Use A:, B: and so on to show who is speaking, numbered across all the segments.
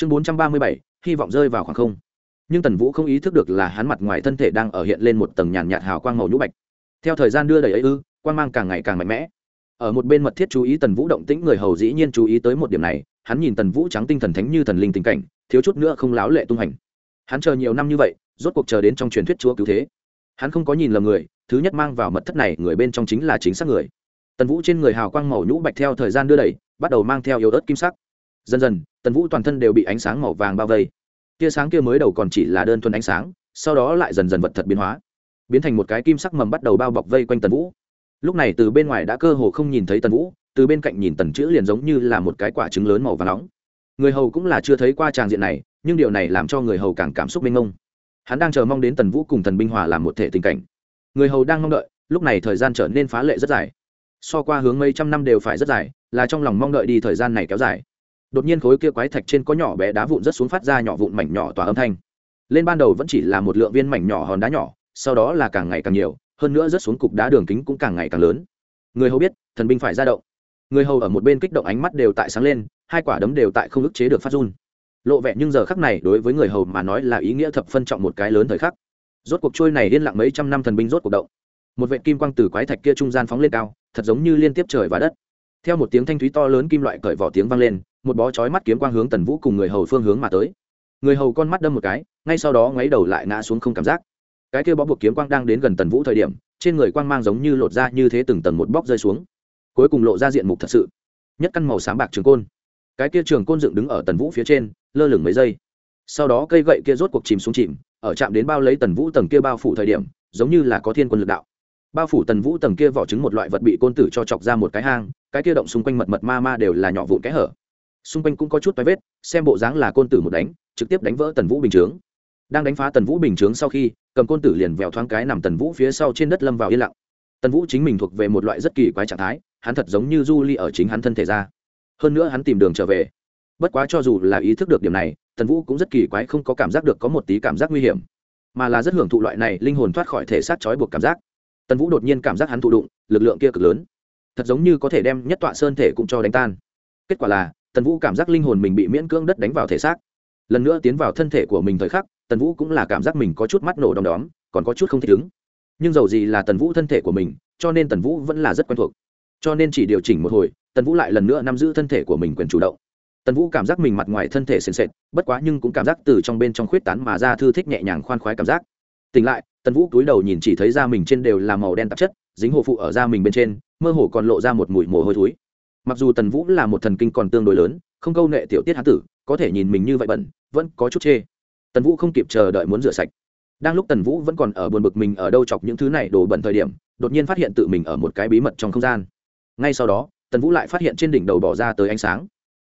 A: chương bốn trăm ba mươi bảy, hy vọng rơi vào khoảng không. Nhưng tần vũ không ý thức được là hắn mặt ngoài thân thể đang ở hiện lên một tầng nhàn nhạt hào quang màu nhũ bạch. Theo thời gian đưa đầy ấy ư, quang mang càng ngày càng mạnh mẽ. Ở một bên mật thiết chú ý tần vũ động tĩnh, người hầu dĩ nhiên chú ý tới một điểm này, hắn nhìn tần vũ trắng tinh thần thánh như thần linh tình cảnh, thiếu chút nữa không láo lệ tung hành. Hắn chờ nhiều năm như vậy, rốt cuộc chờ đến trong truyền thuyết chúa cứu thế. Hắn không có nhìn lầm người, thứ nhất mang vào mật thất này, người bên trong chính là chính xác người. Tần vũ trên người hào quang màu nhũ bạch theo thời gian đưa đẩy bắt đầu mang theo yếu ớt kim sắc dần dần, tần vũ toàn thân đều bị ánh sáng màu vàng bao vây. Tia sáng kia mới đầu còn chỉ là đơn thuần ánh sáng, sau đó lại dần dần vật thật biến hóa, biến thành một cái kim sắc mầm bắt đầu bao bọc vây quanh tần vũ. Lúc này từ bên ngoài đã cơ hồ không nhìn thấy tần vũ, từ bên cạnh nhìn tần chữ liền giống như là một cái quả trứng lớn màu và nóng. Người hầu cũng là chưa thấy qua tràng diện này, nhưng điều này làm cho người hầu càng cảm xúc mênh mông. Hắn đang chờ mong đến tần vũ cùng thần binh hòa làm một thể tình cảnh. Người hầu đang mong đợi, lúc này thời gian trở nên phá lệ rất dài. So qua hướng mấy trăm năm đều phải rất dài, là trong lòng mong đợi đi thời gian này kéo dài đột nhiên khối kia quái thạch trên có nhỏ bé đá vụn rất xuống phát ra nhỏ vụn mảnh nhỏ tỏa âm thanh. Lên ban đầu vẫn chỉ là một lượng viên mảnh nhỏ hòn đá nhỏ, sau đó là càng ngày càng nhiều, hơn nữa rất xuống cục đá đường kính cũng càng ngày càng lớn. Người hầu biết, thần binh phải ra động. Người hầu ở một bên kích động ánh mắt đều tại sáng lên, hai quả đấm đều tại không ức chế được phát run. Lộ vẻ nhưng giờ khắc này đối với người hầu mà nói là ý nghĩa thập phân trọng một cái lớn thời khắc. Rốt cuộc trôi này liên lạc mấy trăm năm thần binh rốt cuộc động. Một vệ kim quang từ quái thạch kia trung gian phóng lên cao, thật giống như liên tiếp trời và đất. Theo một tiếng thanh thúy to lớn kim loại cởi vỏ tiếng vang lên một bó chói mắt kiếm quang hướng tần vũ cùng người hầu phương hướng mà tới. Người hầu con mắt đâm một cái, ngay sau đó ngoáy đầu lại ngã xuống không cảm giác. Cái kia bó buộc kiếm quang đang đến gần tần vũ thời điểm, trên người quang mang giống như lột ra như thế từng tầng một bóc rơi xuống. Cuối cùng lộ ra diện mục thật sự. Nhất căn màu sáng bạc trường côn. Cái kia trường côn dựng đứng ở tần vũ phía trên, lơ lửng mấy giây. Sau đó cây gậy kia rốt cuộc chìm xuống chìm, ở chạm đến bao lấy tần vũ tầng kia bao phủ thời điểm, giống như là có thiên quân lực đạo. Bao phủ tần vũ tầng kia vỏ trứng một loại vật bị côn tử cho chọc ra một cái hang, cái kia động xung quanh mật mật ma ma đều là nhỏ vụn kẽ hở xung quanh cũng có chút toái vết, xem bộ dáng là côn tử một đánh, trực tiếp đánh vỡ tần vũ bình chướng. Đang đánh phá tần vũ bình chướng sau khi, cầm côn tử liền vèo thoáng cái nằm tần vũ phía sau trên đất lâm vào yên lặng. Tần vũ chính mình thuộc về một loại rất kỳ quái trạng thái, hắn thật giống như du ly ở chính hắn thân thể ra. Hơn nữa hắn tìm đường trở về. Bất quá cho dù là ý thức được điểm này, tần vũ cũng rất kỳ quái không có cảm giác được có một tí cảm giác nguy hiểm, mà là rất hưởng thụ loại này linh hồn thoát khỏi thể xác trói buộc cảm giác. Tần vũ đột nhiên cảm giác hắn thụ đụng, lực lượng kia cực lớn. Thật giống như có thể đem nhất tọa sơn thể cũng cho đánh tan. Kết quả là tần vũ cảm giác linh hồn mình bị miễn cưỡng đất đánh vào thể xác. Lần nữa tiến vào thân thể của mình thời khắc, tần vũ cũng là cảm giác mình có chút mắt nổ đom đóm, còn có chút không thích ứng. Nhưng dầu gì là tần vũ thân thể của mình, cho nên tần vũ vẫn là rất quen thuộc. Cho nên chỉ điều chỉnh một hồi, tần vũ lại lần nữa nắm giữ thân thể của mình quyền chủ động. Tần vũ cảm giác mình mặt ngoài thân thể sền sệt, bất quá nhưng cũng cảm giác từ trong bên trong khuyết tán mà ra thư thích nhẹ nhàng khoan khoái cảm giác. Tỉnh lại, tần vũ cúi đầu nhìn chỉ thấy da mình trên đều là màu đen tạp chất, dính hồ phụ ở da mình bên trên, mơ hồ còn lộ ra một mùi mồ hôi thối mặc dù tần vũ là một thần kinh còn tương đối lớn, không câu nệ tiểu tiết hán tử, có thể nhìn mình như vậy bẩn, vẫn có chút chê. Tần vũ không kịp chờ đợi muốn rửa sạch. Đang lúc tần vũ vẫn còn ở buồn bực mình ở đâu chọc những thứ này đổ bẩn thời điểm, đột nhiên phát hiện tự mình ở một cái bí mật trong không gian. Ngay sau đó, tần vũ lại phát hiện trên đỉnh đầu bỏ ra tới ánh sáng.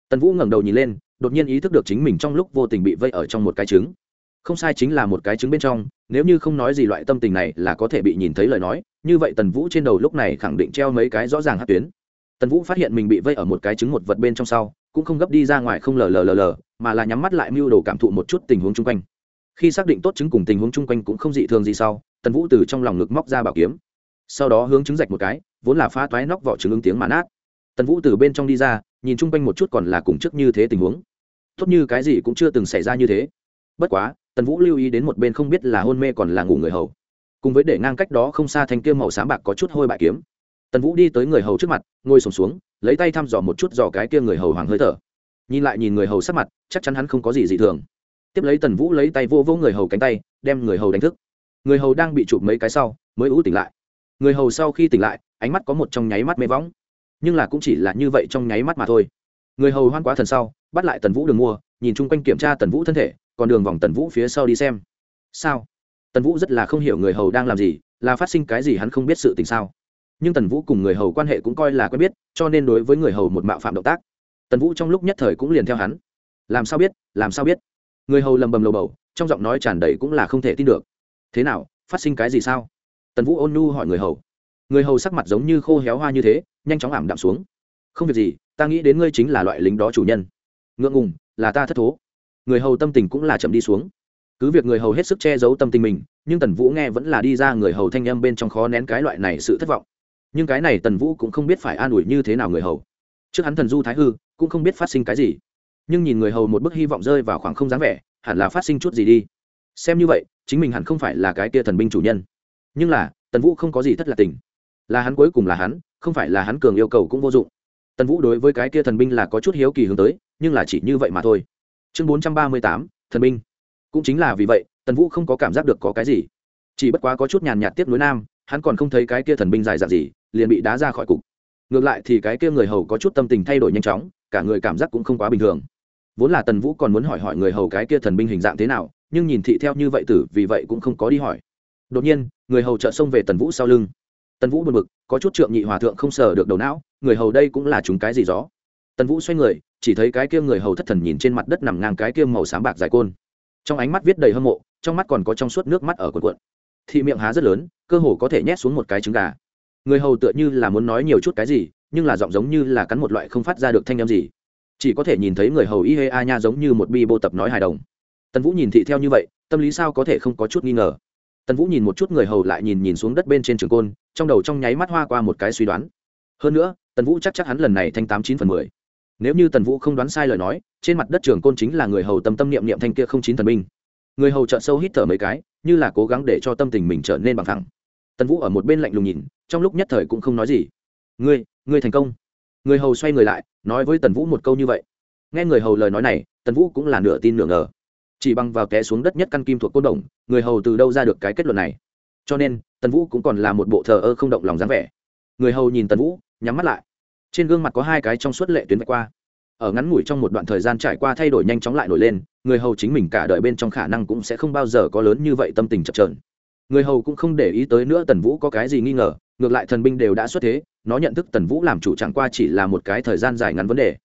A: Tần vũ ngẩng đầu nhìn lên, đột nhiên ý thức được chính mình trong lúc vô tình bị vây ở trong một cái trứng. Không sai chính là một cái trứng bên trong, nếu như không nói gì loại tâm tình này là có thể bị nhìn thấy lời nói, như vậy tần vũ trên đầu lúc này khẳng định treo mấy cái rõ ràng hát tuyến tần vũ phát hiện mình bị vây ở một cái trứng một vật bên trong sau, cũng không gấp đi ra ngoài không lờ lờ lờ lờ, mà là nhắm mắt lại mưu đồ cảm thụ một chút tình huống chung quanh. Khi xác định tốt chứng cùng tình huống chung quanh cũng không dị thường gì sau, tần vũ từ trong lòng ngực móc ra bảo kiếm. Sau đó hướng chứng rạch một cái, vốn là phá toái nóc vỏ trứng ứng tiếng mà nát. Tần vũ từ bên trong đi ra, nhìn chung quanh một chút còn là cùng trước như thế tình huống. Tốt như cái gì cũng chưa từng xảy ra như thế. Bất quá, tần vũ lưu ý đến một bên không biết là hôn mê còn là ngủ người hầu. Cùng với để ngang cách đó không xa thanh kia màu xám bạc có chút hôi bại kiếm tần vũ đi tới người hầu trước mặt ngồi sùng xuống, xuống lấy tay thăm dò một chút dò cái kia người hầu hoàng hơi thở. Nhìn lại nhìn người hầu sắc mặt chắc chắn hắn không có gì dị thường. Tiếp lấy tần vũ lấy tay vô vô người hầu cánh tay đem người hầu đánh thức. Người hầu đang bị chụp mấy cái sau mới ú tỉnh lại. Người hầu sau khi tỉnh lại ánh mắt có một trong nháy mắt mê võng. Nhưng là cũng chỉ là như vậy trong nháy mắt mà thôi. Người hầu hoan quá thần sau bắt lại tần vũ đường mua nhìn chung quanh kiểm tra tần vũ thân thể còn đường vòng tần vũ phía sau đi xem. Sao? Tần vũ rất là không hiểu người hầu đang làm gì là phát sinh cái gì hắn không biết sự tình sao? Nhưng tần vũ cùng người hầu quan hệ cũng coi là quen biết, cho nên đối với người hầu một mạo phạm động tác, tần vũ trong lúc nhất thời cũng liền theo hắn. Làm sao biết, làm sao biết? Người hầu lầm bầm lầu bầu, trong giọng nói tràn đầy cũng là không thể tin được. Thế nào, phát sinh cái gì sao? Tần vũ ôn nhu hỏi người hầu. Người hầu sắc mặt giống như khô héo hoa như thế, nhanh chóng ảm đạm xuống. Không việc gì, ta nghĩ đến ngươi chính là loại lính đó chủ nhân. Ngượng ngùng, là ta thất thố. Người hầu tâm tình cũng là chậm đi xuống. Cứ việc người hầu hết sức che giấu tâm tình mình, nhưng tần vũ nghe vẫn là đi ra người hầu thanh â m bên trong khó nén cái loại này sự thất vọng nhưng cái này tần vũ cũng không biết phải an ủi như thế nào người hầu. Trước hắn thần du thái hư, cũng không biết phát sinh cái gì. Nhưng nhìn người hầu một bức hy vọng rơi vào khoảng không dáng vẻ, hẳn là phát sinh chút gì đi. Xem như vậy, chính mình hẳn không phải là cái tia thần binh chủ nhân. Nhưng là, tần vũ không có gì thất là tình. Là hắn cuối cùng là hắn, không phải là hắn cường yêu cầu cũng vô dụng. Tần vũ đối với cái kia thần binh là có chút hiếu kỳ hướng tới, nhưng là chỉ như vậy mà thôi. Chương bốn trăm ba mươi tám, thần binh. Cũng chính là vì vậy, tần vũ không có cảm giác được có cái gì. Chỉ bất quá có chút nhàn nhạt tiếp nối nam hắn còn không thấy cái kia thần binh dài dạng gì, liền bị đá ra khỏi cục. Ngược lại thì cái kia người hầu có chút tâm tình thay đổi nhanh chóng, cả người cảm giác cũng không quá bình thường. Vốn là tần vũ còn muốn hỏi hỏi người hầu cái kia thần binh hình dạng thế nào, nhưng nhìn thị theo như vậy tử, vì vậy cũng không có đi hỏi. Đột nhiên, người hầu trợ xông về tần vũ sau lưng. Tần vũ buồn bực, có chút trượng nhị hòa thượng không sờ được đầu não, người hầu đây cũng là chúng cái gì gió? Tần vũ xoay người, chỉ thấy cái kia người hầu thất thần nhìn trên mặt đất nằm ngang cái kia màu sáng bạc dài côn. Trong ánh mắt viết đầy hâm mộ, trong mắt còn có trong suốt nước mắt ở cuộn cuộn. Thị miệng há rất lớn cơ hồ có thể nhét xuống một cái trứng gà. Người hầu tựa như là muốn nói nhiều chút cái gì, nhưng là giọng giống như là cắn một loại không phát ra được thanh â m gì. Chỉ có thể nhìn thấy người hầu y hê a nha giống như một bi bô tập nói hài đồng. Tần vũ nhìn thị theo như vậy, tâm lý sao có thể không có chút nghi ngờ. Tần vũ nhìn một chút người hầu lại nhìn nhìn xuống đất bên trên trường côn, trong đầu trong nháy mắt hoa qua một cái suy đoán. Hơn nữa, tần vũ chắc chắc hắn lần này thanh tám chín phần mười. Nếu như tần vũ không đoán sai lời nói, trên mặt đất trường côn chính là người hầu tâm tâm niệm niệm thanh kia không chín thần binh người hầu chợt sâu hít thở mấy cái, như là cố gắng để cho tâm tình mình trở nên bằng thẳng tần vũ ở một bên lạnh lùng nhìn trong lúc nhất thời cũng không nói gì ngươi ngươi thành công người hầu xoay người lại nói với tần vũ một câu như vậy nghe người hầu lời nói này tần vũ cũng là nửa tin nửa ngờ chỉ bằng vào té xuống đất nhất căn kim thuộc côn đồng người hầu từ đâu ra được cái kết luận này cho nên tần vũ cũng còn là một bộ thờ ơ không động lòng dáng vẻ người hầu nhìn tần vũ nhắm mắt lại trên gương mặt có hai cái trong suốt lệ tuyến vạch qua ở ngắn ngủi trong một đoạn thời gian trải qua thay đổi nhanh chóng lại nổi lên người hầu chính mình cả đời bên trong khả năng cũng sẽ không bao giờ có lớn như vậy tâm tình chập trờn người hầu cũng không để ý tới nữa tần vũ có cái gì nghi ngờ, ngược lại thần binh đều đã xuất thế, nó nhận thức tần vũ làm chủ chẳng qua chỉ là một cái thời gian dài ngắn vấn đề.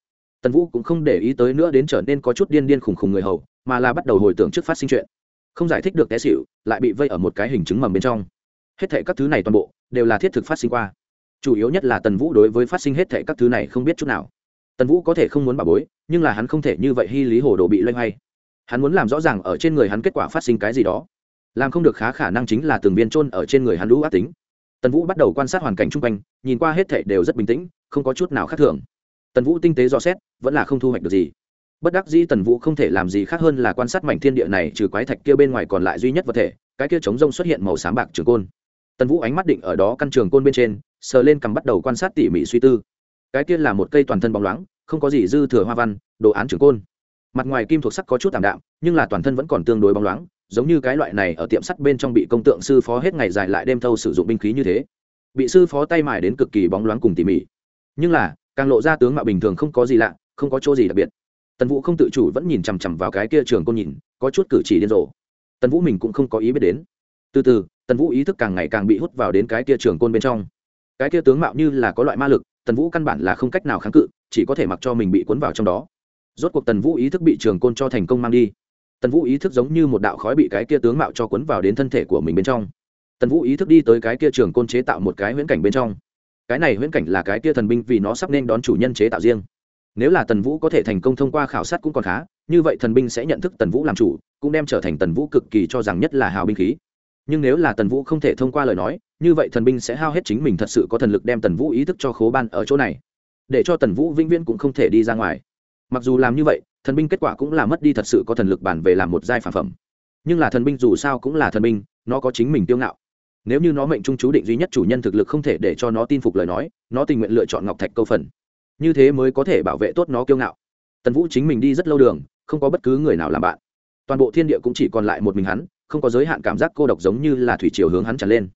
A: Tần vũ cũng không để ý tới nữa đến trở nên có chút điên điên khùng khùng người hầu, mà là bắt đầu hồi tưởng trước phát sinh chuyện. Không giải thích được té xịu lại bị vây ở một cái hình chứng mầm bên trong. Hết thệ các thứ này toàn bộ, đều là thiết thực phát sinh qua. Chủ yếu nhất là tần vũ đối với phát sinh hết thệ các thứ này không biết chút nào. Tần vũ có thể không muốn bà bối, nhưng là hắn không thể như vậy hy lý hồ đồ bị loay hoay. Hắn muốn làm rõ ràng ở trên người hắn kết quả phát sinh cái gì đó làm không được khá khả năng chính là từng viên trôn ở trên người hắn lũ ác tính. Tần vũ bắt đầu quan sát hoàn cảnh chung quanh, nhìn qua hết thệ đều rất bình tĩnh, không có chút nào khác thường. Tần vũ tinh tế dò xét, vẫn là không thu hoạch được gì. Bất đắc dĩ tần vũ không thể làm gì khác hơn là quan sát mảnh thiên địa này trừ quái thạch kia bên ngoài còn lại duy nhất vật thể, cái kia trống rông xuất hiện màu xám bạc trường côn. Tần vũ ánh mắt định ở đó căn trường côn bên trên, sờ lên cầm bắt đầu quan sát tỉ mỉ suy tư. Cái kia là một cây toàn thân bóng loáng, không có gì dư thừa hoa văn, đồ án trường côn. Mặt ngoài kim thuộc sắc có chút tạm đạm, nhưng là toàn thân vẫn còn tương đối bóng loáng giống như cái loại này ở tiệm sắt bên trong bị công tượng sư phó hết ngày dài lại đêm thâu sử dụng binh khí như thế. Bị sư phó tay mài đến cực kỳ bóng loáng cùng tỉ mỉ. Nhưng là, càng lộ ra tướng mạo bình thường không có gì lạ, không có chỗ gì đặc biệt. Tần vũ không tự chủ vẫn nhìn chằm chằm vào cái kia trường côn nhìn, có chút cử chỉ điên rồ. Tần vũ mình cũng không có ý biết đến. Từ từ, tần vũ ý thức càng ngày càng bị hút vào đến cái kia trường côn bên trong. Cái kia tướng mạo như là có loại ma lực, tần vũ căn bản là không cách nào kháng cự, chỉ có thể mặc cho mình bị cuốn vào trong đó. Rốt cuộc tần vũ ý thức bị trường côn cho thành công mang đi tần vũ ý thức giống như một đạo khói bị cái kia tướng mạo cho cuốn vào đến thân thể của mình bên trong. Tần vũ ý thức đi tới cái kia trường côn chế tạo một cái huyễn cảnh bên trong. Cái này huyễn cảnh là cái kia thần binh vì nó sắp nên đón chủ nhân chế tạo riêng. Nếu là tần vũ có thể thành công thông qua khảo sát cũng còn khá, như vậy thần binh sẽ nhận thức tần vũ làm chủ, cũng đem trở thành tần vũ cực kỳ cho rằng nhất là hào binh khí. Nhưng nếu là tần vũ không thể thông qua lời nói, như vậy thần binh sẽ hao hết chính mình thật sự có thần lực đem tần vũ ý thức cho khố ban ở chỗ này. Để cho tần vũ vĩnh viễn cũng không thể đi ra ngoài. Mặc dù làm như vậy thần binh kết quả cũng là mất đi thật sự có thần lực bản về làm một giai phản phẩm. Nhưng là thần binh dù sao cũng là thần binh, nó có chính mình tiêu ngạo. Nếu như nó mệnh trung chú định duy nhất chủ nhân thực lực không thể để cho nó tin phục lời nói, nó tình nguyện lựa chọn ngọc thạch câu phần. Như thế mới có thể bảo vệ tốt nó kiêu ngạo. Tần vũ chính mình đi rất lâu đường, không có bất cứ người nào làm bạn. Toàn bộ thiên địa cũng chỉ còn lại một mình hắn, không có giới hạn cảm giác cô độc giống như là thủy chiều hướng hắn tràn lên.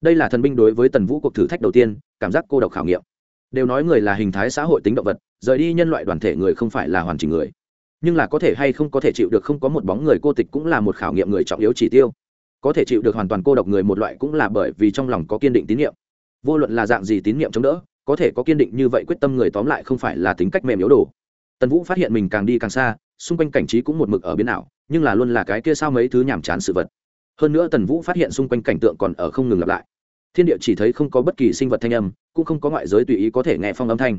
A: Đây là thần binh đối với tần vũ cuộc thử thách đầu tiên, cảm giác cô độc khảo nghiệm. Đều nói người là hình thái xã hội tính động vật, rời đi nhân loại đoàn thể người không phải là hoàn chỉnh người nhưng là có thể hay không có thể chịu được không có một bóng người cô tịch cũng là một khảo nghiệm người trọng yếu chỉ tiêu. Có thể chịu được hoàn toàn cô độc người một loại cũng là bởi vì trong lòng có kiên định tín nhiệm. Vô luận là dạng gì tín nhiệm chống đỡ, có thể có kiên định như vậy quyết tâm người tóm lại không phải là tính cách mềm yếu đồ. Tần vũ phát hiện mình càng đi càng xa, xung quanh cảnh trí cũng một mực ở biến ảo, nhưng là luôn là cái kia sao mấy thứ nhàm chán sự vật. Hơn nữa tần vũ phát hiện xung quanh cảnh tượng còn ở không ngừng lặp lại. Thiên địa chỉ thấy không có bất kỳ sinh vật thanh âm, cũng không có ngoại giới tùy ý có thể nghe phong âm thanh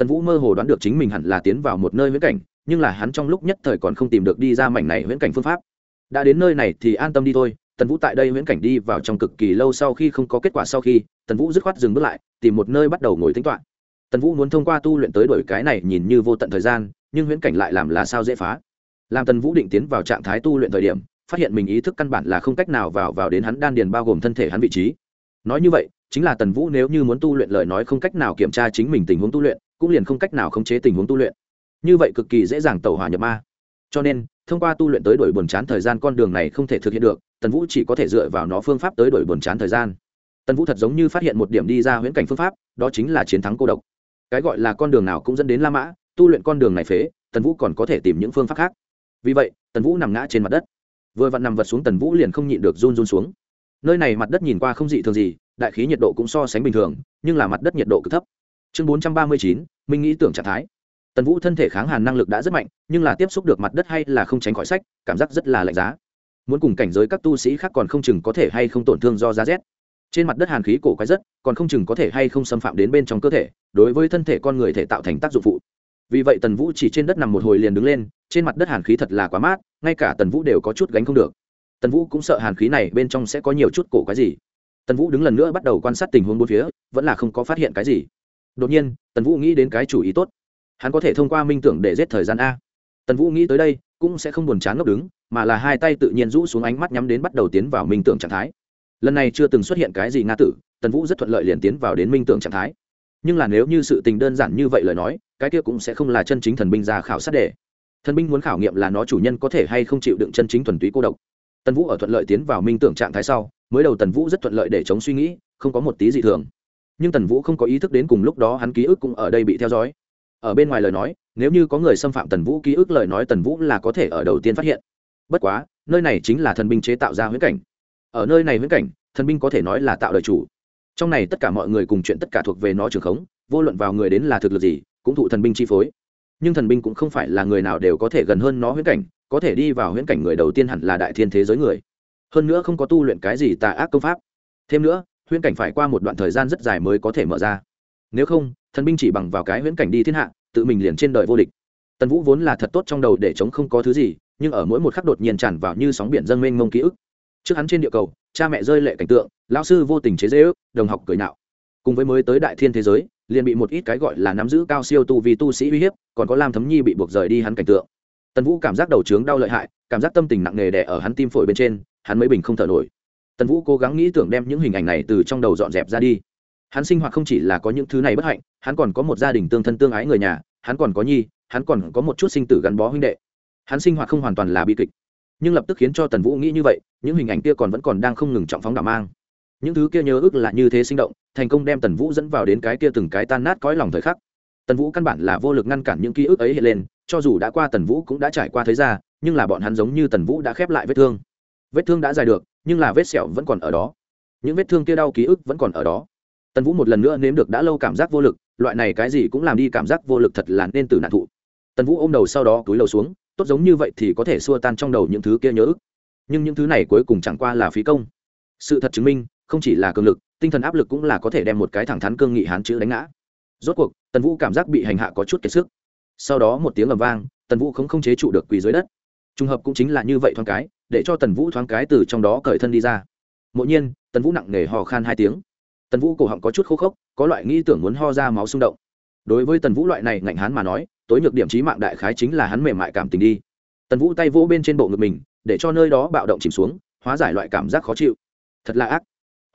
A: tần vũ mơ hồ đoán được chính mình hẳn là tiến vào một nơi viễn cảnh, nhưng là hắn trong lúc nhất thời còn không tìm được đi ra mảnh này viễn cảnh phương pháp. Đã đến nơi này thì an tâm đi thôi, tần vũ tại đây viễn cảnh đi vào trong cực kỳ lâu sau khi không có kết quả sau khi, tần vũ dứt khoát dừng bước lại, tìm một nơi bắt đầu ngồi tính toán. Tần vũ muốn thông qua tu luyện tới đổi cái này nhìn như vô tận thời gian, nhưng viễn cảnh lại làm là sao dễ phá. Làm tần vũ định tiến vào trạng thái tu luyện thời điểm, phát hiện mình ý thức căn bản là không cách nào vào vào đến hắn đan điền bao gồm thân thể hắn vị trí. Nói như vậy, chính là tần vũ nếu như muốn tu luyện lời nói không cách nào kiểm tra chính mình tình huống tu luyện cũng liền không cách nào khống chế tình huống tu luyện. Như vậy cực kỳ dễ dàng tẩu hỏa nhập ma. Cho nên, thông qua tu luyện tới đổi buồn chán thời gian con đường này không thể thực hiện được, tần vũ chỉ có thể dựa vào nó phương pháp tới đổi buồn chán thời gian. Tần vũ thật giống như phát hiện một điểm đi ra huyễn cảnh phương pháp, đó chính là chiến thắng cô độc. Cái gọi là con đường nào cũng dẫn đến la mã, tu luyện con đường này phế, tần vũ còn có thể tìm những phương pháp khác. Vì vậy, tần vũ nằm ngã trên mặt đất. Vừa vặn nằm vật xuống tần vũ liền không nhịn được run run xuống. Nơi này mặt đất nhìn qua không dị thường gì, đại khí nhiệt độ cũng so sánh bình thường, nhưng là mặt đất nhiệt độ cực thấp chương bốn trăm ba mươi chín minh nghĩ tưởng trạng thái. Tần vũ thân thể kháng hàn năng lực đã rất mạnh, nhưng là tiếp xúc được mặt đất hay là không tránh khỏi sách, cảm giác rất là lạnh giá. Muốn cùng cảnh giới các tu sĩ khác còn không chừng có thể hay không tổn thương do giá rét. Trên mặt đất hàn khí cổ quái rất, còn không chừng có thể hay không xâm phạm đến bên trong cơ thể, đối với thân thể con người thể tạo thành tác dụng phụ. Vì vậy tần vũ chỉ trên đất nằm một hồi liền đứng lên, trên mặt đất hàn khí thật là quá mát, ngay cả tần vũ đều có chút gánh không được. Tần vũ cũng sợ hàn khí này bên trong sẽ có nhiều chút cổ quái gì. Tần vũ đứng lần nữa bắt đầu quan sát tình huống bốn phía, vẫn là không có phát hiện cái gì đột nhiên, tần vũ nghĩ đến cái chủ ý tốt. Hắn có thể thông qua minh tưởng để giết thời gian a. Tần vũ nghĩ tới đây, cũng sẽ không buồn chán ngốc đứng, mà là hai tay tự nhiên rũ xuống ánh mắt nhắm đến bắt đầu tiến vào minh tưởng trạng thái. Lần này chưa từng xuất hiện cái gì nga tử, tần vũ rất thuận lợi liền tiến vào đến minh tưởng trạng thái. Nhưng là nếu như sự tình đơn giản như vậy lời nói, cái kia cũng sẽ không là chân chính thần binh ra khảo sát đề. Thần binh muốn khảo nghiệm là nó chủ nhân có thể hay không chịu đựng chân chính thuần túy cô độc. Tần vũ ở thuận lợi tiến vào minh tưởng trạng thái sau, mới đầu tần vũ rất thuận lợi để chống suy nghĩ, không có một tí gì thường nhưng tần vũ không có ý thức đến cùng lúc đó hắn ký ức cũng ở đây bị theo dõi. Ở bên ngoài lời nói, nếu như có người xâm phạm tần vũ ký ức lời nói tần vũ là có thể ở đầu tiên phát hiện. Bất quá, nơi này chính là thần binh chế tạo ra huyễn cảnh. Ở nơi này huyễn cảnh, thần binh có thể nói là tạo đời chủ. Trong này tất cả mọi người cùng chuyện tất cả thuộc về nó trường khống, vô luận vào người đến là thực lực gì, cũng thụ thần binh chi phối. Nhưng thần binh cũng không phải là người nào đều có thể gần hơn nó huyễn cảnh, có thể đi vào huyễn cảnh người đầu tiên hẳn là đại thiên thế giới người. Hơn nữa không có tu luyện cái gì tà ác công pháp. Thêm nữa huyễn cảnh phải qua một đoạn thời gian rất dài mới có thể mở ra. Nếu không, thần binh chỉ bằng vào cái huyễn cảnh đi thiên hạ, tự mình liền trên đời vô địch. Tần vũ vốn là thật tốt trong đầu để chống không có thứ gì, nhưng ở mỗi một khắc đột nhiên tràn vào như sóng biển dâng mênh mông ký ức. Trước hắn trên địa cầu, cha mẹ rơi lệ cảnh tượng lao sư vô tình chế dễ ước đồng học cười nạo cùng với mới tới đại thiên thế giới, liền bị một ít cái gọi là nắm giữ cao siêu tu vì tu sĩ uy hiếp, còn có lam thấm nhi bị buộc rời đi hắn cảnh tượng. Tần vũ cảm giác đầu trướng đau lợi hại, cảm giác tâm tình nặng nề đẻ ở hắn tim phổi bên trên, hắn mới bình không thở nổi tần vũ cố gắng nghĩ tưởng đem những hình ảnh này từ trong đầu dọn dẹp ra đi. Hắn sinh hoạt không chỉ là có những thứ này bất hạnh, hắn còn có một gia đình tương thân tương ái người nhà, hắn còn có nhi, hắn còn có một chút sinh tử gắn bó huynh đệ. Hắn sinh hoạt không hoàn toàn là bi kịch, nhưng lập tức khiến cho tần vũ nghĩ như vậy, những hình ảnh kia còn vẫn còn đang không ngừng trọng phóng đảm mang. Những thứ kia nhớ ức là như thế sinh động, thành công đem tần vũ dẫn vào đến cái kia từng cái tan nát cõi lòng thời khắc. Tần vũ căn bản là vô lực ngăn cản những ký ức ấy hiện lên, cho dù đã qua tần vũ cũng đã trải qua thế ra nhưng là bọn hắn giống như tần vũ đã khép lại vết thương. Vết thương đã dài được nhưng là vết sẹo vẫn còn ở đó. Những vết thương kia đau ký ức vẫn còn ở đó. Tần vũ một lần nữa nếm được đã lâu cảm giác vô lực, loại này cái gì cũng làm đi cảm giác vô lực thật là nên từ nạn thụ. Tần vũ ôm đầu sau đó túi đầu xuống, tốt giống như vậy thì có thể xua tan trong đầu những thứ kia nhớ ức. Nhưng những thứ này cuối cùng chẳng qua là phí công. Sự thật chứng minh, không chỉ là cường lực, tinh thần áp lực cũng là có thể đem một cái thẳng thắn cương nghị hán chữ đánh ngã. Rốt cuộc, tần vũ cảm giác bị hành hạ có chút kiệt sức. Sau đó một tiếng ầm vang, tần vũ không không chế trụ được quỳ dưới đất. Trùng hợp cũng chính là như vậy thoáng cái để cho tần vũ thoáng cái từ trong đó cởi thân đi ra. Mộ nhiên, tần vũ nặng nề hò khan hai tiếng. Tần vũ cổ họng có chút khô khốc, có loại nghĩ tưởng muốn ho ra máu xung động. Đối với tần vũ loại này ngạnh hắn mà nói, tối nhược điểm trí mạng đại khái chính là hắn mềm mại cảm tình đi. Tần vũ tay vỗ bên trên bộ ngực mình, để cho nơi đó bạo động chìm xuống, hóa giải loại cảm giác khó chịu. Thật là ác.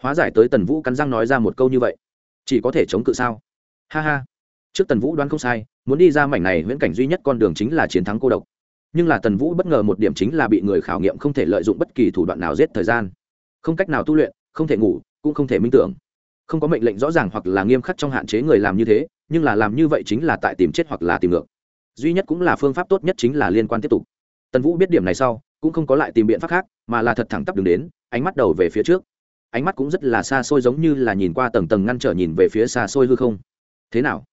A: Hóa giải tới tần vũ cắn răng nói ra một câu như vậy. Chỉ có thể chống cự sao? Ha ha. Trước tần vũ đoán không sai, muốn đi ra mảnh này viễn cảnh duy nhất con đường chính là chiến thắng cô độc nhưng là tần vũ bất ngờ một điểm chính là bị người khảo nghiệm không thể lợi dụng bất kỳ thủ đoạn nào giết thời gian. Không cách nào tu luyện, không thể ngủ, cũng không thể minh tưởng. Không có mệnh lệnh rõ ràng hoặc là nghiêm khắc trong hạn chế người làm như thế, nhưng là làm như vậy chính là tại tìm chết hoặc là tìm ngược. Duy nhất cũng là phương pháp tốt nhất chính là liên quan tiếp tục. Tần vũ biết điểm này sau, cũng không có lại tìm biện pháp khác, mà là thật thẳng tắp đường đến, ánh mắt đầu về phía trước. Ánh mắt cũng rất là xa xôi giống như là nhìn qua tầng tầng ngăn trở nhìn về phía xa xôi hư không. Thế nào?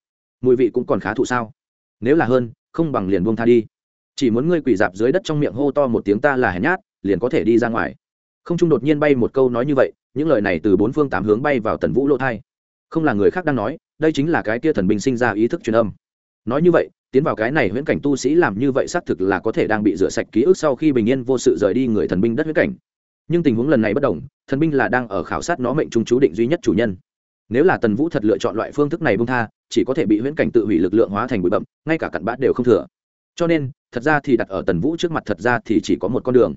A: Mùi vị cũng còn khá thụ sao? Nếu là hơn, không bằng liền buông tha đi chỉ muốn ngươi quỳ dạp dưới đất trong miệng hô to một tiếng ta là hèn nhát, liền có thể đi ra ngoài. Không trung đột nhiên bay một câu nói như vậy, những lời này từ bốn phương tám hướng bay vào tần vũ lỗ thai. Không là người khác đang nói, đây chính là cái kia thần binh sinh ra ý thức truyền âm. Nói như vậy, tiến vào cái này huyễn cảnh tu sĩ làm như vậy xác thực là có thể đang bị rửa sạch ký ức sau khi bình yên vô sự rời đi người thần binh đất huyễn cảnh. Nhưng tình huống lần này bất đồng, thần binh là đang ở khảo sát nó mệnh trung chú định duy nhất chủ nhân. Nếu là tần vũ thật lựa chọn loại phương thức này bung tha, chỉ có thể bị huyễn cảnh tự hủy lực lượng hóa thành bụi bậm ngay cả cặn bát đều không thừa. Cho nên thật ra thì đặt ở tần vũ trước mặt thật ra thì chỉ có một con đường.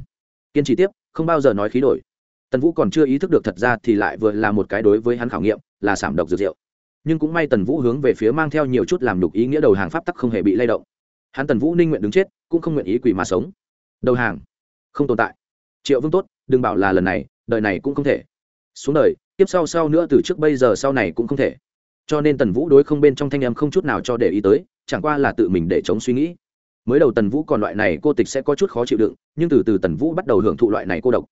A: Kiên trì tiếp, không bao giờ nói khí đổi. Tần vũ còn chưa ý thức được thật ra thì lại vừa là một cái đối với hắn khảo nghiệm, là sảm độc dược rượu. Nhưng cũng may tần vũ hướng về phía mang theo nhiều chút làm đục ý nghĩa đầu hàng pháp tắc không hề bị lay động. Hắn tần vũ ninh nguyện đứng chết, cũng không nguyện ý quỷ mà sống. Đầu hàng, không tồn tại. Triệu vương tốt, đừng bảo là lần này, đời này cũng không thể. Xuống đời, tiếp sau sau nữa từ trước bây giờ sau này cũng không thể. Cho nên tần vũ đối không bên trong thanh em không chút nào cho để ý tới, chẳng qua là tự mình để chống suy nghĩ mới đầu tần vũ còn loại này cô tịch sẽ có chút khó chịu đựng, nhưng từ từ tần vũ bắt đầu hưởng thụ loại này cô độc.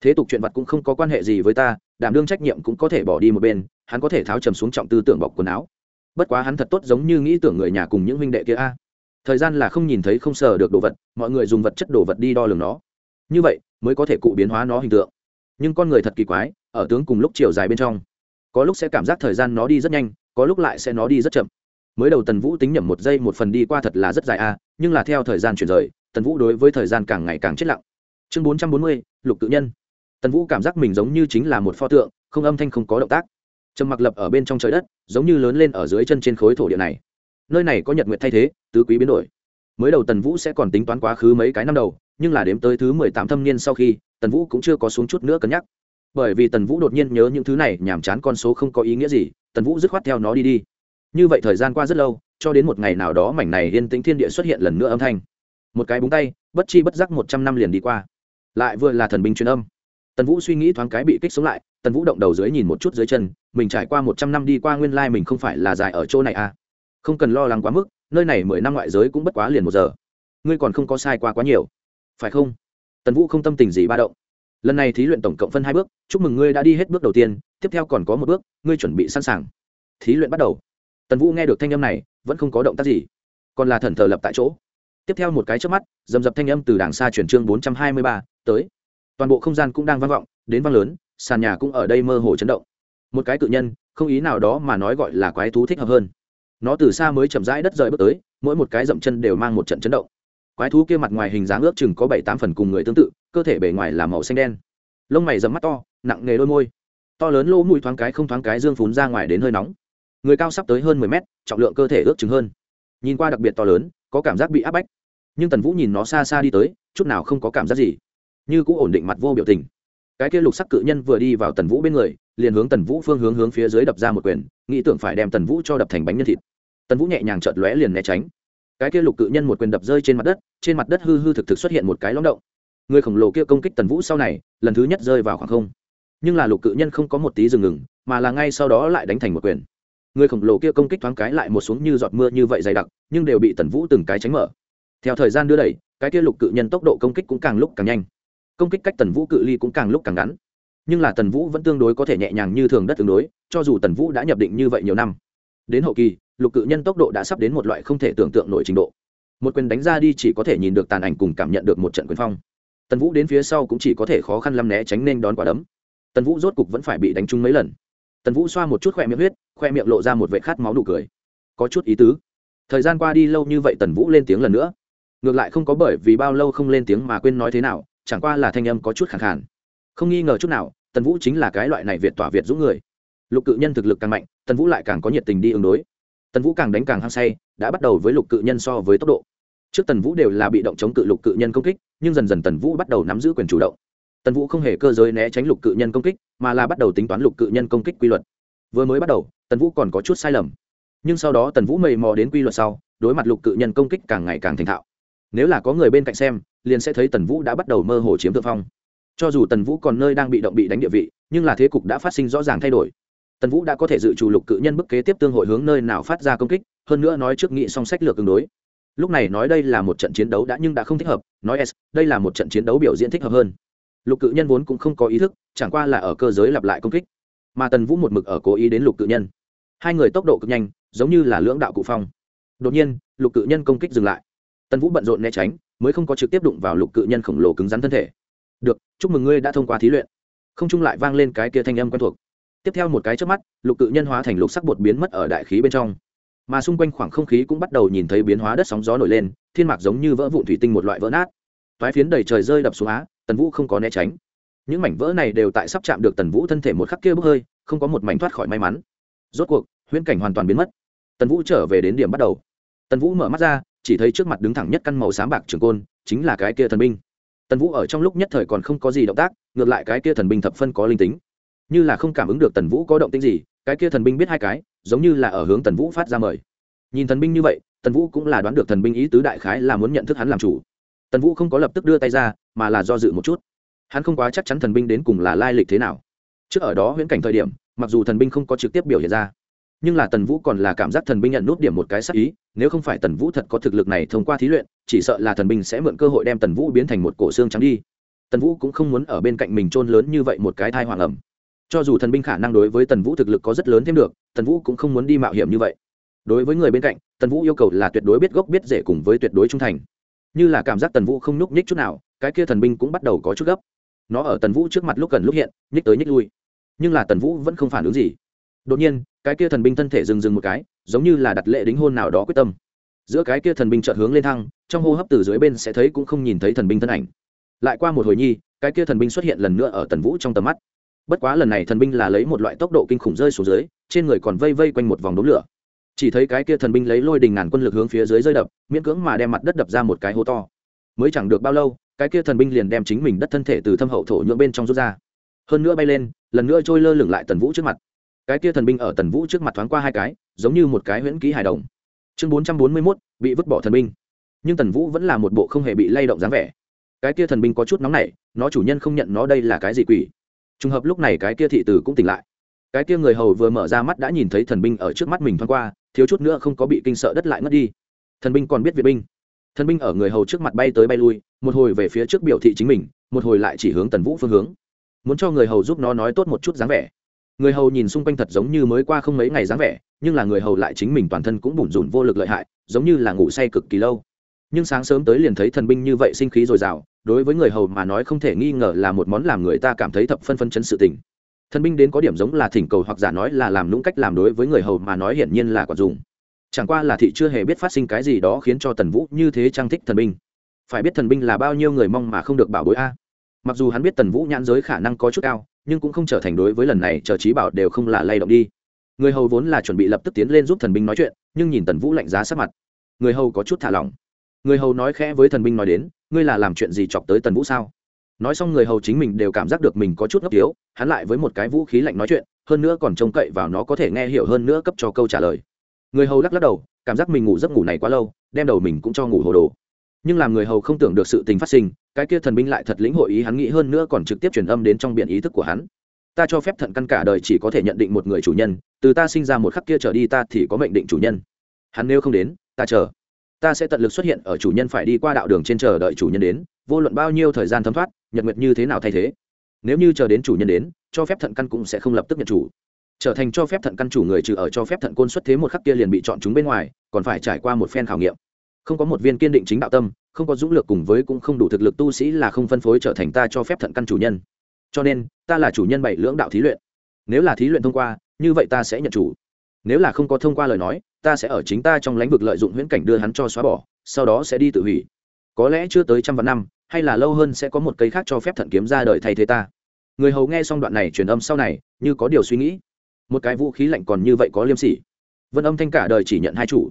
A: Thế tục chuyện vật cũng không có quan hệ gì với ta, đảm đương trách nhiệm cũng có thể bỏ đi một bên, hắn có thể tháo trầm xuống trọng tư tưởng bọc quần áo. Bất quá hắn thật tốt giống như nghĩ tưởng người nhà cùng những huynh đệ kia a. Thời gian là không nhìn thấy không sờ được đồ vật, mọi người dùng vật chất đồ vật đi đo lường nó. Như vậy, mới có thể cụ biến hóa nó hình tượng. Nhưng con người thật kỳ quái, ở tướng cùng lúc chiều dài bên trong, có lúc sẽ cảm giác thời gian nó đi rất nhanh, có lúc lại sẽ nó đi rất chậm mới đầu tần vũ tính nhẩm một giây một phần đi qua thật là rất dài a, nhưng là theo thời gian chuyển rời, tần vũ đối với thời gian càng ngày càng chết lặng. Chương bốn trăm bốn mươi, lục tự nhân. Tần vũ cảm giác mình giống như chính là một pho tượng, không âm thanh không có động tác. Trầm mặc lập ở bên trong trời đất, giống như lớn lên ở dưới chân trên khối thổ địa này. Nơi này có nhật nguyện thay thế, tứ quý biến đổi. Mới đầu tần vũ sẽ còn tính toán quá khứ mấy cái năm đầu, nhưng là đếm tới thứ mười tám thâm niên sau khi, tần vũ cũng chưa có xuống chút nữa cân nhắc. Bởi vì tần vũ đột nhiên nhớ những thứ này, nhàm chán con số không có ý nghĩa gì, tần vũ dứt khoát theo nó đi đi như vậy thời gian qua rất lâu, cho đến một ngày nào đó mảnh này yên tĩnh thiên địa xuất hiện lần nữa âm thanh. Một cái búng tay, bất chi bất giác một trăm năm liền đi qua. Lại vừa là thần binh truyền âm. Tần vũ suy nghĩ thoáng cái bị kích sống lại, tần vũ động đầu dưới nhìn một chút dưới chân, mình trải qua một trăm năm đi qua nguyên lai mình không phải là dài ở chỗ này à. Không cần lo lắng quá mức, nơi này mười năm ngoại giới cũng bất quá liền một giờ. Ngươi còn không có sai qua quá nhiều. Phải không? Tần vũ không tâm tình gì ba động. Lần này thí luyện tổng cộng phân hai bước, chúc mừng ngươi đã đi hết bước đầu tiên, tiếp theo còn có một bước, ngươi chuẩn bị sẵn sàng. Thí luyện bắt đầu tần vũ nghe được thanh âm này, vẫn không có động tác gì, còn là thần thờ lập tại chỗ. Tiếp theo một cái trước mắt dầm dập thanh âm từ đàng xa chuyển chương bốn trăm hai mươi ba, tới. Toàn bộ không gian cũng đang vang vọng, đến vang lớn, sàn nhà cũng ở đây mơ hồ chấn động. Một cái cự nhân, không ý nào đó mà nói gọi là quái thú thích hợp hơn. Nó từ xa mới chậm rãi đất rời bước tới, mỗi một cái dậm chân đều mang một trận chấn động. Quái thú kia mặt ngoài hình dáng ước chừng có bảy tám phần cùng người tương tự, cơ thể bề ngoài là màu xanh đen. Lông mày dầm mắt to, nặng nghề đôi môi. To lớn lỗ mùi thoáng cái không thoáng cái dương phún ra ngoài đến hơi nóng người cao sắp tới hơn mười mét, trọng lượng cơ thể ước chừng hơn. Nhìn qua đặc biệt to lớn, có cảm giác bị áp bách. Nhưng tần vũ nhìn nó xa xa đi tới, chút nào không có cảm giác gì. Như cũng ổn định mặt vô biểu tình. Cái kia lục sắc cự nhân vừa đi vào tần vũ bên người, liền hướng tần vũ phương hướng hướng phía dưới đập ra một quyền, nghĩ tưởng phải đem tần vũ cho đập thành bánh nhân thịt. Tần vũ nhẹ nhàng chợt lóe liền né tránh. Cái kia lục cự nhân một quyền đập rơi trên mặt đất, trên mặt đất hư hư thực thực xuất hiện một cái lõng động. Người khổng lồ kia công kích tần vũ sau này, lần thứ nhất rơi vào khoảng không. Nhưng là lục cự nhân không có một tí dừng ngừng, mà là ngay sau đó lại đánh thành một quyền người khổng lồ kia công kích thoáng cái lại một xuống như giọt mưa như vậy dày đặc, nhưng đều bị tần vũ từng cái tránh mở. Theo thời gian đưa đẩy, cái kia lục cự nhân tốc độ công kích cũng càng lúc càng nhanh. Công kích cách tần vũ cự ly cũng càng lúc càng ngắn. Nhưng là tần vũ vẫn tương đối có thể nhẹ nhàng như thường đất tương đối, cho dù tần vũ đã nhập định như vậy nhiều năm. Đến hậu kỳ, lục cự nhân tốc độ đã sắp đến một loại không thể tưởng tượng nổi trình độ. Một quyền đánh ra đi chỉ có thể nhìn được tàn ảnh cùng cảm nhận được một trận quyền phong. Tần vũ đến phía sau cũng chỉ có thể khó khăn lăm né tránh nên đón quả đấm. Tần vũ rốt cục vẫn phải bị đánh trúng mấy lần tần vũ xoa một chút khoe miệng huyết khoe miệng lộ ra một vệ khát máu đủ cười. Có chút ý tứ. Thời gian qua đi lâu như vậy tần vũ lên tiếng lần nữa. Ngược lại không có bởi vì bao lâu không lên tiếng mà quên nói thế nào, chẳng qua là thanh âm có chút khẳng khàn. Không nghi ngờ chút nào, tần vũ chính là cái loại này việt tỏa việt dũng người. Lục cự nhân thực lực càng mạnh, tần vũ lại càng có nhiệt tình đi ứng đối. Tần vũ càng đánh càng hăng say, đã bắt đầu với lục cự nhân so với tốc độ. Trước tần vũ đều là bị động chống cự lục cự nhân công kích, nhưng dần dần tần vũ bắt đầu nắm giữ quyền chủ động tần vũ không hề cơ giới né tránh lục cự nhân công kích, mà là bắt đầu tính toán lục cự nhân công kích quy luật. Vừa mới bắt đầu, tần vũ còn có chút sai lầm. Nhưng sau đó tần vũ mầy mò đến quy luật sau, đối mặt lục cự nhân công kích càng ngày càng thành thạo. Nếu là có người bên cạnh xem, liền sẽ thấy tần vũ đã bắt đầu mơ hồ chiếm thượng phong. Cho dù tần vũ còn nơi đang bị động bị đánh địa vị, nhưng là thế cục đã phát sinh rõ ràng thay đổi. Tần vũ đã có thể dự trù lục cự nhân bức kế tiếp tương hội hướng nơi nào phát ra công kích, hơn nữa nói trước nghị song sách lược tương đối. Lúc này nói đây là một trận chiến đấu đã nhưng đã không thích hợp, nói s, đây là một trận chiến đấu biểu diễn thích hợp hơn lục cự nhân vốn cũng không có ý thức, chẳng qua là ở cơ giới lặp lại công kích. Mà tần vũ một mực ở cố ý đến lục cự nhân. Hai người tốc độ cực nhanh, giống như là lưỡng đạo cụ phong. Đột nhiên, lục cự nhân công kích dừng lại. Tần vũ bận rộn né tránh, mới không có trực tiếp đụng vào lục cự nhân khổng lồ cứng rắn thân thể. Được, chúc mừng ngươi đã thông qua thí luyện. Không trung lại vang lên cái kia thanh âm quen thuộc. Tiếp theo một cái trước mắt, lục cự nhân hóa thành lục sắc bột biến mất ở đại khí bên trong. Mà xung quanh khoảng không khí cũng bắt đầu nhìn thấy biến hóa đất sóng gió nổi lên, thiên mạc giống như vỡ vụn thủy tinh một loại vỡ nát. Toái phiến đầy trời rơi đập xuống á tần vũ không có né tránh. Những mảnh vỡ này đều tại sắp chạm được tần vũ thân thể một khắc kia bốc hơi, không có một mảnh thoát khỏi may mắn. Rốt cuộc, huyễn cảnh hoàn toàn biến mất. Tần vũ trở về đến điểm bắt đầu. Tần vũ mở mắt ra, chỉ thấy trước mặt đứng thẳng nhất căn màu xám bạc trường côn, chính là cái kia thần binh. Tần vũ ở trong lúc nhất thời còn không có gì động tác, ngược lại cái kia thần binh thập phân có linh tính. Như là không cảm ứng được tần vũ có động tính gì, cái kia thần binh biết hai cái, giống như là ở hướng tần vũ phát ra mời. Nhìn thần binh như vậy, tần vũ cũng là đoán được thần binh ý tứ đại khái là muốn nhận thức hắn làm chủ tần vũ không có lập tức đưa tay ra mà là do dự một chút hắn không quá chắc chắn thần binh đến cùng là lai lịch thế nào trước ở đó huyễn cảnh thời điểm mặc dù thần binh không có trực tiếp biểu hiện ra nhưng là tần vũ còn là cảm giác thần binh nhận nút điểm một cái sắc ý nếu không phải tần vũ thật có thực lực này thông qua thí luyện chỉ sợ là thần binh sẽ mượn cơ hội đem tần vũ biến thành một cổ xương trắng đi tần vũ cũng không muốn ở bên cạnh mình trôn lớn như vậy một cái thai hoàng ẩm cho dù thần binh khả năng đối với tần vũ thực lực có rất lớn thêm được tần vũ cũng không muốn đi mạo hiểm như vậy đối với người bên cạnh tần vũ yêu cầu là tuyệt đối biết gốc biết rễ cùng với tuyệt đối trung thành như là cảm giác tần vũ không nhúc nhích chút nào, cái kia thần binh cũng bắt đầu có chút gấp. Nó ở tần vũ trước mặt lúc gần lúc hiện, nhích tới nhích lui. Nhưng là tần vũ vẫn không phản ứng gì. Đột nhiên, cái kia thần binh thân thể dừng dừng một cái, giống như là đặt lệ đính hôn nào đó quyết tâm. Giữa cái kia thần binh chợt hướng lên thăng, trong hô hấp từ dưới bên sẽ thấy cũng không nhìn thấy thần binh thân ảnh. Lại qua một hồi nhi, cái kia thần binh xuất hiện lần nữa ở tần vũ trong tầm mắt. Bất quá lần này thần binh là lấy một loại tốc độ kinh khủng rơi xuống dưới, trên người còn vây vây quanh một vòng đống lửa chỉ thấy cái kia thần binh lấy lôi đình ngàn quân lực hướng phía dưới rơi đập, miễn cưỡng mà đem mặt đất đập ra một cái hố to. Mới chẳng được bao lâu, cái kia thần binh liền đem chính mình đất thân thể từ thâm hậu thổ nhượng bên trong rút ra. Hơn nữa bay lên, lần nữa trôi lơ lửng lại tần vũ trước mặt. Cái kia thần binh ở tần vũ trước mặt thoáng qua hai cái, giống như một cái huyễn ký hài đồng. Chương bốn trăm bốn mươi mốt, bị vứt bỏ thần binh. Nhưng tần vũ vẫn là một bộ không hề bị lay động dáng vẻ. Cái kia thần binh có chút nóng nảy, nó chủ nhân không nhận nó đây là cái gì quỷ. Trùng hợp lúc này cái kia thị tử cũng tỉnh lại cái kia người hầu vừa mở ra mắt đã nhìn thấy thần binh ở trước mắt mình thoáng qua, thiếu chút nữa không có bị kinh sợ đất lại ngất đi. Thần binh còn biết việt binh. Thần binh ở người hầu trước mặt bay tới bay lui, một hồi về phía trước biểu thị chính mình, một hồi lại chỉ hướng tần vũ phương hướng. Muốn cho người hầu giúp nó nói tốt một chút dáng vẻ. Người hầu nhìn xung quanh thật giống như mới qua không mấy ngày dáng vẻ, nhưng là người hầu lại chính mình toàn thân cũng bủn rủn vô lực lợi hại, giống như là ngủ say cực kỳ lâu. Nhưng sáng sớm tới liền thấy thần binh như vậy sinh khí dồi dào, đối với người hầu mà nói không thể nghi ngờ là một món làm người ta cảm thấy thập phân phân chấn sự tình thần binh đến có điểm giống là thỉnh cầu hoặc giả nói là làm lũng cách làm đối với người hầu mà nói hiển nhiên là còn dùng. Chẳng qua là thị chưa hề biết phát sinh cái gì đó khiến cho tần vũ như thế trang thích thần binh. Phải biết thần binh là bao nhiêu người mong mà không được bảo bối a. Mặc dù hắn biết tần vũ nhãn giới khả năng có chút cao, nhưng cũng không trở thành đối với lần này chờ trí bảo đều không là lay động đi. Người hầu vốn là chuẩn bị lập tức tiến lên giúp thần binh nói chuyện, nhưng nhìn tần vũ lạnh giá sắc mặt. Người hầu có chút thả lỏng. Người hầu nói khẽ với thần binh nói đến, ngươi là làm chuyện gì chọc tới tần vũ sao? Nói xong người hầu chính mình đều cảm giác được mình có chút ngốc tiếu hắn lại với một cái vũ khí lạnh nói chuyện, hơn nữa còn trông cậy vào nó có thể nghe hiểu hơn nữa cấp cho câu trả lời. Người hầu lắc lắc đầu, cảm giác mình ngủ giấc ngủ này quá lâu, đem đầu mình cũng cho ngủ hồ đồ. Nhưng làm người hầu không tưởng được sự tình phát sinh, cái kia thần binh lại thật lĩnh hội ý hắn nghĩ hơn nữa còn trực tiếp truyền âm đến trong biển ý thức của hắn. Ta cho phép thận căn cả đời chỉ có thể nhận định một người chủ nhân, từ ta sinh ra một khắc kia trở đi ta thì có mệnh định chủ nhân. Hắn nếu không đến, ta chờ. Ta sẽ tận lực xuất hiện ở chủ nhân phải đi qua đạo đường trên chờ đợi chủ nhân đến, vô luận bao nhiêu thời gian thấm thoát nhật nguyệt như thế nào thay thế? Nếu như chờ đến chủ nhân đến, cho phép thận căn cũng sẽ không lập tức nhận chủ. Trở thành cho phép thận căn chủ người trừ ở cho phép thận côn xuất thế một khắc kia liền bị chọn chúng bên ngoài, còn phải trải qua một phen khảo nghiệm. Không có một viên kiên định chính đạo tâm, không có dũng lược cùng với cũng không đủ thực lực tu sĩ là không phân phối trở thành ta cho phép thận căn chủ nhân. Cho nên, ta là chủ nhân bảy lưỡng đạo thí luyện. Nếu là thí luyện thông qua, như vậy ta sẽ nhận chủ. Nếu là không có thông qua lời nói, ta sẽ ở chính ta trong lãnh vực lợi dụng huyễn cảnh đưa hắn cho xóa bỏ, sau đó sẽ đi tự hủy. Có lẽ chưa tới trăm vạn năm hay là lâu hơn sẽ có một cây khác cho phép thận kiếm ra đời thay thế ta? Người hầu nghe xong đoạn này truyền âm sau này, như có điều suy nghĩ. Một cái vũ khí lạnh còn như vậy có liêm sỉ. Vân âm thanh cả đời chỉ nhận hai chủ.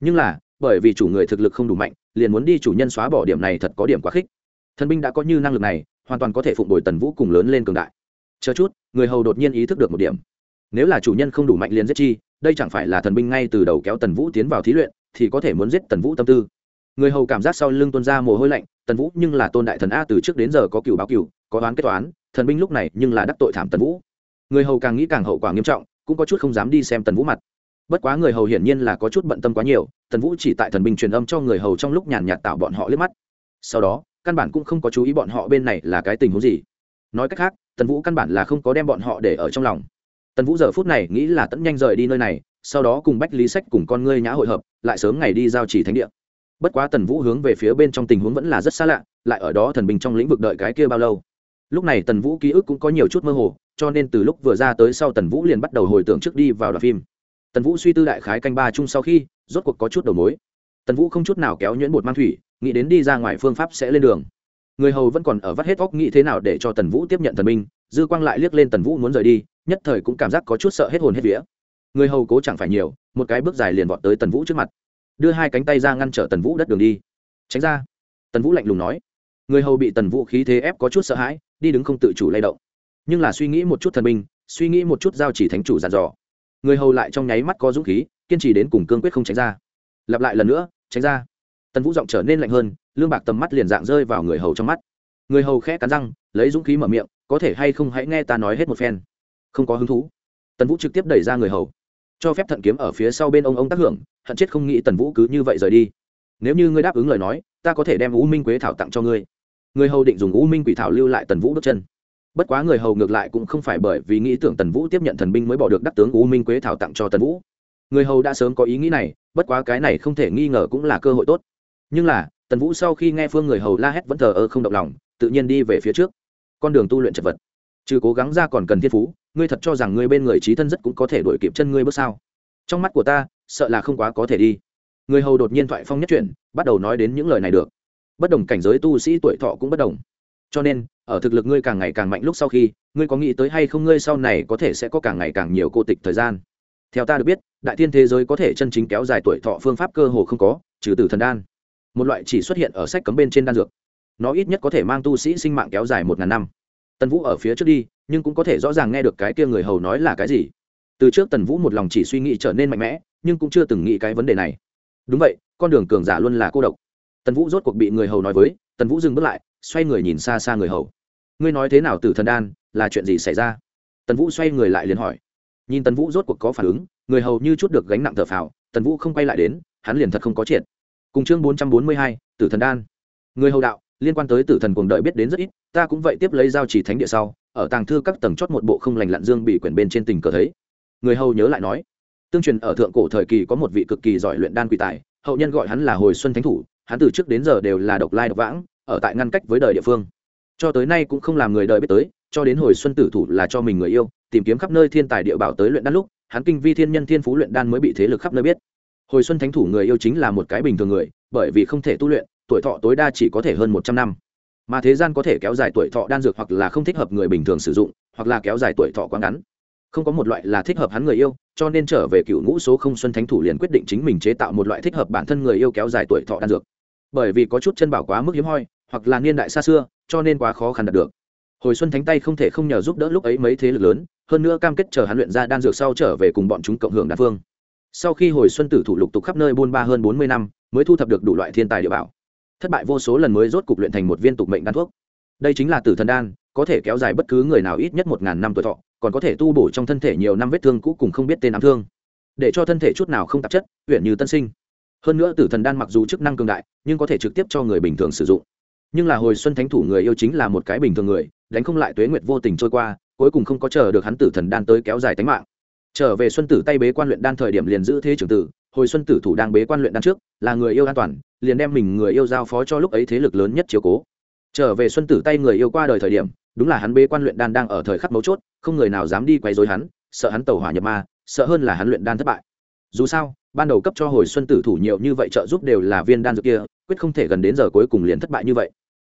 A: Nhưng là, bởi vì chủ người thực lực không đủ mạnh, liền muốn đi chủ nhân xóa bỏ điểm này thật có điểm quá khích. Thần binh đã có như năng lực này, hoàn toàn có thể phụng đổi tần vũ cùng lớn lên cường đại. Chờ chút, người hầu đột nhiên ý thức được một điểm. Nếu là chủ nhân không đủ mạnh liền giết chi, đây chẳng phải là thần binh ngay từ đầu kéo tần vũ tiến vào thí luyện, thì có thể muốn giết tần vũ tâm tư người hầu cảm giác sau lưng tuôn ra mồ hôi lạnh, tần vũ nhưng là tôn đại thần a từ trước đến giờ có cựu báo cựu có đoán kết toán thần binh lúc này nhưng là đắc tội thảm tần vũ. Người hầu càng nghĩ càng hậu quả nghiêm trọng, cũng có chút không dám đi xem tần vũ mặt. Bất quá người hầu hiển nhiên là có chút bận tâm quá nhiều, tần vũ chỉ tại thần binh truyền âm cho người hầu trong lúc nhàn nhạt tạo bọn họ liếc mắt. Sau đó, căn bản cũng không có chú ý bọn họ bên này là cái tình huống gì. Nói cách khác, tần vũ căn bản là không có đem bọn họ để ở trong lòng. Tần vũ giờ phút này nghĩ là tẫn nhanh rời đi nơi này, sau đó cùng bách lý sách cùng con ngươi nhã hội hợp, lại sớm ngày đi giao chỉ thánh địa bất quá tần vũ hướng về phía bên trong tình huống vẫn là rất xa lạ, lại ở đó thần bình trong lĩnh vực đợi cái kia bao lâu. Lúc này tần vũ ký ức cũng có nhiều chút mơ hồ, cho nên từ lúc vừa ra tới sau tần vũ liền bắt đầu hồi tưởng trước đi vào đoạn phim. Tần vũ suy tư đại khái canh ba chung sau khi, rốt cuộc có chút đầu mối. Tần vũ không chút nào kéo nhuyễn bột mang thủy, nghĩ đến đi ra ngoài phương pháp sẽ lên đường. Người hầu vẫn còn ở vắt hết óc nghĩ thế nào để cho tần vũ tiếp nhận thần minh dư quang lại liếc lên tần vũ muốn rời đi, nhất thời cũng cảm giác có chút sợ hết hồn hết vía. Người hầu cố chẳng phải nhiều, một cái bước dài liền vọt tới tần vũ trước mặt đưa hai cánh tay ra ngăn trở tần vũ đất đường đi. Tránh ra. Tần vũ lạnh lùng nói. Người hầu bị tần vũ khí thế ép có chút sợ hãi, đi đứng không tự chủ lay động. Nhưng là suy nghĩ một chút thần minh suy nghĩ một chút giao chỉ thánh chủ giàn dò. Người hầu lại trong nháy mắt có dũng khí, kiên trì đến cùng cương quyết không tránh ra. Lặp lại lần nữa, tránh ra. Tần vũ giọng trở nên lạnh hơn, lương bạc tầm mắt liền dạng rơi vào người hầu trong mắt. Người hầu khẽ cắn răng, lấy dũng khí mở miệng, có thể hay không hãy nghe ta nói hết một phen. Không có hứng thú. Tần vũ trực tiếp đẩy ra người hầu, cho phép thận kiếm ở phía sau bên ông ông tác hưởng hận chết không nghĩ tần vũ cứ như vậy rời đi. Nếu như ngươi đáp ứng lời nói, ta có thể đem u minh quế thảo tặng cho ngươi. Người hầu định dùng u minh quỷ thảo lưu lại tần vũ bước chân. Bất quá người hầu ngược lại cũng không phải bởi vì nghĩ tưởng tần vũ tiếp nhận thần binh mới bỏ được đắc tướng u minh quế thảo tặng cho tần vũ. Người hầu đã sớm có ý nghĩ này, bất quá cái này không thể nghi ngờ cũng là cơ hội tốt. Nhưng là, tần vũ sau khi nghe phương người hầu la hét vẫn thờ ơ không động lòng, tự nhiên đi về phía trước. Con đường tu luyện chật vật. Trừ cố gắng ra còn cần thiên phú, ngươi thật cho rằng ngươi bên người trí thân rất cũng có thể đổi kịp chân ngươi bước sao? Trong mắt của ta sợ là không quá có thể đi. Người hầu đột nhiên thoại phong nhất chuyển, bắt đầu nói đến những lời này được. Bất đồng cảnh giới tu sĩ tuổi thọ cũng bất đồng. Cho nên, ở thực lực ngươi càng ngày càng mạnh lúc sau khi, ngươi có nghĩ tới hay không ngươi sau này có thể sẽ có càng ngày càng nhiều cô tịch thời gian? Theo ta được biết, đại thiên thế giới có thể chân chính kéo dài tuổi thọ phương pháp cơ hồ không có, trừ từ thần đan. Một loại chỉ xuất hiện ở sách cấm bên trên đan dược. Nó ít nhất có thể mang tu sĩ sinh mạng kéo dài một ngàn năm. Tân vũ ở phía trước đi, nhưng cũng có thể rõ ràng nghe được cái kia người hầu nói là cái gì từ trước tần vũ một lòng chỉ suy nghĩ trở nên mạnh mẽ, nhưng cũng chưa từng nghĩ cái vấn đề này. Đúng vậy, con đường cường giả luôn là cô độc. Tần vũ rốt cuộc bị người hầu nói với, tần vũ dừng bước lại, xoay người nhìn xa xa người hầu. Ngươi nói thế nào từ thần đan, là chuyện gì xảy ra? Tần vũ xoay người lại liền hỏi. Nhìn tần vũ rốt cuộc có phản ứng, người hầu như chút được gánh nặng thở phào, tần vũ không quay lại đến, hắn liền thật không có triệt. Cùng chương bốn trăm bốn mươi hai, tử thần đan. Người hầu đạo, liên quan tới tử thần cuồng đợi biết đến rất ít, ta cũng vậy tiếp lấy giao chỉ thánh địa sau, ở tàng thư các tầng chót một bộ không lành lặn dương bị quyển bên trên tình cờ thấy người hầu nhớ lại nói, tương truyền ở thượng cổ thời kỳ có một vị cực kỳ giỏi luyện đan quỷ tài, hậu nhân gọi hắn là hồi xuân thánh thủ, hắn từ trước đến giờ đều là độc lai độc vãng, ở tại ngăn cách với đời địa phương. Cho tới nay cũng không làm người đời biết tới, cho đến hồi xuân tử thủ là cho mình người yêu, tìm kiếm khắp nơi thiên tài địa bảo tới luyện đan lúc, hắn kinh vi thiên nhân thiên phú luyện đan mới bị thế lực khắp nơi biết. Hồi xuân thánh thủ người yêu chính là một cái bình thường người, bởi vì không thể tu luyện, tuổi thọ tối đa chỉ có thể hơn một trăm năm. Mà thế gian có thể kéo dài tuổi thọ đan dược hoặc là không thích hợp người bình thường sử dụng, hoặc là kéo dài tuổi thọ quá ngắn không có một loại là thích hợp hắn người yêu, cho nên trở về cựu ngũ số không xuân thánh thủ liền quyết định chính mình chế tạo một loại thích hợp bản thân người yêu kéo dài tuổi thọ đan dược. Bởi vì có chút chân bảo quá mức hiếm hoi, hoặc là niên đại xa xưa, cho nên quá khó khăn đạt được. Hồi xuân thánh tay không thể không nhờ giúp đỡ lúc ấy mấy thế lực lớn, hơn nữa cam kết chờ hắn luyện ra đan dược sau trở về cùng bọn chúng cộng hưởng đan phương. Sau khi hồi xuân tử thủ lục tục khắp nơi buôn ba hơn bốn mươi năm, mới thu thập được đủ loại thiên tài địa bảo. Thất bại vô số lần mới rốt cục luyện thành một viên tục mệnh đan thuốc. Đây chính là tử thần đan có thể kéo dài bất cứ người nào ít nhất một ngàn năm tuổi thọ, còn có thể tu bổ trong thân thể nhiều năm vết thương cũ cùng không biết tên ám thương. Để cho thân thể chút nào không tạp chất, huyện như tân sinh. Hơn nữa tử thần đan mặc dù chức năng cường đại, nhưng có thể trực tiếp cho người bình thường sử dụng. Nhưng là hồi xuân thánh thủ người yêu chính là một cái bình thường người, đánh không lại tuế nguyệt vô tình trôi qua, cuối cùng không có chờ được hắn tử thần đan tới kéo dài tính mạng. Trở về xuân tử tay bế quan luyện đan thời điểm liền giữ thế trưởng tử, hồi xuân tử thủ đang bế quan luyện đan trước, là người yêu an toàn, liền đem mình người yêu giao phó cho lúc ấy thế lực lớn nhất chiếu cố. Trở về xuân tử tay người yêu qua đời thời điểm đúng là hắn bế quan luyện đan đang ở thời khắc mấu chốt, không người nào dám đi quấy rối hắn, sợ hắn tẩu hỏa nhập ma, sợ hơn là hắn luyện đan thất bại. Dù sao, ban đầu cấp cho hồi xuân tử thủ nhiều như vậy trợ giúp đều là viên đan dược kia, quyết không thể gần đến giờ cuối cùng liền thất bại như vậy.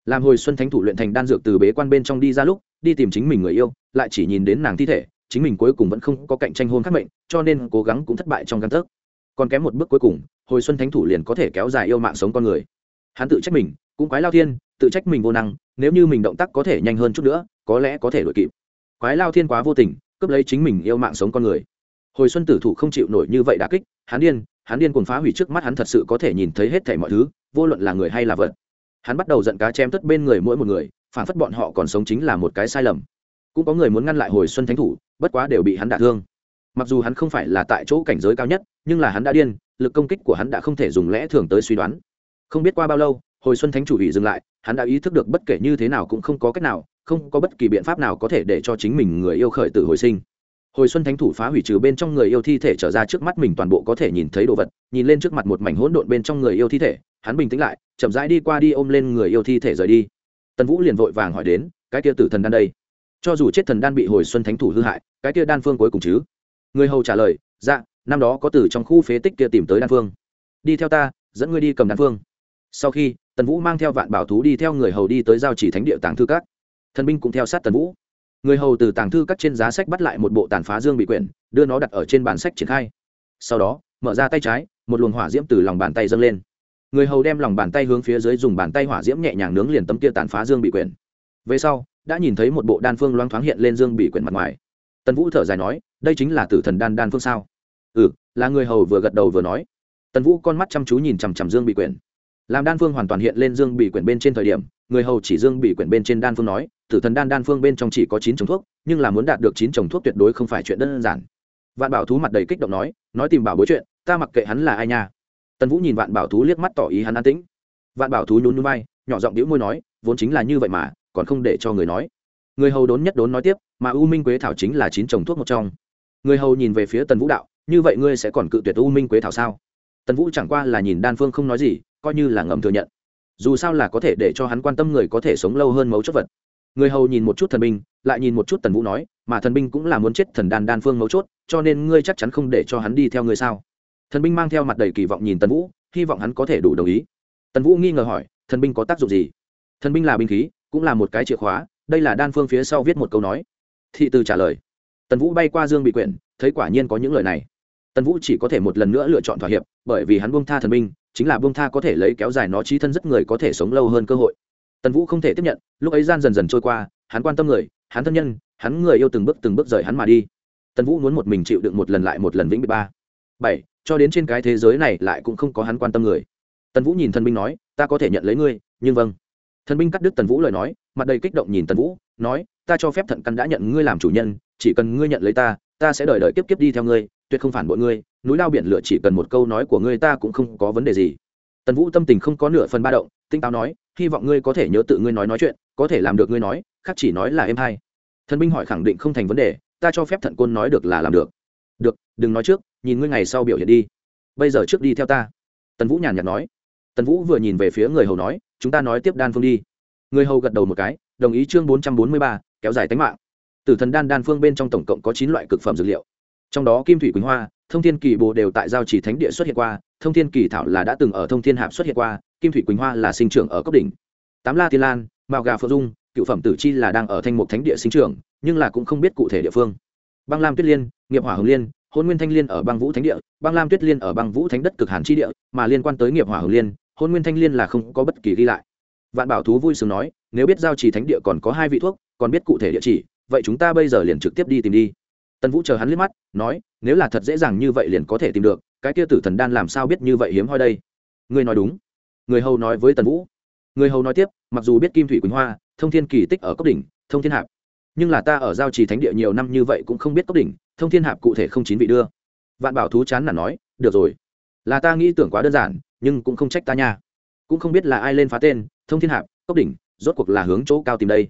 A: Làm hồi xuân thánh thủ luyện thành đan dược từ bế quan bên trong đi ra lúc, đi tìm chính mình người yêu, lại chỉ nhìn đến nàng thi thể, chính mình cuối cùng vẫn không có cạnh tranh hôn khắc mệnh, cho nên cố gắng cũng thất bại trong căn thức còn kém một bước cuối cùng, hồi xuân thánh thủ liền có thể kéo dài yêu mạng sống con người. Hắn tự trách mình, cũng quái lao thiên, tự trách mình vô năng nếu như mình động tác có thể nhanh hơn chút nữa, có lẽ có thể đuổi kịp. Quái lao thiên quá vô tình, cướp lấy chính mình yêu mạng sống con người. Hồi xuân tử thủ không chịu nổi như vậy đà kích, hắn điên hắn điên cuồng phá hủy trước mắt hắn thật sự có thể nhìn thấy hết thảy mọi thứ, vô luận là người hay là vật. Hắn bắt đầu giận cá chém tất bên người mỗi một người, phản phất bọn họ còn sống chính là một cái sai lầm. Cũng có người muốn ngăn lại hồi xuân thánh thủ, bất quá đều bị hắn đả thương. Mặc dù hắn không phải là tại chỗ cảnh giới cao nhất, nhưng là hắn đã điên, lực công kích của hắn đã không thể dùng lẽ thường tới suy đoán. Không biết qua bao lâu, hồi xuân thánh chủ ủy dừng lại hắn đã ý thức được bất kể như thế nào cũng không có cách nào, không có bất kỳ biện pháp nào có thể để cho chính mình người yêu khởi tử hồi sinh. Hồi xuân thánh thủ phá hủy trừ bên trong người yêu thi thể trở ra trước mắt mình toàn bộ có thể nhìn thấy đồ vật, nhìn lên trước mặt một mảnh hỗn độn bên trong người yêu thi thể, hắn bình tĩnh lại, chậm rãi đi qua đi ôm lên người yêu thi thể rời đi. Tần vũ liền vội vàng hỏi đến, cái kia tử thần đan đây? Cho dù chết thần đan bị hồi xuân thánh thủ hư hại, cái kia đan phương cuối cùng chứ? Người hầu trả lời dạ năm đó có từ trong khu phế tích kia tìm tới đan phương. Đi theo ta, dẫn ngươi đi cầm đan phương sau khi, tần vũ mang theo vạn bảo thú đi theo người hầu đi tới giao chỉ thánh địa tàng thư các. Thần binh cũng theo sát tần vũ. Người hầu từ tàng thư các trên giá sách bắt lại một bộ tàn phá dương bị quyển, đưa nó đặt ở trên bàn sách triển khai. Sau đó, mở ra tay trái, một luồng hỏa diễm từ lòng bàn tay dâng lên. Người hầu đem lòng bàn tay hướng phía dưới dùng bàn tay hỏa diễm nhẹ nhàng nướng liền tấm kia tàn phá dương bị quyển. Về sau, đã nhìn thấy một bộ đan phương loáng thoáng hiện lên dương bị quyển mặt ngoài. Tần vũ thở dài nói, đây chính là tử thần đan đan phương sao? Ừ là người hầu vừa gật đầu vừa nói. Tần vũ con mắt chăm chú nhìn chằm chằm dương bị quyển làm đan phương hoàn toàn hiện lên dương bị quyển bên trên thời điểm, người hầu chỉ dương bị quyển bên trên đan phương nói, tử thần đan đan phương bên trong chỉ có chín trồng thuốc, nhưng là muốn đạt được chín trồng thuốc tuyệt đối không phải chuyện đơn giản. Vạn bảo thú mặt đầy kích động nói nói tìm bảo bối chuyện, ta mặc kệ hắn là ai nha. Tần vũ nhìn vạn bảo thú liếc mắt tỏ ý hắn an tĩnh. Vạn bảo thú nhún núi bay nhỏ giọng đĩu môi nói, vốn chính là như vậy mà, còn không để cho người nói. Người hầu đốn nhất đốn nói tiếp, mà u minh quế thảo chính là chín trồng thuốc một trong. Người hầu nhìn về phía tần vũ đạo, như vậy ngươi sẽ còn cự tuyệt u minh quế thảo sao? Tần vũ chẳng qua là nhìn đan phương không nói gì coi như là ngầm thừa nhận. Dù sao là có thể để cho hắn quan tâm người có thể sống lâu hơn mấu chốt vật. Người hầu nhìn một chút thần binh, lại nhìn một chút tần vũ nói, mà thần binh cũng là muốn chết thần đan đan phương mấu chốt, cho nên ngươi chắc chắn không để cho hắn đi theo ngươi sao? Thần binh mang theo mặt đầy kỳ vọng nhìn tần vũ, hy vọng hắn có thể đủ đồng ý. Tần vũ nghi ngờ hỏi, thần binh có tác dụng gì? Thần binh là binh khí, cũng là một cái chìa khóa, đây là đan phương phía sau viết một câu nói. Thị từ trả lời. Tần vũ bay qua dương bị quyển, thấy quả nhiên có những lời này. Tần vũ chỉ có thể một lần nữa lựa chọn thỏa hiệp, bởi vì hắn buông tha thần binh chính là buông tha có thể lấy kéo dài nó trí thân rất người có thể sống lâu hơn cơ hội. Tần vũ không thể tiếp nhận, lúc ấy gian dần dần trôi qua, hắn quan tâm người, hắn thân nhân, hắn người yêu từng bước từng bước rời hắn mà đi. Tần vũ muốn một mình chịu đựng một lần lại một lần vĩnh biệt ba. Bảy, cho đến trên cái thế giới này lại cũng không có hắn quan tâm người. Tần vũ nhìn thần binh nói, ta có thể nhận lấy ngươi, nhưng vâng. Thần binh cắt đứt tần vũ lời nói, mặt đầy kích động nhìn tần vũ, nói, ta cho phép thận căn đã nhận ngươi làm chủ nhân, chỉ cần ngươi nhận lấy ta ta sẽ đợi đợi kiếp kiếp đi theo ngươi tuyệt không phản bội ngươi, núi lao biển lửa chỉ cần một câu nói của ngươi ta cũng không có vấn đề gì. Tần vũ tâm tình không có nửa phần ba động, tinh táo nói, hy vọng ngươi có thể nhớ tự ngươi nói nói chuyện, có thể làm được ngươi nói, khác chỉ nói là em hay. Thần binh hỏi khẳng định không thành vấn đề, ta cho phép thận côn nói được là làm được. Được, đừng nói trước, nhìn ngươi ngày sau biểu hiện đi. Bây giờ trước đi theo ta. Tần vũ nhàn nhạt nói. Tần vũ vừa nhìn về phía người hầu nói, chúng ta nói tiếp đan phương đi. Người hầu gật đầu một cái, đồng ý chương bốn trăm bốn mươi ba, kéo dài tính mạng. Tử thần đan đan phương bên trong tổng cộng có chín loại cực phẩm dược liệu trong đó kim thủy quỳnh hoa, thông thiên kỳ bồ đều tại giao chỉ thánh địa xuất hiện qua, thông thiên kỳ thảo là đã từng ở thông thiên hạp xuất hiện qua, kim thủy quỳnh hoa là sinh trưởng ở cấp đỉnh. Tám la tiên lan mạo gà phượng dung, cựu phẩm tử chi là đang ở thanh mục thánh địa sinh trưởng, nhưng là cũng không biết cụ thể địa phương. Băng lam tuyết liên, nghiệp hỏa hồng liên, hôn nguyên thanh liên ở băng vũ thánh địa, băng lam tuyết liên ở băng vũ thánh đất cực hàn chi địa, mà liên quan tới nghiệp hỏa hồng liên, hôn nguyên thanh liên là không có bất kỳ ghi lại. Vạn bảo thú vui sướng nói, nếu biết giao trì thánh địa còn có hai vị thuốc, còn biết cụ thể địa chỉ, vậy chúng ta bây giờ liền trực tiếp đi tìm đi tần vũ chờ hắn liếc mắt, nói, nếu là thật dễ dàng như vậy liền có thể tìm được, cái kia tử thần đan làm sao biết như vậy hiếm hoi đây? Ngươi nói đúng. Người hầu nói với tần vũ. Người hầu nói tiếp, mặc dù biết kim thủy quỳnh hoa, thông thiên kỳ tích ở cốc đỉnh, thông thiên hạp, nhưng là ta ở giao trì thánh địa nhiều năm như vậy cũng không biết cốc đỉnh, thông thiên hạp cụ thể không chín vị đưa. Vạn bảo thú chán là nói, được rồi, là ta nghĩ tưởng quá đơn giản, nhưng cũng không trách ta nha. Cũng không biết là ai lên phá tên, thông thiên hạp, cốc đỉnh, rốt cuộc là hướng chỗ cao tìm đây,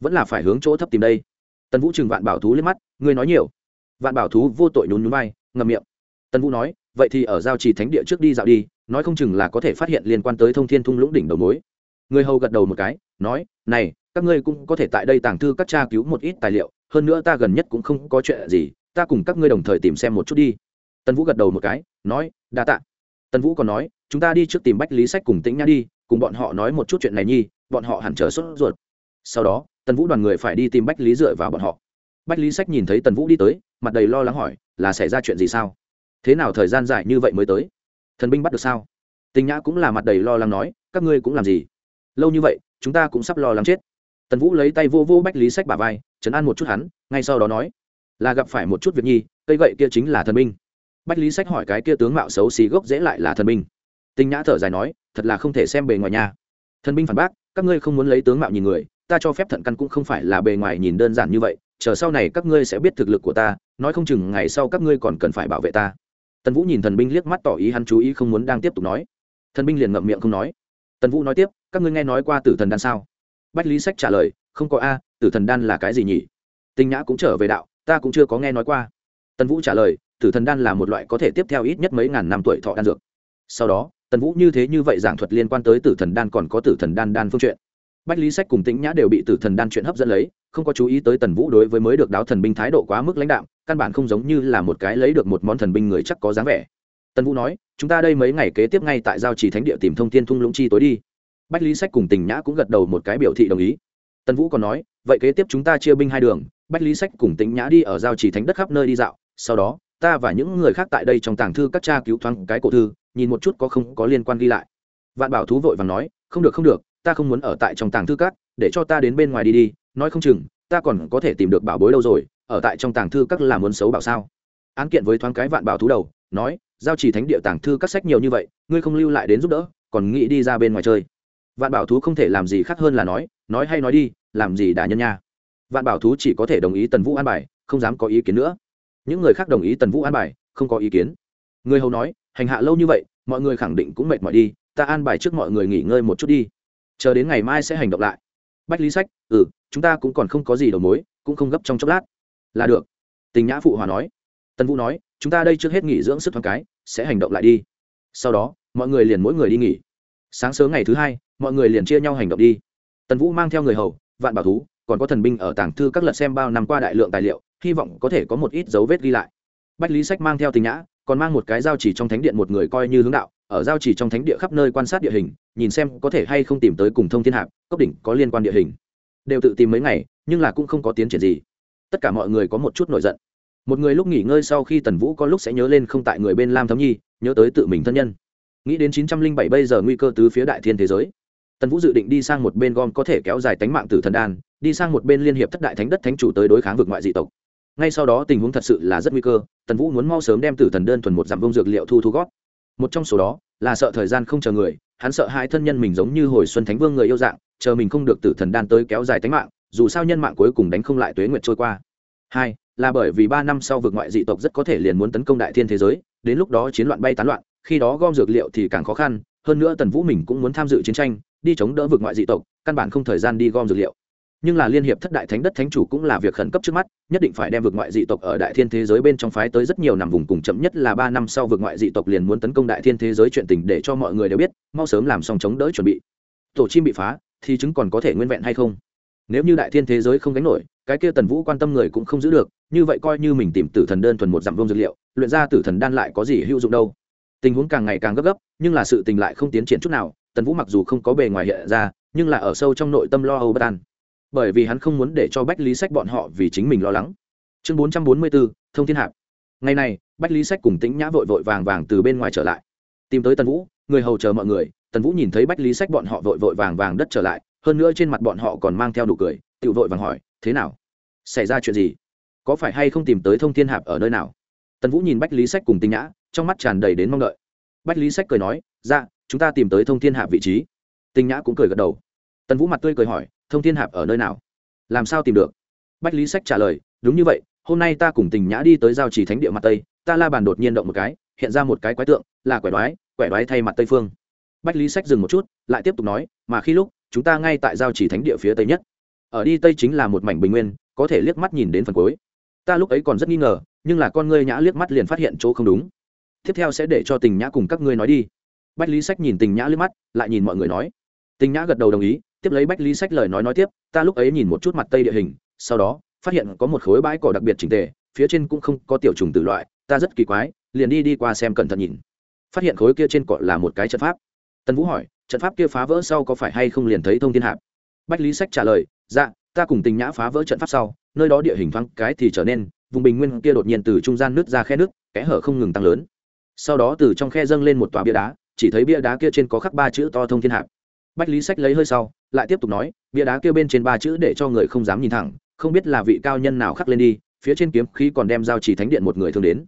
A: vẫn là phải hướng chỗ thấp tìm đây tần vũ chừng vạn bảo thú lên mắt, ngươi nói nhiều. Vạn bảo thú vô tội nhún nhún vai ngầm miệng. Tần vũ nói, vậy thì ở giao trì thánh địa trước đi dạo đi, nói không chừng là có thể phát hiện liên quan tới thông thiên thung lũng đỉnh đầu mối. Người hầu gật đầu một cái, nói, này, các ngươi cũng có thể tại đây tàng thư các tra cứu một ít tài liệu, hơn nữa ta gần nhất cũng không có chuyện gì, ta cùng các ngươi đồng thời tìm xem một chút đi. Tần vũ gật đầu một cái, nói, đa tạ. Tần vũ còn nói, chúng ta đi trước tìm bách lý sách cùng tĩnh nhã đi, cùng bọn họ nói một chút chuyện này nhi, bọn họ hẳn chờ sốt ruột. Sau đó tần vũ đoàn người phải đi tìm bách lý dựa vào bọn họ. Bách lý sách nhìn thấy tần vũ đi tới, mặt đầy lo lắng hỏi, là xảy ra chuyện gì sao? Thế nào thời gian dài như vậy mới tới? Thần binh bắt được sao? Tình nhã cũng là mặt đầy lo lắng nói, các ngươi cũng làm gì? Lâu như vậy, chúng ta cũng sắp lo lắng chết. Tần vũ lấy tay vô vô bách lý sách bà vai chấn an một chút hắn, ngay sau đó nói, là gặp phải một chút việc nhi, cây gậy kia chính là thần binh. Bách lý sách hỏi cái kia tướng mạo xấu xí gốc dễ lại là thần binh. Tinh nhã thở dài nói, thật là không thể xem bề ngoài nhà thần binh phản bác, các ngươi không muốn lấy tướng mạo nhìn người ta cho phép thận căn cũng không phải là bề ngoài nhìn đơn giản như vậy, chờ sau này các ngươi sẽ biết thực lực của ta, nói không chừng ngày sau các ngươi còn cần phải bảo vệ ta. Tần vũ nhìn thần binh liếc mắt tỏ ý hắn chú ý không muốn đang tiếp tục nói. Thần binh liền ngậm miệng không nói. Tần vũ nói tiếp, các ngươi nghe nói qua tử thần đan sao? Bách lý sách trả lời, không có a, tử thần đan là cái gì nhỉ? Tinh nhã cũng trở về đạo, ta cũng chưa có nghe nói qua. Tần vũ trả lời, tử thần đan là một loại có thể tiếp theo ít nhất mấy ngàn năm tuổi thọ đan dược. Sau đó, tần vũ như thế như vậy giảng thuật liên quan tới tử thần đan còn có tử thần đan đan phương chuyện bách lý sách cùng tĩnh nhã đều bị tử thần đan chuyện hấp dẫn lấy, không có chú ý tới tần vũ đối với mới được đáo thần binh thái độ quá mức lãnh đạm, căn bản không giống như là một cái lấy được một món thần binh người chắc có dáng vẻ. Tần vũ nói, chúng ta đây mấy ngày kế tiếp ngay tại giao trì thánh địa tìm thông tin thung lũng chi tối đi. Bách lý sách cùng tình nhã cũng gật đầu một cái biểu thị đồng ý. Tần vũ còn nói, vậy kế tiếp chúng ta chia binh hai đường, bách lý sách cùng Tĩnh nhã đi ở giao trì thánh đất khắp nơi đi dạo, sau đó, ta và những người khác tại đây trong tàng thư các cha cứu thoáng cái cổ thư, nhìn một chút có không có liên quan ghi lại. Vạn bảo thú vội và nói, không được không được ta không muốn ở tại trong tàng thư các, để cho ta đến bên ngoài đi đi, nói không chừng, ta còn có thể tìm được bảo bối đâu rồi, ở tại trong tàng thư các là muốn xấu bảo sao? Án kiện với thoáng cái vạn bảo thú đầu, nói, giao chỉ thánh địa tàng thư các sách nhiều như vậy, ngươi không lưu lại đến giúp đỡ, còn nghĩ đi ra bên ngoài chơi. Vạn bảo thú không thể làm gì khác hơn là nói nói hay nói đi, làm gì đã nhân nha. Vạn bảo thú chỉ có thể đồng ý tần vũ an bài, không dám có ý kiến nữa. Những người khác đồng ý tần vũ an bài, không có ý kiến. Người hầu nói, hành hạ lâu như vậy, mọi người khẳng định cũng mệt mỏi đi, ta an bài trước mọi người nghỉ ngơi một chút đi chờ đến ngày mai sẽ hành động lại. Bách lý sách ừ chúng ta cũng còn không có gì đầu mối, cũng không gấp trong chốc lát. Là được. Tình nhã phụ hòa nói. Tần vũ nói, chúng ta đây trước hết nghỉ dưỡng sức thoáng cái, sẽ hành động lại đi. Sau đó, mọi người liền mỗi người đi nghỉ. Sáng sớm ngày thứ hai, mọi người liền chia nhau hành động đi. Tần vũ mang theo người hầu, vạn bảo thú, còn có thần binh ở tảng thư các lật xem bao năm qua đại lượng tài liệu, hy vọng có thể có một ít dấu vết ghi lại. Bách lý sách mang theo tình nhã, còn mang một cái giao chỉ trong thánh điện một người coi như hướng đạo ở giao chỉ trong thánh địa khắp nơi quan sát địa hình, nhìn xem có thể hay không tìm tới cùng thông thiên hạp, cốc đỉnh có liên quan địa hình. Đều tự tìm mấy ngày, nhưng là cũng không có tiến triển gì. Tất cả mọi người có một chút nổi giận. Một người lúc nghỉ ngơi sau khi tần vũ có lúc sẽ nhớ lên không tại người bên lam thấm nhi, nhớ tới tự mình thân nhân. Nghĩ đến chín trăm linh bảy bây giờ nguy cơ tứ phía đại thiên thế giới, tần vũ dự định đi sang một bên gom có thể kéo dài tánh mạng từ thần đan, đi sang một bên liên hiệp thất đại thánh đất thánh chủ tới đối kháng vực ngoại dị tộc. Ngay sau đó tình huống thật sự là rất nguy cơ, tần vũ muốn mau sớm đem tử thần đơn thuần một dặm vông dược liệu thu thu gót một trong số đó là sợ thời gian không chờ người, hắn sợ hai thân nhân mình giống như hồi xuân thánh vương người yêu dạng, chờ mình không được tử thần đan tới kéo dài tánh mạng, dù sao nhân mạng cuối cùng đánh không lại tuế nguyệt trôi qua. Hai, là bởi vì ba năm sau vực ngoại dị tộc rất có thể liền muốn tấn công đại thiên thế giới, đến lúc đó chiến loạn bay tán loạn, khi đó gom dược liệu thì càng khó khăn, hơn nữa tần vũ mình cũng muốn tham dự chiến tranh, đi chống đỡ vực ngoại dị tộc, căn bản không thời gian đi gom dược liệu nhưng là liên hiệp thất đại thánh đất thánh chủ cũng là việc khẩn cấp trước mắt, nhất định phải đem vượt ngoại dị tộc ở đại thiên thế giới bên trong phái tới rất nhiều nằm vùng cùng chậm nhất là ba năm sau vượt ngoại dị tộc liền muốn tấn công đại thiên thế giới chuyện tình để cho mọi người đều biết, mau sớm làm xong chống đỡ chuẩn bị. Tổ chim bị phá, thì chứng còn có thể nguyên vẹn hay không? Nếu như đại thiên thế giới không gánh nổi, cái kia tần vũ quan tâm người cũng không giữ được, như vậy coi như mình tìm tử thần đơn thuần một dặm vông dược liệu, luyện ra tử thần đan lại có gì hữu dụng đâu? Tình huống càng ngày càng gấp gấp, nhưng là sự tình lại không tiến triển chút nào, tần vũ mặc dù không có bề ngoài hiện ra, nhưng là ở sâu trong nội tâm lo âu bất an bởi vì hắn không muốn để cho bách lý sách bọn họ vì chính mình lo lắng. Chương bốn trăm bốn mươi bốn, thông thiên hạp. Ngày này, bách lý sách cùng tĩnh nhã vội vội vàng vàng từ bên ngoài trở lại. Tìm tới tần vũ, người hầu chờ mọi người, tần vũ nhìn thấy bách lý sách bọn họ vội vội vàng vàng đất trở lại, hơn nữa trên mặt bọn họ còn mang theo nụ cười tự vội vàng hỏi, thế nào? Xảy ra chuyện gì? Có phải hay không tìm tới thông thiên hạp ở nơi nào? Tần vũ nhìn bách lý sách cùng tinh nhã, trong mắt tràn đầy đến mong đợi. Bách lý sách cười nói ra chúng ta tìm tới thông thiên hạp vị trí. Tinh nhã cũng cười gật đầu tần vũ mặt tươi cười hỏi, thông thiên hạp ở nơi nào? Làm sao tìm được? Bách lý sách trả lời, đúng như vậy, hôm nay ta cùng tình nhã đi tới giao trì thánh địa mặt tây, ta la bàn đột nhiên động một cái, hiện ra một cái quái tượng, là quẻ đoái quẻ đoái thay mặt tây phương. Bách lý sách dừng một chút, lại tiếp tục nói, mà khi lúc, chúng ta ngay tại giao trì thánh địa phía tây nhất. Ở đi tây chính là một mảnh bình nguyên, có thể liếc mắt nhìn đến phần cuối. Ta lúc ấy còn rất nghi ngờ, nhưng là con ngươi nhã liếc mắt liền phát hiện chỗ không đúng. Tiếp theo sẽ để cho tình nhã cùng các ngươi nói đi. Bách lý sách nhìn tình nhã liếc mắt, lại nhìn mọi người nói. Tình nhã gật đầu đồng ý tiếp lấy bách lý sách lời nói nói tiếp, ta lúc ấy nhìn một chút mặt tây địa hình, sau đó, phát hiện có một khối bãi cỏ đặc biệt trình tề, phía trên cũng không có tiểu trùng tử loại, ta rất kỳ quái, liền đi đi qua xem cẩn thận nhìn. Phát hiện khối kia trên cỏ là một cái trận pháp. Tần vũ hỏi, trận pháp kia phá vỡ sau có phải hay không liền thấy thông thiên hạp? Bách lý sách trả lời dạ ta cùng tình nhã phá vỡ trận pháp sau, nơi đó địa hình thoáng cái thì trở nên, vùng bình nguyên kia đột nhiên từ trung gian nước ra khe nước kẽ hở không ngừng tăng lớn. Sau đó từ trong khe dâng lên một tòa bia đá, chỉ thấy bia đá kia trên có khắc ba chữ to thông thiên hạp bách lý sách lấy hơi sau, lại tiếp tục nói, bia đá kia bên trên ba chữ để cho người không dám nhìn thẳng, không biết là vị cao nhân nào khắc lên đi, phía trên kiếm khí còn đem giao chỉ thánh điện một người thương đến.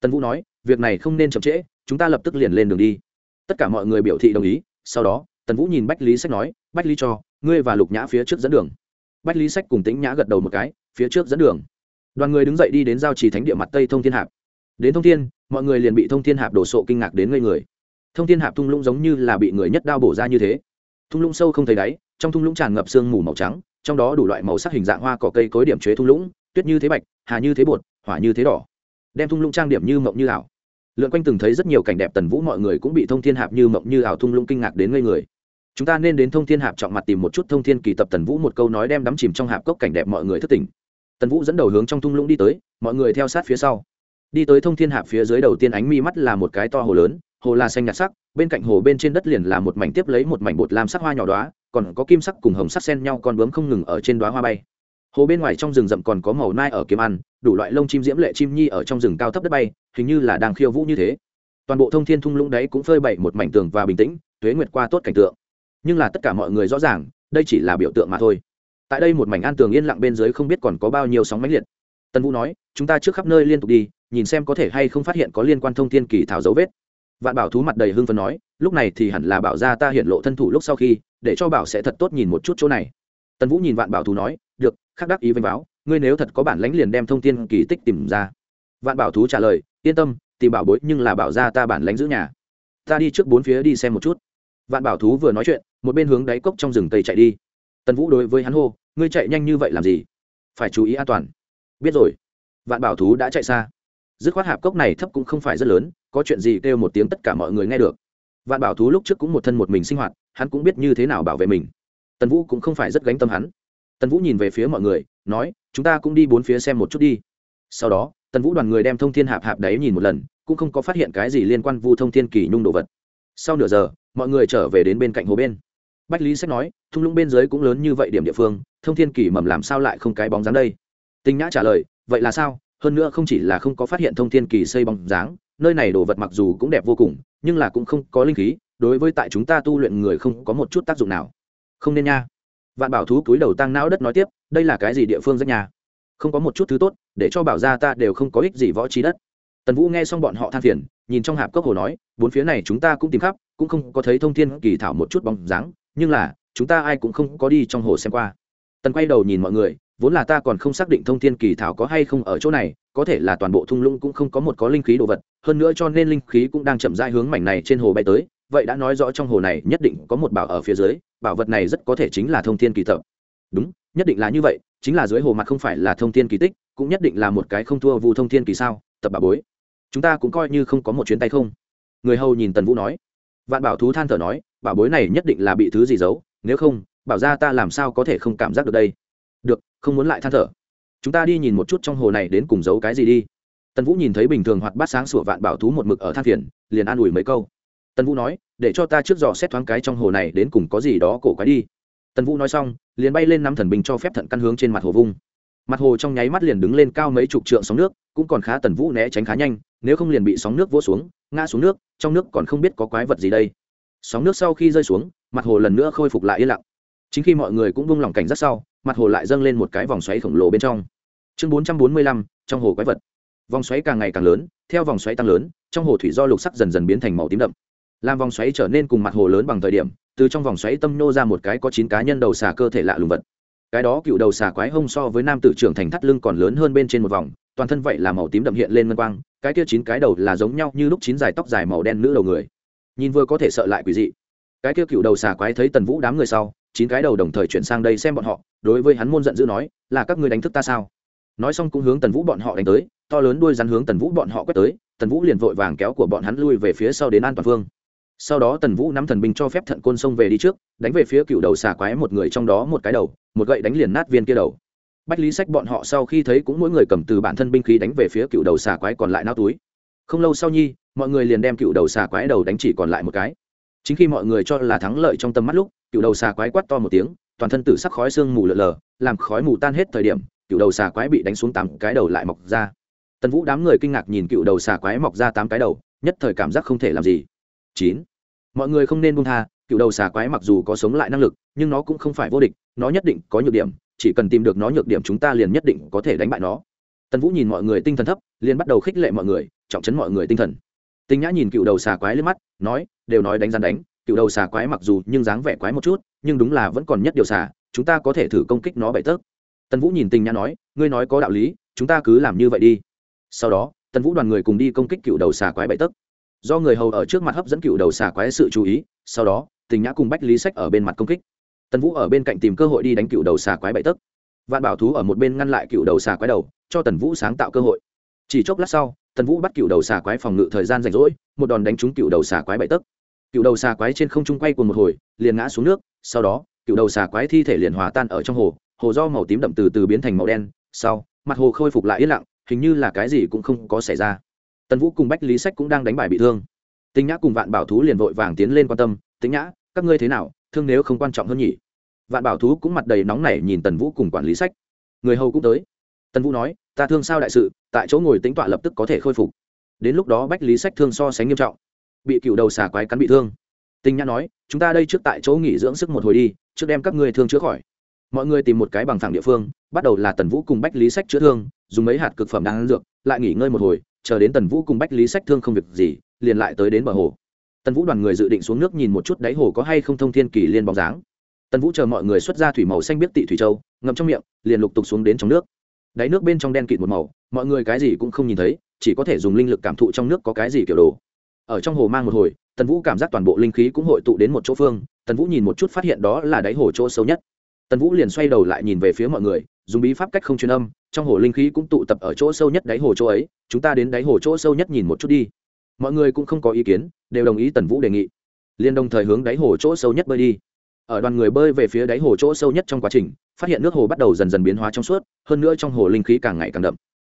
A: Tần vũ nói, việc này không nên chậm trễ, chúng ta lập tức liền lên đường đi. Tất cả mọi người biểu thị đồng ý, sau đó, tần vũ nhìn bách lý sách nói, bách lý cho, ngươi và lục nhã phía trước dẫn đường. Bách lý sách cùng tĩnh nhã gật đầu một cái, phía trước dẫn đường. Đoàn người đứng dậy đi đến giao trì thánh địa mặt tây thông thiên hạp. Đến thông thiên, mọi người liền bị thông thiên hạp đổ sộ kinh ngạc đến ngây người. Thông thiên hạp thung lũng giống như là bị người nhất đao bổ ra như thế thung lũng sâu không thấy đáy, trong thung lũng tràn ngập sương mù màu trắng, trong đó đủ loại màu sắc hình dạng hoa cỏ cây cối điểm chế thung lũng, tuyết như thế bạch, hà như thế bột, hỏa như thế đỏ. Đem thung lũng trang điểm như mộng như ảo. Lượn quanh từng thấy rất nhiều cảnh đẹp tần vũ mọi người cũng bị thông thiên hạp như mộng như ảo thung lũng kinh ngạc đến ngây người. Chúng ta nên đến thông thiên hạp trọng mặt tìm một chút thông thiên kỳ tập tần vũ một câu nói đem đắm chìm trong hạp cốc cảnh đẹp mọi người thất tỉnh. Tần vũ dẫn đầu hướng trong thung lũng đi tới, mọi người theo sát phía sau. Đi tới thông thiên hạp phía dưới đầu tiên ánh mi mắt là một cái to hồ lớn, hồ là xanh nhạt sắc bên cạnh hồ bên trên đất liền là một mảnh tiếp lấy một mảnh bột lam sắc hoa nhỏ đóa, còn có kim sắc cùng hồng sắc xen nhau con bướm không ngừng ở trên đóa hoa bay. Hồ bên ngoài trong rừng rậm còn có màu nai ở kiếm ăn, đủ loại lông chim diễm lệ chim nhi ở trong rừng cao thấp đất bay, hình như là đang khiêu vũ như thế. Toàn bộ thông thiên thung lũng đấy cũng phơi bày một mảnh tường và bình tĩnh, tuế nguyệt qua tốt cảnh tượng. Nhưng là tất cả mọi người rõ ràng, đây chỉ là biểu tượng mà thôi. Tại đây một mảnh an tường yên lặng bên dưới không biết còn có bao nhiêu sóng mãnh liệt. Tần vũ nói, chúng ta trước khắp nơi liên tục đi, nhìn xem có thể hay không phát hiện có liên quan thông thiên kỳ thảo dấu vết vạn bảo thú mặt đầy hưng phấn nói, lúc này thì hẳn là bảo ra ta hiện lộ thân thủ lúc sau khi, để cho bảo sẽ thật tốt nhìn một chút chỗ này. Tần vũ nhìn vạn bảo thú nói, được, khắc đắc ý vênh báo ngươi nếu thật có bản lãnh liền đem thông tin kỳ tích tìm ra. Vạn bảo thú trả lời, yên tâm, tìm bảo bối nhưng là bảo ra ta bản lãnh giữ nhà. Ta đi trước bốn phía đi xem một chút. Vạn bảo thú vừa nói chuyện, một bên hướng đáy cốc trong rừng tây chạy đi. Tần vũ đối với hắn hô, ngươi chạy nhanh như vậy làm gì? Phải chú ý an toàn. Biết rồi. Vạn bảo thú đã chạy xa. Dứt khoát hạp cốc này thấp cũng không phải rất lớn có chuyện gì kêu một tiếng tất cả mọi người nghe được. Vạn bảo thú lúc trước cũng một thân một mình sinh hoạt, hắn cũng biết như thế nào bảo vệ mình. Tần vũ cũng không phải rất gánh tâm hắn. Tần vũ nhìn về phía mọi người, nói, chúng ta cũng đi bốn phía xem một chút đi. Sau đó, tần vũ đoàn người đem thông thiên hạp hạp đấy nhìn một lần, cũng không có phát hiện cái gì liên quan vu thông thiên kỳ nhung đồ vật. Sau nửa giờ, mọi người trở về đến bên cạnh hồ bên. Bách lý sách nói, thung lũng bên dưới cũng lớn như vậy điểm địa phương, thông thiên kỳ mầm làm sao lại không cái bóng dáng đây? Tinh nhã trả lời, vậy là sao? Hơn nữa không chỉ là không có phát hiện thông thiên kỳ xây bóng dáng nơi này đồ vật mặc dù cũng đẹp vô cùng, nhưng là cũng không có linh khí, đối với tại chúng ta tu luyện người không có một chút tác dụng nào. Không nên nha. Vạn bảo thú cúi đầu tăng não đất nói tiếp, đây là cái gì địa phương rất nhà? Không có một chút thứ tốt, để cho bảo gia ta đều không có ích gì võ trí đất. Tần vũ nghe xong bọn họ than phiền, nhìn trong hạp cốc hồ nói, bốn phía này chúng ta cũng tìm khắp, cũng không có thấy thông thiên kỳ thảo một chút bóng dáng, nhưng là, chúng ta ai cũng không có đi trong hồ xem qua. Tần quay đầu nhìn mọi người, vốn là ta còn không xác định thông thiên kỳ thảo có hay không ở chỗ này, có thể là toàn bộ thung lũng cũng không có một có linh khí đồ vật hơn nữa cho nên linh khí cũng đang chậm rãi hướng mảnh này trên hồ bay tới, vậy đã nói rõ trong hồ này nhất định có một bảo ở phía dưới, bảo vật này rất có thể chính là thông thiên kỳ tập đúng, nhất định là như vậy, chính là dưới hồ mặt không phải là thông thiên kỳ tích, cũng nhất định là một cái không thua vu thông thiên kỳ sao, tập bà bối. Chúng ta cũng coi như không có một chuyến tay không. Người hầu nhìn tần vũ nói. Vạn bảo thú than thở nói, bảo bối này nhất định là bị thứ gì giấu, nếu không, bảo ra ta làm sao có thể không cảm giác được đây. Được, không muốn lại than thở. Chúng ta đi nhìn một chút trong hồ này đến cùng giấu cái gì đi tần vũ nhìn thấy bình thường hoặc bát sáng sủa vạn bảo thú một mực ở than phiền, liền an ủi mấy câu. Tần vũ nói, để cho ta trước dò xét thoáng cái trong hồ này đến cùng có gì đó cổ quái đi. Tần vũ nói xong, liền bay lên năm thần bình cho phép thận căn hướng trên mặt hồ vung. Mặt hồ trong nháy mắt liền đứng lên cao mấy chục trượng sóng nước, cũng còn khá tần vũ né tránh khá nhanh, nếu không liền bị sóng nước vỗ xuống, ngã xuống nước, trong nước còn không biết có quái vật gì đây. Sóng nước sau khi rơi xuống, mặt hồ lần nữa khôi phục lại yên lặng. Chính khi mọi người cũng vung lòng cảnh rất sau, mặt hồ lại dâng lên một cái vòng xoáy khổng lồ bên trong. Chương bốn trăm bốn mươi lăm, trong hồ quái vật vòng xoáy càng ngày càng lớn, theo vòng xoáy tăng lớn, trong hồ thủy do lục sắc dần dần biến thành màu tím đậm. Làm vòng xoáy trở nên cùng mặt hồ lớn bằng thời điểm, từ trong vòng xoáy tâm nô ra một cái có chín cá nhân đầu xà cơ thể lạ lùng vật. Cái đó cựu đầu xà quái hông so với nam tử trưởng thành thắt lưng còn lớn hơn bên trên một vòng, toàn thân vậy là màu tím đậm hiện lên ngân quang, cái kia chín cái đầu là giống nhau như lúc chín dài tóc dài màu đen nữ đầu người. Nhìn vừa có thể sợ lại quỷ dị. Cái kia cựu đầu xà quái thấy tần vũ đám người sau, chín cái đầu đồng thời chuyển sang đây xem bọn họ, đối với hắn môn giận dữ nói, là các ngươi đánh thức ta sao? Nói xong cũng hướng tần vũ bọn họ đánh tới to lớn đuôi rắn hướng tần vũ bọn họ quét tới, tần vũ liền vội vàng kéo của bọn hắn lui về phía sau đến an toàn phương sau đó tần vũ nắm thần binh cho phép thận côn sông về đi trước, đánh về phía cựu đầu xà quái một người trong đó một cái đầu, một gậy đánh liền nát viên kia đầu. Bách lý sách bọn họ sau khi thấy cũng mỗi người cầm từ bản thân binh khí đánh về phía cựu đầu xà quái còn lại nao túi. Không lâu sau nhi, mọi người liền đem cựu đầu xà quái đầu đánh chỉ còn lại một cái. Chính khi mọi người cho là thắng lợi trong tâm mắt lúc, cựu đầu xà quái quát to một tiếng, toàn thân tử sắc khói xương mù lờ lờ, làm khói mù tan hết thời điểm, cựu đầu xà quái bị đánh xuống tám cái đầu lại mọc ra tần vũ đám người kinh ngạc nhìn cựu đầu xà quái mọc ra tám cái đầu, nhất thời cảm giác không thể làm gì. Chín. Mọi người không nên buông tha, cựu đầu xà quái mặc dù có sống lại năng lực, nhưng nó cũng không phải vô địch, nó nhất định có nhược điểm, chỉ cần tìm được nó nhược điểm chúng ta liền nhất định có thể đánh bại nó. Tần vũ nhìn mọi người tinh thần thấp, liền bắt đầu khích lệ mọi người, trọng chấn mọi người tinh thần. Tinh nhã nhìn cựu đầu xà quái lên mắt, nói, đều nói đánh gian đánh, cựu đầu xà quái mặc dù nhưng dáng vẻ quái một chút, nhưng đúng là vẫn còn nhất điều xà, chúng ta có thể thử công kích nó bậy tớp tần vũ nhìn Tinh nhã nói, ngươi nói có đạo lý, chúng ta cứ làm như vậy đi sau đó, tần vũ đoàn người cùng đi công kích cựu đầu xà quái bậy tấc. Do người hầu ở trước mặt hấp dẫn cựu đầu xà quái sự chú ý, sau đó, tình nhã cùng bách lý sách ở bên mặt công kích. Tần vũ ở bên cạnh tìm cơ hội đi đánh cựu đầu xà quái bậy tấc. Vạn bảo thú ở một bên ngăn lại cựu đầu xà quái đầu, cho tần vũ sáng tạo cơ hội. Chỉ chốc lát sau, tần vũ bắt cựu đầu xà quái phòng ngự thời gian rảnh rỗi, một đòn đánh trúng cựu đầu xà quái bậy tấc. Cựu đầu xà quái trên không trung quay cùng một hồi, liền ngã xuống nước, sau đó, cựu đầu xà quái thi thể liền hòa tan ở trong hồ hồ do màu tím đậm từ từ biến thành màu đen, sau, mặt hồ khôi phục lại yên lặng hình như là cái gì cũng không có xảy ra. Tần vũ cùng bách lý sách cũng đang đánh bài bị thương. Tính nhã cùng vạn bảo thú liền vội vàng tiến lên quan tâm tính nhã, các ngươi thế nào? Thương nếu không quan trọng hơn nhỉ? Vạn bảo thú cũng mặt đầy nóng nảy nhìn tần vũ cùng quản lý sách. Người hầu cũng tới. Tần vũ nói, ta thương sao đại sự, tại chỗ ngồi tính tọa lập tức có thể khôi phục. Đến lúc đó bách lý sách thương so sánh nghiêm trọng, bị cựu đầu xà quái cắn bị thương. Tinh nhã nói, chúng ta đây trước tại chỗ nghỉ dưỡng sức một hồi đi, trước đem các ngươi thương chữa khỏi. Mọi người tìm một cái bằng thẳng địa phương, bắt đầu là tần vũ cùng bách lý sách chữa thương dùng mấy hạt cực phẩm đang ăn dược, lại nghỉ ngơi một hồi, chờ đến tần vũ cùng bách lý sách thương không việc gì, liền lại tới đến bờ hồ. Tần vũ đoàn người dự định xuống nước nhìn một chút đáy hồ có hay không thông thiên kỳ liên bóng dáng. Tần vũ chờ mọi người xuất ra thủy màu xanh biết tị thủy châu, ngậm trong miệng, liền lục tục xuống đến trong nước. Đáy nước bên trong đen kịt một màu, mọi người cái gì cũng không nhìn thấy, chỉ có thể dùng linh lực cảm thụ trong nước có cái gì kiểu đồ. Ở trong hồ mang một hồi, tần vũ cảm giác toàn bộ linh khí cũng hội tụ đến một chỗ phương, tần vũ nhìn một chút phát hiện đó là đáy hồ chỗ sâu nhất. Tần vũ liền xoay đầu lại nhìn về phía mọi người dùng bí pháp cách không truyền âm, trong hồ linh khí cũng tụ tập ở chỗ sâu nhất đáy hồ chỗ ấy, chúng ta đến đáy hồ chỗ sâu nhất nhìn một chút đi. Mọi người cũng không có ý kiến, đều đồng ý tần vũ đề nghị. Liền đồng thời hướng đáy hồ chỗ sâu nhất bơi đi. Ở đoàn người bơi về phía đáy hồ chỗ sâu nhất trong quá trình, phát hiện nước hồ bắt đầu dần dần biến hóa trong suốt, hơn nữa trong hồ linh khí càng ngày càng đậm.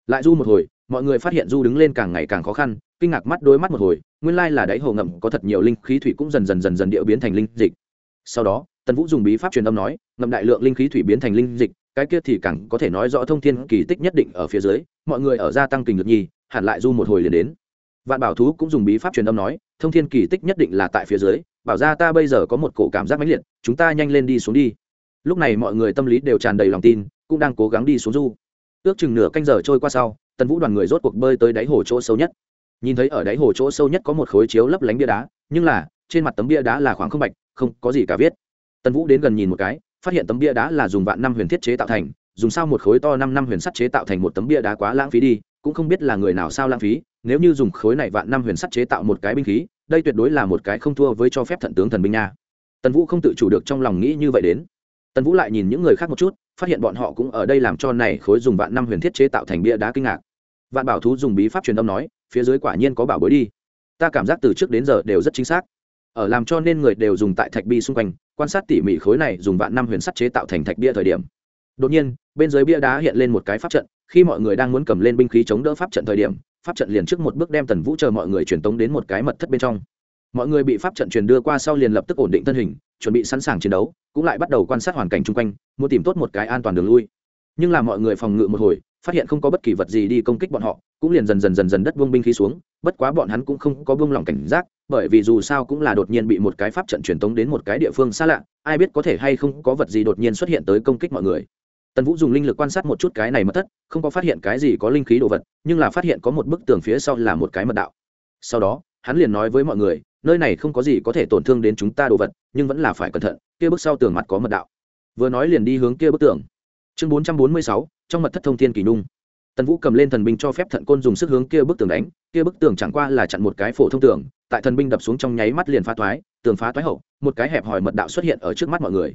A: Lại du một hồi, mọi người phát hiện du đứng lên càng ngày càng khó khăn, kinh ngạc mắt đôi mắt một hồi, nguyên lai là đáy hồ ngậm có thật nhiều linh khí thủy cũng dần dần dần dần điệu biến thành linh dịch. Sau đó, tần vũ dùng bí pháp truyền âm nói, ngậm đại lượng linh khí thủy biến thành linh dịch cái kia thì càng có thể nói rõ thông thiên kỳ tích nhất định ở phía dưới, mọi người ở gia tăng kình lực nhi, hẳn lại du một hồi liền đến. Vạn bảo thú cũng dùng bí pháp truyền âm nói, thông thiên kỳ tích nhất định là tại phía dưới, bảo ra ta bây giờ có một cổ cảm giác mãnh liệt, chúng ta nhanh lên đi xuống đi. Lúc này mọi người tâm lý đều tràn đầy lòng tin, cũng đang cố gắng đi xuống du. Ước chừng nửa canh giờ trôi qua sau, tần vũ đoàn người rốt cuộc bơi tới đáy hồ chỗ sâu nhất. Nhìn thấy ở đáy hồ chỗ sâu nhất có một khối chiếu lấp lánh bia đá, nhưng là, trên mặt tấm bia đá là khoảng không bạch, không có gì cả viết. Tần vũ đến gần nhìn một cái phát hiện tấm bia đá là dùng vạn năm huyền thiết chế tạo thành, dùng sao một khối to năm năm huyền sắt chế tạo thành một tấm bia đá quá lãng phí đi, cũng không biết là người nào sao lãng phí, nếu như dùng khối này vạn năm huyền sắt chế tạo một cái binh khí, đây tuyệt đối là một cái không thua với cho phép thận tướng thần binh nha. Tần vũ không tự chủ được trong lòng nghĩ như vậy đến. Tần vũ lại nhìn những người khác một chút, phát hiện bọn họ cũng ở đây làm cho này khối dùng vạn năm huyền thiết chế tạo thành bia đá kinh ngạc. Vạn bảo thú dùng bí pháp truyền âm nói, phía dưới quả nhiên có bảo bối đi. Ta cảm giác từ trước đến giờ đều rất chính xác ở làm cho nên người đều dùng tại thạch bi xung quanh, quan sát tỉ mỉ khối này dùng vạn năm huyền sắt chế tạo thành thạch bia thời điểm. Đột nhiên, bên dưới bia đá hiện lên một cái pháp trận, khi mọi người đang muốn cầm lên binh khí chống đỡ pháp trận thời điểm, pháp trận liền trước một bước đem tần vũ chờ mọi người truyền tống đến một cái mật thất bên trong. Mọi người bị pháp trận truyền đưa qua sau liền lập tức ổn định thân hình, chuẩn bị sẵn sàng chiến đấu, cũng lại bắt đầu quan sát hoàn cảnh chung quanh, muốn tìm tốt một cái an toàn đường lui. Nhưng là mọi người phòng ngự một hồi, phát hiện không có bất kỳ vật gì đi công kích bọn họ, cũng liền dần dần dần dần đất buông binh khí xuống, bất quá bọn hắn cũng không có buông lỏng cảnh giác bởi vì dù sao cũng là đột nhiên bị một cái pháp trận truyền tống đến một cái địa phương xa lạ, ai biết có thể hay không có vật gì đột nhiên xuất hiện tới công kích mọi người. Tần vũ dùng linh lực quan sát một chút cái này mất thất, không có phát hiện cái gì có linh khí đồ vật, nhưng là phát hiện có một bức tường phía sau là một cái mật đạo. Sau đó, hắn liền nói với mọi người, nơi này không có gì có thể tổn thương đến chúng ta đồ vật, nhưng vẫn là phải cẩn thận, kia bức sau tường mặt có mật đạo. Vừa nói liền đi hướng kia bức tường. Chương bốn trăm bốn mươi sáu, trong mật thất thông thiên kỳ nung. Tần vũ cầm lên thần binh cho phép thận côn dùng sức hướng kia bức tường đánh, kia bức tường chẳng qua là chặn một cái phổ thông tường tại thần binh đập xuống trong nháy mắt liền phá toái, tường phá toái hậu một cái hẹp hòi mật đạo xuất hiện ở trước mắt mọi người.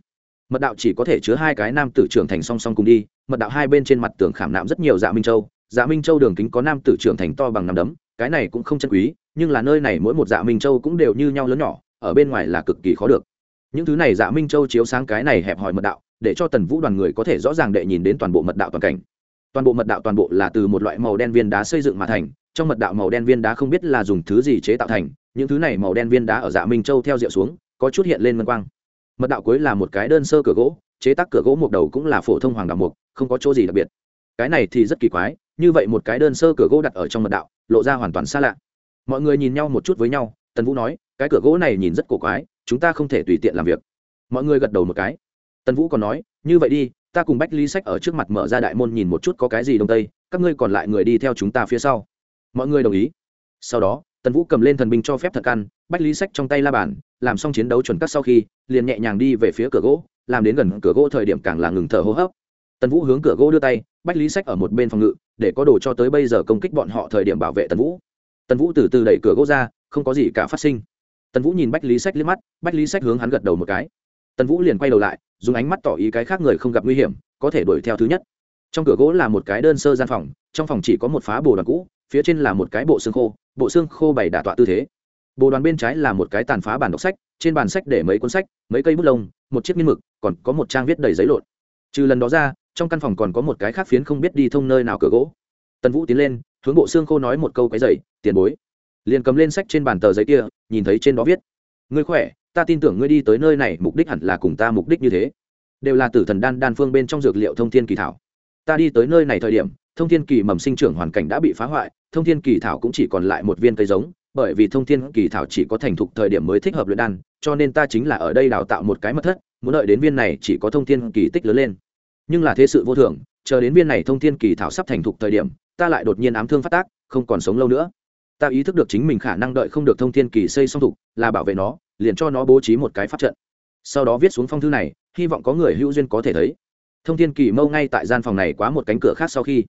A: Mật đạo chỉ có thể chứa hai cái nam tử trưởng thành song song cùng đi mật đạo hai bên trên mặt tường khảm nạm rất nhiều dạ minh châu. Dạ minh châu đường kính có nam tử trưởng thành to bằng năm đấm cái này cũng không chân quý nhưng là nơi này mỗi một dạ minh châu cũng đều như nhau lớn nhỏ ở bên ngoài là cực kỳ khó được. Những thứ này dạ minh châu chiếu sáng cái này hẹp hòi mật đạo để cho tần vũ đoàn người có thể rõ ràng đệ nhìn đến toàn bộ mật đạo toàn cảnh. Toàn bộ mật đạo toàn bộ là từ một loại màu đen viên đá xây dựng mà thành trong mật đạo màu đen viên đá không biết là dùng thứ gì chế tạo thành những thứ này màu đen viên đá ở dạ minh châu theo rượu xuống, có chút hiện lên ngân quang. Mật đạo cuối là một cái đơn sơ cửa gỗ, chế tác cửa gỗ một đầu cũng là phổ thông hoàng đạo mục, không có chỗ gì đặc biệt. Cái này thì rất kỳ quái, như vậy một cái đơn sơ cửa gỗ đặt ở trong mật đạo, lộ ra hoàn toàn xa lạ. Mọi người nhìn nhau một chút với nhau, tần vũ nói, cái cửa gỗ này nhìn rất cổ quái, chúng ta không thể tùy tiện làm việc. Mọi người gật đầu một cái. Tần vũ còn nói, như vậy đi, ta cùng bách ly sách ở trước mặt mở ra đại môn nhìn một chút có cái gì đông tây, các ngươi còn lại người đi theo chúng ta phía sau. Mọi người đồng ý. Sau đó tần vũ cầm lên thần binh cho phép thật căn bách lý sách trong tay la bàn, làm xong chiến đấu chuẩn cắt sau khi, liền nhẹ nhàng đi về phía cửa gỗ, làm đến gần cửa gỗ thời điểm càng là ngừng thở hô hấp. Tần vũ hướng cửa gỗ đưa tay, bách lý sách ở một bên phòng ngự, để có đồ cho tới bây giờ công kích bọn họ thời điểm bảo vệ tần vũ. Tần vũ từ từ đẩy cửa gỗ ra, không có gì cả phát sinh. Tần vũ nhìn bách lý sách liếc mắt, bách lý sách hướng hắn gật đầu một cái. Tần vũ liền quay đầu lại, dùng ánh mắt tỏ ý cái khác người không gặp nguy hiểm, có thể đuổi theo thứ nhất. Trong cửa gỗ là một cái đơn sơ gian phòng, trong phòng chỉ có một phá bồ đoàn cũ phía trên là một cái bộ xương khô, bộ xương khô bày đả tọa tư thế. Bộ đoàn bên trái là một cái tàn phá bản đọc sách, trên bàn sách để mấy cuốn sách, mấy cây bút lông, một chiếc nghiên mực, còn có một trang viết đầy giấy lộn. Trừ lần đó ra, trong căn phòng còn có một cái khác phiến không biết đi thông nơi nào cửa gỗ. Tần vũ tiến lên, hướng bộ xương khô nói một câu cái dày tiền bối. Liền cầm lên sách trên bàn tờ giấy kia, nhìn thấy trên đó viết, ngươi khỏe, ta tin tưởng ngươi đi tới nơi này, mục đích hẳn là cùng ta mục đích như thế. Đều là tử thần đan đan phương bên trong dược liệu thông thiên kỳ thảo. Ta đi tới nơi này thời điểm, thông thiên kỳ mầm sinh trưởng hoàn cảnh đã bị phá hoại thông thiên kỳ thảo cũng chỉ còn lại một viên cây giống, bởi vì thông thiên kỳ thảo chỉ có thành thục thời điểm mới thích hợp luyện đan, cho nên ta chính là ở đây đào tạo một cái mật thất, muốn đợi đến viên này chỉ có thông thiên kỳ tích lớn lên. Nhưng là thế sự vô thường, chờ đến viên này thông thiên kỳ thảo sắp thành thục thời điểm, ta lại đột nhiên ám thương phát tác, không còn sống lâu nữa. Ta ý thức được chính mình khả năng đợi không được thông thiên kỳ xây xong thục, là bảo vệ nó, liền cho nó bố trí một cái pháp trận. Sau đó viết xuống phong thư này, hy vọng có người hữu duyên có thể thấy. Thông thiên kỳ mâu ngay tại gian phòng này quá một cánh cửa khác sau khi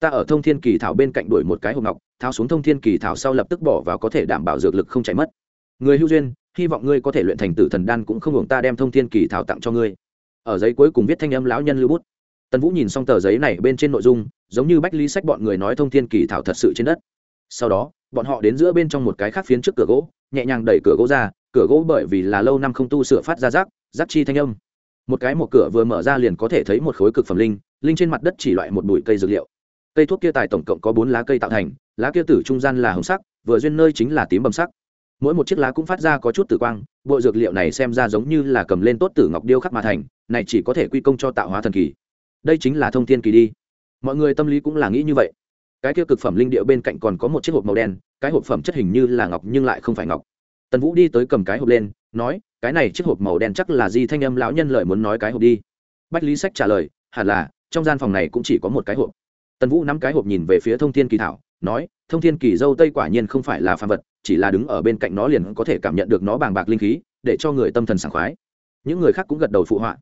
A: ta ở thông thiên kỳ thảo bên cạnh đuổi một cái hộp ngọc, tháo xuống thông thiên kỳ thảo sau lập tức bỏ vào có thể đảm bảo dược lực không chảy mất. Người hữu duyên, hy vọng ngươi có thể luyện thành tử thần đan cũng không hưởng ta đem thông thiên kỳ thảo tặng cho ngươi. Ở giấy cuối cùng viết thanh âm lão nhân lưu bút. Tần vũ nhìn xong tờ giấy này bên trên nội dung, giống như bách Lý sách bọn người nói thông thiên kỳ thảo thật sự trên đất. Sau đó, bọn họ đến giữa bên trong một cái khác phiến trước cửa gỗ, nhẹ nhàng đẩy cửa gỗ ra, cửa gỗ bởi vì là lâu năm không tu sửa phát ra rác rác chi thanh âm. Một cái một cửa vừa mở ra liền có thể thấy một khối cực phẩm linh linh trên mặt đất chỉ loại một bụi cây dược liệu cây thuốc kia tài tổng cộng có bốn lá cây tạo thành, lá kia tử trung gian là hồng sắc, vừa duyên nơi chính là tím bầm sắc. Mỗi một chiếc lá cũng phát ra có chút tử quang, bộ dược liệu này xem ra giống như là cầm lên tốt tử ngọc điêu khắc mà thành, này chỉ có thể quy công cho tạo hóa thần kỳ. Đây chính là thông thiên kỳ đi. Mọi người tâm lý cũng là nghĩ như vậy. Cái kia cực phẩm linh điệu bên cạnh còn có một chiếc hộp màu đen, cái hộp phẩm chất hình như là ngọc nhưng lại không phải ngọc. Tần vũ đi tới cầm cái hộp lên, nói, cái này chiếc hộp màu đen chắc là di thanh âm lão nhân lợi muốn nói cái hộp đi. Bách lý sách trả lời, hẳn là, trong gian phòng này cũng chỉ có một cái hộp tần vũ nắm cái hộp nhìn về phía thông thiên kỳ thảo, nói, thông thiên kỳ dâu tây quả nhiên không phải là phàm vật, chỉ là đứng ở bên cạnh nó liền có thể cảm nhận được nó bàng bạc linh khí, để cho người tâm thần sảng khoái. Những người khác cũng gật đầu phụ họa.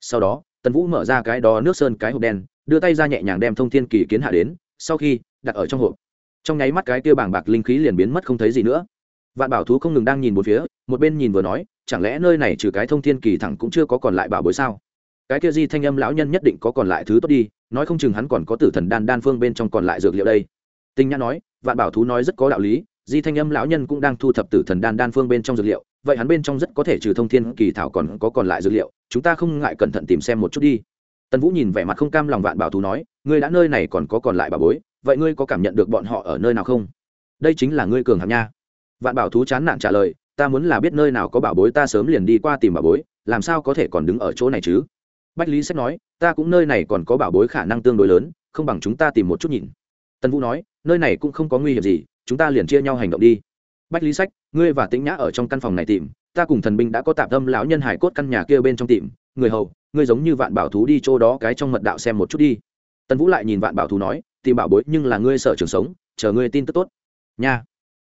A: Sau đó, tần vũ mở ra cái đó nước sơn cái hộp đen, đưa tay ra nhẹ nhàng đem thông thiên kỳ kiến hạ đến, sau khi đặt ở trong hộp. Trong nháy mắt cái kia bàng bạc linh khí liền biến mất không thấy gì nữa. Vạn bảo thú không ngừng đang nhìn một phía, một bên nhìn vừa nói, chẳng lẽ nơi này trừ cái thông thiên kỳ thẳng cũng chưa có còn lại bảo bối sao? Cái kia di thanh âm lão nhân nhất định có còn lại thứ tốt đi, nói không chừng hắn còn có tử thần đan đan phương bên trong còn lại dược liệu đây. Tinh nhã nói, vạn bảo thú nói rất có đạo lý, di thanh âm lão nhân cũng đang thu thập tử thần đan đan phương bên trong dược liệu, vậy hắn bên trong rất có thể trừ thông thiên kỳ thảo còn có còn lại dược liệu, chúng ta không ngại cẩn thận tìm xem một chút đi. Tần vũ nhìn vẻ mặt không cam lòng vạn bảo thú nói, ngươi đã nơi này còn có còn lại bà bối, vậy ngươi có cảm nhận được bọn họ ở nơi nào không? Đây chính là ngươi cường hạng nha. Vạn bảo thú chán nản trả lời, ta muốn là biết nơi nào có bảo bối ta sớm liền đi qua tìm bảo bối, làm sao có thể còn đứng ở chỗ này chứ? Bách lý sách nói, ta cũng nơi này còn có bảo bối khả năng tương đối lớn, không bằng chúng ta tìm một chút nhìn. Tần vũ nói, nơi này cũng không có nguy hiểm gì, chúng ta liền chia nhau hành động đi. Bách lý sách, ngươi và tĩnh nhã ở trong căn phòng này tìm, ta cùng thần binh đã có tạm tâm lão nhân hải cốt căn nhà kia bên trong tìm, người hầu, ngươi giống như vạn bảo thú đi chỗ đó cái trong mật đạo xem một chút đi. Tần vũ lại nhìn vạn bảo thú nói, tìm bảo bối nhưng là ngươi sợ trường sống, chờ ngươi tin tức tốt. Nha.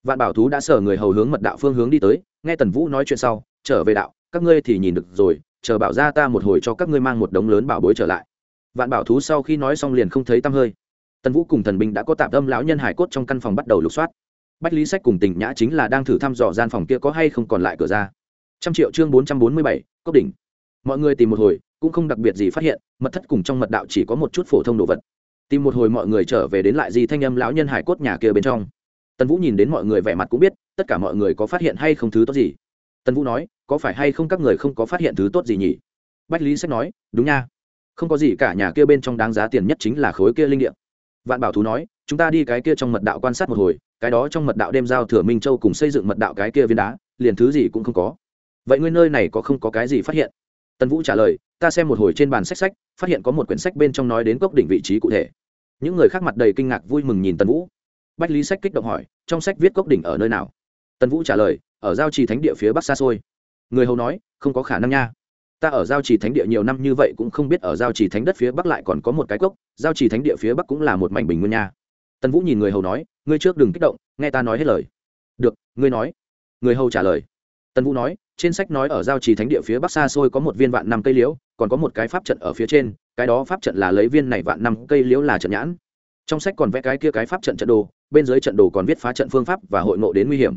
A: Vạn bảo thú đã sở người hầu hướng mật đạo phương hướng đi tới, nghe tần vũ nói chuyện sau, trở về đạo, các ngươi thì nhìn được rồi chờ bảo ra ta một hồi cho các ngươi mang một đống lớn bảo bối trở lại. Vạn bảo thú sau khi nói xong liền không thấy tăm hơi. Tần vũ cùng thần binh đã có tạm tâm lão nhân hải cốt trong căn phòng bắt đầu lục soát. Bách lý sách cùng tình nhã chính là đang thử thăm dò gian phòng kia có hay không còn lại cửa ra. Trăm triệu chương bốn trăm bốn mươi bảy, cốc đỉnh. Mọi người tìm một hồi, cũng không đặc biệt gì phát hiện, mật thất cùng trong mật đạo chỉ có một chút phổ thông đồ vật. Tìm một hồi mọi người trở về đến lại di thanh âm lão nhân hải cốt nhà kia bên trong. Tần vũ nhìn đến mọi người vẻ mặt cũng biết, tất cả mọi người có phát hiện hay không thứ tốt gì. Tần vũ nói có phải hay không các người không có phát hiện thứ tốt gì nhỉ? Bách lý sách nói, đúng nha. Không có gì cả nhà kia bên trong đáng giá tiền nhất chính là khối kia linh điện vạn bảo thú nói, chúng ta đi cái kia trong mật đạo quan sát một hồi, cái đó trong mật đạo đêm giao thừa minh châu cùng xây dựng mật đạo cái kia viên đá, liền thứ gì cũng không có. Vậy ngươi nơi này có không có cái gì phát hiện? Tần vũ trả lời, ta xem một hồi trên bàn sách sách, phát hiện có một quyển sách bên trong nói đến cốc đỉnh vị trí cụ thể. Những người khác mặt đầy kinh ngạc vui mừng nhìn tần vũ. Bách lý sách kích động hỏi, trong sách viết cốc đỉnh ở nơi nào? Tần vũ trả lời, ở giao trì thánh địa phía bắc xa xôi người hầu nói, không có khả năng nha. Ta ở giao trì thánh địa nhiều năm như vậy cũng không biết ở giao trì thánh đất phía bắc lại còn có một cái cốc, giao trì thánh địa phía bắc cũng là một mảnh bình nguyên nha. Tần vũ nhìn người hầu nói, ngươi trước đừng kích động, nghe ta nói hết lời. Được, ngươi nói. Người hầu trả lời. Tần vũ nói, trên sách nói ở giao trì thánh địa phía bắc xa xôi có một viên vạn năm cây liễu, còn có một cái pháp trận ở phía trên, cái đó pháp trận là lấy viên này vạn năm cây liễu là trận nhãn. Trong sách còn vẽ cái kia cái pháp trận trận đồ, bên dưới trận đồ còn viết phá trận phương pháp và hội ngộ đến nguy hiểm.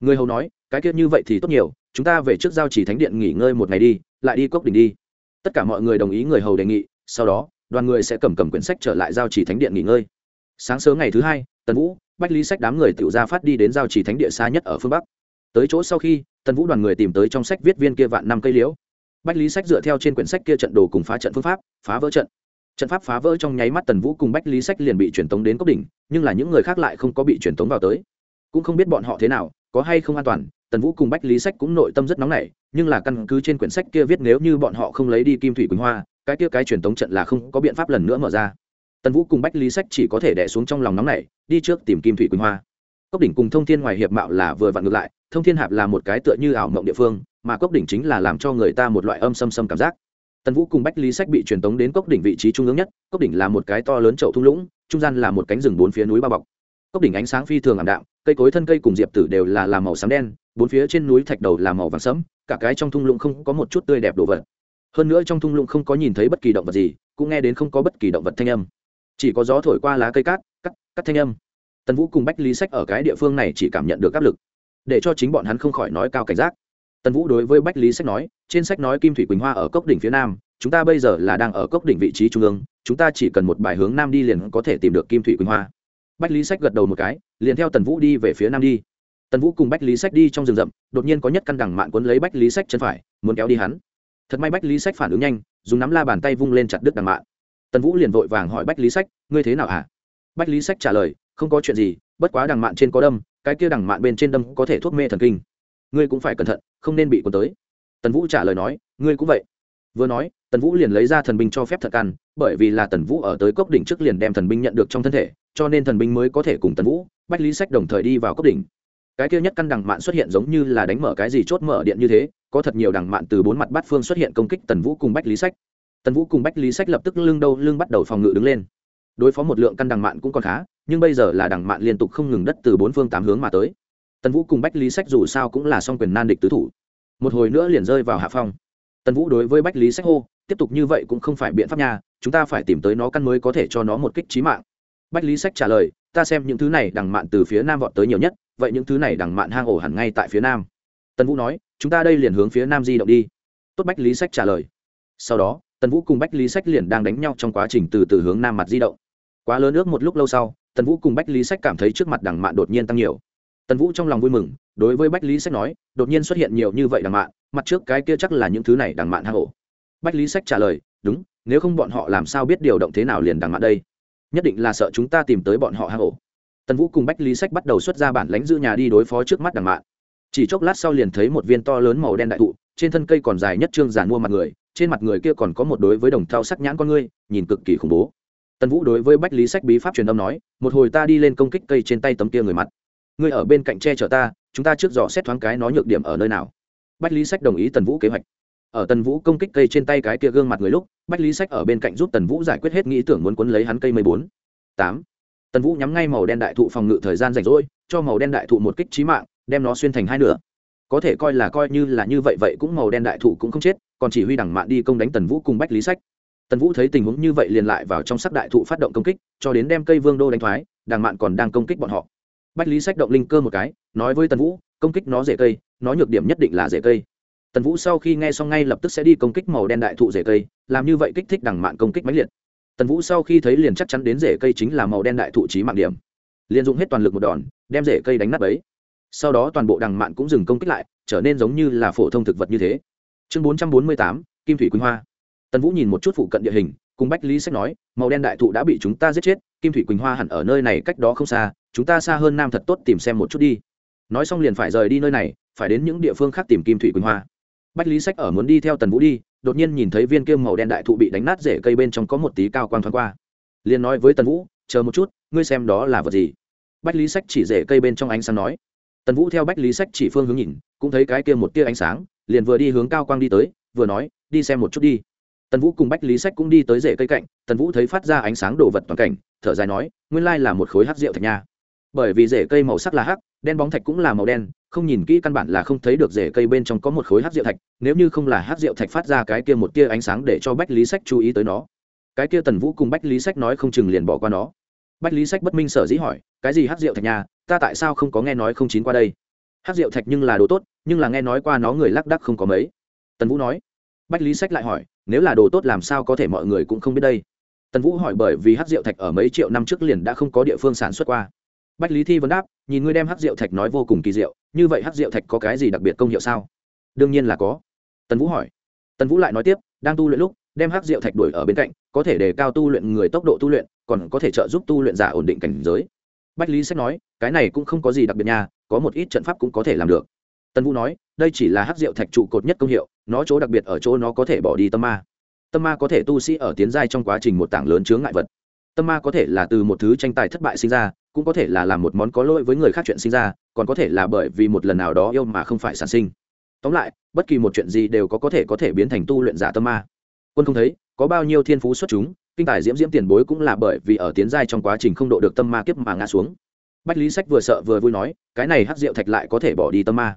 A: Người hầu nói, cái kia như vậy thì tốt nhiều chúng ta về trước giao chỉ thánh điện nghỉ ngơi một ngày đi, lại đi cốc đỉnh đi. Tất cả mọi người đồng ý người hầu đề nghị, sau đó, đoàn người sẽ cầm cầm quyển sách trở lại giao chỉ thánh điện nghỉ ngơi. Sáng sớm ngày thứ hai, tần vũ, bách lý sách đám người tự ra phát đi đến giao chỉ thánh địa xa nhất ở phương bắc. Tới chỗ sau khi, tần vũ đoàn người tìm tới trong sách viết viên kia vạn năm cây liễu. Bách lý sách dựa theo trên quyển sách kia trận đồ cùng phá trận phương pháp, phá vỡ trận. Trận pháp phá vỡ trong nháy mắt tần vũ cùng bách lý sách liền bị truyền tống đến cốc đỉnh, nhưng là những người khác lại không có bị truyền tống vào tới. Cũng không biết bọn họ thế nào, có hay không an toàn tần vũ cùng bách lý sách cũng nội tâm rất nóng nảy, nhưng là căn cứ trên quyển sách kia viết nếu như bọn họ không lấy đi kim thủy quỳnh hoa, cái kia cái truyền tống trận là không có biện pháp lần nữa mở ra. Tần vũ cùng bách lý sách chỉ có thể đẻ xuống trong lòng nóng này đi trước tìm kim thủy quỳnh hoa. Cốc đỉnh cùng thông thiên ngoài hiệp mạo là vừa vặn ngược lại, thông thiên hạp là một cái tựa như ảo mộng địa phương, mà cốc đỉnh chính là làm cho người ta một loại âm xâm xâm cảm giác. Tần vũ cùng bách lý sách bị truyền tống đến cốc đỉnh vị trí trung ương nhất, cốc đỉnh là một cái to lớn chậu thung lũng, trung gian là một cánh rừng bốn phía núi bao bọc cốc đỉnh ánh sáng phi thường ảm đạm, cây cối thân cây cùng diệp tử đều là làm màu xám đen, bốn phía trên núi thạch đầu là màu vàng sẫm, cả cái trong thung lũng không có một chút tươi đẹp đồ vật. Hơn nữa trong thung lũng không có nhìn thấy bất kỳ động vật gì, cũng nghe đến không có bất kỳ động vật thanh âm. Chỉ có gió thổi qua lá cây cát, cắt cắt thanh âm. Tần vũ cùng bách lý sách ở cái địa phương này chỉ cảm nhận được áp lực, để cho chính bọn hắn không khỏi nói cao cảnh giác. Tần vũ đối với bách lý sách nói, trên sách nói kim thủy quỳnh hoa ở cốc đỉnh phía nam, chúng ta bây giờ là đang ở cốc đỉnh vị trí trung ương, chúng ta chỉ cần một bài hướng nam đi liền có thể tìm được kim thủy quỳnh hoa bách lý sách gật đầu một cái, liền theo tần vũ đi về phía nam đi. Tần vũ cùng bách lý sách đi trong rừng rậm, đột nhiên có nhất căn đằng mạn quấn lấy bách lý sách chân phải, muốn kéo đi hắn. Thật may bách lý sách phản ứng nhanh, dùng nắm la bàn tay vung lên chặt đứt đằng mạn. Tần vũ liền vội vàng hỏi bách lý sách, ngươi thế nào hả? Bách lý sách trả lời, không có chuyện gì, bất quá đằng mạn trên có đâm, cái kia đằng mạn bên trên đâm có thể thuốc mê thần kinh. Ngươi cũng phải cẩn thận, không nên bị cuốn tới. Tần vũ trả lời nói, ngươi cũng vậy. Vừa nói, tần vũ liền lấy ra thần binh cho phép thật căn bởi vì là tần vũ ở tới cốc đỉnh trước liền đem thần binh nhận được trong thân thể cho nên thần binh mới có thể cùng tần vũ, bách lý sách đồng thời đi vào cốc đỉnh. Cái kia nhất căn đằng mạn xuất hiện giống như là đánh mở cái gì chốt mở điện như thế, có thật nhiều đằng mạn từ bốn mặt bát phương xuất hiện công kích tần vũ cùng bách lý sách. Tần vũ cùng bách lý sách lập tức lưng đâu lưng bắt đầu phòng ngự đứng lên. Đối phó một lượng căn đằng mạn cũng còn khá, nhưng bây giờ là đằng mạn liên tục không ngừng đất từ bốn phương tám hướng mà tới. Tần vũ cùng bách lý sách dù sao cũng là song quyền nan địch tứ thủ. Một hồi nữa liền rơi vào hạ phong. Tần vũ đối với bách lý sách hô, tiếp tục như vậy cũng không phải biện pháp nha, chúng ta phải tìm tới nó căn mới có thể cho nó một kích trí mạng bách lý sách trả lời, ta xem những thứ này đằng mạn từ phía nam vọt tới nhiều nhất, vậy những thứ này đằng mạn hang ổ hẳn ngay tại phía nam. Tần vũ nói, chúng ta đây liền hướng phía nam di động đi. Tốt bách lý sách trả lời. Sau đó, tần vũ cùng bách lý sách liền đang đánh nhau trong quá trình từ từ hướng nam mặt di động. Quá lớn ước một lúc lâu sau, tần vũ cùng bách lý sách cảm thấy trước mặt đằng mạn đột nhiên tăng nhiều. Tần vũ trong lòng vui mừng, đối với bách lý sách nói, đột nhiên xuất hiện nhiều như vậy đằng mạn, mặt trước cái kia chắc là những thứ này đằng mạn hang ổ. Bách lý sách trả lời, đúng, nếu không bọn họ làm sao biết điều động thế nào liền đằng mạn đây? Nhất định là sợ chúng ta tìm tới bọn họ hang ổ. Tần vũ cùng bách lý sách bắt đầu xuất ra bản lãnh giữ nhà đi đối phó trước mắt đằng mạn. Chỉ chốc lát sau liền thấy một viên to lớn màu đen đại thụ, trên thân cây còn dài nhất trương giàn mua mặt người, trên mặt người kia còn có một đối với đồng thao sắc nhãn con ngươi, nhìn cực kỳ khủng bố. Tần vũ đối với bách lý sách bí pháp truyền âm nói, một hồi ta đi lên công kích cây trên tay tấm kia người mặt. Ngươi ở bên cạnh che chở ta, chúng ta trước dò xét thoáng cái nó nhược điểm ở nơi nào. Bách lý sách đồng ý tần vũ kế hoạch. Ở tần vũ công kích cây trên tay cái kia gương mặt người lúc bách lý sách ở bên cạnh giúp tần vũ giải quyết hết nghĩ tưởng muốn quấn lấy hắn cây mười bốn. Tám. Tần vũ nhắm ngay màu đen đại thụ phòng ngự thời gian rảnh rỗi, cho màu đen đại thụ một kích trí mạng, đem nó xuyên thành hai nửa. Có thể coi là coi như là như vậy vậy cũng màu đen đại thụ cũng không chết, còn chỉ huy đẳng mạng đi công đánh tần vũ cùng bách lý sách. Tần vũ thấy tình huống như vậy liền lại vào trong sắc đại thụ phát động công kích, cho đến đem cây vương đô đánh thoái đẳng mạn còn đang công kích bọn họ. Bách lý sách động linh cơ một cái, nói với tần vũ, công kích nó rễ cây, nó nhược điểm nhất định là rễ cây tần vũ sau khi nghe xong ngay lập tức sẽ đi công kích màu đen đại thụ rễ cây, làm như vậy kích thích đằng mạn công kích máy liệt. Tần vũ sau khi thấy liền chắc chắn đến rễ cây chính là màu đen đại thụ trí mạng điểm. Liền dùng hết toàn lực một đòn, đem rễ cây đánh nắp ấy sau đó toàn bộ đằng mạn cũng dừng công kích lại, trở nên giống như là phổ thông thực vật như thế. Chương bốn trăm bốn mươi tám, kim thủy quỳnh hoa. Tần vũ nhìn một chút phụ cận địa hình, cùng bách lý sách nói, màu đen đại thụ đã bị chúng ta giết chết, kim thủy quỳnh hoa hẳn ở nơi này cách đó không xa, chúng ta xa hơn nam thật tốt tìm xem một chút đi. Nói xong liền phải rời đi nơi này, phải đến những địa phương khác tìm kim thủy quỳnh hoa bách lý sách ở muốn đi theo tần vũ đi, đột nhiên nhìn thấy viên kim màu đen đại thụ bị đánh nát rễ cây bên trong có một tí cao quang thoáng qua. Liền nói với tần vũ, chờ một chút, ngươi xem đó là vật gì? Bách lý sách chỉ rễ cây bên trong ánh sáng nói. Tần vũ theo bách lý sách chỉ phương hướng nhìn, cũng thấy cái kia một tia ánh sáng, liền vừa đi hướng cao quang đi tới, vừa nói, đi xem một chút đi. Tần vũ cùng bách lý sách cũng đi tới rễ cây cạnh, tần vũ thấy phát ra ánh sáng đồ vật toàn cảnh, thở dài nói, nguyên lai là một khối hát rượu thạch nha. Bởi vì rễ cây màu sắc là hắc, đen bóng thạch cũng là màu đen không nhìn kỹ căn bản là không thấy được rễ cây bên trong có một khối hát rượu thạch, nếu như không là hát rượu thạch phát ra cái kia một tia ánh sáng để cho bách lý sách chú ý tới nó. Cái kia tần vũ cùng bách lý sách nói không chừng liền bỏ qua nó. Bách lý sách bất minh sở dĩ hỏi, cái gì hát rượu thạch nhà? Ta tại sao không có nghe nói không chín qua đây? Hát rượu thạch nhưng là đồ tốt, nhưng là nghe nói qua nó người lác đắc không có mấy. Tần vũ nói. Bách lý sách lại hỏi, nếu là đồ tốt làm sao có thể mọi người cũng không biết đây? Tần vũ hỏi bởi vì hát rượu thạch ở mấy triệu năm trước liền đã không có địa phương sản xuất qua bách lý thi vấn đáp, nhìn ngươi đem hát rượu thạch nói vô cùng kỳ diệu, như vậy hát rượu thạch có cái gì đặc biệt công hiệu sao? Đương nhiên là có. Tần vũ hỏi. Tần vũ lại nói tiếp, đang tu luyện lúc, đem hát rượu thạch đuổi ở bên cạnh, có thể đề cao tu luyện người tốc độ tu luyện, còn có thể trợ giúp tu luyện giả ổn định cảnh giới. Bách lý sách nói, cái này cũng không có gì đặc biệt nha, có một ít trận pháp cũng có thể làm được. Tần vũ nói, đây chỉ là hát rượu thạch trụ cột nhất công hiệu, nó chỗ đặc biệt ở chỗ nó có thể bỏ đi tâm ma. Tâm ma có thể tu sĩ ở tiến giai trong quá trình một tảng lớn chướng ngại vật. Tâm ma có thể là từ một thứ tranh tài thất bại sinh ra cũng có thể là làm một món có lỗi với người khác chuyện sinh ra, còn có thể là bởi vì một lần nào đó yêu mà không phải sản sinh. Tóm lại, bất kỳ một chuyện gì đều có có thể có thể biến thành tu luyện giả tâm ma. Quân không thấy, có bao nhiêu thiên phú xuất chúng, kinh tài diễm diễm tiền bối cũng là bởi vì ở tiến giai trong quá trình không độ được tâm ma kiếp mà ngã xuống. Bách lý sách vừa sợ vừa vui nói, cái này hát rượu thạch lại có thể bỏ đi tâm ma.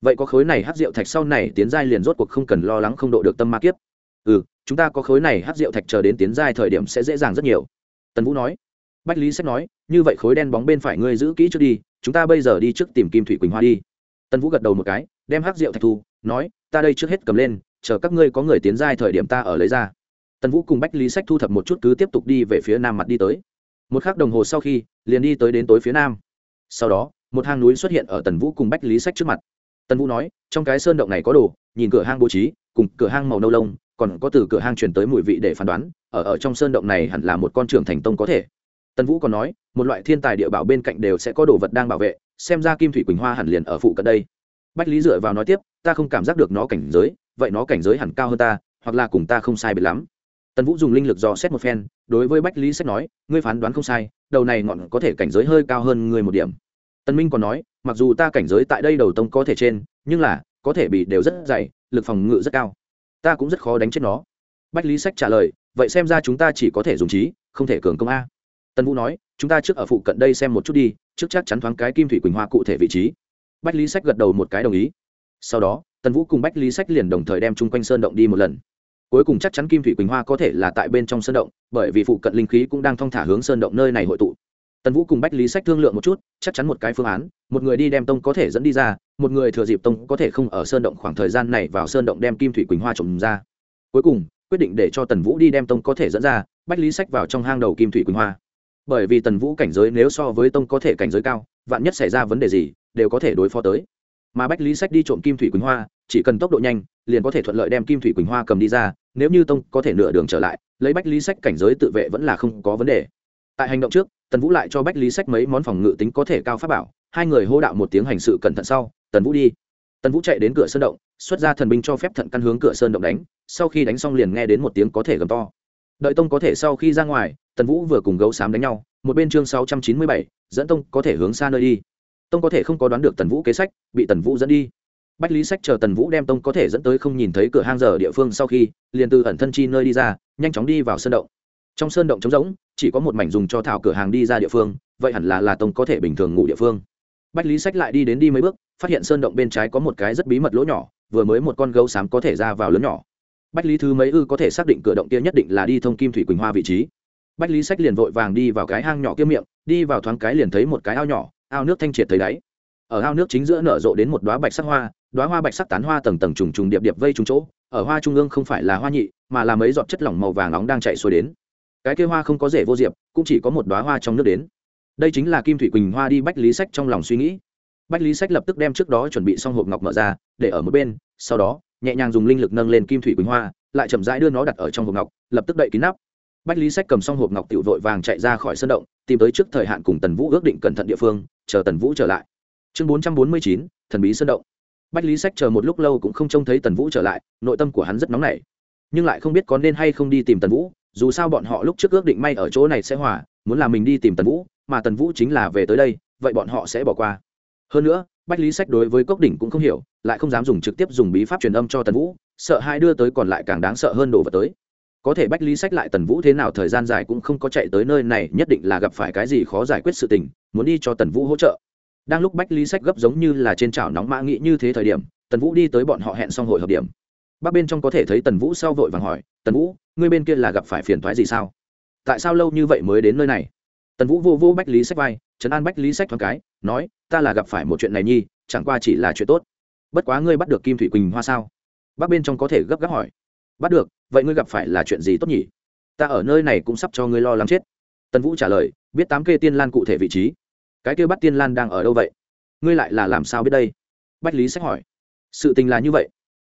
A: Vậy có khối này hát rượu thạch sau này tiến giai liền rốt cuộc không cần lo lắng không độ được tâm ma kiếp. Ừ chúng ta có khối này hát rượu thạch chờ đến tiến giai thời điểm sẽ dễ dàng rất nhiều. Tần vũ nói. Bách lý sách nói như vậy khối đen bóng bên phải ngươi giữ kỹ trước đi, chúng ta bây giờ đi trước tìm kim thủy quỳnh hoa đi. Tần vũ gật đầu một cái, đem hắc rượu thạch thu, nói, ta đây trước hết cầm lên, chờ các ngươi có người tiến giai thời điểm ta ở lấy ra. Tần vũ cùng bách lý sách thu thập một chút cứ tiếp tục đi về phía nam mặt đi tới. Một k h ắ c đồng hồ sau khi, liền đi tới đến tối phía nam. Sau đó, một hang núi xuất hiện ở tần vũ cùng bách lý sách trước mặt. Tần vũ nói, trong cái sơn động này có đồ, nhìn cửa hang bố trí, cùng cửa hang màu nâu lông, còn có từ cửa hang chuyển tới mùi vị để phán đoán, ở ở trong sơn động này hẳn là một con trưởng thành tông có thể tần vũ còn nói, một loại thiên tài địa bảo bên cạnh đều sẽ có đồ vật đang bảo vệ, xem ra kim thủy quỳnh hoa hẳn liền ở phụ cận đây. Bách lý dựa vào nói tiếp, ta không cảm giác được nó cảnh giới, vậy nó cảnh giới hẳn cao hơn ta, hoặc là cùng ta không sai biệt lắm. Tần vũ dùng linh lực dò xét một phen, đối với bách lý xét nói, ngươi phán đoán không sai, đầu này ngọn có thể cảnh giới hơi cao hơn ngươi một điểm. Tần minh còn nói, mặc dù ta cảnh giới tại đây đầu tông có thể trên, nhưng là, có thể bị đều rất dày, lực phòng ngự rất cao. Ta cũng rất khó đánh chết nó. Bách lý sách trả lời, vậy xem ra chúng ta chỉ có thể dùng trí, không thể cường công a tần vũ nói, chúng ta trước ở phụ cận đây xem một chút đi, trước chắc chắn thoáng cái kim thủy quỳnh hoa cụ thể vị trí. Bách lý sách gật đầu một cái đồng ý. Sau đó, tần vũ cùng bách lý sách liền đồng thời đem chung quanh sơn động đi một lần. Cuối cùng chắc chắn kim thủy quỳnh hoa có thể là tại bên trong sơn động, bởi vì phụ cận linh khí cũng đang thong thả hướng sơn động nơi này hội tụ. Tần vũ cùng bách lý sách thương lượng một chút, chắc chắn một cái phương án, một người đi đem tông có thể dẫn đi ra, một người thừa dịp tông có thể không ở sơn động khoảng thời gian này vào sơn động đem kim thủy quỳnh hoa trộm ra. Cuối cùng, quyết định để cho tần vũ đi đem tông có thể dẫn ra, bách lý sách vào trong hang đầu kim thủy quỳnh hoa bởi vì tần vũ cảnh giới nếu so với tông có thể cảnh giới cao, vạn nhất xảy ra vấn đề gì, đều có thể đối phó tới. Mà bách lý sách đi trộm kim thủy quỳnh hoa, chỉ cần tốc độ nhanh, liền có thể thuận lợi đem kim thủy quỳnh hoa cầm đi ra, nếu như tông có thể nửa đường trở lại, lấy bách lý sách cảnh giới tự vệ vẫn là không có vấn đề. Tại hành động trước, tần vũ lại cho bách lý sách mấy món phòng ngự tính có thể cao pháp bảo, hai người hô đạo một tiếng hành sự cẩn thận sau, tần vũ đi. Tần vũ chạy đến cửa sơn động, xuất ra thần binh cho phép thận căn hướng cửa sơn động đánh, sau khi đánh xong liền nghe đến một tiếng có thể gầm to đợi tông có thể sau khi ra ngoài, tần vũ vừa cùng gấu xám đánh nhau, một bên chương sáu trăm chín mươi bảy, dẫn tông có thể hướng xa nơi đi. Tông có thể không có đoán được tần vũ kế sách, bị tần vũ dẫn đi. Bách lý sách chờ tần vũ đem tông có thể dẫn tới không nhìn thấy cửa hang giờ địa phương sau khi, liền từ ẩn thân chi nơi đi ra, nhanh chóng đi vào sơn động. Trong sơn động trống rỗng, chỉ có một mảnh dùng cho thảo cửa hàng đi ra địa phương, vậy hẳn là là tông có thể bình thường ngủ địa phương. Bách lý sách lại đi đến đi mấy bước, phát hiện sơn động bên trái có một cái rất bí mật lỗ nhỏ, vừa mới một con gấu xám có thể ra vào lớn nhỏ bách lý thứ mấy ư có thể xác định cửa động kia nhất định là đi thông kim thủy quỳnh hoa vị trí. Bách lý sách liền vội vàng đi vào cái hang nhỏ kia miệng, đi vào thoáng cái liền thấy một cái ao nhỏ, ao nước thanh triệt thấy đáy. Ở ao nước chính giữa nở rộ đến một đoá bạch sắc hoa đoá hoa bạch sắc tán hoa tầng tầng trùng trùng điệp điệp vây trúng chỗ. Ở hoa trung ương không phải là hoa nhị, mà là mấy giọt chất lỏng màu vàng nóng đang chạy xuôi đến. Cái kia hoa không có rễ vô diệp, cũng chỉ có một đoá hoa trong nước đến. Đây chính là kim thủy quỳnh hoa đi bách lý sách trong lòng suy nghĩ. Bách lý sách lập tức đem trước đó chuẩn bị xong hộp ngọc mở ra, để ở một bên, sau đó nhẹ nhàng dùng linh lực nâng lên kim thủy quỳnh hoa, lại chậm rãi đưa nó đặt ở trong hộp ngọc, lập tức đậy kín nắp. Bách lý sách cầm xong hộp ngọc tiểu vội vàng chạy ra khỏi sân động, tìm tới trước thời hạn cùng tần vũ ước định cẩn thận địa phương, chờ tần vũ trở lại. Chương bốn trăm bốn mươi chín, thần bí sân động. Bách lý sách chờ một lúc lâu cũng không trông thấy tần vũ trở lại, nội tâm của hắn rất nóng nảy. Nhưng lại không biết có nên hay không đi tìm tần vũ, dù sao bọn họ lúc trước ước định may ở chỗ này sẽ hòa, muốn là mình đi tìm tần vũ, mà tần vũ chính là về tới đây, vậy bọn họ sẽ bỏ qua. Hơn nữa bách lý sách đối với cốc đỉnh cũng không hiểu, lại không dám dùng trực tiếp dùng bí pháp truyền âm cho tần vũ, sợ hai đưa tới còn lại càng đáng sợ hơn đồ vật tới. Có thể bách lý sách lại tần vũ thế nào thời gian dài cũng không có chạy tới nơi này, nhất định là gặp phải cái gì khó giải quyết sự tình, muốn đi cho tần vũ hỗ trợ. Đang lúc bách lý sách gấp giống như là trên chảo nóng mã nghĩ như thế thời điểm, tần vũ đi tới bọn họ hẹn xong hội hợp điểm. Bác bên trong có thể thấy tần vũ sau vội vàng hỏi, tần vũ, ngươi bên kia là gặp phải phiền thoái gì sao? Tại sao lâu như vậy mới đến nơi này? Tần vũ vô vô bách lý sách vai trấn an bách lý sách thoáng cái, nói, ta là gặp phải một chuyện này nhi, chẳng qua chỉ là chuyện tốt. Bất quá ngươi bắt được kim thủy quỳnh hoa sao? Bác bên trong có thể gấp gáp hỏi. Bắt được, vậy ngươi gặp phải là chuyện gì tốt nhỉ? Ta ở nơi này cũng sắp cho ngươi lo lắng chết. Tần vũ trả lời, biết tám kê tiên lan cụ thể vị trí. Cái kêu bắt tiên lan đang ở đâu vậy? Ngươi lại là làm sao biết đây? Bách lý sách hỏi. Sự tình là như vậy.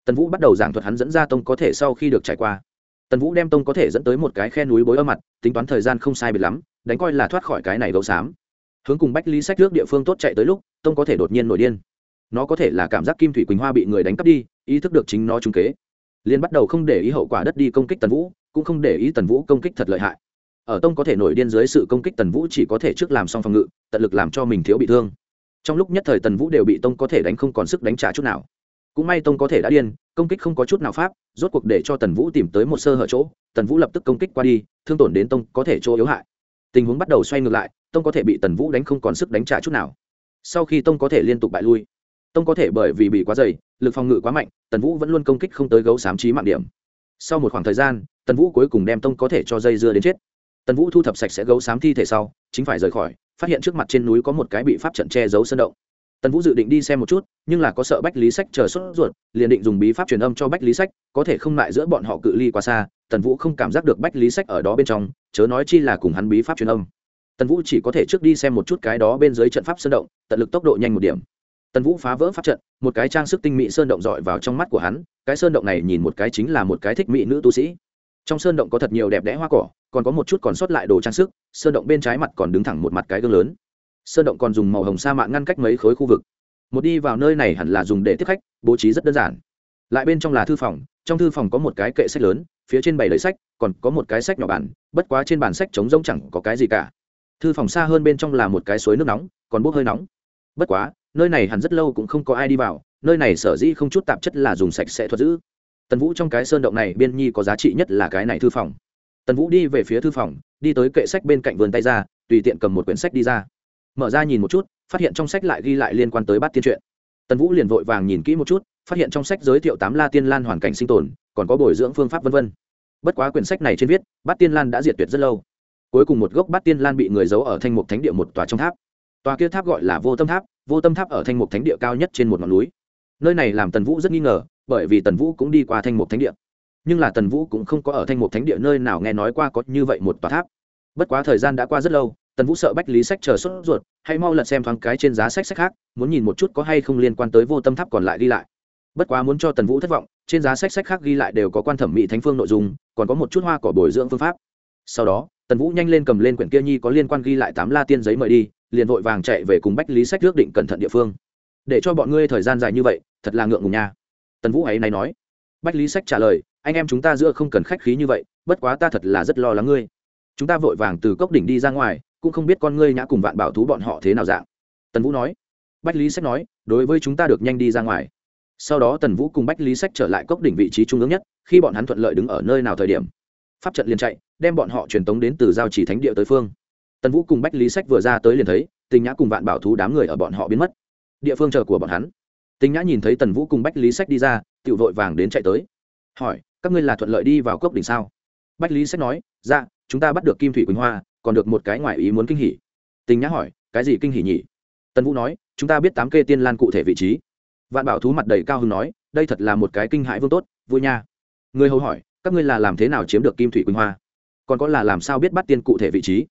A: Tần vũ bắt đầu giảng thuật hắn dẫn ra tông có thể sau khi được trải qua. Tần vũ đem tông có thể dẫn tới một cái khe núi bối ở mặt, tính toán thời gian không sai biệt lắm, đánh coi là thoát khỏi cái này gấu xám hướng cùng bách lý sách trước địa phương tốt chạy tới lúc, tông có thể đột nhiên nổi điên. Nó có thể là cảm giác kim thủy quỳnh hoa bị người đánh cắp đi, ý thức được chính nó trúng kế. Liền bắt đầu không để ý hậu quả đất đi công kích tần vũ, cũng không để ý tần vũ công kích thật lợi hại. Ở tông có thể nổi điên dưới sự công kích tần vũ chỉ có thể trước làm xong phòng ngự, tận lực làm cho mình thiếu bị thương. Trong lúc nhất thời tần vũ đều bị tông có thể đánh không còn sức đánh trả chút nào. Cũng may tông có thể đã điên, công kích không có chút nào pháp, rốt cuộc để cho tần vũ tìm tới một sơ hở chỗ, tần vũ lập tức công kích qua đi, thương tổn đến tông có thể chỗ yếu hại tình huống bắt đầu xoay ngược lại, tông có thể bị tần vũ đánh không còn sức đánh trả chút nào. Sau khi tông có thể liên tục bại lui, tông có thể bởi vì bị quá dày, lực phòng ngự quá mạnh, tần vũ vẫn luôn công kích không tới gấu sám trí mạng điểm. Sau một khoảng thời gian, tần vũ cuối cùng đem tông có thể cho dây dưa đến chết. Tần vũ thu thập sạch sẽ gấu sám thi thể sau, chính phải rời khỏi, phát hiện trước mặt trên núi có một cái bị pháp trận che giấu sơn động. Tần vũ dự định đi xem một chút, nhưng là có sợ bách lý sách chờ sốt ruột, liền định dùng bí pháp truyền âm cho bách lý sách, có thể không lại giữa bọn họ cự ly quá xa tần vũ không cảm giác được bách lý sách ở đó bên trong, chớ nói chi là cùng hắn bí pháp truyền âm. Tần vũ chỉ có thể trước đi xem một chút cái đó bên dưới trận pháp sơn động, tận lực tốc độ nhanh một điểm. Tần vũ phá vỡ pháp trận, một cái trang sức tinh mỹ sơn động dọi vào trong mắt của hắn, cái sơn động này nhìn một cái chính là một cái thích mỹ nữ tu sĩ. Trong sơn động có thật nhiều đẹp đẽ hoa cỏ, còn có một chút còn sót lại đồ trang sức, sơn động bên trái mặt còn đứng thẳng một mặt cái gương lớn. Sơn động còn dùng màu hồng sa mạn ngăn cách mấy khối khu vực. Một đi vào nơi này hẳn là dùng để tiếp khách, bố trí rất đơn giản. Lại bên trong là thư phòng trong thư phòng có một cái kệ sách lớn, phía trên bảy lấy sách, còn có một cái sách nhỏ bản, bất quá trên bản sách trống rỗng chẳng có cái gì cả. Thư phòng xa hơn bên trong là một cái suối nước nóng, còn bốc hơi nóng. Bất quá, nơi này hẳn rất lâu cũng không có ai đi vào, nơi này sở dĩ không chút tạp chất là dùng sạch sẽ thuật giữ. Tần vũ trong cái sơn động này biên nhi có giá trị nhất là cái này thư phòng. Tần vũ đi về phía thư phòng, đi tới kệ sách bên cạnh vườn tay ra, tùy tiện cầm một quyển sách đi ra. Mở ra nhìn một chút, phát hiện trong sách lại ghi lại liên quan tới bát tiên truyện tần vũ liền vội vàng nhìn kỹ một chút phát hiện trong sách giới thiệu tám la tiên lan hoàn cảnh sinh tồn, còn có bồi dưỡng phương pháp v v bất quá quyển sách này trên viết, bát tiên lan đã diệt tuyệt rất lâu. Cuối cùng một gốc bát tiên lan bị người giấu ở thanh mục thánh địa một tòa trong tháp. Tòa kia tháp gọi là vô tâm tháp, vô tâm tháp ở thanh mục thánh địa cao nhất trên một ngọn núi. Nơi này làm tần vũ rất nghi ngờ, bởi vì tần vũ cũng đi qua thanh mục thánh địa. Nhưng là tần vũ cũng không có ở thanh mục thánh địa nơi nào nghe nói qua có như vậy một tòa tháp. Bất quá thời gian đã qua rất lâu, tần vũ sợ bách lý sách chờ sốt ruột hay mau lật xem thoáng cái trên giá sách sách khác, muốn nhìn một chút có hay không liên quan tới vô tâm tháp còn lại đi lại bất quá muốn cho tần vũ thất vọng, trên giá sách sách khác ghi lại đều có quan thẩm mỹ thánh phương nội dung, còn có một chút hoa cỏ bồi dưỡng phương pháp. Sau đó, tần vũ nhanh lên cầm lên quyển kia nhi có liên quan ghi lại tám la tiên giấy mời đi, liền vội vàng chạy về cùng bách lý sách ước định cẩn thận địa phương. Để cho bọn ngươi thời gian dài như vậy, thật là ngượng ngùng nha. Tần vũ ấy này nói. Bách lý sách trả lời, anh em chúng ta giữa không cần khách khí như vậy, bất quá ta thật là rất lo lắng ngươi. Chúng ta vội vàng từ cốc đỉnh đi ra ngoài, cũng không biết con ngươi nhã cùng vạn bảo thú bọn họ thế nào dạng. Tần vũ nói. Bách lý sách nói, đối với chúng ta được nhanh đi ra ngoài sau đó tần vũ cùng bách lý sách trở lại cốc đỉnh vị trí trung ương nhất, khi bọn hắn thuận lợi đứng ở nơi nào thời điểm, pháp trận liền chạy, đem bọn họ truyền tống đến từ giao chỉ thánh địa tới phương. Tần vũ cùng bách lý sách vừa ra tới liền thấy, tình nhã cùng vạn bảo thú đám người ở bọn họ biến mất. Địa phương chờ của bọn hắn. Tình nhã nhìn thấy tần vũ cùng bách lý sách đi ra tự vội vàng đến chạy tới. Hỏi, các ngươi là thuận lợi đi vào cốc đỉnh sao? Bách lý sách nói dạ chúng ta bắt được kim thủy quỳnh hoa, còn được một cái ngoài ý muốn kinh hỉ. Tình nhã hỏi, cái gì kinh hỉ nhỉ? Tần vũ nói, chúng ta biết tám kê tiên lan cụ thể vị trí vạn bảo thú mặt đầy cao hưng nói, đây thật là một cái kinh hãi vương tốt, vui nha. Người hầu hỏi, các ngươi là làm thế nào chiếm được kim thủy quỳnh hoa? Còn có là làm sao biết bắt tiên cụ thể vị trí?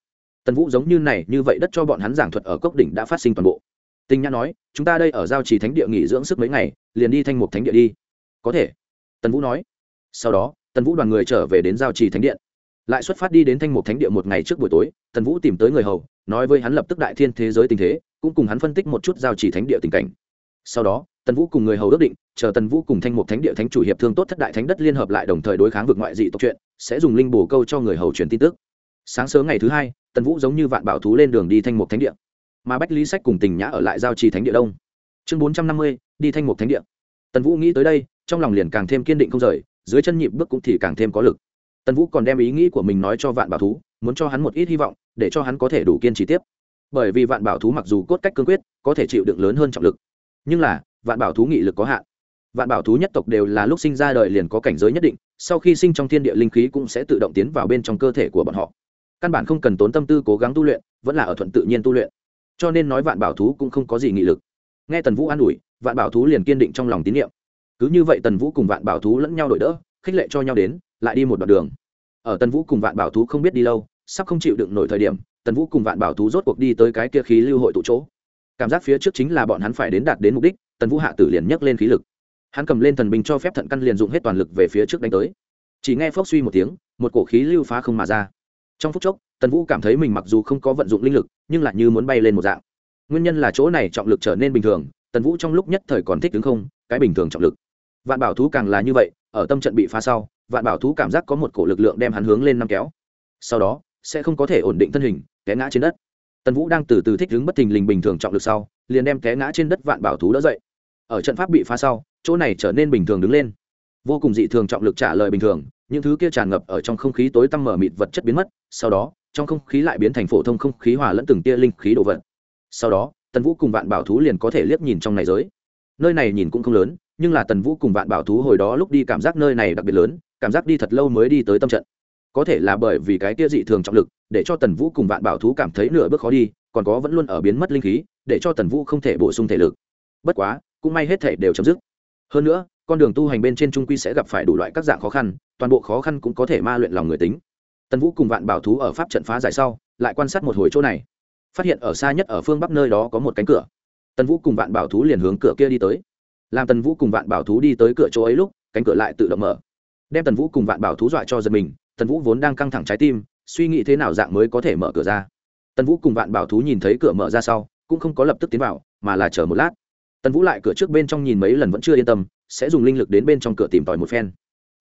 A: Tần vũ giống như này, như vậy đất cho bọn hắn giảng thuật ở cốc đỉnh đã phát sinh toàn bộ. Tinh nhã nói, chúng ta đây ở giao trì thánh địa nghỉ dưỡng sức mấy ngày, liền đi thanh mục thánh địa đi. Có thể. Tần vũ nói. Sau đó, tần vũ đoàn người trở về đến giao trì thánh điện. Lại xuất phát đi đến thanh mục thánh địa một ngày trước buổi tối, tần vũ tìm tới người hầu, nói với hắn lập tức đại thiên thế giới tình thế, cũng cùng hắn phân tích một chút giao trì thánh địa tình cảnh sau đó, tần vũ cùng người hầu ước định, chờ tần vũ cùng thanh mục thánh địa thánh chủ hiệp thương tốt thất đại thánh đất liên hợp lại đồng thời đối kháng vực ngoại dị tộc chuyện, sẽ dùng linh bổ câu cho người hầu truyền tin tức. Sáng sớm ngày thứ hai, tần vũ giống như vạn bảo thú lên đường đi thanh mục thánh địa. Mà bách lý sách cùng tình nhã ở lại giao trì thánh địa đông. Chương bốn trăm năm mươi, đi thanh mục thánh địa. Tần vũ nghĩ tới đây, trong lòng liền càng thêm kiên định không rời, dưới chân nhịp bước cũng thì càng thêm có lực. Tần vũ còn đem ý nghĩ của mình nói cho vạn bảo thú, muốn cho hắn một ít hy vọng, để cho hắn có thể đủ kiên trì tiếp. Bởi vì vạn bảo thú mặc dù cốt cách cương quyết, có thể chịu đựng lớn hơn trọng lực nhưng là, vạn bảo thú nghị lực có hạn. Vạn bảo thú nhất tộc đều là lúc sinh ra đời liền có cảnh giới nhất định, sau khi sinh trong thiên địa linh khí cũng sẽ tự động tiến vào bên trong cơ thể của bọn họ. Căn bản không cần tốn tâm tư cố gắng tu luyện, vẫn là ở thuận tự nhiên tu luyện. Cho nên nói vạn bảo thú cũng không có gì nghị lực. Nghe tần vũ an ủi, vạn bảo thú liền kiên định trong lòng tín nhiệm cứ như vậy tần vũ cùng vạn bảo thú lẫn nhau đổi đỡ, khích lệ cho nhau đến, lại đi một đoạn đường. Ở tần vũ cùng vạn bảo thú không biết đi lâu, sắp không chịu đựng nổi thời điểm, tần vũ cùng vạn bảo thú rốt cuộc đi tới cái kia khí lưu hội tụ chỗ cảm giác phía trước chính là bọn hắn phải đến đạt đến mục đích, tần vũ hạ tử liền nhấc lên khí lực. Hắn cầm lên thần binh cho phép thận căn liền dụng hết toàn lực về phía trước đánh tới. Chỉ nghe phốc suy một tiếng, một cổ khí lưu phá không mà ra. Trong phút chốc, tần vũ cảm thấy mình mặc dù không có vận dụng linh lực, nhưng lại như muốn bay lên một dạng. Nguyên nhân là chỗ này trọng lực trở nên bình thường, tần vũ trong lúc nhất thời còn thích đứng không, cái bình thường trọng lực. Vạn bảo thú càng là như vậy, ở tâm trận bị phá sau, vạn bảo thú cảm giác có một cổ lực lượng đem hắn hướng lên năm kéo. Sau đó, sẽ không có thể ổn định thân hình, té ngã trên đất tần vũ đang từ từ thích ứng bất thình lình bình thường trọng lực sau, liền đem té ngã trên đất vạn bảo thú đỡ dậy. Ở trận pháp bị phá sau, chỗ này trở nên bình thường đứng lên. Vô cùng dị thường trọng lực trả lời bình thường, những thứ kia tràn ngập ở trong không khí tối tăm mở mịt vật chất biến mất, sau đó, trong không khí lại biến thành phổ thông không khí hòa lẫn từng tia linh khí đồ vật sau đó, tần vũ cùng vạn bảo thú liền có thể liếc nhìn trong này giới. Nơi này nhìn cũng không lớn, nhưng là tần vũ cùng vạn bảo thú hồi đó lúc đi cảm giác nơi này đặc biệt lớn, cảm giác đi thật lâu mới đi tới tâm trận có thể là bởi vì cái kia dị thường trọng lực, để cho tần vũ cùng vạn bảo thú cảm thấy nửa bước khó đi, còn có vẫn luôn ở biến mất linh khí, để cho tần vũ không thể bổ sung thể lực. Bất quá, cũng may hết thể đều chấm dứt. Hơn nữa, con đường tu hành bên trên trung quy sẽ gặp phải đủ loại các dạng khó khăn, toàn bộ khó khăn cũng có thể ma luyện lòng người tính. Tần vũ cùng vạn bảo thú ở pháp trận phá giải sau, lại quan sát một hồi chỗ này. Phát hiện ở xa nhất ở phương bắc nơi đó có một cánh cửa. Tần vũ cùng vạn bảo thú liền hướng cửa kia đi tới. Làm tần vũ cùng vạn bảo thú đi tới cửa chỗ ấy lúc, cánh cửa lại tự động mở. Đem tần vũ cùng vạn bảo thú dọa cho giật mình tần vũ vốn đang căng thẳng trái tim, suy nghĩ thế nào dạng mới có thể mở cửa ra. Tần vũ cùng vạn bảo thú nhìn thấy cửa mở ra sau, cũng không có lập tức tiến vào, mà là chờ một lát. Tần vũ lại cửa trước bên trong nhìn mấy lần vẫn chưa yên tâm, sẽ dùng linh lực đến bên trong cửa tìm tòi một phen.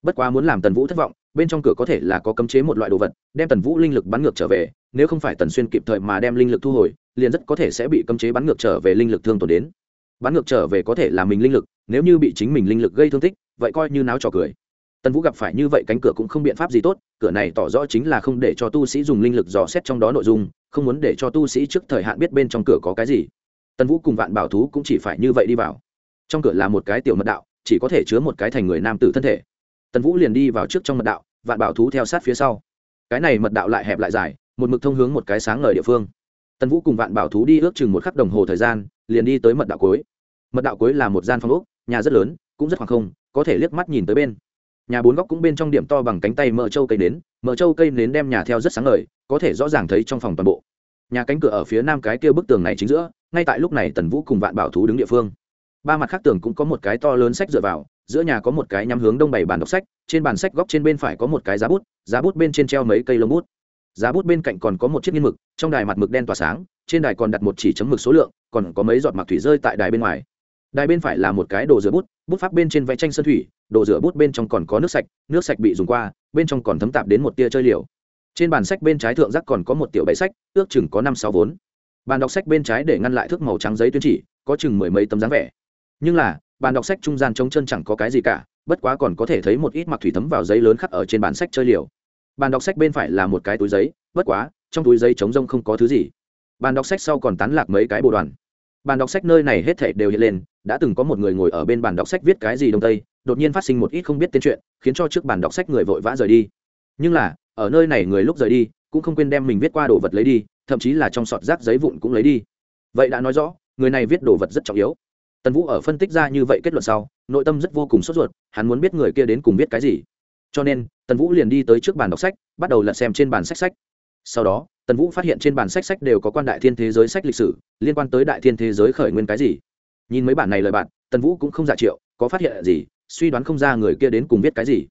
A: Bất quá muốn làm tần vũ thất vọng, bên trong cửa có thể là có cấm chế một loại đồ vật, đem tần vũ linh lực bắn ngược trở về, nếu không phải tần xuyên kịp thời mà đem linh lực thu hồi, liền rất có thể sẽ bị cấm chế bắn ngược trở về linh lực thương tổn đến. Bắn ngược trở về có thể là mình linh lực, nếu như bị chính mình linh lực gây thương tích, vậy coi như náo trò cười tần vũ gặp phải như vậy cánh cửa cũng không biện pháp gì tốt, cửa này tỏ rõ chính là không để cho tu sĩ dùng linh lực dò xét trong đó nội dung, không muốn để cho tu sĩ trước thời hạn biết bên trong cửa có cái gì. Tần vũ cùng vạn bảo thú cũng chỉ phải như vậy đi vào. Trong cửa là một cái tiểu mật đạo, chỉ có thể chứa một cái thành người nam tử thân thể. Tần vũ liền đi vào trước trong mật đạo, vạn bảo thú theo sát phía sau. Cái này mật đạo lại hẹp lại dài, một mực thông hướng một cái sáng ngời địa phương. Tần vũ cùng vạn bảo thú đi ước chừng một khắc đồng hồ thời gian, liền đi tới mật đạo cuối. Mật đạo cuối là một gian phòng ốc, nhà rất lớn, cũng rất khoảng không, có thể liếc mắt nhìn tới bên nhà bốn góc cũng bên trong điểm to bằng cánh tay mở châu cây nến mở châu cây nến đem nhà theo rất sáng ngời, có thể rõ ràng thấy trong phòng toàn bộ. Nhà cánh cửa ở phía nam cái kia bức tường này chính giữa, ngay tại lúc này tần vũ cùng vạn bảo thú đứng địa phương. Ba mặt khác tường cũng có một cái to lớn sách dựa vào, giữa nhà có một cái nhắm hướng đông bảy bàn đọc sách, trên bàn sách góc trên bên phải có một cái giá bút giá bút bên trên treo mấy cây lông bút. Giá bút bên cạnh còn có một chiếc nghiên mực, trong đài mặt mực đen tỏa sáng, trên đài còn đặt một chỉ chấm mực số lượng, còn có mấy giọt mặc thủy rơi tại đài bên ngoài. Đài bên phải là một cái đồ rửa bút bút pháp bên trên vẽ tranh sơn thủy đồ rửa bút bên trong còn có nước sạch nước sạch bị dùng qua, bên trong còn thấm tạp đến một tia chơi liều. Trên bàn sách bên trái thượng giác còn có một tiểu bẫy sách, ước chừng có năm sáu vốn. Bàn đọc sách bên trái để ngăn lại thước màu trắng giấy tuyên chỉ, có chừng mười mấy tấm dáng vẻ. Nhưng là, bàn đọc sách trung gian trống chân chẳng có cái gì cả, bất quá còn có thể thấy một ít mặc thủy thấm vào giấy lớn khắc ở trên bàn sách chơi liều. Bàn đọc sách bên phải là một cái túi giấy, bất quá, trong túi giấy trống rông không có thứ gì. Bàn đọc sách sau còn tán lạc mấy cái bộ đoàn bàn đọc sách nơi này hết thảy đều hiện lên, đã từng có một người ngồi ở bên bàn đọc sách viết cái gì đông tây, đột nhiên phát sinh một ít không biết tên chuyện, khiến cho trước bàn đọc sách người vội vã rời đi. Nhưng là, ở nơi này người lúc rời đi, cũng không quên đem mình viết qua đồ vật lấy đi, thậm chí là trong sọt rác giấy vụn cũng lấy đi. Vậy đã nói rõ, người này viết đồ vật rất trọng yếu. Tần vũ ở phân tích ra như vậy kết luận sau, nội tâm rất vô cùng sốt ruột, hắn muốn biết người kia đến cùng viết cái gì. Cho nên, tần vũ liền đi tới trước bàn đọc sách, bắt đầu lật xem trên bàn sách sách. Sau đó tần vũ phát hiện trên bàn sách sách đều có quan đại thiên thế giới sách lịch sử, liên quan tới đại thiên thế giới khởi nguyên cái gì. Nhìn mấy bản này lời bạn, tần vũ cũng không giả triệu, có phát hiện gì, suy đoán không ra người kia đến cùng viết cái gì.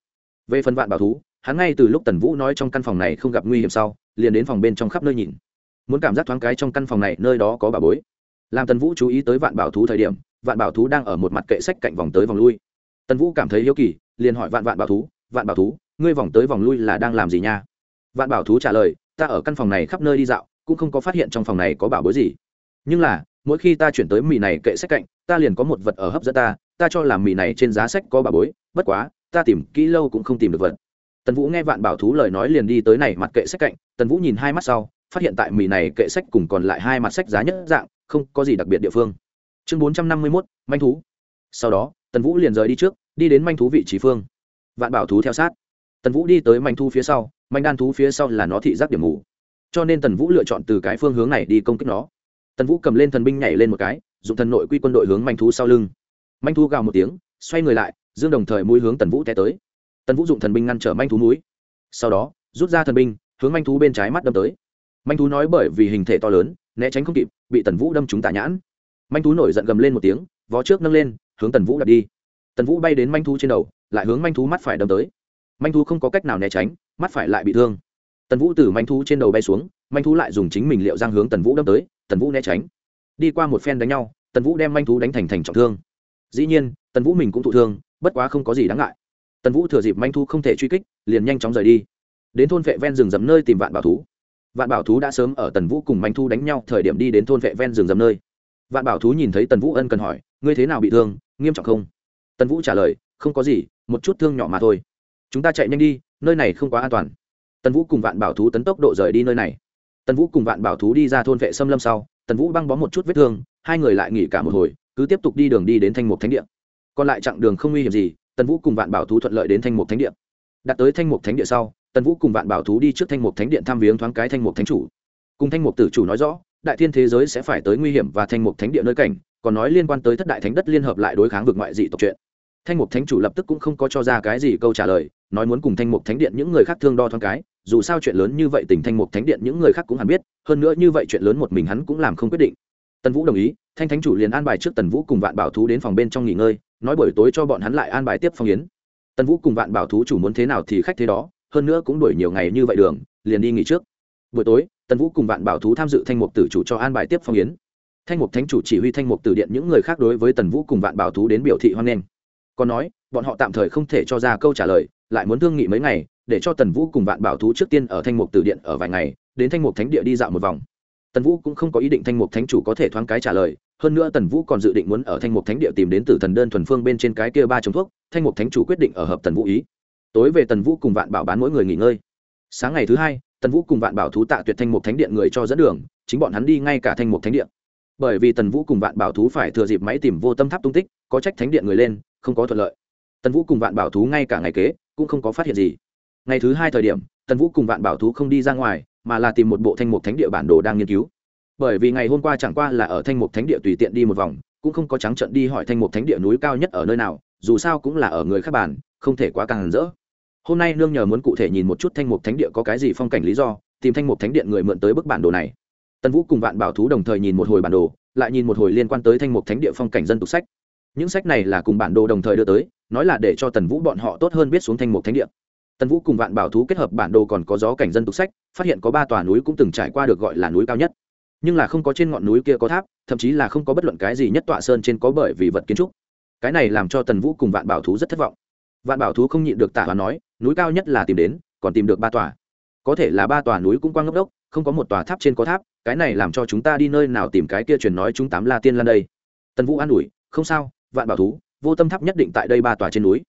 A: Về phần vạn bảo thú, hắn ngay từ lúc tần vũ nói trong căn phòng này không gặp nguy hiểm sau, liền đến phòng bên trong khắp nơi nhìn. Muốn cảm giác thoáng cái trong căn phòng này nơi đó có bà bối. Làm tần vũ chú ý tới vạn bảo thú thời điểm, vạn bảo thú đang ở một mặt kệ sách cạnh vòng tới vòng lui. Tần vũ cảm thấy hiếu kỳ, liền hỏi vạn vạn bảo thú, vạn bảo thú, ngươi vòng tới vòng lui là đang làm gì nha? Vạn bảo thú trả lời ta ở căn phòng này khắp nơi đi dạo, cũng không có phát hiện trong phòng này có bảo bối gì. Nhưng là, mỗi khi ta chuyển tới mì này kệ sách cạnh, ta liền có một vật ở hấp dẫn ta ta cho là mì này trên giá sách có bảo bối, bất quá, ta tìm kỹ lâu cũng không tìm được vật. Tần vũ nghe vạn bảo thú lời nói liền đi tới này mặt kệ sách cạnh, tần vũ nhìn hai mắt sau, phát hiện tại mì này kệ sách cùng còn lại hai mặt sách giá nhất dạng, không có gì đặc biệt địa phương. Chương bốn trăm năm mươi mốt, manh thú. Sau đó, tần vũ liền rời đi trước, đi đến manh thú vị trí phương. Vạn bảo thú theo sát. Tần vũ đi tới manh thú phía sau manh đan thú phía sau là nó thị giác điểm mù. Cho nên tần vũ lựa chọn từ cái phương hướng này đi công kích nó. Tần vũ cầm lên thần binh nhảy lên một cái dùng thần nội quy quân đội hướng manh thú sau lưng. Manh thú gào một tiếng, xoay người lại, dương đồng thời mũi hướng tần vũ té tới. Tần vũ dùng thần binh ngăn trở manh thú mũi. Sau đó, rút ra thần binh, hướng manh thú bên trái mắt đâm tới. Manh thú nói bởi vì hình thể to lớn, né tránh không kịp, bị tần vũ đâm trúng tả nhãn. Manh thú nổi giận gầm lên một tiếng, vó trước nâng lên, hướng tần vũ đặt đi. Tần vũ bay đến manh thú trên đầu, lại hướng manh thú mắt phải đâm tới. Manh thú không có cách nào né tránh mắt phải lại bị thương. Tần vũ từ manh thú trên đầu bay xuống, manh thú lại dùng chính mình liệu giang hướng tần vũ đâm tới, tần vũ né tránh. Đi qua một phen đánh nhau, tần vũ đem manh thú đánh thành thành trọng thương. Dĩ nhiên, tần vũ mình cũng thụ thương, bất quá không có gì đáng ngại. Tần vũ thừa dịp manh thú không thể truy kích, liền nhanh chóng rời đi. Đến thôn vệ ven rừng rậm nơi tìm vạn bảo thú. Vạn bảo thú đã sớm ở tần vũ cùng manh thú đánh nhau thời điểm đi đến thôn vệ ven rừng dầm nơi. Vạn bảo thú nhìn thấy tần vũ ân cần hỏi, ngươi thế nào bị thương, nghiêm trọng không? Tần vũ trả lời, không có gì, một chút thương nhỏ mà thôi chúng ta chạy nhanh đi, nơi này không quá an toàn. Tần vũ cùng vạn bảo thú tấn tốc độ rời đi nơi này. Tần vũ cùng vạn bảo thú đi ra thôn vệ xâm lâm sau, tần vũ băng bó một chút vết thương, hai người lại nghỉ cả một hồi, cứ tiếp tục đi đường đi đến thanh mục thánh địa. Còn lại chặng đường không nguy hiểm gì, tần vũ cùng vạn bảo thú thuận lợi đến thanh mục thánh địa. Đặt tới thanh mục thánh địa sau, tần vũ cùng vạn bảo thú đi trước thanh mục thánh điện thăm viếng thoáng cái thanh mục thánh chủ. Cùng thanh mục tử chủ nói rõ, đại thiên thế giới sẽ phải tới nguy hiểm và thanh mục thánh địa nơi cảnh, còn nói liên quan tới thất đại thánh đất liên hợp lại đối kháng vực ngoại dị tộc chuyện. Thanh mục thánh chủ lập tức cũng không có cho ra cái gì câu trả lời nói muốn cùng thanh mục thánh điện những người khác thương đo thoáng cái, dù sao chuyện lớn như vậy tình thanh mục thánh điện những người khác cũng hẳn biết, hơn nữa như vậy chuyện lớn một mình hắn cũng làm không quyết định. Tần vũ đồng ý, thanh thánh chủ liền an bài trước tần vũ cùng vạn bảo thú đến phòng bên trong nghỉ ngơi, nói buổi tối cho bọn hắn lại an bài tiếp phong yến. Tần vũ cùng vạn bảo thú chủ muốn thế nào thì khách thế đó, hơn nữa cũng đuổi nhiều ngày như vậy đường, liền đi nghỉ trước. Buổi tối, tần vũ cùng vạn bảo thú tham dự thanh mục tử chủ cho an bài tiếp phong yến. Thanh mục thánh chủ chỉ huy thanh mục tử điện những người khác đối với tần vũ cùng vạn bảo thú đến biểu thị hoan nghênh. Còn nói, bọn họ tạm thời không thể cho ra câu trả lời lại muốn thương nghị mấy ngày, để cho tần vũ cùng vạn bảo thú trước tiên ở thanh mục tử điện ở vài ngày, đến thanh mục thánh địa đi dạo một vòng. Tần vũ cũng không có ý định thanh mục thánh chủ có thể thoáng cái trả lời, hơn nữa tần vũ còn dự định muốn ở thanh mục thánh địa tìm đến tử thần đơn thuần phương bên trên cái kia ba chống thuốc, thanh mục thánh chủ quyết định ở hợp tần vũ ý. Tối về tần vũ cùng vạn bảo bán mỗi người nghỉ ngơi. Sáng ngày thứ hai, tần vũ cùng vạn bảo thú tạ tuyệt thanh mục thánh điện người cho dẫn đường, chính bọn hắn đi ngay cả thanh mục thánh điện bởi vì tần vũ cùng vạn bảo thú phải thừa dịp máy tìm vô tâm tháp tung tích, có trách thánh điện người lên, không có thuận lợi. Tần vũ cùng vạn bảo thú ngay cả ngày kế cũng không có phát hiện gì. Ngày thứ hai thời điểm, tần vũ cùng vạn bảo thú không đi ra ngoài, mà là tìm một bộ thanh mục thánh địa bản đồ đang nghiên cứu. Bởi vì ngày hôm qua chẳng qua là ở thanh mục thánh địa tùy tiện đi một vòng, cũng không có trắng trận đi hỏi thanh mục thánh địa núi cao nhất ở nơi nào, dù sao cũng là ở người khác bản không thể quá càng rỡ. Hôm nay nương nhờ muốn cụ thể nhìn một chút thanh mục thánh địa có cái gì phong cảnh lý do, tìm thanh mục thánh điện người mượn tới bức bản đồ này. Tần vũ cùng vạn bảo thú đồng thời nhìn một hồi bản đồ, lại nhìn một hồi liên quan tới thanh mục thánh địa phong cảnh dân tục sách. Những sách này là cùng bản đồ đồng thời đưa tới nói là để cho tần vũ bọn họ tốt hơn biết xuống thanh mục thánh địa. Tần vũ cùng vạn bảo thú kết hợp bản đồ còn có gió cảnh dân tục sách, phát hiện có ba tòa núi cũng từng trải qua được gọi là núi cao nhất. Nhưng là không có trên ngọn núi kia có tháp, thậm chí là không có bất luận cái gì nhất tọa sơn trên có bởi vì vật kiến trúc. Cái này làm cho tần vũ cùng vạn bảo thú rất thất vọng. Vạn bảo thú không nhịn được tả và nói, núi cao nhất là tìm đến, còn tìm được ba tòa. Có thể là ba tòa núi cũng quang ngốc đốc, không có một tòa tháp trên có tháp, cái này làm cho chúng ta đi nơi nào tìm cái kia truyền nói chúng tám la tiên lan đây. Tần vũ an ủi, không sao, vạn bảo thú vô tâm tháp nhất định tại đây ba tòa trên núi.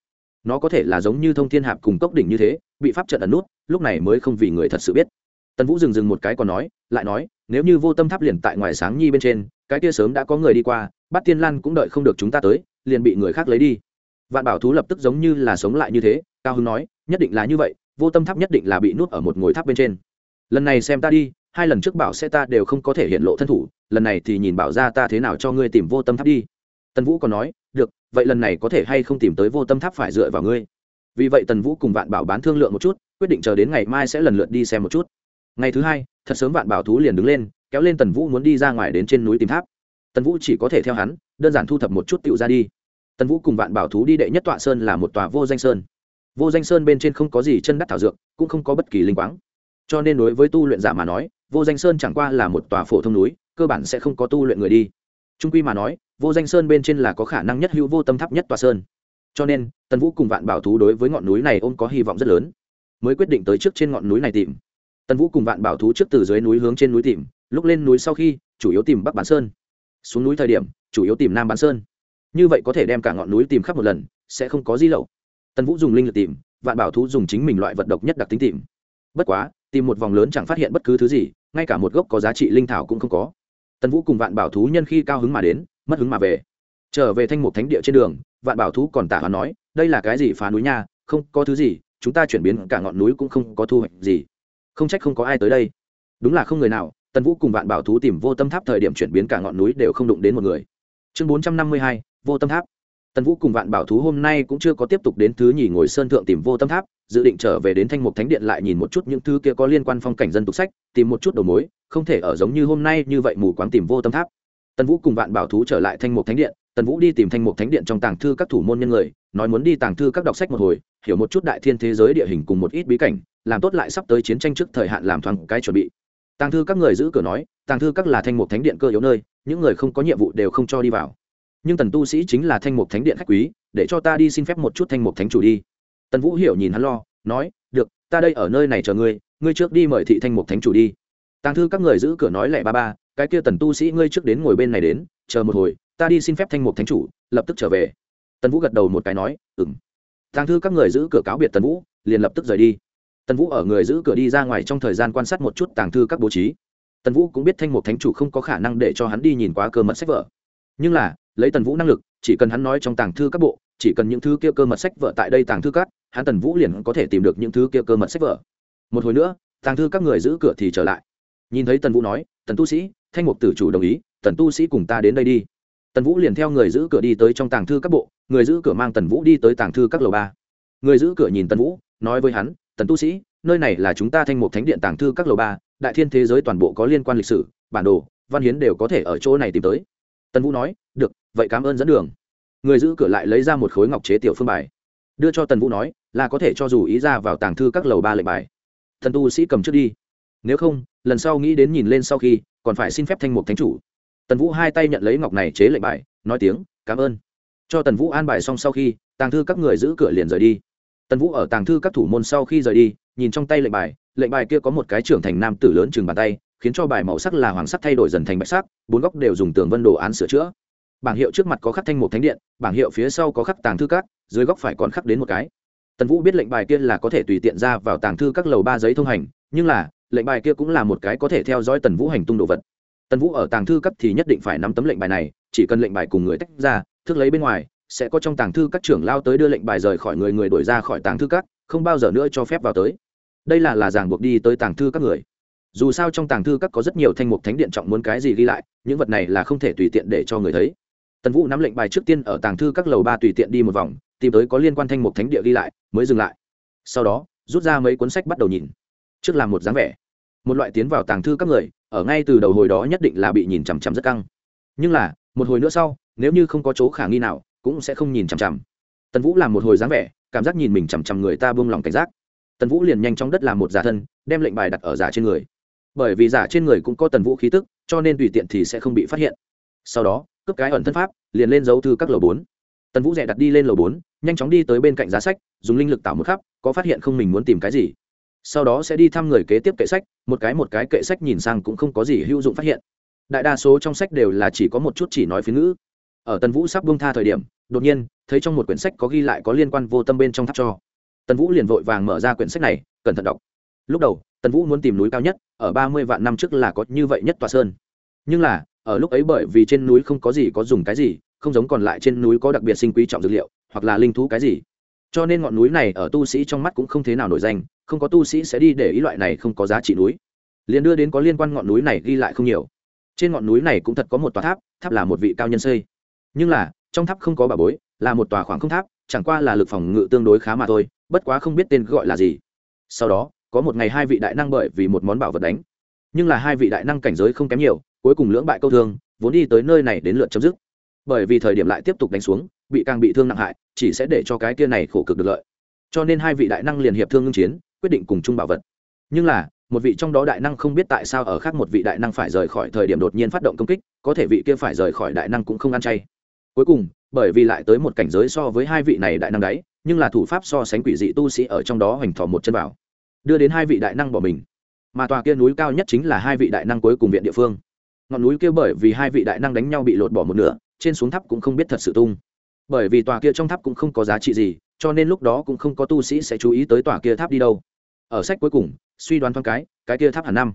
A: Nó có thể là giống như thông thiên hạp cùng cốc đỉnh như thế, bị pháp trận ẩn nút, lúc này mới không vì người thật sự biết. Tần vũ dừng dừng một cái còn nói, lại nói, nếu như vô tâm tháp liền tại ngoài sáng nhi bên trên, cái kia sớm đã có người đi qua bắt tiên lan cũng đợi không được chúng ta tới, liền bị người khác lấy đi. Vạn bảo thú lập tức giống như là sống lại như thế, cao hưng nói, nhất định là như vậy, vô tâm tháp nhất định là bị nuốt ở một ngồi tháp bên trên. Lần này xem ta đi, hai lần trước bảo sẽ ta đều không có thể hiện lộ thân thủ, lần này thì nhìn bảo ra ta thế nào cho ngươi tìm vô tâm tháp đi tần vũ còn nói, được, vậy lần này có thể hay không tìm tới vô tâm tháp phải dựa vào ngươi? Vì vậy tần vũ cùng vạn bảo bán thương lượng một chút, quyết định chờ đến ngày mai sẽ lần lượt đi xem một chút. Ngày thứ hai, thật sớm vạn bảo thú liền đứng lên, kéo lên tần vũ muốn đi ra ngoài đến trên núi tìm tháp. Tần vũ chỉ có thể theo hắn, đơn giản thu thập một chút tựu ra đi. Tần vũ cùng vạn bảo thú đi đệ nhất tọa sơn là một tòa vô danh sơn. Vô danh sơn bên trên không có gì chân đắt thảo dược, cũng không có bất kỳ linh quáng. Cho nên đối với tu luyện giả mà nói, vô danh sơn chẳng qua là một tòa phổ thông núi, cơ bản sẽ không có tu luyện người đi. Trung quy mà nói vô danh sơn bên trên là có khả năng nhất hữu vô tâm tháp nhất tòa sơn. Cho nên, tần vũ cùng vạn bảo thú đối với ngọn núi này ôm có hy vọng rất lớn. Mới quyết định tới trước trên ngọn núi này tìm. Tần vũ cùng vạn bảo thú trước từ dưới núi hướng trên núi tìm, lúc lên núi sau khi, chủ yếu tìm bắc bán sơn. Xuống núi thời điểm, chủ yếu tìm nam bán sơn. Như vậy có thể đem cả ngọn núi tìm khắp một lần, sẽ không có di lậu. Tần vũ dùng linh lực tìm, vạn bảo thú dùng chính mình loại vật độc nhất đặc tính tìm. Bất quá, tìm một vòng lớn chẳng phát hiện bất cứ thứ gì, ngay cả một gốc có giá trị linh thảo cũng không có. Tần vũ cùng vạn bảo thú nhân khi cao hứng mà đến mất hứng mà về. Trở về thanh mục thánh địa trên đường, vạn bảo thú còn tả hắn nói, đây là cái gì phá núi nha? Không có thứ gì, chúng ta chuyển biến cả ngọn núi cũng không có thu hoạch gì. Không trách không có ai tới đây. Đúng là không người nào, tần vũ cùng vạn bảo thú tìm vô tâm tháp thời điểm chuyển biến cả ngọn núi đều không đụng đến một người. Chương bốn trăm năm mươi hai, vô tâm tháp. Tần vũ cùng vạn bảo thú hôm nay cũng chưa có tiếp tục đến thứ nhì ngồi sơn thượng tìm vô tâm tháp, dự định trở về đến thanh mục thánh điện lại nhìn một chút những thứ kia có liên quan phong cảnh dân tục sách, tìm một chút đầu mối, không thể ở giống như hôm nay như vậy mù quáng tìm vô tâm tháp tần vũ cùng vạn bảo thú trở lại thanh mục thánh điện, tần vũ đi tìm thanh mục thánh điện trong tàng thư các thủ môn nhân người, nói muốn đi tàng thư các đọc sách một hồi, hiểu một chút đại thiên thế giới địa hình cùng một ít bí cảnh, làm tốt lại sắp tới chiến tranh trước thời hạn làm thoáng cái chuẩn bị. Tàng thư các người giữ cửa nói, tàng thư các là thanh mục thánh điện cơ yếu nơi, những người không có nhiệm vụ đều không cho đi vào. Nhưng tần tu sĩ chính là thanh mục thánh điện khách quý, để cho ta đi xin phép một chút thanh mục thánh chủ đi. Tần vũ hiểu nhìn hắn lo, nói, được, ta đây ở nơi này chờ ngươi ngươi trước đi mời thị thanh mục thánh chủ đi. Tàng thư các người giữ cửa nói lẹ ba ba cái kia tần tu sĩ ngươi trước đến ngồi bên này đến, chờ một hồi, ta đi xin phép thanh mục thánh chủ, lập tức trở về. Tần vũ gật đầu một cái nói ừng tàng thư các người giữ cửa cáo biệt tần vũ, liền lập tức rời đi. Tần vũ ở người giữ cửa đi ra ngoài trong thời gian quan sát một chút tàng thư các bố trí. Tần vũ cũng biết thanh mục thánh chủ không có khả năng để cho hắn đi nhìn quá cơ mật sách vở. Nhưng là, lấy tần vũ năng lực, chỉ cần hắn nói trong tàng thư các bộ, chỉ cần những thứ kia cơ mật sách vở tại đây tàng thư các, hắn tần vũ liền có thể tìm được những thứ kia cơ mật sách vở. Một hồi nữa, tàng thư các người giữ cửa thì trở lại. Nhìn thấy tần vũ nói, tần tu sĩ thanh mục tử chủ đồng ý, tần tu sĩ cùng ta đến đây đi. Tần vũ liền theo người giữ cửa đi tới trong tàng thư các bộ, người giữ cửa mang tần vũ đi tới tàng thư các lầu ba. Người giữ cửa nhìn tần vũ, nói với hắn, tần tu sĩ, nơi này là chúng ta thanh mục thánh điện tàng thư các lầu ba, đại thiên thế giới toàn bộ có liên quan lịch sử, bản đồ, văn hiến đều có thể ở chỗ này tìm tới. Tần vũ nói, được, vậy cảm ơn dẫn đường. Người giữ cửa lại lấy ra một khối ngọc chế tiểu phương bài. Đưa cho tần vũ nói, là có thể cho dù ý ra vào tàng thư các lầu ba lệnh bài. Thần tu sĩ cầm trước đi nếu không, lần sau nghĩ đến nhìn lên sau khi, còn phải xin phép thanh mục thánh chủ. Tần vũ hai tay nhận lấy ngọc này chế lệnh bài, nói tiếng, cảm ơn. Cho tần vũ an bài xong sau khi, tàng thư các người giữ cửa liền rời đi. Tần vũ ở tàng thư các thủ môn sau khi rời đi, nhìn trong tay lệnh bài lệnh bài kia có một cái trưởng thành nam tử lớn chừng bàn tay, khiến cho bài màu sắc là hoàng sắc thay đổi dần thành bạch sắc, bốn góc đều dùng tường vân đồ án sửa chữa. Bảng hiệu trước mặt có khắc thanh một thánh điện, bảng hiệu phía sau có khắc tàng thư các, dưới góc phải còn khắc đến một cái. Tần vũ biết lệnh bài kia là có thể tùy tiện ra vào tàng thư các lầu ba giấy thông hành, nhưng là lệnh bài kia cũng là một cái có thể theo dõi tần vũ hành tung đồ vật. Tần vũ ở tàng thư cấp thì nhất định phải nắm tấm lệnh bài này, chỉ cần lệnh bài cùng người tách ra thức lấy bên ngoài, sẽ có trong tàng thư các trưởng lao tới đưa lệnh bài rời khỏi người người đổi ra khỏi tàng thư các, không bao giờ nữa cho phép vào tới. Đây là là ràng buộc đi tới tàng thư các người. Dù sao trong tàng thư các có rất nhiều thanh mục thánh điện trọng muốn cái gì ghi lại, những vật này là không thể tùy tiện để cho người thấy. Tần vũ nắm lệnh bài trước tiên ở tàng thư các lầu ba tùy tiện đi một vòng, tìm tới có liên quan thanh mục thánh địa ghi lại, mới dừng lại. Sau đó, rút ra mấy cuốn sách bắt đầu nhìn trước làm một dáng vẻ. Một loại tiến vào tàng thư các người, ở ngay từ đầu hồi đó nhất định là bị nhìn chằm chằm rất căng. Nhưng là, một hồi nữa sau, nếu như không có chỗ khả nghi nào, cũng sẽ không nhìn chằm chằm. Tần vũ làm một hồi dáng vẻ, cảm giác nhìn mình chằm chằm người ta buông lòng cảnh giác. Tần vũ liền nhanh chóng đất làm một giả thân, đem lệnh bài đặt ở giả trên người. Bởi vì giả trên người cũng có tần vũ khí tức, cho nên tùy tiện thì sẽ không bị phát hiện. Sau đó, cướp cái ẩn thân pháp, liền lên dấu thư các lầu bốn. Tần vũ rẻ đặt đi lên lầu bốn, nhanh chóng đi tới bên cạnh giá sách, dùng linh lực tạo một khắp, có phát hiện không mình muốn tìm cái gì sau đó sẽ đi thăm người kế tiếp kệ sách, một cái một cái kệ sách nhìn sang cũng không có gì hữu dụng phát hiện. Đại đa số trong sách đều là chỉ có một chút chỉ nói phiên ngữ. Ở tần vũ sắp bông tha thời điểm, đột nhiên, thấy trong một quyển sách có ghi lại có liên quan vô tâm bên trong tháp cho. Tần vũ liền vội vàng mở ra quyển sách này, cẩn thận đọc. Lúc đầu, tần vũ muốn tìm núi cao nhất, ở ba mươi vạn năm trước là có như vậy nhất tòa sơn. Nhưng là, ở lúc ấy bởi vì trên núi không có gì có dùng cái gì, không giống còn lại trên núi có đặc biệt sinh quý trọng dược liệu, hoặc là linh thú cái gì cho nên ngọn núi này ở tu sĩ trong mắt cũng không thế nào nổi danh, không có tu sĩ sẽ đi để ý loại này không có giá trị núi. Liền đưa đến có liên quan ngọn núi này ghi lại không nhiều. Trên ngọn núi này cũng thật có một tòa tháp tháp là một vị cao nhân xây. Nhưng là, trong tháp không có bà bối, là một tòa khoảng không tháp, chẳng qua là lực phòng ngự tương đối khá mà thôi, bất quá không biết tên gọi là gì. Sau đó, có một ngày hai vị đại năng bởi vì một món bảo vật đánh. Nhưng là hai vị đại năng cảnh giới không kém nhiều, cuối cùng lưỡng bại câu thương, vốn đi tới nơi này đến lượt chấm dứt. Bởi vì thời điểm lại tiếp tục đánh xuống bị càng bị thương nặng hại, chỉ sẽ để cho cái kia này khổ cực được lợi. Cho nên hai vị đại năng liền hiệp thương ngưng chiến, quyết định cùng chung bảo vật. Nhưng là, một vị trong đó đại năng không biết tại sao ở khác một vị đại năng phải rời khỏi thời điểm đột nhiên phát động công kích, có thể vị kia phải rời khỏi đại năng cũng không ăn chay. Cuối cùng, bởi vì lại tới một cảnh giới so với hai vị này đại năng đấy, nhưng là thủ pháp so sánh quỷ dị tu sĩ ở trong đó hoành thọ một chân vào đưa đến hai vị đại năng bỏ mình. Mà tòa kia núi cao nhất chính là hai vị đại năng cuối cùng viện địa phương. Ngọn núi kia bởi vì hai vị đại năng đánh nhau bị lột bỏ một nửa, trên xuống thấp cũng không biết thật sự tung bởi vì tòa kia trong tháp cũng không có giá trị gì, cho nên lúc đó cũng không có tu sĩ sẽ chú ý tới tòa kia tháp đi đâu. Ở sách cuối cùng, suy đoán thoáng cái cái kia tháp hẳn năm.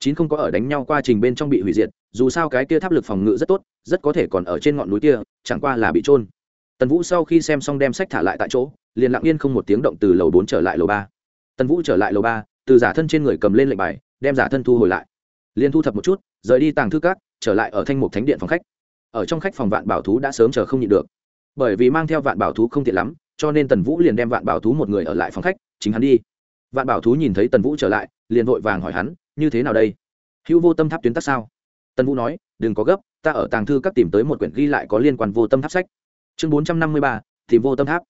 A: Chín không có ở đánh nhau quá trình bên trong bị hủy diệt, dù sao cái kia tháp lực phòng ngự rất tốt, rất có thể còn ở trên ngọn núi kia, chẳng qua là bị trôn tần vũ sau khi xem xong đem sách thả lại tại chỗ, liền lặng yên không một tiếng động từ lầu bốn trở lại lầu ba. Tần vũ trở lại lầu ba, từ giả thân trên người cầm lên lệnh bài, đem giả thân thu hồi lại. Liền thu thập một chút, rời đi tàng thư cát trở lại ở thanh mục thánh điện phòng khách. Ở trong khách phòng vạn bảo thú đã sớm chờ không nhịn được bởi vì mang theo vạn bảo thú không tiện lắm, cho nên tần vũ liền đem vạn bảo thú một người ở lại phòng khách, chính hắn đi. Vạn bảo thú nhìn thấy tần vũ trở lại, liền vội vàng hỏi hắn, như thế nào đây? Hữu vô tâm tháp tuyến tắc sao? Tần vũ nói, đừng có gấp, ta ở tàng thư các tìm tới một quyển ghi lại có liên quan vô tâm tháp sách. Chương bốn trăm năm mươi ba, tìm vô tâm tháp.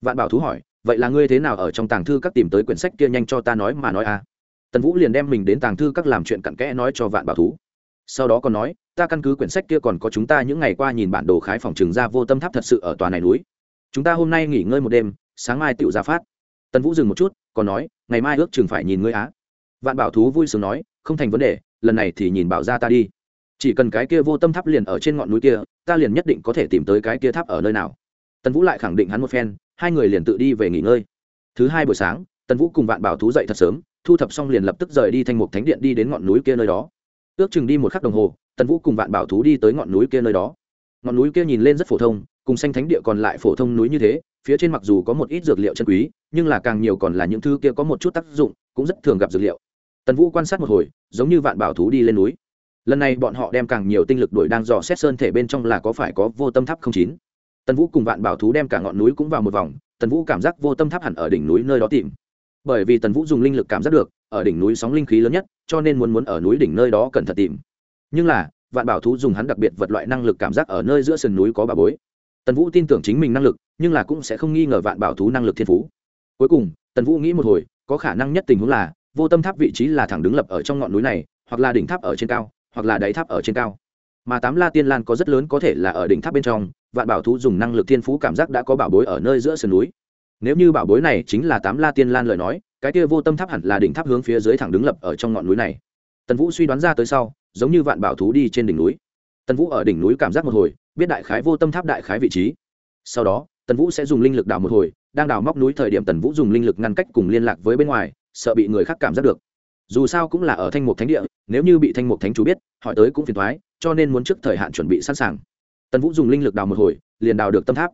A: Vạn bảo thú hỏi, vậy là ngươi thế nào ở trong tàng thư các tìm tới quyển sách kia nhanh cho ta nói mà nói à? Tần vũ liền đem mình đến tàng thư các làm chuyện cặn kẽ nói cho vạn bảo thú. Sau đó còn nói ta căn cứ quyển sách kia còn có chúng ta những ngày qua nhìn bản đồ khái phòng trường ra vô tâm tháp thật sự ở tòa này núi. Chúng ta hôm nay nghỉ ngơi một đêm, sáng mai tựu ra phát. Tần vũ dừng một chút, còn nói, ngày mai ước chừng phải nhìn ngươi á. Vạn bảo thú vui sướng nói, không thành vấn đề, lần này thì nhìn bảo ra ta đi. Chỉ cần cái kia vô tâm tháp liền ở trên ngọn núi kia, ta liền nhất định có thể tìm tới cái kia tháp ở nơi nào. Tần vũ lại khẳng định hắn một phen, hai người liền tự đi về nghỉ ngơi. Thứ hai buổi sáng, tần vũ cùng vạn bảo thú dậy thật sớm, thu thập xong liền lập tức rời đi thanh mục thánh điện đi đến ngọn núi kia nơi đó. Ước chừng đi một khắc đồng hồ tần vũ cùng vạn bảo thú đi tới ngọn núi kia nơi đó. Ngọn núi kia nhìn lên rất phổ thông, cùng xanh thánh địa còn lại phổ thông núi như thế, phía trên mặc dù có một ít dược liệu chân quý, nhưng là càng nhiều còn là những thứ kia có một chút tác dụng, cũng rất thường gặp dược liệu. Tần vũ quan sát một hồi, giống như vạn bảo thú đi lên núi. Lần này bọn họ đem càng nhiều tinh lực đuổi đang dò xét sơn thể bên trong là có phải có vô tâm tháp không chín. Tần vũ cùng vạn bảo thú đem cả ngọn núi cũng vào một vòng, tần vũ cảm giác vô tâm tháp hẳn ở đỉnh núi nơi đó tìm. Bởi vì tần vũ dùng linh lực cảm giác được, ở đỉnh núi sóng linh khí lớn nhất, cho nên muốn muốn ở núi đỉnh nơi đó cần thật tìm nhưng là, vạn bảo thú dùng hắn đặc biệt vật loại năng lực cảm giác ở nơi giữa sườn núi có bà bối. Tần vũ tin tưởng chính mình năng lực, nhưng là cũng sẽ không nghi ngờ vạn bảo thú năng lực thiên phú. Cuối cùng, tần vũ nghĩ một hồi, có khả năng nhất tình huống là, vô tâm tháp vị trí là thẳng đứng lập ở trong ngọn núi này, hoặc là đỉnh tháp ở trên cao, hoặc là đáy tháp ở trên cao. Mà tám la tiên lan có rất lớn có thể là ở đỉnh tháp bên trong, vạn bảo thú dùng năng lực thiên phú cảm giác đã có bảo bối ở nơi giữa sườn núi. Nếu như bảo bối này chính là tám la tiên lan lời nói, cái kia vô tâm tháp hẳn là đỉnh tháp hướng phía dưới thẳng đứng lập ở trong ngọn núi này. Tần vũ suy đoán ra tới sau giống như vạn bảo thú đi trên đỉnh núi. Tần vũ ở đỉnh núi cảm giác một hồi, biết đại khái vô tâm tháp đại khái vị trí. Sau đó, tần vũ sẽ dùng linh lực đào một hồi, đang đào móc núi thời điểm tần vũ dùng linh lực ngăn cách cùng liên lạc với bên ngoài, sợ bị người khác cảm giác được. Dù sao cũng là ở thanh mục thánh địa, nếu như bị thanh mục thánh chủ biết, hỏi tới cũng phiền thoái cho nên muốn trước thời hạn chuẩn bị sẵn sàng. Tần vũ dùng linh lực đào một hồi, liền đào được tâm tháp.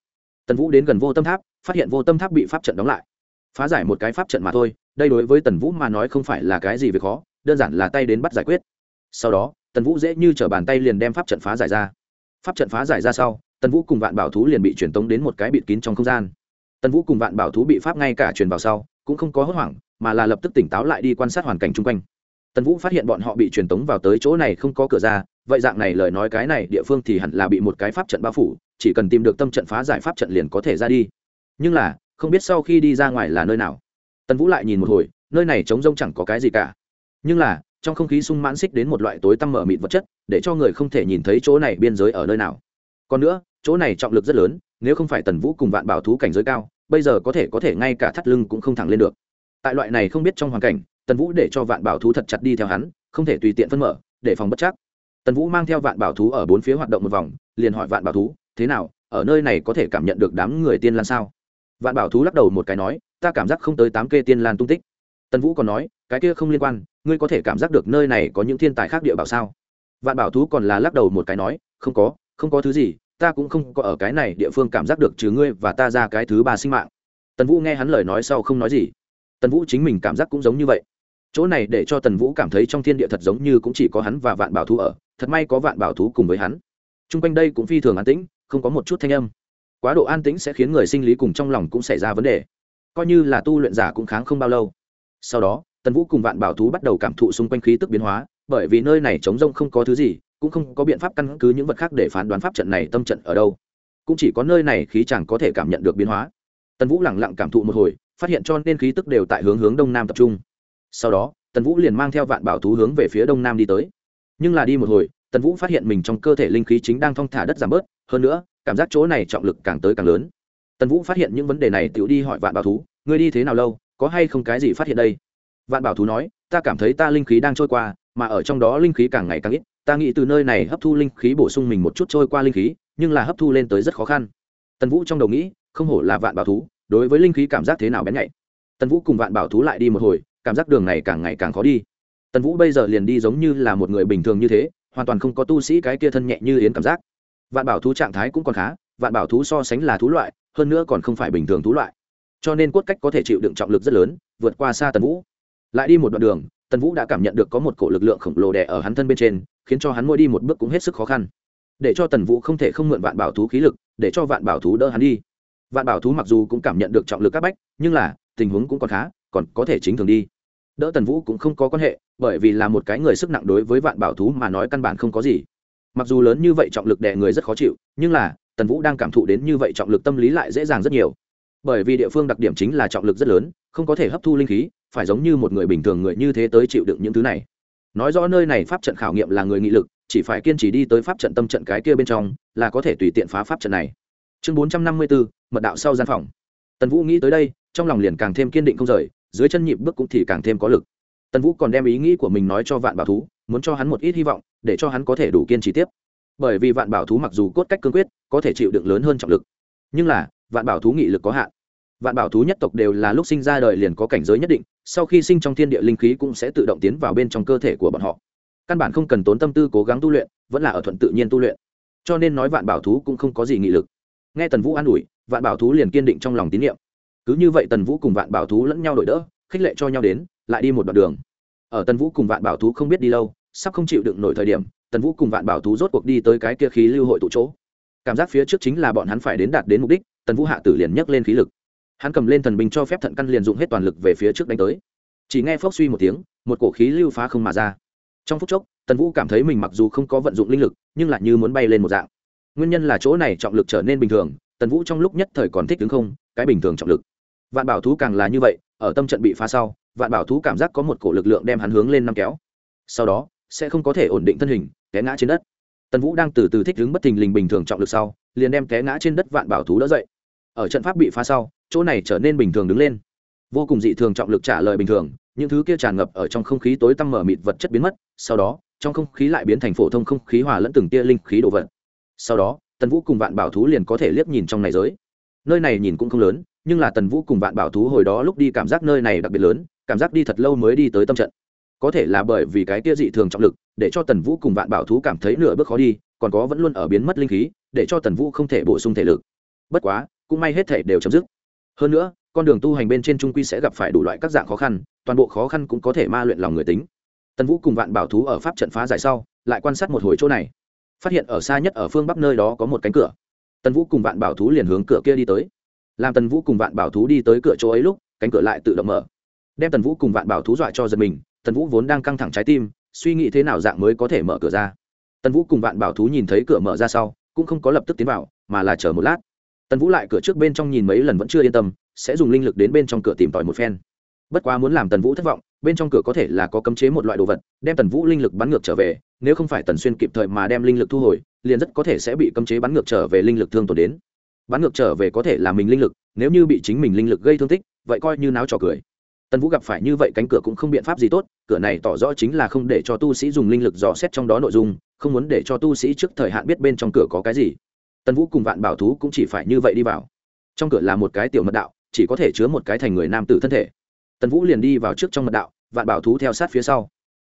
A: Tần vũ đến gần vô tâm tháp, phát hiện vô tâm tháp bị pháp trận đóng lại. Phá giải một cái pháp trận mà thôi, đây đối với tần vũ mà nói không phải là cái gì việc khó, đơn giản là tay đến bắt giải quyết sau đó, tần vũ dễ như t r ở bàn tay liền đem pháp trận phá giải ra. Pháp trận phá giải ra sau, tần vũ cùng vạn bảo thú liền bị truyền tống đến một cái bịt kín trong không gian. Tần vũ cùng vạn bảo thú bị pháp ngay cả truyền vào sau, cũng không có hốt hoảng, mà là lập tức tỉnh táo lại đi quan sát hoàn cảnh chung quanh. Tần vũ phát hiện bọn họ bị truyền tống vào tới chỗ này không có cửa ra, vậy dạng này lời nói cái này địa phương thì hẳn là bị một cái pháp trận bao phủ, chỉ cần tìm được tâm trận phá giải pháp trận liền có thể ra đi. Nhưng là, không biết sau khi đi ra ngoài là nơi nào. Tần vũ lại nhìn một hồi, nơi này trống rông chẳng có cái gì cả. Nhưng là trong không khí sung mãn xích đến một loại tối tăm mở mịt vật chất, để cho người không thể nhìn thấy chỗ này biên giới ở nơi nào. Còn nữa, chỗ này trọng lực rất lớn, nếu không phải tần vũ cùng vạn bảo thú cảnh giới cao, bây giờ có thể có thể ngay cả thắt lưng cũng không thẳng lên được. Tại loại này không biết trong hoàn cảnh, tần vũ để cho vạn bảo thú thật chặt đi theo hắn, không thể tùy tiện phân mở, để phòng bất chắc. Tần vũ mang theo vạn bảo thú ở bốn phía hoạt động một vòng, liền hỏi vạn bảo thú, thế nào, ở nơi này có thể cảm nhận được đám người tiên lan sao? Vạn bảo thú lắc đầu một cái nói, ta cảm giác không tới tám kê tiên lan tung tích. Tần vũ còn nói cái kia không liên quan, ngươi có thể cảm giác được nơi này có những thiên tài khác địa bảo sao? Vạn bảo thú còn là lắc đầu một cái nói, không có không có thứ gì, ta cũng không có ở cái này địa phương cảm giác được trừ ngươi và ta ra cái thứ ba sinh mạng. Tần vũ nghe hắn lời nói sau không nói gì. Tần vũ chính mình cảm giác cũng giống như vậy. Chỗ này để cho tần vũ cảm thấy trong thiên địa thật giống như cũng chỉ có hắn và vạn bảo thú ở, thật may có vạn bảo thú cùng với hắn. T r u n g quanh đây cũng phi thường an tĩnh, không có một chút thanh âm. Quá độ an tĩnh sẽ khiến người sinh lý cùng trong lòng cũng xảy ra vấn đề. Coi như là tu luyện giả cũng kháng không bao lâu. Sau đó tần vũ cùng vạn bảo thú bắt đầu cảm thụ xung quanh khí tức biến hóa, bởi vì nơi này trống rông không có thứ gì, cũng không có biện pháp căn cứ những vật khác để phán đoán pháp trận này tâm trận ở đâu. Cũng chỉ có nơi này khí chẳng có thể cảm nhận được biến hóa. Tần vũ lẳng lặng cảm thụ một hồi, phát hiện cho nên khí tức đều tại hướng hướng đông nam tập trung. Sau đó, tần vũ liền mang theo vạn bảo thú hướng về phía đông nam đi tới. Nhưng là đi một hồi, tần vũ phát hiện mình trong cơ thể linh khí chính đang thong thả đất giảm bớt, hơn nữa, cảm giác chỗ này trọng lực càng tới càng lớn. Tần vũ phát hiện những vấn đề này tự đi hỏi vạn bảo thú, ngươi đi thế nào lâu, có hay không cái gì phát hiện đây? Vạn bảo thú nói, ta cảm thấy ta linh khí đang trôi qua, mà ở trong đó linh khí càng ngày càng ít. Ta nghĩ từ nơi này hấp thu linh khí bổ sung mình một chút trôi qua linh khí, nhưng là hấp thu lên tới rất khó khăn. Tần vũ trong đầu nghĩ, không hổ là vạn bảo thú, đối với linh khí cảm giác thế nào bén nhạy. Tần vũ cùng vạn bảo thú lại đi một hồi, cảm giác đường này càng ngày càng khó đi. Tần vũ bây giờ liền đi giống như là một người bình thường như thế, hoàn toàn không có tu sĩ cái kia thân nhẹ như yến cảm giác. Vạn bảo thú trạng thái cũng còn khá, vạn bảo thú so sánh là thú loại, hơn nữa còn không phải bình thường thú loại. Cho nên cốt cách có thể chịu đựng trọng lực rất lớn, vượt qua xa tần vũ lại đi một đoạn đường, tần vũ đã cảm nhận được có một cổ lực lượng khổng lồ đè ở hắn thân bên trên, khiến cho hắn môi đi một bước cũng hết sức khó khăn. Để cho tần vũ không thể không mượn vạn bảo thú khí lực, để cho vạn bảo thú đỡ hắn đi. Vạn bảo thú mặc dù cũng cảm nhận được trọng lực các bách, nhưng là, tình huống cũng còn khá, còn có thể chính thường đi. Đỡ tần vũ cũng không có quan hệ, bởi vì là một cái người sức nặng đối với vạn bảo thú mà nói căn bản không có gì. Mặc dù lớn như vậy trọng lực đè người rất khó chịu, nhưng là, tần vũ đang cảm thụ đến như vậy trọng lực tâm lý lại dễ dàng rất nhiều. Bởi vì địa phương đặc điểm chính là trọng lực rất lớn, không có thể hấp thu linh khí phải giống như một người bình thường người như thế tới chịu đựng những thứ này. Nói rõ nơi này pháp trận khảo nghiệm là người nghị lực, chỉ phải kiên trì đi tới pháp trận tâm trận cái kia bên trong, là có thể tùy tiện phá pháp trận này. Chương bốn trăm năm mươi bốn mật đạo sau gian phòng. Tần vũ nghĩ tới đây, trong lòng liền càng thêm kiên định không rời, dưới chân nhịp bước cũng thì càng thêm có lực. Tần vũ còn đem ý nghĩ của mình nói cho vạn bảo thú, muốn cho hắn một ít hy vọng, để cho hắn có thể đủ kiên trì tiếp. Bởi vì vạn bảo thú mặc dù cốt cách cương quyết, có thể chịu đựng lớn hơn trọng lực. Nhưng là, vạn bảo thú nghị lực có hạn. Vạn bảo thú nhất tộc đều là lúc sinh ra đời liền có cảnh giới nhất định sau khi sinh trong thiên địa linh khí cũng sẽ tự động tiến vào bên trong cơ thể của bọn họ. Căn bản không cần tốn tâm tư cố gắng tu luyện, vẫn là ở thuận tự nhiên tu luyện. Cho nên nói vạn bảo thú cũng không có gì nghị lực. Nghe tần vũ an ủi, vạn bảo thú liền kiên định trong lòng tín nhiệm cứ như vậy tần vũ cùng vạn bảo thú lẫn nhau đổi đỡ, khích lệ cho nhau đến, lại đi một đoạn đường. Ở tần vũ cùng vạn bảo thú không biết đi lâu, sắp không chịu đựng nổi thời điểm, tần vũ cùng vạn bảo thú rốt cuộc đi tới cái kia khí lưu hội tụ chỗ. Cảm giác phía trước chính là bọn hắn phải đến đạt đến mục đích, tần vũ hạ tử liền nhấc lên khí lực hắn cầm lên thần binh cho phép thận căn liền dụng hết toàn lực về phía trước đánh tới. Chỉ nghe phốc suy một tiếng, một cổ khí lưu phá không mà ra. Trong phút chốc, tần vũ cảm thấy mình mặc dù không có vận dụng linh lực, nhưng lại như muốn bay lên một dạng. Nguyên nhân là chỗ này trọng lực trở nên bình thường, tần vũ trong lúc nhất thời còn thích đứng không, cái bình thường trọng lực. Vạn bảo thú càng là như vậy, ở tâm trận bị phá sau, vạn bảo thú cảm giác có một cổ lực lượng đem hắn hướng lên năm kéo. Sau đó, sẽ không có thể ổn định thân hình, té ngã trên đất. Tần vũ đang từ từ thích đứng bất thình lình bình thường trọng lực sau, liền đem té ngã trên đất vạn bảo thú đỡ dậy. Ở trận pháp bị phá sau chỗ này trở nên bình thường đứng lên. Vô cùng dị thường trọng lực trả lời bình thường, những thứ kia tràn ngập ở trong không khí tối tăm mở mịt vật chất biến mất, sau đó, trong không khí lại biến thành phổ thông không khí hòa lẫn từng tia linh khí đồ vật sau đó, tần vũ cùng vạn bảo thú liền có thể liếc nhìn trong này giới. Nơi này nhìn cũng không lớn, nhưng là tần vũ cùng vạn bảo thú hồi đó lúc đi cảm giác nơi này đặc biệt lớn, cảm giác đi thật lâu mới đi tới tâm trận. Có thể là bởi vì cái tia dị thường trọng lực, để cho tần vũ cùng vạn bảo thú cảm thấy nửa bước khó đi, còn có vẫn luôn ở biến mất linh khí, để cho tần vũ không thể bổ sung thể lực. Bất quá, cũng may hết thể đều chấm dứt hơn nữa, con đường tu hành bên trên trung quy sẽ gặp phải đủ loại các dạng khó khăn, toàn bộ khó khăn cũng có thể ma luyện lòng người tính. Tần vũ cùng vạn bảo thú ở pháp trận phá giải sau, lại quan sát một hồi chỗ này. Phát hiện ở xa nhất ở phương bắc nơi đó có một cánh cửa. Tần vũ cùng vạn bảo thú liền hướng cửa kia đi tới. Làm tần vũ cùng vạn bảo thú đi tới cửa chỗ ấy lúc, cánh cửa lại tự động mở. Đem tần vũ cùng vạn bảo thú dọa cho giật mình, tần vũ vốn đang căng thẳng trái tim, suy nghĩ thế nào dạng mới có thể mở cửa ra. Tần vũ cùng vạn bảo thú nhìn thấy cửa mở ra sau, cũng không có lập tức tiến vào, mà là chờ một lát tần vũ lại cửa trước bên trong nhìn mấy lần vẫn chưa yên tâm, sẽ dùng linh lực đến bên trong cửa tìm tòi một phen. Bất quá muốn làm tần vũ thất vọng, bên trong cửa có thể là có cấm chế một loại đồ vật, đem tần vũ linh lực bắn ngược trở về, nếu không phải tần xuyên kịp thời mà đem linh lực thu hồi, liền rất có thể sẽ bị cấm chế bắn ngược trở về linh lực thương tổn đến. Bắn ngược trở về có thể là mình linh lực, nếu như bị chính mình linh lực gây thương tích, vậy coi như náo trò cười. Tần vũ gặp phải như vậy cánh cửa cũng không biện pháp gì tốt, cửa này tỏ rõ chính là không để cho tu sĩ dùng linh lực dò xét trong đó nội dung, không muốn để cho tu sĩ trước thời hạn biết bên trong cửa có cái gì tần vũ cùng vạn bảo thú cũng chỉ phải như vậy đi vào. Trong cửa là một cái tiểu mật đạo, chỉ có thể chứa một cái thành người nam tử thân thể. Tần vũ liền đi vào trước trong mật đạo, vạn bảo thú theo sát phía sau.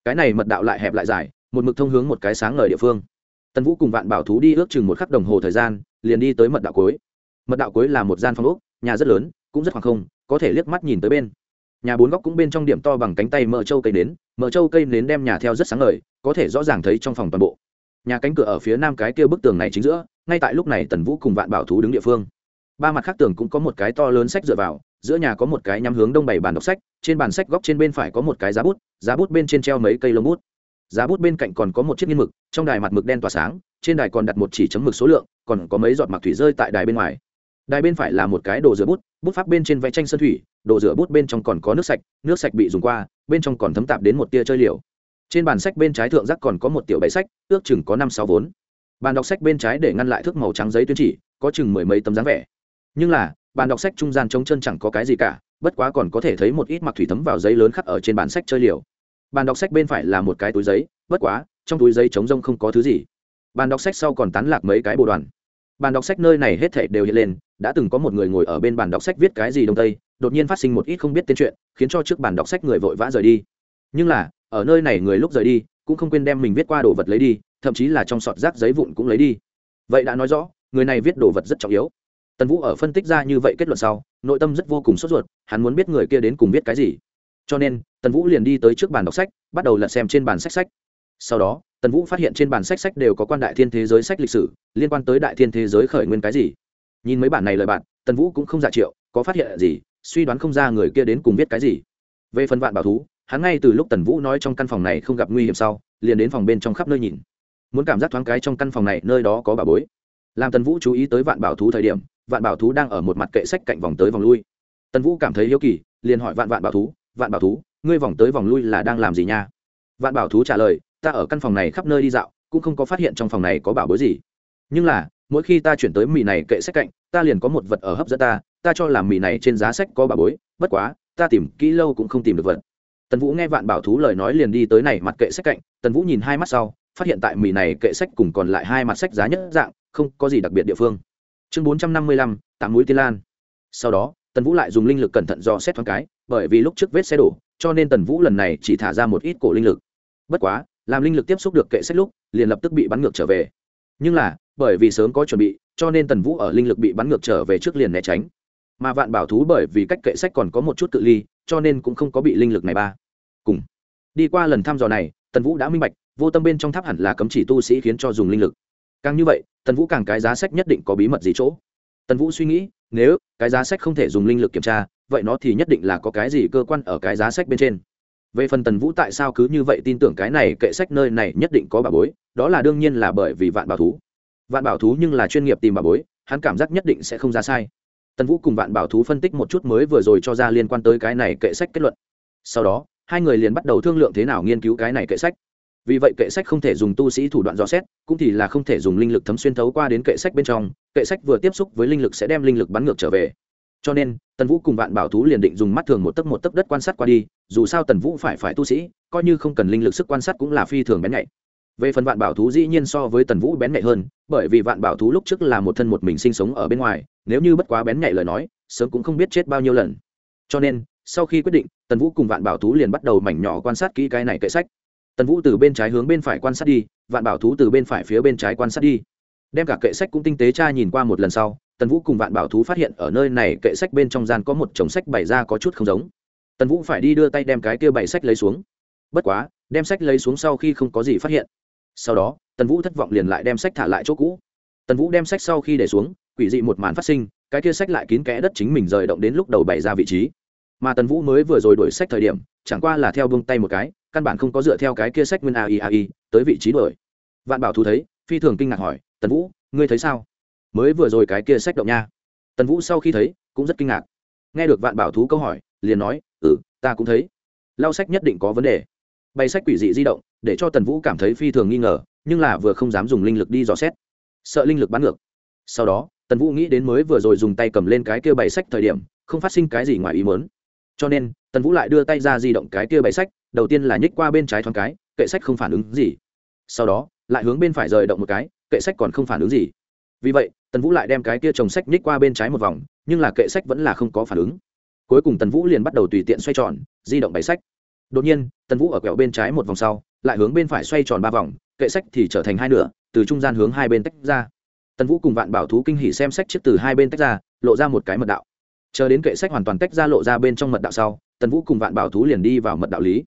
A: Cái này mật đạo lại hẹp lại dài, một mực thông hướng một cái sáng ngời địa phương. Tần vũ cùng vạn bảo thú đi ước chừng một khắc đồng hồ thời gian, liền đi tới mật đạo cuối. Mật đạo cuối là một gian phòng ốc, nhà rất lớn, cũng rất khoảng không, có thể liếc mắt nhìn tới bên. Nhà bốn góc cũng bên trong điểm to bằng cánh tay mở trâu cây nến mở trâu cây nến đem nhà theo rất sáng ngời, có thể rõ ràng thấy trong phòng toàn bộ nhà cánh cửa ở phía nam cái kia bức tường này chính giữa, ngay tại lúc này tần vũ cùng vạn bảo thú đứng địa phương. Ba mặt khác tường cũng có một cái to lớn sách dựa vào, giữa nhà có một cái nhắm hướng đông bảy bàn đọc sách, trên bàn sách góc trên bên phải có một cái giá bút giá bút bên trên treo mấy cây lông bút. Giá bút bên cạnh còn có một chiếc nghiên mực, trong đài mặt mực đen tỏa sáng, trên đài còn đặt một chỉ chấm mực số lượng, còn có mấy giọt mặc thủy rơi tại đài bên ngoài. Đài bên phải là một cái đồ rửa bút bút pháp bên trên vẽ tranh sơn thủy, đồ rửa bút bên trong còn có nước sạch nước sạch bị dùng qua, bên trong còn thấm tạp đến một tia chơi liều trên bàn sách bên trái thượng giác còn có một tiểu bày sách, ước chừng có năm sáu vốn. Bàn đọc sách bên trái để ngăn lại thước màu trắng giấy tuyên chỉ, có chừng mười mấy tấm dáng vẻ. Nhưng là, bàn đọc sách trung gian trống chân chẳng có cái gì cả, bất quá còn có thể thấy một ít mặc thủy thấm vào giấy lớn khắc ở trên bàn sách chơi liều. Bàn đọc sách bên phải là một cái túi giấy, bất quá, trong túi giấy trống rông không có thứ gì. Bàn đọc sách sau còn tán lạc mấy cái bộ đoàn. Bàn đọc sách nơi này hết thể đều hiện lên, đã từng có một người ngồi ở bên bàn đọc sách viết cái gì đông tây, đột nhiên phát sinh một ít không biết tên chuyện, khiến cho trước bàn đọc sách người vội vã rời đi. Nhưng là ở nơi này người lúc rời đi, cũng không quên đem mình viết qua đồ vật lấy đi, thậm chí là trong sọt rác giấy vụn cũng lấy đi. Vậy đã nói rõ, người này viết đồ vật rất trọng yếu. Tần vũ ở phân tích ra như vậy kết luận sau, nội tâm rất vô cùng sốt ruột, hắn muốn biết người kia đến cùng viết cái gì. Cho nên, tần vũ liền đi tới trước bàn đọc sách, bắt đầu lật xem trên bàn sách sách. Sau đó, tần vũ phát hiện trên bàn sách sách đều có quan đại thiên thế giới sách lịch sử, liên quan tới đại thiên thế giới khởi nguyên cái gì. Nhìn mấy bản này lời bạn, tần vũ cũng không giả triệu, có phát hiện gì, suy đoán không ra người kia đến cùng viết cái gì. Về phần vạn bảo thú hắn ngay từ lúc tần vũ nói trong căn phòng này không gặp nguy hiểm sau, liền đến phòng bên trong khắp nơi nhìn. Muốn cảm giác thoáng cái trong căn phòng này nơi đó có bà bối. Làm tần vũ chú ý tới vạn bảo thú thời điểm, vạn bảo thú đang ở một mặt kệ sách cạnh vòng tới vòng lui. Tần vũ cảm thấy hiếu kỳ, liền hỏi vạn vạn bảo thú, vạn bảo thú, ngươi vòng tới vòng lui là đang làm gì nha? Vạn bảo thú trả lời, ta ở căn phòng này khắp nơi đi dạo, cũng không có phát hiện trong phòng này có bảo bối gì. Nhưng là, mỗi khi ta chuyển tới mì này kệ sách cạnh, ta liền có một vật ở hấp dẫn ta ta cho làm mì này trên giá sách có bà bối, bất quá, ta tìm kỹ lâu cũng không tìm được vật tần vũ nghe vạn bảo thú lời nói liền đi tới này mặt kệ sách cạnh, tần vũ nhìn hai mắt sau, phát hiện tại mì này kệ sách cùng còn lại hai mặt sách giá nhất dạng, không có gì đặc biệt địa phương. Chương bốn trăm năm mươi lăm tám mũi tiên lan. Sau đó, tần vũ lại dùng linh lực cẩn thận do xét thoáng cái, bởi vì lúc trước vết xe đổ, cho nên tần vũ lần này chỉ thả ra một ít cổ linh lực. Bất quá, làm linh lực tiếp xúc được kệ sách lúc, liền lập tức bị bắn ngược trở về. Nhưng là, bởi vì sớm có chuẩn bị, cho nên tần vũ ở linh lực bị bắn ngược trở về trước liền né tránh. Mà vạn bảo thú bởi vì cách kệ sách còn có một chút cự ly, cho nên cũng không có bị linh lực này ba cùng. Đi qua lần thăm dò này, tần vũ đã minh bạch, vô tâm bên trong tháp hẳn là cấm chỉ tu sĩ khiến cho dùng linh lực. Càng như vậy, tần vũ càng cái giá sách nhất định có bí mật gì chỗ. Tần vũ suy nghĩ, nếu cái giá sách không thể dùng linh lực kiểm tra, vậy nó thì nhất định là có cái gì cơ quan ở cái giá sách bên trên. Về phần tần vũ tại sao cứ như vậy tin tưởng cái này kệ sách nơi này nhất định có bà bối, đó là đương nhiên là bởi vì vạn bảo thú. Vạn bảo thú nhưng là chuyên nghiệp tìm bà bối, hắn cảm giác nhất định sẽ không ra sai. Tần vũ cùng vạn bảo thú phân tích một chút mới vừa rồi cho ra liên quan tới cái này kệ sách kết luận. Sau đó hai người liền bắt đầu thương lượng thế nào nghiên cứu cái này kệ sách. Vì vậy kệ sách không thể dùng tu sĩ thủ đoạn dò xét, cũng thì là không thể dùng linh lực thấm xuyên thấu qua đến kệ sách bên trong, kệ sách vừa tiếp xúc với linh lực sẽ đem linh lực bắn ngược trở về. Cho nên, tần vũ cùng vạn bảo thú liền định dùng mắt thường một tấc một tấc đất quan sát qua đi, dù sao tần vũ phải phải tu sĩ, coi như không cần linh lực sức quan sát cũng là phi thường bén nhạy. Về phần vạn bảo thú dĩ nhiên so với tần vũ bén nhạy hơn, bởi vì vạn bảo thú lúc trước là một thân một mình sinh sống ở bên ngoài, nếu như bất quá bén nhạy lời nói, sớm cũng không biết chết bao nhiêu lần. Cho nên sau khi quyết định, tần vũ cùng vạn bảo thú liền bắt đầu mảnh nhỏ quan sát kỹ cái này kệ sách. Tần vũ từ bên trái hướng bên phải quan sát đi, vạn bảo thú từ bên phải phía bên trái quan sát đi. Đem cả kệ sách cũng tinh tế tra nhìn qua một lần sau, tần vũ cùng vạn bảo thú phát hiện ở nơi này kệ sách bên trong gian có một chồng sách bày ra có chút không giống. Tần vũ phải đi đưa tay đem cái kia bày sách lấy xuống. Bất quá, đem sách lấy xuống sau khi không có gì phát hiện. Sau đó, tần vũ thất vọng liền lại đem sách thả lại chỗ cũ. Tần vũ đem sách sau khi để xuống, quỷ dị một màn phát sinh, cái kia sách lại kín kẽ đất chính mình rời động đến lúc đầu bày ra vị trí mà tần vũ mới vừa rồi đổi sách thời điểm, chẳng qua là theo bông tay một cái, căn bản không có dựa theo cái kia sách nguyên ai ai tới vị trí đổi vạn bảo thú thấy, phi thường kinh ngạc hỏi, tần vũ, ngươi thấy sao? Mới vừa rồi cái kia sách động nha. Tần vũ sau khi thấy, cũng rất kinh ngạc. Nghe được vạn bảo thú câu hỏi, liền nói ừ ta cũng thấy. Lao sách nhất định có vấn đề. Bày sách quỷ dị di động, để cho tần vũ cảm thấy phi thường nghi ngờ, nhưng là vừa không dám dùng linh lực đi dò xét. Sợ linh lực bắn ngược. Sau đó, tần vũ nghĩ đến mới vừa rồi dùng tay cầm lên cái kia bày sách thời điểm, không phát sinh cái gì ngoài ý mớn cho nên, tần vũ lại đưa tay ra di động cái kia bày sách, đầu tiên là nhích qua bên trái thoáng cái, kệ sách không phản ứng gì. Sau đó, lại hướng bên phải rời động một cái, kệ sách còn không phản ứng gì. Vì vậy, tần vũ lại đem cái kia trồng sách nhích qua bên trái một vòng, nhưng là kệ sách vẫn là không có phản ứng. Cuối cùng tần vũ liền bắt đầu tùy tiện xoay tròn, di động bày sách. Đột nhiên, tần vũ ở quẹo bên trái một vòng sau, lại hướng bên phải xoay tròn ba vòng, kệ sách thì trở thành hai nửa, từ trung gian hướng hai bên tách ra. Tần vũ cùng vạn bảo thú kinh hỉ xem sách trước từ hai bên tách ra, lộ ra một cái mật đạo chờ đến kệ sách hoàn toàn tách ra lộ ra bên trong mật đạo sau, tần vũ cùng vạn bảo thú liền đi vào mật đạo lý.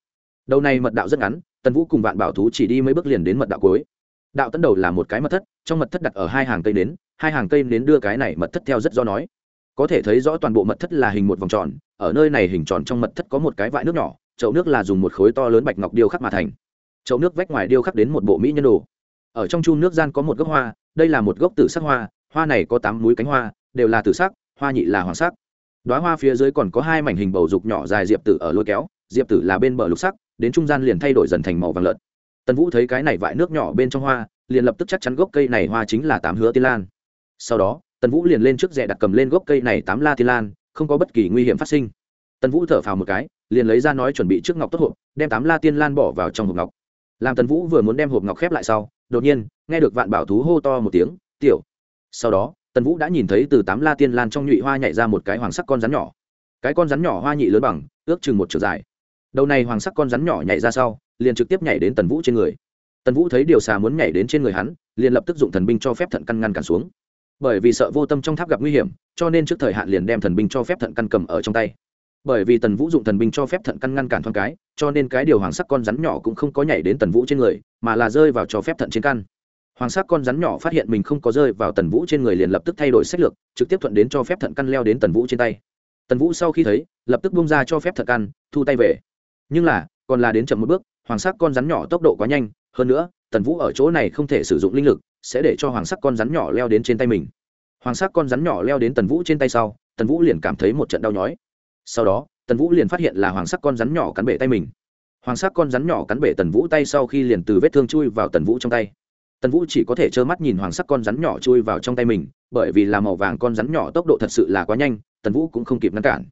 A: Đầu này mật đạo rất ngắn, tần vũ cùng vạn bảo thú chỉ đi mấy bước liền đến mật đạo cuối. Đạo tấn đầu là một cái mật thất, trong mật thất đặt ở hai hàng cây nến, hai hàng cây nến đưa cái này mật thất theo rất do nói. Có thể thấy rõ toàn bộ mật thất là hình một vòng tròn, ở nơi này hình tròn trong mật thất có một cái vại nước nhỏ, chậu nước là dùng một khối to lớn bạch ngọc điêu khắc mà thành. Chậu nước vách ngoài điêu khắc đến một bộ mỹ nhân đồ. Ở trong chu nước gian có một gốc hoa, đây là một gốc tử sắc hoa hoa này có tám núi cánh hoa, đều là tử sắc, hoa nhị là hoàng sắc đoá hoa phía dưới còn có hai mảnh hình bầu dục nhỏ dài diệp tử ở lôi kéo, diệp tử là bên bờ lục sắc, đến trung gian liền thay đổi dần thành màu vàng lợn. Tần vũ thấy cái này vại nước nhỏ bên trong hoa, liền lập tức chắc chắn gốc cây này hoa chính là tám hứa tiên lan. Sau đó, tần vũ liền lên trước rẽ đặt cầm lên gốc cây này tám la tiên lan, không có bất kỳ nguy hiểm phát sinh. Tần vũ thở phào một cái, liền lấy ra nói chuẩn bị trước ngọc tốt hộp, đem tám la tiên lan bỏ vào trong hộp ngọc. Làm tần vũ vừa muốn đem hộp ngọc khép lại sau, đột nhiên, nghe được vạn bảo thú hô to một tiếng, tiểu! Sau đó tần vũ đã nhìn thấy từ tám la tiên lan trong nhụy hoa nhảy ra một cái hoàng sắc con rắn nhỏ. Cái con rắn nhỏ hoa nhị lớn bằng, ước chừng một chiều dài. Đầu này hoàng sắc con rắn nhỏ nhảy ra sau, liền trực tiếp nhảy đến tần vũ trên người. Tần vũ thấy điều xà muốn nhảy đến trên người hắn, liền lập tức dụng thần binh cho phép thận căn ngăn cản xuống. Bởi vì sợ vô tâm trong tháp gặp nguy hiểm, cho nên trước thời hạn liền đem thần binh cho phép thận căn cầm ở trong tay. Bởi vì tần vũ dụng thần binh cho phép thận căn ngăn cản thoáng cái, cho nên cái điều hoàng sắc con rắn nhỏ cũng không có nhảy đến tần vũ trên người, mà là rơi vào cho phép thận trên căn hoàng sắc con rắn nhỏ phát hiện mình không có rơi vào tần vũ trên người liền lập tức thay đổi sách lược, trực tiếp thuận đến cho phép thận căn leo đến tần vũ trên tay. Tần vũ sau khi thấy, lập tức bung ra cho phép thận căn, thu tay về. Nhưng là, còn là đến chậm một bước, hoàng sắc con rắn nhỏ tốc độ quá nhanh, hơn nữa, tần vũ ở chỗ này không thể sử dụng linh lực, sẽ để cho hoàng sắc con rắn nhỏ leo đến trên tay mình. Hoàng sắc con rắn nhỏ leo đến tần vũ trên tay sau, tần vũ liền cảm thấy một trận đau nhói. Sau đó, tần vũ liền phát hiện là hoàng sắc con rắn nhỏ cắn bể tay mình. Hoàng sắc con rắn nhỏ cắn bể tần vũ tay sau khi liền từ vết thương chui vào tần vũ trong tay tần vũ chỉ có thể trơ mắt nhìn hoàng sắc con rắn nhỏ chui vào trong tay mình, bởi vì là màu vàng con rắn nhỏ tốc độ thật sự là quá nhanh, tần vũ cũng không kịp ngăn cản.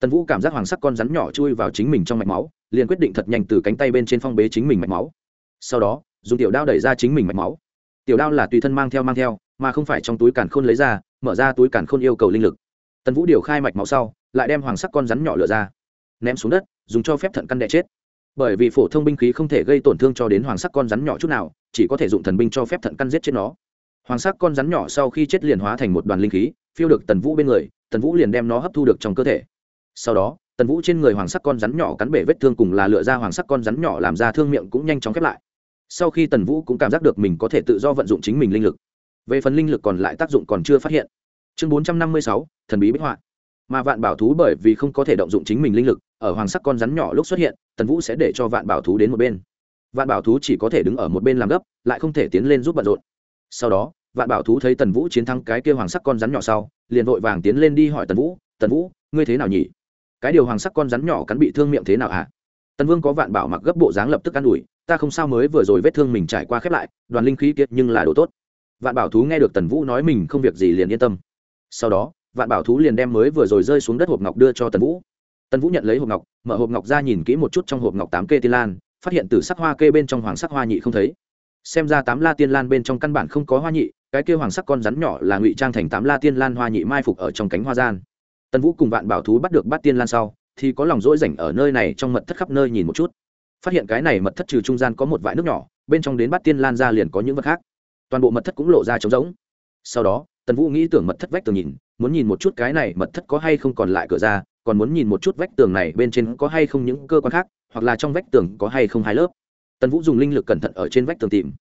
A: Tần vũ cảm giác hoàng sắc con rắn nhỏ chui vào chính mình trong mạch máu, liền quyết định thật nhanh từ cánh tay bên trên phong bế chính mình mạch máu. Sau đó, dùng tiểu đao đẩy ra chính mình mạch máu. Tiểu đao là tùy thân mang theo mang theo, mà không phải trong túi càn khôn lấy ra, mở ra túi càn khôn yêu cầu linh lực. Tần vũ điều khai mạch máu sau, lại đem hoàng sắc con rắn nhỏ lựa ra, ném xuống đất, dùng cho phép thận căn đệ chết bởi vì phổ thông binh khí không thể gây tổn thương cho đến hoàng sắc con rắn nhỏ chút nào, chỉ có thể dụng thần binh cho phép thận căn giết chết nó. Hoàng sắc con rắn nhỏ sau khi chết liền hóa thành một đoàn linh khí, phiêu được tần vũ bên người, tần vũ liền đem nó hấp thu được trong cơ thể. Sau đó, tần vũ trên người hoàng sắc con rắn nhỏ cắn bể vết thương cùng là lựa ra hoàng sắc con rắn nhỏ làm ra thương miệng cũng nhanh chóng khép lại. Sau khi tần vũ cũng cảm giác được mình có thể tự do vận dụng chính mình linh lực. Về phần linh lực còn lại tác dụng còn chưa phát hiện. Chương bốn trăm năm mươi sáu, thần bí bích họa mà vạn bảo thú bởi vì không có thể động dụng chính mình linh lực, ở hoàng sắc con rắn nhỏ lúc xuất hiện, tần vũ sẽ để cho vạn bảo thú đến một bên. Vạn bảo thú chỉ có thể đứng ở một bên làm gấp, lại không thể tiến lên giúp bận rộn. Sau đó, vạn bảo thú thấy tần vũ chiến thắng cái kia hoàng sắc con rắn nhỏ sau, liền vội vàng tiến lên đi hỏi tần vũ tần vũ, ngươi thế nào nhỉ? Cái điều hoàng sắc con rắn nhỏ cắn bị thương miệng thế nào hả? Tần vương có vạn bảo mặc gấp bộ dáng lập tức ă n ủi, ta không sao mới vừa rồi vết thương mình trải qua khép lại, đoàn linh khí kiệt nhưng là đồ tốt. Vạn bảo thú nghe được tần vũ nói mình không việc gì liền yên tâm. Sau đó vạn bảo thú liền đem mới vừa rồi rơi xuống đất hộp ngọc đưa cho tần vũ. Tần vũ nhận lấy hộp ngọc, mở hộp ngọc ra nhìn kỹ một chút trong hộp ngọc tám kê tiên lan, phát hiện từ sắc hoa kê bên trong hoàng sắc hoa nhị không thấy. Xem ra tám la tiên lan bên trong căn bản không có hoa nhị, cái kêu hoàng sắc con rắn nhỏ là ngụy trang thành tám la tiên lan hoa nhị mai phục ở trong cánh hoa gian. Tần vũ cùng vạn bảo thú bắt được bắt tiên lan sau, thì có lòng dỗi rảnh ở nơi này trong mật thất khắp nơi nhìn một chút. Phát hiện cái này mật thất trừ trung gian có một vại nước nhỏ, bên trong đến bắt tiên lan ra liền có những vật khác. Toàn bộ mật thất cũng lộ ra trống rỗng. Sau đó tần vũ nghĩ tưởng mật thất vách tường nhìn, muốn nhìn một chút cái này mật thất có hay không còn lại cửa ra, còn muốn nhìn một chút vách tường này bên trên có hay không những cơ quan khác, hoặc là trong vách tường có hay không hai lớp. Tần vũ dùng linh lực cẩn thận ở trên vách tường tìm.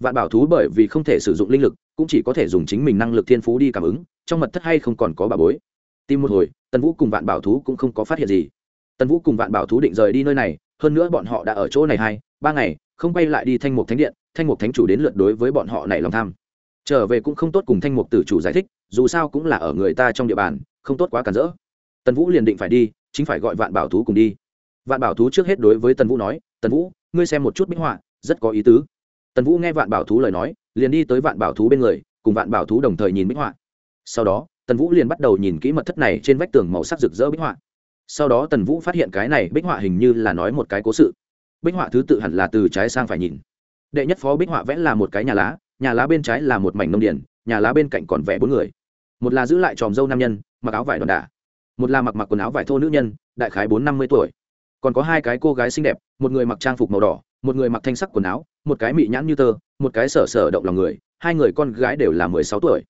A: Vạn bảo thú bởi vì không thể sử dụng linh lực, cũng chỉ có thể dùng chính mình năng lực thiên phú đi cảm ứng, trong mật thất hay không còn có bà bối. Tìm một hồi, tần vũ cùng vạn bảo thú cũng không có phát hiện gì. Tần vũ cùng vạn bảo thú định rời đi nơi này, hơn nữa bọn họ đã ở chỗ này hai, ba ngày, không quay lại đi thanh mục thánh điện, thanh mục thánh chủ đến lượt đối với bọn họ này lòng tham trở về cũng không tốt cùng thanh mục tử chủ giải thích, dù sao cũng là ở người ta trong địa bàn, không tốt quá cản rỡ. Tần vũ liền định phải đi, chính phải gọi vạn bảo thú cùng đi. Vạn bảo thú trước hết đối với tần vũ nói, tần vũ, ngươi xem một chút bích họa, rất có ý tứ. Tần vũ nghe vạn bảo thú lời nói, liền đi tới vạn bảo thú bên người, cùng vạn bảo thú đồng thời nhìn bích họa. Sau đó, tần vũ liền bắt đầu nhìn kỹ mật thất này trên vách tường màu sắc rực rỡ bích họa. Sau đó tần vũ phát hiện cái này bích họa hình như là nói một cái cố sự. Bích họa thứ tự hẳn là từ trái sang phải nhìn. Đệ nhất phó bích họa vẽ là một cái nhà lá nhà lá bên trái là một mảnh nông điển, nhà lá bên cạnh còn vẽ bốn người. Một là giữ lại tròm dâu nam nhân, mặc áo vải đòn đả. Một là mặc mặc quần áo vải thô nữ nhân, đại khái bốn năm mươi tuổi. Còn có hai cái cô gái xinh đẹp, một người mặc trang phục màu đỏ, một người mặc thanh sắc quần áo, một cái mị nhãn như tơ, một cái sở sở động lòng người, hai người con gái đều là mười sáu tuổi.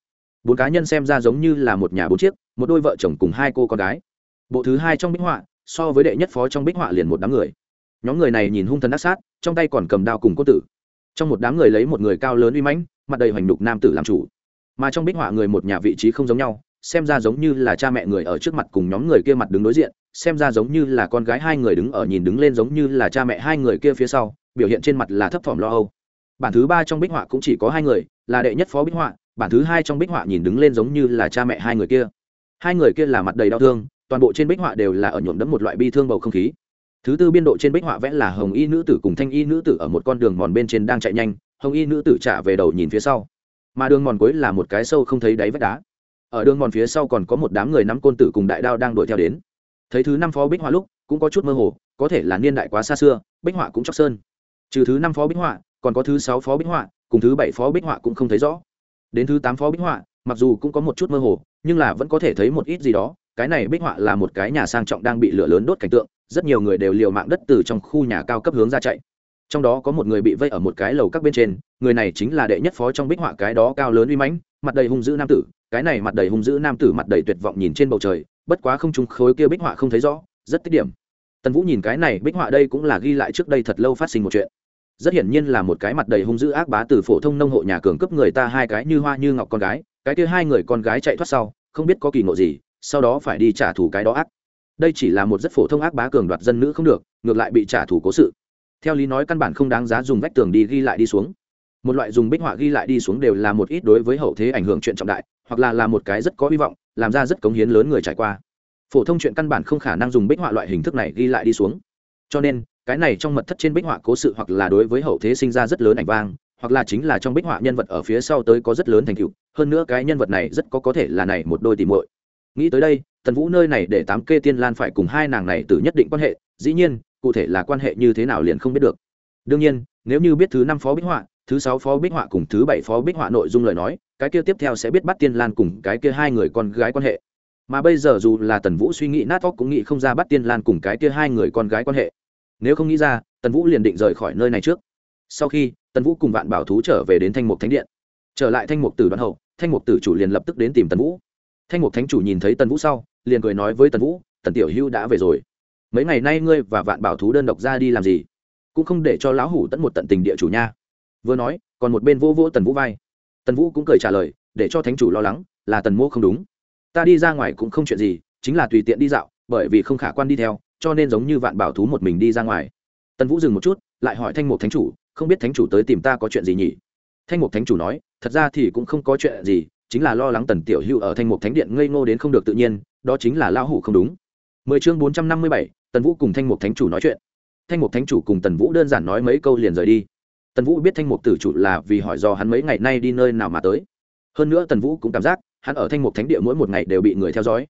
A: Bốn cá nhân xem ra giống như là một nhà bốn chiếc, một đôi vợ chồng cùng hai cô con gái. Bộ thứ hai trong bích họa, so với đệ nhất phó trong bích họa liền một đám người. Nhóm người này nhìn hung thần ác sát, trong tay còn cầm đao cùng cô tử trong một đám người lấy một người cao lớn uy mãnh, mặt đầy hoành đục nam tử làm chủ. Mà trong bích họa người một nhà vị trí không giống nhau, xem ra giống như là cha mẹ người ở trước mặt cùng nhóm người kia mặt đứng đối diện, xem ra giống như là con gái hai người đứng ở nhìn đứng lên giống như là cha mẹ hai người kia phía sau, biểu hiện trên mặt là thấp thỏm lo âu. Bản thứ ba trong bích họa cũng chỉ có hai người, là đệ nhất phó bích họa, bản thứ hai trong bích họa nhìn đứng lên giống như là cha mẹ hai người kia. Hai người kia là mặt đầy đau thương, toàn bộ trên bích họa đều là ở nhuộm đẫm một loại bi thương bầu không khí thứ tư biên độ trên bích họa vẽ là hồng y nữ tử cùng thanh y nữ tử ở một con đường mòn bên trên đang chạy nhanh, hồng y nữ tử trả về đầu nhìn phía sau. Mà đường mòn cuối là một cái sâu không thấy đáy vách đá. Ở đường mòn phía sau còn có một đám người nắm côn tử cùng đại đao đang đuổi theo đến. Thấy thứ năm phó bích họa lúc, cũng có chút mơ hồ, có thể là niên đại quá xa xưa, bích họa cũng chóc sơn. Trừ thứ năm phó bích họa, còn có thứ sáu phó bích họa, cùng thứ bảy phó bích họa cũng không thấy rõ. Đến thứ tám phó bích họa, mặc dù cũng có một chút mơ hồ, nhưng là vẫn có thể thấy một ít gì đó. Cái này bích họa là một cái nhà sang trọng đang bị lửa lớn đốt cảnh tượng rất nhiều người đều liều mạng đất từ trong khu nhà cao cấp hướng ra chạy. Trong đó có một người bị vây ở một cái lầu các bên trên, người này chính là đệ nhất phó trong bích họa cái đó cao lớn uy mãnh, mặt đầy hung dữ nam tử. Cái này mặt đầy hung dữ nam tử mặt đầy tuyệt vọng nhìn trên bầu trời, bất quá không trùng khối kia bích họa không thấy rõ, rất tiết điểm. Tần vũ nhìn cái này, bích họa đây cũng là ghi lại trước đây thật lâu phát sinh một chuyện. Rất hiển nhiên là một cái mặt đầy hung dữ ác bá từ phổ thông nông hộ nhà cường cấp người ta hai cái như hoa như ngọc con gái, cái kia hai người con gái chạy thoát sau, không biết có kỳ ngộ gì, sau đó phải đi trả thù cái đó ác đây chỉ là một rất phổ thông ác bá cường đoạt dân nữ không được, ngược lại bị trả thù cố sự. Theo lý nói căn bản không đáng giá dùng vách tường đi ghi lại đi xuống. Một loại dùng bích họa ghi lại đi xuống đều là một ít đối với hậu thế ảnh hưởng chuyện trọng đại, hoặc là là một cái rất có hy vọng, làm ra rất cống hiến lớn người trải qua. Phổ thông chuyện căn bản không khả năng dùng bích họa loại hình thức này ghi lại đi xuống. Cho nên, cái này trong mật thất trên bích họa cố sự hoặc là đối với hậu thế sinh ra rất lớn ảnh vang, hoặc là chính là trong bích họa nhân vật ở phía sau tới có rất lớn thành tựu, hơn nữa cái nhân vật này rất có có thể là này một đôi tìm muội. Nghĩ tới đây tần vũ nơi này để tám kê tiên lan phải cùng hai nàng này từ nhất định quan hệ, dĩ nhiên, cụ thể là quan hệ như thế nào liền không biết được. Đương nhiên, nếu như biết thứ năm phó bích họa, thứ sáu phó bích họa cùng thứ bảy phó bích họa nội dung lời nói, cái kia tiếp theo sẽ biết bắt tiên lan cùng cái kia hai người con gái quan hệ. Mà bây giờ dù là tần vũ suy nghĩ nát óc cũng nghĩ không ra bắt tiên lan cùng cái kia hai người con gái quan hệ. Nếu không nghĩ ra, tần vũ liền định rời khỏi nơi này trước. Sau khi, tần vũ cùng vạn bảo thú trở về đến thanh mục thánh điện. Trở lại thanh mục tử đoàn hậu, thanh mục tử chủ liền lập tức đến tìm tần vũ. Thanh mục thánh chủ nhìn thấy tần vũ sau liền cười nói với tần vũ, tần tiểu hưu đã về rồi. Mấy ngày nay ngươi và vạn bảo thú đơn độc ra đi làm gì? Cũng không để cho lão hủ tận một tận tình địa chủ nha. Vừa nói, còn một bên vô vô tần vũ vai. Tần vũ cũng cười trả lời, để cho thánh chủ lo lắng, là tần mô không đúng. Ta đi ra ngoài cũng không chuyện gì, chính là tùy tiện đi dạo, bởi vì không khả quan đi theo, cho nên giống như vạn bảo thú một mình đi ra ngoài. Tần vũ dừng một chút, lại hỏi thanh mục thánh chủ, không biết thánh chủ tới tìm ta có chuyện gì nhỉ? Thanh mục thánh chủ nói, thật ra thì cũng không có chuyện gì, chính là lo lắng tần tiểu hưu ở thanh mục thánh điện ngây ngô đến không được tự nhiên đó chính là lão hủ không đúng. Mười chương bốn trăm năm mươi bảy, tần vũ cùng thanh mục thánh chủ nói chuyện. Thanh mục thánh chủ cùng tần vũ đơn giản nói mấy câu liền rời đi. Tần vũ biết thanh mục tử chủ là vì hỏi do hắn mấy ngày nay đi nơi nào mà tới. Hơn nữa tần vũ cũng cảm giác, hắn ở thanh mục thánh địa mỗi một ngày đều bị người theo dõi.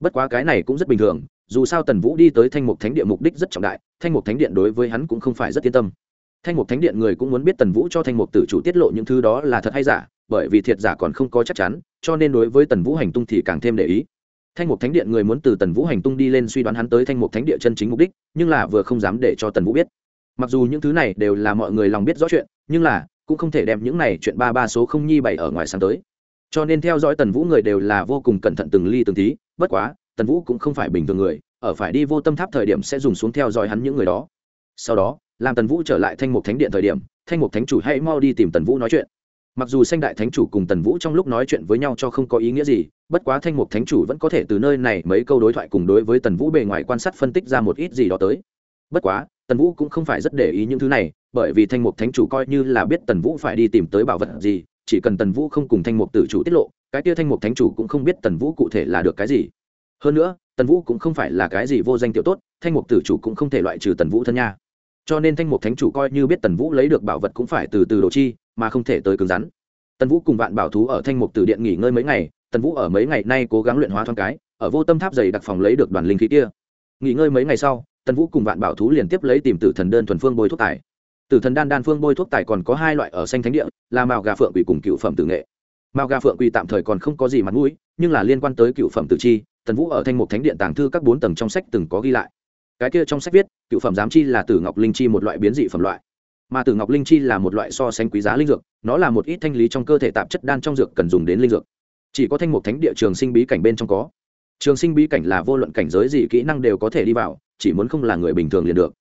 A: Bất quá cái này cũng rất bình thường, dù sao tần vũ đi tới thanh mục thánh địa mục đích rất trọng đại, thanh mục thánh điện đối với hắn cũng không phải rất yên tâm. Thanh mục thánh điện người cũng muốn biết tần vũ cho thanh mục tử chủ tiết lộ những thứ đó là thật hay giả, bởi vì thiệt giả còn không có chắc chắn, cho nên đối với tần vũ hành tung thì càng thêm để ý thanh mục thánh điện người muốn từ tần vũ hành tung đi lên suy đoán hắn tới thanh mục thánh địa chân chính mục đích, nhưng là vừa không dám để cho tần vũ biết. Mặc dù những thứ này đều là mọi người lòng biết rõ chuyện, nhưng là cũng không thể đem những này chuyện ba ba số không nhi bày ở ngoài sáng tới. Cho nên theo dõi tần vũ người đều là vô cùng cẩn thận từng ly từng tí, bất quá, tần vũ cũng không phải bình thường người, ở phải đi vô tâm tháp thời điểm sẽ dùng xuống theo dõi hắn những người đó. Sau đó, làm tần vũ trở lại thanh mục thánh điện thời điểm, thanh mục thánh chủ hãy mau đi tìm tần vũ nói chuyện mặc dù sanh đại thánh chủ cùng tần vũ trong lúc nói chuyện với nhau cho không có ý nghĩa gì, bất quá thanh mục thánh chủ vẫn có thể từ nơi này mấy câu đối thoại cùng đối với tần vũ bề ngoài quan sát phân tích ra một ít gì đó tới. Bất quá, tần vũ cũng không phải rất để ý những thứ này, bởi vì thanh mục thánh chủ coi như là biết tần vũ phải đi tìm tới bảo vật gì, chỉ cần tần vũ không cùng thanh mục tử chủ tiết lộ, cái kia thanh mục thánh chủ cũng không biết tần vũ cụ thể là được cái gì. Hơn nữa, tần vũ cũng không phải là cái gì vô danh tiểu tốt, thanh mục tử chủ cũng không thể loại trừ tần vũ thân nha. Cho nên thanh mục thánh chủ coi như biết tần vũ lấy được bảo vật cũng phải từ từ đồ chi mà không thể tới cứng rắn. Tần vũ cùng vạn bảo thú ở thanh mục tử điện nghỉ ngơi mấy ngày, tần vũ ở mấy ngày nay cố gắng luyện hóa thoáng cái, ở vô tâm tháp dày đặc phòng lấy được đoàn linh khí kia. Nghỉ ngơi mấy ngày sau, tần vũ cùng vạn bảo thú liên tiếp lấy tìm tử thần đơn thuần phương bôi thuốc tài. Tử thần đan đan phương bôi thuốc tài còn có hai loại ở xanh thánh địa, là màu gà phượng quỷ cùng cựu phẩm tử nghệ. Mao gà phượng quỳ tạm thời còn không có gì mặt mũi, nhưng là liên quan tới cựu phẩm tử chi, tần vũ ở thanh mục thánh điện tàng thư các bốn tầng trong sách từng có ghi lại. Cái kia trong sách viết, cựu phẩm giám chi là tử ngọc linh chi một loại biến dị phẩm loại mà tử ngọc linh chi là một loại so sánh quý giá linh dược, nó là một ít thanh lý trong cơ thể tạp chất đan trong dược cần dùng đến linh dược. Chỉ có thanh mục thánh địa trường sinh bí cảnh bên trong có. Trường sinh bí cảnh là vô luận cảnh giới gì kỹ năng đều có thể đi vào, chỉ muốn không là người bình thường liền được.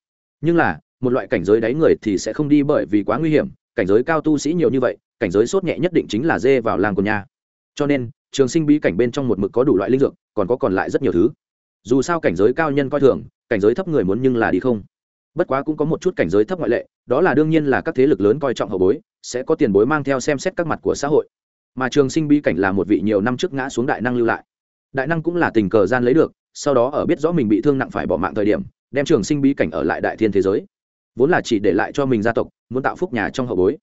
A: Nhưng là, một loại cảnh giới đáy người thì sẽ không đi bởi vì quá nguy hiểm, cảnh giới cao tu sĩ nhiều như vậy, cảnh giới sốt nhẹ nhất định chính là dê vào làng của nhà cho nên, trường sinh bí cảnh bên trong một mực có đủ loại linh dược, còn có còn lại rất nhiều thứ. Dù sao cảnh giới cao nhân coi thường, cảnh giới thấp người muốn nhưng là đi không bất quá cũng có một chút cảnh giới thấp ngoại lệ, đó là đương nhiên là các thế lực lớn coi trọng hậu bối, sẽ có tiền bối mang theo xem xét các mặt của xã hội. Mà trường sinh Bi cảnh là một vị nhiều năm trước ngã xuống đại năng lưu lại. Đại năng cũng là tình cờ gian lấy được, sau đó ở biết rõ mình bị thương nặng phải bỏ mạng thời điểm, đem trường sinh Bi cảnh ở lại đại thiên thế giới. Vốn là chỉ để lại cho mình gia tộc, muốn tạo phúc nhà trong hậu bối.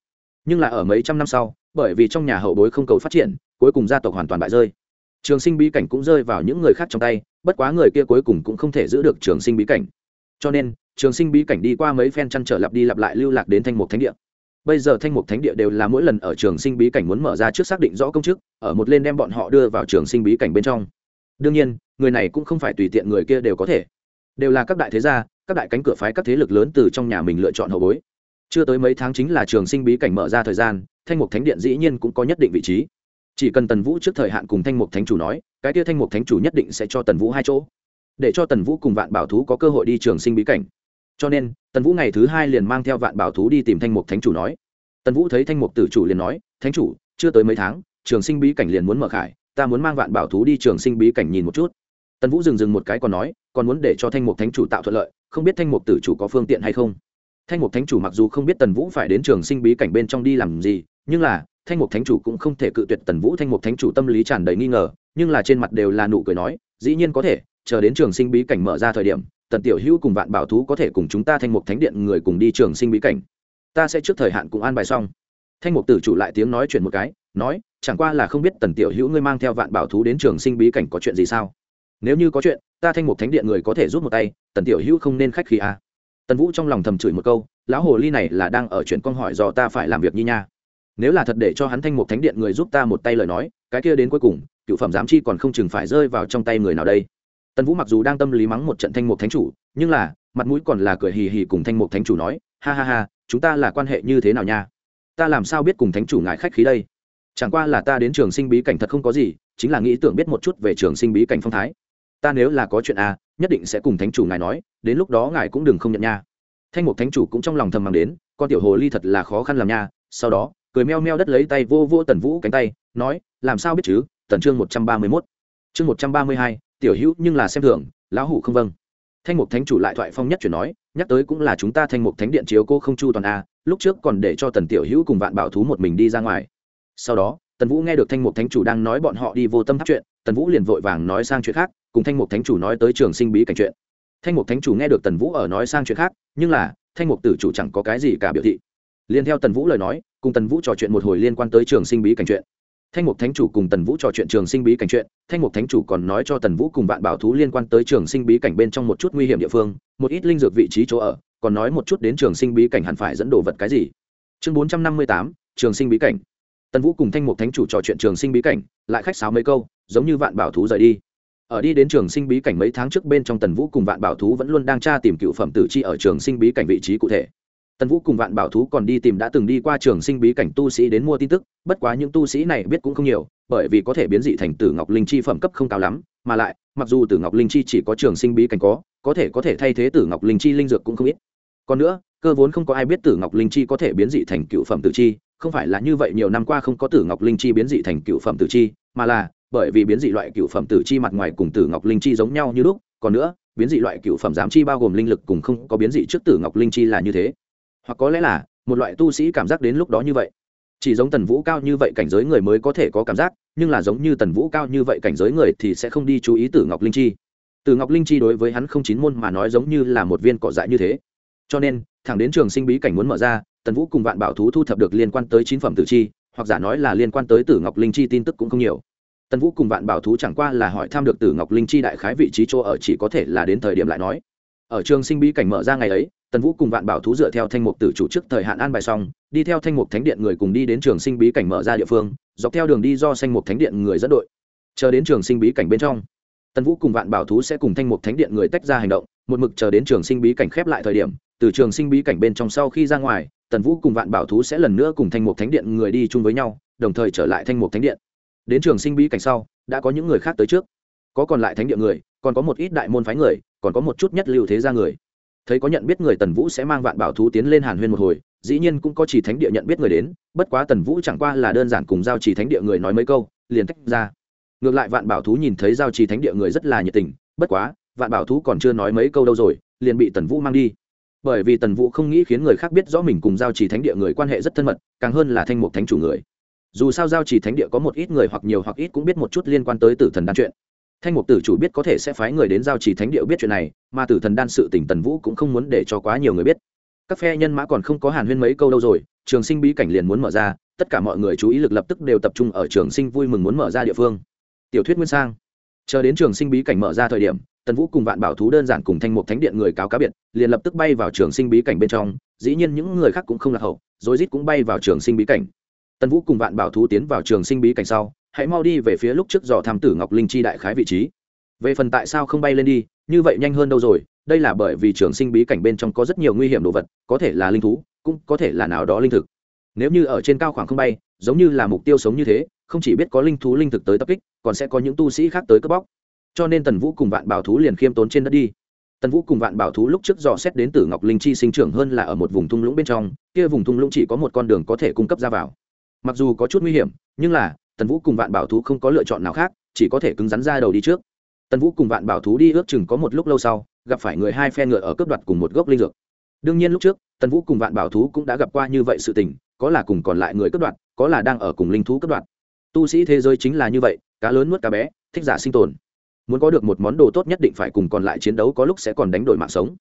A: Nhưng là ở mấy trăm năm sau, bởi vì trong nhà hậu bối không cầu phát triển, cuối cùng gia tộc hoàn toàn bại rơi. Trường sinh bí cảnh cũng rơi vào những người khác trong tay, bất quá người kia cuối cùng cũng không thể giữ được trường sinh bí cảnh cho nên, trường sinh bí cảnh đi qua mấy phen chăn trở lặp đi lặp lại lưu lạc đến thanh mục thánh địa. Bây giờ thanh mục thánh địa đều là mỗi lần ở trường sinh bí cảnh muốn mở ra trước xác định rõ công chức, ở một lên đem bọn họ đưa vào trường sinh bí cảnh bên trong. Đương nhiên, người này cũng không phải tùy tiện người kia đều có thể. Đều là các đại thế gia, các đại cánh cửa phái các thế lực lớn từ trong nhà mình lựa chọn hậu bối. Chưa tới mấy tháng chính là trường sinh bí cảnh mở ra thời gian, thanh mục thánh điện dĩ nhiên cũng có nhất định vị trí. Chỉ cần tần vũ trước thời hạn cùng thanh mục thánh chủ nói, cái kia thanh mục thánh chủ nhất định sẽ cho tần vũ hai chỗ để cho tần vũ cùng vạn bảo thú có cơ hội đi trường sinh bí cảnh. Cho nên, tần vũ ngày thứ hai liền mang theo vạn bảo thú đi tìm thanh mục thánh chủ nói. Tần vũ thấy thanh mục tử chủ liền nói, thánh chủ, chưa tới mấy tháng, trường sinh bí cảnh liền muốn mở khải, ta muốn mang vạn bảo thú đi trường sinh bí cảnh nhìn một chút. Tần vũ dừng dừng một cái còn nói, còn muốn để cho thanh mục thánh chủ tạo thuận lợi, không biết thanh mục tử chủ có phương tiện hay không? Thanh mục thánh chủ mặc dù không biết tần vũ phải đến trường sinh bí cảnh bên trong đi làm gì, nhưng là, thanh mục thánh chủ cũng không thể cự tuyệt tần vũ. Thanh mục thánh chủ tâm lý tràn đầy nghi ngờ, nhưng là trên mặt đều là nụ cười nói, dĩ nhiên có thể chờ đến trường sinh bí cảnh mở ra thời điểm, tần tiểu hữu cùng vạn bảo thú có thể cùng chúng ta thanh mục thánh điện người cùng đi trường sinh bí cảnh. Ta sẽ trước thời hạn cùng an bài xong. Thanh mục tử chủ lại tiếng nói chuyện một cái, nói, chẳng qua là không biết tần tiểu hữu ngươi mang theo vạn bảo thú đến trường sinh bí cảnh có chuyện gì sao? Nếu như có chuyện, ta thanh mục thánh điện người có thể giúp một tay, tần tiểu hữu không nên khách khí à. tần vũ trong lòng thầm chửi một câu, lão hồ ly này là đang ở chuyện con hỏi do ta phải làm việc như nha. Nếu là thật để cho hắn thanh mục thánh điện người giúp ta một tay lời nói, cái kia đến cuối cùng, cựu phẩm giám chi còn không chừng phải rơi vào trong tay người nào đây? Tần vũ mặc dù đang tâm lý mắng một trận thanh mục thánh chủ, nhưng là, mặt mũi còn là cười hì hì cùng thanh mục thánh chủ nói, ha ha ha, chúng ta là quan hệ như thế nào nha? Ta làm sao biết cùng thánh chủ ngài khách khí đây? Chẳng qua là ta đến trường sinh bí cảnh thật không có gì, chính là nghĩ tưởng biết một chút về trường sinh bí cảnh phong thái. Ta nếu là có chuyện a nhất định sẽ cùng thánh chủ ngài nói, đến lúc đó ngài cũng đừng không nhận nha. Thanh mục thánh chủ cũng trong lòng thầm mang đến, con tiểu hồ ly thật là khó khăn làm nha. Sau đó, cười meo meo đất lấy tay vô vô tần vũ cánh tay, nói, làm sao biết chứ? Tần chương một trăm ba mươi mốt. Chương một trăm ba mươi hai tiểu hữu nhưng là xem thường, lão hủ không vâng. Thanh mục thánh chủ lại thoại phong nhất chuyển nói, nhắc tới cũng là chúng ta thanh mục thánh điện chiếu cô không chu toàn a, lúc trước còn để cho tần tiểu hữu cùng vạn bảo thú một mình đi ra ngoài. Sau đó, tần vũ nghe được thanh mục thánh chủ đang nói bọn họ đi vô tâm tháp chuyện, tần vũ liền vội vàng nói sang chuyện khác, cùng thanh mục thánh chủ nói tới trường sinh bí cảnh chuyện. Thanh mục thánh chủ nghe được tần vũ ở nói sang chuyện khác, nhưng là, thanh mục tử chủ chẳng có cái gì cả biểu thị. Liền theo tần vũ lời nói, cùng tần vũ trò chuyện một hồi liên quan tới trường sinh bí cảnh chuyện thanh mục thánh chủ cùng tần vũ trò chuyện trường sinh bí cảnh chuyện. Thanh mục thánh chủ còn nói cho tần vũ cùng vạn bảo thú liên quan tới trường sinh bí cảnh bên trong một chút nguy hiểm địa phương, một ít linh dược vị trí chỗ ở, còn nói một chút đến trường sinh bí cảnh hẳn phải dẫn đồ vật cái gì. Chương bốn trăm năm mươi tám, trường sinh bí cảnh. Tần vũ cùng thanh mục thánh chủ trò chuyện trường sinh bí cảnh, lại khách sáo mấy câu, giống như vạn bảo thú rời đi. Ở đi đến trường sinh bí cảnh mấy tháng trước bên trong tần vũ cùng vạn bảo thú vẫn luôn đang tra tìm cựu phẩm tử chi ở trường sinh bí cảnh vị trí cụ thể tần vũ cùng vạn bảo thú còn đi tìm đã từng đi qua trường sinh bí cảnh tu sĩ đến mua tin tức, bất quá những tu sĩ này biết cũng không nhiều, bởi vì có thể biến dị thành tử ngọc linh chi phẩm cấp không cao lắm, mà lại, mặc dù tử ngọc linh chi chỉ có trường sinh bí cảnh có có thể có thể thay thế tử ngọc linh chi linh dược cũng không ít. Còn nữa, cơ vốn không có ai biết tử ngọc linh chi có thể biến dị thành cựu phẩm tử chi, không phải là như vậy nhiều năm qua không có tử ngọc linh chi biến dị thành cựu phẩm tử chi, mà là, bởi vì biến dị loại cựu phẩm tử chi mặt ngoài cùng tử ngọc linh chi giống nhau như lúc, còn nữa, biến dị loại cựu phẩm giám chi bao gồm linh lực cùng không có biến dị trước tử ngọc linh chi là như thế hoặc có lẽ là một loại tu sĩ cảm giác đến lúc đó như vậy. Chỉ giống tần vũ cao như vậy cảnh giới người mới có thể có cảm giác, nhưng là giống như tần vũ cao như vậy cảnh giới người thì sẽ không đi chú ý tử ngọc linh chi. Tử ngọc linh chi đối với hắn không chín môn mà nói giống như là một viên cỏ dại như thế. Cho nên, thẳng đến trường sinh bí cảnh muốn mở ra, tần vũ cùng vạn bảo thú thu thập được liên quan tới chín phẩm tử chi, hoặc giả nói là liên quan tới tử ngọc linh chi tin tức cũng không nhiều. Tần vũ cùng vạn bảo thú chẳng qua là hỏi tham được tử ngọc linh chi đại khái vị trí chỗ ở chỉ có thể là đến thời điểm lại nói. Ở trường sinh bí cảnh mở ra ngày ấy tần vũ cùng vạn bảo thú dựa theo thanh mục tử chủ trước thời hạn an bài xong, đi theo thanh mục thánh điện người cùng đi đến trường sinh bí cảnh mở ra địa phương, dọc theo đường đi do thanh mục thánh điện người dẫn đội. Chờ đến trường sinh bí cảnh bên trong, tần vũ cùng vạn bảo thú sẽ cùng thanh mục thánh điện người tách ra hành động, một mực chờ đến trường sinh bí cảnh khép lại thời điểm, từ trường sinh bí cảnh bên trong sau khi ra ngoài, tần vũ cùng vạn bảo thú sẽ lần nữa cùng thanh mục thánh điện người đi chung với nhau, đồng thời trở lại thanh mục thánh điện. Đến trường sinh bí cảnh sau, đã có những người khác tới trước. Có còn lại thánh điện người, còn có một ít đại môn phái người, còn có một chút nhất lưu thế gia người thấy có nhận biết người tần vũ sẽ mang vạn bảo thú tiến lên hàn huyên một hồi, dĩ nhiên cũng có chỉ thánh địa nhận biết người đến, bất quá tần vũ chẳng qua là đơn giản cùng giao chỉ thánh địa người nói mấy câu, liền tách ra. Ngược lại vạn bảo thú nhìn thấy giao Chỉ thánh địa người rất là nhiệt tình, bất quá, vạn bảo thú còn chưa nói mấy câu đâu rồi, liền bị tần vũ mang đi. Bởi vì tần vũ không nghĩ khiến người khác biết rõ mình cùng giao Chỉ thánh địa người quan hệ rất thân mật, càng hơn là thanh mục thánh chủ người. Dù sao giao Chỉ thánh địa có một ít người hoặc nhiều hoặc ít cũng biết một chút liên quan tới tử thần đan chuyện thanh mục tử chủ biết có thể sẽ phái người đến giao trì thánh địa biết chuyện này, mà tử thần đan sự tỉnh tần vũ cũng không muốn để cho quá nhiều người biết. Các phe nhân mã còn không có hàn huyên mấy câu đâu rồi, trường sinh bí cảnh liền muốn mở ra, tất cả mọi người chú ý lực lập tức đều tập trung ở trường sinh vui mừng muốn mở ra địa phương. Tiểu thuyết nguyên sang. Chờ đến trường sinh bí cảnh mở ra thời điểm, tần vũ cùng vạn bảo thú đơn giản cùng thanh mục thánh điện người cáo cá biệt, liền lập tức bay vào trường sinh bí cảnh bên trong, dĩ nhiên những người khác cũng không lạc hậu rồi rít cũng bay vào trường sinh bí cảnh. Tần vũ cùng vạn bảo thú tiến vào trường sinh bí cảnh sau hãy mau đi về phía lúc trước dò tham tử ngọc linh chi đại khái vị trí. Về phần tại sao không bay lên đi, như vậy nhanh hơn đâu rồi, đây là bởi vì trường sinh bí cảnh bên trong có rất nhiều nguy hiểm đồ vật, có thể là linh thú, cũng có thể là nào đó linh thực. Nếu như ở trên cao khoảng không bay, giống như là mục tiêu sống như thế, không chỉ biết có linh thú linh thực tới tập kích, còn sẽ có những tu sĩ khác tới cướp bóc. Cho nên tần vũ cùng vạn bảo thú liền khiêm tốn trên đất đi. Tần vũ cùng vạn bảo thú lúc trước dò xét đến tử ngọc linh chi sinh trưởng hơn là ở một vùng thung lũng bên trong, kia vùng thung lũng chỉ có một con đường có thể cung cấp ra vào. Mặc dù có chút nguy hiểm, nhưng là tần vũ cùng vạn bảo thú không có lựa chọn nào khác, chỉ có thể cứng rắn ra đầu đi trước. Tần vũ cùng vạn bảo thú đi ước chừng có một lúc lâu sau, gặp phải người hai phe ngựa ở cướp đoạt cùng một gốc linh dược. Đương nhiên lúc trước, tần vũ cùng vạn bảo thú cũng đã gặp qua như vậy sự tình, có là cùng còn lại người cướp đoạt, có là đang ở cùng linh thú cướp đoạt. Tu sĩ thế giới chính là như vậy, cá lớn nuốt cá bé, thích giả sinh tồn. Muốn có được một món đồ tốt nhất định phải cùng còn lại chiến đấu có lúc sẽ còn đánh đổi mạng sống.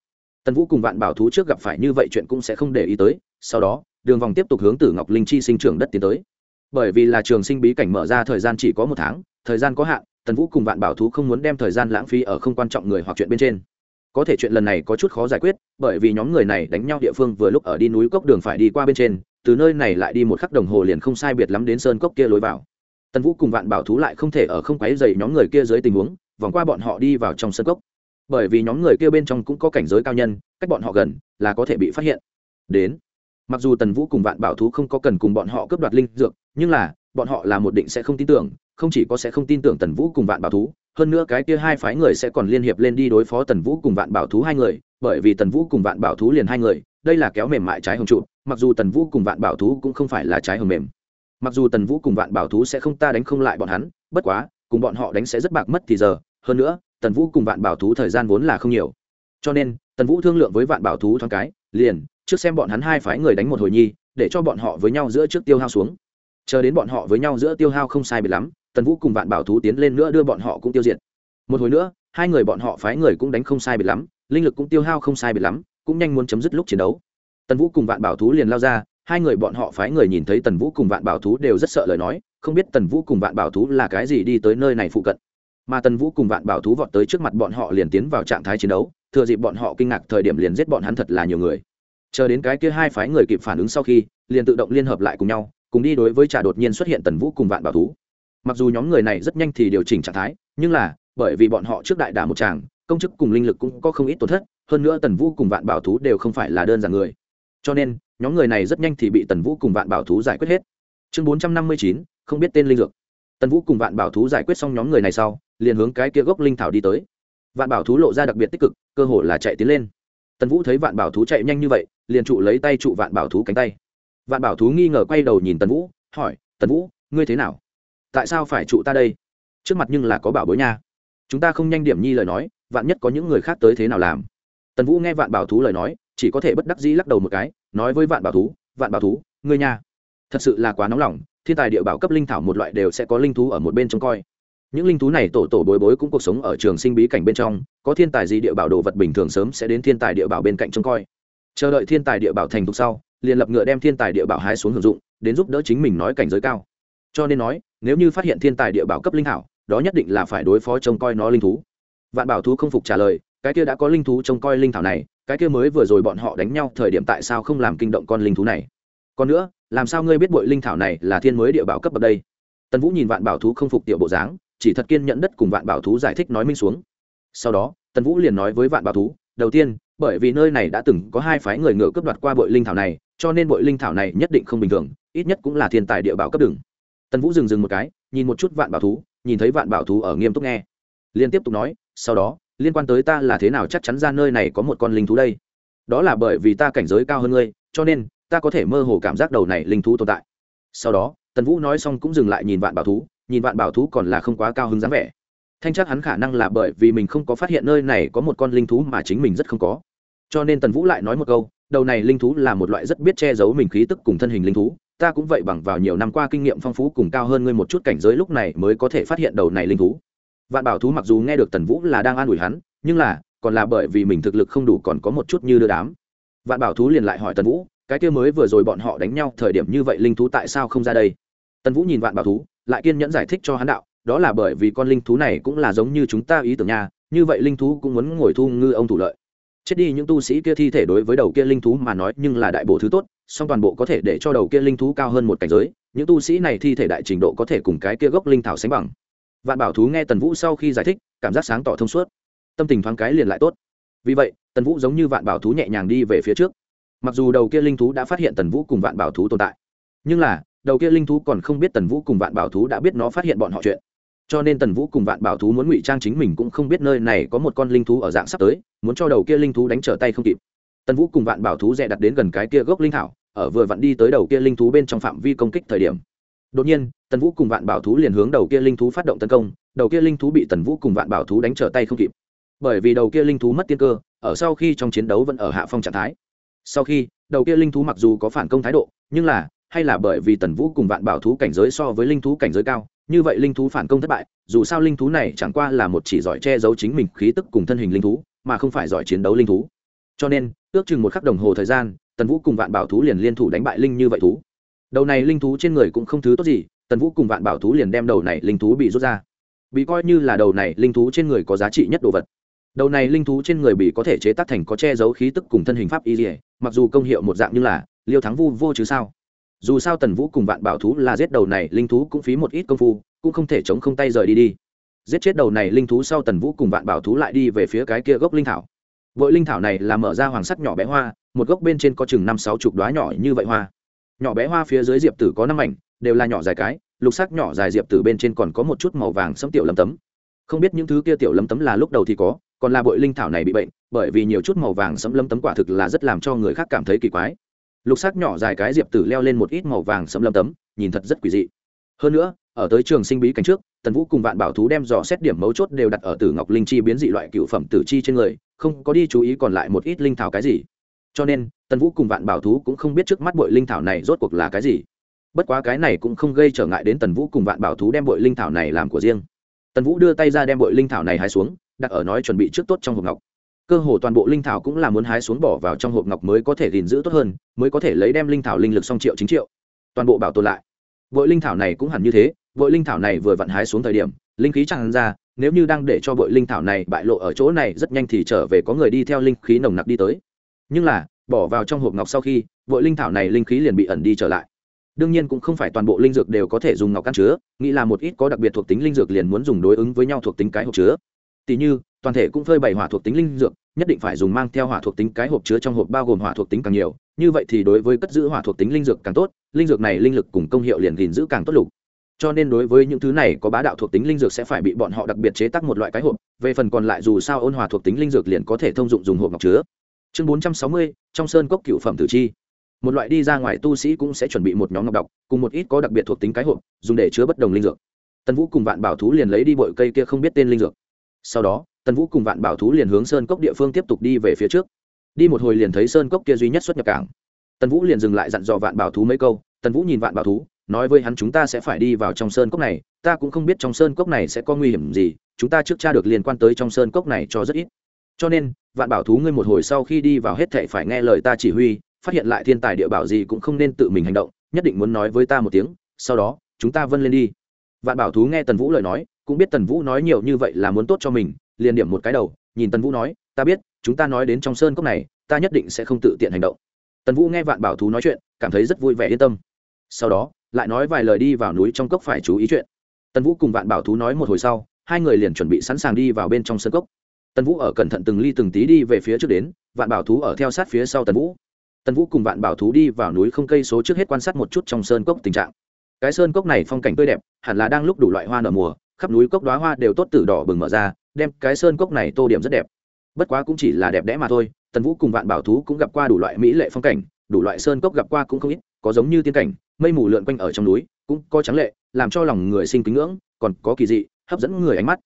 A: Tần vũ cùng vạn bảo thú trước gặp phải như vậy chuyện cũng sẽ không để ý tới, sau đó, đường vòng tiếp tục hướng từ ngọc linh chi sinh trưởng đất tiến tới bởi vì là trường sinh bí cảnh mở ra thời gian chỉ có một tháng, thời gian có hạn, tần vũ cùng vạn bảo thú không muốn đem thời gian lãng phí ở không quan trọng người hoặc chuyện bên trên. Có thể chuyện lần này có chút khó giải quyết, bởi vì nhóm người này đánh nhau địa phương vừa lúc ở đi núi cốc đường phải đi qua bên trên, từ nơi này lại đi một khắc đồng hồ liền không sai biệt lắm đến sơn cốc kia lối vào. Tần vũ cùng vạn bảo thú lại không thể ở không quáy dày nhóm người kia dưới tình huống, vòng qua bọn họ đi vào trong sơn cốc. Bởi vì nhóm người kia bên trong cũng có cảnh giới cao nhân, cách bọn họ gần là có thể bị phát hiện. Đến mặc dù tần vũ cùng vạn bảo thú không có cần cùng bọn họ cướp đoạt linh dược, nhưng là, bọn họ là một định sẽ không tin tưởng, không chỉ có sẽ không tin tưởng tần vũ cùng vạn bảo thú, hơn nữa cái kia hai phái người sẽ còn liên hiệp lên đi đối phó tần vũ cùng vạn bảo thú hai người, bởi vì tần vũ cùng vạn bảo thú liền hai người, đây là kéo mềm mại trái hồng trụ, mặc dù tần vũ cùng vạn bảo thú cũng không phải là trái hồng mềm. Mặc dù tần vũ cùng vạn bảo thú sẽ không ta đánh không lại bọn hắn, bất quá, cùng bọn họ đánh sẽ rất bạc mất thì giờ, hơn nữa, tần vũ cùng vạn bảo thú thời gian vốn là không nhiều. Cho nên, tần vũ thương lượng với vạn bảo thú thoáng cái, liền trước xem bọn hắn hai phái người đánh một hồi nhi, để cho bọn họ với nhau giữa trước tiêu hao xuống. Chờ đến bọn họ với nhau giữa tiêu hao không sai bị lắm, tần vũ cùng vạn bảo thú tiến lên nữa đưa bọn họ cũng tiêu diệt. Một hồi nữa, hai người bọn họ phái người cũng đánh không sai biệt lắm, linh lực cũng tiêu hao không sai biệt lắm, cũng nhanh muốn chấm dứt lúc chiến đấu. Tần vũ cùng vạn bảo thú liền lao ra, hai người bọn họ phái người nhìn thấy tần vũ cùng vạn bảo thú đều rất sợ lời nói, không biết tần vũ cùng vạn bảo thú là cái gì đi tới nơi này phụ cận. Mà tần vũ cùng vạn bảo thú vọt tới trước mặt bọn họ liền tiến vào trạng thái chiến đấu, thừa dịp bọn họ kinh ngạc thời điểm liền giết bọn hắn thật là nhiều người chờ đến cái kia hai phái người kịp phản ứng sau khi, liền tự động liên hợp lại cùng nhau, cùng đi đối với trà đột nhiên xuất hiện tần vũ cùng vạn bảo thú. Mặc dù nhóm người này rất nhanh thì điều chỉnh trạng thái, nhưng là, bởi vì bọn họ trước đại đả một tràng, công chức cùng linh lực cũng có không ít tổn thất, hơn nữa tần vũ cùng vạn bảo thú đều không phải là đơn giản người. Cho nên, nhóm người này rất nhanh thì bị tần vũ cùng vạn bảo thú giải quyết hết. Chương bốn trăm năm mươi chín, không biết tên linh dược. Tần vũ cùng vạn bảo thú giải quyết xong nhóm người này sau, liền hướng cái kia gốc linh thảo đi tới. Vạn bảo thú lộ ra đặc biệt tích cực, cơ hồ là chạy tiến lên. Tần vũ thấy vạn bảo thú chạy nhanh như vậy liền trụ lấy tay trụ vạn bảo thú cánh tay. Vạn bảo thú nghi ngờ quay đầu nhìn tần vũ, hỏi, tần vũ, ngươi thế nào? Tại sao phải trụ ta đây? Trước mặt nhưng là có bảo bối nha. Chúng ta không nhanh điểm nhi lời nói, vạn nhất có những người khác tới thế nào làm? Tần vũ nghe vạn bảo thú lời nói, chỉ có thể bất đắc dĩ lắc đầu một cái, nói với vạn bảo thú, vạn bảo thú, ngươi nha. Thật sự là quá nóng lòng, thiên tài địa bảo cấp linh thảo một loại đều sẽ có linh thú ở một bên trông coi. Những linh thú này tổ tổ bối bối cũng cuộc sống ở trường sinh bí cảnh bên trong, có thiên tài gì địa bảo đồ vật bình thường sớm sẽ đến thiên tài địa bảo bên cạnh trông coi chờ đợi thiên tài địa bảo thành thục sau, liền lập ngựa đem thiên tài địa bảo hái xuống hưởng dụng, đến giúp đỡ chính mình nói cảnh giới cao. Cho nên nói, nếu như phát hiện thiên tài địa bảo cấp linh thảo đó nhất định là phải đối phó trông coi nó linh thú. Vạn bảo thú không phục trả lời, cái kia đã có linh thú trông coi linh thảo này, cái kia mới vừa rồi bọn họ đánh nhau, thời điểm tại sao không làm kinh động con linh thú này? Còn nữa, làm sao ngươi biết bội linh thảo này là thiên mới địa bảo cấp bậc đây? Tần vũ nhìn vạn bảo thú không phục tiểu bộ dáng, chỉ thật kiên nhận đất cùng vạn bảo thú giải thích nói minh xuống. Sau đó, tần vũ liền nói với vạn bảo thú, đầu tiên bởi vì nơi này đã từng có hai phái người ngựa cướp đoạt qua bội linh thảo này, cho nên bội linh thảo này nhất định không bình thường, ít nhất cũng là thiên tài địa bảo cấp đường. Tần vũ dừng dừng một cái, nhìn một chút vạn bảo thú, nhìn thấy vạn bảo thú ở nghiêm túc nghe. Liên tiếp tục nói, sau đó, liên quan tới ta là thế nào chắc chắn ra nơi này có một con linh thú đây? Đó là bởi vì ta cảnh giới cao hơn ngươi, cho nên ta có thể mơ hồ cảm giác đầu này linh thú tồn tại. Sau đó, tần vũ nói xong cũng dừng lại nhìn vạn bảo thú, nhìn vạn bảo thú còn là không quá cao hứng dáng vẻ. Thanh chắc hắn khả năng là bởi vì mình không có phát hiện nơi này có một con linh thú mà chính mình rất không có cho nên tần vũ lại nói một câu, đầu này linh thú là một loại rất biết che giấu mình khí tức cùng thân hình linh thú, ta cũng vậy bằng vào nhiều năm qua kinh nghiệm phong phú cùng cao hơn ngươi một chút cảnh giới lúc này mới có thể phát hiện đầu này linh thú. Vạn bảo thú mặc dù nghe được tần vũ là đang an ủi hắn, nhưng là, còn là bởi vì mình thực lực không đủ còn có một chút như đưa đám. Vạn bảo thú liền lại hỏi tần vũ, cái kia mới vừa rồi bọn họ đánh nhau thời điểm như vậy linh thú tại sao không ra đây? Tần vũ nhìn vạn bảo thú, lại kiên nhẫn giải thích cho hắn đạo, đó là bởi vì con linh thú này cũng là giống như chúng ta ý tưởng nha, như vậy linh thú cũng muốn ngồi thu ngư ông thủ lợi chết đi những tu sĩ kia thi thể đối với đầu kia linh thú mà nói nhưng là đại bộ thứ tốt, song toàn bộ có thể để cho đầu kia linh thú cao hơn một cảnh giới, những tu sĩ này thi thể đại trình độ có thể cùng cái kia gốc linh thảo sánh bằng. Vạn bảo thú nghe tần vũ sau khi giải thích, cảm giác sáng tỏ thông suốt. Tâm tình thoáng cái liền lại tốt. Vì vậy, tần vũ giống như vạn bảo thú nhẹ nhàng đi về phía trước. Mặc dù đầu kia linh thú đã phát hiện tần vũ cùng vạn bảo thú tồn tại, nhưng là, đầu kia linh thú còn không biết tần vũ cùng vạn bảo thú đã biết nó phát hiện bọn họ chuyện cho nên tần vũ cùng vạn bảo thú muốn ngụy trang chính mình cũng không biết nơi này có một con linh thú ở dạng sắp tới, muốn cho đầu kia linh thú đánh trở tay không kịp. Tần vũ cùng vạn bảo thú dè đặt đến gần cái kia gốc linh thảo, ở vừa vặn đi tới đầu kia linh thú bên trong phạm vi công kích thời điểm. Đột nhiên, tần vũ cùng vạn bảo thú liền hướng đầu kia linh thú phát động tấn công, đầu kia linh thú bị tần vũ cùng vạn bảo thú đánh trở tay không kịp. Bởi vì đầu kia linh thú mất tiên cơ, ở sau khi trong chiến đấu vẫn ở hạ phong trạng thái. Sau khi, đầu kia linh thú mặc dù có phản công thái độ, nhưng là, hay là bởi vì tần vũ cùng vạn bảo thú cảnh giới so với linh thú cảnh giới cao như vậy linh thú phản công thất bại, dù sao linh thú này chẳng qua là một chỉ giỏi che giấu chính mình khí tức cùng thân hình linh thú, mà không phải giỏi chiến đấu linh thú. Cho nên, ước chừng một khắc đồng hồ thời gian, tần vũ cùng vạn bảo thú liền liên thủ đánh bại linh như vậy thú. Đầu này linh thú trên người cũng không thứ tốt gì, tần vũ cùng vạn bảo thú liền đem đầu này linh thú bị rút ra. Bị coi như là đầu này linh thú trên người có giá trị nhất đồ vật. Đầu này linh thú trên người bị có thể chế tác thành có che giấu khí tức cùng thân hình pháp y dỉa mặc dù công hiệu một dạng như là, liêu thắng vu vô chứ sao? Dù sao tần vũ cùng vạn bảo thú là giết đầu này, linh thú cũng phí một ít công phu, cũng không thể chống không tay rời đi đi. Giết chết đầu này, linh thú sau tần vũ cùng vạn bảo thú lại đi về phía cái kia gốc linh thảo. Vội linh thảo này là mở ra hoàng sắc nhỏ bé hoa, một gốc bên trên có chừng năm, sáu chục đoá nhỏ như vậy hoa. Nhỏ bé hoa phía dưới diệp tử có năm ảnh đều là nhỏ dài cái, lục sắc nhỏ dài diệp tử bên trên còn có một chút màu vàng sẫm tiểu lấm tấm. Không biết những thứ kia tiểu lấm tấm là lúc đầu thì có, còn là bội linh thảo này bị bệnh, bởi vì nhiều chút màu vàng sẫm lấm tấm quả thực là rất làm cho người khác cảm thấy kỳ quái lục sắc nhỏ dài cái diệp tử leo lên một ít màu vàng sẫm lâm tấm, nhìn thật rất quỷ dị. Hơn nữa, ở tới trường sinh bí cảnh trước, tần vũ cùng vạn bảo thú đem dò xét điểm mấu chốt đều đặt ở tử ngọc linh chi biến dị loại cựu phẩm tử chi trên người, không có đi chú ý còn lại một ít linh thảo cái gì. Cho nên, tần vũ cùng vạn bảo thú cũng không biết trước mắt bội linh thảo này rốt cuộc là cái gì. Bất quá cái này cũng không gây trở ngại đến tần vũ cùng vạn bảo thú đem bội linh thảo này làm của riêng. Tần vũ đưa tay ra đem bội linh thảo này hái xuống, đặt ở nói chuẩn bị trước tốt trong hộp ngọc cơ hồ toàn bộ linh thảo cũng là muốn hái xuống bỏ vào trong hộp ngọc mới có thể gìn giữ tốt hơn, mới có thể lấy đem linh thảo linh lực song triệu chính triệu. Toàn bộ bảo tồn lại. Bội linh thảo này cũng hẳn như thế bội linh thảo này vừa vặn hái xuống thời điểm, linh khí tràn ra, nếu như đang để cho bội linh thảo này bại lộ ở chỗ này, rất nhanh thì trở về có người đi theo linh khí nồng nặc đi tới. Nhưng là, bỏ vào trong hộp ngọc sau khi bội linh thảo này linh khí liền bị ẩn đi trở lại. Đương nhiên cũng không phải toàn bộ linh dược đều có thể dùng ngọc căn chứa, nghĩ là một ít có đặc biệt thuộc tính linh dược liền muốn dùng đối ứng với nhau thuộc tính cái hộp chứa. Tỷ như toàn thể cũng phơi bày hỏa thuộc tính linh dược, nhất định phải dùng mang theo hỏa thuộc tính cái hộp chứa trong hộp bao gồm hỏa thuộc tính càng nhiều, như vậy thì đối với cất giữ hỏa thuộc tính linh dược càng tốt, linh dược này linh lực cùng công hiệu liền gìn giữ càng tốt lục. Cho nên đối với những thứ này có bá đạo thuộc tính linh dược sẽ phải bị bọn họ đặc biệt chế tác một loại cái hộp, về phần còn lại dù sao ôn hòa thuộc tính linh dược liền có thể thông dụng dùng hộp ngọc chứa. Chương bốn trăm sáu mươi, trong sơn cốc cựu phẩm tử chi. Một loại đi ra ngoài tu sĩ cũng sẽ chuẩn bị một nhóm ngọc độc, cùng một ít có đặc biệt thuộc tính cái hộp, dùng để chứa bất đồng linh dược. Tần vũ cùng vạn bảo thú liền lấy đi bội cây kia không biết tên linh dược. Sau đó tần vũ cùng vạn bảo thú liền hướng sơn cốc địa phương tiếp tục đi về phía trước. Đi một hồi liền thấy sơn cốc kia duy nhất xuất nhập cảng. Tần vũ liền dừng lại dặn dò vạn bảo thú mấy câu. Tần vũ nhìn vạn bảo thú, nói với hắn, chúng ta sẽ phải đi vào trong sơn cốc này. Ta cũng không biết trong sơn cốc này sẽ có nguy hiểm gì. Chúng ta trước cha được liên quan tới trong sơn cốc này cho rất ít. Cho nên, vạn bảo thú ngươi một hồi sau khi đi vào hết thệ phải nghe lời ta chỉ huy, phát hiện lại thiên tài địa bảo gì cũng không nên tự mình hành động, nhất định muốn nói với ta một tiếng, sau đó, chúng ta vân lên đi. Vạn bảo thú nghe tần vũ lời nói, cũng biết tần vũ nói nhiều như vậy là muốn tốt cho mình liền điểm một cái đầu, nhìn tần vũ nói, ta biết, chúng ta nói đến trong sơn cốc này, ta nhất định sẽ không tự tiện hành động. Tần vũ nghe vạn bảo thú nói chuyện, cảm thấy rất vui vẻ yên tâm. Sau đó, lại nói vài lời đi vào núi trong cốc phải chú ý chuyện. Tần vũ cùng vạn bảo thú nói một hồi sau, hai người liền chuẩn bị sẵn sàng đi vào bên trong sơn cốc. Tần vũ ở cẩn thận từng ly từng tí đi về phía trước đến, vạn bảo thú ở theo sát phía sau tần vũ. Tần vũ cùng vạn bảo thú đi vào núi không cây số trước hết quan sát một chút trong sơn cốc tình trạng. Cái sơn cốc này phong cảnh tươi đẹp, hẳn là đang lúc đủ loại hoa nở mùa, khắp núi cốc đoá hoa đều tốt từ đỏ bừng mở ra đem cái sơn cốc này tô điểm rất đẹp. Bất quá cũng chỉ là đẹp đẽ mà thôi, tần vũ cùng vạn bảo thú cũng gặp qua đủ loại mỹ lệ phong cảnh, đủ loại sơn cốc gặp qua cũng không ít, có giống như tiên cảnh, mây mù lượn quanh ở trong núi, cũng có trắng lệ, làm cho lòng người sinh kính ngưỡng, còn có kỳ dị, hấp dẫn người ánh mắt.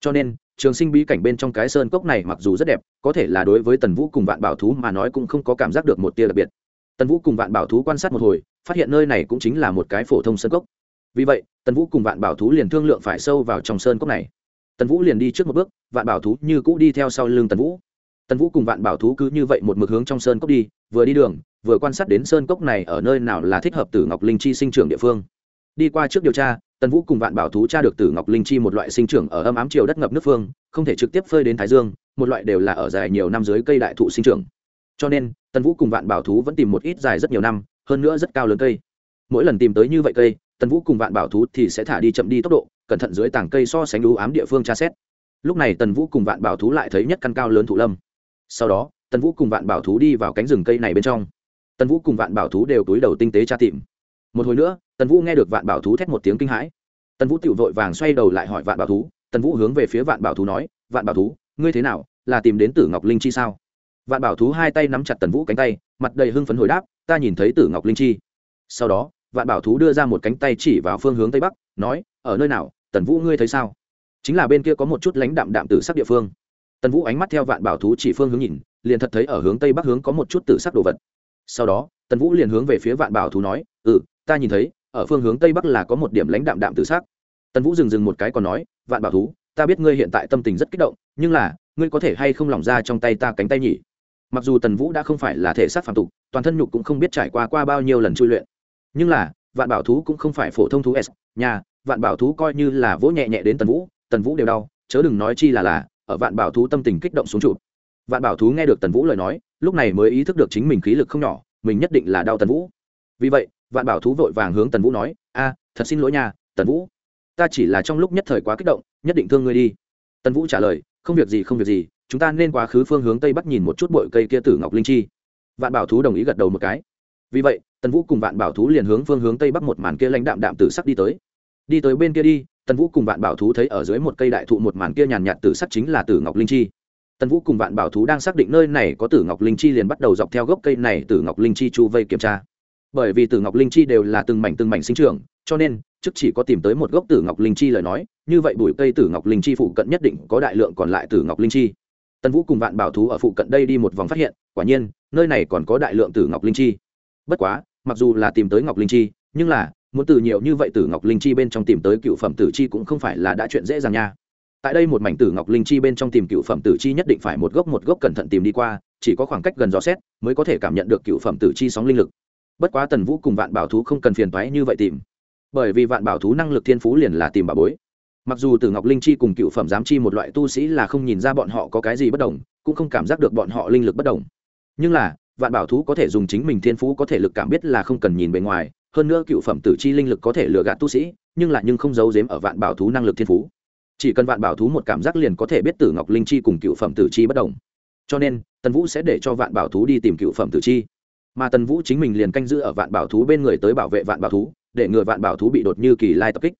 A: Cho nên, trường sinh bí cảnh bên trong cái sơn cốc này mặc dù rất đẹp, có thể là đối với tần vũ cùng vạn bảo thú mà nói cũng không có cảm giác được một tia đặc biệt. Tần vũ cùng vạn bảo thú quan sát một hồi, phát hiện nơi này cũng chính là một cái phổ thông sơn cốc. Vì vậy, tần vũ cùng vạn bảo thú liền thương lượng phải sâu vào trong sơn cốc này tần vũ liền đi trước một bước, vạn bảo thú như cũ đi theo sau lưng tần vũ. Tần vũ cùng vạn bảo thú cứ như vậy một mực hướng trong sơn cốc đi, vừa đi đường, vừa quan sát đến sơn cốc này ở nơi nào là thích hợp tử ngọc linh chi sinh trưởng địa phương. Đi qua trước điều tra, tần vũ cùng vạn bảo thú tra được tử ngọc linh chi một loại sinh trưởng ở âm ám chiều đất ngập nước phương, không thể trực tiếp phơi đến thái dương, một loại đều là ở dài nhiều năm dưới cây đại thụ sinh trưởng. Cho nên, tần vũ cùng vạn bảo thú vẫn tìm một ít dài rất nhiều năm, hơn nữa rất cao lớn cây. Mỗi lần tìm tới như vậy cây, tần vũ cùng vạn bảo thú thì sẽ thả đi chậm đi tốc độ cẩn thận dưới tảng cây so sánh đú ám địa phương tra xét. Lúc này tần vũ cùng vạn bảo thú lại thấy nhất căn cao lớn thụ lâm. Sau đó, tần vũ cùng vạn bảo thú đi vào cánh rừng cây này bên trong. Tần vũ cùng vạn bảo thú đều túi đầu tinh tế tra tìm. Một hồi nữa, tần vũ nghe được vạn bảo thú thét một tiếng kinh hãi. Tần vũ tự vội vàng xoay đầu lại hỏi vạn bảo thú, tần vũ hướng về phía vạn bảo thú nói, vạn bảo thú, ngươi thế nào, là tìm đến tử ngọc linh chi sao? Vạn bảo thú hai tay nắm chặt tần vũ cánh tay, mặt đầy hưng phấn hồi đáp, ta nhìn thấy tử ngọc linh chi. Sau đó, vạn bảo thú đưa ra một cánh tay chỉ vào phương hướng tây bắc, nói ở nơi nào, tần vũ ngươi thấy sao? Chính là bên kia có một chút lãnh đạm đạm tử sắc địa phương. Tần vũ ánh mắt theo vạn bảo thú chỉ phương hướng nhìn, liền thật thấy ở hướng tây bắc hướng có một chút tử sắc đồ vật. Sau đó, tần vũ liền hướng về phía vạn bảo thú nói ừ ta nhìn thấy, ở phương hướng tây bắc là có một điểm lãnh đạm đạm tử sắc. tần vũ dừng dừng một cái còn nói, vạn bảo thú, ta biết ngươi hiện tại tâm tình rất kích động, nhưng là, ngươi có thể hay không lỏng ra trong tay ta cánh tay nhỉ? Mặc dù tần vũ đã không phải là thể xác phản tục, toàn thân nhục cũng không biết trải qua qua bao nhiêu lần chui luyện, nhưng là, vạn bảo thú cũng không phải phổ thông thú s, nhà vạn bảo thú coi như là vỗ nhẹ nhẹ đến tần vũ tần vũ đều đau, chớ đừng nói chi là là, ở vạn bảo thú tâm tình kích động xuống trụ. Vạn bảo thú nghe được tần vũ lời nói, lúc này mới ý thức được chính mình khí lực không nhỏ, mình nhất định là đau tần vũ. Vì vậy, vạn bảo thú vội vàng hướng tần vũ nói, a, thật xin lỗi nha, tần vũ. Ta chỉ là trong lúc nhất thời quá kích động, nhất định thương ngươi đi. Tần vũ trả lời, không việc gì, không việc gì, chúng ta nên quá khứ phương hướng tây bắc nhìn một chút bụi cây kia tử ngọc linh chi. Vạn bảo thú đồng ý gật đầu một cái. Vì vậy, tần vũ cùng vạn bảo thú liền hướng phương hướng tây bắc một màn kia lãnh đạm đạm tử sắc đi tới đi tới bên kia đi, tần vũ cùng vạn bảo thú thấy ở dưới một cây đại thụ một màn kia nhàn nhạt tử sắc chính là tử ngọc linh chi. Tần vũ cùng vạn bảo thú đang xác định nơi này có tử ngọc linh chi liền bắt đầu dọc theo gốc cây này tử ngọc linh chi chu vây kiểm tra. Bởi vì tử ngọc linh chi đều là từng mảnh từng mảnh sinh trưởng, cho nên, trước chỉ có tìm tới một gốc tử ngọc linh chi lời nói, như vậy bụi cây tử ngọc linh chi phụ cận nhất định có đại lượng còn lại tử ngọc linh chi. Tần vũ cùng vạn bảo thú ở phụ cận đây đi một vòng phát hiện, quả nhiên, nơi này còn có đại lượng tử ngọc linh chi. Bất quá, mặc dù là tìm tới ngọc linh chi, nhưng là muốn từ nhiều như vậy tử ngọc linh chi bên trong tìm tới cựu phẩm tử chi cũng không phải là đã chuyện dễ dàng nha. Tại đây một mảnh tử ngọc linh chi bên trong tìm cựu phẩm tử chi nhất định phải một gốc một gốc cẩn thận tìm đi qua, chỉ có khoảng cách gần dò xét mới có thể cảm nhận được cựu phẩm tử chi sóng linh lực. Bất quá tần vũ cùng vạn bảo thú không cần phiền toái như vậy tìm, bởi vì vạn bảo thú năng lực thiên phú liền là tìm bà bối. Mặc dù tử ngọc linh chi cùng cựu phẩm giám chi một loại tu sĩ là không nhìn ra bọn họ có cái gì bất đồng, cũng không cảm giác được bọn họ linh lực bất đồng. Nhưng là, vạn bảo thú có thể dùng chính mình thiên phú có thể lực cảm biết là không cần nhìn bề ngoài hơn nữa cựu phẩm tử chi linh lực có thể lừa gạt tu sĩ, nhưng lại nhưng không giấu giếm ở vạn bảo thú năng lực thiên phú. Chỉ cần vạn bảo thú một cảm giác liền có thể biết tử ngọc linh chi cùng cựu phẩm tử chi bất đồng. Cho nên, tần vũ sẽ để cho vạn bảo thú đi tìm cựu phẩm tử chi. Mà tần vũ chính mình liền canh giữ ở vạn bảo thú bên người tới bảo vệ vạn bảo thú, để ngừa vạn bảo thú bị đột như kỳ lai tập kích.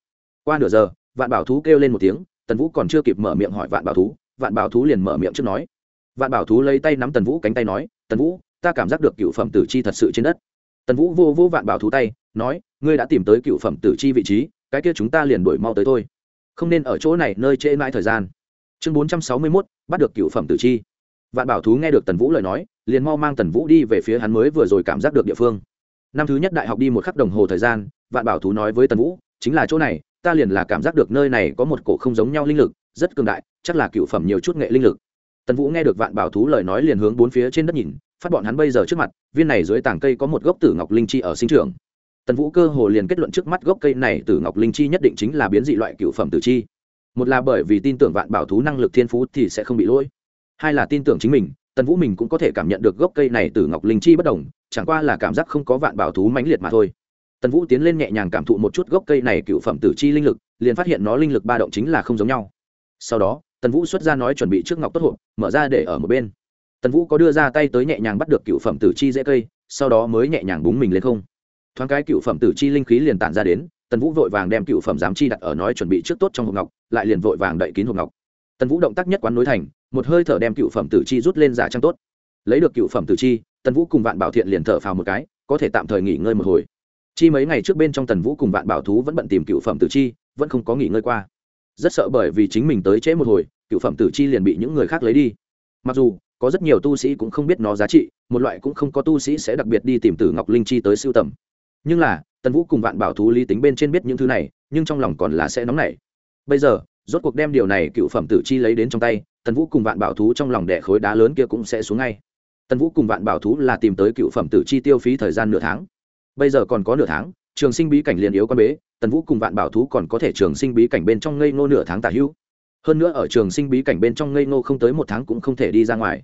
A: Qua nửa giờ, vạn bảo thú kêu lên một tiếng, tần vũ còn chưa kịp mở miệng hỏi vạn bảo thú, vạn bảo thú liền mở miệng trước nói. Vạn bảo thú lấy tay nắm tần vũ cánh tay nói, tần vũ, ta cảm giác được cựu phẩm tử chi thật sự trên đất tần vũ vô vô vạn bảo thú tay, nói, ngươi đã tìm tới cựu phẩm tử chi vị trí, cái kia chúng ta liền đuổi mau tới thôi. Không nên ở chỗ này nơi trễ mãi thời gian. Chương bốn trăm sáu mươi mốt, bắt được cựu phẩm tử chi. Vạn bảo thú nghe được tần vũ lời nói, liền mau mang tần vũ đi về phía hắn mới vừa rồi cảm giác được địa phương. Năm thứ nhất đại học đi một khắc đồng hồ thời gian, vạn bảo thú nói với tần vũ, chính là chỗ này, ta liền là cảm giác được nơi này có một cổ không giống nhau linh lực, rất cường đại, chắc là cựu phẩm nhiều chút nghệ linh lực. Tần vũ nghe được vạn bảo thú lời nói liền hướng bốn phía trên đất nhìn phát bọn hắn bây giờ trước mặt, viên này dưới tảng cây có một gốc tử ngọc linh chi ở sinh trường tần vũ cơ hồ liền kết luận trước mắt gốc cây này tử ngọc linh chi nhất định chính là biến dị loại cựu phẩm tử chi. Một là bởi vì tin tưởng vạn bảo thú năng lực thiên phú thì sẽ không bị lỗi. Hai là tin tưởng chính mình, tần vũ mình cũng có thể cảm nhận được gốc cây này từ ngọc linh chi bất đồng, chẳng qua là cảm giác không có vạn bảo thú mãnh liệt mà thôi. Tần vũ tiến lên nhẹ nhàng cảm thụ một chút gốc cây này cựu phẩm tử chi linh lực, liền phát hiện nó linh lực ba động chính là không giống nhau. Sau đó, tần vũ xuất ra nói chuẩn bị trước ngọc tốt hộp, mở ra để ở một bên tần vũ có đưa ra tay tới nhẹ nhàng bắt được cựu phẩm tử chi dễ cây, sau đó mới nhẹ nhàng búng mình lên không. Thoáng cái cựu phẩm tử chi linh khí liền tản ra đến, tần vũ vội vàng đem cựu phẩm giám chi đặt ở nói chuẩn bị trước tốt trong hộp ngọc, lại liền vội vàng đậy kín hộp ngọc. Tần vũ động tác nhất quán nối thành, một hơi thở đem cựu phẩm tử chi rút lên giả trang tốt. Lấy được cựu phẩm tử chi, tần vũ cùng vạn bảo thiện liền thở phào một cái, có thể tạm thời nghỉ ngơi một hồi. Chi mấy ngày trước bên trong tần vũ cùng vạn bảo thú vẫn bận tìm cựu phẩm tử chi, vẫn không có nghỉ ngơi qua. Rất sợ bởi vì chính mình tới trễ một hồi, cựu phẩm tử chi liền bị những người khác lấy đi. Mặc dù có rất nhiều tu sĩ cũng không biết nó giá trị, một loại cũng không có tu sĩ sẽ đặc biệt đi tìm tử ngọc linh chi tới siêu tầm. Nhưng là, tần vũ cùng vạn bảo thú lý tính bên trên biết những thứ này, nhưng trong lòng còn là sẽ nóng nảy. Bây giờ, rốt cuộc đem điều này cựu phẩm tử chi lấy đến trong tay, tần vũ cùng vạn bảo thú trong lòng đẻ khối đá lớn kia cũng sẽ xuống ngay. Tần vũ cùng vạn bảo thú là tìm tới cựu phẩm tử chi tiêu phí thời gian nửa tháng. Bây giờ còn có nửa tháng, trường sinh bí cảnh liền yếu con bế, tần vũ cùng vạn bảo thú còn có thể trường sinh bí cảnh bên trong ngây ngô nửa tháng tả hữu. Hơn nữa ở trường sinh bí cảnh bên trong ngây ngô không tới một tháng cũng không thể đi ra ngoài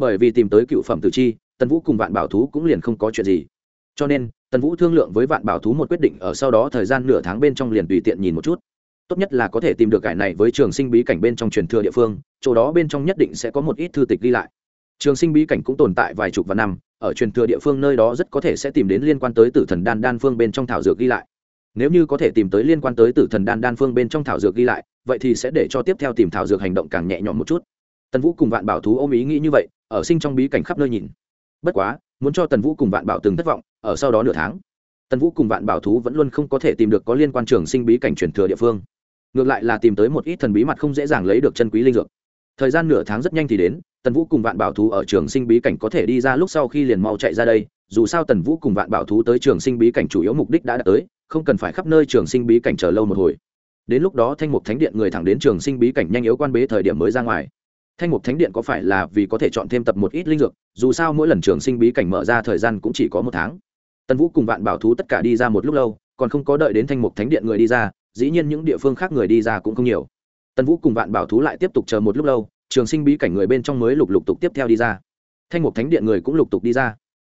A: bởi vì tìm tới cựu phẩm tử chi, tần vũ cùng vạn bảo thú cũng liền không có chuyện gì. Cho nên, tần vũ thương lượng với vạn bảo thú một quyết định ở sau đó thời gian nửa tháng bên trong liền tùy tiện nhìn một chút. Tốt nhất là có thể tìm được cải này với trường sinh bí cảnh bên trong truyền thừa địa phương, chỗ đó bên trong nhất định sẽ có một ít thư tịch ghi lại. Trường sinh bí cảnh cũng tồn tại vài chục vạn năm, ở truyền thừa địa phương nơi đó rất có thể sẽ tìm đến liên quan tới tử thần đan đan phương bên trong thảo dược ghi lại. Nếu như có thể tìm tới liên quan tới tử thần đan đan phương bên trong thảo dược ghi lại, vậy thì sẽ để cho tiếp theo tìm thảo dược hành động càng nhẹ nhõm một chút. Tần vũ cùng vạn bảo thú ôm ý nghĩ như vậy ở sinh trong bí cảnh khắp nơi nhìn. Bất quá, muốn cho tần vũ cùng vạn bảo từng thất vọng, ở sau đó nửa tháng, tần vũ cùng vạn bảo thú vẫn luôn không có thể tìm được có liên quan trường sinh bí cảnh truyền thừa địa phương. Ngược lại là tìm tới một ít thần bí mặt không dễ dàng lấy được chân quý linh dược. Thời gian nửa tháng rất nhanh thì đến, tần vũ cùng vạn bảo thú ở trường sinh bí cảnh có thể đi ra lúc sau khi liền mau chạy ra đây, dù sao tần vũ cùng vạn bảo thú tới trường sinh bí cảnh chủ yếu mục đích đã đạt tới, không cần phải khắp nơi trường sinh bí cảnh chờ lâu một hồi. Đến lúc đó thanh mục thánh điện người thẳng đến trường sinh bí cảnh nhanh yếu quan bế thời điểm mới ra ngoài thanh mục thánh điện có phải là vì có thể chọn thêm tập một ít linh dược? Dù sao mỗi lần trường sinh bí cảnh mở ra thời gian cũng chỉ có một tháng. Tần vũ cùng vạn bảo thú tất cả đi ra một lúc lâu, còn không có đợi đến thanh mục thánh điện người đi ra, dĩ nhiên những địa phương khác người đi ra cũng không nhiều. Tần vũ cùng vạn bảo thú lại tiếp tục chờ một lúc lâu, trường sinh bí cảnh người bên trong mới lục lục tục tiếp theo đi ra. Thanh mục thánh điện người cũng lục tục đi ra.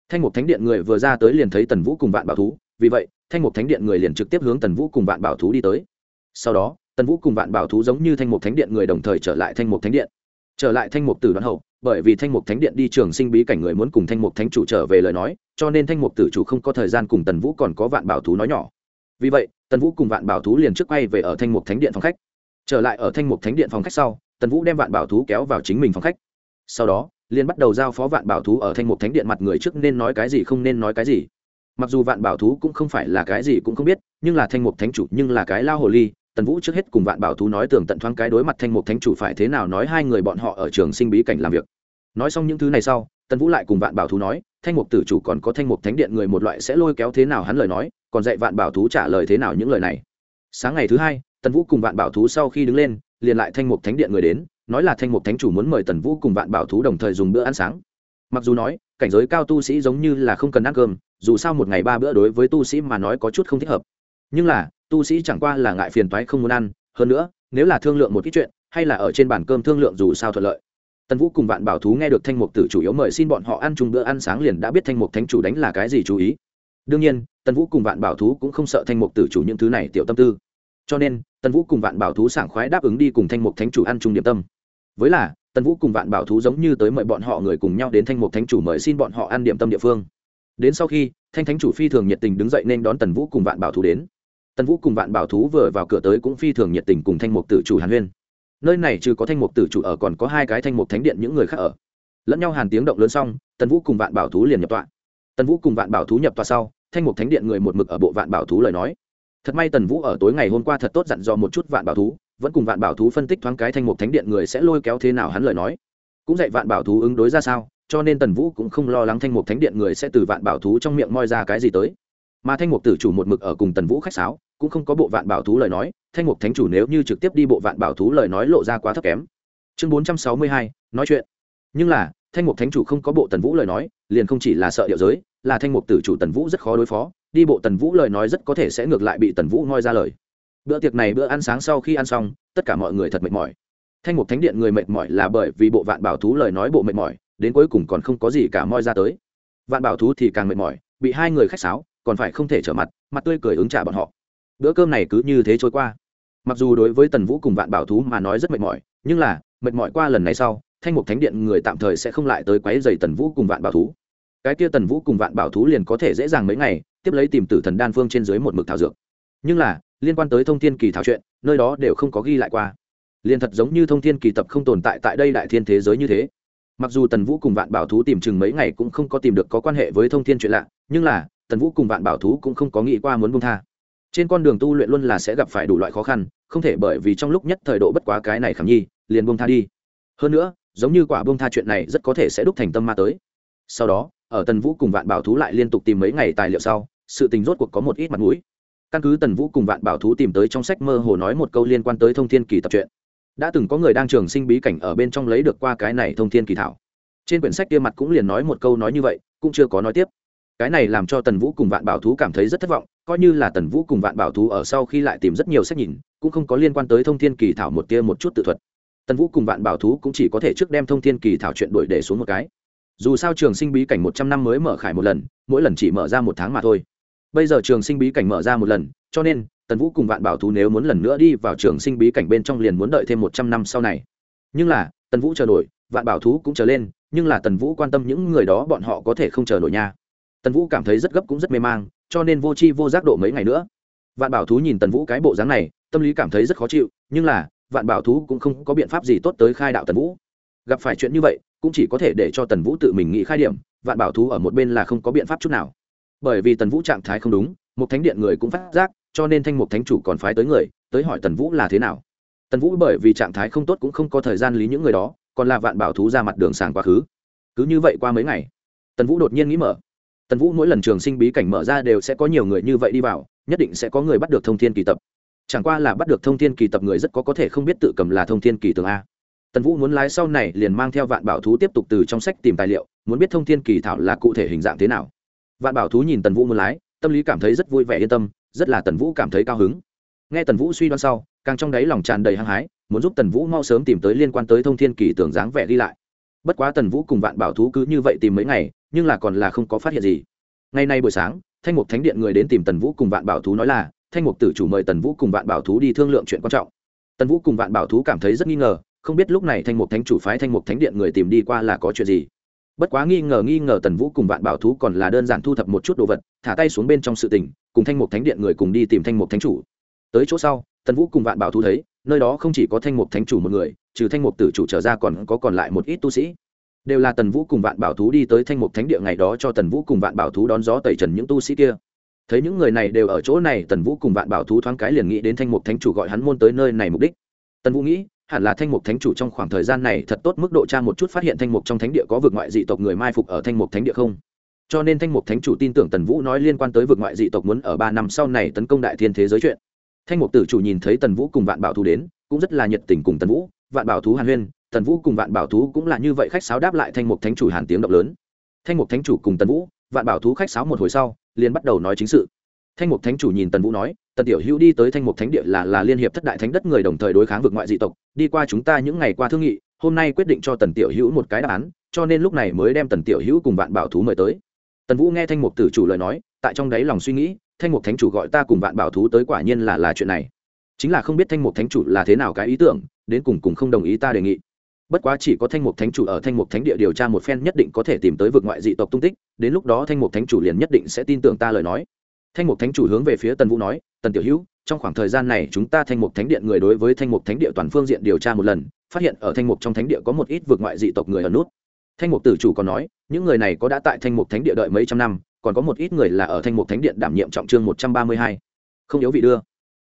A: Thanh mục thánh điện người vừa ra tới liền thấy tần vũ cùng vạn bảo thú, vì vậy, thanh mục thánh điện người liền trực tiếp hướng tần vũ cùng vạn bảo thú đi tới. Sau đó, tần vũ cùng vạn bảo thú giống như thanh mục thánh điện người đồng thời trở lại thanh mục thánh điện trở lại thanh mục tử đoán hậu, bởi vì thanh mục thánh điện đi trường sinh bí cảnh người muốn cùng thanh mục thánh chủ trở về lời nói, cho nên thanh mục tử chủ không có thời gian cùng tần vũ còn có vạn bảo thú nói nhỏ. Vì vậy, tần vũ cùng vạn bảo thú liền trước quay về ở thanh mục thánh điện phòng khách. Trở lại ở thanh mục thánh điện phòng khách sau, tần vũ đem vạn bảo thú kéo vào chính mình phòng khách. Sau đó, liền bắt đầu giao phó vạn bảo thú ở thanh mục thánh điện mặt người trước nên nói cái gì không nên nói cái gì. Mặc dù vạn bảo thú cũng không phải là cái gì cũng không biết, nhưng là thanh mục thánh chủ nhưng là cái lao hồ ly tần vũ trước hết cùng vạn bảo thú nói tường tận thoáng cái đối mặt thanh mục thánh chủ phải thế nào nói hai người bọn họ ở trường sinh bí cảnh làm việc. Nói xong những thứ này sau, tần vũ lại cùng vạn bảo thú nói, thanh mục tử chủ còn có thanh mục thánh điện người một loại sẽ lôi kéo thế nào hắn lời nói, còn dạy vạn bảo thú trả lời thế nào những lời này. Sáng ngày thứ hai, tần vũ cùng vạn bảo thú sau khi đứng lên, liền lại thanh mục thánh điện người đến, nói là thanh mục thánh chủ muốn mời tần vũ cùng vạn bảo thú đồng thời dùng bữa ăn sáng. Mặc dù nói, cảnh giới cao tu sĩ giống như là không cần ăn cơm, dù sao một ngày ba bữa đối với tu sĩ mà nói có chút không thích hợp nhưng là, tu sĩ chẳng qua là ngại phiền toái không muốn ăn, hơn nữa, nếu là thương lượng một ít chuyện, hay là ở trên bàn cơm thương lượng dù sao thuận lợi. Tần vũ cùng vạn bảo thú nghe được thanh mục tử chủ yếu mời xin bọn họ ăn chung bữa ăn sáng liền đã biết thanh mục thánh chủ đánh là cái gì chú ý. Đương nhiên, tần vũ cùng vạn bảo thú cũng không sợ thanh mục tử chủ những thứ này tiểu tâm tư. Cho nên, tần vũ cùng vạn bảo thú sảng khoái đáp ứng đi cùng thanh mục thánh chủ ăn chung điểm tâm. Với là, tần vũ cùng vạn bảo thú giống như tới mời bọn họ người cùng nhau đến thanh mục thánh chủ mời xin bọn họ ăn điểm tâm địa phương. Đến sau khi, thanh thánh chủ phi thường nhiệt tình đứng dậy nên đón tần vũ cùng vạn bảo thú đến tần vũ cùng vạn bảo thú vừa vào cửa tới cũng phi thường nhiệt tình cùng thanh mục tử chủ hàn huyên. Nơi này trừ có thanh mục tử chủ ở còn có hai cái thanh mục thánh điện những người khác ở. Lẫn nhau hàn tiếng động lớn xong, tần vũ cùng vạn bảo thú liền nhập tọa. Tần vũ cùng vạn bảo thú nhập tọa sau, thanh mục thánh điện người một mực ở bộ vạn bảo thú lời nói. Thật may tần vũ ở tối ngày hôm qua thật tốt dặn dò một chút vạn bảo thú, vẫn cùng vạn bảo thú phân tích thoáng cái thanh mục thánh điện người sẽ lôi kéo thế nào hắn lời nói. Cũng dạy vạn bảo thú ứng đối ra sao, cho nên tần vũ cũng không lo lắng thanh mục thánh điện người sẽ từ vạn bảo thú trong miệng moi ra cái gì tới mà thanh mục tử chủ một mực ở cùng tần vũ khách sáo, cũng không có bộ vạn bảo thú lời nói, thanh mục thánh chủ nếu như trực tiếp đi bộ vạn bảo thú lời nói lộ ra quá thấp kém. Chương bốn trăm sáu mươi hai, nói chuyện. Nhưng là, thanh mục thánh chủ không có bộ tần vũ lời nói, liền không chỉ là sợ điệu giới, là thanh mục tử chủ tần vũ rất khó đối phó, đi bộ tần vũ lời nói rất có thể sẽ ngược lại bị tần vũ ngoi ra lời. Bữa tiệc này bữa ăn sáng sau khi ăn xong, tất cả mọi người thật mệt mỏi. Thanh mục thánh điện người mệt mỏi là bởi vì bộ vạn bảo thú lời nói bộ mệt mỏi, đến cuối cùng còn không có gì cả moi ra tới. Vạn bảo thú thì càng mệt mỏi, bị hai người khách sáo còn phải không thể trở mặt mặt tươi cười ứng trả bọn họ. Bữa cơm này cứ như thế trôi qua. Mặc dù đối với tần vũ cùng vạn bảo thú mà nói rất mệt mỏi, nhưng là, mệt mỏi qua lần này sau, thanh mục thánh điện người tạm thời sẽ không lại tới quấy dày tần vũ cùng vạn bảo thú. Cái kia tần vũ cùng vạn bảo thú liền có thể dễ dàng mấy ngày, tiếp lấy tìm tử thần đan phương trên dưới một mực thảo dược. Nhưng là, liên quan tới thông thiên kỳ thảo chuyện, nơi đó đều không có ghi lại qua. Liền thật giống như thông thiên kỳ tập không tồn tại tại đây đại thiên thế giới như thế. Mặc dù tần vũ cùng vạn bảo thú tìm chừng mấy ngày cũng không có tìm được có quan hệ với thông thiên chuyện lạ, nhưng là tần vũ cùng vạn bảo thú cũng không có nghĩ qua muốn buông tha. Trên con đường tu luyện luôn là sẽ gặp phải đủ loại khó khăn, không thể bởi vì trong lúc nhất thời độ bất quá cái này khảm nhi, liền buông tha đi. Hơn nữa, giống như quả buông tha chuyện này rất có thể sẽ đúc thành tâm ma tới. Sau đó, ở tần vũ cùng vạn bảo thú lại liên tục tìm mấy ngày tài liệu sau, sự tình rốt cuộc có một ít mặt mũi. Căn cứ tần vũ cùng vạn bảo thú tìm tới trong sách mơ hồ nói một câu liên quan tới thông thiên kỳ tập truyện. Đã từng có người đang trường sinh bí cảnh ở bên trong lấy được qua cái này thông thiên kỳ thảo. Trên quyển sách kia mặt cũng liền nói một câu nói như vậy, cũng chưa có nói tiếp cái này làm cho tần vũ cùng vạn bảo thú cảm thấy rất thất vọng, coi như là tần vũ cùng vạn bảo thú ở sau khi lại tìm rất nhiều sách nhìn, cũng không có liên quan tới thông thiên kỳ thảo một tia một chút tự thuật. Tần vũ cùng vạn bảo thú cũng chỉ có thể trước đem thông thiên kỳ thảo chuyện đổi để xuống một cái. Dù sao trường sinh bí cảnh một trăm năm mới mở khải một lần, mỗi lần chỉ mở ra một tháng mà thôi. Bây giờ trường sinh bí cảnh mở ra một lần, cho nên, tần vũ cùng vạn bảo thú nếu muốn lần nữa đi vào trường sinh bí cảnh bên trong liền muốn đợi thêm một trăm năm sau này. Nhưng là, tần vũ chờ nổi vạn bảo thú cũng trở lên, nhưng là tần vũ quan tâm những người đó bọn họ có thể không chờ nổi nha tần vũ cảm thấy rất gấp cũng rất mê mang, cho nên vô c h i vô giác độ mấy ngày nữa. Vạn bảo thú nhìn tần vũ cái bộ dáng này, tâm lý cảm thấy rất khó chịu, nhưng là, vạn bảo thú cũng không có biện pháp gì tốt tới khai đạo tần vũ. Gặp phải chuyện như vậy, cũng chỉ có thể để cho tần vũ tự mình nghĩ khai điểm, vạn bảo thú ở một bên là không có biện pháp chút nào. Bởi vì tần vũ trạng thái không đúng một thánh điện người cũng phát giác, cho nên thanh mục thánh chủ còn phái tới người, tới hỏi tần vũ là thế nào. Tần vũ bởi vì trạng thái không tốt cũng không có thời gian lý những người đó, còn là vạn bảo thú ra mặt đường sàng quá khứ. Cứ như vậy qua mấy ngày, tần vũ đột nhiên nghĩ mở tần vũ mỗi lần trường sinh bí cảnh mở ra đều sẽ có nhiều người như vậy đi vào, nhất định sẽ có người bắt được thông thiên kỳ tập. Chẳng qua là bắt được thông thiên kỳ tập người rất có có thể không biết tự cầm là thông thiên kỳ tường a. Tần vũ muốn lái sau này liền mang theo vạn bảo thú tiếp tục từ trong sách tìm tài liệu, muốn biết thông thiên kỳ thảo là cụ thể hình dạng thế nào. Vạn bảo thú nhìn tần vũ muốn lái, tâm lý cảm thấy rất vui vẻ yên tâm, rất là tần vũ cảm thấy cao hứng. Nghe tần vũ suy đoán sau, càng trong đáy lòng tràn đầy hăng hái, muốn giúp tần vũ mau sớm tìm tới liên quan tới thông thiên kỳ tưởng dáng vẻ đi lại bất quá tần vũ cùng vạn bảo thú cứ như vậy tìm mấy ngày, nhưng là còn là không có phát hiện gì. Ngày nay buổi sáng, thanh mục thánh điện người đến tìm tần vũ cùng vạn bảo thú nói là, thanh mục tử chủ mời tần vũ cùng vạn bảo thú đi thương lượng chuyện quan trọng. Tần vũ cùng vạn bảo thú cảm thấy rất nghi ngờ, không biết lúc này thanh mục thánh chủ phái thanh mục thánh điện người tìm đi qua là có chuyện gì. Bất quá nghi ngờ nghi ngờ tần vũ cùng vạn bảo thú còn là đơn giản thu thập một chút đồ vật, thả tay xuống bên trong sự tình, cùng thanh mục thánh điện người cùng đi tìm thanh mục thánh chủ. Tới chỗ sau, tần vũ cùng vạn bảo thú thấy, nơi đó không chỉ có thanh mục thánh chủ một người trừ thanh mục tử chủ trở ra còn có còn lại một ít tu sĩ. Đều là tần vũ cùng vạn bảo thú đi tới thanh mục thánh địa ngày đó cho tần vũ cùng vạn bảo thú đón gió tẩy trần những tu sĩ kia. Thấy những người này đều ở chỗ này, tần vũ cùng vạn bảo thú thoáng cái liền nghĩ đến thanh mục thánh chủ gọi hắn môn tới nơi này mục đích. Tần vũ nghĩ, hẳn là thanh mục thánh chủ trong khoảng thời gian này thật tốt mức độ tra một chút phát hiện thanh mục trong thánh địa có vực ngoại dị tộc người mai phục ở thanh mục thánh địa không. Cho nên thanh mục thánh chủ tin tưởng tần vũ nói liên quan tới vực ngoại dị tộc muốn ở ba năm sau này tấn công đại thiên thế giới chuyện. Thanh mục tử chủ nhìn thấy tần vũ cùng vạn bảo thú đến, cũng rất là nhiệt tình cùng tần vũ vạn bảo thú hàn huyên, tần vũ cùng vạn bảo thú cũng là như vậy khách sáo đáp lại thanh mục thánh chủ hàn tiếng động lớn. Thanh mục thánh chủ cùng tần vũ, vạn bảo thú khách sáo một hồi sau, liền bắt đầu nói chính sự. Thanh mục thánh chủ nhìn tần vũ nói, tần tiểu hữu đi tới thanh mục thánh địa là là liên hiệp thất đại thánh đất người đồng thời đối kháng vực ngoại dị tộc, đi qua chúng ta những ngày qua thương nghị, hôm nay quyết định cho tần tiểu hữu một cái đáp án, cho nên lúc này mới đem tần tiểu hữu cùng vạn bảo thú mời tới. Tần vũ nghe thanh mục tử chủ lời nói, tại trong đáy lòng suy nghĩ, thanh mục thánh chủ gọi ta cùng vạn bảo thú tới quả nhiên là là chuyện này chính là không biết thanh mục thánh chủ là thế nào cái ý tưởng đến cùng cùng không đồng ý ta đề nghị bất quá chỉ có thanh mục thánh chủ ở thanh mục thánh địa điều tra một phen nhất định có thể tìm tới vực ngoại dị tộc tung tích đến lúc đó thanh mục thánh chủ liền nhất định sẽ tin tưởng ta lời nói thanh mục thánh chủ hướng về phía tần vũ nói tần tiểu hữu trong khoảng thời gian này chúng ta thanh mục thánh điện người đối với thanh mục thánh địa toàn phương diện điều tra một lần phát hiện ở thanh mục trong thánh địa có một ít vực ngoại dị tộc người ở nút thanh mục tử chủ còn nói những người này có đã tại thanh mục thánh địa đợi mấy trăm năm còn có một ít người là ở thanh mục thánh điện đảm nhiệm trọng trương một trăm ba mươi hai không yếu vị đưa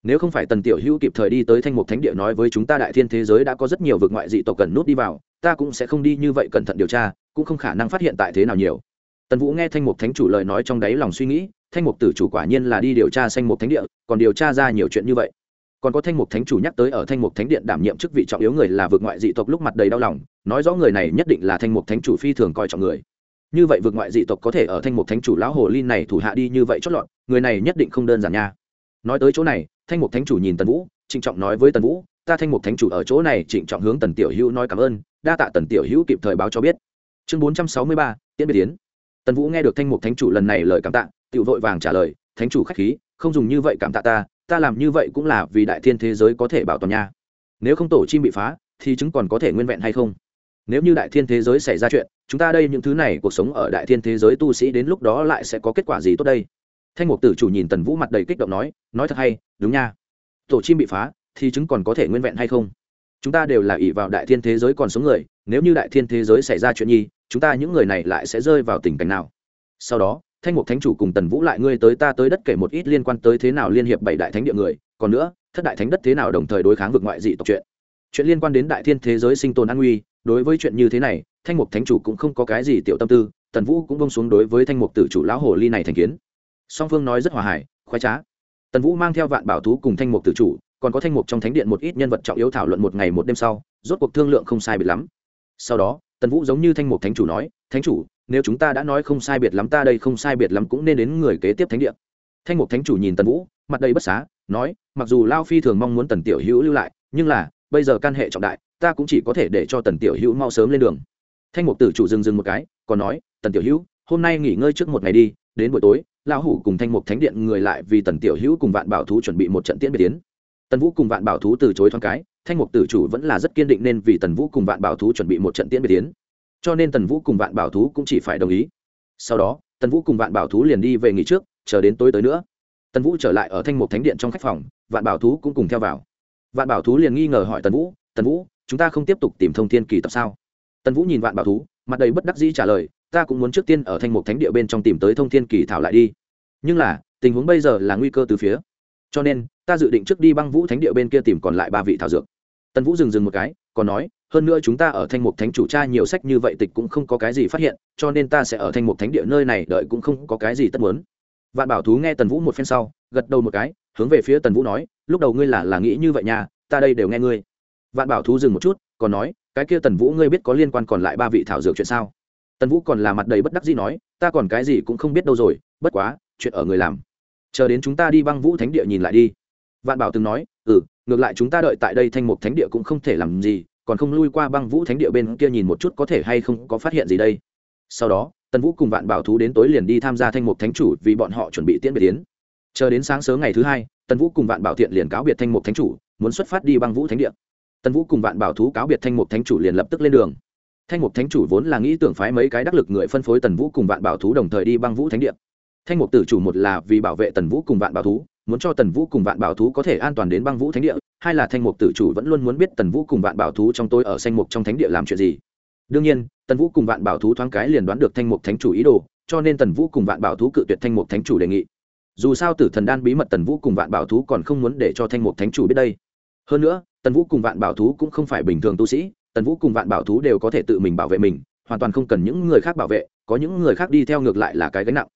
A: nếu không phải tần tiểu hữu kịp thời đi tới thanh mục thánh địa nói với chúng ta đại thiên thế giới đã có rất nhiều vực ngoại dị tộc cần nút đi vào, ta cũng sẽ không đi như vậy cẩn thận điều tra, cũng không khả năng phát hiện tại thế nào nhiều. Tần vũ nghe thanh mục thánh chủ lời nói trong đáy lòng suy nghĩ, thanh mục tử chủ quả nhiên là đi điều tra xanh mục thánh địa, còn điều tra ra nhiều chuyện như vậy. Còn có thanh mục thánh chủ nhắc tới ở thanh mục thánh điện đảm nhiệm chức vị trọng yếu người là vượt ngoại dị tộc lúc mặt đầy đau lòng, nói rõ người này nhất định là thanh mục thánh chủ phi thường coi trọng người. Như vậy vượt ngoại dị tộc có thể ở thanh mục thánh chủ lão hồ linh này thủ hạ đi như vậy chót lọt, người này nhất định không đơn giản nha. Nói tới chỗ này thanh mục thánh chủ nhìn tần vũ, trịnh trọng nói với tần vũ, ta thanh mục thánh chủ ở chỗ này trịnh trọng hướng tần tiểu hữu nói cảm ơn, đa tạ tần tiểu hữu kịp thời báo cho biết. Chương bốn trăm sáu mươi ba, tiễn biệt tiến tần vũ nghe được thanh mục thánh chủ lần này lời cảm tạ tự vội vàng trả lời, thánh chủ khách khí, không dùng như vậy cảm tạ ta ta làm như vậy cũng là vì đại thiên thế giới có thể bảo toàn nha. Nếu không tổ chim bị phá, thì chứng còn có thể nguyên vẹn hay không? Nếu như đại thiên thế giới xảy ra chuyện, chúng ta đây những thứ này cuộc sống ở đại thiên thế giới tu sĩ đến lúc đó lại sẽ có kết quả gì tốt đây? Thanh mục tử chủ nhìn tần vũ mặt đầy kích động nói nói thật hay, đúng nha. Tổ chim bị phá, thì chứng còn có thể nguyên vẹn hay không? Chúng ta đều là ỷ vào đại thiên thế giới còn sống người, nếu như đại thiên thế giới xảy ra chuyện nhi, chúng ta những người này lại sẽ rơi vào tình cảnh nào? Sau đó, thanh mục thánh chủ cùng tần vũ lại ngươi tới ta tới đất kể một ít liên quan tới thế nào liên hiệp bảy đại thánh địa người, còn nữa, thất đại thánh đất thế nào đồng thời đối kháng vực ngoại dị tộc chuyện. Chuyện liên quan đến đại thiên thế giới sinh tồn an nguy, đối với chuyện như thế này, thanh mục thánh chủ cũng không có cái gì tiểu tâm tư, tần vũ cũng bông xuống đối với thanh mục tử chủ lão hồ ly này thành kiến song phương nói rất hòa hải khoái trá. Tần vũ mang theo vạn bảo thú cùng thanh mục tử chủ, còn có thanh mục trong thánh điện một ít nhân vật trọng yếu thảo luận một ngày một đêm sau, rốt cuộc thương lượng không sai biệt lắm. Sau đó, tần vũ giống như thanh mục thánh chủ nói, thánh chủ, nếu chúng ta đã nói không sai biệt lắm, ta đây không sai biệt lắm cũng nên đến người kế tiếp thánh điện. thanh mục thánh chủ nhìn tần vũ, mặt đầy bất xá, nói, mặc dù lao phi thường mong muốn tần tiểu hữu lưu lại, nhưng là, bây giờ can hệ trọng đại, ta cũng chỉ có thể để cho tần tiểu hữu mau sớm lên đường. Thanh mục tử chủ dừng dừng một cái, còn nói, tần tiểu hữu, hôm nay nghỉ ngơi trước một ngày đi, đến buổi tối lão hủ cùng thanh mục thánh điện người lại vì tần tiểu hữu cùng vạn bảo thú chuẩn bị một trận tiễn biệt tiến. Tần vũ cùng vạn bảo thú từ chối thoáng cái, thanh mục tử chủ vẫn là rất kiên định nên vì tần vũ cùng vạn bảo thú chuẩn bị một trận tiễn biệt tiến. Cho nên tần vũ cùng vạn bảo thú cũng chỉ phải đồng ý. Sau đó, tần vũ cùng vạn bảo thú liền đi về nghỉ trước, chờ đến tối tới nữa. Tần vũ trở lại ở thanh mục thánh điện trong khách phòng, vạn bảo thú cũng cùng theo vào. Vạn bảo thú liền nghi ngờ hỏi tần vũ tần vũ, chúng ta không tiếp tục tìm thông thiên kỳ tập sao? Tần vũ nhìn vạn bảo thú, mặt đầy bất đắc dĩ trả lời ta cũng muốn trước tiên ở thanh mục thánh địa bên trong tìm tới thông thiên kỳ thảo lại đi. Nhưng là, tình huống bây giờ là nguy cơ từ phía. Cho nên, ta dự định trước đi băng vũ thánh địa bên kia tìm còn lại ba vị thảo dược. Tần vũ dừng dừng một cái, còn nói, hơn nữa chúng ta ở thanh mục thánh chủ tra nhiều sách như vậy tịch cũng không có cái gì phát hiện, cho nên ta sẽ ở thanh mục thánh địa nơi này đợi cũng không có cái gì tất muốn. Vạn bảo thú nghe tần vũ một phen sau, gật đầu một cái, hướng về phía tần vũ nói, lúc đầu ngươi là là nghĩ như vậy nha, ta đây đều nghe ngươi. Vạn bảo thú dừng một chút, còn nói, cái kia tần vũ ngươi biết có liên quan còn lại ba vị thảo dược chuyện sao? Tần vũ còn là mặt đầy bất đắc dĩ nói, ta còn cái gì cũng không biết đâu rồi, bất quá, chuyện ở người làm. Chờ đến chúng ta đi băng vũ thánh địa nhìn lại đi. Vạn bảo từng nói ừ ngược lại chúng ta đợi tại đây thanh mục thánh địa cũng không thể làm gì, còn không lui qua băng vũ thánh địa bên kia nhìn một chút có thể hay không có phát hiện gì đây. Sau đó, tần vũ cùng vạn bảo thú đến tối liền đi tham gia thanh mục thánh chủ vì bọn họ chuẩn bị tiễn biệt tiến chờ đến sáng sớm ngày thứ hai, tần vũ cùng vạn bảo thiện liền cáo biệt thanh mục thánh chủ, muốn xuất phát đi băng vũ thánh địa. Tần vũ cùng vạn bảo thú cáo biệt thanh mục thánh chủ liền lập tức lên đường thanh mục thánh chủ vốn là nghĩ tưởng phái mấy cái đắc lực người phân phối tần vũ cùng vạn bảo thú đồng thời đi băng vũ thánh địa. Thanh mục tử chủ một là vì bảo vệ tần vũ cùng vạn bảo thú, muốn cho tần vũ cùng vạn bảo thú có thể an toàn đến băng vũ thánh địa. Hai là thanh mục tử chủ vẫn luôn muốn biết tần vũ cùng vạn bảo thú trong tôi ở xanh mục trong thánh địa làm chuyện gì. Đương nhiên, tần vũ cùng vạn bảo thú thoáng cái liền đoán được thanh mục thánh chủ ý đồ, cho nên tần vũ cùng vạn bảo thú cự tuyệt thanh mục thánh chủ đề nghị. Dù sao tử thần đan bí mật tần vũ cùng vạn bảo thú còn không muốn để cho thanh mục thánh chủ biết đây. Hơn nữa, tần vũ cùng vạn bảo thú cũng không phải bình thường tu sĩ tần vũ cùng vạn bảo thú đều có thể tự mình bảo vệ mình, hoàn toàn không cần những người khác bảo vệ, có những người khác đi theo ngược lại là cái gánh nặng.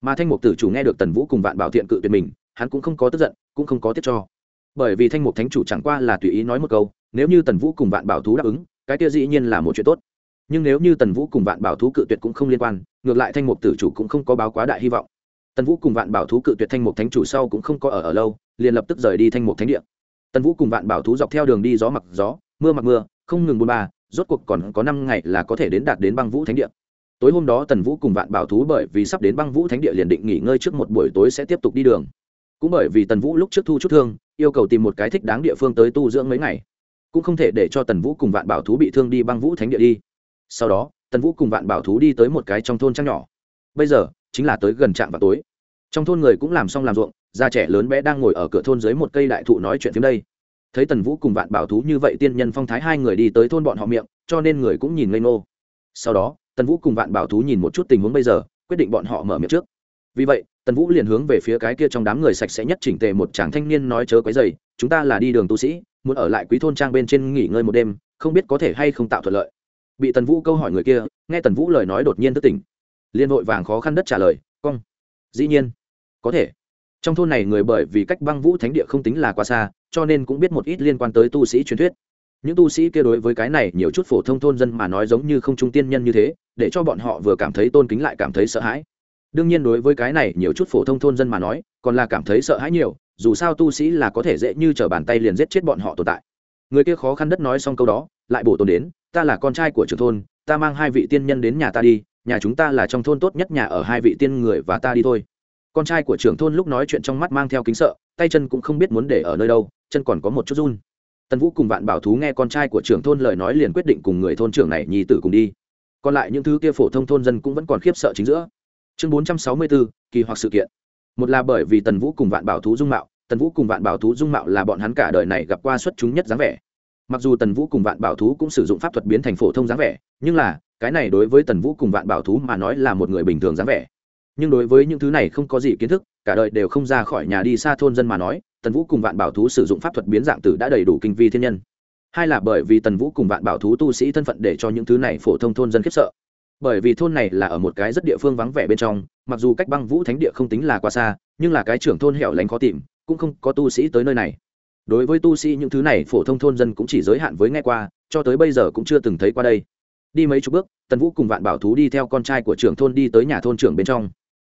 A: Mà thanh mục tử chủ nghe được tần vũ cùng vạn bảo thiện cự tuyệt mình, hắn cũng không có tức giận, cũng không có tiếc cho. Bởi vì thanh mục thánh chủ chẳng qua là tùy ý nói một câu, nếu như tần vũ cùng vạn bảo thú đáp ứng, cái kia dĩ nhiên là một chuyện tốt. Nhưng nếu như tần vũ cùng vạn bảo thú cự tuyệt cũng không liên quan, ngược lại thanh mục tử chủ cũng không có báo quá đại hy vọng. Tần vũ cùng vạn bảo thú cự tuyệt thanh mục thánh chủ sau cũng không có ở ở lâu, liền lập tức rời đi thanh mục thánh địa. Tần vũ cùng vạn bảo thú dọc theo đường đi gió mặc gió, mưa mặc mưa không ngừng buôn ba, rốt cuộc còn có năm ngày là có thể đến đạt đến băng vũ thánh địa. Tối hôm đó tần vũ cùng vạn bảo thú bởi vì sắp đến băng vũ thánh địa liền định nghỉ ngơi trước một buổi tối sẽ tiếp tục đi đường. Cũng bởi vì tần vũ lúc trước thu chút thương, yêu cầu tìm một cái thích đáng địa phương tới tu dưỡng mấy ngày. Cũng không thể để cho tần vũ cùng vạn bảo thú bị thương đi băng vũ thánh địa đi. Sau đó, tần vũ cùng vạn bảo thú đi tới một cái trong thôn trăng nhỏ. Bây giờ, chính là tới gần trạm vào tối. Trong thôn người cũng làm xong làm ruộng, già trẻ lớn bé đang ngồi ở cửa thôn dưới một cây đại thụ nói chuyện phim đây thấy tần vũ cùng vạn bảo thú như vậy tiên nhân phong thái hai người đi tới thôn bọn họ miệng, cho nên người cũng nhìn ngây ngô. Sau đó, tần vũ cùng vạn bảo thú nhìn một chút tình huống bây giờ, quyết định bọn họ mở miệng trước. Vì vậy, tần vũ liền hướng về phía cái kia trong đám người sạch sẽ nhất chỉnh tề một chàng thanh niên nói chớ quấy dày chúng ta là đi đường tu sĩ, muốn ở lại quý thôn trang bên trên nghỉ ngơi một đêm, không biết có thể hay không tạo thuận lợi. Bị tần vũ câu hỏi người kia, nghe tần vũ lời nói đột nhiên thất tỉnh liên hội vàng khó khăn đất trả lời, cong, dĩ nhiên, có thể trong thôn này người bởi vì cách băng vũ thánh địa không tính là quá xa, cho nên cũng biết một ít liên quan tới tu sĩ truyền thuyết. Những tu sĩ kia đối với cái này nhiều chút phổ thông thôn dân mà nói giống như không trung tiên nhân như thế, để cho bọn họ vừa cảm thấy tôn kính lại cảm thấy sợ hãi. Đương nhiên đối với cái này nhiều chút phổ thông thôn dân mà nói, còn là cảm thấy sợ hãi nhiều, dù sao tu sĩ là có thể dễ như t r ở bàn tay liền giết chết bọn họ tồn tại. Người kia khó khăn đất nói xong câu đó, lại bổ tồn đến, ta là con trai của trưởng thôn, ta mang hai vị tiên nhân đến nhà ta đi, nhà chúng ta là trong thôn tốt nhất nhà ở hai vị tiên người và ta đi thôi con trai của trưởng thôn lúc nói chuyện trong mắt mang theo kính sợ, tay chân cũng không biết muốn để ở nơi đâu, chân còn có một chút run. Tần vũ cùng vạn bảo thú nghe con trai của trưởng thôn lời nói liền quyết định cùng người thôn trưởng này nhi tử cùng đi. Còn lại những thứ kia phổ thông thôn dân cũng vẫn còn khiếp sợ chính giữa. Chương bốn trăm sáu mươi bốn, kỳ hoặc sự kiện. Một là bởi vì tần vũ cùng vạn bảo thú dung mạo, tần vũ cùng vạn bảo thú dung mạo là bọn hắn cả đời này gặp qua xuất chúng nhất dáng vẻ. Mặc dù tần vũ cùng vạn bảo thú cũng sử dụng pháp thuật biến thành phổ thông dáng vẻ, nhưng là, cái này đối với tần vũ cùng vạn bảo thú mà nói là một người bình thường dáng vẻ nhưng đối với những thứ này không có gì kiến thức, cả đời đều không ra khỏi nhà đi xa thôn dân mà nói, tần vũ cùng vạn bảo thú sử dụng pháp thuật biến dạng tử đã đầy đủ kinh vi thiên nhân. Hai là bởi vì tần vũ cùng vạn bảo thú tu sĩ thân phận để cho những thứ này phổ thông thôn dân khiếp sợ. Bởi vì thôn này là ở một cái rất địa phương vắng vẻ bên trong, mặc dù cách băng vũ thánh địa không tính là quá xa, nhưng là cái trưởng thôn hẻo lánh khó tìm, cũng không có tu sĩ tới nơi này. Đối với tu sĩ những thứ này, phổ thông thôn dân cũng chỉ giới hạn với nghe qua, cho tới bây giờ cũng chưa từng thấy qua đây. Đi mấy chục bước, tần vũ cùng vạn bảo thú đi theo con trai của trưởng thôn đi tới nhà thôn trưởng bên trong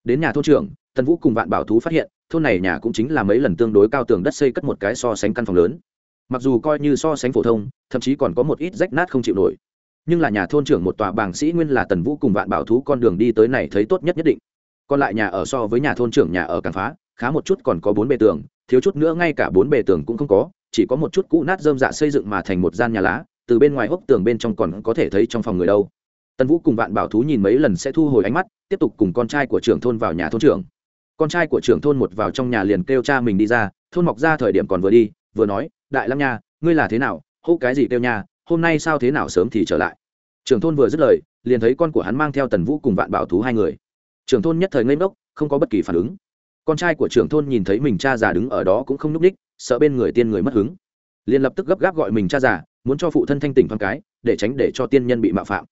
A: đến nhà thôn trưởng, tần vũ cùng vạn bảo thú phát hiện, thôn này nhà cũng chính là mấy lần tương đối cao tường đất xây cất một cái so sánh căn phòng lớn. Mặc dù coi như so sánh phổ thông, thậm chí còn có một ít rách nát không chịu nổi. Nhưng là nhà thôn trưởng một tòa bảng sĩ nguyên là tần vũ cùng vạn bảo thú con đường đi tới này thấy tốt nhất nhất định. Còn lại nhà ở so với nhà thôn trưởng nhà ở càng phá, khá một chút còn có bốn bề tường, thiếu chút nữa ngay cả bốn bề tường cũng không có, chỉ có một chút cũ nát dơm dạ xây dựng mà thành một gian nhà lá, từ bên ngoài hốc tường bên trong còn có thể thấy trong phòng người đâu tần vũ cùng vạn bảo thú nhìn mấy lần sẽ thu hồi ánh mắt, tiếp tục cùng con trai của trưởng thôn vào nhà thôn trưởng. Con trai của trưởng thôn một vào trong nhà liền kêu cha mình đi ra, thôn mọc ra thời điểm còn vừa đi, vừa nói, đại lăng nha, ngươi là thế nào? Hô cái gì kêu nha, hôm nay sao thế nào sớm thì trở lại? Trưởng thôn vừa dứt lời, liền thấy con của hắn mang theo tần vũ cùng vạn bảo thú hai người. Trưởng thôn nhất thời ngây ngốc, không có bất kỳ phản ứng. Con trai của trưởng thôn nhìn thấy mình cha già đứng ở đó cũng không nhúc ních, sợ bên người tiên người mất hứng. Liền lập tức gấp gáp gọi mình cha già, muốn cho phụ thân thanh tỉnh thoáng cái, để tránh để cho tiên nhân bị mạo phạm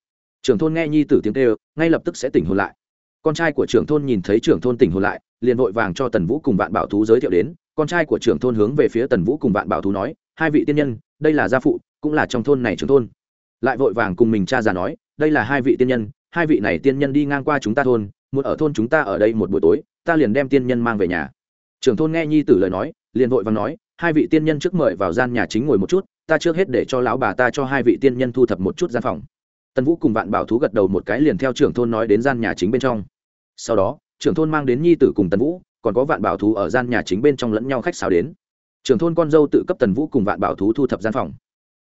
A: trưởng thôn nghe nhi tử tiếng kêu, ngay lập tức sẽ tỉnh hồn lại. Con trai của trưởng thôn nhìn thấy trưởng thôn tỉnh hồn lại, liền vội vàng cho tần vũ cùng vạn bảo thú giới thiệu đến. Con trai của trưởng thôn hướng về phía tần vũ cùng vạn bảo thú nói, hai vị tiên nhân, đây là gia phụ, cũng là trong thôn này trưởng thôn. Lại vội vàng cùng mình cha già nói, đây là hai vị tiên nhân, hai vị này tiên nhân đi ngang qua chúng ta thôn, muốn ở thôn chúng ta ở đây một buổi tối, ta liền đem tiên nhân mang về nhà. Trưởng thôn nghe nhi tử lời nói, liền vội vàng nói, hai vị tiên nhân trước mời vào gian nhà chính ngồi một chút, ta trước hết để cho lão bà ta cho hai vị tiên nhân thu thập một chút gian phòng tần vũ cùng vạn bảo thú gật đầu một cái liền theo trưởng thôn nói đến gian nhà chính bên trong. Sau đó, trưởng thôn mang đến nhi tử cùng tần vũ, còn có vạn bảo thú ở gian nhà chính bên trong lẫn nhau khách sáo đến. Trưởng thôn con dâu tự cấp tần vũ cùng vạn bảo thú thu thập gian phòng.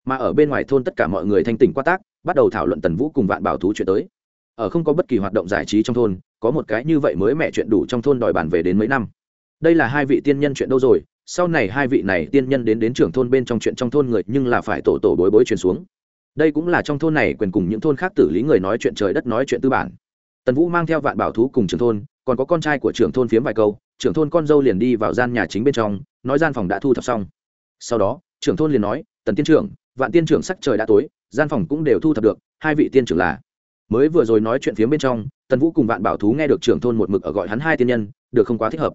A: Mà ở bên ngoài thôn tất cả mọi người thanh tỉnh qua tác, bắt đầu thảo luận tần vũ cùng vạn bảo thú chuyện tới. Ở không có bất kỳ hoạt động giải trí trong thôn, có một cái như vậy mới mẹ chuyện đủ trong thôn đòi bàn về đến mấy năm. Đây là hai vị tiên nhân chuyện đâu rồi? Sau này hai vị này tiên nhân đến đến trưởng thôn bên trong chuyện trong thôn người, nhưng là phải tổ tổ bối bối truyền xuống đây cũng là trong thôn này quyền cùng những thôn khác tử lý người nói chuyện trời đất nói chuyện tư bản. Tần vũ mang theo vạn bảo thú cùng trưởng thôn, còn có con trai của trưởng thôn phiếm vài câu, trưởng thôn con dâu liền đi vào gian nhà chính bên trong, nói gian phòng đã thu thập xong. Sau đó, trưởng thôn liền nói, tần tiên trưởng, vạn tiên trưởng sắc trời đã tối, gian phòng cũng đều thu thập được, hai vị tiên trưởng là. Mới vừa rồi nói chuyện phía bên trong, tần vũ cùng vạn bảo thú nghe được trưởng thôn một mực ở gọi hắn hai tiên nhân, được không quá thích hợp.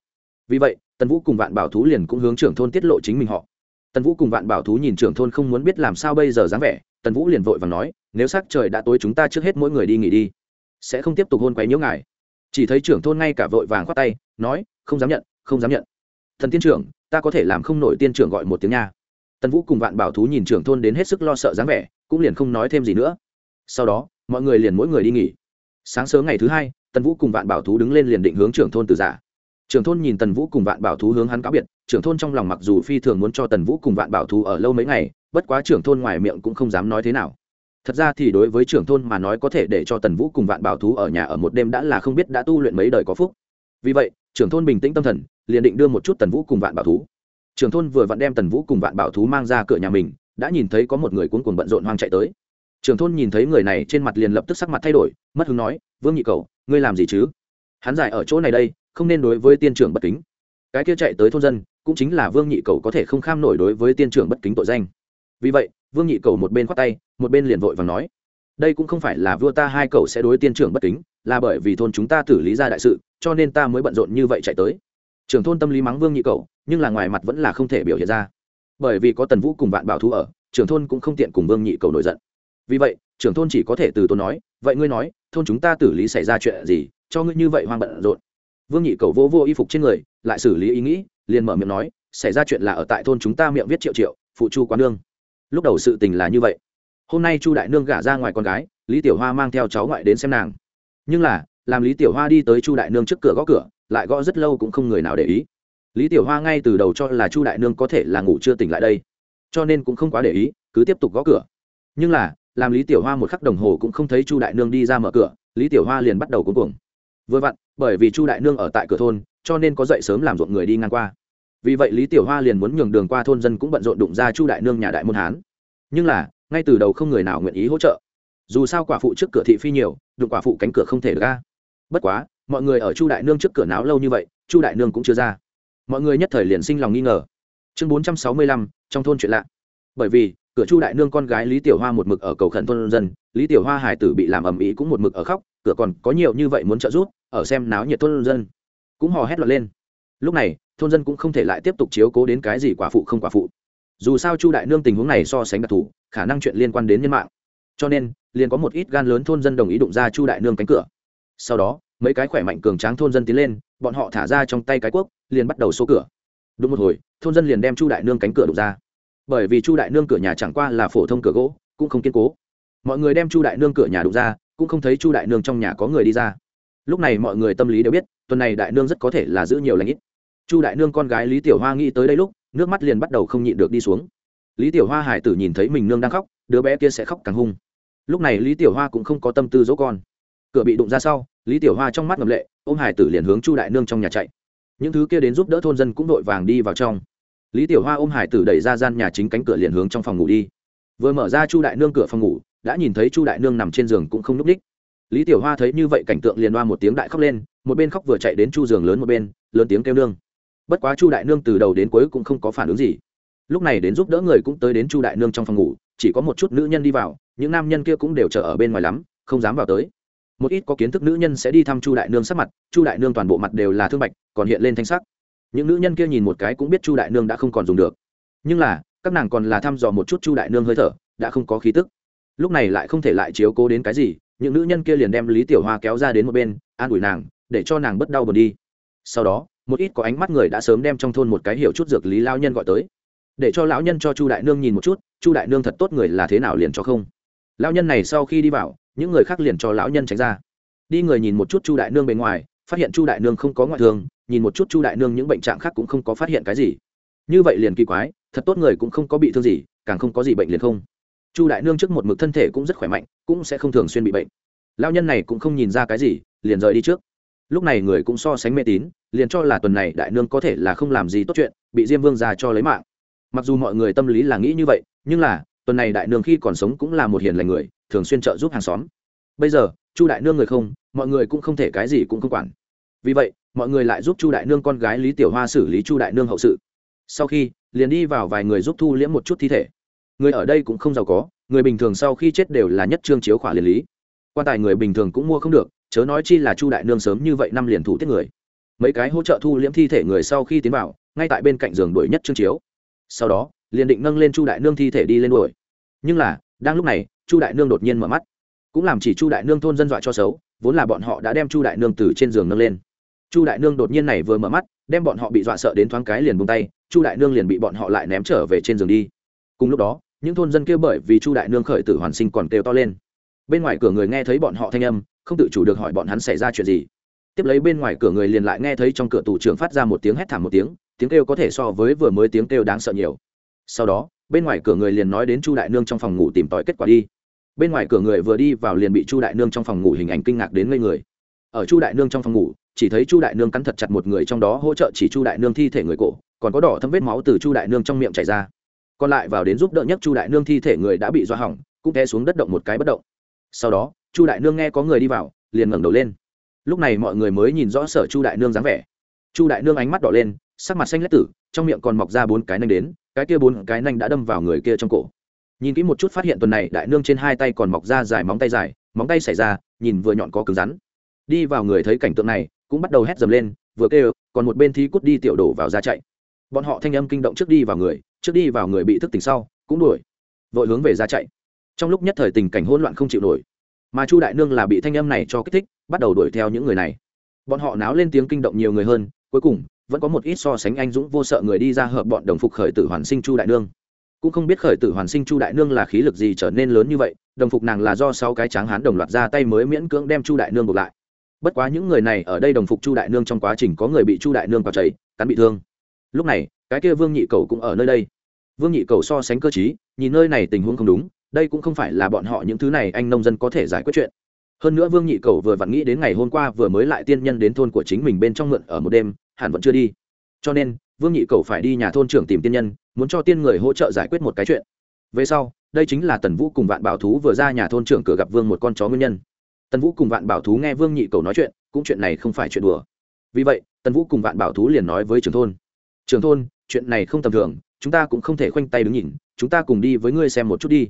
A: Vì vậy, tần vũ cùng vạn bảo thú liền cũng hướng trưởng thôn tiết lộ chính mình họ tần vũ cùng vạn bảo thú nhìn trưởng thôn không muốn biết làm sao bây giờ dáng vẻ, tần vũ liền vội và nói, nếu sắc trời đã tối chúng ta trước hết mỗi người đi nghỉ đi. Sẽ không tiếp tục hôn quấy nhiễu ngài. Chỉ thấy trưởng thôn ngay cả vội vàng khoát tay, nói, không dám nhận, không dám nhận. Thần tiên trưởng, ta có thể làm không nổi tiên trưởng gọi một tiếng nha. Tần vũ cùng vạn bảo thú nhìn trưởng thôn đến hết sức lo sợ dáng vẻ, cũng liền không nói thêm gì nữa. Sau đó, mọi người liền mỗi người đi nghỉ. Sáng sớm ngày thứ hai, tần vũ cùng vạn bảo thú đứng lên liền định hướng trưởng thôn từ giả trưởng thôn nhìn tần vũ cùng vạn bảo thú hướng hắn cáo biệt, trưởng thôn trong lòng mặc dù phi thường muốn cho tần vũ cùng vạn bảo thú ở lâu mấy ngày, bất quá trưởng thôn ngoài miệng cũng không dám nói thế nào. Thật ra thì đối với trưởng thôn mà nói có thể để cho tần vũ cùng vạn bảo thú ở nhà ở một đêm đã là không biết đã tu luyện mấy đời có phúc. Vì vậy, trưởng thôn bình tĩnh tâm thần, liền định đưa một chút tần vũ cùng vạn bảo thú. Trưởng thôn vừa vặn đem tần vũ cùng vạn bảo thú mang ra cửa nhà mình, đã nhìn thấy có một người cuốn cuồng bận rộn hoang chạy tới. Trưởng thôn nhìn thấy người này trên mặt liền lập tức sắc mặt thay đổi, mất hứng nói, vương nhị cầu ngươi làm gì chứ? Hắn giải ở chỗ này đây không nên đối với tiên trưởng bất kính. Cái kia chạy tới thôn dân, cũng chính là vương nhị cầu có thể không kham nổi đối với tiên trưởng bất kính tội danh. Vì vậy, vương nhị cầu một bên khoát tay, một bên liền vội và nói, đây cũng không phải là vua ta hai cầu sẽ đối tiên trưởng bất kính, là bởi vì thôn chúng ta xử lý ra đại sự, cho nên ta mới bận rộn như vậy chạy tới. Trưởng thôn tâm lý mắng vương nhị cầu, nhưng là ngoài mặt vẫn là không thể biểu hiện ra. Bởi vì có tần vũ cùng vạn bảo thú ở, trưởng thôn cũng không tiện cùng vương nhị cầu nổi giận. Vì vậy, trưởng thôn chỉ có thể từ tôn nói, vậy ngươi nói, thôn chúng ta xử lý xảy ra chuyện gì, cho ngươi như vậy hoang bận rộn? Vương nhị cầu vô vô y phục trên người, lại xử lý ý nghĩ, liền mở miệng nói, xảy ra chuyện là ở tại thôn chúng ta miệng viết triệu triệu, phụ chu quán nương. Lúc đầu sự tình là như vậy. Hôm nay chu đại nương gả ra ngoài con gái, lý tiểu hoa mang theo cháu ngoại đến xem nàng. Nhưng là, làm lý tiểu hoa đi tới chu đại nương trước cửa gõ cửa, lại gõ rất lâu cũng không người nào để ý. Lý tiểu hoa ngay từ đầu cho là chu đại nương có thể là ngủ chưa tỉnh lại đây, cho nên cũng không quá để ý, cứ tiếp tục gõ cửa. Nhưng là, làm lý tiểu hoa một khắc đồng hồ cũng không thấy chu đại nương đi ra mở cửa, lý tiểu hoa liền bắt đầu cuống cuồng. Vừa vặn bởi vì chu đại nương ở tại cửa thôn, cho nên có dậy sớm làm ruộng người đi ngang qua. Vì vậy lý tiểu hoa liền muốn nhường đường qua thôn dân cũng bận rộn đụng ra chu đại nương nhà đại môn hán. Nhưng là, ngay từ đầu không người nào nguyện ý hỗ trợ. Dù sao quả phụ trước cửa thị phi nhiều, đụng quả phụ cánh cửa không thể ra bất quá, mọi người ở chu đại nương trước cửa náo lâu như vậy, chu đại nương cũng chưa ra. Mọi người nhất thời liền sinh lòng nghi ngờ. Chương bốn trăm sáu mươi lăm, trong thôn chuyện lạ. Bởi vì, cửa chu đại nương con gái lý tiểu hoa một mực ở cầu khẩn thôn dân, lý tiểu hoa hải tử bị làm ầm ĩ cũng một mực ở khóc cửa còn có nhiều như vậy muốn trợ giúp, ở xem náo nhiệt thôn dân. Cũng hò hét loạn lên. Lúc này, thôn dân cũng không thể lại tiếp tục chiếu cố đến cái gì quả phụ không quả phụ. Dù sao chu đại nương tình huống này so sánh đặc thù, khả năng chuyện liên quan đến nhân mạng. Cho nên, liền có một ít gan lớn thôn dân đồng ý đụng ra chu đại nương cánh cửa. Sau đó, mấy cái khỏe mạnh cường tráng thôn dân tiến lên, bọn họ thả ra trong tay cái cuốc, liền bắt đầu xô cửa. Đúng một hồi, thôn dân liền đem chu đại nương cánh cửa đụng ra. Bởi vì chu đại nương cửa nhà chẳng qua là phổ thông cửa gỗ, cũng không kiên cố. Mọi người đem chu đại nương cửa nhà đụng ra cũng không thấy chu đại nương trong nhà có người đi ra. Lúc này mọi người tâm lý đều biết, tuần này đại nương rất có thể là giữ nhiều lãnh ít. Chu đại nương con gái lý tiểu hoa nghĩ tới đây lúc, nước mắt liền bắt đầu không nhịn được đi xuống. Lý tiểu hoa hải tử nhìn thấy mình nương đang khóc, đứa bé kia sẽ khóc càng hung. Lúc này lý tiểu hoa cũng không có tâm tư dỗ con. Cửa bị đụng ra sau, lý tiểu hoa trong mắt ngầm lệ ô m hải tử liền hướng chu đại nương trong nhà chạy. Những thứ kia đến giúp đỡ thôn dân cũng vội vàng đi vào trong. Lý tiểu hoa ôm hải tử đẩy ra gian nhà chính cánh cửa liền hướng trong phòng ngủ đi. Vừa mở ra chu đại nương cửa phòng ngủ đã nhìn thấy chu đại nương nằm trên giường cũng không núp đích. Ních lý tiểu hoa thấy như vậy cảnh tượng liền đoan một tiếng đại khóc lên, một bên khóc vừa chạy đến chu giường lớn một bên, lớn tiếng kêu nương. Bất quá chu đại nương từ đầu đến cuối cũng không có phản ứng gì. Lúc này đến giúp đỡ người cũng tới đến chu đại nương trong phòng ngủ, chỉ có một chút nữ nhân đi vào, những nam nhân kia cũng đều chờ ở bên ngoài lắm, không dám vào tới. Một ít có kiến thức nữ nhân sẽ đi thăm chu đại nương sắc mặt, chu đại nương toàn bộ mặt đều là thương bạch, còn hiện lên thanh sắc. Những nữ nhân kia nhìn một cái cũng biết chu đại nương đã không còn dùng được. Nhưng là, các nàng còn là thăm dò một chút chu đại nương hơi thở, đã không có khí tức lúc này lại không thể lại chiếu cố đến cái gì, những nữ nhân kia liền đem lý tiểu hoa kéo ra đến một bên, an ủi nàng, để cho nàng bất đau buồn đi. Sau đó, một ít có ánh mắt người đã sớm đem trong thôn một cái hiểu chút dược lý lao nhân gọi tới. Để cho lão nhân cho chu đại nương nhìn một chút, chu đại nương thật tốt người là thế nào liền cho không. Lão nhân này sau khi đi vào, những người khác liền cho lão nhân tránh ra. Đi người nhìn một chút chu đại nương bên ngoài, phát hiện chu đại nương không có ngoại thương, nhìn một chút chu đại nương những bệnh trạng khác cũng không có phát hiện cái gì. Như vậy liền kỳ quái, thật tốt người cũng không có bị thương gì, càng không có gì bệnh liền không chu đại nương trước một mực thân thể cũng rất khỏe mạnh, cũng sẽ không thường xuyên bị bệnh. Lao nhân này cũng không nhìn ra cái gì, liền rời đi trước. Lúc này người cũng so sánh mê tín, liền cho là tuần này đại nương có thể là không làm gì tốt chuyện, bị diêm vương già cho lấy mạng. Mặc dù mọi người tâm lý là nghĩ như vậy, nhưng là, tuần này đại nương khi còn sống cũng là một hiền lành người, thường xuyên trợ giúp hàng xóm. Bây giờ, chu đại nương người không, mọi người cũng không thể cái gì cũng không quản. Vì vậy, mọi người lại giúp chu đại nương con gái lý tiểu hoa xử lý chu đại nương hậu sự. Sau khi, liền đi vào vài người giúp thu liễm một chút thi thể người ở đây cũng không giàu có, người bình thường sau khi chết đều là nhất trương chiếu khỏa liền lý. Quan tài người bình thường cũng mua không được, chớ nói chi là chu đại nương sớm như vậy năm liền thủ tiết người. Mấy cái hỗ trợ thu liễm thi thể người sau khi tiến vào, ngay tại bên cạnh giường đuổi nhất trương chiếu. Sau đó, liền định nâng lên chu đại nương thi thể đi lên đuổi. Nhưng là, đang lúc này, chu đại nương đột nhiên mở mắt. Cũng làm chỉ chu đại nương thôn dân dọa cho xấu, vốn là bọn họ đã đem chu đại nương từ trên giường nâng lên. Chu đại nương đột nhiên này vừa mở mắt, đem bọn họ bị dọa sợ đến thoáng cái liền bông tay, chu đại nương liền bị bọn họ lại ném trở về trên giường đi cùng lúc đó, những thôn dân kia bởi vì chu đại nương khởi tử hoàn sinh còn kêu to lên. Bên ngoài cửa người nghe thấy bọn họ thanh âm, không tự chủ được hỏi bọn hắn xảy ra chuyện gì. Tiếp lấy bên ngoài cửa người liền lại nghe thấy trong cửa tủ trưởng phát ra một tiếng hét thảm một tiếng tiếng kêu có thể so với vừa mới tiếng kêu đáng sợ nhiều. Sau đó, bên ngoài cửa người liền nói đến chu đại nương trong phòng ngủ tìm tòi kết quả đi. Bên ngoài cửa người vừa đi vào liền bị chu đại nương trong phòng ngủ hình ảnh kinh ngạc đến ngây người. Ở chu đại nương trong phòng ngủ, chỉ thấy chu đại nương cắn thật chặt một người trong đó hỗ trợ chỉ chu đại nương thi thể người cổ, còn có đỏ thâm vết máu từ chu đại nương trong miệng chảy ra còn lại vào đến giúp đỡ nhất chu đại nương thi thể người đã bị do hỏng, cũng té xuống đất động một cái bất động. Sau đó, chu đại nương nghe có người đi vào, liền ngẩng đầu lên. Lúc này mọi người mới nhìn rõ sở chu đại nương dáng vẻ. Chu đại nương ánh mắt đỏ lên, sắc mặt xanh lét tử, trong miệng còn mọc ra bốn cái nanh đến, cái kia bốn cái nanh đã đâm vào người kia trong cổ. Nhìn kỹ một chút phát hiện tuần này đại nương trên hai tay còn mọc ra dài móng tay dài, móng tay xảy ra, nhìn vừa nhọn có cứng rắn. Đi vào người thấy cảnh tượng này, cũng bắt đầu hét dầm lên, vừa kêu, còn một bên thi cút đi tiểu đổ vào ra chạy. Bọn họ thanh âm kinh động trước đi vào người trước đi vào người bị thức tỉnh sau, cũng đuổi. Vội hướng về ra chạy. Trong lúc nhất thời tình cảnh hỗn loạn không chịu nổi, mà chu đại nương là bị thanh âm này cho kích thích, bắt đầu đuổi theo những người này. Bọn họ náo lên tiếng kinh động nhiều người hơn, cuối cùng, vẫn có một ít so sánh anh dũng vô sợ người đi ra hợp bọn đồng phục khởi tử hoàn sinh chu đại nương. Cũng không biết khởi tử hoàn sinh chu đại nương là khí lực gì trở nên lớn như vậy, đồng phục nàng là do sáu cái tráng hán đồng loạt ra tay mới miễn cưỡng đem chu đại nương buộc lại. Bất quá những người này ở đây đồng phục chu đại nương trong quá trình có người bị chu đại nương vào chảy cắn bị thương. Lúc này cái kia vương nhị cầu cũng ở nơi đây. Vương nhị cầu so sánh cơ t nhìn nơi này tình huống không đúng, đây cũng không phải là bọn họ những thứ này anh nông dân có thể giải quyết chuyện. Hơn nữa vương nhị cầu vừa vặn nghĩ đến ngày hôm qua vừa mới lại tiên nhân đến thôn của chính mình bên trong mượn ở một đêm, hẳn vẫn chưa đi. Cho nên, vương nhị cầu phải đi nhà thôn trưởng tìm tiên nhân, muốn cho tiên người hỗ trợ giải quyết một cái chuyện. Về sau, đây chính là tần vũ cùng vạn bảo thú vừa ra nhà thôn trưởng cửa gặp vương một con chó nguyên nhân. Tần vũ cùng vạn bảo thú nghe vương nhị cầu nói chuyện, cũng chuyện này không phải chuyện đùa. Vì vậy, tần vũ cùng vạn bảo thú liền nói với trưởng thôn. Trưởng thôn chuyện này không tầm thường, chúng ta cũng không thể khoanh tay đứng nhìn, chúng ta cùng đi với ngươi xem một chút đi.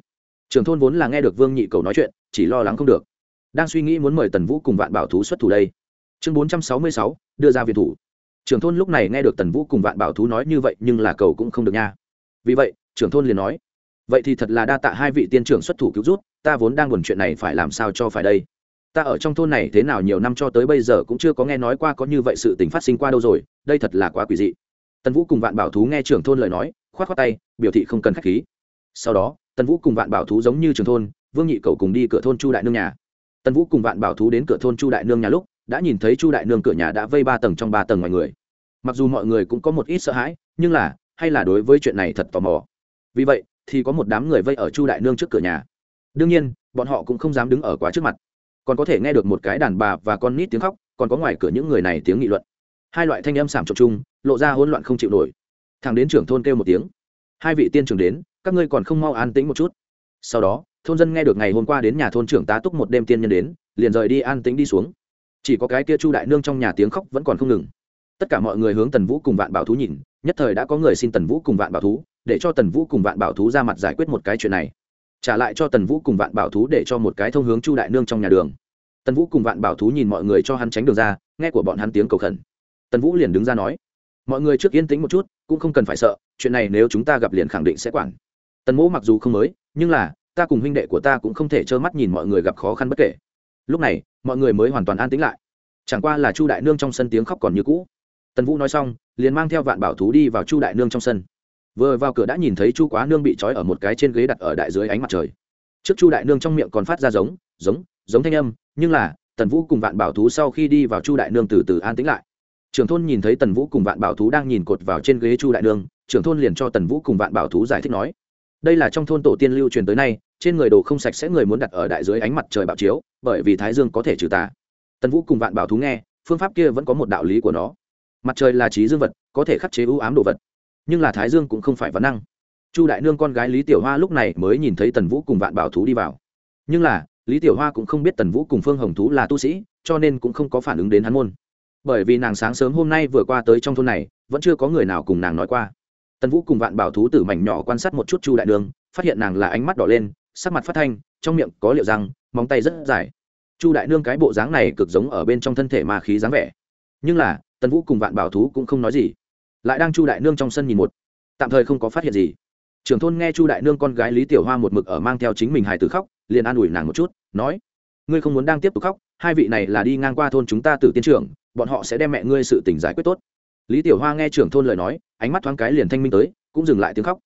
A: Trưởng thôn vốn là nghe được vương nhị cầu nói chuyện, chỉ lo lắng không được. Đang suy nghĩ muốn mời tần vũ cùng vạn bảo thú xuất thủ đây. Chương bốn trăm sáu mươi sáu, đưa ra viện thủ. Trưởng thôn lúc này nghe được tần vũ cùng vạn bảo thú nói như vậy, nhưng là cầu cũng không được nha. Vì vậy trưởng thôn liền nói, vậy thì thật là đa tạ hai vị tiên trưởng xuất thủ cứu rút, ta vốn đang buồn chuyện này phải làm sao cho phải đây? Ta ở trong thôn này thế nào nhiều năm cho tới bây giờ cũng chưa có nghe nói qua có như vậy sự tình phát sinh qua đâu rồi, đây thật là quá quỷ dị tần vũ cùng vạn bảo thú nghe trưởng thôn lời nói k h o á t k h o á tay, biểu thị không cần k h á c h khí. Sau đó, tần vũ cùng vạn bảo thú giống như trưởng thôn, vương nhị cầu cùng đi cửa thôn chu đại nương nhà. Tần vũ cùng vạn bảo thú đến cửa thôn chu đại nương nhà lúc, đã nhìn thấy chu đại nương cửa nhà đã vây ba tầng trong ba tầng ngoài người. Mặc dù mọi người cũng có một ít sợ hãi, nhưng là, hay là đối với chuyện này thật tò mò. Vì vậy, thì có một đám người vây ở chu đại nương trước cửa nhà. Đương nhiên, bọn họ cũng không dám đứng ở quá trước mặt. Còn có thể nghe được một cái đàn bà và con nít tiếng khóc, còn có ngoài cửa những người này tiếng nghị luận hai loại thanh âm sảm trộm chung, lộ ra hỗn loạn không chịu nổi. Thằng đến trưởng thôn kêu một tiếng. Hai vị tiên trưởng đến, các ngươi còn không mau an tĩnh một chút. Sau đó, thôn dân nghe được ngày hôm qua đến nhà thôn trưởng tá túc một đêm tiên nhân đến, liền rời đi an tĩnh đi xuống. Chỉ có cái kia chu đại nương trong nhà tiếng khóc vẫn còn không ngừng. Tất cả mọi người hướng tần vũ cùng vạn bảo thú nhìn, nhất thời đã có người xin tần vũ cùng vạn bảo thú, để cho tần vũ cùng vạn bảo thú ra mặt giải quyết một cái chuyện này. Trả lại cho tần vũ cùng vạn bảo thú để cho một cái thông hướng chu đại nương trong nhà đường. Tần vũ cùng vạn bảo thú nhìn mọi người cho hắn tránh đường ra, nghe của bọn hắn tiếng cầu khẩn tần vũ liền đứng ra nói, mọi người trước yên tĩnh một chút, cũng không cần phải sợ, chuyện này nếu chúng ta gặp liền khẳng định sẽ quản. Tần mỗ mặc dù không mới, nhưng là, ta cùng huynh đệ của ta cũng không thể trơ mắt nhìn mọi người gặp khó khăn bất kể. Lúc này, mọi người mới hoàn toàn an tĩnh lại. Chẳng qua là chu đại nương trong sân tiếng khóc còn như cũ. Tần vũ nói xong, liền mang theo vạn bảo thú đi vào chu đại nương trong sân. Vừa vào cửa đã nhìn thấy chu quá nương bị trói ở một cái trên ghế đặt ở đại dưới ánh mặt trời. Trước chu đại nương trong miệng còn phát ra giống giống giống thanh âm, nhưng là, tần vũ cùng vạn bảo thú sau khi đi vào chu đại nương từ từ an tĩnh lại trưởng thôn nhìn thấy tần vũ cùng vạn bảo thú đang nhìn cột vào trên ghế chu đại nương, trưởng thôn liền cho tần vũ cùng vạn bảo thú giải thích nói, đây là trong thôn tổ tiên lưu truyền tới nay, trên người đồ không sạch sẽ người muốn đặt ở đại dưới ánh mặt trời bạo chiếu, bởi vì thái dương có thể trừ tà. Tần vũ cùng vạn bảo thú nghe, phương pháp kia vẫn có một đạo lý của nó. Mặt trời là trí dương vật, có thể khắc chế ưu ám đồ vật, nhưng là thái dương cũng không phải vấn năng. Chu đại nương con gái lý tiểu hoa lúc này mới nhìn thấy tần vũ cùng vạn bảo thú đi vào. Nhưng là, lý tiểu hoa cũng không biết tần vũ cùng phương hồng thú là tu sĩ, cho nên cũng không có phản ứng đến hắn môn bởi vì nàng sáng sớm hôm nay vừa qua tới trong thôn này, vẫn chưa có người nào cùng nàng nói qua. Tần vũ cùng vạn bảo thú tử mảnh nhỏ quan sát một chút chu đại đường, phát hiện nàng là ánh mắt đỏ lên, sắc mặt phát thanh, trong miệng có liệu răng móng tay rất dài. Chu đại nương cái bộ dáng này cực giống ở bên trong thân thể ma khí dáng vẻ. Nhưng là, tần vũ cùng vạn bảo thú cũng không nói gì. Lại đang chu đại nương trong sân nhìn một. Tạm thời không có phát hiện gì. Trưởng thôn nghe chu đại nương con gái lý tiểu hoa một mực ở mang theo chính mình hài tử khóc, liền an ủi nàng một chút, nói, ngươi không muốn đang tiếp tục khóc, hai vị này là đi ngang qua thôn chúng ta từ tiên trưởng bọn họ sẽ đem mẹ ngươi sự tình giải quyết tốt. Lý tiểu hoa nghe trưởng thôn lời nói, ánh mắt thoáng cái liền thanh minh tới, cũng dừng lại tiếng khóc.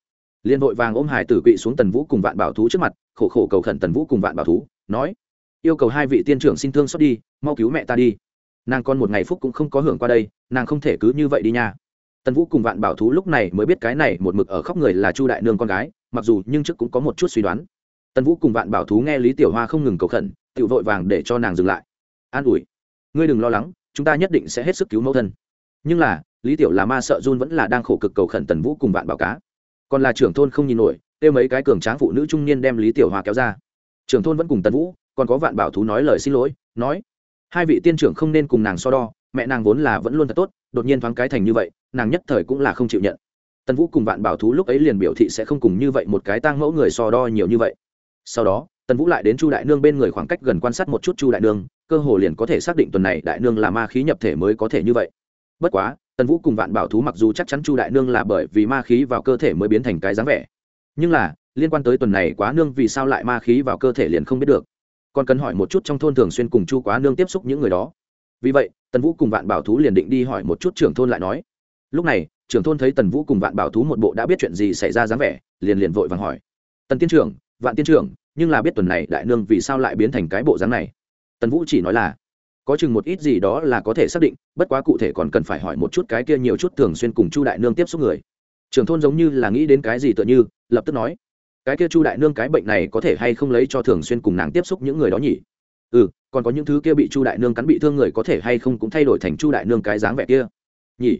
A: Liền vội vàng ôm hải tử quỵ xuống tần vũ cùng vạn bảo thú trước mặt, khổ khổ cầu khẩn tần vũ cùng vạn bảo thú, nói, yêu cầu hai vị tiên trưởng xin thương xót đi, mau cứu mẹ ta đi. Nàng con một ngày phúc cũng không có hưởng qua đây, nàng không thể cứ như vậy đi nha. Tần vũ cùng vạn bảo thú lúc này mới biết cái này một mực ở khóc người là chu đại nương con gái, mặc dù nhưng trước cũng có một chút suy đoán. Tần vũ cùng vạn bảo thú nghe lý tiểu hoa không ngừng cầu khẩn tự vội vàng để cho nàng dừng lại. An ủi, ngươi đừng lo lắng chúng ta nhất định sẽ hết sức cứu mẫu thân. Nhưng là, lý tiểu là ma sợ run vẫn là đang khổ cực cầu khẩn tần vũ cùng vạn bảo cá. Còn là trưởng thôn không nhìn nổi, kêu mấy cái cường tráng phụ nữ trung niên đem lý tiểu hòa kéo ra. Trưởng thôn vẫn cùng tần vũ, còn có vạn bảo thú nói lời xin lỗi, nói, hai vị tiên trưởng không nên cùng nàng so đo, mẹ nàng vốn là vẫn luôn thật tốt, đột nhiên thoáng cái thành như vậy, nàng nhất thời cũng là không chịu nhận. Tần vũ cùng vạn bảo thú lúc ấy liền biểu thị sẽ không cùng như vậy một cái tang mẫu người so đo nhiều như vậy. Sau đó tần vũ lại đến chu đại nương bên người khoảng cách gần quan sát một chút chu đại nương, cơ hồ liền có thể xác định tuần này đại nương là ma khí nhập thể mới có thể như vậy. Bất quá, tần vũ cùng vạn bảo thú mặc dù chắc chắn chu đại nương là bởi vì ma khí vào cơ thể mới biến thành cái dáng vẻ. Nhưng là, liên quan tới tuần này quá nương vì sao lại ma khí vào cơ thể liền không biết được. Còn cần hỏi một chút trong thôn thường xuyên cùng chu quá nương tiếp xúc những người đó. Vì vậy, tần vũ cùng vạn bảo thú liền định đi hỏi một chút trưởng thôn lại nói. Lúc này, trưởng thôn thấy tần vũ cùng vạn bảo thú một bộ đã biết chuyện gì xảy ra dáng vẻ, liền liền vội vàng hỏi. Tần tiên trưởng, vạn tiên trưởng nhưng là biết tuần này đại nương vì sao lại biến thành cái bộ dáng này. Tần vũ chỉ nói là, có chừng một ít gì đó là có thể xác định, bất quá cụ thể còn cần phải hỏi một chút cái kia nhiều chút thường xuyên cùng chu đại nương tiếp xúc người. Trưởng thôn giống như là nghĩ đến cái gì tựa như, lập tức nói, cái kia chu đại nương cái bệnh này có thể hay không lấy cho thường xuyên cùng nàng tiếp xúc những người đó nhỉ? Ừ còn có những thứ kia bị chu đại nương cắn bị thương người có thể hay không cũng thay đổi thành chu đại nương cái dáng vẻ kia. Nhỉ?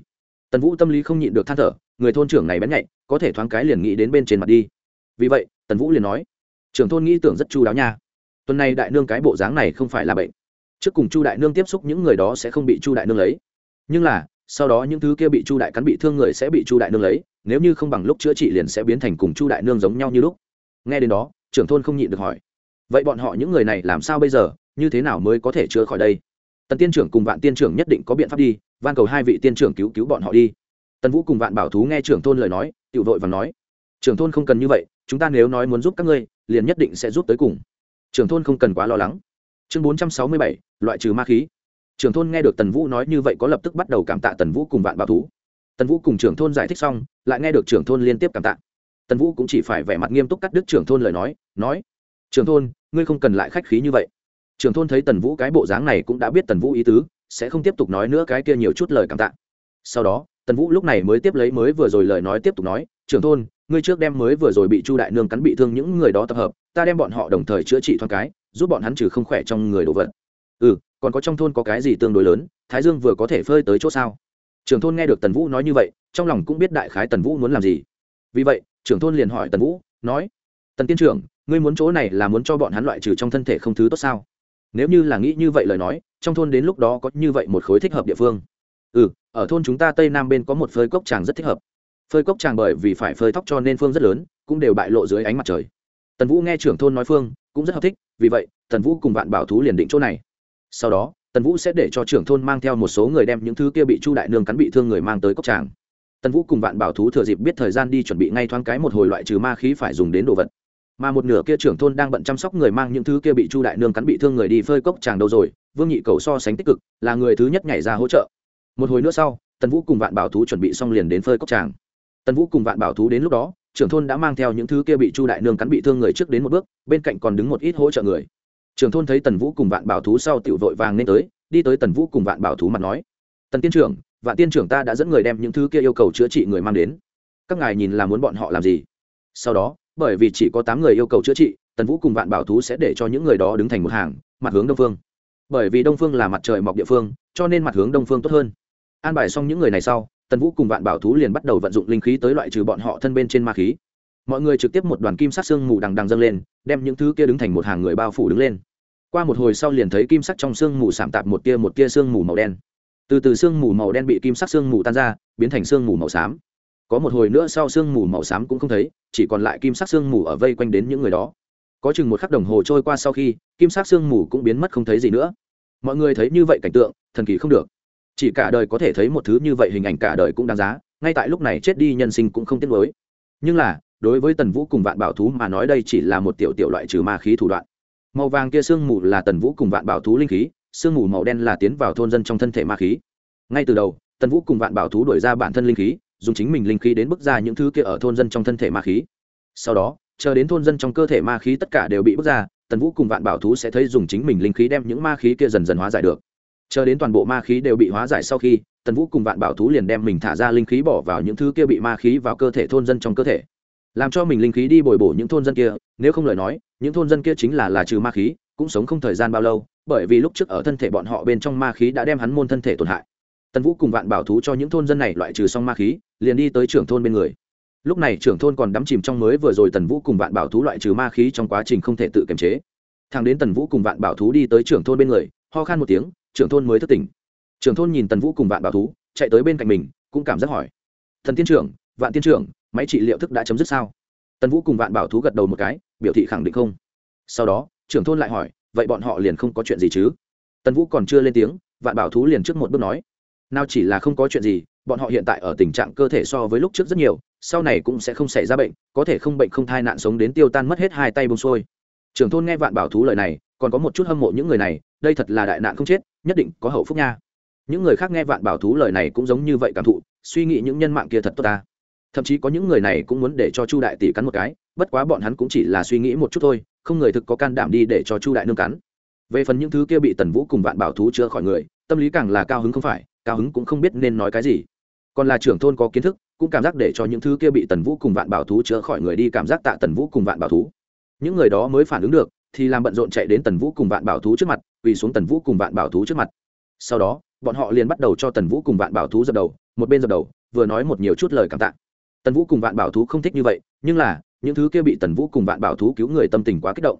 A: Tần vũ tâm lý không nhịn được than thở, người thôn trưởng này bén nhạy, có thể thoáng cái liền nghĩ đến bên trên mặt đi. Vì vậy, tần vũ liền nói trưởng thôn nghĩ tưởng rất chu đáo nha. Tuần này đại nương cái bộ dáng này không phải là bệnh. Trước cùng chu đại nương tiếp xúc những người đó sẽ không bị chu đại nương lấy. Nhưng là, sau đó những thứ kia bị chu đại cắn bị thương người sẽ bị chu đại nương lấy, nếu như không bằng lúc chữa trị liền sẽ biến thành cùng chu đại nương giống nhau như lúc. Nghe đến đó, trưởng thôn không nhịn được hỏi. Vậy bọn họ những người này làm sao bây giờ, như thế nào mới có thể chữa khỏi đây? Tần tiên trưởng cùng vạn tiên trưởng nhất định có biện pháp đi, van cầu hai vị tiên trưởng cứu cứu bọn họ đi. Tần vũ cùng vạn bảo thú nghe trưởng thôn lời nói tự vội và nói. Trưởng thôn không cần như vậy, chúng ta nếu nói muốn giúp các ngươi liền nhất định sẽ giúp tới cùng. Trưởng thôn không cần quá lo lắng. Chương bốn trăm sáu mươi bảy, loại trừ ma khí. Trưởng thôn nghe được tần vũ nói như vậy có lập tức bắt đầu cảm tạ tần vũ cùng vạn bảo thú. Tần vũ cùng trưởng thôn giải thích xong, lại nghe được trưởng thôn liên tiếp cảm tạ. Tần vũ cũng chỉ phải vẻ mặt nghiêm túc cắt đứt trưởng thôn lời nói nói, trưởng thôn, ngươi không cần lại khách khí như vậy. Trưởng thôn thấy tần vũ cái bộ dáng này cũng đã biết tần vũ ý tứ, sẽ không tiếp tục nói nữa cái kia nhiều chút lời cảm tạ. Sau đó, tần vũ lúc này mới tiếp lấy mới vừa rồi lời nói tiếp tục nói, trưởng thôn ngươi trước đem mới vừa rồi bị chu đại nương cắn bị thương những người đó tập hợp, ta đem bọn họ đồng thời chữa trị thoáng cái, giúp bọn hắn trừ không khỏe trong người đồ vật. Ừ còn có trong thôn có cái gì tương đối lớn, thái dương vừa có thể phơi tới chỗ sao? Trưởng thôn nghe được tần vũ nói như vậy, trong lòng cũng biết đại khái tần vũ muốn làm gì. Vì vậy, trưởng thôn liền hỏi tần vũ, nói, tần tiên trưởng, ngươi muốn chỗ này là muốn cho bọn hắn loại trừ trong thân thể không thứ tốt sao? Nếu như là nghĩ như vậy lời nói, trong thôn đến lúc đó có như vậy một khối thích hợp địa phương. Ừ ở thôn chúng ta tây nam bên có một phơi cốc tràng rất thích hợp phơi cốc chàng bởi vì phải phơi tóc cho nên phương rất lớn, cũng đều bại lộ dưới ánh mặt trời. Tần vũ nghe trưởng thôn nói phương, cũng rất hợp thích, vì vậy, tần vũ cùng vạn bảo thú liền định chỗ này. Sau đó, tần vũ sẽ để cho trưởng thôn mang theo một số người đem những thứ kia bị chu đại nương cắn bị thương người mang tới cốc tràng tần vũ cùng vạn bảo thú thừa dịp biết thời gian đi chuẩn bị ngay thoáng cái một hồi loại trừ ma khí phải dùng đến đồ vật. Mà một nửa kia trưởng thôn đang bận chăm sóc người mang những thứ kia bị chu đại nương cắn bị thương người đi phơi cốc tràng đâu rồi, vương nhị cầu so sánh tích cực, là người thứ nhất nhảy ra hỗ trợ. Một hồi nữa sau, tần vũ cùng vạn bảo thú chuẩn bị xong liền đến phơi cốc tràng tần vũ cùng vạn bảo thú đến lúc đó, trưởng thôn đã mang theo những thứ kia bị chu đại nương cắn bị thương người trước đến một bước, bên cạnh còn đứng một ít hỗ trợ người. Trưởng thôn thấy tần vũ cùng vạn bảo thú sau tiểu vội vàng nên tới, đi tới tần vũ cùng vạn bảo thú mặt nói, tần tiên trưởng, vạn tiên trưởng ta đã dẫn người đem những thứ kia yêu cầu chữa trị người mang đến. Các ngài nhìn là muốn bọn họ làm gì? Sau đó, bởi vì chỉ có tám người yêu cầu chữa trị, tần vũ cùng vạn bảo thú sẽ để cho những người đó đứng thành một hàng, mặt hướng đông phương. Bởi vì đông phương là mặt trời mọc địa phương, cho nên mặt hướng đông phương tốt hơn. An bài xong những người này sau tần vũ cùng vạn bảo thú liền bắt đầu vận dụng linh khí tới loại trừ bọn họ thân bên trên ma khí. Mọi người trực tiếp một đoàn kim sắc xương mù đằng đằng dâng lên, đem những thứ kia đứng thành một hàng người bao phủ đứng lên. Qua một hồi sau liền thấy kim sắc trong xương mù sảm tạp một tia một tia xương mù màu đen. Từ từ xương mù màu đen bị kim sắc xương mù tan ra, biến thành xương mù màu xám. Có một hồi nữa sau xương mù màu xám cũng không thấy, chỉ còn lại kim sắc xương mù ở vây quanh đến những người đó. Có chừng một khắc đồng hồ trôi qua sau khi, kim sắc xương mù cũng biến mất không thấy gì nữa. Mọi người thấy như vậy cảnh tượng, thần kỳ không được chỉ cả đời có thể thấy một thứ như vậy hình ảnh cả đời cũng đáng giá, ngay tại lúc này chết đi nhân sinh cũng không tiếc nuối. Nhưng là, đối với tần vũ cùng vạn bảo thú mà nói đây chỉ là một tiểu tiểu loại trừ ma khí thủ đoạn. Màu vàng kia sương mù là tần vũ cùng vạn bảo thú linh khí, sương mù màu đen là tiến vào thôn dân trong thân thể ma khí. Ngay từ đầu, tần vũ cùng vạn bảo thú đổi ra bản thân linh khí, dùng chính mình linh khí đến bước ra những thứ kia ở thôn dân trong thân thể ma khí. Sau đó, chờ đến thôn dân trong cơ thể ma khí tất cả đều bị bước ra, tần vũ cùng vạn bảo thú sẽ thấy dùng chính mình linh khí đem những ma khí kia dần dần hóa giải được chờ đến toàn bộ ma khí đều bị hóa giải sau khi, tần vũ cùng vạn bảo thú liền đem mình thả ra linh khí bỏ vào những thứ kia bị ma khí vào cơ thể thôn dân trong cơ thể. Làm cho mình linh khí đi bồi bổ những thôn dân kia, nếu không lời nói, những thôn dân kia chính là là trừ ma khí, cũng sống không thời gian bao lâu, bởi vì lúc trước ở thân thể bọn họ bên trong ma khí đã đem hắn môn thân thể tổn hại. Tần vũ cùng vạn bảo thú cho những thôn dân này loại trừ xong ma khí, liền đi tới trưởng thôn bên người. Lúc này trưởng thôn còn đắm chìm trong mới vừa rồi tần vũ cùng vạn bảo thú loại trừ ma khí trong quá trình không thể tự kiềm chế. Thằng đến tần vũ cùng vạn bảo thú đi tới trưởng thôn bên người, ho khan một tiếng trưởng thôn mới thức tỉnh. Trưởng thôn nhìn tần vũ cùng vạn bảo thú, chạy tới bên cạnh mình, cũng cảm giác hỏi, thần tiên trưởng, vạn tiên trưởng, máy trị liệu thức đã chấm dứt sao? Tần vũ cùng vạn bảo thú gật đầu một cái, biểu thị khẳng định không. Sau đó, trưởng thôn lại hỏi, vậy bọn họ liền không có chuyện gì chứ? Tần vũ còn chưa lên tiếng, vạn bảo thú liền trước một bước nói, nào chỉ là không có chuyện gì, bọn họ hiện tại ở tình trạng cơ thể so với lúc trước rất nhiều, sau này cũng sẽ không xảy ra bệnh, có thể không bệnh không thai nạn sống đến tiêu tan mất hết hai tay bông xôi. trưởng thôn nghe vạn bảo thú lời này còn có một chút hâm mộ những người này, đây thật là đại nạn không chết, nhất định có hậu phúc nha. Những người khác nghe vạn bảo thú lời này cũng giống như vậy cảm thụ, suy nghĩ những nhân mạng kia thật tốt ta. Thậm chí có những người này cũng muốn để cho chu đại tỷ cắn một cái, bất quá bọn hắn cũng chỉ là suy nghĩ một chút thôi, không người thực có can đảm đi để cho chu đại nương cắn. Về phần những thứ kia bị tần vũ cùng vạn bảo thú chữa khỏi người, tâm lý càng là cao hứng không phải, cao hứng cũng không biết nên nói cái gì. Còn là trưởng thôn có kiến thức, cũng cảm giác để cho những thứ kia bị tần vũ cùng vạn bảo thú chữa khỏi người đi cảm giác tạ tần vũ cùng vạn bảo thú. Những người đó mới phản ứng được thì làm bận rộn chạy đến tần vũ cùng vạn bảo thú trước mặt, quỳ xuống tần vũ cùng vạn bảo thú trước mặt. Sau đó, bọn họ liền bắt đầu cho tần vũ cùng vạn bảo thú dập đầu, một bên dập đầu, vừa nói một nhiều chút lời cảm tạ. Tần vũ cùng vạn bảo thú không thích như vậy, nhưng là, những thứ kia bị tần vũ cùng vạn bảo thú cứu người tâm tình quá kích động.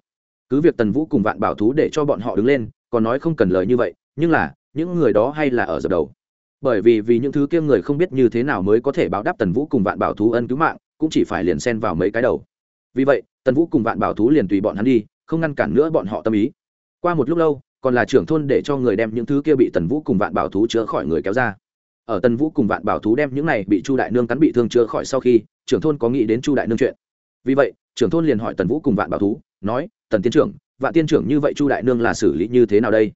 A: Cứ việc tần vũ cùng vạn bảo thú để cho bọn họ đứng lên, còn nói không cần lời như vậy, nhưng là, những người đó hay là ở dập đầu. Bởi vì vì những thứ kia người không biết như thế nào mới có thể báo đáp tần vũ cùng vạn bảo thú ân cứu mạng, cũng chỉ phải liền xen vào mấy cái đầu. Vì vậy, tần vũ cùng vạn bảo thú liền tùy bọn hắn đi không ngăn cản nữa bọn họ tâm ý. Qua một lúc lâu, còn là trưởng thôn để cho người đem những thứ kia bị tần vũ cùng vạn bảo thú chữa khỏi người kéo ra. Ở tần vũ cùng vạn bảo thú đem những này bị chu đại nương cắn bị thương chữa khỏi sau khi, trưởng thôn có nghĩ đến chu đại nương chuyện. Vì vậy, trưởng thôn liền hỏi tần vũ cùng vạn bảo thú, nói, tần tiên trưởng, vạn tiên trưởng như vậy chu đại nương là xử lý như thế nào đây?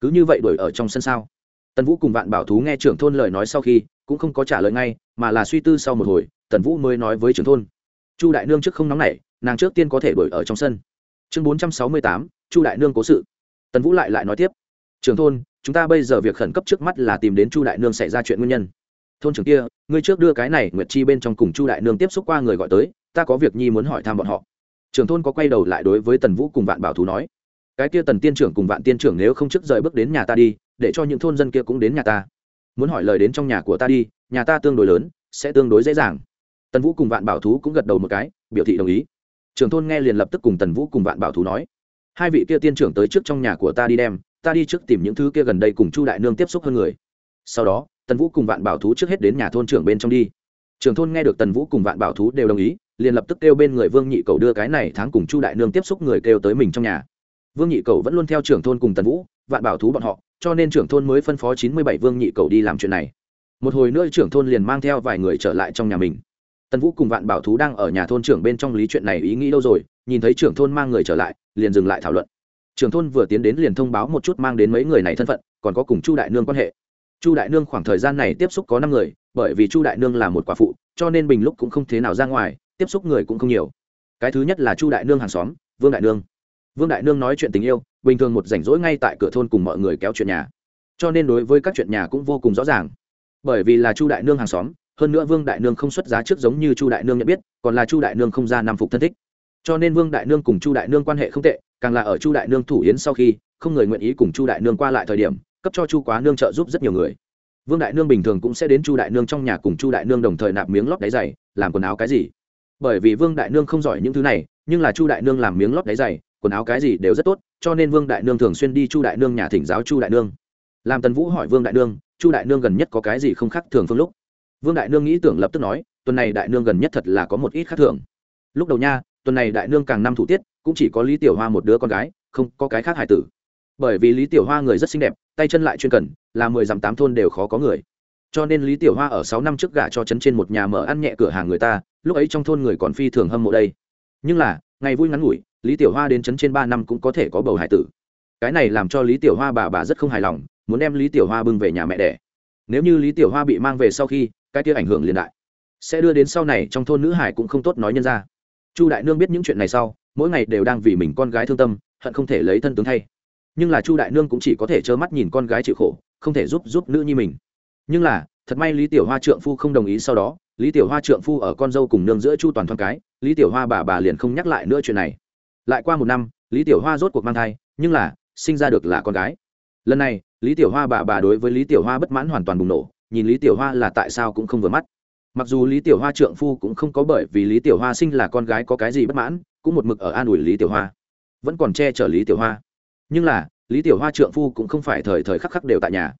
A: Cứ như vậy đuổi ở trong sân sao? Tần vũ cùng vạn bảo thú nghe trưởng thôn lời nói sau khi, cũng không có trả lời ngay, mà là suy tư sau một hồi, tần vũ mới nói với trưởng thôn, chu đại nương trước không nóng nảy, nàng trước tiên có thể đuổi ở trong sân chương bốn trăm sáu mươi tám, chu đại nương cố sự. Tần vũ lại lại nói tiếp. Trưởng thôn, chúng ta bây giờ việc khẩn cấp trước mắt là tìm đến chu đại nương xảy ra chuyện nguyên nhân. Thôn trưởng kia, ngươi trước đưa cái này nguyệt chi bên trong cùng chu đại nương tiếp xúc qua người gọi tới, ta có việc nhi muốn hỏi thăm bọn họ. Trưởng thôn có quay đầu lại đối với tần vũ cùng vạn bảo thú nói. Cái kia tần tiên trưởng cùng vạn tiên trưởng nếu không trước rời bước đến nhà ta đi, để cho những thôn dân kia cũng đến nhà ta. Muốn hỏi lời đến trong nhà của ta đi, nhà ta tương đối lớn, sẽ tương đối dễ dàng. Tần vũ cùng vạn bảo thú cũng gật đầu một cái, biểu thị đồng ý trưởng thôn nghe liền lập tức cùng tần vũ cùng vạn bảo thú nói, hai vị kia tiên trưởng tới trước trong nhà của ta đi đem, ta đi trước tìm những thứ kia gần đây cùng chu đại nương tiếp xúc hơn người. Sau đó, tần vũ cùng vạn bảo thú trước hết đến nhà thôn trưởng bên trong đi. Trưởng thôn nghe được tần vũ cùng vạn bảo thú đều đồng ý, liền lập tức kêu bên người vương nhị cầu đưa cái này tháng cùng chu đại nương tiếp xúc người kêu tới mình trong nhà. Vương nhị cầu vẫn luôn theo trưởng thôn cùng tần vũ, vạn bảo thú bọn họ, cho nên trưởng thôn mới phân phó chín mươi bảy vương nhị cầu đi làm chuyện này. Một hồi nữa trưởng thôn liền mang theo vài người trở lại trong nhà mình tần vũ cùng vạn bảo thú đang ở nhà thôn trưởng bên trong lý chuyện này ý nghĩ đâu rồi, nhìn thấy trưởng thôn mang người trở lại, liền dừng lại thảo luận. Trưởng thôn vừa tiến đến liền thông báo một chút mang đến mấy người này thân phận, còn có cùng chu đại nương quan hệ. Chu đại nương khoảng thời gian này tiếp xúc có năm người, bởi vì chu đại nương là một quả phụ, cho nên bình lúc cũng không thế nào ra ngoài, tiếp xúc người cũng không nhiều. Cái thứ nhất là chu đại nương hàng xóm, vương đại nương. Vương đại nương nói chuyện tình yêu, bình thường một rảnh rỗi ngay tại cửa thôn cùng mọi người kéo chuyện nhà. Cho nên đối với các chuyện nhà cũng vô cùng rõ ràng. Bởi vì là chu đại nương hàng xóm hơn nữa vương đại nương không xuất giá trước giống như chu đại nương nhận biết còn là chu đại nương không ra nam phục thân thích cho nên vương đại nương cùng chu đại nương quan hệ không tệ càng là ở chu đại nương thủ yến sau khi không người nguyện ý cùng chu đại nương qua lại thời điểm cấp cho chu quá nương trợ giúp rất nhiều người vương đại nương bình thường cũng sẽ đến chu đại nương trong nhà cùng chu đại nương đồng thời nạp miếng lót đáy dày làm quần áo cái gì bởi vì vương đại nương không giỏi những thứ này nhưng là chu đại nương làm miếng lót đáy dày quần áo cái gì đều rất tốt cho nên vương đại nương thường xuyên đi chu đại nương nhà thỉnh giáo chu đại nương làm tần vũ hỏi vương đại nương chu đại nương gần nhất có cái gì không khác thường phương lúc vương đại nương nghĩ tưởng lập tức nói, tuần này đại nương gần nhất thật là có một ít khác thường. Lúc đầu nha, tuần này đại nương càng năm thủ tiết, cũng chỉ có lý tiểu hoa một đứa con gái, không có cái khác hải tử. Bởi vì lý tiểu hoa người rất xinh đẹp, tay chân lại chuyên cần, là mười dặm tám thôn đều khó có người. Cho nên lý tiểu hoa ở sáu năm trước gả cho chấn trên một nhà mở ăn nhẹ cửa hàng người ta, lúc ấy trong thôn người còn phi thường hâm mộ đây. Nhưng là, ngày vui ngắn ngủi, lý tiểu hoa đến chấn trên ba năm cũng có thể có bầu hải tử. Cái này làm cho lý tiểu hoa bà bà rất không hài lòng, muốn đem lý tiểu hoa bưng về nhà mẹ đẻ. Nếu như lý tiểu hoa bị mang về sau khi cái kia ảnh hưởng liên đại. Sẽ đưa đến sau này trong thôn nữ hải cũng không tốt nói nhân ra. Chu đại nương biết những chuyện này sau, mỗi ngày đều đang vì mình con gái thương tâm, hận không thể lấy thân tướng thay. Nhưng là chu đại nương cũng chỉ có thể trơ mắt nhìn con gái chịu khổ, không thể giúp giúp nữ nhi mình. Nhưng là, thật may lý tiểu hoa trượng phu không đồng ý sau đó, lý tiểu hoa trượng phu ở con dâu cùng nương giữa chu toàn thoáng cái, lý tiểu hoa bà bà liền không nhắc lại nữa chuyện này. Lại qua một năm, lý tiểu hoa rốt cuộc mang thai, nhưng là, sinh ra được là con gái. Lần này, lý tiểu hoa bà bà đối với lý tiểu hoa bất mãn hoàn toàn bùng nổ nhìn lý tiểu hoa là tại sao cũng không vừa mắt mặc dù lý tiểu hoa trượng phu cũng không có bởi vì lý tiểu hoa sinh là con gái có cái gì bất mãn cũng một mực ở an ủi lý tiểu hoa vẫn còn che chở lý tiểu hoa nhưng là lý tiểu hoa trượng phu cũng không phải thời thời khắc khắc đều tại nhà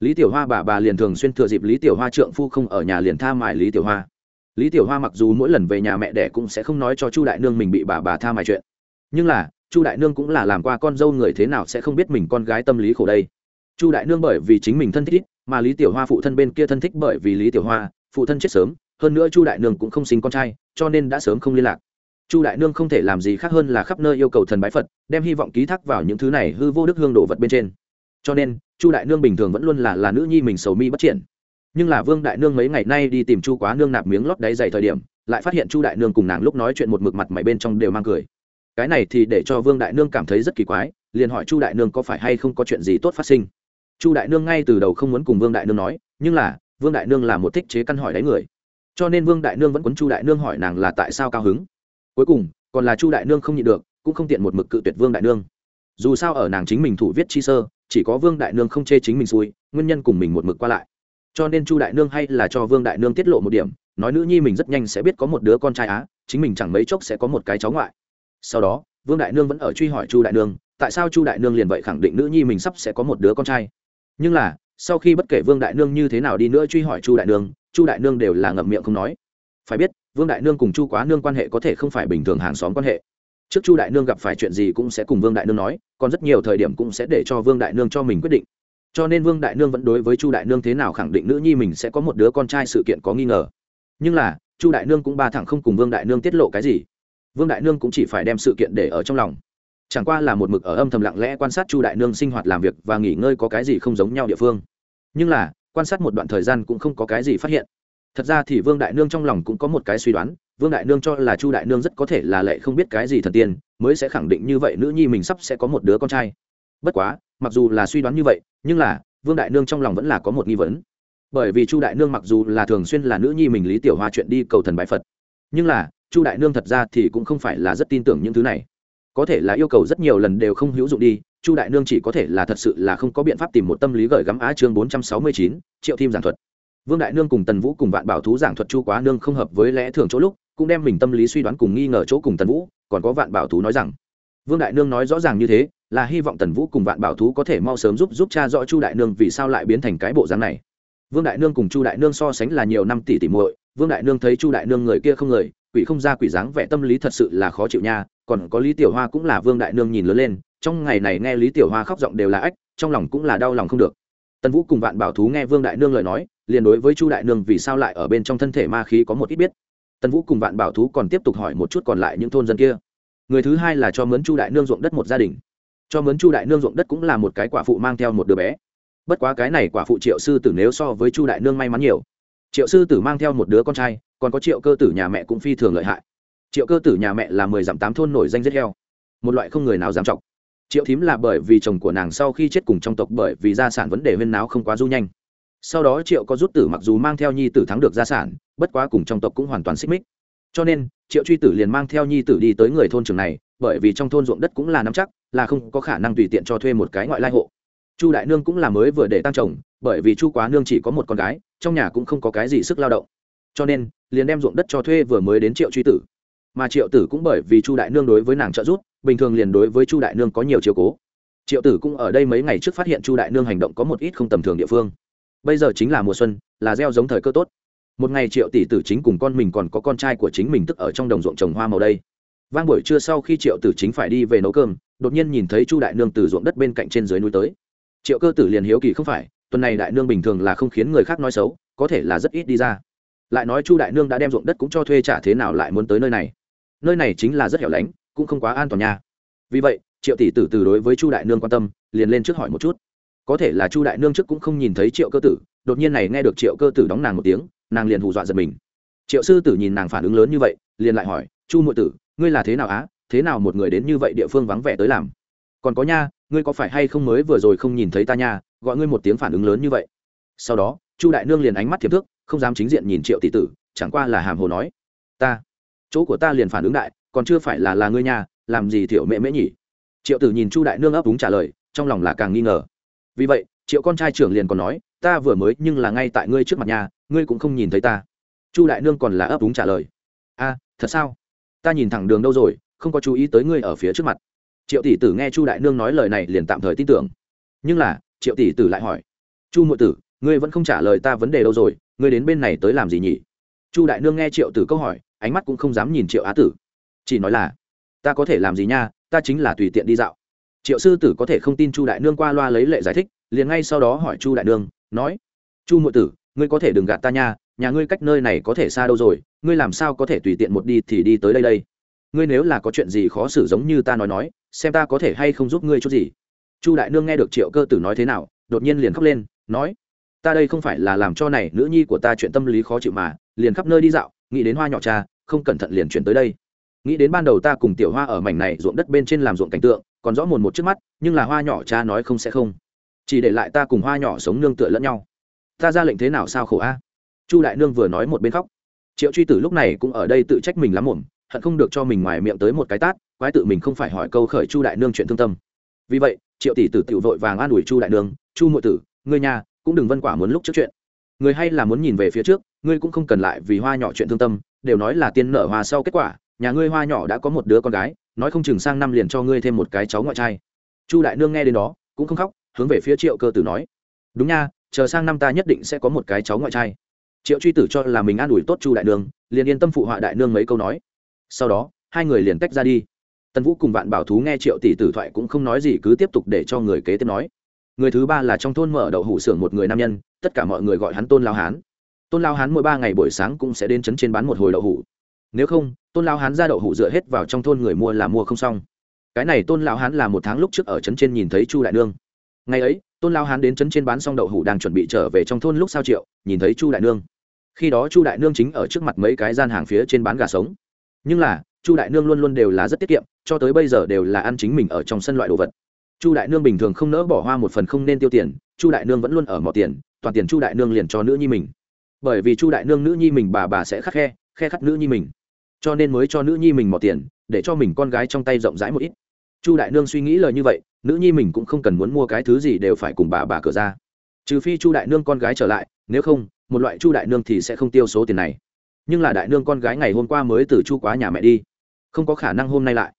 A: lý tiểu hoa bà bà liền thường xuyên thừa dịp lý tiểu hoa trượng phu không ở nhà liền tha mài lý tiểu hoa lý tiểu hoa mặc dù mỗi lần về nhà mẹ đẻ cũng sẽ không nói cho chu đại nương mình bị bà bà tha mài chuyện nhưng là chu đại nương cũng là làm qua con dâu người thế nào sẽ không biết mình con gái tâm lý khổ đây chu đại nương bởi vì chính mình thân thích mà lý tiểu hoa phụ thân bên kia thân thích bởi vì lý tiểu hoa, phụ thân chết sớm, hơn nữa chu đại nương cũng không sinh con trai, cho nên đã sớm không liên lạc. Chu đại nương không thể làm gì khác hơn là khắp nơi yêu cầu thần bái phật, đem hy vọng ký thác vào những thứ này hư vô đức hương đồ vật bên trên. Cho nên, chu đại nương bình thường vẫn luôn là là nữ nhi mình sầu mi bất triển. Nhưng là vương đại nương mấy ngày nay đi tìm chu quá nương nạp miếng lót đáy dày thời điểm, lại phát hiện chu đại nương cùng nàng lúc nói chuyện một mực mặt mày bên trong đều mang cười. Cái này thì để cho vương đại nương cảm thấy rất kỳ quái, liền hỏi chu đại nương có phải hay không có chuyện gì tốt phát sinh chu đại nương ngay từ đầu không muốn cùng vương đại nương nói nhưng là vương đại nương là một thích chế căn hỏi đáy người cho nên vương đại nương vẫn quấn chu đại nương hỏi nàng là tại sao cao hứng cuối cùng còn là chu đại nương không nhịn được cũng không tiện một mực cự tuyệt vương đại nương dù sao ở nàng chính mình thủ viết chi sơ chỉ có vương đại nương không chê chính mình xui nguyên nhân cùng mình một mực qua lại cho nên chu đại nương hay là cho vương đại nương tiết lộ một điểm nói nữ nhi mình rất nhanh sẽ biết có một đứa con trai á chính mình chẳng mấy chốc sẽ có một cái cháu ngoại sau đó vương đại nương vẫn ở truy hỏi chu đại nương tại sao chu đại nương liền vậy khẳng định nữ nhi mình sắp sẽ có một đứa con trai nhưng là sau khi bất kể vương đại nương như thế nào đi nữa truy hỏi chu đại nương chu đại nương đều là ngậm miệng không nói phải biết vương đại nương cùng chu quá nương quan hệ có thể không phải bình thường hàng xóm quan hệ trước chu đại nương gặp phải chuyện gì cũng sẽ cùng vương đại nương nói còn rất nhiều thời điểm cũng sẽ để cho vương đại nương cho mình quyết định cho nên vương đại nương vẫn đối với chu đại nương thế nào khẳng định nữ nhi mình sẽ có một đứa con trai sự kiện có nghi ngờ nhưng là chu đại nương cũng ba thẳng không cùng vương đại nương tiết lộ cái gì vương đại nương cũng chỉ phải đem sự kiện để ở trong lòng chẳng qua là một mực ở âm thầm lặng lẽ quan sát chu đại nương sinh hoạt làm việc và nghỉ ngơi có cái gì không giống nhau địa phương. Nhưng là, quan sát một đoạn thời gian cũng không có cái gì phát hiện. Thật ra thì vương đại nương trong lòng cũng có một cái suy đoán, vương đại nương cho là chu đại nương rất có thể là lệ không biết cái gì thần tiên, mới sẽ khẳng định như vậy nữ nhi mình sắp sẽ có một đứa con trai. Bất quá, mặc dù là suy đoán như vậy, nhưng là, vương đại nương trong lòng vẫn là có một nghi vấn. Bởi vì chu đại nương mặc dù là thường xuyên là nữ nhi mình lý tiểu hoa chuyện đi cầu thần bái phật, nhưng là, chu đại nương thật ra thì cũng không phải là rất tin tưởng những thứ này có thể là yêu cầu rất nhiều lần đều không hữu dụng đi, chu đại nương chỉ có thể là thật sự là không có biện pháp tìm một tâm lý gởi gắm á chương bốn trăm sáu mươi chín, triệu thim giảng thuật. Vương đại nương cùng tần vũ cùng vạn bảo thú giảng thuật chu quá nương không hợp với lẽ thường chỗ lúc, cũng đem mình tâm lý suy đoán cùng nghi ngờ chỗ cùng tần vũ, còn có vạn bảo thú nói rằng. Vương đại nương nói rõ ràng như thế, là hy vọng tần vũ cùng vạn bảo thú có thể mau sớm giúp giúp cha rõ chu đại nương vì sao lại biến thành cái bộ dáng này. Vương đại nương cùng chu đại nương so sánh là nhiều năm tỷ tỷ muội, vương đại nương thấy chu đại nương người kia không người quỷ không ra quỷ dáng vẻ tâm lý thật sự là khó chịu nha. Còn có lý tiểu hoa cũng là vương đại nương nhìn lớn lên, trong ngày này nghe lý tiểu hoa khóc giọng đều là ách, trong lòng cũng là đau lòng không được. Tần vũ cùng vạn bảo thú nghe vương đại nương lời nói, liền đối với chu đại nương vì sao lại ở bên trong thân thể ma khí có một ít biết. Tần vũ cùng vạn bảo thú còn tiếp tục hỏi một chút còn lại những thôn dân kia. Người thứ hai là cho mướn chu đại nương ruộng đất một gia đình. Cho mướn chu đại nương ruộng đất cũng là một cái quả phụ mang theo một đứa bé. Bất quá cái này quả phụ triệu sư tử nếu so với chu đại nương may mắn nhiều. Triệu sư tử mang theo một đứa con trai còn có triệu cơ tử nhà mẹ cũng phi thường lợi hại. Triệu cơ tử nhà mẹ là mười dặm tám thôn nổi danh rất heo. Một loại không người nào dám chọc. Triệu thím là bởi vì chồng của nàng sau khi chết cùng trong tộc bởi vì gia sản vấn đề huyên náo không quá du nhanh. Sau đó triệu có rút tử mặc dù mang theo nhi tử thắng được gia sản, bất quá cùng trong tộc cũng hoàn toàn xích mích. Cho nên, triệu truy tử liền mang theo nhi tử đi tới người thôn trường này, bởi vì trong thôn ruộng đất cũng là nắm chắc, là không có khả năng tùy tiện cho thuê một cái ngoại lai hộ. Chu đại nương cũng là mới vừa để tăng chồng, bởi vì chu quá nương chỉ có một con gái, trong nhà cũng không có cái gì sức lao động cho nên, liền đem ruộng đất cho thuê vừa mới đến triệu truy tử. Mà triệu tử cũng bởi vì chu đại nương đối với nàng trợ giúp, bình thường liền đối với chu đại nương có nhiều chiều cố. Triệu tử cũng ở đây mấy ngày trước phát hiện chu đại nương hành động có một ít không tầm thường địa phương. Bây giờ chính là mùa xuân, là gieo giống thời cơ tốt. Một ngày triệu tỷ tử chính cùng con mình còn có con trai của chính mình tức ở trong đồng ruộng trồng hoa màu đây. Vang buổi trưa sau khi triệu tử chính phải đi về nấu cơm, đột nhiên nhìn thấy chu đại nương từ ruộng đất bên cạnh trên dưới núi tới. Triệu cơ tử liền hiếu kỳ không phải, tuần này đại nương bình thường là không khiến người khác nói xấu, có thể là rất ít đi ra lại nói chu đại nương đã đem ruộng đất cũng cho thuê trả thế nào lại muốn tới nơi này. Nơi này chính là rất hẻo lánh, cũng không quá an toàn nha. Vì vậy, triệu tỷ tử từ đối với chu đại nương quan tâm, liền lên trước hỏi một chút. Có thể là chu đại nương trước cũng không nhìn thấy triệu cơ tử, đột nhiên này nghe được triệu cơ tử đóng nàng một tiếng, nàng liền hù dọa giật mình. Triệu sư tử nhìn nàng phản ứng lớn như vậy, liền lại hỏi, chu muội tử, ngươi là thế nào á? Thế nào một người đến như vậy địa phương vắng vẻ tới làm? Còn có nha, ngươi có phải hay không mới vừa rồi không nhìn thấy ta nha? Gọi ngươi một tiếng phản ứng lớn như vậy. Sau đó, chu đại nương liền ánh mắt thiệp thước không dám chính diện nhìn triệu tỷ tử, chẳng qua là hàm hồ nói, ta, chỗ của ta liền phản ứng đại, còn chưa phải là là ngươi nha, làm gì thiểu mẹ mễ nhỉ? Triệu tử nhìn chu đại nương ấp úng trả lời, trong lòng là càng nghi ngờ. Vì vậy, triệu con trai trưởng liền còn nói, ta vừa mới nhưng là ngay tại ngươi trước mặt nhà ngươi cũng không nhìn thấy ta. Chu đại nương còn là ấp úng trả lời, a, thật sao? Ta nhìn thẳng đường đâu rồi, không có chú ý tới ngươi ở phía trước mặt. Triệu tỷ tử nghe chu đại nương nói lời này liền tạm thời tin tưởng. Nhưng là, triệu tỷ tử lại hỏi, chu mộ tử ngươi vẫn không trả lời ta vấn đề đâu rồi, ngươi đến bên này tới làm gì nhỉ? Chu đại nương nghe triệu tử câu hỏi, ánh mắt cũng không dám nhìn triệu á tử. Chỉ nói là, ta có thể làm gì nha, ta chính là tùy tiện đi dạo. Triệu sư tử có thể không tin chu đại nương qua loa lấy lệ giải thích, liền ngay sau đó hỏi chu đại nương, nói, chu ngụ tử, ngươi có thể đừng gạt ta nha, nhà ngươi cách nơi này có thể xa đâu rồi, ngươi làm sao có thể tùy tiện một đi thì đi tới đây đây? Ngươi nếu là có chuyện gì khó xử giống như ta nói nói, xem ta có thể hay không giúp ngươi chút gì. Chu đại nương nghe được triệu cơ tử nói thế nào, đột nhiên liền khóc lên, nói ta đây không phải là làm cho này nữ nhi của ta chuyện tâm lý khó chịu mà, liền khắp nơi đi dạo, nghĩ đến hoa nhỏ cha, không cẩn thận liền chuyển tới đây. Nghĩ đến ban đầu ta cùng tiểu hoa ở mảnh này ruộng đất bên trên làm ruộng cảnh tượng, còn rõ mồn một trước mắt, nhưng là hoa nhỏ cha nói không sẽ không. Chỉ để lại ta cùng hoa nhỏ sống nương tựa lẫn nhau. Ta ra lệnh thế nào sao khổ a? Chu đại nương vừa nói một bên khóc. Triệu truy tử lúc này cũng ở đây tự trách mình lắm mồm, hận không được cho mình ngoài miệng tới một cái tát, quái tự mình không phải hỏi câu khởi chu đại nương chuyện thương tâm. Vì vậy, triệu tỷ tử tự vội vàng an ủi chu đại nương, chu muội tử, ngươi nhà cũng đừng vân quả muốn lúc trước chuyện. Người hay là muốn nhìn về phía trước, ngươi cũng không cần lại vì hoa nhỏ chuyện thương tâm, đều nói là tiên nở hoa sau kết quả, nhà ngươi hoa nhỏ đã có một đứa con gái, nói không chừng sang năm liền cho ngươi thêm một cái cháu ngoại trai. Chu đại nương nghe đến đó, cũng không khóc, hướng về phía triệu cơ tử nói, đúng nha, chờ sang năm ta nhất định sẽ có một cái cháu ngoại trai. Triệu truy tử cho là mình an ủi tốt chu đại nương, liền yên tâm phụ họa đại nương mấy câu nói. Sau đó, hai người liền tách ra đi. Tần vũ cùng vạn bảo thú nghe triệu tỷ tử thoại cũng không nói gì cứ tiếp tục để cho người kế tiếp nói người thứ ba là trong thôn mở đậu hủ xưởng một người nam nhân, tất cả mọi người gọi hắn tôn lao hán. Tôn lao hán mỗi ba ngày buổi sáng cũng sẽ đến trấn trên bán một hồi đậu hủ. Nếu không, tôn lao hán ra đậu hủ dựa hết vào trong thôn người mua là mua không xong. Cái này tôn lao hán là một tháng lúc trước ở trấn trên nhìn thấy chu đại nương. Ngày ấy, tôn lao hán đến trấn trên bán xong đậu hủ đang chuẩn bị trở về trong thôn lúc sao triệu, nhìn thấy chu đại nương. Khi đó chu đại nương chính ở trước mặt mấy cái gian hàng phía trên bán gà sống. Nhưng là, chu đại nương luôn luôn đều là rất tiết kiệm, cho tới bây giờ đều là ăn chính mình ở trong sân loại đồ vật chu đại nương bình thường không nỡ bỏ hoa một phần không nên tiêu tiền, chu đại nương vẫn luôn ở mỏ tiền, toàn tiền chu đại nương liền cho nữ nhi mình. Bởi vì chu đại nương nữ nhi mình bà bà sẽ khắc khe khe khắc nữ nhi mình. Cho nên mới cho nữ nhi mình mỏ tiền, để cho mình con gái trong tay rộng rãi một ít. Chu đại nương suy nghĩ lời như vậy, nữ nhi mình cũng không cần muốn mua cái thứ gì đều phải cùng bà bà cửa ra. Trừ phi chu đại nương con gái trở lại, nếu không, một loại chu đại nương thì sẽ không tiêu số tiền này. Nhưng là đại nương con gái ngày hôm qua mới từ chu quá nhà mẹ đi, không có khả năng hôm nay lại.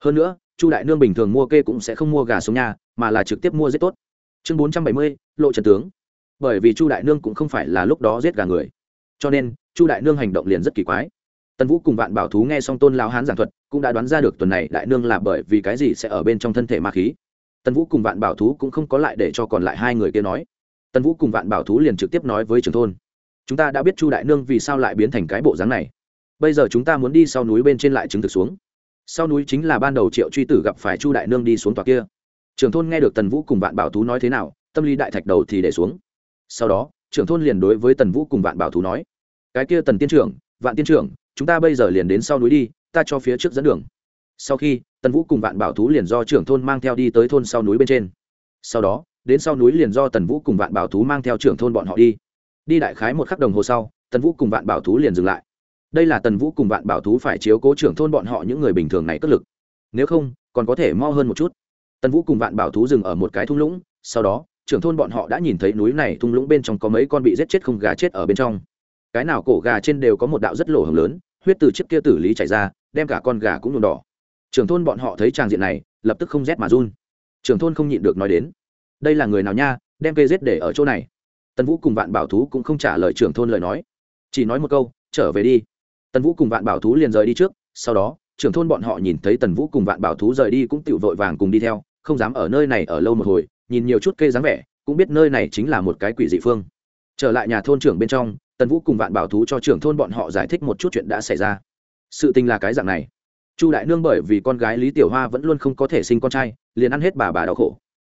A: Hơn nữa chu đại nương bình thường mua kê cũng sẽ không mua gà sống nhà, mà là trực tiếp mua giết tốt. Chương bốn trăm bảy mươi, lộ trần tướng. Bởi vì chu đại nương cũng không phải là lúc đó giết gà người. Cho nên, chu đại nương hành động liền rất kỳ quái. Tần vũ cùng vạn bảo thú nghe xong tôn lão hán giảng thuật, cũng đã đoán ra được tuần này đại nương là bởi vì cái gì sẽ ở bên trong thân thể ma khí. Tần vũ cùng vạn bảo thú cũng không có lại để cho còn lại hai người kia nói. Tần vũ cùng vạn bảo thú liền trực tiếp nói với trưởng thôn. Chúng ta đã biết chu đại nương vì sao lại biến thành cái bộ dáng này. Bây giờ chúng ta muốn đi sau núi bên trên lại chứng thực xuống sau núi chính là ban đầu triệu truy tử gặp phải chu đại nương đi xuống tòa kia. Trưởng thôn nghe được tần vũ cùng vạn bảo thú nói thế nào, tâm lý đại thạch đầu thì để xuống. Sau đó, trưởng thôn liền đối với tần vũ cùng vạn bảo thú nói, cái kia tần tiên trưởng, vạn tiên trưởng, chúng ta bây giờ liền đến sau núi đi, ta cho phía trước dẫn đường. Sau khi, tần vũ cùng vạn bảo thú liền do trưởng thôn mang theo đi tới thôn sau núi bên trên. Sau đó, đến sau núi liền do tần vũ cùng vạn bảo thú mang theo trưởng thôn bọn họ đi. Đi đại khái một khắc đồng hồ sau, tần vũ cùng vạn bảo thú liền dừng lại đây là tần vũ cùng vạn bảo thú phải chiếu cố trưởng thôn bọn họ những người bình thường này cất lực. Nếu không, còn có thể mo hơn một chút. Tần vũ cùng vạn bảo thú dừng ở một cái thung lũng, sau đó, trưởng thôn bọn họ đã nhìn thấy núi này thung lũng bên trong có mấy con bị giết chết không gà chết ở bên trong. Cái nào cổ gà trên đều có một đạo rất lỗ hồng lớn, huyết từ chiếc kia tử lý chảy ra, đem cả con gà cũng nhuộm đỏ. Trưởng thôn bọn họ thấy tràng diện này, lập tức không rét mà run. Trưởng thôn không nhịn được nói đến, đây là người nào nha, đem cây giết để ở chỗ này? Tần vũ cùng vạn bảo thú cũng không trả lời trưởng thôn lời nói, chỉ nói một câu, trở về đi tần vũ cùng vạn bảo thú liền rời đi trước, sau đó, trưởng thôn bọn họ nhìn thấy tần vũ cùng vạn bảo thú rời đi cũng tự vội vàng cùng đi theo, không dám ở nơi này ở lâu một hồi, nhìn nhiều chút cây dáng vẻ, cũng biết nơi này chính là một cái quỷ dị phương. Trở lại nhà thôn trưởng bên trong, tần vũ cùng vạn bảo thú cho trưởng thôn bọn họ giải thích một chút chuyện đã xảy ra. Sự tình là cái dạng này. Chu đại nương bởi vì con gái lý tiểu hoa vẫn luôn không có thể sinh con trai, liền ăn hết bà bà đau khổ.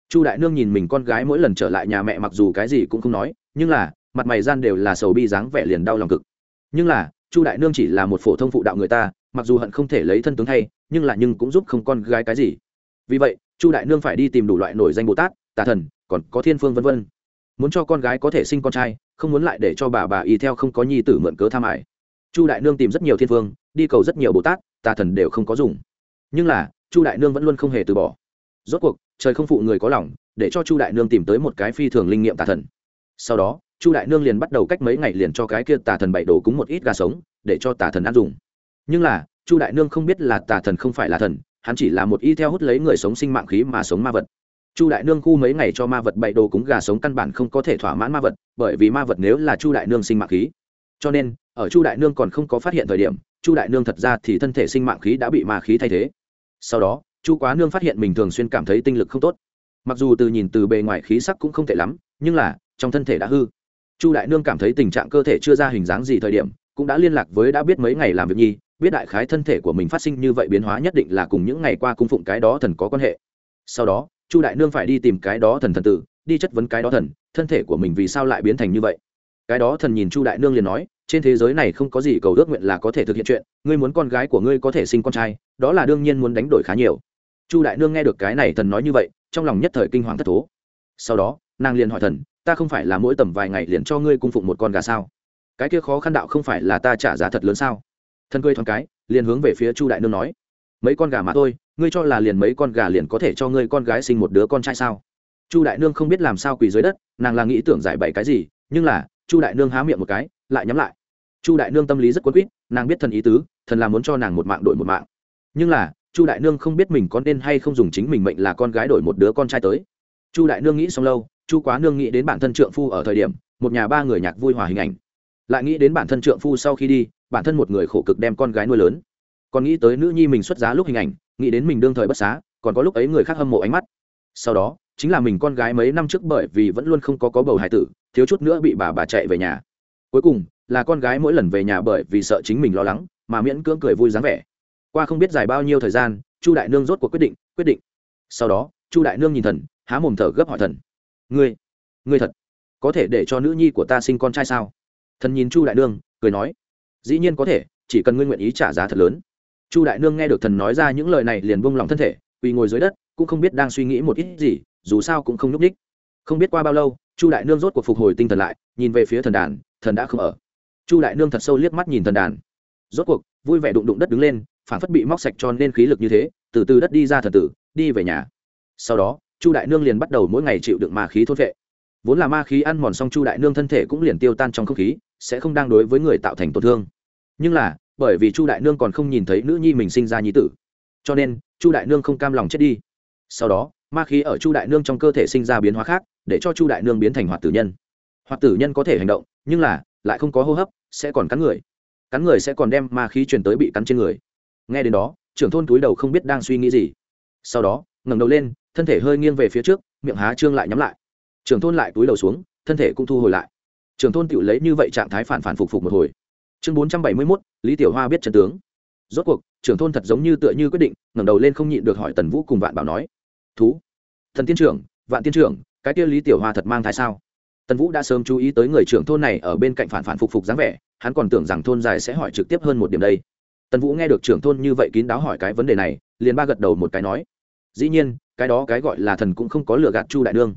A: Chu đại nương nhìn mình con gái mỗi lần trở lại nhà mẹ mặc dù cái gì cũng không nói, nhưng là, mặt mày gian đều là sầu bi dáng vẻ liền đau lòng cực. Nhưng là chu đại nương chỉ là một phổ thông phụ đạo người ta, mặc dù hận không thể lấy thân tướng thay, nhưng là nhưng cũng giúp không con gái cái gì. Vì vậy, chu đại nương phải đi tìm đủ loại nổi danh bồ tát, tà thần, còn có thiên phương vân vân. Muốn cho con gái có thể sinh con trai, không muốn lại để cho bà bà y theo không có nhi tử mượn cớ tham ải chu đại nương tìm rất nhiều thiên phương, đi cầu rất nhiều bồ tát, tà thần đều không có dùng. Nhưng là, chu đại nương vẫn luôn không hề từ bỏ. Rốt cuộc, trời không phụ người có lòng, để cho chu đại nương tìm tới một cái phi thường linh nghiệm tà thần. Sau đó chu đại nương liền bắt đầu cách mấy ngày liền cho cái kia tà thần bậy đồ cúng một ít gà sống, để cho tà thần ăn dùng. Nhưng là, chu đại nương không biết là tà thần không phải là thần, hắn chỉ là một y theo hút lấy người sống sinh mạng khí mà sống ma vật. Chu đại nương khu mấy ngày cho ma vật bậy đồ cúng gà sống căn bản không có thể thỏa mãn ma vật, bởi vì ma vật nếu là chu đại nương sinh mạng khí. Cho nên, ở chu đại nương còn không có phát hiện thời điểm, chu đại nương thật ra thì thân thể sinh mạng khí đã bị ma khí thay thế. Sau đó, chu quá nương phát hiện mình thường xuyên cảm thấy tinh lực không tốt. Mặc dù từ nhìn từ bề ngoài khí sắc cũng không tệ lắm, nhưng là, trong thân thể đã hư chu đại nương cảm thấy tình trạng cơ thể chưa ra hình dáng gì thời điểm, cũng đã liên lạc với đã biết mấy ngày làm việc nhi, biết đại khái thân thể của mình phát sinh như vậy biến hóa nhất định là cùng những ngày qua cung phụng cái đó thần có quan hệ. Sau đó, chu đại nương phải đi tìm cái đó thần thần tử, đi chất vấn cái đó thần, thân thể của mình vì sao lại biến thành như vậy. Cái đó thần nhìn chu đại nương liền nói, trên thế giới này không có gì cầu ước nguyện là có thể thực hiện chuyện, ngươi muốn con gái của ngươi có thể sinh con trai, đó là đương nhiên muốn đánh đổi khá nhiều. Chu đại nương nghe được cái này thần nói như vậy, trong lòng nhất thời kinh hoàng thất thố. Sau đó, nàng liền hỏi thần ta không phải là mỗi tầm vài ngày liền cho ngươi cung phụng một con gà sao? Cái kia khó khăn đạo không phải là ta trả giá thật lớn sao? Thần cười thoáng cái, liền hướng về phía chu đại nương nói. Mấy con gà mà thôi, ngươi cho là liền mấy con gà liền có thể cho ngươi con gái sinh một đứa con trai sao? Chu đại nương không biết làm sao quỳ dưới đất, nàng là nghĩ tưởng giải bày cái gì, nhưng là, chu đại nương há miệng một cái, lại nhắm lại. Chu đại nương tâm lý rất quấn quýt, nàng biết thần ý tứ, thần là muốn cho nàng một mạng đổi một mạng. Nhưng là, chu đại nương không biết mình có nên hay không dùng chính mình mệnh là con gái đổi một đứa con trai tới. Chu đại nương nghĩ xong lâu chu quá nương nghĩ đến bản thân trượng phu ở thời điểm, một nhà ba người nhạc vui hòa hình ảnh. Lại nghĩ đến bản thân trượng phu sau khi đi, bản thân một người khổ cực đem con gái nuôi lớn. Còn nghĩ tới nữ nhi mình xuất giá lúc hình ảnh, nghĩ đến mình đương thời bất xá, còn có lúc ấy người khác hâm mộ ánh mắt. Sau đó, chính là mình con gái mấy năm trước bởi vì vẫn luôn không có có bầu hải tử, thiếu chút nữa bị bà bà chạy về nhà. Cuối cùng, là con gái mỗi lần về nhà bởi vì sợ chính mình lo lắng, mà miễn cưỡng cười vui dáng vẻ. Qua không biết dài bao nhiêu thời gian, chu đại nương rốt cuộc quyết định quyết định. Sau đó, chu đại nương nhìn thần, há mồm thở gấp hỏi thần ngươi ngươi thật có thể để cho nữ nhi của ta sinh con trai sao? Thần nhìn chu đại nương, cười nói, dĩ nhiên có thể, chỉ cần ngươi nguyện ý trả giá thật lớn. Chu đại nương nghe được thần nói ra những lời này liền buông lòng thân thể, quỳ ngồi dưới đất, cũng không biết đang suy nghĩ một ít gì, dù sao cũng không n ú c ních không biết qua bao lâu, chu đại nương rốt cuộc phục hồi tinh thần lại, nhìn về phía thần đàn, thần đã không ở. Chu đại nương thật sâu liếc mắt nhìn thần đàn. Rốt cuộc, vui vẻ đụng đụng đất đứng lên phản phất bị móc sạch cho nên khí lực như thế, từ từ đất đi ra thần tử, đi về nhà. Sau đó chu đại nương liền bắt đầu mỗi ngày chịu đựng ma khí thốt vệ. Vốn là ma khí ăn mòn xong chu đại nương thân thể cũng liền tiêu tan trong không khí, sẽ không đang đối với người tạo thành tổn thương. Nhưng là, bởi vì chu đại nương còn không nhìn thấy nữ nhi mình sinh ra nhi tử, cho nên chu đại nương không cam lòng chết đi. Sau đó, ma khí ở chu đại nương trong cơ thể sinh ra biến hóa khác, để cho chu đại nương biến thành hoạt tử nhân. Hoạt tử nhân có thể hành động, nhưng là, lại không có hô hấp, sẽ còn cắn người. Cắn người sẽ còn đem ma khí truyền tới bị cắn trên người. Nghe đến đó, trưởng thôn túi đầu không biết đang suy nghĩ gì. Sau đó, ngẩng đầu lên thân thể hơi nghiêng về phía trước, miệng há trương lại nhắm lại. Trường thôn lại túi đầu xuống, thân thể cũng thu hồi lại. Trường thôn tự lấy như vậy trạng thái phản phản phục phục một hồi. Chương bốn trăm bảy mươi mốt, lý tiểu hoa biết chân tướng. Rốt cuộc trưởng thôn thật giống như tựa như quyết định, ngẩng đầu lên không nhịn được hỏi tần vũ cùng vạn bảo nói. Thú, thần tiên trưởng, vạn tiên trưởng, cái kia lý tiểu hoa thật mang thai sao? Tần vũ đã sớm chú ý tới người trưởng thôn này ở bên cạnh phản phản phục phục dáng vẻ, hắn còn tưởng rằng thôn dài sẽ hỏi trực tiếp hơn một điểm đây. Tần vũ nghe được trưởng thôn như vậy kín đáo hỏi cái vấn đề này, liền ba gật đầu một cái nói dĩ nhiên, cái đó cái gọi là thần cũng không có lừa gạt chu đại nương.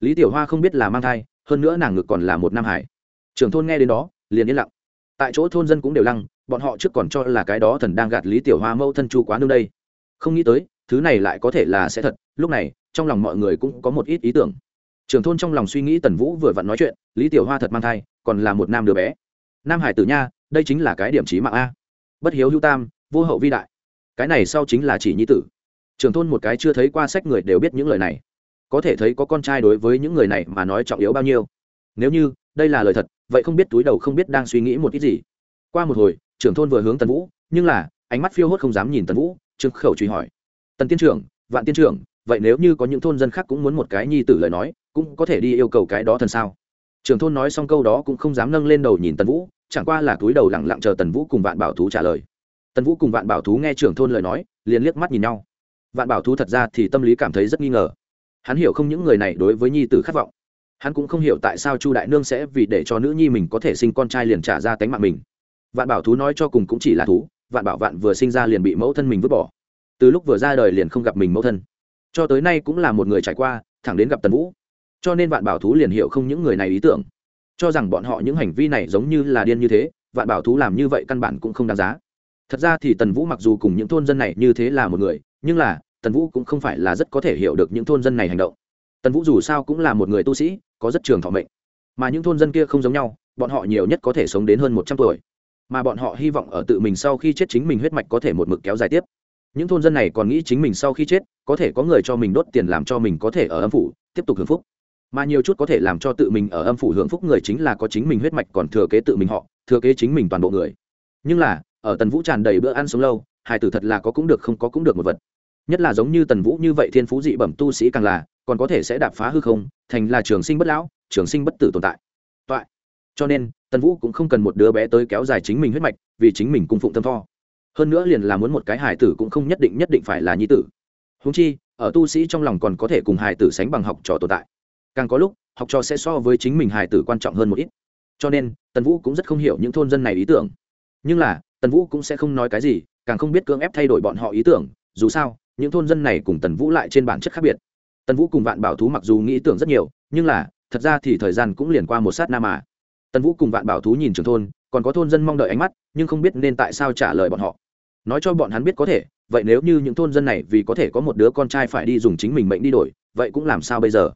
A: Lý tiểu hoa không biết là mang thai, hơn nữa nàng ngực còn là một nam hải. Trưởng thôn nghe đến đó, liền yên lặng. Tại chỗ thôn dân cũng đều lăng, bọn họ trước còn cho là cái đó thần đang gạt lý tiểu hoa mâu thân chu quá nương đây. Không nghĩ tới, thứ này lại có thể là sẽ thật, lúc này, trong lòng mọi người cũng có một ít ý tưởng. Trưởng thôn trong lòng suy nghĩ tần vũ vừa vặn nói chuyện, lý tiểu hoa thật mang thai, còn là một nam đứa bé. Nam hải tử nha, đây chính là cái điểm trí mạng a. Bất hiếu hữu tam, vô hậu vi đại. Cái này sau chính là chỉ nhi tử trưởng thôn một cái chưa thấy qua sách người đều biết những lời này. Có thể thấy có con trai đối với những người này mà nói trọng yếu bao nhiêu. Nếu như, đây là lời thật, vậy không biết túi đầu không biết đang suy nghĩ một ít gì. Qua một hồi, trưởng thôn vừa hướng tần vũ, nhưng là, ánh mắt phiêu hốt không dám nhìn tần vũ, trương khẩu truy hỏi. Tần tiên trưởng, vạn tiên trưởng, vậy nếu như có những thôn dân khác cũng muốn một cái nhi tử lời nói, cũng có thể đi yêu cầu cái đó thần sao? Trưởng thôn nói xong câu đó cũng không dám nâng lên đầu nhìn tần vũ, chẳng qua là túi đầu lẳng lặng chờ tần vũ cùng vạn bảo thú trả lời. Tần vũ cùng vạn bảo thú nghe trưởng thôn lời nói, liền liếc mắt nhìn nhau vạn bảo thú thật ra thì tâm lý cảm thấy rất nghi ngờ. Hắn hiểu không những người này đối với nhi tử khát vọng, hắn cũng không hiểu tại sao chu đại nương sẽ vì để cho nữ nhi mình có thể sinh con trai liền trả ra tánh mạng mình. Vạn bảo thú nói cho cùng cũng chỉ là thú, vạn bảo vạn vừa sinh ra liền bị mẫu thân mình vứt bỏ. Từ lúc vừa ra đời liền không gặp mình mẫu thân. Cho tới nay cũng là một người trải qua, thẳng đến gặp tần vũ. Cho nên vạn bảo thú liền hiểu không những người này ý tưởng. Cho rằng bọn họ những hành vi này giống như là điên như thế, vạn bảo thú làm như vậy căn bản cũng không đáng giá. Thật ra thì tần vũ mặc dù cùng những thôn dân này như thế là một người, nhưng là tần vũ cũng không phải là rất có thể hiểu được những thôn dân này hành động. Tần vũ dù sao cũng là một người tu sĩ, có rất trường thọ mệnh. Mà những thôn dân kia không giống nhau, bọn họ nhiều nhất có thể sống đến hơn một trăm tuổi. Mà bọn họ hy vọng ở tự mình sau khi chết chính mình huyết mạch có thể một mực kéo dài tiếp. Những thôn dân này còn nghĩ chính mình sau khi chết, có thể có người cho mình đốt tiền làm cho mình có thể ở âm phủ, tiếp tục hưởng phúc. Mà nhiều chút có thể làm cho tự mình ở âm phủ hưởng phúc người chính là có chính mình huyết mạch còn thừa kế tự mình họ, thừa kế chính mình toàn bộ người. Nhưng là, ở tần vũ tràn đầy bữa ăn sống lâu hải tử thật là có cũng được không có cũng được một vật nhất là giống như tần vũ như vậy thiên phú dị bẩm tu sĩ càng là, còn có thể sẽ đạp phá hư không, thành là trường sinh bất lão, trường sinh bất tử tồn tại. Toại. cho nên, tần vũ cũng không cần một đứa bé tới kéo dài chính mình huyết mạch, vì chính mình cung phụng tâm tho. Hơn nữa liền là muốn một cái hải tử cũng không nhất định nhất định phải là nhi tử. Húng chi, ở tu sĩ trong lòng còn có thể cùng hải tử sánh bằng học trò tồn tại. Càng có lúc, học trò sẽ so với chính mình hải tử quan trọng hơn một ít. Cho nên, tần vũ cũng rất không hiểu những thôn dân này ý tưởng. Nhưng là, tần vũ cũng sẽ không nói cái gì, càng không biết cưỡng ép thay đổi bọn họ ý tưởng, dù sao những thôn dân này cùng tần vũ lại trên bản chất khác biệt. Tần vũ cùng vạn bảo thú mặc dù nghĩ tưởng rất nhiều, nhưng là, thật ra thì thời gian cũng liền qua một sát na mà. Tần vũ cùng vạn bảo thú nhìn trường thôn, còn có thôn dân mong đợi ánh mắt, nhưng không biết nên tại sao trả lời bọn họ. Nói cho bọn hắn biết có thể, vậy nếu như những thôn dân này vì có thể có một đứa con trai phải đi dùng chính mình mệnh đi đổi, vậy cũng làm sao bây giờ?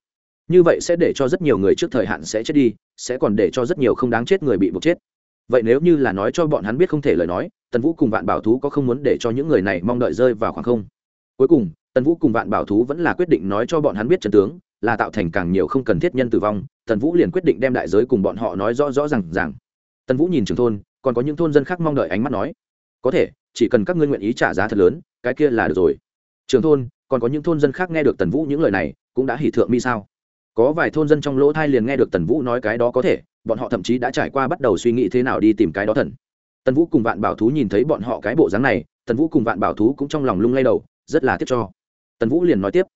A: Như vậy sẽ để cho rất nhiều người trước thời hạn sẽ chết đi, sẽ còn để cho rất nhiều không đáng chết người bị buộc chết. Vậy nếu như là nói cho bọn hắn biết không thể lời nói, tần vũ cùng vạn bảo thú có không muốn để cho những người này mong đợi rơi vào khoảng không? Cuối cùng, tần vũ cùng vạn bảo thú vẫn là quyết định nói cho bọn hắn biết trần tướng, là tạo thành càng nhiều không cần thiết nhân tử vong, tần vũ liền quyết định đem đại giới cùng bọn họ nói rõ rõ r à n g rằng tần vũ nhìn trường thôn, còn có những thôn dân khác mong đợi ánh mắt nói, có thể, chỉ cần các ngươi nguyện ý trả giá thật lớn, cái kia là được rồi. Trường thôn, còn có những thôn dân khác nghe được tần vũ những lời này, cũng đã hỉ thượng mi sao. Có vài thôn dân trong lỗ thai liền nghe được tần vũ nói cái đó có thể, bọn họ thậm chí đã trải qua bắt đầu suy nghĩ thế nào đi tìm cái đó thần. Tần vũ cùng vạn bảo thú nhìn thấy bọn họ cái bộ dáng này, tần vũ cùng vạn bảo thú cũng trong lòng lung lay đầu rất là tiếc cho. Tần vũ liền nói tiếp,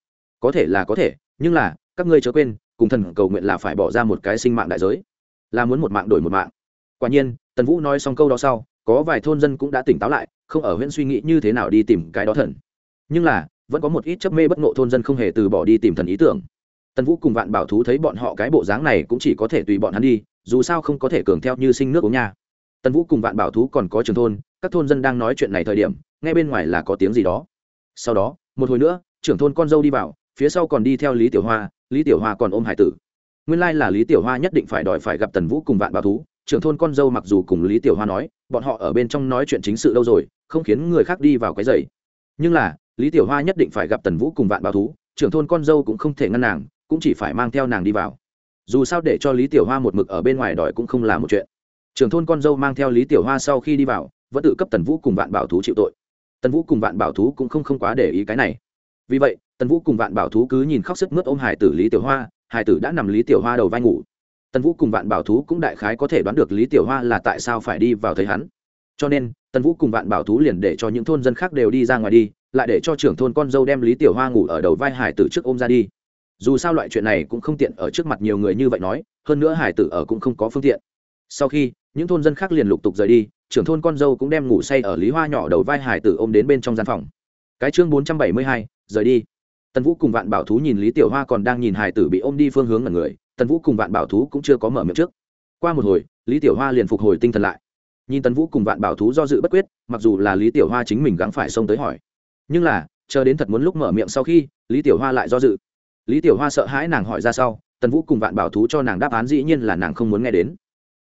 A: có thể là có thể, nhưng là, các ngươi chớ quên, cùng thần cầu nguyện là phải bỏ ra một cái sinh mạng đại giới, là muốn một mạng đổi một mạng. Quả nhiên, tần vũ nói xong câu đó sau, có vài thôn dân cũng đã tỉnh táo lại, không ở huyện suy nghĩ như thế nào đi tìm cái đó thần. Nhưng là, vẫn có một ít chấp mê bất ngộ thôn dân không hề từ bỏ đi tìm thần ý tưởng. Tần vũ cùng vạn bảo thú thấy bọn họ cái bộ dáng này cũng chỉ có thể tùy bọn hắn đi, dù sao không có thể cường theo như sinh nước uống nha. Tần vũ cùng vạn bảo thú còn có trường thôn, các thôn dân đang nói chuyện này thời điểm ngay bên ngoài là có tiếng gì đó sau đó, một hồi nữa, trưởng thôn con dâu đi vào, phía sau còn đi theo lý tiểu hoa, lý tiểu hoa còn ôm hải tử. Nguyên lai là lý tiểu hoa nhất định phải đòi phải gặp tần vũ cùng vạn bảo thú, trưởng thôn con dâu mặc dù cùng lý tiểu hoa nói, bọn họ ở bên trong nói chuyện chính sự lâu rồi, không khiến người khác đi vào cái giày nhưng là, lý tiểu hoa nhất định phải gặp tần vũ cùng vạn bảo thú, trưởng thôn con dâu cũng không thể ngăn nàng, cũng chỉ phải mang theo nàng đi vào. Dù sao để cho lý tiểu hoa một mực ở bên ngoài đòi cũng không là một chuyện. Trưởng thôn con dâu mang theo lý tiểu hoa sau khi đi vào, vẫn tự cấp tần vũ cùng vạn bảo thú chịu tội tần vũ cùng vạn bảo thú cũng không không quá để ý cái này vì vậy tần vũ cùng vạn bảo thú cứ nhìn khóc sức mướt ôm hải tử lý tiểu hoa hải tử đã nằm lý tiểu hoa đầu vai ngủ tần vũ cùng vạn bảo thú cũng đại khái có thể đoán được lý tiểu hoa là tại sao phải đi vào thấy hắn cho nên tần vũ cùng vạn bảo thú liền để cho những thôn dân khác đều đi ra ngoài đi lại để cho trưởng thôn con dâu đem lý tiểu hoa ngủ ở đầu vai hải tử trước ôm ra đi dù sao loại chuyện này cũng không tiện ở trước mặt nhiều người như vậy nói hơn nữa hải tử ở cũng không có phương tiện sau khi những thôn dân khác liền lục tục rời đi trưởng thôn con dâu cũng đem ngủ say ở lý hoa nhỏ đầu vai hải tử ôm đến bên trong gian phòng. Cái chương bốn trăm bảy mươi hai, rời đi. Tần vũ cùng vạn bảo thú nhìn lý tiểu hoa còn đang nhìn hải tử bị ôm đi phương hướng là người, tần vũ cùng vạn bảo thú cũng chưa có mở miệng trước. Qua một hồi, lý tiểu hoa liền phục hồi tinh thần lại. Nhìn tần vũ cùng vạn bảo thú do dự bất quyết, mặc dù là lý tiểu hoa chính mình gắng phải xông tới hỏi. Nhưng là, chờ đến thật muốn lúc mở miệng sau khi, lý tiểu hoa lại do dự. Lý tiểu hoa sợ hãi nàng hỏi ra sau, tần vũ cùng vạn bảo thú cho nàng đáp án dĩ nhiên là nàng không muốn nghe đến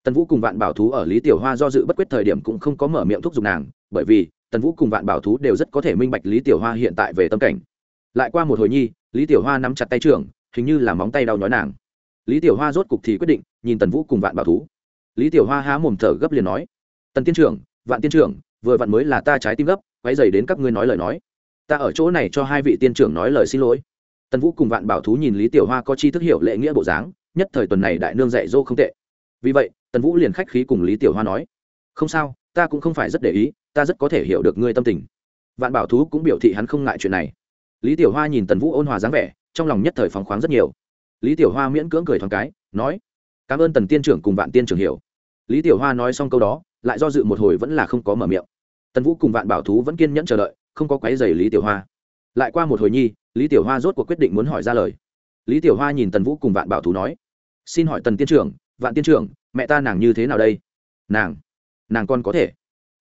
A: tần vũ cùng vạn bảo thú ở lý tiểu hoa do dự bất quyết thời điểm cũng không có mở miệng thúc giục nàng, bởi vì tần vũ cùng vạn bảo thú đều rất có thể minh bạch lý tiểu hoa hiện tại về tâm cảnh. Lại qua một hồi nhi, lý tiểu hoa nắm chặt tay trưởng, hình như là móng tay đau nhói nàng. Lý tiểu hoa rốt cục thì quyết định nhìn tần vũ cùng vạn bảo thú. Lý tiểu hoa há mồm thở gấp liền nói, tần tiên trưởng, vạn tiên trưởng, vừa vặn mới là ta trái tim gấp quay dày đến các ngươi nói lời nói. Ta ở chỗ này cho hai vị tiên trưởng nói lời xin lỗi. Tần vũ cùng vạn bảo thú nhìn lý tiểu hoa có chi thức hiểu lệ nghĩa bộ dáng, nhất thời tuần này đại nương dạy dô không tệ. Vì vậy tần vũ liền khách khí cùng lý tiểu hoa nói, không sao, ta cũng không phải rất để ý, ta rất có thể hiểu được ngươi tâm tình. Vạn bảo thú cũng biểu thị hắn không ngại chuyện này. Lý tiểu hoa nhìn tần vũ ôn hòa dáng vẻ, trong lòng nhất thời phóng khoáng rất nhiều. Lý tiểu hoa miễn cưỡng cười thoáng cái, nói, cảm ơn tần tiên trưởng cùng vạn tiên trưởng hiểu. Lý tiểu hoa nói xong câu đó, lại do dự một hồi vẫn là không có mở miệng. Tần vũ cùng vạn bảo thú vẫn kiên nhẫn chờ đợi, không có quáy dày lý tiểu hoa. Lại qua một hồi nhi, lý tiểu hoa rốt cuộc quyết định muốn hỏi ra lời. Lý tiểu hoa nhìn tần vũ cùng vạn bảo thú nói, xin hỏi tần tiên trưởng, vạn tiên trưởng mẹ ta nàng như thế nào đây? Nàng nàng còn có thể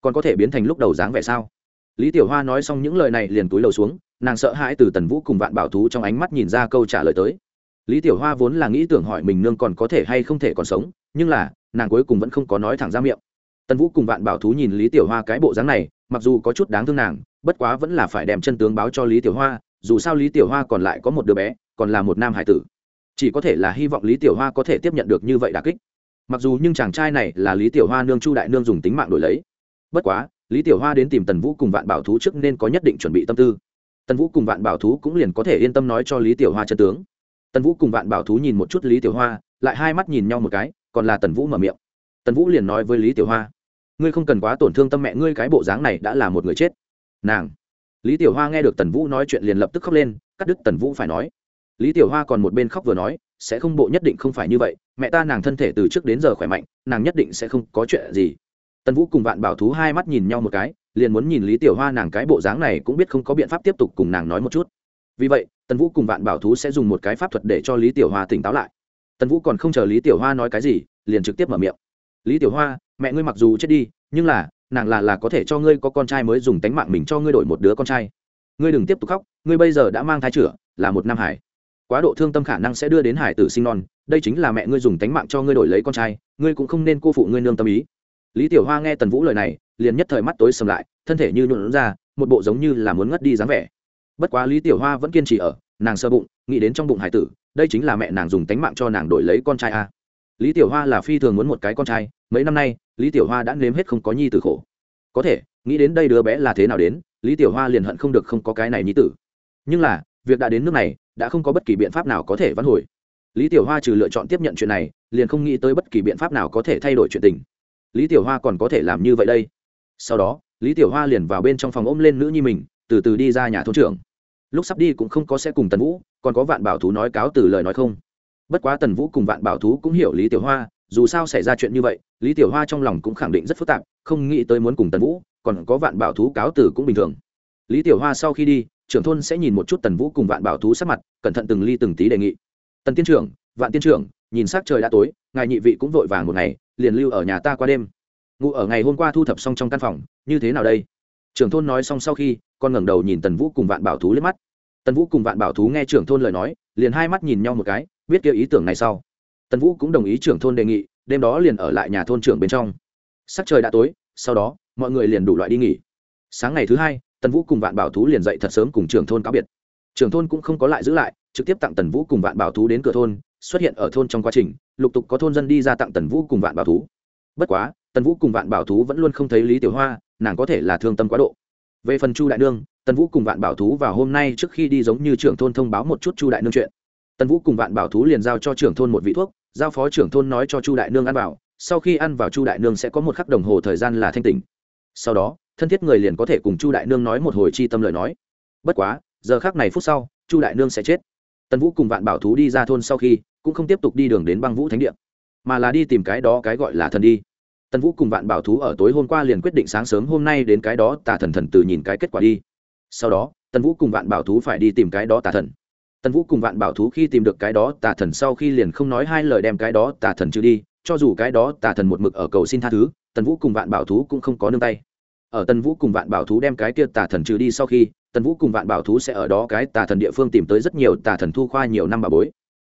A: còn có thể biến thành lúc đầu dáng vẻ sao? Lý tiểu hoa nói xong những lời này liền túi lầu xuống, nàng sợ hãi từ tần vũ cùng vạn bảo thú trong ánh mắt nhìn ra câu trả lời tới. Lý tiểu hoa vốn là nghĩ tưởng hỏi mình nương còn có thể hay không thể còn sống, nhưng là, nàng cuối cùng vẫn không có nói thẳng ra miệng. Tần vũ cùng vạn bảo thú nhìn lý tiểu hoa cái bộ dáng này, mặc dù có chút đáng thương nàng, bất quá vẫn là phải đem chân tướng báo cho lý tiểu hoa, dù sao lý tiểu hoa còn lại có một đứa bé, còn là một nam hải tử. Chỉ có thể là hy vọng lý tiểu hoa có thể tiếp nhận được như vậy đà kích mặc dù nhưng chàng trai này là lý tiểu hoa nương chu đại nương dùng tính mạng đổi lấy. Bất quá, lý tiểu hoa đến tìm tần vũ cùng vạn bảo thú trước nên có nhất định chuẩn bị tâm tư. Tần vũ cùng vạn bảo thú cũng liền có thể yên tâm nói cho lý tiểu hoa chân tướng. Tần vũ cùng vạn bảo thú nhìn một chút lý tiểu hoa, lại hai mắt nhìn nhau một cái, còn là tần vũ mở miệng. Tần vũ liền nói với lý tiểu hoa, ngươi không cần quá tổn thương tâm mẹ ngươi, cái bộ dáng này đã là một người chết. Nàng. Lý tiểu hoa nghe được tần vũ nói chuyện liền lập tức khóc lên, cắt đứt tần vũ phải nói. Lý tiểu hoa còn một bên khóc vừa nói sẽ không bộ nhất định không phải như vậy, mẹ ta nàng thân thể từ trước đến giờ khỏe mạnh, nàng nhất định sẽ không có chuyện gì. Tần vũ cùng vạn bảo thú hai mắt nhìn nhau một cái, liền muốn nhìn lý tiểu hoa nàng cái bộ dáng này cũng biết không có biện pháp tiếp tục cùng nàng nói một chút. Vì vậy, tần vũ cùng vạn bảo thú sẽ dùng một cái pháp thuật để cho lý tiểu hoa tỉnh táo lại. Tần vũ còn không chờ lý tiểu hoa nói cái gì, liền trực tiếp mở miệng. Lý tiểu hoa, mẹ ngươi mặc dù chết đi, nhưng là, nàng là là có thể cho ngươi có con trai mới dùng tánh mạng mình cho ngươi đổi một đứa con trai. Ngươi đừng tiếp tục khóc, ngươi bây giờ đã mang thai chửa là một nam hải quá độ thương tâm khả năng sẽ đưa đến hải tử sinh non, đây chính là mẹ ngươi dùng tánh mạng cho ngươi đổi lấy con trai, ngươi cũng không nên cô phụ ngươi nương tâm ý. Lý tiểu hoa nghe tần vũ lời này, liền nhất thời mắt tối sầm lại, thân thể như nhuộn ra, một bộ giống như là muốn ngất đi dáng vẻ. Bất quá lý tiểu hoa vẫn kiên trì ở, nàng sơ bụng, nghĩ đến trong bụng hải tử, đây chính là mẹ nàng dùng tánh mạng cho nàng đổi lấy con trai a lý tiểu hoa là phi thường muốn một cái con trai, mấy năm nay, lý tiểu hoa đã nếm hết không có nhi tử khổ. Có thể, nghĩ đến đây đứa bé là thế nào đến, lý tiểu hoa liền hận không được không có cái này nhi tử. Nhưng là, việc đã đến nước này đã không có bất kỳ biện pháp nào có thể vãn hồi. Lý tiểu hoa trừ lựa chọn tiếp nhận chuyện này, liền không nghĩ tới bất kỳ biện pháp nào có thể thay đổi chuyện tình. Lý tiểu hoa còn có thể làm như vậy đây. Sau đó, lý tiểu hoa liền vào bên trong phòng ôm lên nữ nhi mình, từ từ đi ra nhà thôn trưởng. Lúc sắp đi cũng không có sẽ cùng tần vũ, còn có vạn bảo thú nói cáo từ lời nói không. Bất quá tần vũ cùng vạn bảo thú cũng hiểu lý tiểu hoa, dù sao xảy ra chuyện như vậy, lý tiểu hoa trong lòng cũng khẳng định rất phức tạp, không nghĩ tới muốn cùng tần vũ, còn có vạn bảo thú cáo từ cũng bình thường. Lý tiểu hoa sau khi đi trưởng thôn sẽ nhìn một chút tần vũ cùng vạn bảo thú sắc mặt, cẩn thận từng ly từng tí đề nghị. Tần tiên trưởng, vạn tiên trưởng, nhìn s ắ c trời đã tối, ngài nhị vị cũng vội vàng một ngày, liền lưu ở nhà ta qua đêm. Ngụ ở ngày hôm qua thu thập xong trong căn phòng, như thế nào đây? Trưởng thôn nói xong sau khi, con ngẩng đầu nhìn tần vũ cùng vạn bảo thú lên mắt. Tần vũ cùng vạn bảo thú nghe trưởng thôn lời nói, liền hai mắt nhìn nhau một cái, biết kia ý tưởng này sau. Tần vũ cũng đồng ý trưởng thôn đề nghị, đêm đó liền ở lại nhà thôn trưởng bên trong. Sắc trời đã tối, sau đó, mọi người liền đủ loại đi nghỉ. Sáng ngày thứ hai tần vũ cùng vạn bảo thú liền dậy thật sớm cùng trưởng thôn cáo biệt. trưởng thôn cũng không có lại giữ lại, trực tiếp tặng tần vũ cùng vạn bảo thú đến cửa thôn, xuất hiện ở thôn trong quá trình, lục tục có thôn dân đi ra tặng tần vũ cùng vạn bảo thú. bất quá, tần vũ cùng vạn bảo thú vẫn luôn không thấy lý tiểu hoa, nàng có thể là thương tâm quá độ. về phần chu đại nương, tần vũ cùng vạn bảo thú vào hôm nay trước khi đi giống như trưởng thôn thông báo một chút chu đại nương chuyện. tần vũ cùng vạn bảo thú liền giao cho trưởng thôn một vị thuốc, giao phó trưởng thôn nói cho chu đại nương ăn vào, sau khi ăn vào chu đại nương sẽ có một khắc đồng hồ thời gian là thanh tỉnh. sau đó thân thiết người liền có thể cùng chu đại nương nói một hồi chi tâm lời nói. Bất quá, giờ khác này phút sau, chu đại nương sẽ chết. Tần vũ cùng vạn bảo thú đi ra thôn sau khi, cũng không tiếp tục đi đường đến băng vũ thánh địa, mà là đi tìm cái đó cái gọi là thần đi. Tần vũ cùng vạn bảo thú ở tối hôm qua liền quyết định sáng sớm hôm nay đến cái đó tà thần thần từ nhìn cái kết quả đi. Sau đó, tần vũ cùng vạn bảo thú phải đi tìm cái đó tà thần. Tần vũ cùng vạn bảo thú khi tìm được cái đó tà thần sau khi liền không nói hai lời đem cái đó tà thần trừ đi, cho dù cái đó tà thần một mực ở cầu xin tha thứ, tần vũ cùng vạn bảo thú cũng không có nương tay ở tần vũ cùng vạn bảo thú đem cái kia tà thần trừ đi sau khi tần vũ cùng vạn bảo thú sẽ ở đó cái tà thần địa phương tìm tới rất nhiều tà thần thu khoa nhiều năm bà bối.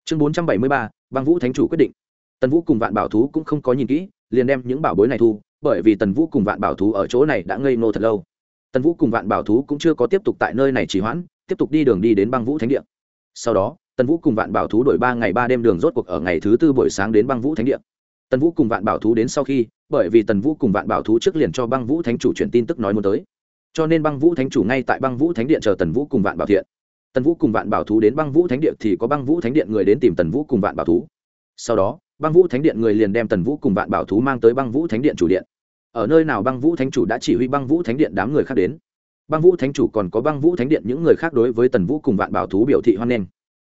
A: Chương bốn trăm bảy mươi ba, băng vũ thánh chủ quyết định. Tần vũ cùng vạn bảo thú cũng không có nhìn kỹ, liền đem những bảo bối này thu, bởi vì tần vũ cùng vạn bảo thú ở chỗ này đã ngây nô thật lâu. Tần vũ cùng vạn bảo thú cũng chưa có tiếp tục tại nơi này chỉ hoãn, tiếp tục đi đường đi đến băng vũ thánh địa. Sau đó tần vũ cùng vạn bảo thú đổi ba ngày ba đêm đường rốt cuộc ở ngày thứ tư buổi sáng đến băng vũ thánh địa. Tần vũ cùng vạn bảo thú đến sau khi bởi vì tần vũ cùng vạn bảo thú trước liền cho băng vũ thánh chủ truyền tin tức nói muốn tới cho nên băng vũ thánh chủ ngay tại băng vũ thánh điện chờ tần vũ cùng vạn bảo thiện tần vũ cùng vạn bảo thú đến băng vũ thánh điện thì có băng vũ thánh điện người đến tìm tần vũ cùng vạn bảo thú sau đó băng vũ thánh điện người liền đem tần vũ cùng vạn bảo thú mang tới băng vũ thánh điện chủ điện ở nơi nào băng vũ thánh chủ đã chỉ huy băng vũ thánh điện đám người khác đến băng vũ thánh chủ còn có băng vũ thánh điện những người khác đối với tần vũ cùng vạn bảo thú biểu thị hoan nghênh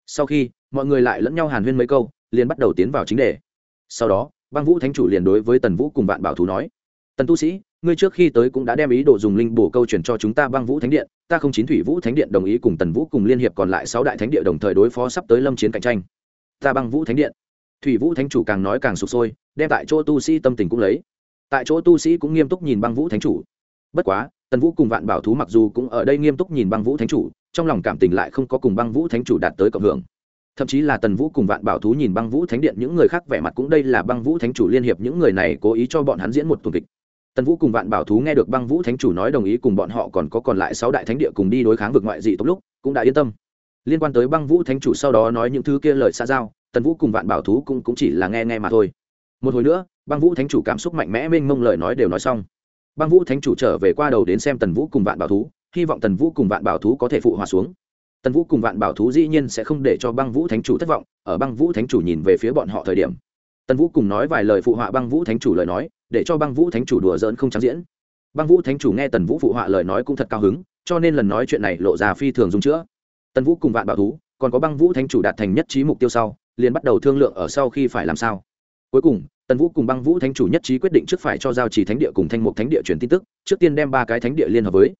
A: sau khi mọi người lại lẫn nhau hàn huyên mấy câu liền bắt đầu tiến vào chính đề sau đó băng vũ thánh chủ liền đối với tần vũ cùng vạn bảo thú nói, tần tu sĩ, ngươi trước khi tới cũng đã đem ý đồ dùng linh bổ câu chuyển cho chúng ta băng vũ thánh điện, ta không chín thủy vũ thánh điện đồng ý cùng tần vũ cùng liên hiệp còn lại sáu đại thánh địa đồng thời đối phó sắp tới lâm chiến cạnh tranh. Ta băng vũ thánh điện. Thủy vũ thánh chủ càng nói càng sụp sôi, đem tại chỗ tu sĩ tâm tình cũng lấy. Tại chỗ tu sĩ cũng nghiêm túc nhìn băng vũ thánh chủ. Bất quá, tần vũ cùng vạn bảo thú mặc dù cũng ở đây nghiêm túc nhìn băng vũ thánh chủ, trong lòng cảm tình lại không có cùng băng vũ thánh chủ đạt tới cộng hưởng thậm chí là tần vũ cùng vạn bảo thú nhìn băng vũ thánh điện những người khác vẻ mặt cũng đây là băng vũ thánh chủ liên hiệp những người này cố ý cho bọn hắn diễn một tuần kịch. Tần vũ cùng vạn bảo thú nghe được băng vũ thánh chủ nói đồng ý cùng bọn họ còn có còn lại sáu đại thánh địa cùng đi đối kháng vực ngoại dị tốc lúc cũng đã yên tâm. Liên quan tới băng vũ thánh chủ sau đó nói những thứ kia lời xa giao tần vũ cùng vạn bảo thú cũng, cũng chỉ là nghe nghe mà thôi. Một hồi nữa băng vũ thánh chủ cảm xúc mạnh mẽ mênh mông lời nói đều nói xong. Băng vũ thánh chủ trở về qua đầu đến xem tần vũ cùng vạn bảo thú hy vọng tần vũ cùng vạn bảo thú có thể phụ hòa xuống tần vũ cùng vạn bảo thú dĩ nhiên sẽ không để cho băng vũ thánh chủ thất vọng, ở băng vũ thánh chủ nhìn về phía bọn họ thời điểm. Tần vũ cùng nói vài lời phụ họa băng vũ thánh chủ lời nói, để cho băng vũ thánh chủ đùa dỡn không trắng diễn. Băng vũ thánh chủ nghe tần vũ phụ họa lời nói cũng thật cao hứng, cho nên lần nói chuyện này lộ ra phi thường dung chữa. Tần vũ cùng vạn bảo thú, còn có băng vũ thánh chủ đạt thành nhất trí mục tiêu sau, liền bắt đầu thương lượng ở sau khi phải làm sao. Cuối cùng, tần vũ cùng băng vũ thánh chủ nhất trí quyết định trước phải cho giao trì thánh địa cùng thanh mục thánh địa truyền tin tức, trước tiên đem ba cái thánh địa liên hợp với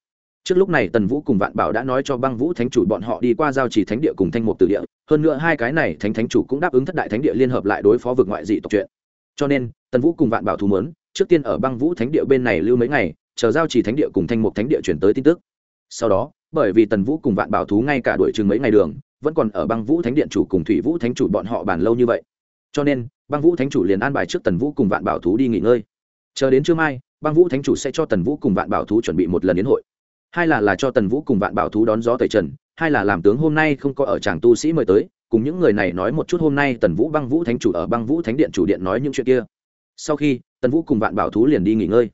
A: trước lúc này tần vũ cùng vạn bảo đã nói cho băng vũ thánh chủ bọn họ đi qua giao trì thánh địa cùng thanh mục Tử địa, hơn nữa hai cái này thánh thánh chủ cũng đáp ứng thất đại thánh địa liên hợp lại đối phó vực ngoại dị tộc chuyện. Cho nên, tần vũ cùng vạn bảo thú mớn, trước tiên ở băng vũ thánh địa bên này lưu mấy ngày, chờ giao trì thánh địa cùng thanh mục thánh địa chuyển tới tin tức. Sau đó, bởi vì tần vũ cùng vạn bảo thú ngay cả đuổi chừng mấy ngày đường, vẫn còn ở băng vũ thánh điện chủ cùng thủy vũ thánh chủ bọn họ bàn lâu như vậy. Cho nên, băng vũ thánh chủ liền an bài trước tần vũ cùng vạn bảo thú đi nghỉ ngơi. Chờ đến trưa mai, băng vũ thánh chủ sẽ cho tần vũ cùng vạn bảo thú chuẩn bị một lần đến hội hai là là cho tần vũ cùng vạn bảo thú đón gió tẩy trần, hai là làm tướng hôm nay không có ở tràng tu sĩ mời tới, cùng những người này nói một chút hôm nay tần vũ băng vũ thánh chủ ở băng vũ thánh điện chủ điện nói những chuyện kia. Sau khi, tần vũ cùng vạn bảo thú liền đi nghỉ ngơi.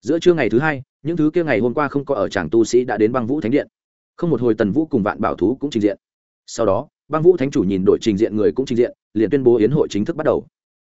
A: Giữa trưa ngày thứ hai, những thứ kia ngày hôm qua không có ở tràng tu sĩ đã đến băng vũ thánh điện. Không một hồi tần vũ cùng vạn bảo thú cũng trình diện. Sau đó, băng vũ thánh chủ nhìn đội trình diện người cũng trình diện, liền tuyên bố yến hội chính thức bắt đầu.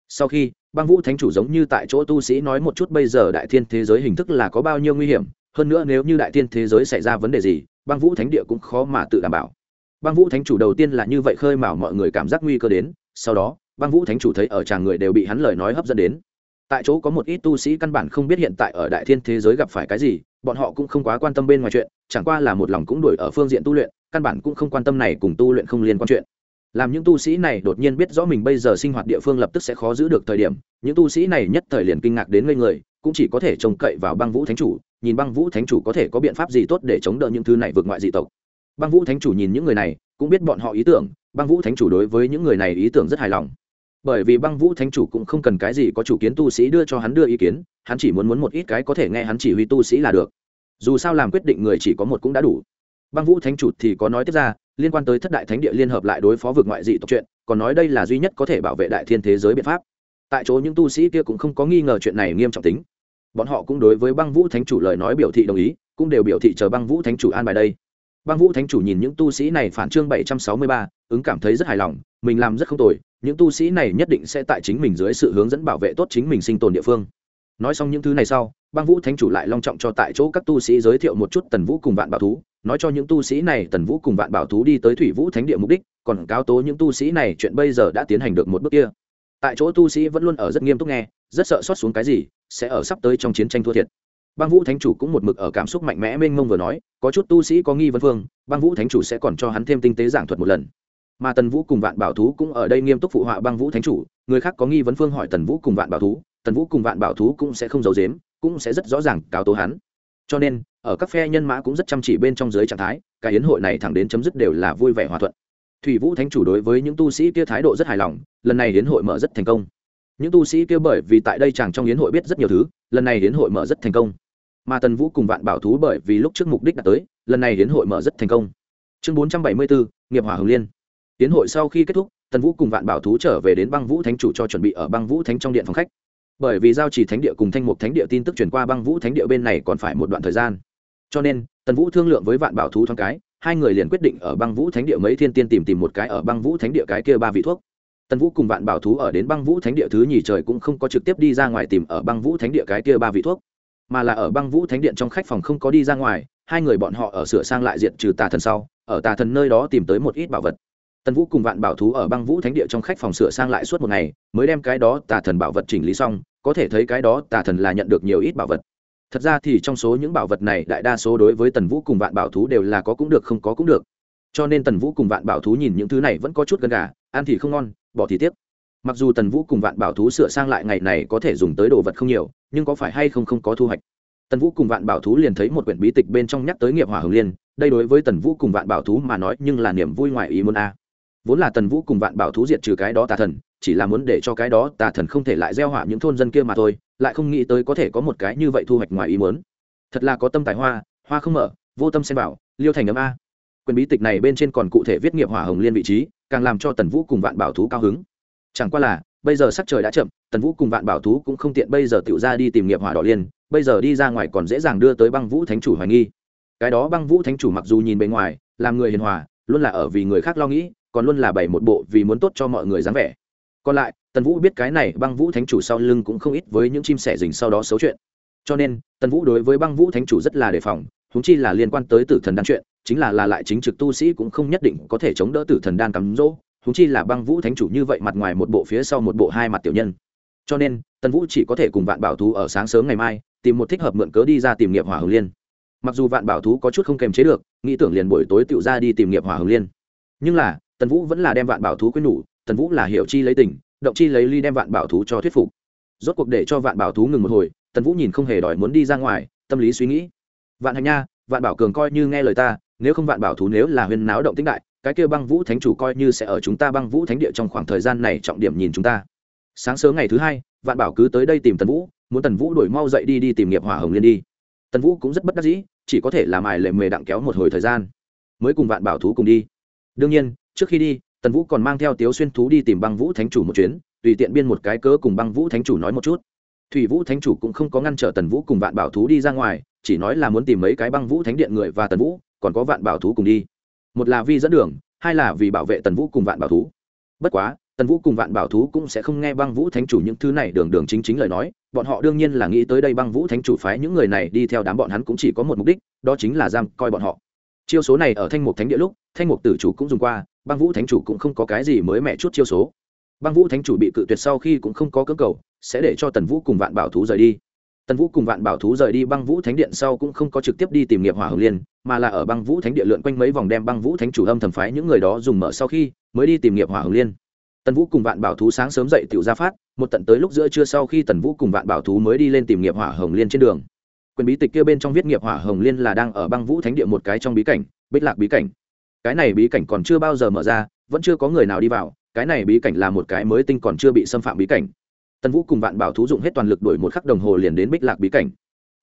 A: Sau khi, băng vũ thánh chủ giống như tại chỗ tu sĩ nói một chút bây giờ đại thiên thế giới hình thức là có bao nhiêu nguy hiểm hơn nữa nếu như đại thiên thế giới xảy ra vấn đề gì, băng vũ thánh địa cũng khó mà tự đảm bảo. Băng vũ thánh chủ đầu tiên là như vậy khơi mào mọi người cảm giác nguy cơ đến, sau đó, băng vũ thánh chủ thấy ở tràng người đều bị hắn lời nói hấp dẫn đến. Tại chỗ có một ít tu sĩ căn bản không biết hiện tại ở đại thiên thế giới gặp phải cái gì, bọn họ cũng không quá quan tâm bên ngoài chuyện, chẳng qua là một lòng cũng đổi ở phương diện tu luyện, căn bản cũng không quan tâm này cùng tu luyện không liên quan chuyện. Làm những tu sĩ này đột nhiên biết rõ mình bây giờ sinh hoạt địa phương lập tức sẽ khó giữ được thời điểm, những tu sĩ này nhất thời liền kinh ngạc đến ngây người cũng chỉ có thể trông cậy vào băng vũ thánh chủ, nhìn băng vũ thánh chủ có thể có biện pháp gì tốt để chống đỡ những thứ này vượt ngoại dị tộc. Băng vũ thánh chủ nhìn những người này, cũng biết bọn họ ý tưởng, băng vũ thánh chủ đối với những người này ý tưởng rất hài lòng. Bởi vì băng vũ thánh chủ cũng không cần cái gì có chủ kiến tu sĩ đưa cho hắn đưa ý kiến, hắn chỉ muốn muốn một ít cái có thể nghe hắn chỉ huy tu sĩ là được. Dù sao làm quyết định người chỉ có một cũng đã đủ. Băng vũ thánh chủ thì có nói tiếp ra, liên quan tới thất đại thánh địa liên hợp lại đối phó vực ngoại dị tộc chuyện, còn nói đây là duy nhất có thể bảo vệ đại thiên thế giới biện pháp. Tại chỗ những tu sĩ kia cũng không có nghi ngờ chuyện này nghiêm trọng tính bọn họ cũng đối với băng vũ thánh chủ lời nói biểu thị đồng ý, cũng đều biểu thị chờ băng vũ thánh chủ an bài đây. Băng vũ thánh chủ nhìn những tu sĩ này phản chương bảy trăm sáu mươi ba, ứng cảm thấy rất hài lòng, mình làm rất không tồi, những tu sĩ này nhất định sẽ tại chính mình dưới sự hướng dẫn bảo vệ tốt chính mình sinh tồn địa phương. Nói xong những thứ này sau, băng vũ thánh chủ lại long trọng cho tại chỗ các tu sĩ giới thiệu một chút tần vũ cùng vạn bảo thú, nói cho những tu sĩ này tần vũ cùng vạn bảo thú đi tới thủy vũ thánh địa mục đích, còn cáo tố những tu sĩ này chuyện bây giờ đã tiến hành được một bước kia. Tại chỗ tu sĩ vẫn luôn ở rất nghiêm túc nghe, rất sợ xót xuống cái gì sẽ ở sắp tới trong chiến tranh thua thiệt. Băng vũ thánh chủ cũng một mực ở cảm xúc mạnh mẽ mênh mông vừa nói, có chút tu sĩ có nghi vấn phương, băng vũ thánh chủ sẽ còn cho hắn thêm tinh tế giảng thuật một lần. Mà tần vũ cùng vạn bảo thú cũng ở đây nghiêm túc phụ họa băng vũ thánh chủ, người khác có nghi vấn phương hỏi tần vũ cùng vạn bảo thú, tần vũ cùng vạn bảo thú cũng sẽ không giấu dếm cũng sẽ rất rõ ràng cáo tố hắn. Cho nên, ở các phe nhân mã cũng rất chăm chỉ bên trong giới trạng thái cả hiến hội này thẳng đến chấm dứt đều là vui vẻ hòa thuận. Thủy vũ thánh chủ đối với những tu sĩ kia thái độ rất hài lòng, lần này hiến hội mở rất thành công những tu sĩ kia bởi vì tại đây chàng trong yến hội biết rất nhiều thứ, lần này yến hội mở rất thành công. Mà tần vũ cùng vạn bảo thú bởi vì lúc trước mục đích đã tới, lần này yến hội mở rất thành công. Chương bốn trăm bảy mươi bốn nghiệp hỏa hồng liên. Yến hội sau khi kết thúc, tần vũ cùng vạn bảo thú trở về đến băng vũ thánh chủ cho chuẩn bị ở băng vũ thánh trong điện phòng khách. Bởi vì giao trì thánh địa cùng thanh mục thánh địa tin tức chuyển qua băng vũ thánh địa bên này còn phải một đoạn thời gian. Cho nên, tần vũ thương lượng với vạn bảo thú thoáng cái, hai người liền quyết định ở băng vũ thánh địa mấy thiên tiên tìm tìm một cái ở băng vũ thánh địa cái kia ba vị thuốc tần vũ cùng vạn bảo thú ở đến băng vũ thánh địa thứ nhì trời cũng không có trực tiếp đi ra ngoài tìm ở băng vũ thánh địa cái kia ba vị thuốc, mà là ở băng vũ thánh điện trong khách phòng không có đi ra ngoài, hai người bọn họ ở sửa sang lại diện trừ tà thần sau, ở tà thần nơi đó tìm tới một ít bảo vật. Tần vũ cùng vạn bảo thú ở băng vũ thánh địa trong khách phòng sửa sang lại suốt một ngày, mới đem cái đó tà thần bảo vật chỉnh lý xong, có thể thấy cái đó tà thần là nhận được nhiều ít bảo vật. Thật ra thì trong số những bảo vật này, đại đa số đối với tần vũ cùng vạn bảo thú đều là có cũng được, không có cũng được. Cho nên tần vũ cùng vạn bảo thú nhìn những thứ này vẫn có chút gần gà, ăn thì không ngon bỏ thì tiếc. Mặc dù tần vũ cùng vạn bảo thú sửa sang lại ngày này có thể dùng tới đồ vật không nhiều, nhưng có phải hay không không có thu hoạch. Tần vũ cùng vạn bảo thú liền thấy một quyển bí tịch bên trong nhắc tới nghiệp hỏa hồng liên, đây đối với tần vũ cùng vạn bảo thú mà nói nhưng là niềm vui ngoài ý muốn a. Vốn là tần vũ cùng vạn bảo thú diệt trừ cái đó tà thần, chỉ là muốn để cho cái đó tà thần không thể lại gieo hỏa những thôn dân kia mà thôi, lại không nghĩ tới có thể có một cái như vậy thu hoạch ngoài ý muốn. Thật là có tâm tài hoa hoa không mở, vô tâm xem bảo liêu thành ấm a. Quyển bí tịch này bên trên còn cụ thể viết nghiệp hỏa hồng liên vị trí càng làm cho tần vũ cùng vạn bảo thú cao hứng. Chẳng qua là, bây giờ sắc trời đã chậm, tần vũ cùng vạn bảo thú cũng không tiện bây giờ tự ra đi tìm nghiệp hỏa đỏ liên, bây giờ đi ra ngoài còn dễ dàng đưa tới băng vũ thánh chủ hoài nghi. Cái đó băng vũ thánh chủ mặc dù nhìn bề ngoài, làm người hiền hòa, luôn là ở vì người khác lo nghĩ, còn luôn là bày một bộ vì muốn tốt cho mọi người dáng vẻ. Còn lại, tần vũ biết cái này băng vũ thánh chủ sau lưng cũng không ít với những chim sẻ dình sau đó xấu chuyện. Cho nên, tần vũ đối với băng vũ thánh chủ rất là đề phòng huống chi là liên quan tới tử thần đan chuyện, chính là là lại chính trực tu sĩ cũng không nhất định có thể chống đỡ tử thần đan cắm rỗ, huống chi là băng vũ thánh chủ như vậy mặt ngoài một bộ phía sau một bộ hai mặt tiểu nhân. Cho nên, tần vũ chỉ có thể cùng vạn bảo thú ở sáng sớm ngày mai, tìm một thích hợp mượn cớ đi ra tìm nghiệp hỏa hồng liên. Mặc dù vạn bảo thú có chút không kềm chế được, nghĩ tưởng liền buổi tối tự ra đi tìm nghiệp hỏa hồng liên. Nhưng là, tần vũ vẫn là đem vạn bảo thú quyết nhủ, tần vũ là hiểu chi lấy tình, động chi lấy ly đem vạn bảo thú cho thuyết phục. Rốt cuộc để cho vạn bảo thú ngừng một hồi, tần vũ nhìn không hề đòi muốn đi ra ngoài, tâm lý suy nghĩ vạn hành nha, vạn bảo cường coi như nghe lời ta, nếu không vạn bảo thú nếu là huyền náo động tĩnh đại, cái kia băng vũ thánh chủ coi như sẽ ở chúng ta băng vũ thánh địa trong khoảng thời gian này trọng điểm nhìn chúng ta. Sáng sớm ngày thứ hai, vạn bảo cứ tới đây tìm tần vũ, muốn tần vũ đổi mau dậy đi đi tìm nghiệp hỏa hồng liên đi. Tần vũ cũng rất bất đắc dĩ, chỉ có thể làm ải lệ mề đặng kéo một hồi thời gian, mới cùng vạn bảo thú cùng đi. Đương nhiên, trước khi đi, tần vũ còn mang theo tiếu xuyên thú đi tìm băng vũ thánh chủ một chuyến, tùy tiện biên một cái cớ cùng băng vũ thánh chủ nói một chút thủy vũ thánh chủ cũng không có ngăn trở tần vũ cùng vạn bảo thú đi ra ngoài, chỉ nói là muốn tìm mấy cái băng vũ thánh điện người và tần vũ, còn có vạn bảo thú cùng đi. Một là vì dẫn đường, hai là vì bảo vệ tần vũ cùng vạn bảo thú. Bất quá, tần vũ cùng vạn bảo thú cũng sẽ không nghe băng vũ thánh chủ những thứ này đường đường chính chính lời nói, bọn họ đương nhiên là nghĩ tới đây băng vũ thánh chủ phái những người này đi theo đám bọn hắn cũng chỉ có một mục đích, đó chính là giam coi bọn họ. Chiêu số này ở thanh mục thánh địa lúc, thanh mục tử chủ cũng dùng qua, băng vũ thánh chủ cũng không có cái gì mới mẹ chút chiêu số. Băng vũ thánh chủ bị cự tuyệt sau khi cũng không có cơ cầu sẽ để cho tần vũ cùng vạn bảo thú rời đi. Tần vũ cùng vạn bảo thú rời đi băng vũ thánh điện sau cũng không có trực tiếp đi tìm nghiệp hỏa hồng liên, mà là ở băng vũ thánh địa lượn quanh mấy vòng đem băng vũ thánh chủ âm thầm phái những người đó dùng mở sau khi mới đi tìm nghiệp hỏa hồng liên. Tần vũ cùng vạn bảo thú sáng sớm dậy tự ra phát, một tận tới lúc giữa trưa sau khi tần vũ cùng vạn bảo thú mới đi lên tìm nghiệp hỏa hồng liên trên đường. Quyền bí tịch kia bên trong viết nghiệp hỏa hồng liên là đang ở băng vũ thánh địa một cái trong bí cảnh, bích lạc bí cảnh. Cái này bí cảnh còn chưa bao giờ mở ra, vẫn chưa có người nào đi vào, cái này bí cảnh là một cái mới tinh còn chưa bị xâm phạm bí cảnh tần vũ cùng vạn bảo thú dụng hết toàn lực đuổi một khắc đồng hồ liền đến bích lạc bí cảnh.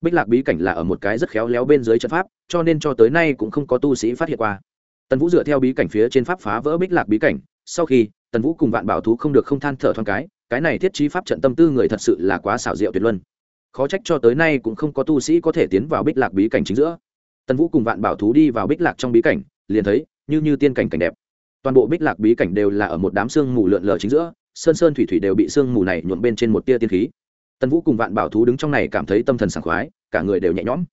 A: Bích lạc bí cảnh là ở một cái rất khéo léo bên dưới trận pháp, cho nên cho tới nay cũng không có tu sĩ phát hiện qua. Tần vũ dựa theo bí cảnh phía trên pháp phá vỡ bích lạc bí cảnh, sau khi, tần vũ cùng vạn bảo thú không được không than thở thoáng cái cái này thiết trí pháp trận tâm tư người thật sự là quá xảo diệu tuyệt luân. Khó trách cho tới nay cũng không có tu sĩ có thể tiến vào bích lạc bí cảnh chính giữa. Tần vũ cùng vạn bảo thú đi vào bích lạc trong bí cảnh, liền thấy, như như tiên cảnh cảnh đẹp. Toàn bộ bích lạc bí cảnh đều là ở một đám sương mù lượn lờ chính giữa sơn sơn thủy thủy đều bị sương mù này nhuộm bên trên một tia tiên khí. Tần vũ cùng vạn bảo thú đứng trong này cảm thấy tâm thần sảng khoái, cả người đều nhẹ nhõm.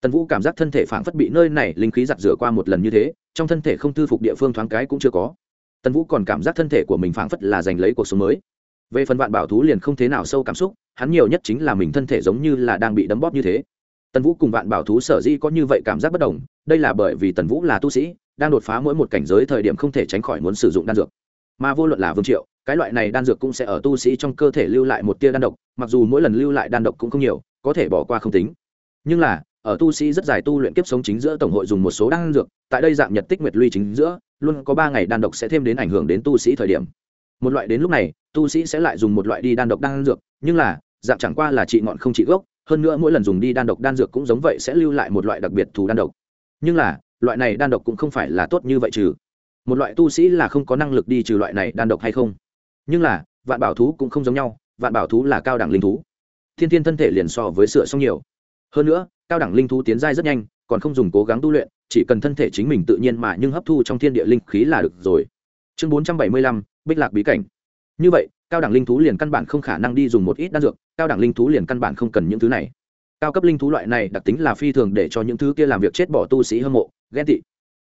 A: Tần vũ cảm giác thân thể phảng phất bị nơi này linh khí giặt rửa qua một lần như thế, trong thân thể không thư phục địa phương thoáng cái cũng chưa có. Tần vũ còn cảm giác thân thể của mình phảng phất là giành lấy cuộc sống mới. Về phần vạn bảo thú liền không thế nào sâu cảm xúc, hắn nhiều nhất chính là mình thân thể giống như là đang bị đấm bóp như thế. Tần vũ cùng vạn bảo thú sở dĩ có như vậy cảm giác bất đồng, đây là bởi vì tần vũ là tu sĩ, đang đột phá mỗi một cảnh giới thời điểm không thể tránh khỏi muốn sử dụng đan dược. Mà vô luận là vương triệu cái loại này đan dược cũng sẽ ở tu sĩ trong cơ thể lưu lại một tia đan độc, mặc dù mỗi lần lưu lại đan độc cũng không nhiều, có thể bỏ qua không tính. Nhưng là, ở tu sĩ rất dài tu luyện kiếp sống chính giữa tổng hội dùng một số đan dược, tại đây dạng nhật tích nguyệt luy chính giữa, luôn có ba ngày đan độc sẽ thêm đến ảnh hưởng đến tu sĩ thời điểm. Một loại đến lúc này, tu sĩ sẽ lại dùng một loại đi đan độc đan dược, nhưng là, dạng chẳng qua là trị ngọn không trị gốc, hơn nữa mỗi lần dùng đi đan độc đan dược cũng giống vậy sẽ lưu lại một loại đặc biệt thù đan độc. Nhưng là, loại này đan độc cũng không phải là tốt như vậy trừ. Một loại tu sĩ là không có năng lực đi trừ loại này đan độc hay không? Nhưng là, vạn bảo thú cũng không giống nhau, vạn bảo thú là cao đẳng linh thú. Thiên thiên thân thể liền so với sửa xong nhiều. Hơn nữa, cao đẳng linh thú tiến giai rất nhanh, còn không dùng cố gắng tu luyện, chỉ cần thân thể chính mình tự nhiên mà nhưng hấp thu trong thiên địa linh khí là được rồi. Chương bốn trăm bảy mươi lăm, bích lạc bí cảnh. Như vậy, cao đẳng linh thú liền căn bản không khả năng đi dùng một ít đan dược, cao đẳng linh thú liền căn bản không cần những thứ này. Cao cấp linh thú loại này đặc tính là phi thường để cho những thứ kia làm việc chết bỏ tu sĩ hâm mộ, ghen tị.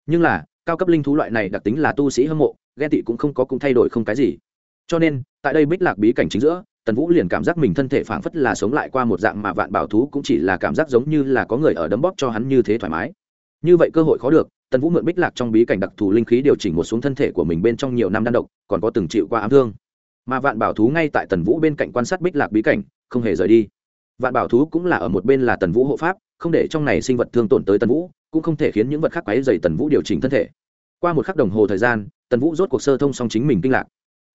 A: Nhưng là, cao cấp linh thú loại này đặc tính là tu sĩ hâm mộ, ghen tị cũng không có cũng thay đổi không cái gì cho nên, tại đây bích lạc bí cảnh chính giữa, tần vũ liền cảm giác mình thân thể phảng phất là sống lại qua một dạng mà vạn bảo thú cũng chỉ là cảm giác giống như là có người ở đấm bóp cho hắn như thế thoải mái. Như vậy cơ hội khó được, tần vũ mượn bích lạc trong bí cảnh đặc thù linh khí điều chỉnh một xuống thân thể của mình bên trong nhiều năm đan độc, còn có từng chịu qua ám thương. Mà vạn bảo thú ngay tại tần vũ bên cạnh quan sát bích lạc bí cảnh, không hề rời đi. Vạn bảo thú cũng là ở một bên là tần vũ hộ pháp, không để trong này sinh vật thương tổn tới tần vũ, cũng không thể khiến những vật khác quáy dày tần vũ điều chỉnh thân thể. Qua một khắc đồng hồ thời gian, tần vũ rốt cuộc sơ thông song chính mình kinh lạc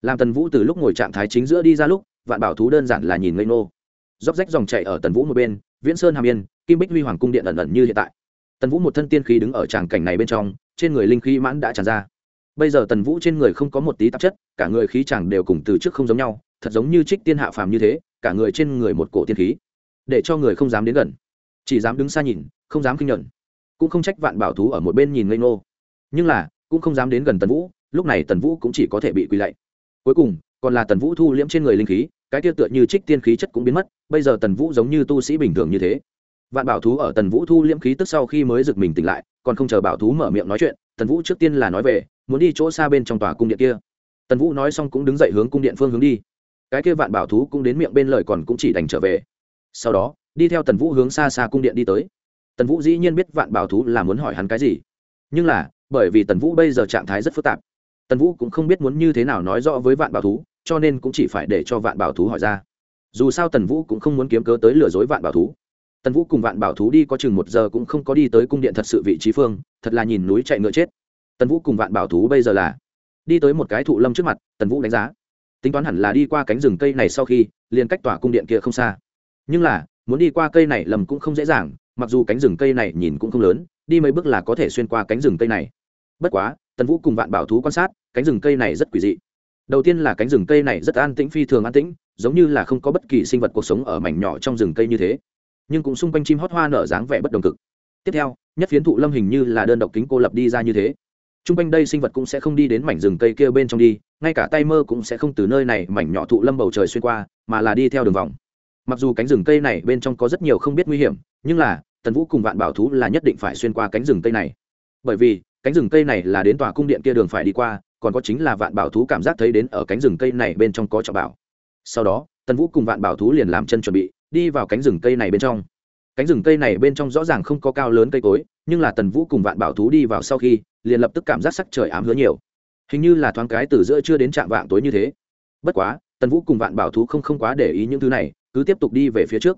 A: làm tần vũ từ lúc ngồi trạng thái chính giữa đi ra lúc, vạn bảo thú đơn giản là nhìn ngây nô dốc rách dòng chạy ở tần vũ một bên, viễn sơn hàm yên, kim bích huy hoàng cung điện ẩn ẩn như hiện tại. Tần vũ một thân tiên khí đứng ở tràng cảnh này bên trong, trên người linh khí mãn đã tràn ra. Bây giờ tần vũ trên người không có một tí tạp chất, cả người khí chẳng đều cùng từ trước không giống nhau, thật giống như trích tiên hạ phàm như thế, cả người trên người một cổ tiên khí. Để cho người không dám đến gần, chỉ dám đứng xa nhìn, không dám kinh nhận cũng không trách vạn bảo thú ở một bên nhìn ngây ngô. Nhưng là, cũng không dám đến gần tần vũ, lúc này tần vũ cũng chỉ có thể bị quỳ lạy cuối cùng, còn là tần vũ thu liễm trên người linh khí, cái tiêu tựa như trích tiên khí chất cũng biến mất, bây giờ tần vũ giống như tu sĩ bình thường như thế. Vạn bảo thú ở tần vũ thu liễm khí tức sau khi mới giật mình tỉnh lại, còn không chờ bảo thú mở miệng nói chuyện, tần vũ trước tiên là nói về, muốn đi chỗ xa bên trong tòa cung điện kia. Tần vũ nói xong cũng đứng dậy hướng cung điện phương hướng đi. Cái kia vạn bảo thú cũng đến miệng bên lời còn cũng chỉ đành trở về. Sau đó, đi theo tần vũ hướng xa xa cung điện đi tới. Tần vũ dĩ nhiên biết vạn bảo thú là muốn hỏi hắn cái gì. Nhưng là, bởi vì tần vũ bây giờ trạng thái rất phức tạp tần vũ cũng không biết muốn như thế nào nói rõ với vạn bảo thú, cho nên cũng chỉ phải để cho vạn bảo thú hỏi ra. Dù sao tần vũ cũng không muốn kiếm cớ tới lừa dối vạn bảo thú. Tần vũ cùng vạn bảo thú đi có chừng một giờ cũng không có đi tới cung điện thật sự vị trí phương, thật là nhìn núi chạy ngựa chết. Tần vũ cùng vạn bảo thú bây giờ là đi tới một cái thụ lâm trước mặt, tần vũ đánh giá. Tính toán hẳn là đi qua cánh rừng cây này sau khi, liền cách tòa cung điện kia không xa. Nhưng là, muốn đi qua cây này lầm cũng không dễ dàng, mặc dù cánh rừng cây này nhìn cũng không lớn, đi mấy bước là có thể xuyên qua cánh rừng cây này. Bất quá tần vũ cùng vạn bảo thú quan sát, cánh rừng cây này rất quỷ dị. Đầu tiên là cánh rừng cây này rất an tĩnh, phi thường an tĩnh, giống như là không có bất kỳ sinh vật cuộc sống ở mảnh nhỏ trong rừng cây như thế. Nhưng cũng xung quanh chim hót hoa nở dáng vẻ bất đồng cực. Tiếp theo, nhất phiến thụ lâm hình như là đơn độc kính cô lập đi ra như thế. T r u n g quanh đây sinh vật cũng sẽ không đi đến mảnh rừng cây kia bên trong đi, ngay cả tay mơ cũng sẽ không từ nơi này mảnh nhỏ thụ lâm bầu trời xuyên qua, mà là đi theo đường vòng. Mặc dù cánh rừng cây này bên trong có rất nhiều không biết nguy hiểm, nhưng là, tần vũ cùng vạn bảo thú là nhất định phải xuyên qua cánh rừng cây này. Bởi vì cánh rừng cây này là đến tòa cung điện kia đường phải đi qua, còn có chính là vạn bảo thú cảm giác thấy đến ở cánh rừng cây này bên trong có trọng bảo. Sau đó, tần vũ cùng vạn bảo thú liền làm chân chuẩn bị, đi vào cánh rừng cây này bên trong. Cánh rừng cây này bên trong rõ ràng không có cao lớn cây cối, nhưng là tần vũ cùng vạn bảo thú đi vào sau khi, liền lập tức cảm giác sắc trời ám hứa nhiều. Hình như là thoáng cái từ giữa chưa đến trạm vạng tối như thế. Bất quá, tần vũ cùng vạn bảo thú không không quá để ý những thứ này, cứ tiếp tục đi về phía trước.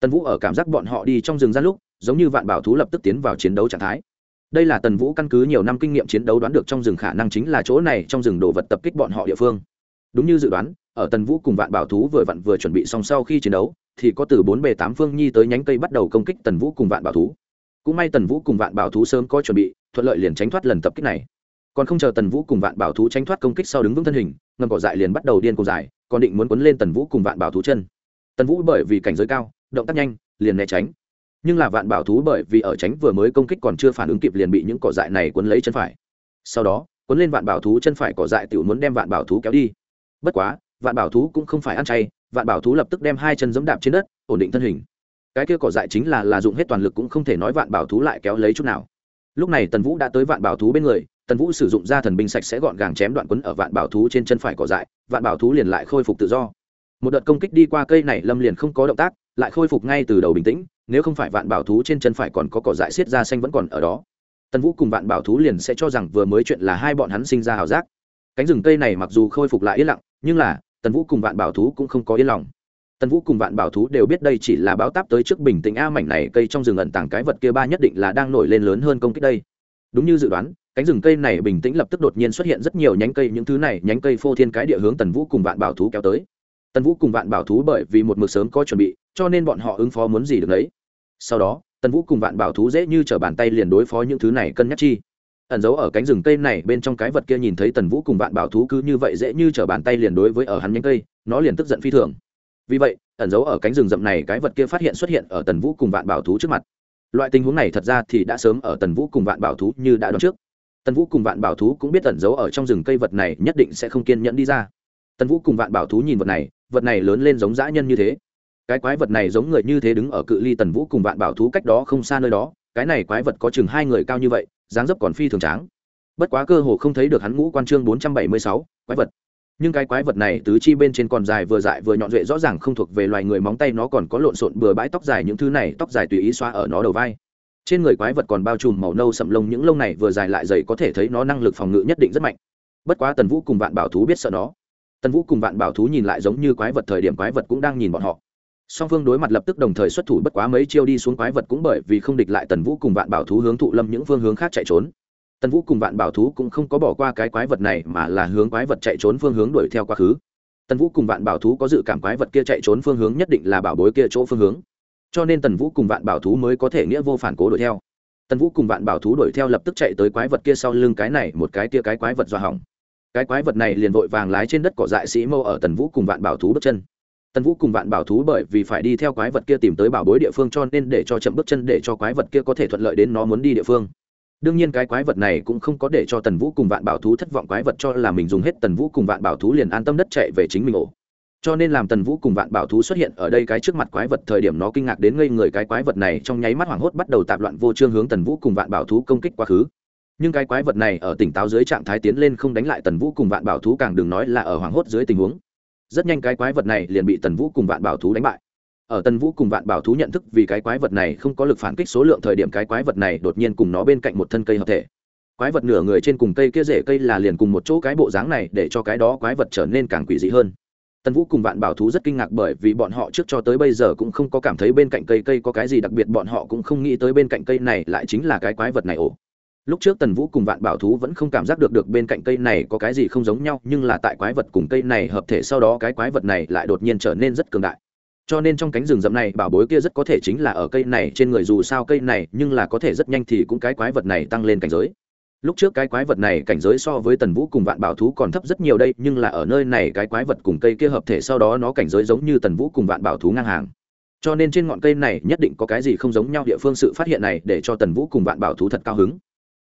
A: Tần vũ ở cảm giác bọn họ đi trong rừng gian lúc, giống như vạn bảo thú lập tức tiến vào chiến đấu trạng thái đây là tần vũ căn cứ nhiều năm kinh nghiệm chiến đấu đoán được trong rừng khả năng chính là chỗ này trong rừng đồ vật tập kích bọn họ địa phương. Đúng như dự đoán, ở tần vũ cùng vạn bảo thú vừa vặn vừa chuẩn bị xong sau khi chiến đấu, thì có từ bốn bề tám phương nhi tới nhánh cây bắt đầu công kích tần vũ cùng vạn bảo thú. Cũng may tần vũ cùng vạn bảo thú sớm có chuẩn bị, thuận lợi liền tránh thoát lần tập kích này. Còn không chờ tần vũ cùng vạn bảo thú tránh thoát công kích sau đứng vững thân hình, ngầm cỏ dại liền bắt đầu điên cùng dài, còn định muốn quấn lên tần vũ cùng vạn bảo thú chân. Tần vũ bởi vì cảnh giới cao, động tác nhanh, liền né tránh nhưng là vạn bảo thú bởi vì ở tránh vừa mới công kích còn chưa phản ứng kịp liền bị những cỏ dại này quấn lấy chân phải. Sau đó quấn lên vạn bảo thú chân phải cỏ dại tiểu muốn đem vạn bảo thú kéo đi. Bất quá, vạn bảo thú cũng không phải ăn chay, vạn bảo thú lập tức đem hai chân giẫm đạp trên đất, ổn định thân hình. Cái kia cỏ dại chính là là dụng hết toàn lực cũng không thể nói vạn bảo thú lại kéo lấy chút nào. Lúc này tần vũ đã tới vạn bảo thú bên người, tần vũ sử dụng ra thần binh sạch sẽ gọn gàng chém đoạn quấn ở vạn bảo thú trên chân phải cỏ dại, vạn bảo thú liền lại khôi phục tự do. Một đợt công kích đi qua cây này lâm liền không có động tác lại khôi phục ngay từ đầu bình tĩnh, nếu không phải vạn bảo thú trên chân phải còn có cỏ dại xiết ra xanh vẫn còn ở đó. Tần vũ cùng vạn bảo thú liền sẽ cho rằng vừa mới chuyện là hai bọn hắn sinh ra hào giác. Cánh rừng cây này mặc dù khôi phục lại yên lặng, nhưng là, tần vũ cùng vạn bảo thú cũng không có yên lòng. Tần vũ cùng vạn bảo thú đều biết đây chỉ là báo táp tới trước bình tĩnh a mảnh này cây trong rừng ẩn tàng cái vật kia ba nhất định là đang nổi lên lớn hơn công kích đây. Đúng như dự đoán, cánh rừng cây này bình tĩnh lập tức đột nhiên xuất hiện rất nhiều nhánh cây, những thứ này nhánh cây phô thiên cái địa hướng tần vũ cùng vạn bảo thú kéo tới tần vũ cùng vạn bảo thú bởi vì một mực sớm có chuẩn bị, cho nên bọn họ ứng phó muốn gì được đấy sau đó, tần vũ cùng vạn bảo thú dễ như t r ở bàn tay liền đối phó những thứ này cân nhắc chi. Ẩn giấu ở cánh rừng cây này bên trong cái vật kia nhìn thấy tần vũ cùng vạn bảo thú cứ như vậy dễ như t r ở bàn tay liền đối với ở hắn nhánh cây, nó liền tức giận phi thường. Vì vậy, ẩn giấu ở cánh rừng rậm này cái vật kia phát hiện xuất hiện ở tần vũ cùng vạn bảo thú trước mặt. Loại tình huống này thật ra thì đã sớm ở tần vũ cùng vạn bảo thú như đã đoán trước. Tần vũ cùng vạn bảo thú cũng biết ẩn giấu ở trong rừng cây vật này nhất định sẽ không kiên nhẫn đi ra. Tần vũ cùng vạn bảo thú nhìn vật này vật này lớn lên giống dã nhân như thế. Cái quái vật này giống người như thế đứng ở cự ly tần vũ cùng vạn bảo thú cách đó không xa nơi đó, cái này quái vật có chừng hai người cao như vậy, dáng dấp còn phi thường tráng. Bất quá cơ hồ không thấy được hắn ngũ quan chương bốn trăm bảy mươi sáu, quái vật. Nhưng cái quái vật này tứ chi bên trên còn dài vừa dại vừa nhọn duệ rõ ràng không thuộc về loài người, móng tay nó còn có lộn xộn bừa bãi tóc dài những thứ này, tóc dài tùy ý xoa ở nó đầu vai. Trên người quái vật còn bao trùm màu nâu sậm lông, những lông này vừa dài lại dày có thể thấy nó năng lực phòng ngự nhất định rất mạnh. Bất quá tần vũ cùng vạn bảo thú biết sợ nó tần vũ cùng vạn bảo thú nhìn lại giống như quái vật thời điểm quái vật cũng đang nhìn bọn họ. Song phương đối mặt lập tức đồng thời xuất thủ, bất quá mấy chiêu đi xuống quái vật cũng bởi vì không địch lại tần vũ cùng vạn bảo thú hướng thụ lâm những phương hướng khác chạy trốn. Tần vũ cùng vạn bảo thú cũng không có bỏ qua cái quái vật này mà là hướng quái vật chạy trốn phương hướng đuổi theo quá khứ. Tần vũ cùng vạn bảo thú có dự cảm quái vật kia chạy trốn phương hướng nhất định là bảo bối kia chỗ phương hướng. Cho nên tần vũ cùng vạn bảo thú mới có thể nghĩa vô phản cố đuổi theo. Tần vũ cùng vạn bảo thú đuổi theo lập tức chạy tới quái vật kia sau lưng cái này, một cái kia cái quái vật do hỏng cái quái vật này liền vội vàng lái trên đất cỏ dại sĩ mâu ở tần vũ cùng vạn bảo thú bước chân. Tần vũ cùng vạn bảo thú bởi vì phải đi theo quái vật kia tìm tới bảo bối địa phương cho nên để cho chậm bước chân để cho quái vật kia có thể thuận lợi đến nó muốn đi địa phương. Đương nhiên cái quái vật này cũng không có để cho tần vũ cùng vạn bảo thú thất vọng, quái vật cho là mình dùng hết tần vũ cùng vạn bảo thú liền an tâm đất chạy về chính mình ổ. Cho nên làm tần vũ cùng vạn bảo thú xuất hiện ở đây cái trước mặt quái vật thời điểm nó kinh ngạc đến ngây người, cái quái vật này trong nháy mắt hoảng hốt bắt đầu tạp loạn vô trương hướng tần vũ cùng vạn bảo thú công kích quá khứ nhưng cái quái vật này ở tỉnh táo dưới trạng thái tiến lên không đánh lại tần vũ cùng vạn bảo thú càng đừng nói là ở hoảng hốt dưới tình huống. Rất nhanh cái quái vật này liền bị tần vũ cùng vạn bảo thú đánh bại. Ở tần vũ cùng vạn bảo thú nhận thức vì cái quái vật này không có lực phản kích số lượng thời điểm cái quái vật này đột nhiên cùng nó bên cạnh một thân cây hợp thể. Quái vật nửa người trên cùng cây kia rễ cây là liền cùng một chỗ cái bộ dáng này để cho cái đó quái vật trở nên càng quỷ dị hơn. Tần vũ cùng vạn bảo thú rất kinh ngạc bởi vì bọn họ trước cho tới bây giờ cũng không có cảm thấy bên cạnh cây cây có cái gì đặc biệt, bọn họ cũng không nghĩ tới bên cạnh cây này lại chính là cái quái vật này ổ lúc trước tần vũ cùng vạn bảo thú vẫn không cảm giác được được bên cạnh cây này có cái gì không giống nhau, nhưng là tại quái vật cùng cây này hợp thể sau đó cái quái vật này lại đột nhiên trở nên rất cường đại. Cho nên trong cánh rừng rậm này, bảo bối kia rất có thể chính là ở cây này trên người dù sao cây này, nhưng là có thể rất nhanh thì cũng cái quái vật này tăng lên cảnh giới. Lúc trước cái quái vật này cảnh giới so với tần vũ cùng vạn bảo thú còn thấp rất nhiều đây, nhưng là ở nơi này cái quái vật cùng cây kia hợp thể sau đó nó cảnh giới giống như tần vũ cùng vạn bảo thú ngang hàng. Cho nên trên ngọn cây này nhất định có cái gì không giống nhau, địa phương sự phát hiện này để cho tần vũ cùng vạn bảo thú thật cao hứng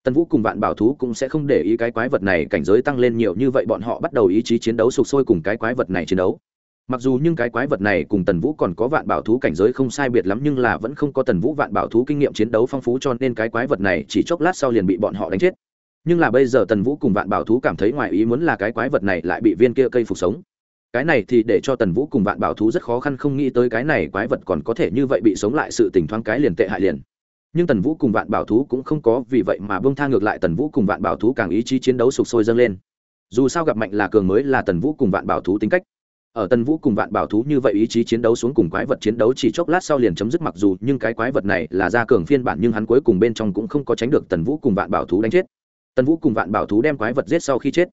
A: tần vũ cùng vạn bảo thú cũng sẽ không để ý cái quái vật này cảnh giới tăng lên nhiều như vậy, bọn họ bắt đầu ý chí chiến đấu sục sôi cùng cái quái vật này chiến đấu. Mặc dù nhưng cái quái vật này cùng tần vũ còn có vạn bảo thú cảnh giới không sai biệt lắm, nhưng là vẫn không có tần vũ, vạn bảo thú kinh nghiệm chiến đấu phong phú cho nên cái quái vật này chỉ chốc lát sau liền bị bọn họ đánh chết. Nhưng là bây giờ tần vũ cùng vạn bảo thú cảm thấy ngoài ý muốn là cái quái vật này lại bị viên kia cây phục sống. Cái này thì để cho tần vũ cùng vạn bảo thú rất khó khăn, không nghĩ tới cái này quái vật còn có thể như vậy bị sống lại, sự tình thoáng cái liền tệ hại liền nhưng tần vũ cùng vạn bảo thú cũng không có vì vậy mà bông tha ngược lại tần vũ cùng vạn bảo thú càng ý chí chiến đấu sục sôi dâng lên. Dù sao gặp mạnh là cường mới là tần vũ cùng vạn bảo thú tính cách. Ở tần vũ cùng vạn bảo thú như vậy ý chí chiến đấu xuống cùng quái vật chiến đấu chỉ chốc lát sau liền chấm dứt mặc dù, nhưng cái quái vật này là ra cường phiên bản nhưng hắn cuối cùng bên trong cũng không có tránh được tần vũ cùng vạn bảo thú đánh chết. Tần vũ cùng vạn bảo thú đem quái vật giết sau khi chết.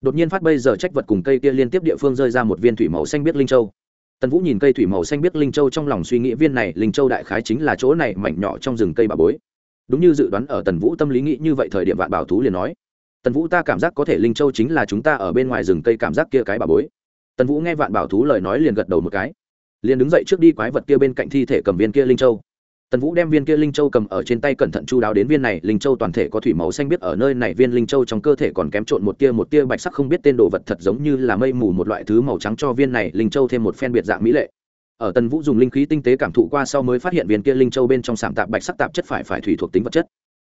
A: Đột nhiên phát bây giờ trách vật cùng cây kia liên tiếp địa phương rơi ra một viên thủy màu xanh biết linh châu tần vũ nhìn cây thủy màu xanh biết linh châu trong lòng suy nghĩ, viên này linh châu đại khái chính là chỗ này mảnh nhỏ trong rừng cây bà bối. Đúng như dự đoán ở tần vũ tâm lý nghĩ như vậy, thời điểm vạn bảo thú liền nói, tần vũ, ta cảm giác có thể linh châu chính là chúng ta ở bên ngoài rừng cây cảm giác kia cái bà bối. Tần vũ nghe vạn bảo thú lời nói liền gật đầu một cái, liền đứng dậy trước đi quái vật kia bên cạnh thi thể cầm viên kia linh châu tần vũ đem viên kia linh châu cầm ở trên tay cẩn thận chu đáo đến viên này, linh châu toàn thể có thủy màu xanh biết ở nơi này, viên linh châu trong cơ thể còn kém trộn một tia một tia bạch sắc không biết tên đồ vật thật giống như là mây mù, một loại thứ màu trắng cho viên này linh châu thêm một phen biệt dạng mỹ lệ. Ở tần vũ dùng linh khí tinh tế cảm thụ qua sau mới phát hiện viên kia linh châu bên trong sảm tạp bạch sắc tạp chất phải phải thủy thuộc tính vật chất.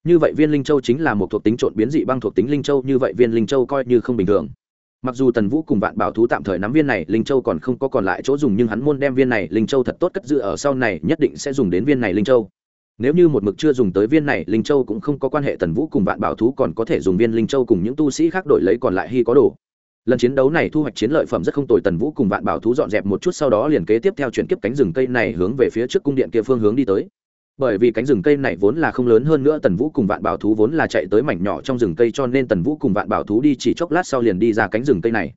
A: Như vậy viên linh châu chính là một thuộc tính trộn biến dị băng thuộc tính linh châu, như vậy viên linh châu coi như không bình thường mặc dù tần vũ cùng vạn bảo thú tạm thời nắm viên này, linh châu còn không có còn lại chỗ dùng, nhưng hắn môn đem viên này, linh châu thật tốt cất giữ ở sau này, nhất định sẽ dùng đến viên này, linh châu. Nếu như một mực chưa dùng tới viên này, linh châu cũng không có quan hệ tần vũ cùng vạn bảo thú còn có thể dùng viên linh châu cùng những tu sĩ khác đổi lấy còn lại hy có đồ. Lần chiến đấu này thu hoạch chiến lợi phẩm rất không tồi, tần vũ cùng vạn bảo thú dọn dẹp một chút, sau đó liền kế tiếp theo chuyển kiếp cánh rừng cây này hướng về phía trước cung điện kia phương hướng đi tới bởi vì cánh rừng cây này vốn là không lớn hơn nữa, tần vũ cùng vạn bảo thú vốn là chạy tới mảnh nhỏ trong rừng cây cho nên tần vũ cùng vạn bảo thú đi chỉ chốc lát sau liền đi ra cánh rừng cây này.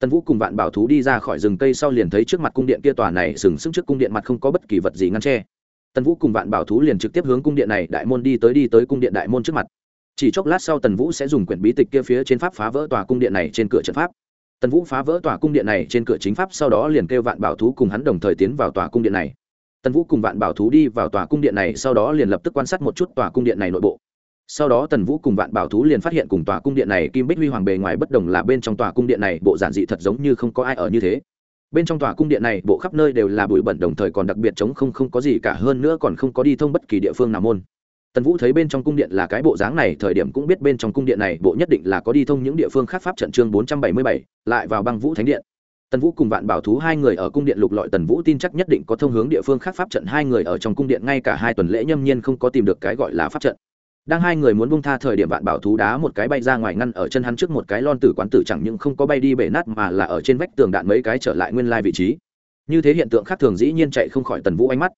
A: Tần vũ cùng vạn bảo thú đi ra khỏi rừng cây sau liền thấy trước mặt cung điện kia tòa này sừng sững trước cung điện mặt không có bất kỳ vật gì ngăn tre tần vũ cùng vạn bảo thú liền trực tiếp hướng cung điện này đại môn đi tới đi tới cung điện đại môn trước mặt. Chỉ chốc lát sau tần vũ sẽ dùng quyển bí tịch kia phía trên pháp phá vỡ tòa cung điện này trên cửa trận pháp. Tần vũ phá vỡ tòa cung điện này trên cửa chính pháp, sau đó liền kêu vạn bảo thú cùng hắn đồng thời tiến vào tòa cung điện này tần vũ cùng vạn bảo thú đi vào tòa cung điện này, sau đó liền lập tức quan sát một chút tòa cung điện này nội bộ. Sau đó tần vũ cùng vạn bảo thú liền phát hiện cùng tòa cung điện này kim bích huy hoàng bề ngoài bất đồng là bên trong tòa cung điện này bộ giản dị thật giống như không có ai ở như thế. Bên trong tòa cung điện này, bộ khắp nơi đều là bụi bẩn, đồng thời còn đặc biệt chống không không có gì cả, hơn nữa còn không có đi thông bất kỳ địa phương nào môn. Tần vũ thấy bên trong cung điện là cái bộ dáng này, thời điểm cũng biết bên trong cung điện này bộ nhất định là có đi thông những địa phương khác pháp trận chương bốn trăm bảy mươi bảy, lại vào băng vũ thánh điện tần vũ cùng vạn bảo thú hai người ở cung điện lục lọi, tần vũ tin chắc nhất định có thông hướng địa phương khác pháp trận, hai người ở trong cung điện ngay cả hai tuần lễ nhâm nhiên không có tìm được cái gọi là pháp trận. Đang hai người muốn bung tha thời điểm vạn bảo thú đá một cái bay ra ngoài ngăn ở chân hắn trước một cái lon tử quán tử, chẳng những không có bay đi bể nát mà là ở trên vách tường đạn mấy cái trở lại nguyên lai vị trí. Như thế hiện tượng khác thường dĩ nhiên chạy không khỏi tần vũ ánh mắt.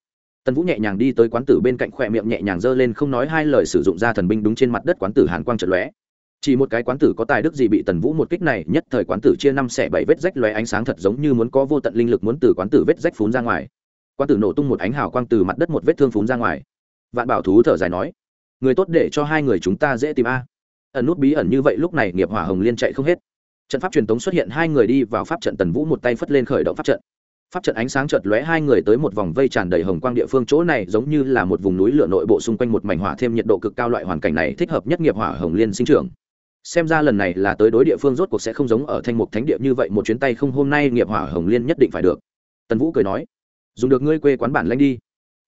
A: Tần vũ nhẹ nhàng đi tới quán tử bên cạnh, khỏe miệng nhẹ nhàng giơ lên không nói hai lời, sử dụng ra thần binh đúng trên mặt đất quán tử hàn quang trận lóe chỉ một cái quán tử có tài đức gì bị tần vũ một kích này, nhất thời quán tử chia năm xẻ bảy vết rách lóe ánh sáng thật giống như muốn có vô tận linh lực muốn từ quán tử vết rách phún ra ngoài. Quán tử nổ tung một ánh hào quang từ mặt đất một vết thương phún ra ngoài. Vạn bảo thú thở dài nói, người tốt để cho hai người chúng ta dễ tìm a. Ẩn nút bí ẩn như vậy lúc này nghiệp hỏa hồng liên chạy không hết. Trận pháp truyền tống xuất hiện hai người đi vào pháp trận, tần vũ một tay phất lên khởi động pháp trận. Pháp trận ánh sáng chợt lóe hai người tới một vòng vây tràn đầy hồng quang địa phương, chỗ này giống như là một vùng núi lửa nội bộ xung quanh một mảnh hỏa thêm nhiệt độ cực cao loại hoàn cảnh này thích hợp nhất nghiệp hỏa hồng liên sinh trưởng xem ra lần này là tới đối địa phương rốt cuộc sẽ không giống ở thanh mục thánh địa như vậy một chuyến tay không hôm nay nghiệp hỏa hồng liên nhất định phải được. Tần vũ cười nói, dùng được ngươi quê quán bản lanh đi.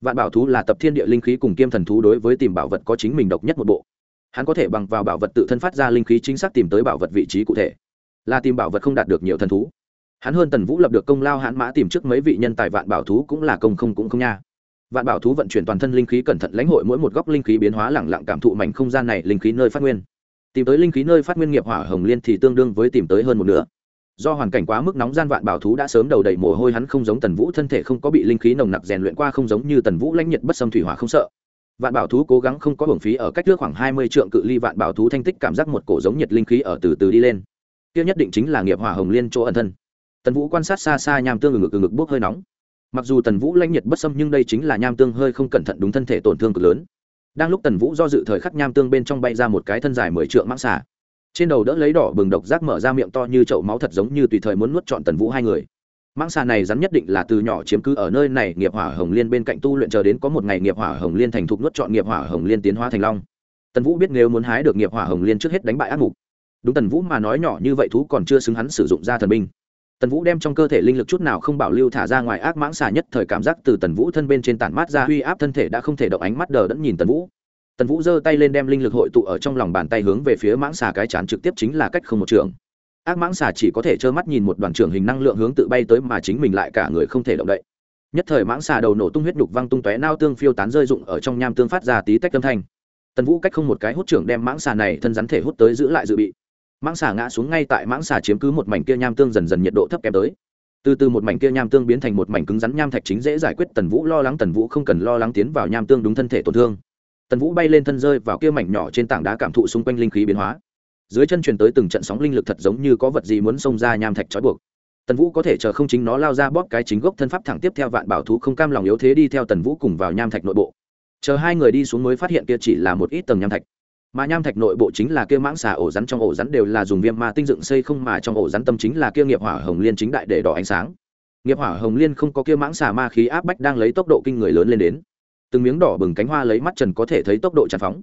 A: Vạn bảo thú là tập thiên địa linh khí cùng kiêm thần thú đối với tìm bảo vật có chính mình độc nhất một bộ. Hắn có thể bằng vào bảo vật tự thân phát ra linh khí chính xác tìm tới bảo vật vị trí cụ thể. Là tìm bảo vật không đạt được nhiều thần thú. Hắn hơn tần vũ lập được công lao hãn mã tìm trước mấy vị nhân tài vạn bảo thú cũng là công không cũng không nha. Vạn bảo thú vận chuyển toàn thân linh khí cẩn thận lãnh hội mỗi một góc linh khí biến hóa lẳng lặng cảm thụ mảnh không gian này linh khí nơi phát nguyên tìm tới linh khí nơi phát nguyên nghiệp hỏa hồng liên thì tương đương với tìm tới hơn một nửa. Do hoàn cảnh quá mức nóng gian vạn bảo thú đã sớm đầu đầy mồ hôi, hắn không giống tần vũ, thân thể không có bị linh khí nồng nặc rèn luyện qua, không giống như tần vũ lãnh nhiệt bất xâm thủy hỏa không sợ. Vạn bảo thú cố gắng không có hưởng phí, ở cách trước khoảng hai mươi trượng cự ly vạn bảo thú thanh tích cảm giác một cổ giống nhiệt linh khí ở từ từ đi lên. Kia nhất định chính là nghiệp hỏa hồng liên chỗ ẩn thân. Tần vũ quan sát xa xa nham tương ngực ngực bốc hơi nóng. Mặc dù tần vũ lãnh nhiệt bất xâm, nhưng đây chính là nham tương hơi không cẩn thận, đúng thân thể tổn thương cực lớn đang lúc tần vũ do dự thời khắc nham tương bên trong bay ra một cái thân dài mười trượng mãng xà. Trên đầu đỡ lấy đỏ bừng độc giác mở ra miệng to như chậu máu thật giống như tùy thời muốn nuốt chọn tần vũ hai người. Mãng xà này rắn nhất định là từ nhỏ chiếm cứ ở nơi này, nghiệp hỏa hồng liên bên cạnh tu luyện chờ đến có một ngày nghiệp hỏa hồng liên thành thục nuốt chọn nghiệp hỏa hồng liên tiến hóa thành long. Tần vũ biết nếu muốn hái được nghiệp hỏa hồng liên trước hết đánh bại ác mục. Đúng tần vũ mà nói nhỏ như vậy thú còn chưa xứng hắn sử dụng ra thần binh tần vũ đem trong cơ thể linh lực chút nào không bảo lưu thả ra ngoài ác mãng xà nhất thời cảm giác từ tần vũ thân bên trên tản mát ra uy áp thân thể đã không thể động ánh mắt đờ đẫn nhìn tần vũ. Tần vũ giơ tay lên đem linh lực hội tụ ở trong lòng bàn tay hướng về phía mãng xà cái chán trực tiếp chính là cách không một trường. Ác mãng xà chỉ có thể trơ mắt nhìn một đoàn trưởng hình năng lượng hướng tự bay tới mà chính mình lại cả người không thể động đậy. Nhất thời mãng xà đầu nổ tung huyết đục văng tung tóe nao tương phiêu tán rơi rụng ở trong nham tương phát ra tí tách âm thanh. Tần vũ cách không một cái hút trưởng đem mãng xà này thân rắn thể hút tới giữ lại dự bị mãng xà ngã xuống ngay tại mãng xà chiếm cứ một mảnh kia nham tương dần dần nhiệt độ thấp kém tới. Từ từ một mảnh kia nham tương biến thành một mảnh cứng rắn nham thạch chính dễ giải quyết, tần vũ lo lắng, tần vũ không cần lo lắng tiến vào nham tương đúng thân thể tổn thương. Tần vũ bay lên thân rơi vào kia mảnh nhỏ trên tảng đá cảm thụ xung quanh linh khí biến hóa. Dưới chân truyền tới từng trận sóng linh lực thật giống như có vật gì muốn xông ra nham thạch trói buộc. Tần vũ có thể chờ không chính nó lao ra bóp cái chính gốc thân pháp thẳng tiếp theo vạn bảo thú không cam lòng yếu thế đi theo tần vũ cùng vào nham thạch nội bộ. Chờ hai người đi xuống mới phát hiện kia chỉ là một ít tầng nham thạch mà nham thạch nội bộ chính là kia mãng xà ổ rắn, trong ổ rắn đều là dùng viêm ma tinh dựng xây không mà trong ổ rắn tâm chính là kia nghiệp hỏa hồng liên chính đại để đỏ ánh sáng. Nghiệp hỏa hồng liên không có kia mãng xà ma khí áp bách đang lấy tốc độ kinh người lớn lên đến. Từng miếng đỏ bừng cánh hoa lấy mắt trần có thể thấy tốc độ tràn phóng.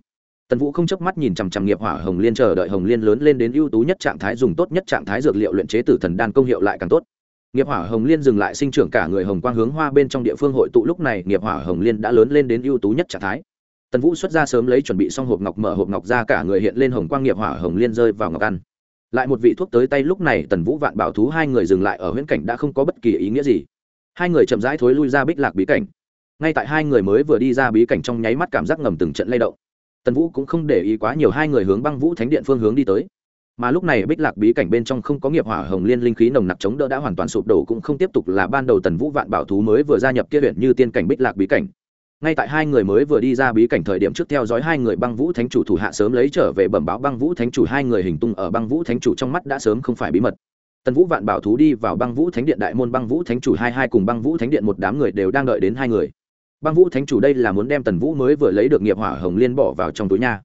A: Tần vũ không chớp mắt nhìn chằm chằm nghiệp hỏa hồng liên chờ đợi hồng liên lớn lên đến ưu tú nhất trạng thái, dùng tốt nhất trạng thái dược liệu luyện chế tử thần đan công hiệu lại càng tốt. Nghiệp hỏa hồng liên dừng lại sinh trưởng cả người hồng quang hướng hoa bên trong địa phương hội tụ, lúc này nghiệp hỏa hồng liên đã lớn lên đến ưu tú nhất trạng thái tần vũ xuất ra sớm lấy chuẩn bị xong hộp ngọc mở hộp ngọc ra cả người hiện lên hồng quang nghiệp hỏa hồng liên rơi vào ngọc ăn. Lại một vị thuốc tới tay lúc này tần vũ vạn bảo thú hai người dừng lại ở huyễn cảnh đã không có bất kỳ ý nghĩa gì. Hai người chậm rãi thối lui ra bích lạc bí cảnh. Ngay tại hai người mới vừa đi ra bí cảnh trong nháy mắt cảm giác ngầm từng trận lay động. Tần vũ cũng không để ý quá nhiều hai người hướng băng vũ thánh điện phương hướng đi tới. Mà lúc này bích lạc bí cảnh bên trong không có nghiệp hỏa hồng liên linh khí nồng nặc chống đỡ đã hoàn toàn sụp đổ cũng không tiếp tục là ban đầu tần vũ vạn bảo thú mới vừa gia nhập kia huyện như tiên cảnh bích lạc bí cảnh ngay tại hai người mới vừa đi ra bí cảnh thời điểm trước theo dõi hai người băng vũ thánh chủ thủ hạ sớm lấy trở về bẩm báo băng vũ thánh chủ, hai người hình tung ở băng vũ thánh chủ trong mắt đã sớm không phải bí mật. Tần vũ vạn bảo thú đi vào băng vũ thánh điện, đại môn băng vũ thánh chủ hai hai cùng băng vũ thánh điện một đám người đều đang đợi đến hai người. Băng vũ thánh chủ đây là muốn đem tần vũ mới vừa lấy được nghiệp hỏa hồng liên bỏ vào trong túi nha.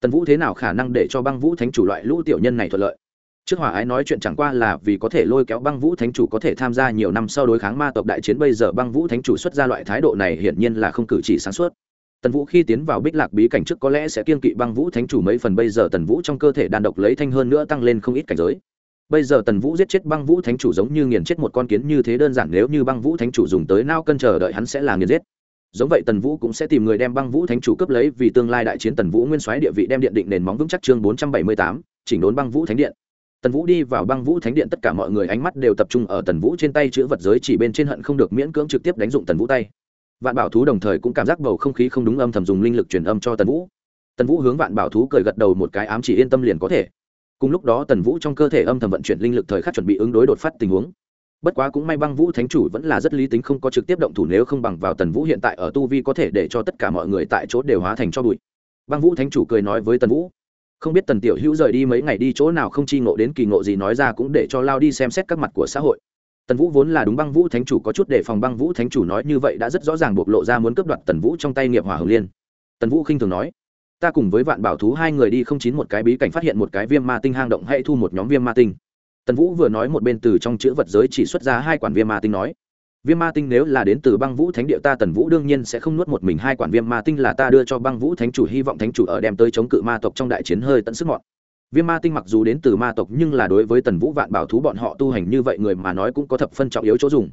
A: Tần vũ thế nào khả năng để cho băng vũ thánh chủ loại lũ tiểu nhân này thuận lợi? Trước hòa ái nói chuyện chẳng qua là vì có thể lôi kéo băng vũ thánh chủ có thể tham gia nhiều năm sau đối kháng ma tộc đại chiến, bây giờ băng vũ thánh chủ xuất ra loại thái độ này hiển nhiên là không cử chỉ sáng suốt. Tần vũ khi tiến vào bích lạc bí cảnh trước có lẽ sẽ kiên kỵ băng vũ thánh chủ mấy phần, bây giờ tần vũ trong cơ thể đàn độc lấy thanh hơn nữa tăng lên không ít cảnh giới. Bây giờ tần vũ giết chết băng vũ thánh chủ giống như nghiền chết một con kiến như thế đơn giản, nếu như băng vũ thánh chủ dùng tới nao cân chờ đợi hắn sẽ là nghiền giết. Giống vậy tần vũ cũng sẽ tìm người đem băng vũ thánh chủ cướp lấy vì tương lai đại chiến tần vũ nguyên soái địa vị đem điện định nền móng vững chắc chương bốn trăm bảy mươi tám, chỉnh đốn băng vũ thánh điện tần vũ đi vào băng vũ thánh điện, tất cả mọi người ánh mắt đều tập trung ở tần vũ trên tay chữ vật giới chỉ bên trên hận không được miễn cưỡng trực tiếp đánh dụng tần vũ tay. Vạn bảo thú đồng thời cũng cảm giác bầu không khí không đúng âm thầm dùng linh lực truyền âm cho tần vũ. Tần vũ hướng vạn bảo thú cười gật đầu một cái ám chỉ yên tâm liền có thể. Cùng lúc đó tần vũ trong cơ thể âm thầm vận chuyển linh lực thời khắc chuẩn bị ứng đối đột phát tình huống. Bất quá cũng may băng vũ thánh chủ vẫn là rất lý tính không có trực tiếp động thủ nếu không bằng vào tần vũ hiện tại ở tu vi có thể để cho tất cả mọi người tại chỗ đều hóa thành cho bụi. Băng vũ thánh chủ cười nói với tần vũ không biết tần tiểu hữu rời đi mấy ngày đi chỗ nào không chi ngộ đến kỳ ngộ gì nói ra cũng để cho lao đi xem xét các mặt của xã hội. Tần vũ vốn là đúng băng vũ thánh chủ, có chút để phòng băng vũ thánh chủ nói như vậy đã rất rõ ràng bộc lộ ra muốn cướp đoạt tần vũ trong tay nghiệp hỏa hồng liên. Tần vũ khinh thường nói, ta cùng với vạn bảo thú hai người đi không chín một cái bí cảnh phát hiện một cái viêm ma tinh hang động hãy thu một nhóm viêm ma tinh. Tần vũ vừa nói một bên từ trong chữ vật giới chỉ xuất ra hai quản viêm ma tinh nói viêm ma tinh nếu là đến từ băng vũ thánh địa ta tần vũ đương nhiên sẽ không nuốt một mình hai quản viêm ma tinh là ta đưa cho băng vũ thánh chủ, hy vọng thánh chủ ở đem tới chống cự ma tộc trong đại chiến hơi tận sức mọn. Viêm ma tinh mặc dù đến từ ma tộc nhưng là đối với tần vũ vạn bảo thú bọn họ tu hành như vậy người mà nói cũng có thập phân trọng yếu chỗ dùng.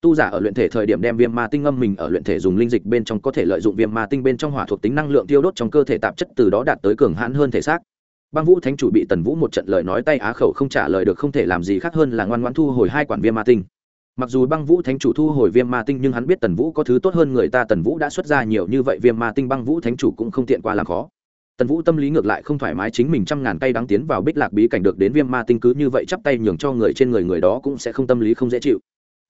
A: Tu giả ở luyện thể thời điểm đem viêm ma tinh ngâm mình ở luyện thể dùng linh dịch bên trong có thể lợi dụng viêm ma tinh bên trong hỏa thuộc tính năng lượng tiêu đốt trong cơ thể tạp chất từ đó đạt tới cường hãn hơn thể xác. Băng vũ thánh chủ bị tần vũ một trận lời nói tay á khẩu không trả lời được không thể làm gì khác hơn là ngoan ngoãn thu hồi hai quản viêm ma tinh mặc dù băng vũ thánh chủ thu hồi viêm ma tinh, nhưng hắn biết tần vũ có thứ tốt hơn người ta, tần vũ đã xuất ra nhiều như vậy, viêm ma tinh, băng vũ thánh chủ cũng không tiện qua làm khó. Tần vũ tâm lý ngược lại không thoải mái, chính mình trăm ngàn tay đáng tiến vào bích lạc bí cảnh được đến viêm ma tinh cứ như vậy chắp tay nhường cho người trên người người đó cũng sẽ không tâm lý không dễ chịu.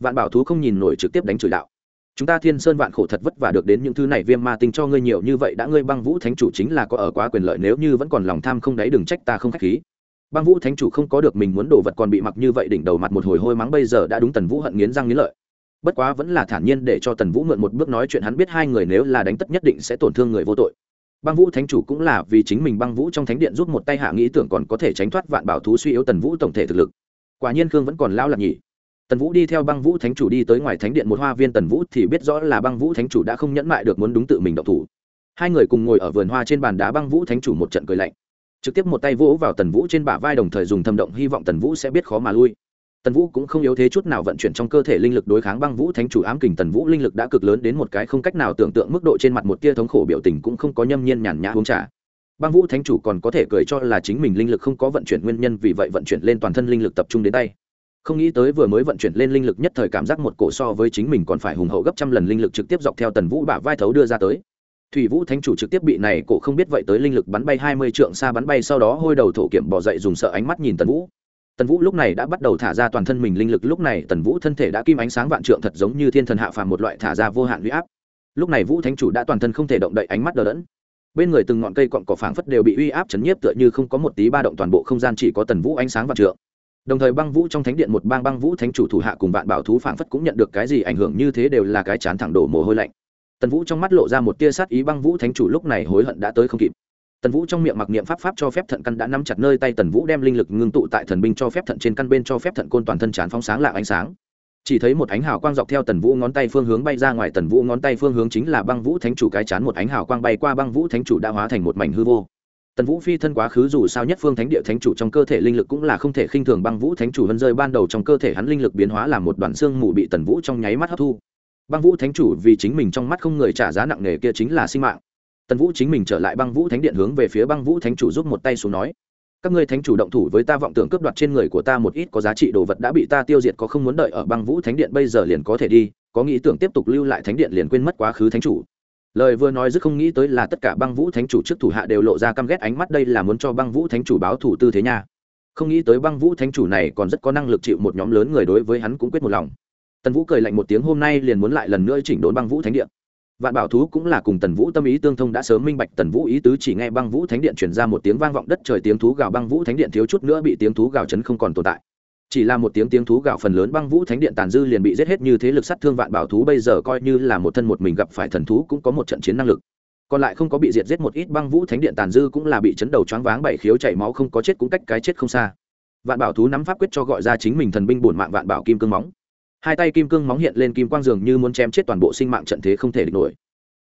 A: Vạn bảo thú không nhìn nổi trực tiếp đánh chửi đạo. Chúng ta thiên sơn vạn khổ thật vất vả được đến những thứ này, viêm ma tinh cho ngươi nhiều như vậy, đã ngươi băng vũ thánh chủ chính là có ở quá quyền lợi, nếu như vẫn còn lòng tham không đáy, đừng trách ta không khách khí băng vũ thánh chủ không có được mình muốn đồ vật còn bị mặc như vậy đỉnh đầu mặt một hồi hôi mắng bây giờ đã đúng tần vũ hận nghiến răng nghiến lợi. Bất quá vẫn là thản nhiên để cho tần vũ mượn một bước nói chuyện hắn biết hai người nếu là đánh tất nhất định sẽ tổn thương người vô tội. Băng vũ thánh chủ cũng là vì chính mình băng vũ trong thánh điện rút một tay hạ nghĩ tưởng còn có thể tránh thoát vạn bảo thú suy yếu tần vũ tổng thể thực lực. Quả nhiên khương vẫn còn lao lạc nhỉ. Tần vũ đi theo băng vũ thánh chủ đi tới ngoài thánh điện một hoa viên tần vũ thì biết rõ là băng vũ thánh chủ đã không nhẫn mại được muốn đúng tự mình độc thủ. Hai người cùng ngồi ở vườn hoa trên bàn đá băng vũ thánh chủ một trận cười lạnh trực tiếp một tay vỗ vào tần vũ trên bả vai đồng thời dùng thâm động hy vọng tần vũ sẽ biết khó mà lui. Tần vũ cũng không yếu thế chút nào vận chuyển trong cơ thể linh lực đối kháng băng vũ thánh chủ ám kình tần vũ linh lực đã cực lớn đến một cái không cách nào tưởng tượng mức độ trên mặt một tia thống khổ biểu tình cũng không có nhâm nhiên nhàn nhã uống trà. Băng vũ thánh chủ còn có thể cười cho là chính mình linh lực không có vận chuyển nguyên nhân vì vậy vận chuyển lên toàn thân linh lực tập trung đến tay. Không nghĩ tới vừa mới vận chuyển lên linh lực nhất thời cảm giác một cổ so với chính mình còn phải hùng hậu gấp trăm lần linh lực trực tiếp dọc theo tần vũ bả vai thấu đưa ra tới thủy vũ thánh chủ trực tiếp bị này cổ không biết vậy tới linh lực bắn bay hai mươi trượng xa bắn bay, sau đó hôi đầu thổ kiểm bỏ dậy dùng sợ ánh mắt nhìn tần vũ. Tần vũ lúc này đã bắt đầu thả ra toàn thân mình linh lực, lúc này tần vũ thân thể đã kim ánh sáng vạn trượng, thật giống như thiên thần hạ phàm một loại thả ra vô hạn huy áp. Lúc này vũ thánh chủ đã toàn thân không thể động đậy, ánh mắt đờ đẫn. Bên người từng ngọn cây cọn cỏ phảng phất đều bị uy áp chấn nhiếp, tựa như không có một tí ba động toàn bộ không gian chỉ có tần vũ ánh sáng vạn trượng. Đồng thời băng vũ trong thánh điện một bang băng vũ thánh chủ thủ hạ cùng vạn bảo thú phảng phất cũng nhận được cái gì ảnh hưởng như thế đều là cái chán thẳng đổ mồ hôi lạnh tần vũ trong mắt lộ ra một tia sát ý băng vũ thánh chủ lúc này hối hận đã tới không kịp. Tần vũ trong miệng mặc niệm pháp pháp cho phép thận căn đã nắm chặt nơi tay tần vũ đem linh lực ngưng tụ tại thần binh cho phép thận trên căn bên cho phép thận côn toàn thân chán phóng sáng lạng ánh sáng. Chỉ thấy một ánh hào quang dọc theo tần vũ ngón tay phương hướng bay ra ngoài, tần vũ ngón tay phương hướng chính là băng vũ thánh chủ cái chán, một ánh hào quang bay qua băng vũ thánh chủ đã hóa thành một mảnh hư vô. Tần vũ phi thân quá khứ dù sao nhất phương thánh địa thánh chủ trong cơ thể linh lực cũng là không thể khinh thường, băng vũ thánh chủ vân rơi ban đầu trong cơ thể hắn linh lực biến hóa làm một đoàn xương mù bị tần vũ trong nháy mắt hấp thu băng vũ thánh chủ vì chính mình trong mắt không người trả giá nặng nề kia chính là sinh mạng. Tần vũ chính mình trở lại băng vũ thánh điện hướng về phía băng vũ thánh chủ giúp một tay xuống nói, các ngươi thánh chủ động thủ với ta vọng tưởng cướp đoạt trên người của ta một ít có giá trị đồ vật đã bị ta tiêu diệt có không muốn đợi ở băng vũ thánh điện bây giờ liền có thể đi, có nghĩ tưởng tiếp tục lưu lại thánh điện liền quên mất quá khứ thánh chủ. Lời vừa nói dứt không nghĩ tới là tất cả băng vũ thánh chủ trước thủ hạ đều lộ ra căm ghét ánh mắt, đây là muốn cho băng vũ thánh chủ báo thủ tư thế nha. Không nghĩ tới băng vũ thánh chủ này còn rất có năng lực chịu một nhóm lớn người đối với hắn cũng quyết một lòng tần vũ cười lạnh một tiếng, hôm nay liền muốn lại lần nữa chỉnh đốn băng vũ thánh điện. Vạn bảo thú cũng là cùng tần vũ tâm ý tương thông, đã sớm minh bạch tần vũ ý tứ, chỉ nghe băng vũ thánh điện truyền ra một tiếng vang vọng đất trời, tiếng thú gào băng vũ thánh điện thiếu chút nữa bị tiếng thú gào chấn không còn tồn tại. Chỉ là một tiếng tiếng thú gào phần lớn băng vũ thánh điện tàn dư liền bị giết hết, như thế lực sát thương vạn bảo thú bây giờ coi như là một thân một mình gặp phải thần thú cũng có một trận chiến năng lực. Còn lại không có bị diệt giết một ít băng vũ thánh điện tàn dư cũng là bị chấn đầu choáng váng, bảy khiếu chảy máu, không có chết cũng cách cái chết không xa. Vạn bảo thú nắm pháp quyết cho gọi ra chính mình thần binh bổn mạng vạn bảo kim cương móng hai tay kim cương móng hiện lên kim quang dường như muốn chém chết toàn bộ sinh mạng trận thế không thể địch nổi.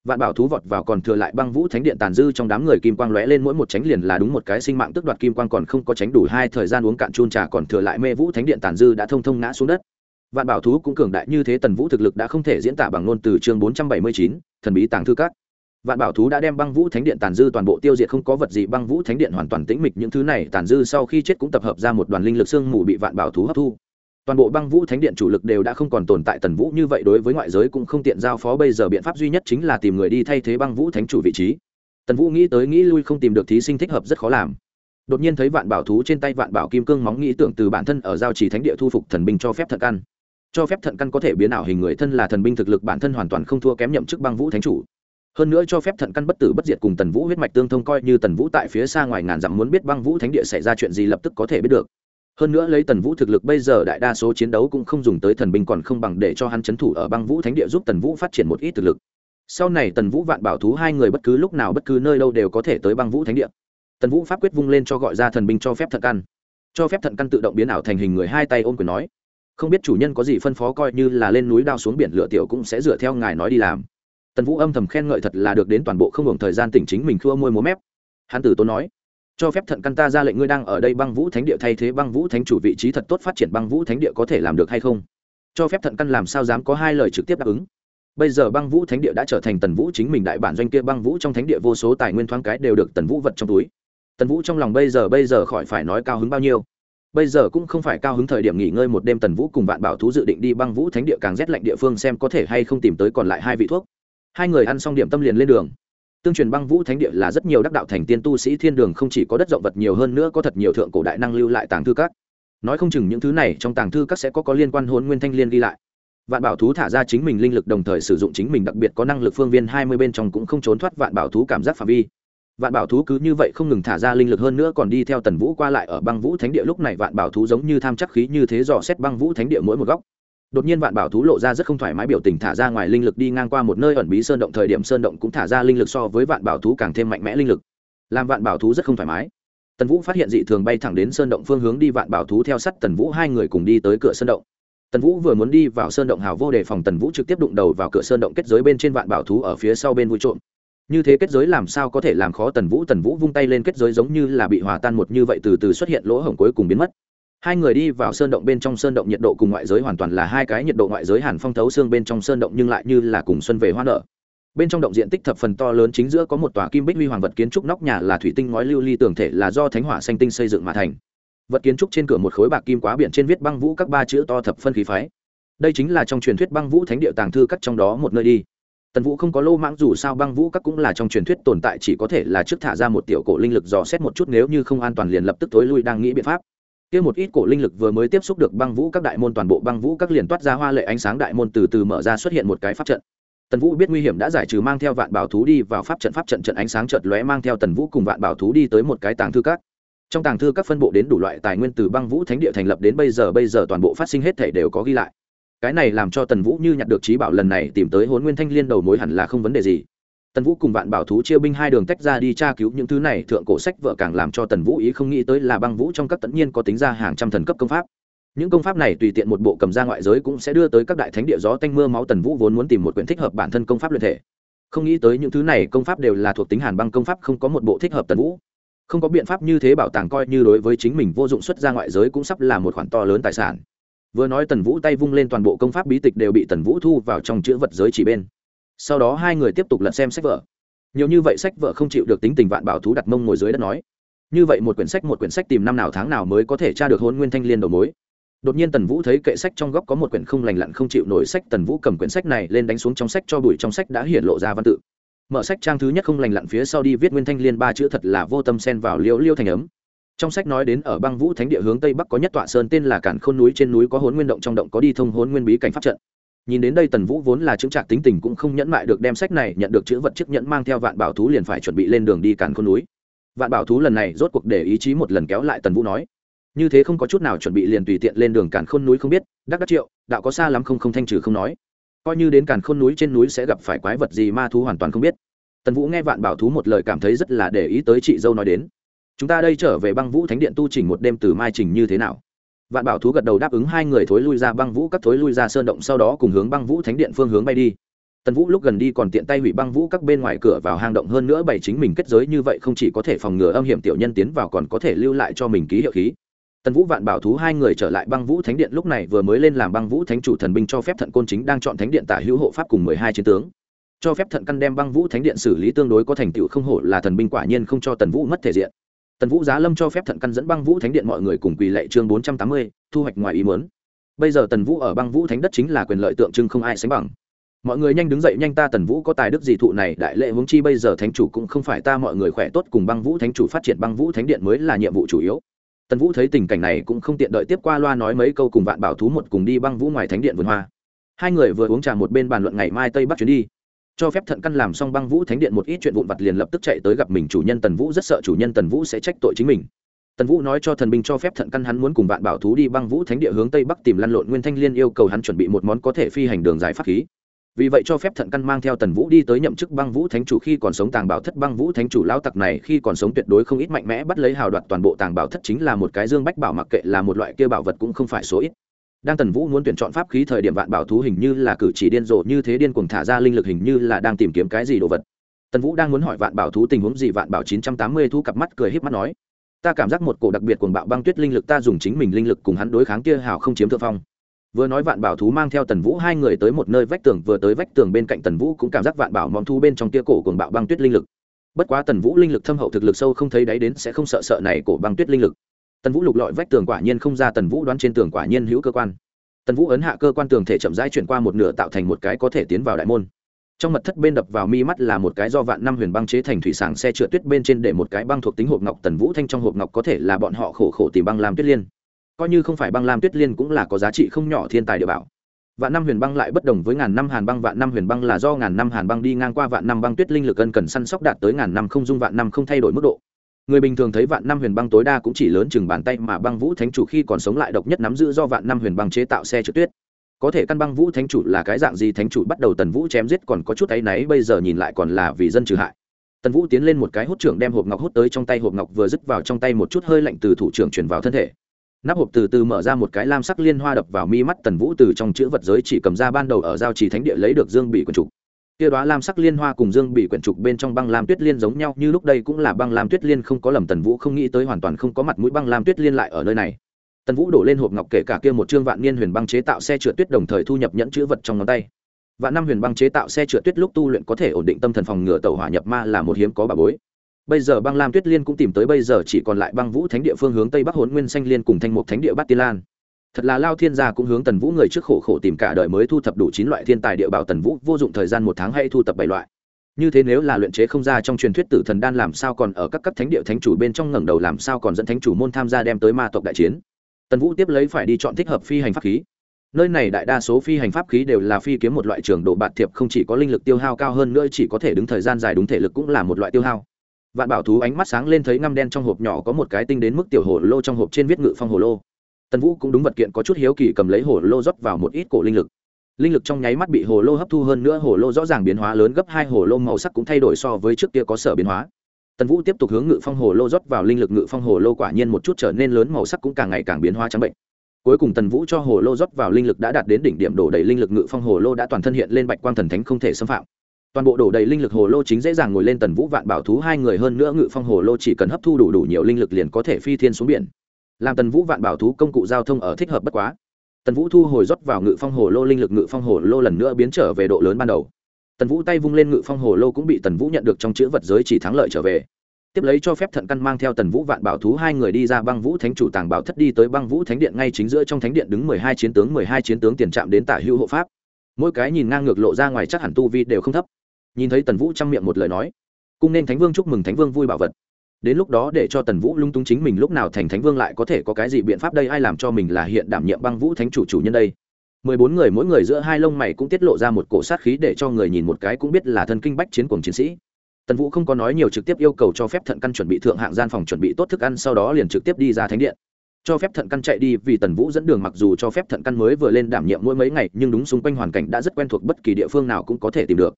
A: Vạn bảo thú vọt vào còn thừa lại băng vũ thánh điện tàn dư trong đám người kim quang lóe lên mỗi một tránh liền là đúng một cái sinh mạng tức đoạt kim quang còn không có tránh đủ hai thời gian uống cạn chun trà còn thừa lại mê vũ thánh điện tàn dư đã thông thông ngã xuống đất. Vạn bảo thú cũng cường đại như thế tần vũ thực lực đã không thể diễn tả bằng ngôn từ chương bốn trăm bảy mươi chín, thần bí tàng thư các. Vạn bảo thú đã đem băng vũ thánh điện tàn dư toàn bộ tiêu diệt không có vật gì, băng vũ thánh điện hoàn toàn tĩnh mịch những thứ này tàn dư sau khi chết cũng tập hợp ra một đoàn linh lực sương mù bị vạn bảo thú hấp thu toàn bộ băng vũ thánh điện chủ lực đều đã không còn tồn tại tần vũ như vậy đối với ngoại giới cũng không tiện giao phó. Bây giờ biện pháp duy nhất chính là tìm người đi thay thế băng vũ thánh chủ vị trí. Tần vũ nghĩ tới nghĩ lui không tìm được thí sinh thích hợp rất khó làm. Đột nhiên thấy vạn bảo thú trên tay vạn bảo kim cương móng nghĩ tưởng từ bản thân ở giao trì thánh địa thu phục thần binh cho phép thận căn. Cho phép thận căn có thể biến ảo hình người thân là thần binh thực lực bản thân hoàn toàn không thua kém nhậm chức băng vũ thánh chủ. Hơn nữa cho phép thận căn bất tử bất diệt cùng tần vũ huyết mạch tương thông coi như tần vũ tại phía xa ngoài ngàn dặm muốn biết băng vũ thánh địa xảy ra chuyện gì lập tức có thể biết được hơn nữa lấy tần vũ thực lực bây giờ đại đa số chiến đấu cũng không dùng tới thần binh còn không bằng để cho hắn c h ấ n thủ ở băng vũ thánh địa giúp tần vũ phát triển một ít thực lực. Sau này tần vũ vạn bảo thú hai người bất cứ lúc nào bất cứ nơi đâu đều có thể tới băng vũ thánh địa. Tần vũ pháp quyết vung lên cho gọi ra thần binh cho phép thận căn. Cho phép thận căn tự động biến ảo thành hình người hai tay ôm quyền nói, không biết chủ nhân có gì phân phó coi như là lên núi đao xuống biển lựa tiểu cũng sẽ dựa theo ngài nói đi làm. Tần vũ âm thầm khen ngợi thật là được đến toàn bộ không hưởng thời gian tỉnh chính mình khua môi múa mép. Hắn tử tốn nói cho phép thận căn ta ra lệnh ngươi đang ở đây băng vũ thánh địa thay thế băng vũ thánh chủ vị trí thật tốt phát triển băng vũ thánh địa có thể làm được hay không? Cho phép thận căn làm sao dám có hai lời trực tiếp đáp ứng? Bây giờ băng vũ thánh địa đã trở thành tần vũ chính mình đại bản doanh kia băng vũ trong thánh địa vô số tài nguyên thoáng cái đều được tần vũ vật trong túi. Tần vũ trong lòng bây giờ bây giờ khỏi phải nói cao hứng bao nhiêu? Bây giờ cũng không phải cao hứng thời điểm nghỉ ngơi một đêm tần vũ cùng vạn bảo thú dự định đi băng vũ thánh địa càng rét lạnh địa phương xem có thể hay không tìm tới còn lại hai vị thuốc. Hai người ăn xong điểm tâm liền lên đường tương truyền băng vũ thánh địa là rất nhiều đắc đạo thành tiên tu sĩ thiên đường không chỉ có đất rộng vật nhiều hơn nữa có thật nhiều thượng cổ đại năng lưu lại tàng thư các. Nói không chừng những thứ này trong tàng thư các sẽ có có liên quan hôn nguyên thanh liên ghi lại. Vạn bảo thú thả ra chính mình linh lực đồng thời sử dụng chính mình đặc biệt có năng lực phương viên hai mươi bên trong cũng không trốn thoát vạn bảo thú cảm giác phạm vi. Vạn bảo thú cứ như vậy không ngừng thả ra linh lực hơn nữa còn đi theo tần vũ qua lại ở băng vũ thánh địa lúc này vạn bảo thú giống như tham chắc khí như thế dò xét băng vũ thánh địa mỗi một góc đột nhiên vạn bảo thú lộ ra rất không thoải mái biểu tình thả ra ngoài linh lực đi ngang qua một nơi ẩn bí sơn động, thời điểm sơn động cũng thả ra linh lực so với vạn bảo thú càng thêm mạnh mẽ linh lực, làm vạn bảo thú rất không thoải mái. Tần vũ phát hiện dị thường bay thẳng đến sơn động phương hướng đi vạn bảo thú theo sắt tần vũ hai người cùng đi tới cửa sơn động. Tần vũ vừa muốn đi vào sơn động hào vô đề phòng, tần vũ trực tiếp đụng đầu vào cửa sơn động kết giới bên trên vạn bảo thú ở phía sau bên vui trộm. Như thế kết giới làm sao có thể làm khó tần vũ? Tần vũ vung tay lên, kết giới giống như là bị hòa tan một như vậy, từ từ xuất hiện lỗ hổng cuối cùng biến mất hai người đi vào sơn động bên trong sơn động nhiệt độ cùng ngoại giới hoàn toàn là hai cái nhiệt độ ngoại giới hàn phong thấu xương bên trong sơn động nhưng lại như là cùng xuân về hoa nở. Bên trong động diện tích thập phần to lớn chính giữa có một tòa kim bích huy hoàng vật kiến trúc, nóc nhà là thủy tinh ngói lưu ly tường thể là do thánh hỏa xanh tinh xây dựng mà thành. Vật kiến trúc trên cửa một khối bạc kim quá biển trên viết băng vũ các ba chữ to thập phân khí phái. Đây chính là trong truyền thuyết băng vũ thánh địa tàng thư cắt trong đó một nơi đi. Tần vũ không có lô mãng dù sao băng vũ các cũng là trong truyền thuyết tồn tại, chỉ có thể là trước thả ra một tiểu cổ linh lực dò xét một chút, nếu như không an toàn liền lập tức tối lui, đang nghĩ biện pháp kia một ít cổ linh lực vừa mới tiếp xúc được băng vũ các đại môn, toàn bộ băng vũ các liền toát ra hoa lệ ánh sáng đại môn từ từ mở ra xuất hiện một cái pháp trận. Tần vũ biết nguy hiểm đã giải trừ mang theo vạn bảo thú đi vào pháp trận pháp trận trận ánh sáng chợt lóe mang theo tần vũ cùng vạn bảo thú đi tới một cái tàng thư các. Trong tàng thư các phân bộ đến đủ loại tài nguyên từ băng vũ thánh địa thành lập đến bây giờ bây giờ toàn bộ phát sinh hết thể đều có ghi lại. Cái này làm cho tần vũ như nhặt được trí bảo lần này tìm tới hôn nguyên thanh liên đầu mối hẳn là không vấn đề gì tần vũ cùng vạn bảo thú chia binh hai đường tách ra đi tra cứu những thứ này, thượng cổ sách vợ càng làm cho tần vũ ý không nghĩ tới là băng vũ trong các tất nhiên có tính ra hàng trăm thần cấp công pháp. Những công pháp này tùy tiện một bộ cầm ra ngoại giới cũng sẽ đưa tới các đại thánh địa gió tanh mưa máu. Tần vũ vốn muốn tìm một quyển thích hợp bản thân công pháp luyện thể. Không nghĩ tới những thứ này công pháp đều là thuộc tính hàn băng công pháp, không có một bộ thích hợp tần vũ. Không có biện pháp như thế bảo tàng coi như đối với chính mình vô dụng xuất ra ngoại giới cũng sắp là một khoản to lớn tài sản. Vừa nói tần vũ tay vung lên toàn bộ công pháp bí tịch đều bị tần vũ thu vào trong chữ vật giới chỉ bên sau đó hai người tiếp tục lật xem sách vở. Nhiều như vậy sách vở không chịu được tính tình vạn bảo thú đặt mông ngồi dưới đất nói. Như vậy một quyển sách một quyển sách tìm năm nào tháng nào mới có thể tra được hôn nguyên thanh liên đầu mối. Đột nhiên tần vũ thấy kệ sách trong góc có một quyển không lành lặn không chịu nổi sách, tần vũ cầm quyển sách này lên đánh xuống trong sách cho bụi, trong sách đã hiện lộ ra văn tự. Mở sách trang thứ nhất không lành lặn phía sau đi viết nguyên thanh liên ba chữ thật là vô tâm xen vào liễu liêu thành ấm. Trong sách nói đến ở băng vũ thánh địa hướng tây bắc có nhất tọa sơn, tên là cản khôn núi, trên núi có hốn nguyên động, trong động có đi thông hốn nguyên bí cảnh pháp trận nhìn đến đây tần vũ vốn là chứng trạc tính tình cũng không nhẫn mại được đem sách này nhận được chữ vật chiếc nhẫn mang theo vạn bảo thú liền phải chuẩn bị lên đường đi cản khôn núi. Vạn bảo thú lần này rốt cuộc để ý chí một lần kéo lại tần vũ nói, như thế không có chút nào chuẩn bị liền tùy tiện lên đường cản khôn núi không biết, đắc đắc triệu, đạo có xa lắm không không thanh trừ không nói. Coi như đến cản khôn núi trên núi sẽ gặp phải quái vật gì ma thú hoàn toàn không biết. Tần vũ nghe vạn bảo thú một lời cảm thấy rất là để ý tới chị dâu nói đến, chúng ta đây trở về băng vũ thánh điện tu trình một đêm từ mai trình như thế nào? Vạn bảo thú gật đầu đáp ứng hai người thối lui ra băng vũ các thối lui ra sơn động sau đó cùng hướng băng vũ thánh điện phương hướng bay đi. Tần vũ lúc gần đi còn tiện tay hủy băng vũ các bên ngoài cửa vào hang động hơn nữa bày chính mình kết giới như vậy không chỉ có thể phòng ngừa âm hiểm tiểu nhân tiến vào còn có thể lưu lại cho mình ký hiệu khí. Tần vũ, vạn bảo thú hai người trở lại băng vũ thánh điện lúc này vừa mới lên làm băng vũ thánh chủ thần binh cho phép thận côn chính đang chọn thánh điện tả hữu hộ pháp cùng mười hai chiến tướng. Cho phép thận căn đem băng vũ thánh điện xử lý tương đối có thành tựu không hổ là thần binh quả nhiên không cho tần vũ mất thể diện tần vũ giá lâm cho phép thận căn dẫn băng vũ thánh điện mọi người cùng quỳ lệ chương bốn trăm tám mươi, thu hoạch ngoài ý muốn. Bây giờ tần vũ ở băng vũ thánh đất chính là quyền lợi tượng trưng không ai sánh bằng. Mọi người nhanh đứng dậy, nhanh ta tần vũ có tài đức gì thụ này, đại lệ hướng chi bây giờ thánh chủ cũng không phải ta, mọi người khỏe tốt cùng băng vũ thánh chủ phát triển băng vũ thánh điện mới là nhiệm vụ chủ yếu. Tần vũ thấy tình cảnh này cũng không tiện đợi tiếp qua loa nói mấy câu cùng vạn bảo thú một cùng đi băng vũ ngoài thánh điện vườn hoa. Hai người vừa uống trà một bên bàn luận ngày mai tây bắc chuyến đi cho phép thận căn làm xong băng vũ thánh điện một ít chuyện vụn vặt liền lập tức chạy tới gặp mình chủ nhân tần vũ, rất sợ chủ nhân tần vũ sẽ trách tội chính mình. Tần vũ nói cho thần binh cho phép thận căn hắn muốn cùng bạn bảo thú đi băng vũ thánh địa hướng tây bắc tìm lăn lộn, nguyên thanh liên yêu cầu hắn chuẩn bị một món có thể phi hành đường dài pháp khí. Vì vậy cho phép thận căn mang theo tần vũ đi tới nhậm chức băng vũ thánh chủ khi còn sống tàng bảo thất. Băng vũ thánh chủ lao tặc này khi còn sống tuyệt đối không ít mạnh mẽ bắt lấy hào đoạt toàn bộ tàng bảo thất chính là một cái dương bách bảo, mặc kệ là một loại kia bảo vật cũng không phải số ít đang tần vũ muốn tuyển chọn pháp khí thời điểm vạn bảo thú hình như là cử chỉ điên rồ, như thế điên cuồng thả ra linh lực hình như là đang tìm kiếm cái gì đồ vật. Tần vũ đang muốn hỏi vạn bảo thú tình huống gì, vạn bảo chín trăm tám mươi thu cặp mắt cười h mắt nói, ta cảm giác một cổ đặc biệt cuồng bạo băng tuyết linh lực, ta dùng chính mình linh lực cùng hắn đối kháng kia hào không chiếm thượng phong. Vừa nói vạn bảo thú mang theo tần vũ hai người tới một nơi vách tường, vừa tới vách tường bên cạnh tần vũ cũng cảm giác vạn bảo mong thu bên trong kia cổ cuồng bạo băng tuyết linh lực. Bất quá tần vũ linh lực thâm hậu thực lực sâu không thấy đáy đến sẽ không sợ sợ này cổ băng tuyết linh lực tần vũ lục lọi vách tường quả nhiên không ra tần vũ đoán trên tường quả nhiên hữu cơ quan. Tần vũ ấn hạ cơ quan tường thể chậm rãi chuyển qua một nửa tạo thành một cái có thể tiến vào đại môn. Trong mật thất bên đập vào mi mắt là một cái do vạn năm huyền băng chế thành thủy sản xe trượt tuyết bên trên để một cái băng thuộc tính hộp ngọc tần vũ thanh trong hộp ngọc có thể là bọn họ khổ khổ tìm băng làm tuyết liên. Coi như không phải băng lam tuyết liên cũng là có giá trị không nhỏ thiên tài địa bảo. Vạn năm huyền băng lại bất đồng với ngàn năm hàn băng, vạn năm huyền băng là do ngàn năm hàn băng đi ngang qua vạn năm băng tuyết linh lực ân cần săn sóc đạt tới ngàn năm không dung, vạn năm không thay đổi mức độ người bình thường thấy vạn năm huyền băng tối đa cũng chỉ lớn chừng bàn tay mà băng vũ thánh chủ khi còn sống lại độc nhất nắm giữ do vạn năm huyền băng chế tạo xe trượt tuyết. Có thể căn băng vũ thánh chủ là cái dạng gì thánh chủ bắt đầu tần vũ chém giết còn có chút áy náy bây giờ nhìn lại còn là vì dân trừ hại. Tần vũ tiến lên một cái hút trưởng đem hộp ngọc hút tới trong tay, hộp ngọc vừa dứt vào trong tay một chút hơi lạnh từ thủ trưởng chuyển vào thân thể. Nắp hộp từ từ mở ra một cái lam sắc liên hoa đập vào mi mắt tần vũ từ trong chữ vật giới chỉ cầm ra ban đầu ở giao trì thánh địa lấy được dương bị quần trục kia đó lam sắc liên hoa cùng dương bị quyển trục bên trong băng lam tuyết liên giống nhau như lúc đây cũng là băng lam tuyết liên không có lầm tần vũ không nghĩ tới hoàn toàn không có mặt mũi băng lam tuyết liên lại ở nơi này. Tần vũ đổ lên hộp ngọc kể cả kia một chương vạn niên huyền băng chế tạo xe trượt tuyết đồng thời thu nhập nhẫn chữ vật trong ngón tay. Vạn năm huyền băng chế tạo xe trượt tuyết lúc tu luyện có thể ổn định tâm thần phòng ngừa tàu hỏa nhập ma là một hiếm có bà bối. Bây giờ băng lam tuyết liên cũng tìm tới bây giờ chỉ còn lại băng vũ thánh địa phương hướng tây bắc hồn nguyên xanh liên cùng thanh mục thánh địa bát tiên lan thật là lao thiên gia cũng hướng tần vũ người trước khổ khổ tìm cả đời mới thu thập đủ chín loại thiên tài địa bảo tần vũ vô dụng thời gian một tháng hay thu thập bảy loại. Như thế nếu là luyện chế không ra trong truyền thuyết tử thần đan làm sao còn ở các cấp thánh địa thánh chủ bên trong ngẩng đầu làm sao còn dẫn thánh chủ môn tham gia đem tới ma tộc đại chiến. Tần vũ tiếp lấy phải đi chọn thích hợp phi hành pháp khí. Nơi này đại đa số phi hành pháp khí đều là phi kiếm một loại trường độ bạt thiệp không chỉ có linh lực tiêu hao cao hơn nữa chỉ có thể đứng thời gian dài đúng thể lực cũng là một loại tiêu hao. Vạn bảo thú ánh mắt sáng lên thấy ngăm đen trong hộp nhỏ có một cái tinh đến mức tiểu hồ lô trong hộp trên viết ngự phong hồ lô tần vũ cũng đúng vật kiện có chút hiếu kỳ cầm lấy hồ lô rót vào một ít cổ linh lực linh lực trong nháy mắt bị hồ lô hấp thu hơn nữa hồ lô rõ ràng biến hóa lớn gấp hai hồ lô màu sắc cũng thay đổi so với trước kia có sở biến hóa tần vũ tiếp tục hướng ngự phong hồ lô rót vào linh lực ngự phong hồ lô quả nhiên một chút trở nên lớn màu sắc cũng càng ngày càng biến hóa trắng bệnh cuối cùng tần vũ cho hồ lô rót vào linh lực đã đạt đến đỉnh điểm đổ đầy linh lực ngự phong hồ lô đã toàn thân hiện lên bạch quang thần thánh không thể xâm phạm toàn bộ đổ đầy linh lực hồ lô chính dễ dàng ngồi lên tần vũ vạn bảo thú hai người hơn nữa ngự phong hồ lô chỉ cần hấp thu đủ đủ nhiều linh lực liền có thể phi thiên xuống biển làm tần vũ vạn bảo thú công cụ giao thông ở thích hợp bất quá. Tần vũ thu hồi rót vào ngự phong hồ lô linh lực ngự phong hồ lô lần nữa biến trở về độ lớn ban đầu. Tần vũ tay vung lên ngự phong hồ lô cũng bị tần vũ nhận được trong chữ vật giới chỉ thắng lợi trở về. Tiếp lấy cho phép thận căn mang theo tần vũ vạn bảo thú hai người đi ra băng vũ thánh chủ tàng bảo thất đi tới băng vũ thánh điện ngay chính giữa trong thánh điện đứng mười hai chiến tướng, mười hai chiến tướng tiền trạm đến tả hữu hộ pháp. Mỗi cái nhìn ngang ngược lộ ra ngoài chắc hẳn tu vi đều không thấp. Nhìn thấy tần vũ trong miệng một lời nói, cung nên thánh vương chúc mừng thánh vương vui bảo vật đến lúc đó để cho tần vũ lung tung chính mình lúc nào thành thánh vương lại có thể có cái gì biện pháp đây? Ai làm cho mình là hiện đảm nhiệm băng vũ thánh chủ chủ nhân đây? Mười bốn người, mỗi người giữa hai lông mày cũng tiết lộ ra một cổ sát khí để cho người nhìn một cái cũng biết là thân kinh bách chiến cùng chiến sĩ. Tần vũ không có nói nhiều trực tiếp yêu cầu cho phép thận căn chuẩn bị thượng hạng gian phòng chuẩn bị tốt thức ăn, sau đó liền trực tiếp đi ra thánh điện. Cho phép thận căn chạy đi, vì tần vũ dẫn đường mặc dù cho phép thận căn mới vừa lên đảm nhiệm mỗi mấy ngày, nhưng đúng xung quanh hoàn cảnh đã rất quen thuộc, bất kỳ địa phương nào cũng có thể tìm được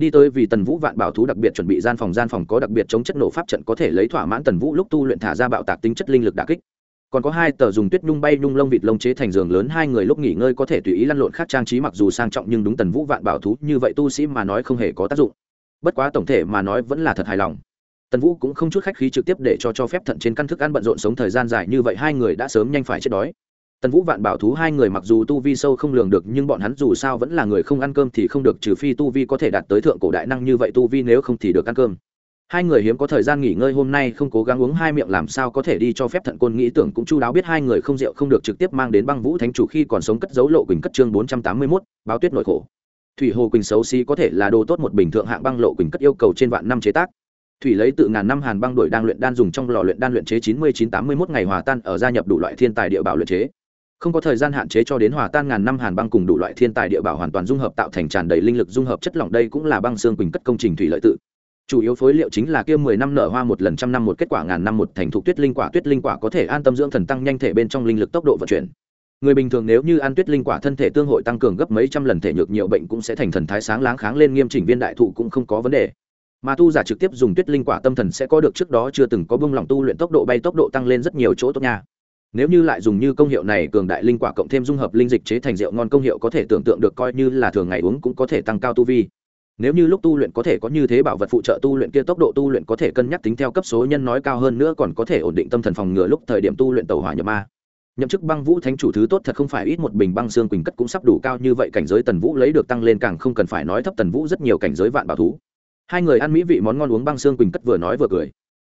A: đi tới vì tần vũ vạn bảo thú đặc biệt chuẩn bị gian phòng gian phòng có đặc biệt chống chất nổ pháp trận có thể lấy thỏa mãn tần vũ lúc tu luyện thả ra bạo tạc tính chất linh lực đà kích. Còn có hai tờ dùng tuyết nhung bay nhung lông vịt lông chế thành giường lớn, hai người lúc nghỉ ngơi có thể tùy ý lăn lộn khác trang trí mặc dù sang trọng nhưng đúng tần vũ vạn bảo thú, như vậy tu sĩ mà nói không hề có tác dụng. Bất quá tổng thể mà nói vẫn là thật hài lòng. Tần vũ cũng không chút khách khí trực tiếp để cho cho phép thận trên căn thức ăn bận rộn sống thời gian dài như vậy, hai người đã sớm nhanh phải chết đói tần vũ vạn bảo thú hai người mặc dù tu vi sâu không lường được, nhưng bọn hắn dù sao vẫn là người không ăn cơm thì không được, trừ phi tu vi có thể đạt tới thượng cổ đại năng như vậy tu vi nếu không thì được ăn cơm. Hai người hiếm có thời gian nghỉ ngơi, hôm nay không cố gắng uống hai miệng làm sao có thể đi cho phép thận côn nghĩ tưởng cũng chu đáo biết hai người không rượu không được trực tiếp mang đến băng vũ thánh chủ khi còn sống cất dấu lộ quỳnh cất chương bốn trăm tám mươi mốt, báo tuyết nội khổ. Thủy hồ quỳnh xấu xí có thể là đồ tốt một bình thượng hạng băng lộ quỳnh cất yêu cầu trên vạn năm chế tác. Thủy lấy tự ngàn năm hàn băng đổi đang luyện đan dùng trong lò luyện đan luyện chế chín mươi chín tám mươi mốt ngày hòa tan, ở gia nhập đủ loại thiên tài địa bảo luyện chế không có thời gian hạn chế cho đến hòa tan ngàn năm hàn băng cùng đủ loại thiên tài địa bảo hoàn toàn dung hợp tạo thành tràn đầy linh lực dung hợp chất lỏng, đây cũng là băng xương quỳnh cất công trình thủy lợi tự. Chủ yếu phối liệu chính là kia mười năm nở hoa một lần trăm năm một kết quả ngàn năm một thành thục tuyết linh quả, tuyết linh quả có thể an tâm dưỡng thần tăng nhanh thể bên trong linh lực tốc độ vận chuyển. Người bình thường nếu như ăn tuyết linh quả thân thể tương hội tăng cường gấp mấy trăm lần thể nhược, nhiều bệnh cũng sẽ thành thần thái sáng láng kháng lên nghiêm chỉnh viên đại thụ cũng không có vấn đề. Mà tu giả trực tiếp dùng tuyết linh quả tâm thần sẽ có được trước đó chưa từng có bông lòng tu luyện tốc độ bay tốc độ tăng lên rất nhiều chỗ tốt nha nếu như lại dùng như công hiệu này, cường đại linh quả cộng thêm dung hợp linh dịch chế thành rượu ngon công hiệu có thể tưởng tượng được coi như là thường ngày uống cũng có thể tăng cao tu vi. Nếu như lúc tu luyện có thể có như thế bảo vật phụ trợ tu luyện kia, tốc độ tu luyện có thể cân nhắc tính theo cấp số nhân nói cao hơn nữa còn có thể ổn định tâm thần phòng ngừa lúc thời điểm tu luyện tàu hỏa nhập ma. Nhậm chức băng vũ thánh chủ thứ tốt thật không phải ít một bình băng xương quỳnh cất cũng sắp đủ cao như vậy, cảnh giới tần vũ lấy được tăng lên càng không cần phải nói thấp tần vũ rất nhiều cảnh giới vạn bảo thú. Hai người ăn mỹ vị món ngon uống băng xương quỳnh cất vừa nói vừa cười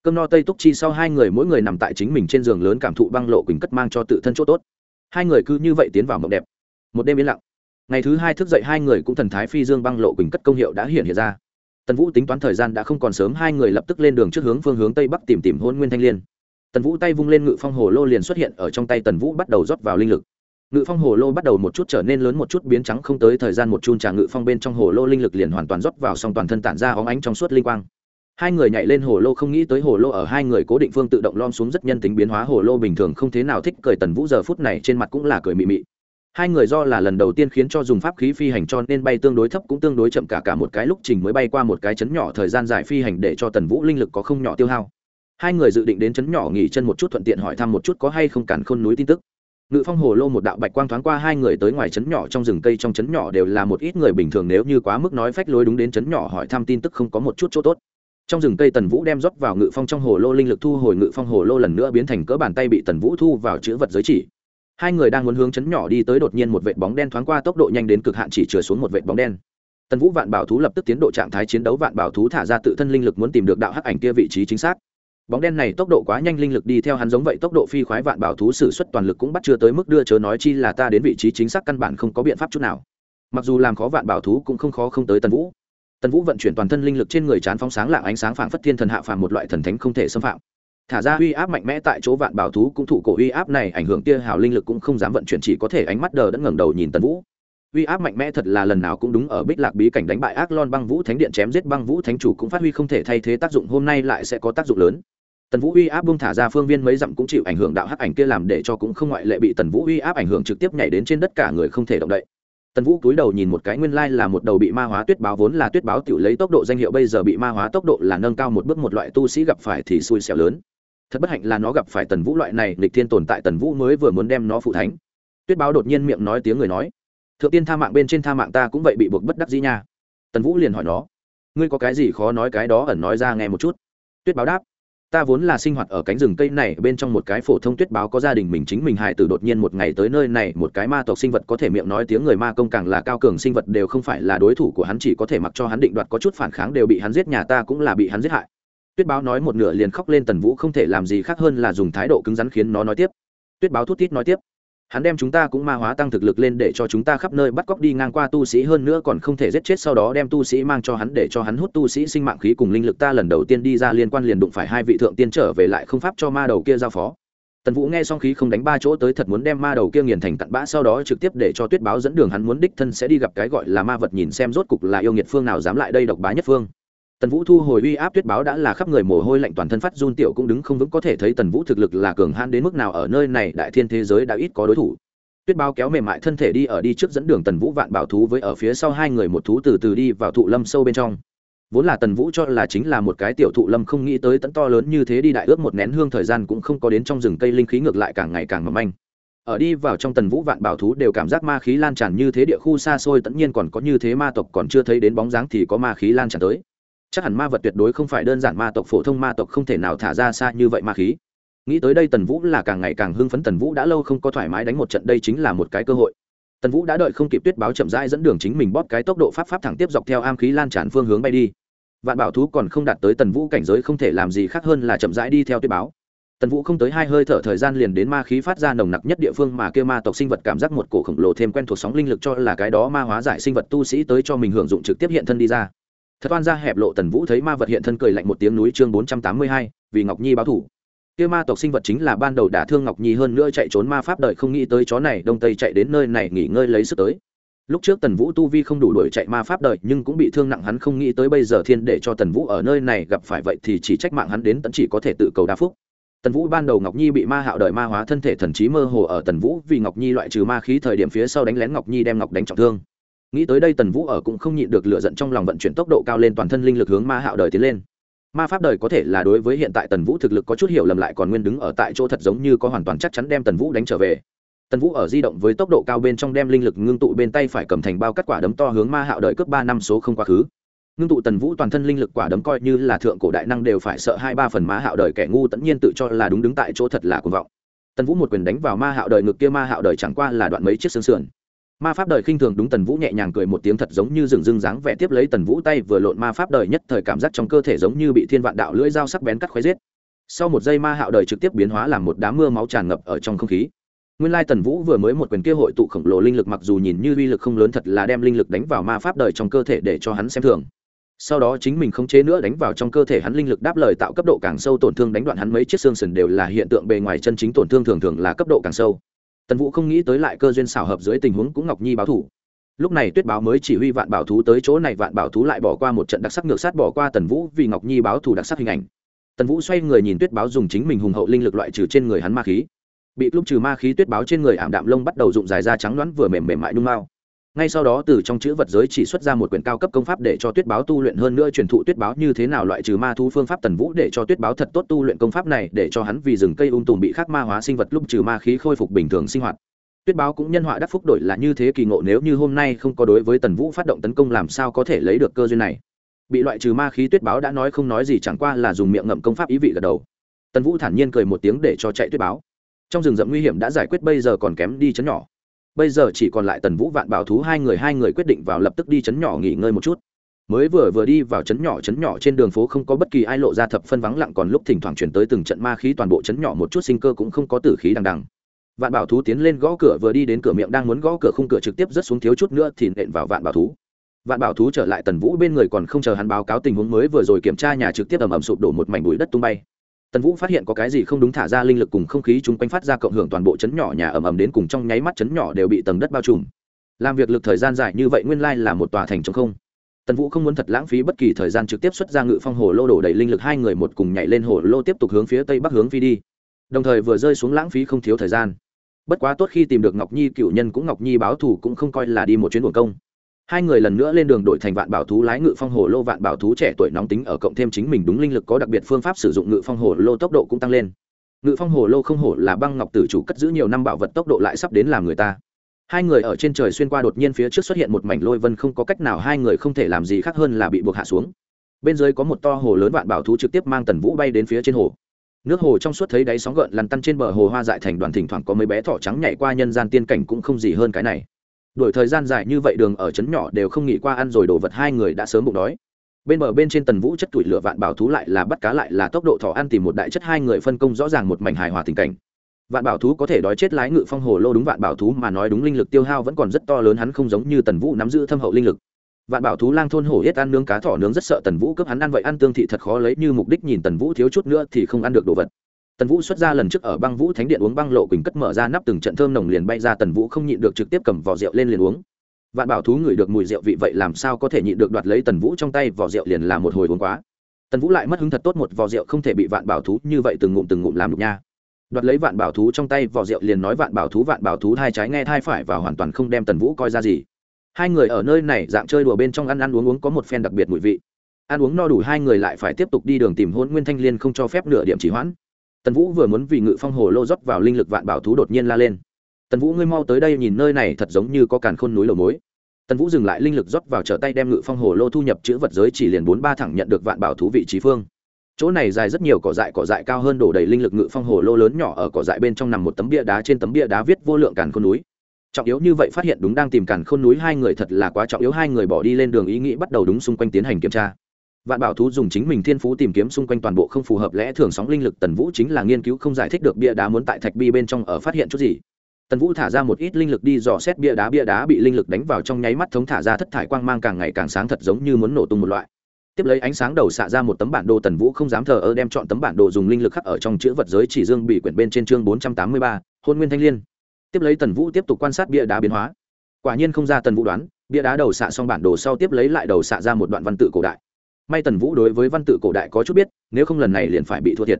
A: cơm no tây túc chi sau hai người mỗi người nằm tại chính mình trên giường lớn cảm thụ băng lộ quỳnh cất mang cho tự thân chỗ tốt. Hai người cứ như vậy tiến vào mộng đẹp. Một đêm yên lặng. Ngày thứ hai thức dậy hai người cũng thần thái phi dương băng lộ quỳnh cất công hiệu đã hiện hiện ra. Tần vũ tính toán thời gian đã không còn sớm, hai người lập tức lên đường trước hướng phương hướng tây bắc tìm tìm hôn nguyên thanh liên. Tần vũ tay vung lên ngự phong hồ lô liền xuất hiện ở trong tay tần vũ bắt đầu rót vào linh lực. Ngự phong hồ lô bắt đầu một chút trở nên lớn một chút biến trắng không tới thời gian một chun trà ngự phong bên trong hồ lô linh lực liền hoàn toàn rót vào xong toàn thân tản ra óng ánh trong suốt linh quang hai người nhảy lên hồ lô không nghĩ tới hồ lô ở hai người cố định phương tự động lom xuống rất nhân tính biến hóa hồ lô bình thường không thế nào thích cười tần vũ giờ phút này trên mặt cũng là cười mị mị. Hai người do là lần đầu tiên khiến cho dùng pháp khí phi hành cho nên bay tương đối thấp cũng tương đối chậm cả cả một cái lúc trình mới bay qua một cái chấn nhỏ thời gian dài phi hành để cho tần vũ linh lực có không nhỏ tiêu hao. Hai người dự định đến chấn nhỏ nghỉ chân một chút thuận tiện hỏi thăm một chút có hay không cản khôn núi tin tức. Ngự phong hồ lô một đạo bạch quang thoáng qua hai người tới ngoài trấn nhỏ trong rừng cây trong trấn nhỏ đều là một ít người bình thường nếu như quá mức nói phách lối đúng đến trấn nhỏ hỏi thăm tin tức không có một chút chỗ tốt trong rừng cây tần vũ đem rót vào ngự phong trong hồ lô linh lực thu hồi, ngự phong hồ lô lần nữa biến thành cỡ bàn tay bị tần vũ thu vào chữ vật giới chỉ. Hai người đang muốn hướng chấn nhỏ đi tới đột nhiên một vệt bóng đen thoáng qua tốc độ nhanh đến cực hạn chỉ chừa xuống một vệt bóng đen. Tần vũ vạn bảo thú lập tức tiến độ trạng thái chiến đấu, vạn bảo thú thả ra tự thân linh lực muốn tìm được đạo hắc ảnh kia vị trí chính xác. Bóng đen này tốc độ quá nhanh, linh lực đi theo hắn giống vậy, tốc độ phi khoái, vạn bảo thú sử xuất toàn lực cũng bắt chưa tới mức đưa chớ nói chi là ta đến vị trí chính xác, căn bản không có biện pháp chút nào. Mặc dù làm khó vạn bảo thú cũng không khó không tới tần vũ tần vũ vận chuyển toàn thân linh lực trên người chán phóng sáng lạng ánh sáng phảng phất thiên thần hạ phàm một loại thần thánh không thể xâm phạm. Thả ra uy áp mạnh mẽ tại chỗ vạn bảo thú cũng thụ cổ uy áp này, ảnh hưởng tia hào linh lực cũng không dám vận chuyển, chỉ có thể ánh mắt đờ đẫn ngẩng đầu nhìn tần vũ. Uy áp mạnh mẽ thật là lần nào cũng đúng ở bích lạc bí cảnh đánh bại ác lon băng vũ thánh điện chém giết băng vũ thánh chủ cũng phát huy không thể thay thế tác dụng, hôm nay lại sẽ có tác dụng lớn. Tần vũ uy áp bung thả ra phương viên mấy dặm cũng chịu ảnh hưởng đạo hắc ảnh kia làm để cho cũng không ngoại lệ bị tần vũ uy áp ảnh hưởng trực tiếp nhảy đến trên đất cả người không thể động đậy tần vũ cúi đầu nhìn một cái nguyên lai là một đầu bị ma hóa tuyết báo, vốn là tuyết báo tự lấy tốc độ danh hiệu, bây giờ bị ma hóa tốc độ là nâng cao một bước, một loại tu sĩ gặp phải thì xui xẻo lớn. Thật bất hạnh là nó gặp phải tần vũ loại này lịch thiên tồn tại tần vũ mới vừa muốn đem nó phụ thánh. Tuyết báo đột nhiên miệng nói tiếng người nói, thượng tiên tha mạng, bên trên tha mạng ta cũng vậy bị buộc bất đắc dĩ nha. Tần vũ liền hỏi nó, ngươi có cái gì khó nói cái đó ẩn nói ra nghe một chút. Tuyết báo đáp ta vốn là sinh hoạt ở cánh rừng cây này, bên trong một cái phổ thông tuyết báo có gia đình mình, chính mình hại từ đột nhiên một ngày tới nơi này, một cái ma tộc sinh vật có thể miệng nói tiếng người ma công càng là cao cường, sinh vật đều không phải là đối thủ của hắn, chỉ có thể mặc cho hắn định đoạt, có chút phản kháng đều bị hắn giết, nhà ta cũng là bị hắn giết hại. Tuyết báo nói một nửa liền khóc lên, tần vũ không thể làm gì khác hơn là dùng thái độ cứng rắn khiến nó nói tiếp. Tuyết báo thút thít nói tiếp hắn đem chúng ta cũng ma hóa tăng thực lực lên để cho chúng ta khắp nơi bắt cóc đi ngang qua tu sĩ hơn nữa còn không thể giết chết sau đó đem tu sĩ mang cho hắn để cho hắn hút tu sĩ sinh mạng khí cùng linh lực. Ta lần đầu tiên đi ra liên quan liền đụng phải hai vị thượng tiên trở về lại không pháp cho ma đầu kia giao phó. Tần vũ nghe xong khí không đánh ba chỗ tới thật muốn đem ma đầu kia nghiền thành cặn bã sau đó trực tiếp để cho tuyết báo dẫn đường hắn muốn đích thân sẽ đi gặp cái gọi là ma vật nhìn xem rốt cục là yêu nghiệt phương nào dám lại đây độc bá nhất phương tần vũ thu hồi uy áp tuyết báo đã là khắp người mồ hôi lạnh, toàn thân phát run, tiểu cũng đứng không vững, có thể thấy tần vũ thực lực là cường hãn đến mức nào, ở nơi này, đại thiên thế giới đã ít có đối thủ. Tuyết báo kéo mềm mại thân thể đi, ở đi trước dẫn đường, tần vũ vạn bảo thú với ở phía sau hai người một thú từ từ đi vào thụ lâm sâu bên trong. Vốn là tần vũ cho là chính là một cái tiểu thụ lâm, không nghĩ tới tận to lớn như thế đi đại ước một nén hương thời gian cũng không có đến trong rừng cây linh khí ngược lại càng ngày càng mầm anh ở đi vào trong tần vũ vạn bảo thú đều cảm giác ma khí lan tràn như thế, địa khu xa xôi, tất nhiên còn có như thế ma tộc, còn chưa thấy đến bóng dáng thì có ma khí lan tràn tới chắc hẳn ma vật tuyệt đối không phải đơn giản ma tộc phổ thông, ma tộc không thể nào thả ra xa như vậy ma khí. Nghĩ tới đây tần vũ là càng ngày càng hưng phấn. Tần vũ đã lâu không có thoải mái đánh một trận, đây chính là một cái cơ hội. Tần vũ đã đợi không kịp tuyết báo chậm rãi dẫn đường chính mình bóp cái tốc độ pháp pháp thẳng tiếp dọc theo am khí lan tràn phương hướng bay đi. Vạn bảo thú còn không đạt tới tần vũ cảnh giới không thể làm gì khác hơn là chậm rãi đi theo tuyết báo. Tần vũ không tới hai hơi thở thời gian liền đến ma khí phát ra nồng nặc nhất địa phương mà kêu ma tộc sinh vật cảm giác một cổ khổng lồ thêm quen thuộc sóng linh lực cho là cái đó ma hóa giải sinh vật tu sĩ tới cho mình hưởng dụng trực tiếp hiện thân đi ra thật oan ra hẹp lộ tần vũ thấy ma vật hiện thân cười lạnh một tiếng núi chương bốn trăm tám mươi hai, vì ngọc nhi báo thủ. Kia ma tộc sinh vật chính là ban đầu đả thương ngọc nhi hơn nữa chạy trốn ma pháp đợi không nghĩ tới chó này đông tây chạy đến nơi này nghỉ ngơi lấy sức tới. Lúc trước tần vũ tu vi không đủ đuổi chạy ma pháp đợi nhưng cũng bị thương nặng hắn không nghĩ tới bây giờ thiên để cho tần vũ ở nơi này gặp phải vậy thì chỉ trách mạng hắn đến tận chỉ có thể tự cầu đa phúc. Tần vũ ban đầu ngọc nhi bị ma hạo đợi ma hóa thân thể thần trí mơ hồ ở tần vũ vì ngọc nhi loại trừ ma khí thời điểm phía sau đánh lén ngọc nhi đem ngọc đánh trọng thương nghĩ tới đây tần vũ ở cũng không nhịn được lựa giận trong lòng vận chuyển tốc độ cao lên toàn thân linh lực hướng ma hạo đời tiến lên. Ma pháp đời có thể là đối với hiện tại tần vũ thực lực có chút hiểu lầm lại còn nguyên đứng ở tại chỗ thật giống như có hoàn toàn chắc chắn đem tần vũ đánh trở về. Tần vũ ở di động với tốc độ cao bên trong đem linh lực ngưng tụ bên tay phải cầm thành bao cắt quả đấm to hướng ma hạo đời cướp ba năm số không quá khứ. Ngưng tụ tần vũ toàn thân linh lực quả đấm coi như là thượng cổ đại năng đều phải sợ hai ba phần ma hạo đời kẻ ngu tất nhiên tự cho là đúng đứng tại chỗ thật là cuồng vọng. Tần vũ một quyền đánh vào ma hạo đời, ngực kia ma hạo đời chẳng qua là đoạn mấy chiếc xương sườn ma pháp đời khinh thường đúng tần vũ nhẹ nhàng cười một tiếng thật giống như rừng rưng dáng vẻ tiếp lấy tần vũ tay vừa lộn ma pháp đời nhất thời cảm giác trong cơ thể giống như bị thiên vạn đạo lưỡi dao sắc bén cắt khoé giết. Sau một giây ma hạo đời trực tiếp biến hóa làm một đám mưa máu tràn ngập ở trong không khí. Nguyên lai tần vũ vừa mới một quyền kia hội tụ khổng lồ linh lực mặc dù nhìn như uy lực không lớn thật là đem linh lực đánh vào ma pháp đời trong cơ thể để cho hắn xem thường. Sau đó chính mình không chế nữa đánh vào trong cơ thể hắn linh lực đáp lời tạo cấp độ càng sâu tổn thương đánh đoạn hắn mấy chiếc xương sườn đều là hiện tượng bề ngoài chân chính tổn thương thường thường là cấp độ càng sâu tần vũ không nghĩ tới lại cơ duyên xảo hợp dưới tình huống cũng ngọc nhi báo thủ. Lúc này tuyết báo mới chỉ huy vạn bảo thú tới chỗ này, vạn bảo thú lại bỏ qua một trận đặc sắc ngược sát, bỏ qua tần vũ vì ngọc nhi báo thủ đặc sắc hình ảnh. Tần vũ xoay người nhìn tuyết báo dùng chính mình hùng hậu linh lực loại trừ trên người hắn ma khí. Bị lúc trừ ma khí tuyết báo trên người ảm đạm lông bắt đầu rụng dài ra trắng loãng, vừa mềm mềm mại nhung mao ngay sau đó từ trong chữ vật giới chỉ xuất ra một quyển cao cấp công pháp để cho tuyết báo tu luyện hơn nữa, truyền thụ tuyết báo như thế nào loại trừ ma thú phương pháp tần vũ để cho tuyết báo thật tốt tu luyện công pháp này, để cho hắn vì rừng cây ung tùm bị khắc ma hóa sinh vật lúc trừ ma khí khôi phục bình thường sinh hoạt. Tuyết báo cũng nhân họa đắc phúc đổi là như thế kỳ ngộ, nếu như hôm nay không có đối với tần vũ phát động tấn công làm sao có thể lấy được cơ duyên này? Bị loại trừ ma khí tuyết báo đã nói không nói gì, chẳng qua là dùng miệng ngậm công pháp ý vị gật đầu. Tần vũ thản nhiên cười một tiếng để cho chạy tuyết báo. Trong rừng rậm nguy hiểm đã giải quyết, bây giờ còn kém đi chấn nhỏ bây giờ chỉ còn lại tần vũ vạn bảo thú hai người hai người quyết định vào lập tức đi chấn nhỏ nghỉ ngơi một chút. Mới vừa vừa đi vào chấn nhỏ chấn nhỏ trên đường phố không có bất kỳ ai lộ ra thập phân vắng lặng, còn lúc thỉnh thoảng chuyển tới từng trận ma khí, toàn bộ chấn nhỏ một chút sinh cơ cũng không có tử khí đằng đằng. Vạn bảo thú tiến lên gõ cửa, vừa đi đến cửa miệng đang muốn gõ cửa khung cửa trực tiếp rất xuống thiếu chút nữa thì nện vào vạn bảo thú. Vạn bảo thú trở lại tần vũ bên người còn không chờ hắn báo cáo tình huống mới vừa rồi kiểm tra nhà trực tiếp ầm ầm sụp đổ một mảnh bụi đất tung bay tần vũ phát hiện có cái gì không đúng thả ra linh lực cùng không khí chúng quanh phát ra cộng hưởng toàn bộ chấn nhỏ nhà ầm ầm đến cùng trong nháy mắt chấn nhỏ đều bị tầng đất bao trùm. Làm việc lực thời gian dài như vậy nguyên lai là một tòa thành trống không. Tần vũ không muốn thật lãng phí bất kỳ thời gian trực tiếp xuất ra ngự phong hồ lô đổ đầy linh lực, hai người một cùng nhảy lên hồ lô tiếp tục hướng phía tây bắc hướng phi đi. Đồng thời vừa rơi xuống lãng phí không thiếu thời gian. Bất quá tốt khi tìm được ngọc nhi cựu nhân cũng ngọc nhi báo thù cũng không coi là đi một chuyến buồn công hai người lần nữa lên đường đổi thành vạn bảo thú lái ngự phong hồ lô, vạn bảo thú trẻ tuổi nóng tính ở cộng thêm chính mình đúng linh lực có đặc biệt phương pháp sử dụng ngự phong hồ lô tốc độ cũng tăng lên. Ngự phong hồ lô không hổ là băng ngọc tử chủ cất giữ nhiều năm bảo vật tốc độ lại sắp đến làm người ta. Hai người ở trên trời xuyên qua đột nhiên phía trước xuất hiện một mảnh lôi vân không có cách nào hai người không thể làm gì khác hơn là bị buộc hạ xuống. Bên dưới có một to hồ lớn vạn bảo thú trực tiếp mang tần vũ bay đến phía trên hồ. Nước hồ trong suốt thấy đáy sóng gợn lăn tăn trên bờ hồ hoa dại thành đoàn thỉnh thoảng có mấy bé thỏ trắng nhảy qua nhân gian tiên cảnh cũng không gì hơn cái này đổi thời gian dài như vậy đường ở trấn nhỏ đều không nghĩ qua ăn rồi đồ vật hai người đã sớm bụng đói. Bên bờ bên trên tần vũ chất tuổi lửa vạn bảo thú lại là bắt cá lại là tốc độ thỏ ăn tìm một đại chất hai người phân công rõ ràng một mảnh hài hòa tình cảnh. Vạn bảo thú có thể đói chết lái ngự phong hồ lô đúng vạn bảo thú mà nói đúng linh lực tiêu hao vẫn còn rất to lớn, hắn không giống như tần vũ nắm giữ thâm hậu linh lực. Vạn bảo thú lang thôn hổ hết ăn nướng cá thỏ nướng rất sợ tần vũ cướp hắn ăn vậy ăn tương thị thật khó lấy, như mục đích nhìn tần vũ thiếu chút nữa thì không ăn được đồ vật tần vũ xuất ra lần trước ở băng vũ thánh điện uống băng lộ quỳnh cất mở ra nắp từng trận thơm nồng liền bay ra, tần vũ không nhịn được trực tiếp cầm vỏ rượu lên liền uống. Vạn bảo thú ngửi được mùi rượu vị vậy làm sao có thể nhịn được đoạt lấy tần vũ trong tay, vỏ rượu liền là một hồi uống quá. Tần vũ lại mất hứng thật tốt, một vỏ rượu không thể bị vạn bảo thú như vậy từng ngụm từng ngụm làm được nha. Đoạt lấy vạn bảo thú trong tay, vỏ rượu liền nói vạn bảo thú, vạn bảo thú thai trái nghe thai phải và hoàn toàn không đem tần vũ coi ra gì. Hai người ở nơi này dạng chơi đùa bên trong ăn ăn uống uống có một phen đặc biệt mùi vị. Ăn uống no đủ, hai người lại phải tiếp tục đi đường tìm hôn nguyên thanh liên không cho phép nửa điểm chỉ hoãn tần vũ vừa muốn vì ngự phong hồ lô rót vào linh lực vạn bảo thú đột nhiên la lên. Tần vũ ngươi mau tới đây nhìn nơi này thật giống như có càn khôn núi lầu mối tần vũ dừng lại linh lực rót vào trở tay đem ngự phong hồ lô thu nhập chữ vật giới chỉ liền bốn ba thẳng nhận được vạn bảo thú vị trí phương. Chỗ này dài rất nhiều cỏ dại cỏ dại cao hơn đổ đầy linh lực ngự phong hồ lô lớn nhỏ ở cỏ dại bên trong nằm một tấm bia đá, trên tấm bia đá viết vô lượng càn khôn núi. Trọng yếu như vậy phát hiện đúng đang tìm càn khôn núi, hai người thật là quá trọng yếu, hai người bỏ đi lên đường ý nghĩ bắt đầu đúng xung quanh tiến hành kiểm tra vạn bảo thú dùng chính mình thiên phú tìm kiếm xung quanh toàn bộ không phù hợp lẽ thường sóng linh lực, tần vũ chính là nghiên cứu không giải thích được bia đá muốn tại thạch bi bên trong ở phát hiện chút gì. Tần vũ thả ra một ít linh lực đi dò xét bia đá bia đá bị linh lực đánh vào trong nháy mắt thống thả ra thất thải quang mang càng ngày càng sáng thật giống như muốn nổ tung một loại. Tiếp lấy ánh sáng đầu xạ ra một tấm bản đồ, tần vũ không dám thờ ơ đem chọn tấm bản đồ dùng linh lực khắc ở trong chữ vật giới chỉ dương bị quyển bên trên chương bốn trăm tám mươi ba, hôn nguyên thanh l i ê n tiếp lấy tần vũ tiếp tục quan sát bia đá biến hóa. Quả nhiên không ra tần vũ đoán, bia đá đầu xạ xong bản đồ sau tiếp lấy lại đầu xạ ra một đoạn văn tự cổ đại may tần vũ đối với văn tự cổ đại có chút biết, nếu không lần này liền phải bị thua thiệt.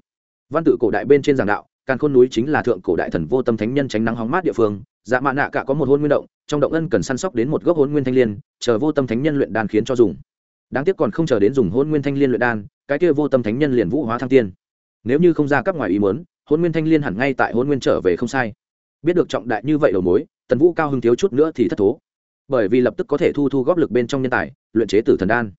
A: Văn tự cổ đại bên trên giảng đạo, càn khôn núi chính là thượng cổ đại thần vô tâm thánh nhân tránh nắng hóng mát địa phương. Dạ mạ nạ cả có một hôn nguyên động, trong động ân cần săn sóc đến một gốc hôn nguyên thanh l i ê n chờ vô tâm thánh nhân luyện đan khiến cho dùng. Đáng tiếc còn không chờ đến dùng hôn nguyên thanh liên luyện đan, cái kia vô tâm thánh nhân liền vũ hóa thăng tiên. Nếu như không ra các ngoài ý muốn, hôn nguyên thanh liên hẳn ngay tại hôn nguyên trở về không sai. Biết được trọng đại như vậy đầu mối, tần vũ cao hưng thiếu chút nữa thì thất thố. Bởi vì lập tức có thể thu thu góp lực bên trong nhân tài, luyện chế tử thần đan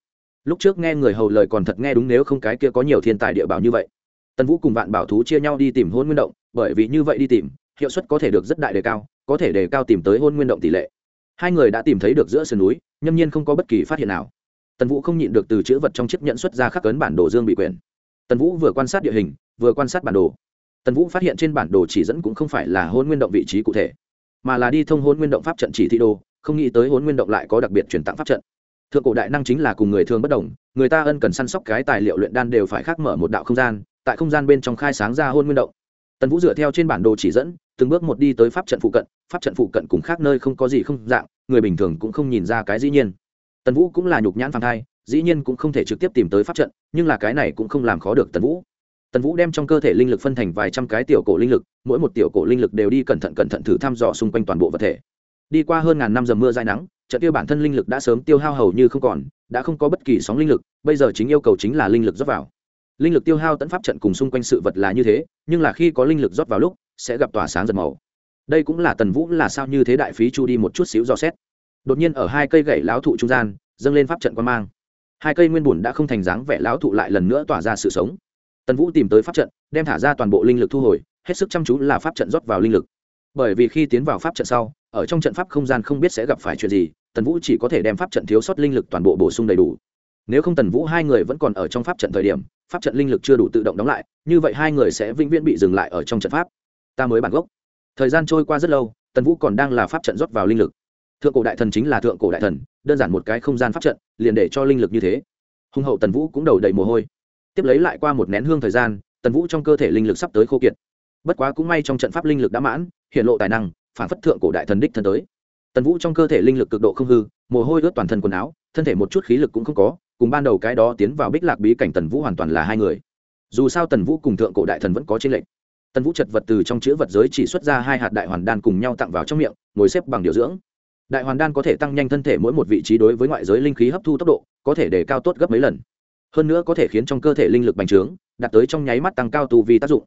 A: lúc trước nghe người hầu lời còn thật nghe đúng nếu không cái kia có nhiều thiên tài địa bảo như vậy. Tần vũ cùng vạn bảo thú chia nhau đi tìm hôn nguyên động, bởi vì như vậy đi tìm, hiệu suất có thể được rất đại đề cao, có thể đề cao tìm tới hôn nguyên động tỷ lệ. Hai người đã tìm thấy được giữa sườn núi, nhâm nhiên không có bất kỳ phát hiện nào. Tần vũ không nhịn được từ chữ vật trong chiếc nhận xuất ra khắc cấn bản đồ dương bị quyền. Tần vũ vừa quan sát địa hình, vừa quan sát bản đồ. Tần vũ phát hiện trên bản đồ chỉ dẫn cũng không phải là hôn nguyên động vị trí cụ thể, mà là đi thông hôn nguyên động pháp trận chỉ thị đô không nghĩ tới hôn nguyên động lại có đặc biệt truyền tặng pháp trận thượng cổ đại năng chính là cùng người thường bất đồng, người ta ân cần săn sóc cái tài liệu luyện đan đều phải khác mở một đạo không gian, tại không gian bên trong khai sáng ra hôn nguyên động. Tần vũ dựa theo trên bản đồ chỉ dẫn, từng bước một đi tới pháp trận phụ cận, pháp trận phụ cận cùng khác nơi không có gì không dạng, người bình thường cũng không nhìn ra cái dĩ nhiên. Tần vũ cũng là nhục nhãn phàng thai, dĩ nhiên cũng không thể trực tiếp tìm tới pháp trận, nhưng là cái này cũng không làm khó được tần vũ. Tần vũ đem trong cơ thể linh lực phân thành vài trăm cái tiểu cổ linh lực, mỗi một tiểu cổ linh lực đều đi cẩn thận cẩn thận thử thăm dò xung quanh toàn bộ vật thể. Đi qua hơn ngàn năm dầm mưa dài nắng trận kia bản thân linh lực đã sớm tiêu hao hầu như không còn, đã không có bất kỳ sóng linh lực, bây giờ chính yêu cầu chính là linh lực rót vào. Linh lực tiêu hao tẫn pháp trận cùng xung quanh sự vật là như thế, nhưng là khi có linh lực rót vào lúc, sẽ gặp tỏa sáng giật màu. Đây cũng là tần vũ là sao như thế đại phí chu đi một chút xíu dò xét. Đột nhiên ở hai cây gậy lão thụ trung gian, dâng lên pháp trận quan mang. Hai cây nguyên bùn đã không thành dáng vẻ lão thụ lại lần nữa tỏa ra sự sống. Tần vũ tìm tới pháp trận, đem thả ra toàn bộ linh lực thu hồi, hết sức chăm chú là pháp trận rót vào linh lực. Bởi vì khi tiến vào pháp trận sau ở trong trận pháp không gian không biết sẽ gặp phải chuyện gì, tần vũ chỉ có thể đem pháp trận thiếu sót linh lực toàn bộ bổ sung đầy đủ. Nếu không tần vũ hai người vẫn còn ở trong pháp trận thời điểm, pháp trận linh lực chưa đủ tự động đóng lại, như vậy hai người sẽ vĩnh viễn bị dừng lại ở trong trận pháp. Ta mới bản gốc. Thời gian trôi qua rất lâu, tần vũ còn đang là pháp trận rót vào linh lực. Thượng cổ đại thần chính là thượng cổ đại thần, đơn giản một cái không gian pháp trận, liền để cho linh lực như thế. Hùng hậu tần vũ cũng đầu đầy mồ hôi. Tiếp lấy lại qua một nén hương thời gian, tần vũ trong cơ thể linh lực sắp tới khô kiệt. Bất quá cũng may trong trận pháp linh lực đã mãn, hiện lộ tài năng phản phất thượng cổ đại thần đích thân tới. Tần vũ trong cơ thể linh lực cực độ không hư, mồ hôi ướt toàn thân quần áo, thân thể một chút khí lực cũng không có, cùng ban đầu cái đó tiến vào bích lạc bí cảnh tần vũ hoàn toàn là hai người. Dù sao tần vũ cùng thượng cổ đại thần vẫn có trên lệnh tần vũ chật vật từ trong chữ vật giới chỉ xuất ra hai hạt đại hoàn đan cùng nhau tặng vào trong miệng, ngồi xếp bằng điều dưỡng. Đại hoàn đan có thể tăng nhanh thân thể mỗi một vị trí đối với ngoại giới linh khí hấp thu tốc độ, có thể để cao tốt gấp mấy lần. Hơn nữa có thể khiến trong cơ thể linh lực bành trướng, đạt tới trong nháy mắt tăng cao tu vi tác dụng.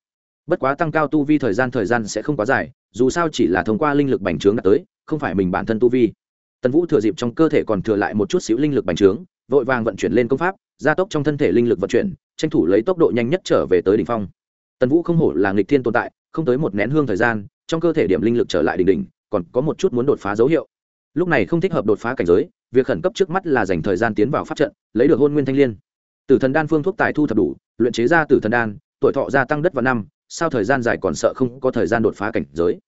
A: Bất quá tăng cao tu vi thời gian thời gian sẽ không quá dài dù sao chỉ là thông qua linh lực bành trướng đạt tới, không phải mình bản thân tu vi. Tần vũ thừa dịp trong cơ thể còn thừa lại một chút xíu linh lực bành trướng, vội vàng vận chuyển lên công pháp, gia tốc trong thân thể linh lực vận chuyển, tranh thủ lấy tốc độ nhanh nhất trở về tới đỉnh phong. Tần vũ không hổ là nghịch thiên tồn tại, không tới một nén hương thời gian, trong cơ thể điểm linh lực trở lại đỉnh đỉnh, còn có một chút muốn đột phá dấu hiệu. Lúc này không thích hợp đột phá cảnh giới, việc khẩn cấp trước mắt là dành thời gian tiến vào pháp trận, lấy được hôn nguyên thanh l i ê n tử thần đan phương thuốc tài thu thập đủ, luyện chế ra tử thần đan, tuổi thọ gia tăng đất vào năm sao thời gian dài còn sợ không có thời gian đột phá cảnh giới?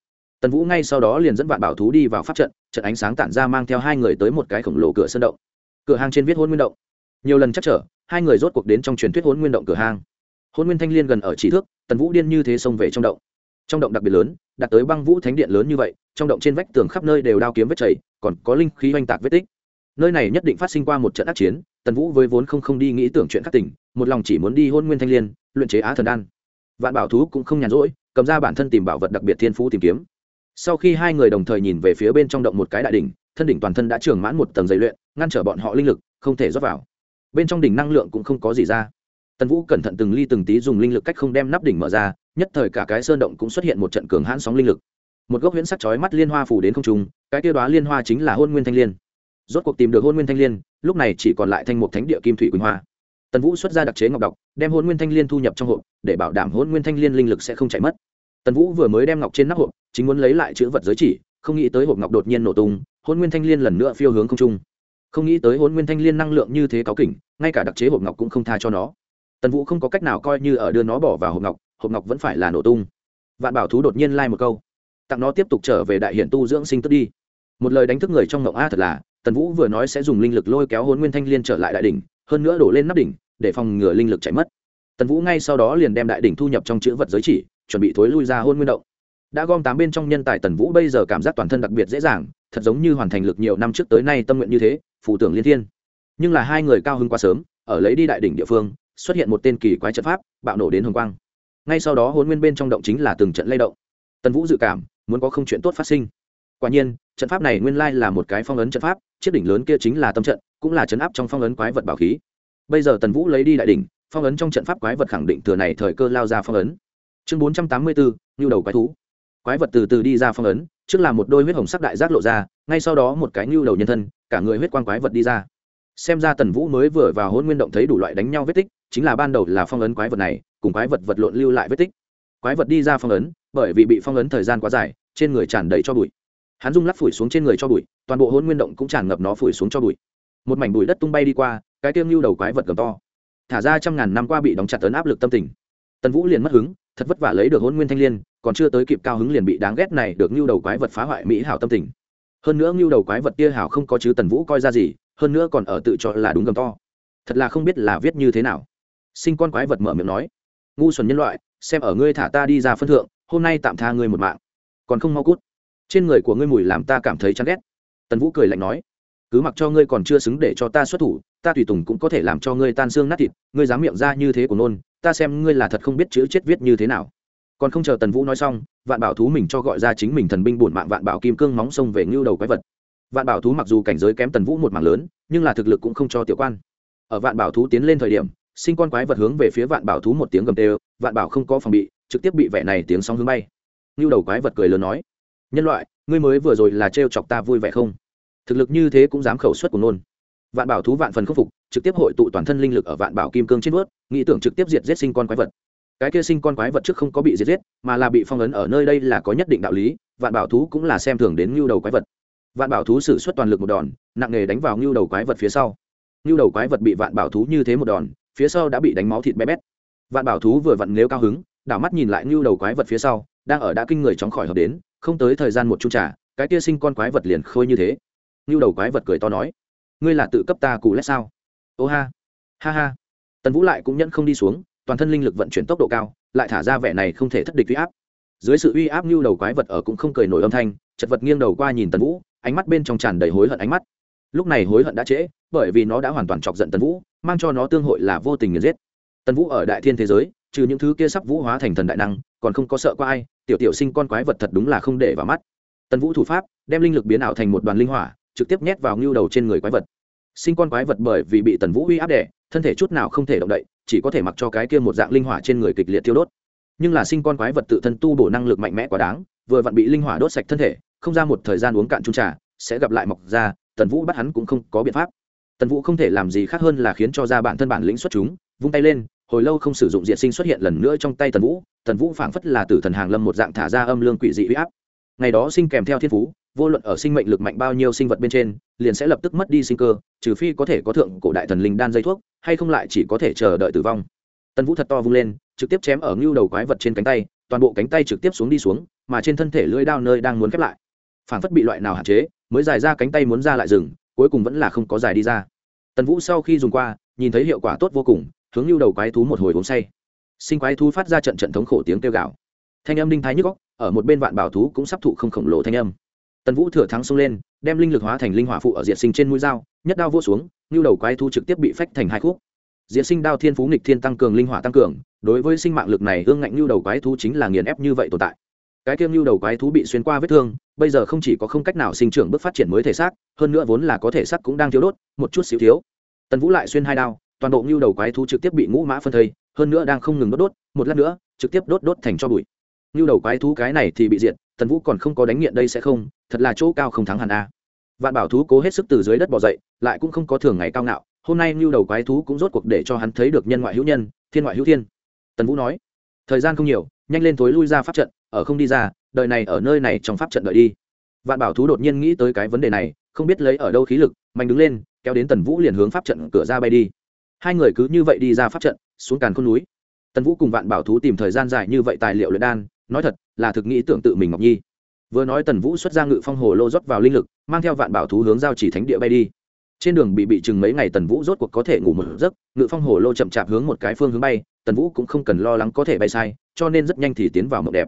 A: Tần vũ ngay sau đó liền dẫn vạn bảo thú đi vào pháp trận trận ánh sáng tản ra mang theo hai người tới một cái khổng lồ cửa sân động. Cửa hàng trên viết hôn nguyên động. Nhiều lần chắc trở, hai người rốt cuộc đến trong truyền thuyết hôn nguyên động cửa hang hôn nguyên thanh l i ê n gần ở trí thước, tần vũ điên như thế xông về trong động. Trong động đặc biệt lớn, đạt tới băng vũ thánh điện lớn như vậy, trong động trên vách tường khắp nơi đều đao kiếm vết chảy, còn có linh khí oanh tạc vết tích. Nơi này nhất định phát sinh qua một trận ác chiến, tần vũ với vốn không không đi nghĩ tưởng chuyện khắc tỉnh, một lòng chỉ muốn đi hôn nguyên thanh liên, luyện chế á thần đan vạn bảo thú cũng không nhàn rỗi, cầm ra bản thân tìm bảo vật đặc biệt thiên phú tìm kiếm. Sau khi hai người đồng thời nhìn về phía bên trong động một cái đại đỉnh, thân đỉnh toàn thân đã trường mãn một tầng dày luyện, ngăn trở bọn họ linh lực, không thể rót vào. Bên trong đỉnh năng lượng cũng không có gì ra. Tần vũ cẩn thận từng ly từng tí dùng linh lực cách không đem nắp đỉnh mở ra, nhất thời cả cái sơn động cũng xuất hiện một trận cường hãn sóng linh lực. Một gốc huyễn sắc chói mắt liên hoa phủ đến không trung, cái tiêu đoá liên hoa chính là hôn nguyên thanh liên. Rốt cuộc tìm được hôn nguyên thanh liên, lúc này chỉ còn lại thanh mục thánh địa kim thủy quỳnh hoa tần vũ xuất ra đặc chế ngọc độc, đem hôn nguyên thanh liên thu nhập trong hộp, để bảo đảm hôn nguyên thanh liên linh lực sẽ không chảy mất. Tần vũ vừa mới đem ngọc trên nắp hộp, chính muốn lấy lại chữ vật giới chỉ, không nghĩ tới hộp ngọc đột nhiên nổ tung hôn nguyên thanh liên lần nữa phiêu hướng không trung. Không nghĩ tới hôn nguyên thanh liên năng lượng như thế cáo kỉnh, ngay cả đặc chế hộp ngọc cũng không tha cho nó. Tần vũ không có cách nào coi như ở đưa nó bỏ vào hộp ngọc hộp ngọc vẫn phải là nổ tung. Vạn bảo thú đột nhiên lai、like、một câu, tặng nó tiếp tục trở về đại hiện tu dưỡng sinh tức đi. Một lời đánh thức người trong ngộng, a, thật là, tần vũ vừa nói sẽ dùng linh lực lôi kéo hôn nguyên thanh liên trở lại đại đỉnh, hơn nữa đổ lên nắp đỉnh để phòng ngừa linh lực chảy mất. Tần vũ ngay sau đó liền đem đại đỉnh thu nhập trong chữ vật giới chỉ, chuẩn bị thối lui ra hôn nguyên động. Đã gom tám bên trong nhân tài tần vũ bây giờ cảm giác toàn thân đặc biệt dễ dàng, thật giống như hoàn thành lực nhiều năm trước tới nay tâm nguyện như thế, phù tưởng liên thiên. Nhưng là hai người cao hơn quá sớm, ở lấy đi đại đỉnh địa phương, xuất hiện một tên kỳ quái trận pháp, bạo nổ đến hồng quang. Ngay sau đó hôn nguyên bên trong động chính là từng trận lay động. Tần vũ dự cảm, muốn có không chuyện tốt phát sinh. Quả nhiên, trận pháp này nguyên lai là một cái phong ấn trận pháp, chiếc đỉnh lớn kia chính là tâm trận, cũng là chấn áp trong phong ấn quái vật bảo khí bây giờ tần vũ lấy đi đại đỉnh, phong ấn trong trận pháp quái vật khẳng định thừa này thời cơ lao ra phong ấn. Chương bốn trăm tám mươi bốn nhu đầu quái thú. Quái vật từ từ đi ra phong ấn, trước là một đôi huyết hồng sắc đại giác lộ ra, ngay sau đó một cái nhu đầu nhân thân, cả người huyết quan quái vật đi ra. Xem ra tần vũ mới vừa vào hôn nguyên động thấy đủ loại đánh nhau vết tích, chính là ban đầu là phong ấn quái vật này, cùng quái vật vật lộn lưu lại vết tích. Quái vật đi ra phong ấn, bởi vì bị phong ấn thời gian quá dài, trên người tràn đầy cho bụi. Hắn rung lắc phủi xuống trên người cho bụi, toàn bộ hôn nguyên động cũng tràn ngập nó phủi xuống cho bụi. Một mảnh bụi đất tung bay đi qua cái tiêu lưu đầu quái vật gầm to. Thả ra trăm ngàn năm qua bị đóng chặt tấn áp lực tâm tình. Tần vũ liền mất hứng, thật vất vả lấy được hôn nguyên thanh l i ê n còn chưa tới kịp cao hứng liền bị đáng ghét này được lưu đầu quái vật phá hoại mỹ hảo tâm tình. Hơn nữa lưu đầu quái vật kia hảo không có chứ tần vũ coi ra gì, hơn nữa còn ở tự cho là đúng gầm to. Thật là không biết là viết như thế nào. Sinh con quái vật mở miệng nói, ngu xuẩn nhân loại, xem ở ngươi thả ta đi ra phân thượng, hôm nay tạm tha ngươi một mạng. Còn không mau cút. Trên người của ngươi mùi làm ta cảm thấy chán ghét. Tần vũ cười lạnh nói cứ mặc cho ngươi còn chưa xứng để cho ta xuất thủ, ta tùy tùng cũng có thể làm cho ngươi tan xương nát thịt, ngươi dám miệng ra như thế của nôn, ta xem ngươi là thật không biết chữ chết viết như thế nào. Còn không chờ tần vũ nói xong, vạn bảo thú mình cho gọi ra chính mình thần binh bổn mạng vạn bảo kim cương móng sông về ngưu đầu quái vật. Vạn bảo thú mặc dù cảnh giới kém tần vũ một mạng lớn, nhưng là thực lực cũng không cho tiểu quan. Ở vạn bảo thú tiến lên thời điểm, sinh con quái vật hướng về phía vạn bảo thú một tiếng gầm tê, vạn bảo không có phòng bị, trực tiếp bị vẻ này tiếng sóng hướng bay. Ngưu đầu quái vật cười lớn nói, nhân loại, ngươi mới vừa rồi là trêu chọc ta vui vẻ không? Thực lực như thế cũng dám khẩu suất của nôn. Vạn bảo thú vạn phần khắc phục, trực tiếp hội tụ toàn thân linh lực ở vạn bảo kim cương trên vớt, nghĩ tưởng trực tiếp diệt giết sinh con quái vật. Cái kia sinh con quái vật trước không có bị diệt giết, mà là bị phong ấn ở nơi đây là có nhất định đạo lý, vạn bảo thú cũng là xem thường đến ngưu đầu quái vật. Vạn bảo thú sử xuất toàn lực một đòn, nặng nghề đánh vào ngưu đầu quái vật phía sau. Ngưu đầu quái vật bị vạn bảo thú như thế một đòn, phía sau đã bị đánh máu thịt bé bét. Vạn bảo thú vừa vặn nếu cao hứng, đảo mắt nhìn lại ngưu đầu quái vật phía sau, đang ở đã kinh người chóng khỏi hợp đến, không tới thời gian một chung trả cái kia sinh con quái vật liền khôi như thế như đầu quái vật cười to nói, ngươi là tự cấp ta cù lét sao? Ô ha ha ha. Tần vũ lại cũng nhẫn không đi xuống, toàn thân linh lực vận chuyển tốc độ cao, lại thả ra vẻ này không thể thất địch uy áp. Dưới sự uy áp như đầu quái vật ở cũng không cười nổi âm thanh, chật vật nghiêng đầu qua nhìn tần vũ, ánh mắt bên trong tràn đầy hối hận ánh mắt. Lúc này hối hận đã trễ, bởi vì nó đã hoàn toàn chọc giận tần vũ, mang cho nó tương hội là vô tình nghiền giết. Tần vũ ở đại thiên thế giới, trừ những thứ kia sắp vũ hóa thành thần đại năng, còn không có sợ qua ai, tiểu tiểu sinh con quái vật thật đúng là không để vào mắt. Tần vũ thủ pháp, đem linh lực biến ảo thành một đoàn linh hỏa trực tiếp nhét vào ngưu đầu trên người quái vật. Sinh con quái vật bởi vì bị tần vũ uy áp đẻ thân thể chút nào không thể động đậy, chỉ có thể mặc cho cái kia một dạng linh hỏa trên người kịch liệt tiêu đốt. Nhưng là sinh con quái vật tự thân tu bổ năng lực mạnh mẽ quá đáng, vừa vặn bị linh hỏa đốt sạch thân thể, không ra một thời gian uống cạn chung trà, sẽ gặp lại mọc ra, tần vũ bắt hắn cũng không có biện pháp. Tần vũ không thể làm gì khác hơn là khiến cho ra bản thân bản lĩnh xuất chúng, vung tay lên, hồi lâu không sử dụng diện sinh xuất hiện lần nữa trong tay tần vũ tần vũ phảng phất là tử thần hàng lâm một dạng thả ra âm lương quỷ dị huy áp. Ngày đó sinh kèm theo thiên phú vô luận ở sinh mệnh lực mạnh bao nhiêu sinh vật bên trên, liền sẽ lập tức mất đi sinh cơ, trừ phi có thể có thượng cổ đại thần linh đan dây thuốc, hay không lại chỉ có thể chờ đợi tử vong. Tần vũ thật to vung lên, trực tiếp chém ở ngưu đầu quái vật trên cánh tay, toàn bộ cánh tay trực tiếp xuống đi xuống, mà trên thân thể lưỡi đao nơi đang muốn khép lại. Phảng phất bị loại nào hạn chế, mới dài ra cánh tay muốn ra lại rừng, cuối cùng vẫn là không có dài đi ra. Tần vũ sau khi dùng qua, nhìn thấy hiệu quả tốt vô cùng, hướng lưu đầu quái thú một hồi uống say. Sinh quái thú phát ra trận trận thống khổ tiếng kêu gào. Thanh âm đinh thái nhức góc ở một bên vạn bảo thú cũng sắp thụ không khổng lồ thanh âm tần vũ thừa thắng xông lên, đem linh lực hóa thành linh hỏa phụ ở diệt sinh trên mũi dao, nhất đao vô xuống, như đầu quái thú trực tiếp bị phách thành hai khúc. Diệt sinh đao thiên phú nghịch thiên tăng cường, linh hỏa tăng cường, đối với sinh mạng lực này ương ngạnh như đầu quái thú chính là nghiền ép như vậy tồn tại. Cái kiêng như đầu quái thú bị xuyên qua vết thương, bây giờ không chỉ có không cách nào sinh trưởng bước phát triển mới thể xác, hơn nữa vốn là có thể xác cũng đang thiếu đốt, một chút xíu thiếu. Tần vũ lại xuyên hai đao, toàn bộ như đầu quái thú trực tiếp bị ngũ mã phân thây, hơn nữa đang không ngừng đốt đốt, một lát nữa, trực tiếp đốt đốt thành cho bụi như đầu quái thú cái này thì bị diệt, tần vũ còn không có đánh nghiện đây sẽ không, thật là chỗ cao không thắng hẳn a. Vạn bảo thú cố hết sức từ dưới đất bỏ dậy, lại cũng không có thường ngày cao ngạo, hôm nay như đầu quái thú cũng rốt cuộc để cho hắn thấy được nhân ngoại hữu nhân, thiên ngoại hữu thiên. Tần vũ nói, thời gian không nhiều, nhanh lên thối lui ra pháp trận, ở không đi ra, đợi này ở nơi này trong pháp trận đợi đi. Vạn bảo thú đột nhiên nghĩ tới cái vấn đề này, không biết lấy ở đâu khí lực, mạnh đứng lên, kéo đến tần vũ liền hướng pháp trận cửa ra bay đi. Hai người cứ như vậy đi ra pháp trận, xuống càn khôn núi. Tần vũ cùng vạn bảo thú tìm thời gian dài như vậy tài liệu luyện đan nói thật, là thực nghĩ tưởng tự mình ngọc nhi. Vừa nói tần vũ xuất ra ngự phong hồ lô rót vào linh lực, mang theo vạn bảo thú hướng giao chỉ thánh địa bay đi. Trên đường bị bị chừng mấy ngày tần vũ rốt cuộc có thể ngủ một giấc, ngự phong hồ lô chậm chạp hướng một cái phương hướng bay, tần vũ cũng không cần lo lắng có thể bay sai, cho nên rất nhanh thì tiến vào mộng đẹp.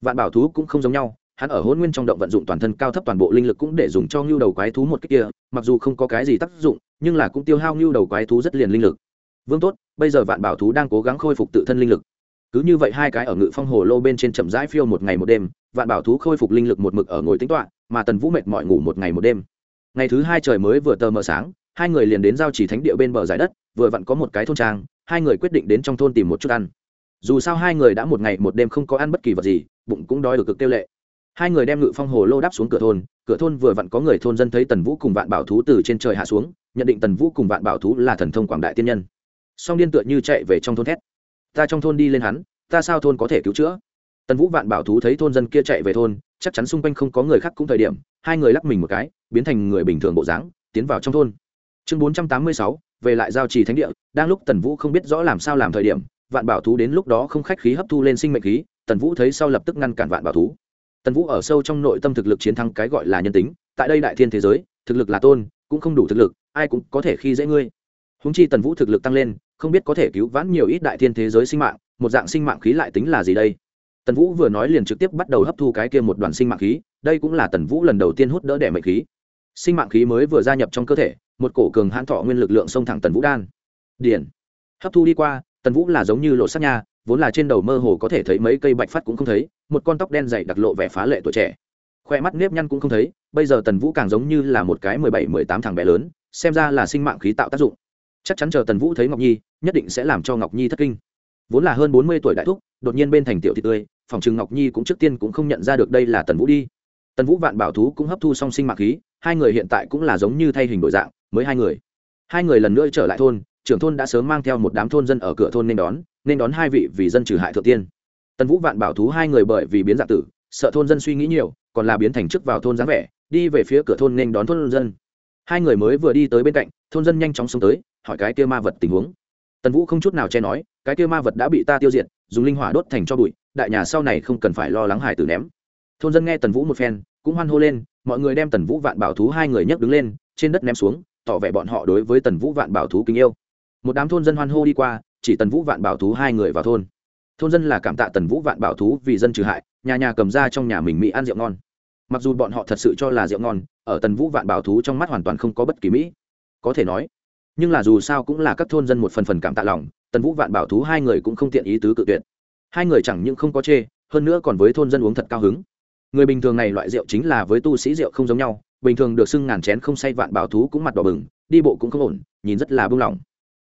A: Vạn bảo thú cũng không giống nhau, hắn ở hôn nguyên trong động vận dụng toàn thân cao thấp toàn bộ linh lực cũng để dùng cho ngưu đầu quái thú một cách kia, mặc dù không có cái gì tác dụng, nhưng là cũng tiêu hao ngưu đầu quái thú rất liền linh lực. Vương tốt, bây giờ vạn bảo thú đang cố gắng khôi phục tự thân linh lực cứ như vậy hai cái ở ngự phong hồ lô bên trên chậm rãi phiêu một ngày một đêm, vạn bảo thú khôi phục linh lực một mực ở ngồi tính toạ mà tần vũ mệt mỏi ngủ một ngày một đêm. Ngày thứ hai trời mới vừa tờ mờ sáng, hai người liền đến giao chỉ thánh địa bên bờ giải đất, vừa vặn có một cái thôn trang, hai người quyết định đến trong thôn tìm một chút ăn. Dù sao hai người đã một ngày một đêm không có ăn bất kỳ vật gì, bụng cũng đói được cực tiêu lệ. Hai người đem ngự phong hồ lô đáp xuống cửa thôn cửa thôn vừa vặn có người thôn dân thấy tần vũ cùng vạn bảo thú từ trên trời hạ xuống, nhận định tần vũ cùng vạn bảo thú là thần thông quảng đại tiên nhân. Song điên tựa như chạy về trong thôn thét ta trong thôn đi lên hắn, ta sao thôn có thể cứu chữa? Tần vũ vạn bảo thú thấy thôn dân kia chạy về thôn, chắc chắn xung quanh không có người khác cũng thời điểm, hai người lắc mình một cái, biến thành người bình thường bộ dáng, tiến vào trong thôn. Chương bốn trăm tám mươi sáu, về lại giao trì thánh địa, đang lúc tần vũ không biết rõ làm sao làm thời điểm, vạn bảo thú đến lúc đó không khách khí hấp thu lên sinh mệnh khí, tần vũ thấy sau lập tức ngăn cản vạn bảo thú. Tần vũ ở sâu trong nội tâm thực lực chiến thắng cái gọi là nhân tính, tại đây đại thiên thế giới, thực lực là tôn, cũng không đủ thực lực, ai cũng có thể khi dễ ngươi. Húng chi tần vũ thực lực tăng lên không biết có thể cứu vãn nhiều ít đại thiên thế giới sinh mạng, một dạng sinh mạng khí lại tính là gì đây? Tần vũ vừa nói liền trực tiếp bắt đầu hấp thu cái kia một đoàn sinh mạng khí, đây cũng là tần vũ lần đầu tiên hút đỡ đẻ mệnh khí. Sinh mạng khí mới vừa gia nhập trong cơ thể, một cổ cường hãn thọ nguyên lực lượng xông thẳng tần vũ đan. Điển hấp thu đi qua, tần vũ là giống như lộ sát nha, vốn là trên đầu mơ hồ có thể thấy mấy cây bạch phát cũng không thấy, một con tóc đen dày đặc lộ vẻ phá lệ tuổi trẻ. Khoe mắt nếp nhăn cũng không thấy, bây giờ tần vũ càng giống như là một cái mười bảy, mười tám thằng bé lớn, xem ra là sinh mạng khí tạo tác dụng. Chắc chắn chờ tần vũ thấy ngọc nhi nhất định sẽ làm cho ngọc nhi thất kinh. Vốn là hơn bốn mươi tuổi đại thúc, đột nhiên bên thành tiểu thị tươi, phòng trừng ngọc nhi cũng trước tiên cũng không nhận ra được đây là tần vũ đi. Tần vũ vạn bảo thú cũng hấp thu song sinh mạc khí, hai người hiện tại cũng là giống như thay hình đổi dạng, mới hai người. Hai người lần nữa trở lại thôn, trưởng thôn đã sớm mang theo một đám thôn dân ở cửa thôn nên đón nên đón hai vị vì dân trừ hại thượng tiên. Tần vũ vạn bảo thú hai người bởi vì biến dạng tử, sợ thôn dân suy nghĩ nhiều, còn là biến thành chức vào thôn dáng vẻ, đi về phía cửa thôn nên đón thôn dân. Hai người mới vừa đi tới bên cạnh, thôn dân nhanh chóng xuống tới, hỏi cái kia ma vật tình huống tần vũ không chút nào che nói, cái kia ma vật đã bị ta tiêu diệt, dùng linh hỏa đốt thành cho bụi, đại nhà sau này không cần phải lo lắng hải tử ném. Thôn dân nghe tần vũ một phen, cũng hoan hô lên, mọi người đem tần vũ vạn bảo thú hai người nhấc đứng lên, trên đất ném xuống, tỏ vẻ bọn họ đối với tần vũ vạn bảo thú kính yêu. Một đám thôn dân hoan hô đi qua, chỉ tần vũ vạn bảo thú hai người vào thôn. Thôn dân là cảm tạ tần vũ vạn bảo thú vì dân trừ hại, nhà nhà cầm ra trong nhà mình mỹ ăn rượu ngon. Mặc dù bọn họ thật sự cho là rượu ngon, ở tần vũ vạn bảo thú trong mắt hoàn toàn không có bất kỳ mỹ. Có thể nói nhưng là dù sao cũng là các thôn dân một phần phần cảm tạ lòng, tần vũ vạn bảo thú hai người cũng không tiện ý tứ cự tuyệt. Hai người chẳng những không có chê, hơn nữa còn với thôn dân uống thật cao hứng. Người bình thường này loại rượu chính là với tu sĩ rượu không giống nhau, bình thường được xưng ngàn chén không say vạn bảo thú cũng mặt đỏ bừng, đi bộ cũng không ổn, nhìn rất là bưng lỏng.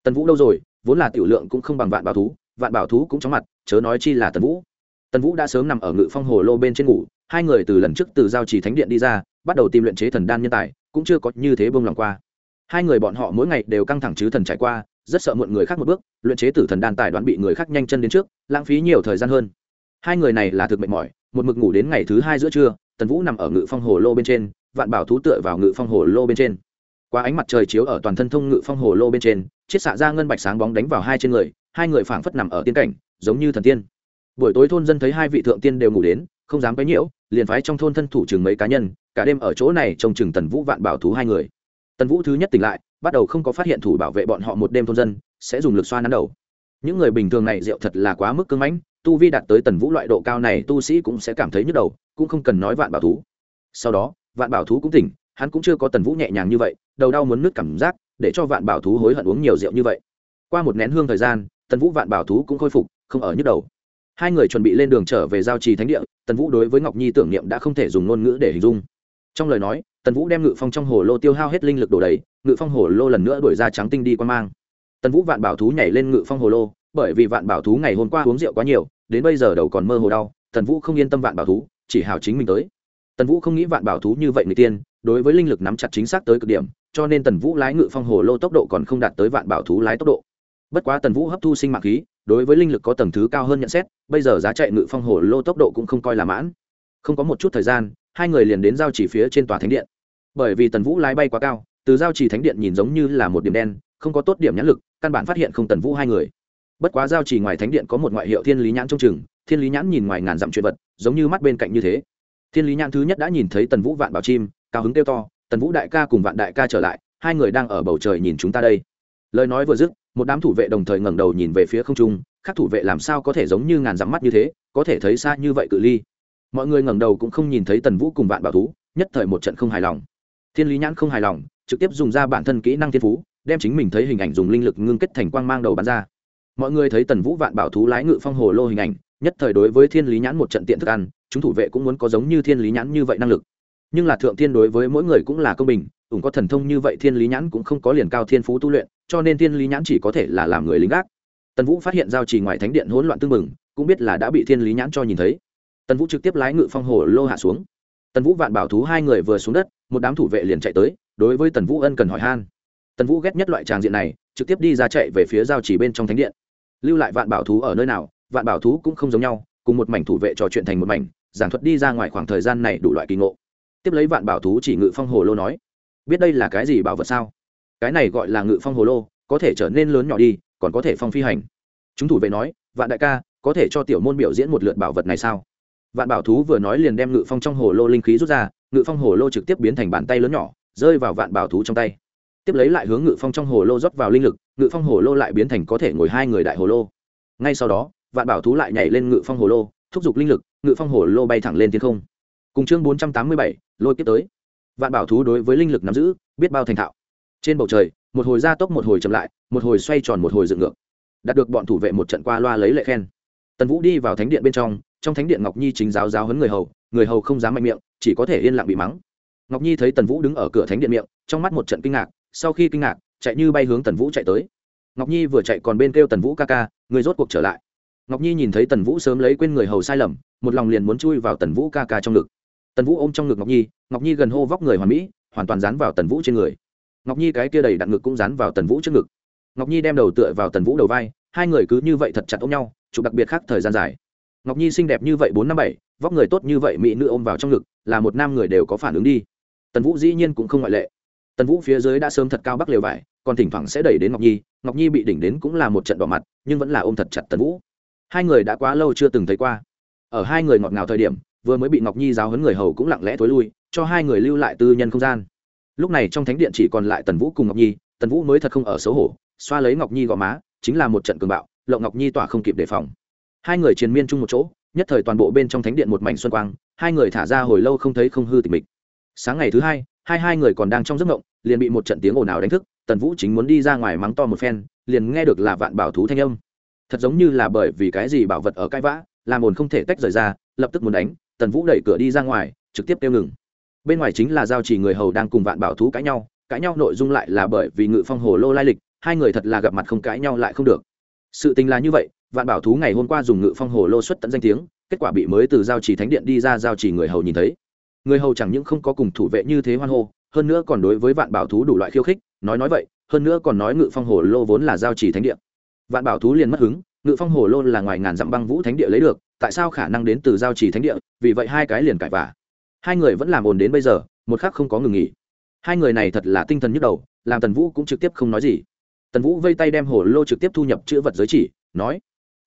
A: Tần vũ đâu rồi, vốn là tiểu lượng cũng không bằng vạn bảo thú, vạn bảo thú cũng chóng mặt, chớ nói chi là tần vũ. Tần vũ đã sớm nằm ở ngự phong hồ lô bên trên ngủ, hai người từ lần trước từ giao trì thánh điện đi ra, bắt đầu tìm luyện chế thần đan nhân tài, cũng chưa có như thế bông lòng qua hai người bọn họ mỗi ngày đều căng thẳng chứ thần trải qua, rất sợ muộn người khác một bước, luyện chế tử thần đan tài đoán bị người khác nhanh chân đến trước, lãng phí nhiều thời gian hơn. Hai người này là thực mệt mỏi, một mực ngủ đến ngày thứ hai giữa trưa, tần vũ nằm ở ngự phong hồ lô bên trên, vạn bảo thú tựa vào ngự phong hồ lô bên trên. Qua ánh mặt trời chiếu ở toàn thân thông ngự phong hồ lô bên trên, chiết xạ ra ngân bạch sáng bóng đánh vào hai trên người, hai người phảng phất nằm ở tiên cảnh, giống như thần tiên. Buổi tối thôn dân thấy hai vị thượng tiên đều ngủ đến, không dám quấy nhiễu, liền phái trong thôn thân thủ chừng mấy cá nhân, cả đêm ở chỗ này trông chừng tần vũ vạn bảo thú hai người tần vũ thứ nhất tỉnh lại, bắt đầu không có phát hiện thủ bảo vệ bọn họ một đêm thôn dân, sẽ dùng lực xoa nắn đầu. Những người bình thường này rượu thật là quá mức cưng mãnh, tu vi đạt tới tần vũ loại độ cao này, tu sĩ cũng sẽ cảm thấy nhức đầu, cũng không cần nói vạn bảo thú. Sau đó, vạn bảo thú cũng tỉnh, hắn cũng chưa có tần vũ nhẹ nhàng như vậy, đầu đau muốn nứt cảm giác, để cho vạn bảo thú hối hận uống nhiều rượu như vậy. Qua một nén hương thời gian, tần vũ vạn bảo thú cũng khôi phục, không ở nhức đầu. Hai người chuẩn bị lên đường trở về giao trì thánh địa, tần vũ đối với ngọc nhi tưởng niệm đã không thể dùng ngôn ngữ để hình dung. Trong lời nói tần vũ đem ngự phong trong hồ lô tiêu hao hết linh lực đổ đầy, ngự phong hồ lô lần nữa đổi ra trắng tinh đi quan mang. Tần vũ vạn bảo thú nhảy lên ngự phong hồ lô, bởi vì vạn bảo thú ngày hôm qua uống rượu quá nhiều, đến bây giờ đầu còn mơ hồ đau, tần vũ không yên tâm vạn bảo thú, chỉ hào chính mình tới. Tần vũ không nghĩ vạn bảo thú như vậy người tiên, đối với linh lực nắm chặt chính xác tới cực điểm, cho nên tần vũ lái ngự phong hồ lô tốc độ còn không đạt tới vạn bảo thú lái tốc độ. Bất quá tần vũ hấp thu sinh mạng khí, đối với linh lực có tầng thứ cao hơn nhận xét, bây giờ giá chạy ngự phong hồ lô tốc độ cũng không coi là mãn. Không có một chút thời gian hai người liền đến giao chỉ phía trên tòa thánh điện. Bởi vì tần vũ lái bay quá cao, từ giao chỉ thánh điện nhìn giống như là một điểm đen, không có tốt điểm nhãn lực, căn bản phát hiện không tần vũ hai người. Bất quá giao chỉ ngoài thánh điện có một ngoại hiệu thiên lý nhãn trong chừng, thiên lý nhãn nhìn ngoài ngàn dặm chuyện vật, giống như mắt bên cạnh như thế. Thiên lý nhãn thứ nhất đã nhìn thấy tần vũ vạn bảo chim, cao hứng kêu to, tần vũ đại ca cùng vạn đại ca trở lại, hai người đang ở bầu trời nhìn chúng ta đây. Lời nói vừa dứt, một đám thủ vệ đồng thời ngẩng đầu nhìn về phía không trung, các thủ vệ làm sao có thể giống như ngàn dặm mắt như thế, có thể thấy xa như vậy cự ly? Mọi người ngẩng đầu cũng không nhìn thấy tần vũ cùng vạn bảo thú, nhất thời một trận không hài lòng. Thiên lý nhãn không hài lòng, trực tiếp dùng ra bản thân kỹ năng thiên phú, đem chính mình thấy hình ảnh dùng linh lực ngưng kết thành quang mang đầu bắn ra. Mọi người thấy tần vũ, vạn bảo thú lái ngự phong hồ lô hình ảnh, nhất thời đối với thiên lý nhãn một trận tiện thức ăn, chúng thủ vệ cũng muốn có giống như thiên lý nhãn như vậy năng lực. Nhưng là thượng thiên đối với mỗi người cũng là công bình, ủng có thần thông như vậy thiên lý nhãn cũng không có liền cao thiên phú tu luyện, cho nên thiên lý nhãn chỉ có thể là làm người lính gác. Tần vũ phát hiện giao trì ngoài thánh điện hỗn loạn tương mừng, cũng biết là đã bị thiên lý nhãn cho nhìn thấy tần vũ trực tiếp lái ngự phong hồ lô hạ xuống. Tần vũ vạn bảo thú hai người vừa xuống đất, một đám thủ vệ liền chạy tới, đối với tần vũ ân cần hỏi han. Tần vũ ghét nhất loại tràng diện này, trực tiếp đi ra chạy về phía giao chỉ bên trong thánh điện. Lưu lại vạn bảo thú ở nơi nào, vạn bảo thú cũng không giống nhau, cùng một mảnh thủ vệ trò chuyện thành một mảnh, giảng thuật đi ra ngoài khoảng thời gian này đủ loại kỳ ngộ. Tiếp lấy vạn bảo thú chỉ ngự phong hồ lô nói, biết đây là cái gì bảo vật sao? Cái này gọi là ngự phong hồ lô, có thể trở nên lớn nhỏ đi, còn có thể phong phi hành. Chúng thủ vệ nói, vạn đại ca, có thể cho tiểu môn biểu diễn một lượt bảo vật này sao? Vạn bảo thú vừa nói liền đem ngự phong trong hồ lô linh khí rút ra, ngự phong hồ lô trực tiếp biến thành bàn tay lớn nhỏ, rơi vào vạn bảo thú trong tay. Tiếp lấy lại hướng ngự phong trong hồ lô rót vào linh lực, ngự phong hồ lô lại biến thành có thể ngồi hai người đại hồ lô. Ngay sau đó, vạn bảo thú lại nhảy lên ngự phong hồ lô, thúc giục linh lực, ngự phong hồ lô bay thẳng lên thiên không. Cùng chương bốn trăm tám mươi bảy, lôi tiếp tới. Vạn bảo thú đối với linh lực nắm giữ, biết bao thành thạo. Trên bầu trời, một hồi gia tốc một hồi chậm lại, một hồi xoay tròn một hồi dựng ngược. Đạt được bọn thủ vệ một trận qua loa lấy lệ khen. Tần vũ đi vào thánh điện bên trong trong thánh điện ngọc nhi chính giáo giáo hấn người hầu người hầu không dám mạnh miệng, chỉ có thể yên lặng bị mắng. Ngọc nhi thấy tần vũ đứng ở cửa thánh điện miệng, trong mắt một trận kinh ngạc, sau khi kinh ngạc, chạy như bay hướng tần vũ chạy tới. Ngọc nhi vừa chạy còn bên kêu tần vũ ca ca, người rốt cuộc trở lại. Ngọc nhi nhìn thấy tần vũ sớm lấy quên người hầu sai lầm, một lòng liền muốn chui vào tần vũ ca ca trong ngực. Tần vũ ôm trong ngực ngọc nhi ngọc nhi gần hô vóc người hoàn mỹ, hoàn toàn dán vào tần vũ trên người. Ngọc nhi cái kia đầy đặn ngực cũng dán vào tần vũ trước ngực. Ngọc nhi đem đầu tựa vào tần vũ đầu vai, hai người cứ như vậy thật chặt ôm nhau, chụp đặc biệt khác thời gian dài ngọc nhi xinh đẹp như vậy bốn năm bảy, vóc người tốt như vậy mỹ nữ ôm vào trong ngực, là một nam người đều có phản ứng đi. Tần vũ dĩ nhiên cũng không ngoại lệ. Tần vũ phía dưới đã sớm thật cao bắc lều vải, còn thỉnh thoảng sẽ đẩy đến ngọc nhi ngọc nhi bị đỉnh đến cũng là một trận đỏ mặt, nhưng vẫn là ôm thật chặt tần vũ. Hai người đã quá lâu chưa từng thấy qua. Ở hai người ngọt ngào thời điểm, vừa mới bị ngọc nhi giáo hấn người hầu cũng lặng lẽ thối lui, cho hai người lưu lại tư nhân không gian. Lúc này trong thánh điện chỉ còn lại tần vũ cùng ngọc nhi, tần vũ mới thật không ở xấu hổ, xoa lấy ngọc nhi gõ má, chính là một trận cường bạo, lộng ngọc nhi tỏa không kịp đề phòng hai người chiến miên chung một chỗ, nhất thời toàn bộ bên trong thánh điện một mảnh xuân quang, hai người thả ra hồi lâu không thấy không hư tịch mịch. Sáng ngày thứ hai hai hai người còn đang trong giấc ngộng liền bị một trận tiếng ồn ào đánh thức, tần vũ chính muốn đi ra ngoài mắng to một phen, liền nghe được là vạn bảo thú thanh âm. Thật giống như là bởi vì cái gì bảo vật ở cãi vã, làm ồn không thể tách rời ra, lập tức muốn đánh, tần vũ đẩy cửa đi ra ngoài, trực tiếp kêu ngừng. Bên ngoài chính là giao chỉ người hầu đang cùng vạn bảo thú cãi nhau cãi nhau nội dung lại là bởi vì ngự phong hồ lô lai lịch, hai người thật là gặp mặt không cãi nhau lại không được. Sự tình là như vậy vạn bảo thú ngày hôm qua dùng ngự phong hồ lô xuất tận danh tiếng, kết quả bị mới từ giao chỉ thánh điện đi ra giao chỉ người hầu nhìn thấy. Người hầu chẳng những không có cùng thủ vệ như thế hoan hô, hơn nữa còn đối với vạn bảo thú đủ loại khiêu khích, nói nói vậy, hơn nữa còn nói ngự phong hồ lô vốn là giao chỉ thánh địa vạn bảo thú liền mất hứng, ngự phong hồ lô là ngoài ngàn dặm băng vũ thánh địa lấy được, tại sao khả năng đến từ giao chỉ thánh địa? Vì vậy hai cái liền cãi vả hai người vẫn làm ồn đến bây giờ, một khác không có ngừng nghỉ. Hai người này thật là tinh thần nhức đầu, làm tần vũ cũng trực tiếp không nói gì. Tần vũ vây tay đem hồ lô trực tiếp thu nhập chữ vật giới chỉ, nói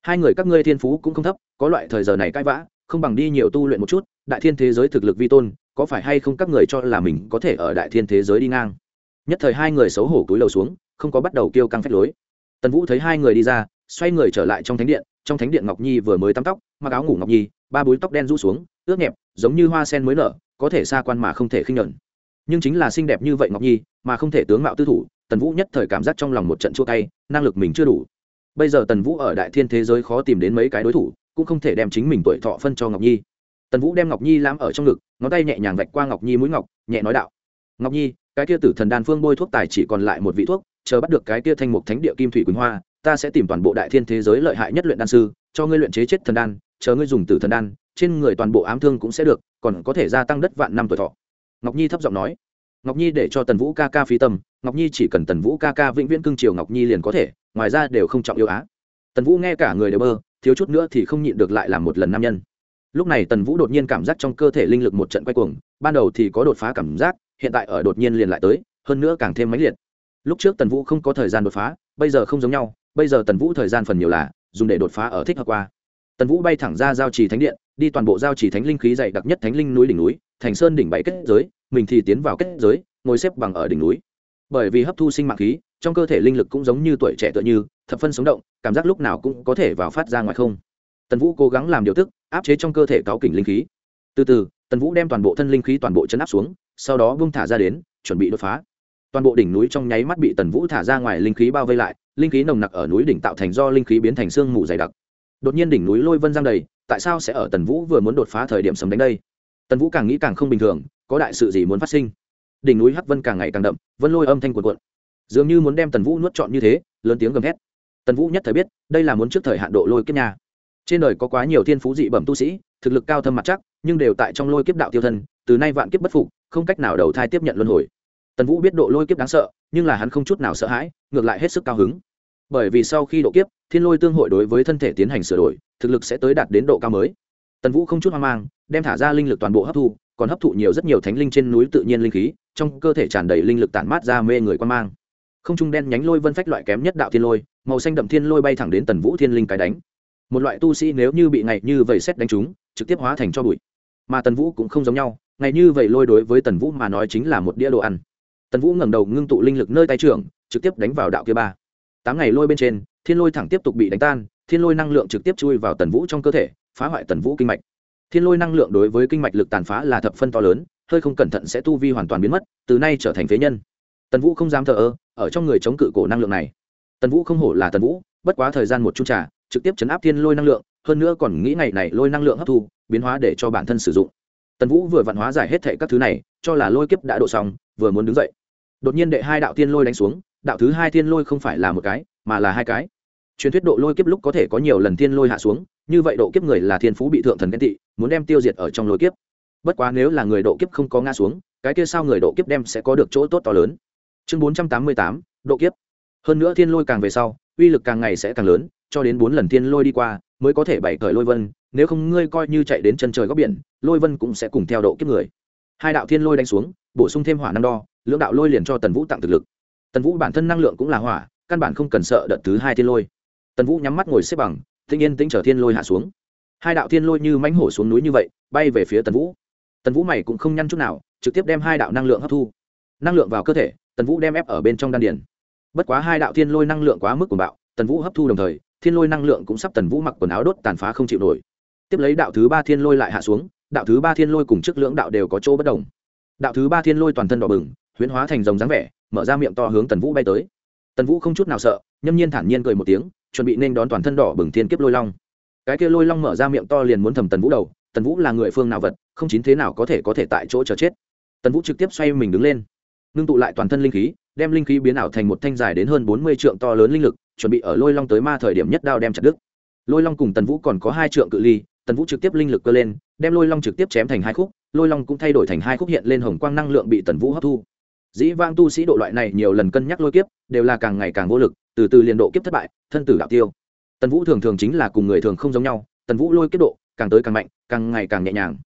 A: hai người các ngươi thiên phú cũng không thấp, có loại thời giờ này cãi vã, không bằng đi nhiều tu luyện một chút, đại thiên thế giới thực lực vi tôn, có phải hay không các người cho là mình có thể ở đại thiên thế giới đi ngang? Nhất thời hai người xấu hổ túi lầu xuống, không có bắt đầu kêu căng phách lối. Tần vũ thấy hai người đi ra, xoay người trở lại trong thánh điện, trong thánh điện ngọc nhi vừa mới tắm tóc, mặc áo ngủ ngọc nhi, ba búi tóc đen rũ xuống, ướt nhẹp, giống như hoa sen mới nở, có thể xa quan mà không thể khinh nhuận. Nhưng chính là xinh đẹp như vậy ngọc nhi, mà không thể tướng mạo tư thủ, tần vũ nhất thời cảm giác trong lòng một trận chua cay, năng lực mình chưa đủ bây giờ tần vũ ở đại thiên thế giới khó tìm đến mấy cái đối thủ, cũng không thể đem chính mình tuổi thọ phân cho ngọc nhi. Tần vũ đem ngọc nhi lãm ở trong ngực, ngón tay nhẹ nhàng vạch qua ngọc nhi mũi ngọc, nhẹ nói đạo. Ngọc nhi, cái kia tử thần đan phương bôi thuốc tài chỉ còn lại một vị thuốc, chờ bắt được cái kia thanh mục thánh địa kim thủy quỳnh hoa, ta sẽ tìm toàn bộ đại thiên thế giới lợi hại nhất luyện đan sư, cho ngươi luyện chế chết thần đan, chờ ngươi dùng tử thần đan, trên người toàn bộ ám thương cũng sẽ được, còn có thể gia tăng đất vạn năm tuổi thọ. Ngọc nhi thấp giọng nói. Ngọc nhi để cho tần vũ ca ca phi tâm, ngọc nhi chỉ cần tần vũ ca ca vĩnh viễn cưng triều ngọc nhi liền có thể ngoài ra đều không trọng yêu á. Tần vũ nghe cả người đều bơ, thiếu chút nữa thì không nhịn được lại làm một lần nam nhân. Lúc này tần vũ đột nhiên cảm giác trong cơ thể linh lực một trận quay cuồng, ban đầu thì có đột phá cảm giác, hiện tại ở đột nhiên liền lại tới, hơn nữa càng thêm mãnh liệt. Lúc trước tần vũ không có thời gian đột phá, bây giờ không giống nhau, bây giờ tần vũ thời gian phần nhiều là dùng để đột phá ở thích hợp qua. Tần vũ bay thẳng ra giao trì thánh điện, đi toàn bộ giao trì thánh linh khí dày đặc nhất thánh linh núi đỉnh núi, thành sơn đỉnh bảy kết giới, mình thì tiến vào kết giới, ngồi xếp bằng ở đỉnh núi bởi vì hấp thu sinh mạng khí, trong cơ thể linh lực cũng giống như tuổi trẻ tựa như, thập phân sống động, cảm giác lúc nào cũng có thể vào phát ra ngoài không. Tần vũ cố gắng làm điều tức, áp chế trong cơ thể cáo kỉnh linh khí. Từ từ, tần vũ đem toàn bộ thân linh khí toàn bộ chấn áp xuống, sau đó bung thả ra đến, chuẩn bị đột phá. Toàn bộ đỉnh núi trong nháy mắt bị tần vũ thả ra ngoài linh khí bao vây lại, linh khí nồng nặc ở núi đỉnh tạo thành do linh khí biến thành sương mù dày đặc. Đột nhiên đỉnh núi lôi vân giang đầy, tại sao sẽ ở tần vũ vừa muốn đột phá thời điểm sấm đánh đây? Tần vũ càng nghĩ càng không bình thường, có đại sự gì muốn phát sinh? Đỉnh núi hắc vân càng ngày càng đậm vân lôi âm thanh cuộn cuộn. Dường như muốn đem tần vũ nuốt trọn như thế, lớn tiếng gầm thét. Tần vũ nhất thời biết, đây là muốn trước thời hạn độ lôi kiếp nhà trên đời có quá nhiều thiên phú dị bẩm tu sĩ, thực lực cao thâm mặt chắc, nhưng đều tại trong lôi kiếp đạo tiêu thân, từ nay vạn kiếp bất phục, không cách nào đầu thai tiếp nhận luân hồi. Tần vũ biết độ lôi kiếp đáng sợ, nhưng là hắn không chút nào sợ hãi, ngược lại hết sức cao hứng. Bởi vì sau khi độ kiếp, thiên lôi tương hội đối với thân thể tiến hành sửa đổi, thực lực sẽ tới đạt đến độ cao mới. Tần vũ không chút hoang mang, đem thả ra linh lực toàn bộ hấp thu, còn hấp thụ nhiều rất nhiều thánh linh trên núi tự nhiên linh khí trong cơ thể tràn đầy linh lực tản mát ra mê người quan mang. Không trung đen nhánh lôi vân phách loại kém nhất đạo thiên lôi, màu xanh đậm thiên lôi bay thẳng đến tần vũ thiên linh cái đánh. Một loại tu sĩ nếu như bị ngày như vậy xét đánh trúng trực tiếp hóa thành cho bụi. Mà tần vũ cũng không giống nhau, ngày như vậy lôi đối với tần vũ mà nói chính là một đĩa đồ ăn. Tần vũ ngẩng đầu ngưng tụ linh lực nơi tay trưởng, trực tiếp đánh vào đạo kia ba. Tám ngày lôi bên trên, thiên lôi thẳng tiếp tục bị đánh tan, thiên lôi năng lượng trực tiếp chui vào tần vũ trong cơ thể, phá hoại tần vũ kinh mạch. Thiên lôi năng lượng đối với kinh mạch lực tàn phá là thập phân to lớn hơi không cẩn thận sẽ tu vi hoàn toàn biến mất, từ nay trở thành phế nhân. Tần vũ không dám thờ ơ, ở trong người chống cự cổ năng lượng này. Tần vũ không hổ là tần vũ, bất quá thời gian một chung trà, trực tiếp chấn áp thiên lôi năng lượng, hơn nữa còn nghĩ ngày này lôi năng lượng hấp thu, biến hóa để cho bản thân sử dụng. Tần vũ vừa vạn hóa giải hết thệ các thứ này, cho là lôi kiếp đã độ xong, vừa muốn đứng dậy. Đột nhiên đệ hai đạo thiên lôi đánh xuống, đạo thứ hai thiên lôi không phải là một cái, mà là hai cái. Truyền thuyết độ lôi kiếp lúc có thể có nhiều lần thiên lôi hạ xuống, như vậy độ kiếp người là thiên phú bị thượng thần ghen tị, muốn đem tiêu diệt ở trong lôi kiếp bất quá nếu là người độ kiếp không có ngã xuống, cái kia sao người độ kiếp đem sẽ có được chỗ tốt to lớn? Chương bốn trăm tám mươi tám, độ kiếp. Hơn nữa thiên lôi càng về sau, uy lực càng ngày sẽ càng lớn, cho đến bốn lần thiên lôi đi qua, mới có thể bảy cởi lôi vân, nếu không ngươi coi như chạy đến chân trời góc biển, lôi vân cũng sẽ cùng theo độ kiếp người. Hai đạo thiên lôi đánh xuống, bổ sung thêm hỏa năng đo, lưỡng đạo lôi liền cho tần vũ tặng thực lực. Tần vũ bản thân năng lượng cũng là hỏa, căn bản không cần sợ đợt thứ hai thiên lôi. Tần vũ nhắm mắt ngồi xếp bằng, tĩnh yên tĩnh chở thiên lôi hạ xuống. Hai đạo thiên lôi như mánh hổ xuống núi như vậy, bay về phía tần vũ tần vũ mày cũng không nhăn chút nào, trực tiếp đem hai đạo năng lượng hấp thu. Năng lượng vào cơ thể, tần vũ đem ép ở bên trong đan điền. Bất quá hai đạo thiên lôi năng lượng quá mức của bạo, tần vũ hấp thu đồng thời, thiên lôi năng lượng cũng sắp tần vũ mặc quần áo đốt tàn phá không chịu nổi. Tiếp lấy đạo thứ ba thiên lôi lại hạ xuống, đạo thứ ba thiên lôi cùng chức lưỡng đạo đều có chỗ bất đồng. Đạo thứ ba thiên lôi toàn thân đỏ bừng, huyễn hóa thành dòng dáng vẻ, mở ra miệng to hướng tần vũ bay tới. Tần vũ không chút nào sợ, nhâm nhiên thản nhiên cười một tiếng, chuẩn bị nên đón toàn thân đỏ bừng thiên kiếp lôi long. Cái kia lôi long mở ra miệng to liền muốn thầm tần vũ đầu, tần vũ là người phương nào vật không chín thế nào có thể có thể tại chỗ chờ chết. Tần vũ trực tiếp xoay mình đứng lên, ngưng tụ lại toàn thân linh khí, đem linh khí biến ảo thành một thanh dài đến hơn bốn mươi trượng to lớn linh lực, chuẩn bị ở lôi long tới ma thời điểm nhất đao đem chặt đứt. Lôi long cùng tần vũ còn có hai trượng cự ly, tần vũ trực tiếp linh lực cơ lên, đem lôi long trực tiếp chém thành hai khúc, lôi long cũng thay đổi thành hai khúc hiện lên hồng quang năng lượng bị tần vũ hấp thu. Dĩ vang tu sĩ độ loại này nhiều lần cân nhắc lôi kiếp, đều là càng ngày càng vô lực, từ từ liền độ kiếp thất bại, thân tử đạo tiêu. Tần vũ thường thường chính là cùng người thường không giống nhau, tần vũ lôi kiếp độ càng tới càng mạnh, càng ngày càng nhẹ nhàng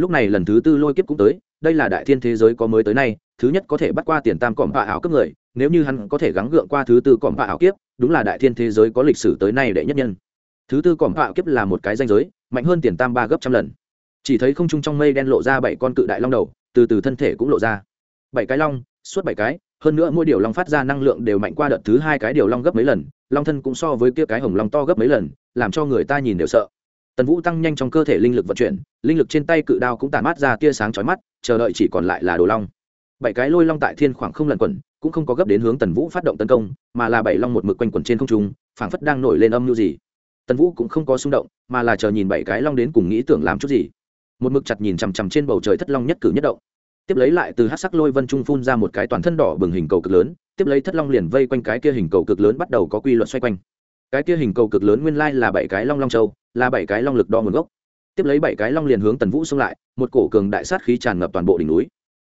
A: lúc này lần thứ tư lôi kiếp cũng tới, đây là đại thiên thế giới có mới tới nay, thứ nhất có thể bắt qua tiền tam cọm bạ ảo cấp người, nếu như hắn có thể gắng gượng qua thứ tư cọm bạ ảo kiếp, đúng là đại thiên thế giới có lịch sử tới nay đệ nhất nhân. Thứ tư cọm bạ kiếp là một cái danh giới, mạnh hơn tiền tam ba gấp trăm lần. Chỉ thấy không trung trong mây đen lộ ra bảy con cự đại long đầu, từ từ thân thể cũng lộ ra. Bảy cái long, suốt bảy cái, hơn nữa mỗi điều long phát ra năng lượng đều mạnh qua đợt thứ hai cái điều long gấp mấy lần, long thân cũng so với kia cái hồng long to gấp mấy lần, làm cho người ta nhìn đều sợ tần vũ tăng nhanh trong cơ thể linh lực vận chuyển, linh lực trên tay cự đao cũng tàn mát ra tia sáng chói mắt, chờ đợi chỉ còn lại là đồ long. Bảy cái lôi long tại thiên khoảng không lần quẩn, cũng không có gấp đến hướng tần vũ phát động tấn công, mà là bảy long một mực quanh quẩn trên không trung, phảng phất đang nổi lên âm mưu gì. Tần vũ cũng không có xung động, mà là chờ nhìn bảy cái long đến cùng nghĩ tưởng làm chút gì. Một mực chặt nhìn chằm chằm trên bầu trời thất long nhất cử nhất động. Tiếp lấy lại từ hát sắc lôi vân trung phun ra một cái toàn thân đỏ bừng hình cầu cực lớn, tiếp lấy thất long liền vây quanh cái kia hình cầu cực lớn bắt đầu có quy luật xoay quanh cái kia hình cầu cực lớn nguyên lai là bảy cái long long châu, là bảy cái long lực đo nguồn gốc. Tiếp lấy bảy cái long liền hướng tần vũ xông lại, một cổ cường đại sát khí tràn ngập toàn bộ đỉnh núi.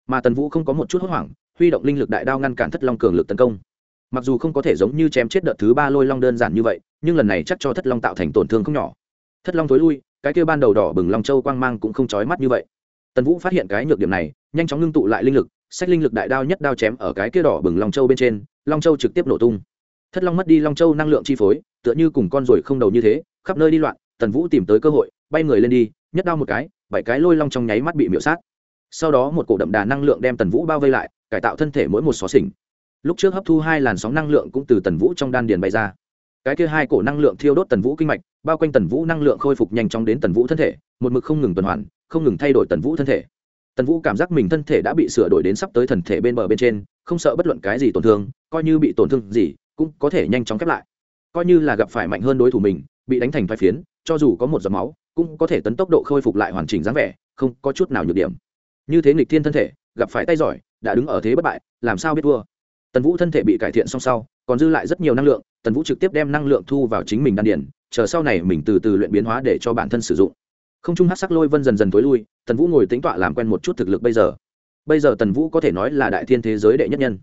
A: Mà tần vũ không có một chút hốt hoảng, huy động linh lực đại đao ngăn cản thất long cường lực tấn công. Mặc dù không có thể giống như chém chết đợt thứ ba lôi long đơn giản như vậy, nhưng lần này chắc cho thất long tạo thành tổn thương không nhỏ. Thất long thối lui, cái kia ban đầu đỏ bừng long châu quang mang cũng không trói mắt như vậy. Tần vũ phát hiện cái nhược điểm này, nhanh chóng ngưng tụ lại linh lực sách linh lực đại đao nhất đao chém ở cái kia đỏ bừng long châu bên trên, long châu trực tiếp nổ tung. Thất long mất đi long châu năng lượng chi phối tựa như cùng con ruồi không đầu như thế, khắp nơi đi loạn, tần vũ tìm tới cơ hội, bay người lên đi nhất đao một cái, bảy cái lôi long trong nháy mắt bị miễu sát. Sau đó một cổ đậm đà năng lượng đem tần vũ bao vây lại, cải tạo thân thể mỗi một xó xỉnh. Lúc trước hấp thu hai làn sóng năng lượng cũng từ tần vũ trong đan điền bay ra. Cái kia hai cổ năng lượng thiêu đốt tần vũ kinh mạch, bao quanh tần vũ năng lượng khôi phục nhanh chóng đến tần vũ thân thể, một mực không ngừng tuần hoàn, không ngừng thay đổi tần vũ thân thể. Tần vũ cảm giác mình thân thể đã bị sửa đổi đến sắp tới thần thể bên bờ bên trên, không sợ bất luận cái gì tổn thương, coi như bị tổn thương gì, cũng có thể nhanh chóng khép lại coi như là gặp phải mạnh hơn đối thủ mình, bị đánh thành thoái phiến, cho dù có một giọt máu, cũng có thể tấn tốc độ khôi phục lại hoàn chỉnh dáng vẻ, không có chút nào nhược điểm. Như thế nghịch thiên thân thể, gặp phải tay giỏi, đã đứng ở thế bất bại, làm sao biết thua? Tần vũ thân thể bị cải thiện song sau, còn dư lại rất nhiều năng lượng, tần vũ trực tiếp đem năng lượng thu vào chính mình đan điển chờ sau này mình từ từ luyện biến hóa để cho bản thân sử dụng. Không trung hát sắc lôi vân dần dần tối lui, tần vũ ngồi tính tọa làm quen một chút thực lực bây giờ. Bây giờ tần vũ có thể nói là đại thiên thế giới đệ nhất nhân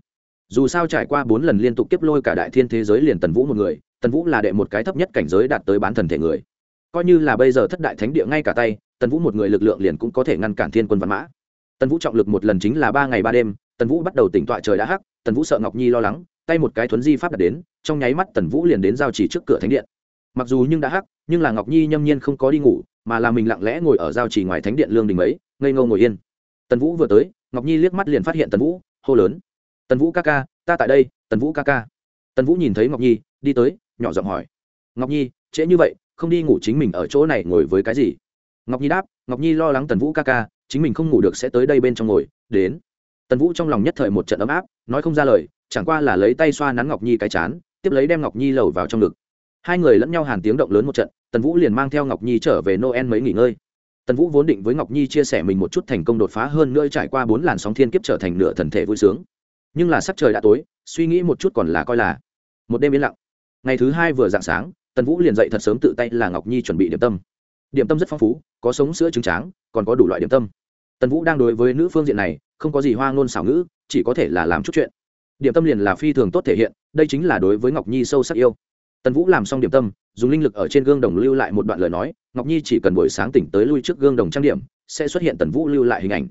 A: dù sao trải qua bốn lần liên tục tiếp lôi cả đại thiên thế giới liền tần vũ một người, tần vũ là đệ một cái thấp nhất cảnh giới đạt tới bán thần thể người. Coi như là bây giờ thất đại thánh địa ngay cả tay, tần vũ một người lực lượng liền cũng có thể ngăn cản thiên quân văn mã. Tần vũ trọng lực một lần chính là ba ngày ba đêm, tần vũ bắt đầu tỉnh tọa trời đã hắc, tần vũ sợ ngọc nhi lo lắng, tay một cái thuấn di pháp đặt đến, trong nháy mắt tần vũ liền đến giao chỉ trước cửa thánh điện. Mặc dù nhưng đã hắc, nhưng là ngọc nhi nhâm nhiên không có đi ngủ, mà là mình lặng lẽ ngồi ở giao chỉ ngoài thánh điện lương đình ấy ngây ngâu ngồi yên. Tần vũ vừa tới, ngọc nhi liếc mắt liền phát hiện tần vũ, hô lớn tần vũ ca ca, ta tại đây, tần vũ ca ca. Tần vũ nhìn thấy ngọc nhi, đi tới, nhỏ giọng hỏi. Ngọc nhi, trễ như vậy, không đi ngủ chính mình ở chỗ này ngồi với cái gì? Ngọc nhi đáp, ngọc nhi lo lắng tần vũ ca ca, chính mình không ngủ được sẽ tới đây bên trong ngồi, đến. Tần vũ trong lòng nhất thời một trận ấm áp, nói không ra lời, chẳng qua là lấy tay xoa nắn ngọc nhi cái chán, tiếp lấy đem ngọc nhi lầu vào trong ngực. Hai người lẫn nhau hàn tiếng động lớn một trận, tần vũ liền mang theo ngọc nhi trở về noel mấy nghỉ ngơi. Tần vũ vốn định với ngọc nhi chia sẻ mình một chút thành công đột phá hơn nữa trải qua bốn làn sóng thiên kiếp trở thành nửa thần thể vui sướng nhưng là sắc trời đã tối, suy nghĩ một chút còn là coi là một đêm yên lặng. Ngày thứ hai vừa dạng sáng, tần vũ liền dậy thật sớm tự tay là ngọc nhi chuẩn bị điểm tâm. Điểm tâm rất phong phú, có sống sữa trứng tráng, còn có đủ loại điểm tâm. Tần vũ đang đối với nữ phương diện này, không có gì hoa ngôn xảo ngữ, chỉ có thể là làm chút chuyện. Điểm tâm liền là phi thường tốt thể hiện, đây chính là đối với ngọc nhi sâu sắc yêu. Tần vũ làm xong điểm tâm, dùng linh lực ở trên gương đồng lưu lại một đoạn lời nói, ngọc nhi chỉ cần buổi sáng tỉnh tới lui trước gương đồng trang điểm, sẽ xuất hiện tần vũ lưu lại hình ảnh.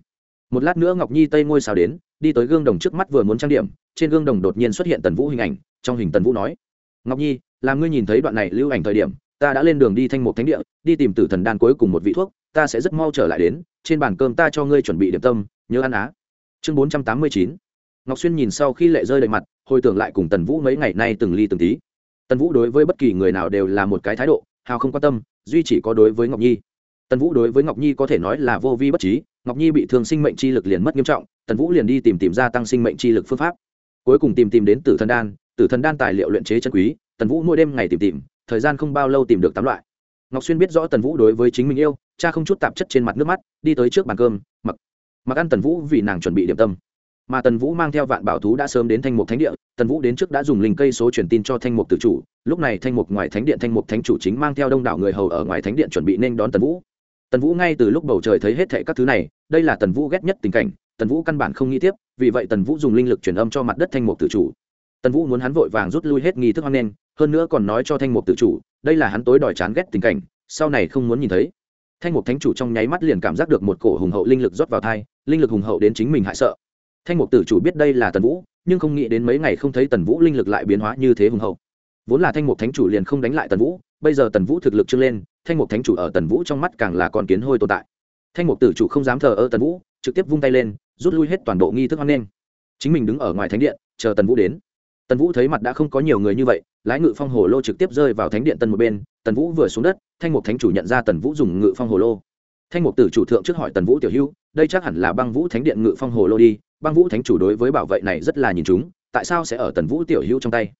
A: Một lát nữa ngọc nhi tây ngôi sao đến đi tới gương đồng trước mắt vừa muốn trang điểm, trên gương đồng đột nhiên xuất hiện tần vũ hình ảnh, trong hình tần vũ nói, ngọc nhi, làm ngươi nhìn thấy đoạn này lưu ảnh thời điểm, ta đã lên đường đi thanh một thánh địa, đi tìm tử thần đan cuối cùng một vị thuốc, ta sẽ rất mau trở lại đến, trên bàn cơm ta cho ngươi chuẩn bị điểm tâm, nhớ ăn á. Chương bốn trăm tám mươi chín. Ngọc xuyên nhìn sau khi lệ rơi đầy mặt, hồi tưởng lại cùng tần vũ mấy ngày nay từng ly từng tí. Tần vũ đối với bất kỳ người nào đều là một cái thái độ, hào không quan tâm, duy chỉ có đối với ngọc nhi. Tần vũ đối với ngọc nhi có thể nói là vô vi bất trí ngọc nhi bị thương sinh mệnh chi lực liền mất nghiêm trọng, tần vũ liền đi tìm tìm ra tăng sinh mệnh chi lực phương pháp. Cuối cùng tìm tìm đến tử thần đan, tử thần đan tài liệu luyện chế chân quý, tần vũ mỗi đêm ngày tìm tìm, thời gian không bao lâu tìm được tám loại. Ngọc xuyên biết rõ tần vũ đối với chính mình yêu, cha không chút tạp chất trên mặt nước mắt, đi tới trước bàn cơm, mặc mặc ăn tần vũ vì nàng chuẩn bị điểm tâm. Mà tần vũ mang theo vạn bảo thú đã sớm đến thanh mục thánh địa, tần vũ đến trước đã dùng linh cây số truyền tin cho thanh mục tự chủ, lúc này thanh mục ngoài thánh điện thanh mục thánh chủ chính mang theo đông đảo người hầu ở ngoài thánh điện chuẩn bị nên đón tần vũ tần vũ ngay từ lúc bầu trời thấy hết thệ các thứ này, đây là tần vũ ghét nhất tình cảnh, tần vũ căn bản không nghĩ tiếp, vì vậy tần vũ dùng linh lực truyền âm cho mặt đất thanh mục tự chủ. Tần vũ muốn hắn vội vàng rút lui hết nghi thức hoang đen hơn nữa còn nói cho thanh mục tự chủ, đây là hắn tối đòi chán ghét tình cảnh, sau này không muốn nhìn thấy. Thanh mục thánh chủ trong nháy mắt liền cảm giác được một cổ hùng hậu linh lực rót vào thai, linh lực hùng hậu đến chính mình hại sợ. Thanh mục tử chủ biết đây là tần vũ, nhưng không nghĩ đến mấy ngày không thấy tần vũ linh lực lại biến hóa như thế hùng hậu vốn là thanh mục thánh chủ liền không đánh lại tần vũ, bây giờ tần vũ thực lực trưng lên, thanh mục thánh chủ ở tần vũ trong mắt càng là con kiến hôi tồn tại. Thanh mục tử chủ không dám thờ ơ tần vũ, trực tiếp vung tay lên, rút lui hết toàn bộ nghi thức hoan nghênh. Chính mình đứng ở ngoài thánh điện, chờ tần vũ đến. Tần vũ thấy mặt đã không có nhiều người như vậy, lái ngự phong hồ lô trực tiếp rơi vào thánh điện tân một bên, tần vũ vừa xuống đất, thanh mục thánh chủ nhận ra tần vũ dùng ngự phong hồ lô. Thanh mục tử chủ thượng trước hỏi tần vũ tiểu hưu đây chắc hẳn là băng vũ thánh điện ngự phong hồ lô đi, băng vũ thánh chủ đối với bảo vệ này rất là nhìn chúng, tại sao sẽ ở tần vũ tiểu hưu trong tay?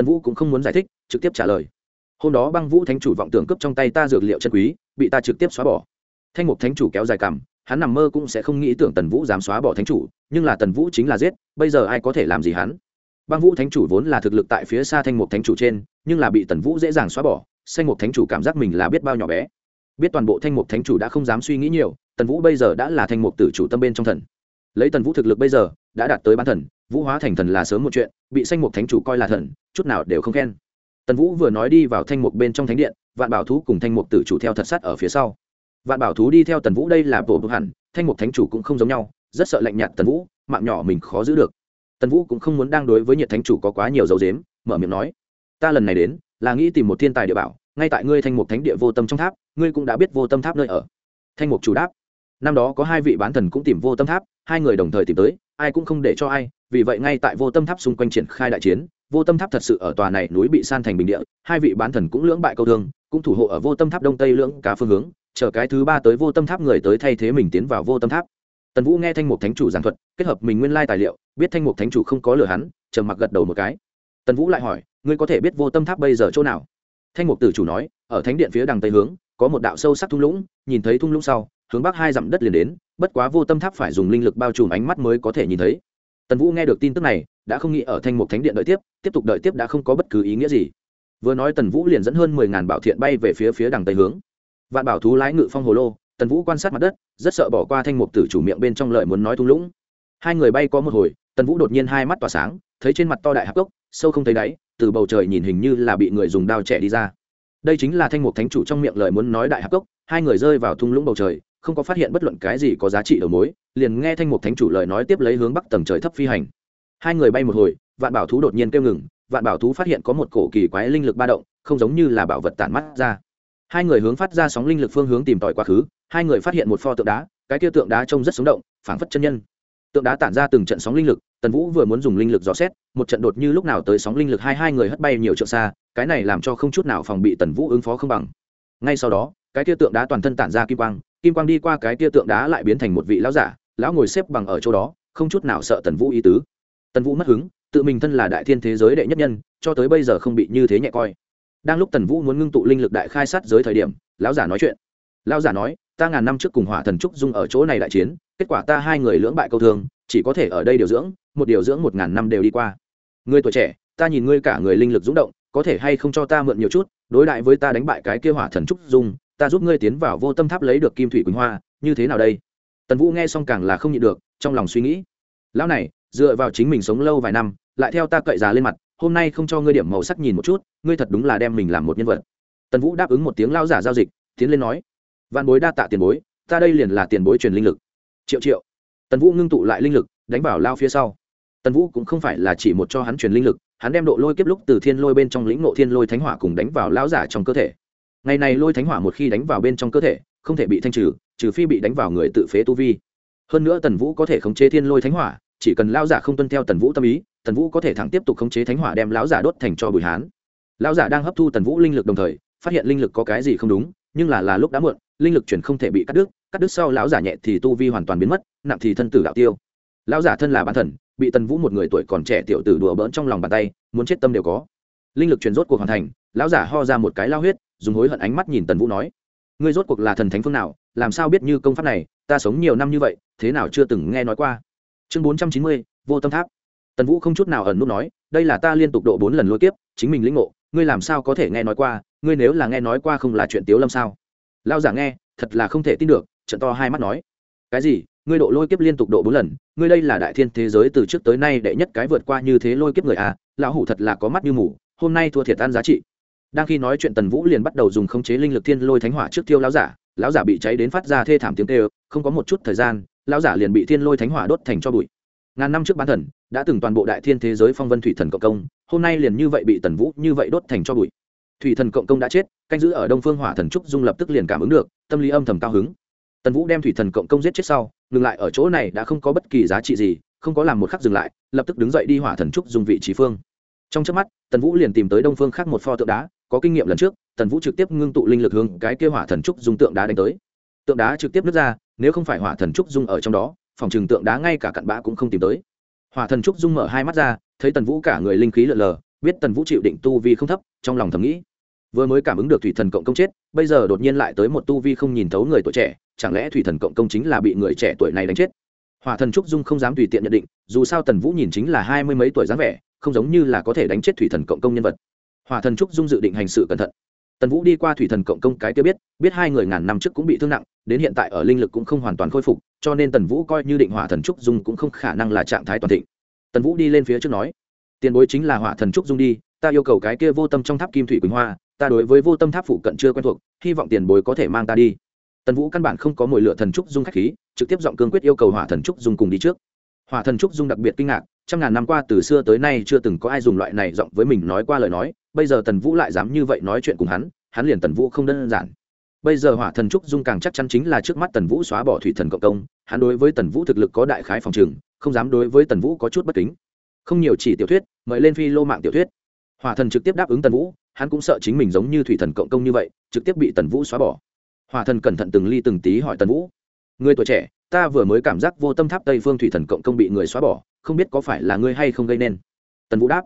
A: Tần vũ cũng không muốn giải thích, trực tiếp trả lời. Hôm đó băng vũ thánh chủ vọng tưởng cướp trong tay ta dược liệu chân quý, bị ta trực tiếp xóa bỏ. Thanh mục thánh chủ kéo dài cằm, hắn nằm mơ cũng sẽ không nghĩ tưởng tần vũ dám xóa bỏ thánh chủ, nhưng là tần vũ chính là giết, bây giờ ai có thể làm gì hắn? Băng vũ thánh chủ vốn là thực lực tại phía xa thanh mục thánh chủ trên, nhưng là bị tần vũ dễ dàng xóa bỏ xanh mục thánh chủ cảm giác mình là biết bao nhỏ bé. Biết toàn bộ thanh mục thánh chủ đã không dám suy nghĩ nhiều, tần vũ bây giờ đã là thanh mục tử chủ tâm bên trong thần. Lấy tần vũ thực lực bây giờ, đã đạt tới bán thần vũ hóa thành thần là sớm một chuyện, bị xanh mục thánh chủ coi là thần, chút nào đều không khen. Tần vũ vừa nói đi vào thanh mục bên trong thánh điện, vạn bảo thú cùng thanh mục tử chủ theo thật sát ở phía sau. Vạn bảo thú đi theo tần vũ đây là bộ bức hẳn, thanh mục thánh chủ cũng không giống nhau, rất sợ lạnh nhạt tần vũ, mạng nhỏ mình khó giữ được. Tần vũ cũng không muốn đang đối với nhiệt thánh chủ có quá nhiều dấu dếm, mở miệng nói, ta lần này đến, là nghĩ tìm một thiên tài địa bảo, ngay tại ngươi thanh mục thánh địa vô tâm trong tháp, ngươi cũng đã biết vô tâm tháp nơi ở. Thanh mục chủ đáp, năm đó có hai vị bán thần cũng tìm vô tâm tháp, hai người đồng thời tìm tới, ai cũng không để cho ai vì vậy ngay tại vô tâm tháp xung quanh triển khai đại chiến, vô tâm tháp thật sự ở tòa này núi bị san thành bình địa, hai vị bán thần cũng lưỡng bại câu thương, cũng thủ hộ ở vô tâm tháp đông tây lưỡng cả phương hướng, chờ cái thứ ba tới vô tâm tháp người tới thay thế mình tiến vào vô tâm tháp. Tần vũ nghe thanh mục thánh chủ giảng thuật, kết hợp mình nguyên lai tài liệu, biết thanh mục thánh chủ không có lừa hắn, trầm mặc gật đầu một cái. Tần vũ lại hỏi, ngươi có thể biết vô tâm tháp bây giờ chỗ nào? Thanh mục tử chủ nói, ở thánh điện phía đằng tây hướng, có một đạo sâu sắc thung lũng, nhìn thấy thung lũng sau, hướng bắc hai dặm đất liền đến, bất quá vô tâm tháp phải dùng linh lực bao trùm ánh mắt mới có thể nhìn thấy tần vũ nghe được tin tức này, đã không nghĩ ở thanh mục thánh điện đợi tiếp tiếp tục đợi tiếp đã không có bất cứ ý nghĩa gì. Vừa nói tần vũ liền dẫn hơn mười ngàn bảo thiện bay về phía phía đằng tây hướng. Vạn bảo thú lái ngự phong hồ lô, tần vũ quan sát mặt đất, rất sợ bỏ qua thanh mục tử chủ miệng bên trong lời muốn nói thung lũng. Hai người bay có một hồi, tần vũ đột nhiên hai mắt tỏa sáng, thấy trên mặt to đại hạc cốc, sâu không thấy đáy, từ bầu trời nhìn hình như là bị người dùng đao trẻ đi ra. Đây chính là thanh mục thánh chủ trong miệng lời muốn nói đại hạc cốc, hai người rơi vào thung lũng bầu trời không có phát hiện bất luận cái gì có giá trị đầu mối, liền nghe thanh mục thánh chủ lời nói tiếp lấy hướng bắc tầng trời thấp phi hành. Hai người bay một hồi, vạn bảo thú đột nhiên kêu ngừng, vạn bảo thú phát hiện có một cổ kỳ quái linh lực ba động, không giống như là bảo vật tản mắt ra. Hai người hướng phát ra sóng linh lực phương hướng tìm tòi quá khứ, hai người phát hiện một pho tượng đá, cái kia tượng đá trông rất sống động, phảng phất chân nhân. Tượng đá tản ra từng trận sóng linh lực, tần vũ vừa muốn dùng linh lực dò xét, một trận đột như lúc nào tới sóng linh lực hai hai người hất bay nhiều trượng xa, cái này làm cho không chút nào phòng bị tần vũ ứng phó không bằng. Ngay sau đó, cái kia tượng đá toàn thân tản ra kim quang kim quang đi qua cái kia tượng đá lại biến thành một vị lão giả, lão ngồi xếp bằng ở chỗ đó, không chút nào sợ tần vũ ý tứ. Tần vũ mất hứng, tự mình thân là đại thiên thế giới đệ nhất nhân, cho tới bây giờ không bị như thế nhẹ coi. Đang lúc tần vũ muốn ngưng tụ linh lực đại khai sát giới thời điểm, lão giả nói chuyện. Lão giả nói, ta ngàn năm trước cùng hỏa thần trúc dung ở chỗ này đại chiến, kết quả ta hai người lưỡng bại câu thương chỉ có thể ở đây điều dưỡng, một điều dưỡng một ngàn năm đều đi qua. Người tuổi trẻ, ta nhìn ngươi cả người linh lực rúng động, có thể hay không cho ta mượn nhiều chút, đối đại với ta đánh bại cái kia hỏa thần trúc dung ta giúp ngươi tiến vào vô tâm tháp lấy được kim thủy quỳnh hoa, như thế nào đây? Tần vũ nghe xong càng là không nhịn được, trong lòng suy nghĩ. Lão này, dựa vào chính mình sống lâu vài năm, lại theo ta cậy già lên mặt, hôm nay không cho ngươi điểm màu sắc nhìn một chút, ngươi thật đúng là đem mình làm một nhân vật. Tần vũ đáp ứng một tiếng lao giả giao dịch, tiến lên nói văn bối đa tạ tiền bối, ta đây liền là tiền bối truyền linh lực. Triệu triệu. Tần vũ ngưng tụ lại linh lực, đánh vào lao phía sau. Tần vũ cũng không phải là chỉ một cho hắn truyền linh lực, hắn đem độ lôi kiếp lúc từ thiên lôi bên trong lĩnh nộ thiên lôi thánh hỏa cùng đánh vào lão giả trong cơ thể ngày này lôi thánh hỏa một khi đánh vào bên trong cơ thể, không thể bị thanh trừ trừ phi bị đánh vào người tự phế tu vi. Hơn nữa tần vũ có thể khống chế thiên lôi thánh hỏa, chỉ cần lão giả không tuân theo tần vũ tâm ý, tần vũ có thể thẳng tiếp tục khống chế thánh hỏa đem lão giả đốt thành cho bùi hán. Lão giả đang hấp thu tần vũ linh lực đồng thời, phát hiện linh lực có cái gì không đúng, nhưng là là lúc đã muộn, linh lực chuyển không thể bị cắt đứt cắt đứt sau lão giả nhẹ thì tu vi hoàn toàn biến mất, nặng thì thân tử đạo tiêu. Lão giả thân là bán thần, bị tần vũ một người tuổi còn trẻ tiểu tử đùa bỡn trong lòng bàn tay, muốn chết tâm đều có. Linh lực truyền rốt cuộc hoàn thành, lão giả ho ra một cái lao huyết dùng hối hận ánh mắt nhìn tần vũ nói, ngươi rốt cuộc là thần thánh phương nào, làm sao biết như công pháp này, ta sống nhiều năm như vậy, thế nào chưa từng nghe nói qua. Chương bốn trăm chín mươi, vô tâm tháp. Tần vũ không chút nào ẩn nút nói, đây là ta liên tục độ bốn lần lôi kiếp, chính mình lĩnh ngộ, ngươi làm sao có thể nghe nói qua, ngươi nếu là nghe nói qua không là chuyện tiếu lâm sao? Lao giả nghe, thật là không thể tin được trận to hai mắt nói, cái gì? Ngươi độ lôi kiếp liên tục độ bốn lần, ngươi đây là đại thiên thế giới từ trước tới nay đệ nhất cái vượt qua như thế lôi kiếp người à? Lão hủ thật là có mắt như mù, hôm nay thua thiệt tan giá trị đang khi nói chuyện tần vũ liền bắt đầu dùng khống chế linh lực thiên lôi thánh hỏa trước tiêu lão giả lão giả bị cháy đến phát ra thê thảm tiếng tê không có một chút thời gian, lão giả liền bị thiên lôi thánh hỏa đốt thành cho bụi. Ngàn năm trước bán thần, đã từng toàn bộ đại thiên thế giới phong vân thủy thần cộng công, hôm nay liền như vậy bị tần vũ như vậy đốt thành cho bụi. Thủy thần cộng công đã chết, canh giữ ở đông phương hỏa thần trúc dung lập tức liền cảm ứng được, tâm lý âm thầm cao hứng. Tần vũ đem thủy thần cộng công giết chết sau, ngừng lại ở chỗ này đã không có bất kỳ giá trị gì, không có làm một khắc dừng lại, lập tức đứng dậy đi hỏa thần trúc dùng vị trí phương. Trong trước mắt, tần vũ liền tìm tới đông phương khác một pho tượng đá có kinh nghiệm lần trước, tần vũ trực tiếp ngưng tụ linh lực hướng cái kêu hỏa thần trúc dung tượng đá đánh tới. Tượng đá trực tiếp nứt ra, nếu không phải hỏa thần trúc dung ở trong đó, phòng trừng tượng đá ngay cả cặn bã cũng không tìm tới. Hỏa thần trúc dung mở hai mắt ra, thấy tần vũ cả người linh khí lợn lờ, biết tần vũ chịu định tu vi không thấp, trong lòng thầm nghĩ, vừa mới cảm ứng được thủy thần cộng công chết, bây giờ đột nhiên lại tới một tu vi không nhìn thấu người tuổi trẻ, chẳng lẽ thủy thần cộng công chính là bị người trẻ tuổi này đánh chết? Hỏa thần trúc dung không dám tùy tiện nhận định, dù sao tần vũ nhìn chính là hai mươi mấy tuổi dáng vẻ, không giống như là có thể đánh chết thủy thần cộng công nhân vật hỏa thần trúc dung dự định hành sự cẩn thận. Tần vũ đi qua thủy thần cộng công cái kia biết biết hai người ngàn năm trước cũng bị thương nặng, đến hiện tại ở linh lực cũng không hoàn toàn khôi phục, cho nên tần vũ coi như định hỏa thần trúc dung cũng không khả năng là trạng thái toàn thịnh. Tần vũ đi lên phía trước nói, tiền bối chính là hỏa thần trúc dung đi, ta yêu cầu cái kia vô tâm trong tháp kim thủy quỳnh hoa, ta đối với vô tâm tháp phụ cận chưa quen thuộc, hy vọng tiền bối có thể mang ta đi. Tần vũ căn bản không có mồi lửa thần trúc dung k h á c h khí, trực tiếp giọng cương quyết yêu cầu hỏa thần trúc dung cùng đi trước. Hỏa thần trúc dung đặc biệt kinh ngạc, trăm ngàn năm qua từ xưa tới nay chưa từng có ai dùng loại này giọng với mình nói qua lời nói bây giờ tần vũ lại dám như vậy nói chuyện cùng hắn hắn liền tần vũ không đơn giản. Bây giờ hỏa thần trúc dung càng chắc chắn chính là trước mắt tần vũ xóa bỏ thủy thần cộng công, hắn đối với tần vũ thực lực có đại khái phòng trừng không dám đối với tần vũ có chút bất kính. Không nhiều chỉ tiểu thuyết, mời lên phi lô mạng tiểu thuyết. Hỏa thần trực tiếp đáp ứng tần vũ, hắn cũng sợ chính mình giống như thủy thần cộng công như vậy, trực tiếp bị tần vũ xóa bỏ. Hỏa thần cẩn thận từng ly từng tí hỏi tần vũ, người tuổi trẻ, ta vừa mới cảm giác vô tâm tháp tây phương thủy thần cộng công bị người xóa bỏ, không biết có phải là ngươi hay không gây nên? Tần vũ đáp,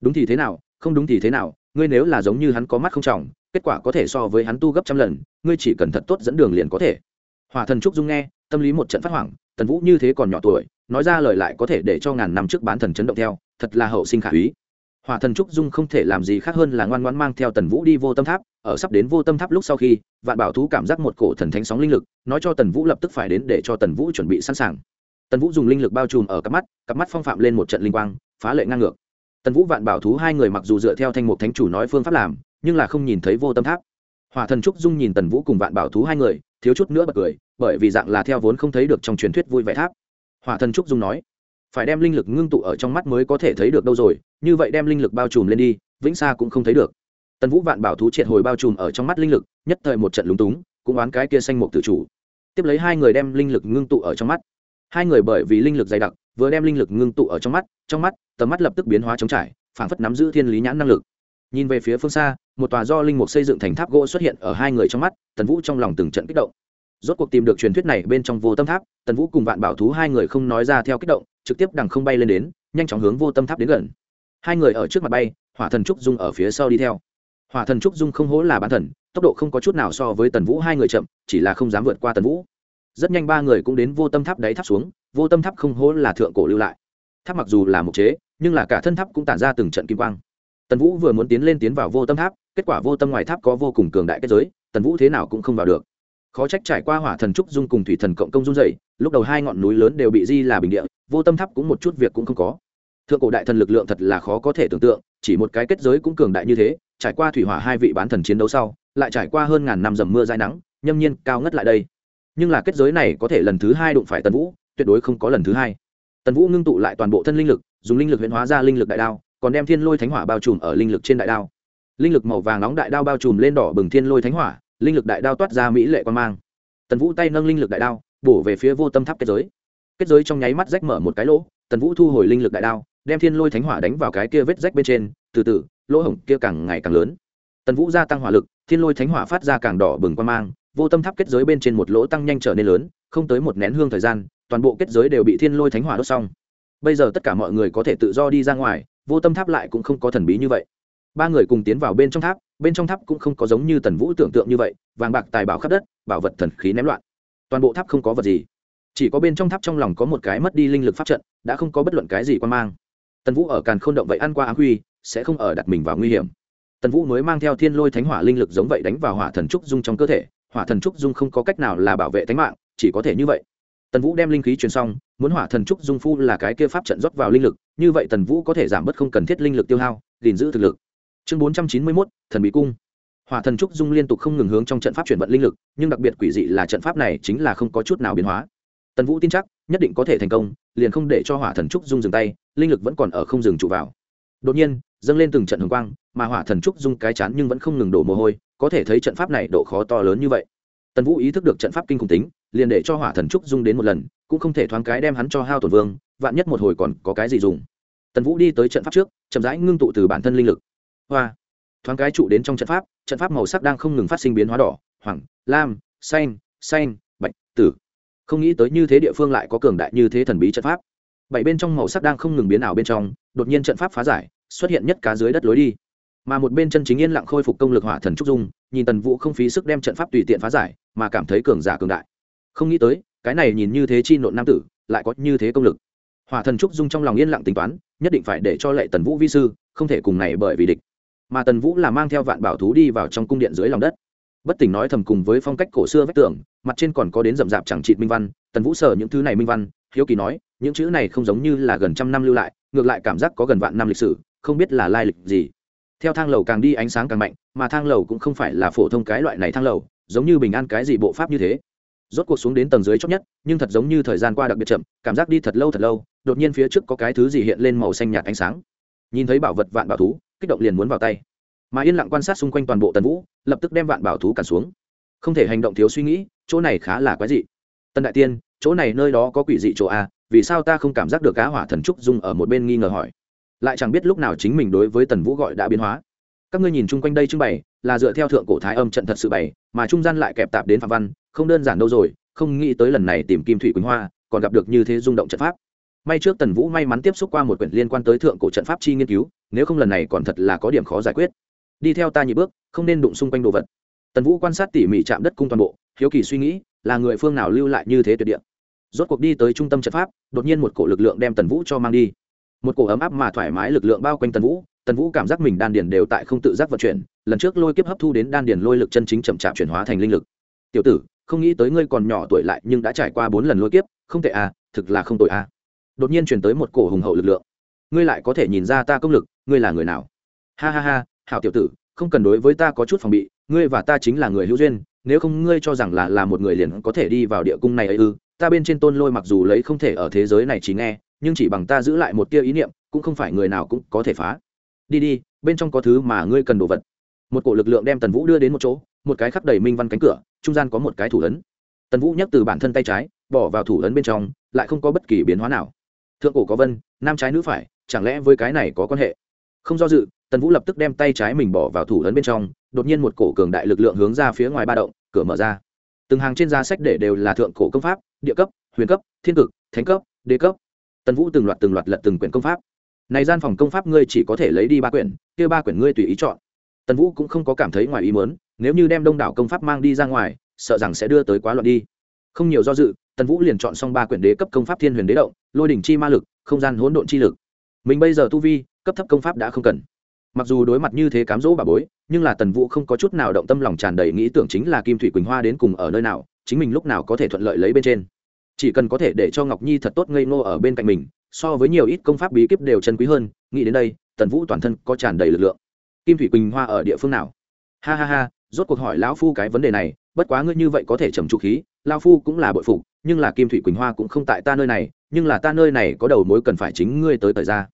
A: đúng thì thế nào không đúng thì thế nào, ngươi nếu là giống như hắn có mắt không trọng, kết quả có thể so với hắn tu gấp trăm lần, ngươi chỉ cần thật tốt dẫn đường liền có thể. Hỏa thần trúc dung nghe, tâm lý một trận phát hoảng, tần vũ như thế còn nhỏ tuổi, nói ra lời lại có thể để cho ngàn năm trước bán thần chấn động theo, thật là hậu sinh khả úy. Hỏa thần trúc dung không thể làm gì khác hơn là ngoan ngoan mang theo tần vũ đi vô tâm tháp, ở sắp đến vô tâm tháp lúc sau khi, vạn bảo thú cảm giác một cổ thần thánh sóng linh lực, nói cho tần vũ lập tức phải đến để cho tần vũ chuẩn bị sẵn sàng. Tần vũ dùng linh lực bao trùm ở cặp mắt cặp mắt phong phạm lên một trận linh quang, phá lệ ngang ngược tần vũ vạn bảo thú hai người mặc dù dựa theo thanh mục thánh chủ nói phương pháp làm, nhưng là không nhìn thấy vô tâm tháp. Hỏa thần trúc dung nhìn tần vũ cùng vạn bảo thú hai người, thiếu chút nữa bật cười, bởi vì dạng là theo vốn không thấy được trong truyền thuyết vui vẻ tháp. Hỏa thần trúc dung nói, phải đem linh lực ngưng tụ ở trong mắt mới có thể thấy được đâu rồi, như vậy đem linh lực bao trùm lên đi, vĩnh xa cũng không thấy được. Tần vũ vạn bảo thú triệt hồi bao trùm ở trong mắt linh lực, nhất thời một trận lúng túng, cũng oán cái kia xanh mục tự chủ. Tiếp lấy hai người đem linh lực ngưng tụ ở trong mắt hai người bởi vì linh lực dày đặc, vừa đem linh lực ngưng tụ ở trong mắt trong mắt, tầm mắt lập tức biến hóa chống trải, phảng phất nắm giữ thiên lý nhãn năng lực. Nhìn về phía phương xa, một tòa do linh mục xây dựng thành tháp gỗ xuất hiện ở hai người trong mắt, tần vũ trong lòng từng trận kích động. Rốt cuộc tìm được truyền thuyết này bên trong vô tâm tháp, tần vũ cùng vạn bảo thú hai người không nói ra theo kích động, trực tiếp đằng không bay lên đến, nhanh chóng hướng vô tâm tháp đến gần. Hai người ở trước mặt bay, hỏa thần trúc dung ở phía sau đi theo. Hỏa thần trúc dung không hố là bán thần, tốc độ không có chút nào so với tần vũ hai người chậm, chỉ là không dám vượt qua tần vũ rất nhanh ba người cũng đến vô tâm tháp đáy tháp xuống, vô tâm tháp không hố là thượng cổ lưu lại. Tháp mặc dù là mục chế, nhưng là cả thân tháp cũng tản ra từng trận kim quang. Tần vũ vừa muốn tiến lên tiến vào vô tâm tháp, kết quả vô tâm ngoài tháp có vô cùng cường đại kết giới, tần vũ thế nào cũng không vào được. Khó trách trải qua hỏa thần trúc dung cùng thủy thần cộng công dung dày lúc đầu hai ngọn núi lớn đều bị di là bình địa, vô tâm tháp cũng một chút việc cũng không có. Thượng cổ đại thần lực lượng thật là khó có thể tưởng tượng, chỉ một cái kết giới cũng cường đại như thế, trải qua thủy hỏa hai vị bán thần chiến đấu sau, lại trải qua hơn ngàn năm dầm mưa dài nắng, nhâm nhiên cao ngất lại đây nhưng là kết giới này có thể lần thứ hai đụng phải tần vũ, tuyệt đối không có lần thứ hai. Tần vũ ngưng tụ lại toàn bộ thân linh lực, dùng linh lực huyễn hóa ra linh lực đại đao, còn đem thiên lôi thánh hỏa bao trùm ở linh lực trên đại đao. Linh lực màu vàng nóng đại đao bao trùm lên đỏ bừng thiên lôi thánh hỏa, linh lực đại đao toát ra mỹ lệ quan mang. Tần vũ tay nâng linh lực đại đao, bổ về phía vô tâm tháp kết giới. Kết giới trong nháy mắt rách mở một cái lỗ, tần vũ thu hồi linh lực đại đao, đem thiên lôi thánh hỏa đánh vào cái kia vết rách bên trên, từ từ, lỗ hổng kia càng ngày càng lớn. Tần vũ gia tăng hỏa lực, thiên lôi thánh hỏa phát ra càng đỏ bừng quan mang vô tâm tháp kết giới bên trên một lỗ tăng nhanh trở nên lớn, không tới một nén hương thời gian, toàn bộ kết giới đều bị thiên lôi thánh hỏa đốt xong. Bây giờ tất cả mọi người có thể tự do đi ra ngoài, vô tâm tháp lại cũng không có thần bí như vậy. Ba người cùng tiến vào bên trong tháp, bên trong tháp cũng không có giống như tần vũ tưởng tượng như vậy, vàng bạc tài bảo khắp đất, bảo vật thần khí ném loạn. Toàn bộ tháp không có vật gì. Chỉ có bên trong tháp trong lòng có một cái mất đi linh lực pháp trận, đã không có bất luận cái gì quan mang. Tần vũ ở càn k h ô n động vậy ăn qua áng huy, sẽ không ở đặt mình vào nguy hiểm. Tần vũ mới mang theo thiên lôi thánh hỏa linh lực giống vậy đánh vào hỏa thần trúc dung trong cơ thể hỏa thần trúc dung không có cách nào là bảo vệ tính mạng, chỉ có thể như vậy. Tần vũ đem linh khí truyền xong, muốn hỏa thần trúc dung phu là cái kia pháp trận rót vào linh lực, như vậy tần vũ có thể giảm bớt không cần thiết linh lực tiêu hao, gìn giữ thực lực. Chương bốn trăm chín mươi mốt, thần bí cung. Hỏa thần trúc dung liên tục không ngừng hướng trong trận pháp chuyển vận linh lực, nhưng đặc biệt quỷ dị là trận pháp này chính là không có chút nào biến hóa. Tần vũ tin chắc, nhất định có thể thành công, liền không để cho hỏa thần trúc dung dừng tay, linh lực vẫn còn ở không dừng trụ vào đột nhiên, dâng lên từng trận hồng quang, mà hỏa thần trúc dung cái chán nhưng vẫn không ngừng đổ mồ hôi, có thể thấy trận pháp này độ khó to lớn như vậy. Tần vũ ý thức được trận pháp kinh khủng tính, liền để cho hỏa thần trúc dung đến một lần, cũng không thể thoáng cái đem hắn cho hao tổn vương, vạn nhất một hồi còn có cái gì dùng. Tần vũ đi tới trận pháp trước, chậm rãi ngưng tụ từ bản thân linh lực. Hoa! Thoáng cái trụ đến trong trận pháp trận pháp màu sắc đang không ngừng phát sinh biến hóa đỏ, hoàng, lam, xanh xanh, bạch, tử. Không nghĩ tới như thế địa phương lại có cường đại như thế thần bí trận pháp. Bảy bên trong màu sắc đang không ngừng biến ảo bên trong, đột nhiên trận pháp phá giải xuất hiện nhất cá dưới đất lối đi. Mà một bên chân chính yên lặng khôi phục công lực hỏa thần trúc dung, nhìn tần vũ không phí sức đem trận pháp tùy tiện phá giải, mà cảm thấy cường giả cường đại. Không nghĩ tới, cái này nhìn như thế chi nộn nam tử, lại có như thế công lực. Hỏa thần trúc dung trong lòng yên lặng tính toán, nhất định phải để cho lệ tần vũ vi sư, không thể cùng này bởi vì địch. Mà tần vũ là mang theo vạn bảo thú đi vào trong cung điện dưới lòng đất. Bất tỉnh nói thầm cùng với phong cách cổ xưa vách tường, mặt trên còn có đến rậm rạp chẳng trị minh văn, tần vũ sở những thứ này minh văn, hiếu kỳ nói, những chữ này không giống như là gần trăm năm lưu lại, ngược lại cảm giác có gần vạn năm lịch sử không biết là lai lịch gì. Theo thang lầu càng đi ánh sáng càng mạnh, mà thang lầu cũng không phải là phổ thông cái loại này thang lầu, giống như bình an cái gì bộ pháp như thế. Rốt cuộc xuống đến tầng dưới chót nhất, nhưng thật giống như thời gian qua đặc biệt chậm, cảm giác đi thật lâu thật lâu, đột nhiên phía trước có cái thứ gì hiện lên màu xanh nhạt ánh sáng. Nhìn thấy bảo vật vạn bảo thú, kích động liền muốn vào tay. Mà yên lặng quan sát xung quanh toàn bộ tần vũ, lập tức đem vạn bảo thú cản xuống. Không thể hành động thiếu suy nghĩ, chỗ này khá là quái dị. Tần đại tiên, chỗ này nơi đó có quỷ dị chỗ a vì sao ta không cảm giác được cá hỏa thần trúc dung ở một bên nghi ngờ hỏi lại chẳng biết lúc nào chính mình đối với tần vũ gọi đã biến hóa. Các ngươi nhìn chung quanh đây trưng bày, là dựa theo thượng cổ thái âm trận thật sự bày, mà trung gian lại kẹp tạp đến phạm văn, không đơn giản đâu rồi, không nghĩ tới lần này tìm kim thủy quỳnh hoa, còn gặp được như thế rung động trận pháp. May trước tần vũ may mắn tiếp xúc qua một quyển liên quan tới thượng cổ trận pháp chi nghiên cứu, nếu không lần này còn thật là có điểm khó giải quyết. Đi theo ta nhị bước, không nên đụng xung quanh đồ vật. Tần vũ quan sát tỉ mỉ chạm đất cung toàn bộ, hiếu kỳ suy nghĩ, là người phương nào lưu lại như thế tuyệt địa. Rốt cuộc đi tới trung tâm trận pháp, đột nhiên một cổ lực lượng đem tần vũ cho mang đi một cổ ấm áp mà thoải mái lực lượng bao quanh tần vũ tần vũ cảm giác mình đan điền đều tại không tự giác vận chuyển, lần trước lôi kiếp hấp thu đến đan điền lôi lực chân chính chậm chạp chuyển hóa thành linh lực. Tiểu tử, không nghĩ tới ngươi còn nhỏ tuổi lại nhưng đã trải qua bốn lần lôi kiếp, không tệ à thực là không tội à. Đột nhiên chuyển tới một cổ hùng hậu lực lượng. Ngươi lại có thể nhìn ra ta công lực, ngươi là người nào? Ha ha ha, hảo tiểu tử, không cần đối với ta có chút phòng bị, ngươi và ta chính là người hữu duyên, nếu không ngươi cho rằng là là một người liền có thể đi vào địa cung này ấy ư? Ta bên trên tôn lôi mặc dù lấy không thể ở thế giới này chỉ nghe nhưng chỉ bằng ta giữ lại một tia ý niệm, cũng không phải người nào cũng có thể phá. Đi đi, bên trong có thứ mà ngươi cần đồ vật. Một cổ lực lượng đem tần vũ đưa đến một chỗ, một cái khắc đầy minh văn cánh cửa, trung gian có một cái thủ ấn. Tần vũ nhắc từ bản thân tay trái, bỏ vào thủ ấn bên trong, lại không có bất kỳ biến hóa nào. Thượng cổ có vân, nam trái nữ phải, chẳng lẽ với cái này có quan hệ? Không do dự, tần vũ lập tức đem tay trái mình bỏ vào thủ ấn bên trong, đột nhiên một cổ cường đại lực lượng hướng ra phía ngoài ba động, cửa mở ra. Từng hàng trên giá sách để đều là thượng cổ công pháp, địa cấp, huyền cấp, thiên cực, thánh cấp, đế cấp tần vũ từng loạt từng loạt lật từng quyển công pháp. Này gian phòng công pháp ngươi chỉ có thể lấy đi ba quyển, kia ba quyển ngươi tùy ý chọn. Tần vũ cũng không có cảm thấy ngoài ý mớn nếu như đem đông đảo công pháp mang đi ra ngoài, sợ rằng sẽ đưa tới quá loạn đi. Không nhiều do dự, tần vũ liền chọn xong ba quyển đế cấp công pháp thiên huyền đế động, lôi đỉnh chi ma lực, không gian hỗn độn chi lực. Mình bây giờ tu vi, cấp thấp công pháp đã không cần. Mặc dù đối mặt như thế cám dỗ bà bối, nhưng là tần vũ không có chút nào động tâm lòng tràn đầy nghĩ tưởng chính là kim thủy quỳnh hoa đến cùng ở nơi nào, chính mình lúc nào có thể thuận lợi lấy bên trên chỉ cần có thể để cho ngọc nhi thật tốt ngây ngô ở bên cạnh mình, so với nhiều ít công pháp bí kíp đều chân quý hơn, nghĩ đến đây, tần vũ toàn thân có tràn đầy lực lượng. Kim thủy quỳnh hoa ở địa phương nào? Ha ha ha, rốt cuộc hỏi lão phu cái vấn đề này, bất quá ngươi như vậy có thể trầm trụ khí lao phu cũng là bội phục, nhưng là kim thủy quỳnh hoa cũng không tại ta nơi này, nhưng là ta nơi này có đầu mối cần phải chính ngươi tới thời ra.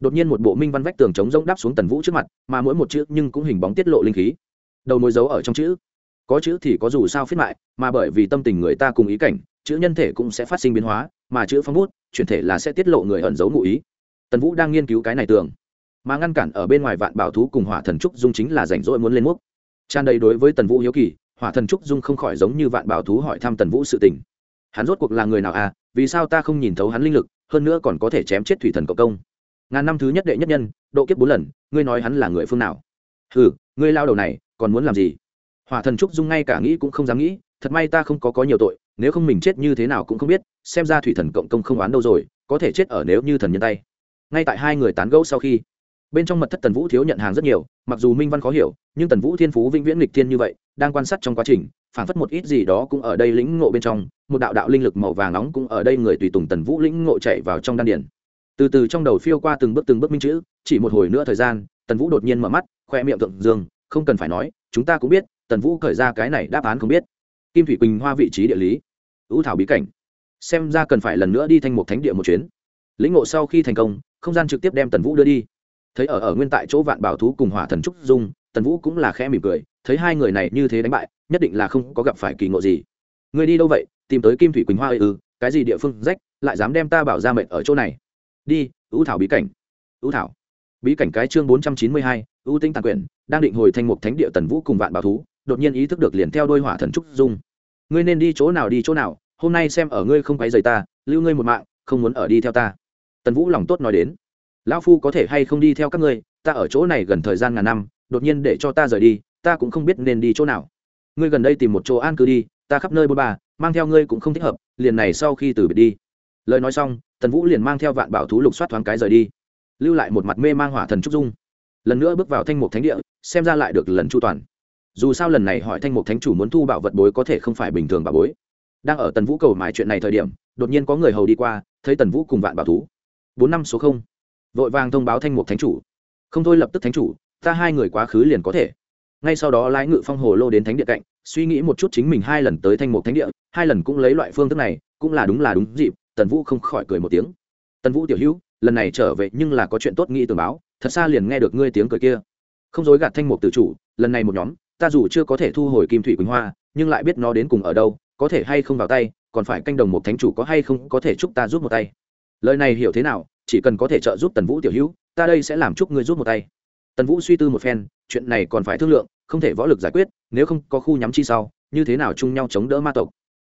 A: Đột nhiên một bộ minh văn vách tường chống rỗng đáp xuống tần vũ trước mặt, mà mỗi một chữ nhưng cũng hình bóng tiết lộ linh khí. Đầu mối giấu ở trong chữ. Có chữ thì có dù sao phiết mại, mà bởi vì tâm tình người ta cùng ý cảnh chữ nhân thể cũng sẽ phát sinh biến hóa, mà chữ phong bút, chuyển thể là sẽ tiết lộ người ẩn giấu ngụ ý. Tần vũ đang nghiên cứu cái này tường, mà ngăn cản ở bên ngoài vạn bảo thú cùng hỏa thần trúc dung chính là rảnh rỗi muốn lên múc. Tràn đầy đối với tần vũ hiếu kỳ, hỏa thần trúc dung không khỏi giống như vạn bảo thú hỏi thăm tần vũ sự tình. Hắn rốt cuộc là người nào à? Vì sao ta không nhìn thấu hắn linh lực, hơn nữa còn có thể chém chết thủy thần cộng công? Ngàn năm thứ nhất đệ nhất nhân, độ kiếp bốn lần, ngươi nói hắn là người phương nào? Ừ ngươi lao đầu này, còn muốn làm gì? Hỏa thần trúc dung ngay cả nghĩ cũng không dám nghĩ, thật may ta không có có nhiều tội nếu không mình chết như thế nào cũng không biết, xem ra thủy thần cộng công không oán đâu rồi, có thể chết ở nếu như thần nhân tay. Ngay tại hai người tán gẫu sau khi, bên trong mật thất tần vũ thiếu nhận hàng rất nhiều, mặc dù minh văn khó hiểu, nhưng tần vũ thiên phú vĩnh viễn lịch thiên như vậy, đang quan sát trong quá trình phản phất một ít gì đó cũng ở đây lĩnh ngộ bên trong, một đạo đạo linh lực màu vàng nóng cũng ở đây người tùy tùng tần vũ lĩnh ngộ chạy vào trong đan điển từ từ trong đầu phiêu qua từng bước từng bước minh chữ, chỉ một hồi nữa thời gian, tần vũ đột nhiên mở mắt, khoe miệng tượng dương, không cần phải nói, chúng ta cũng biết, tần vũ khởi ra cái này đáp án không biết. Kim thủy quỳnh hoa vị trí địa lý ưu thảo bí cảnh. Xem ra cần phải lần nữa đi thanh một thánh địa một chuyến. Lĩnh ngộ sau khi thành công, không gian trực tiếp đem tần vũ đưa đi. Thấy ở ở nguyên tại chỗ vạn bảo thú cùng hỏa thần trúc dung, tần vũ cũng là khẽ mỉm cười, thấy hai người này như thế đánh bại, nhất định là không có gặp phải kỳ ngộ gì. Người đi đâu vậy? Tìm tới kim thủy quỳnh hoa ư cái gì địa phương rách, lại dám đem ta bảo ra mệnh ở chỗ này. Đi ưu thảo bí cảnh. Ưu thảo. Bí cảnh cái chương bốn trăm chín mươi hai ưu tinh tàn quyển, đang định hồi thành một thánh địa tần vũ cùng vạn bảo thú, đột nhiên ý thức được liền theo đôi hỏa thần trúc dung ngươi nên đi chỗ nào đi chỗ nào, hôm nay xem ở ngươi không quấy rầy ta, lưu ngươi một mạng, không muốn ở đi theo ta. Tần vũ lòng tốt nói đến. Lão phu có thể hay không đi theo các ngươi, ta ở chỗ này gần thời gian ngàn năm, đột nhiên để cho ta rời đi, ta cũng không biết nên đi chỗ nào. Ngươi gần đây tìm một chỗ an cư đi, ta khắp nơi bôn ba, mang theo ngươi cũng không thích hợp, liền này sau khi từ biệt đi. Lời nói xong, tần vũ liền mang theo vạn bảo thú lục soát thoáng cái rời đi. Lưu lại một mặt mê mang hỏa thần trúc dung. Lần nữa bước vào thanh mục thánh địa, xem ra lại được lần chu toàn dù sao lần này hỏi thanh mục thánh chủ muốn thu bảo vật bối có thể không phải bình thường bảo bối. Đang ở tần vũ cầu mãi chuyện này thời điểm, đột nhiên có người hầu đi qua, thấy tần vũ cùng vạn bảo thú. Bốn năm số không. Vội vàng thông báo thanh mục thánh chủ. Không thôi lập tức thánh chủ, ta hai người quá khứ liền có thể. Ngay sau đó lái ngự phong hồ lô đến thánh địa cạnh, suy nghĩ một chút chính mình hai lần tới thanh mục thánh địa, hai lần cũng lấy loại phương thức này, cũng là đúng là đúng dịp, tần vũ không khỏi cười một tiếng. Tần vũ tiểu hữu, lần này trở về nhưng là có chuyện tốt nghĩ tường báo, thật xa liền nghe được ngươi tiếng cười kia. Không dối gạt thanh mục tự chủ, lần này một nhóm ta dù chưa có thể thu hồi kim thủy quỳnh hoa, nhưng lại biết nó đến cùng ở đâu, có thể hay không vào tay, còn phải canh đồng một thánh chủ có hay không có thể chúc ta giúp một tay. Lời này hiểu thế nào, chỉ cần có thể trợ giúp tần vũ tiểu hữu, ta đây sẽ làm chúc ngươi giúp một tay. Tần vũ suy tư một phen, chuyện này còn phải thương lượng, không thể võ lực giải quyết, nếu không có khu nhắm chi sau, như thế nào chung nhau chống đỡ ma tộc.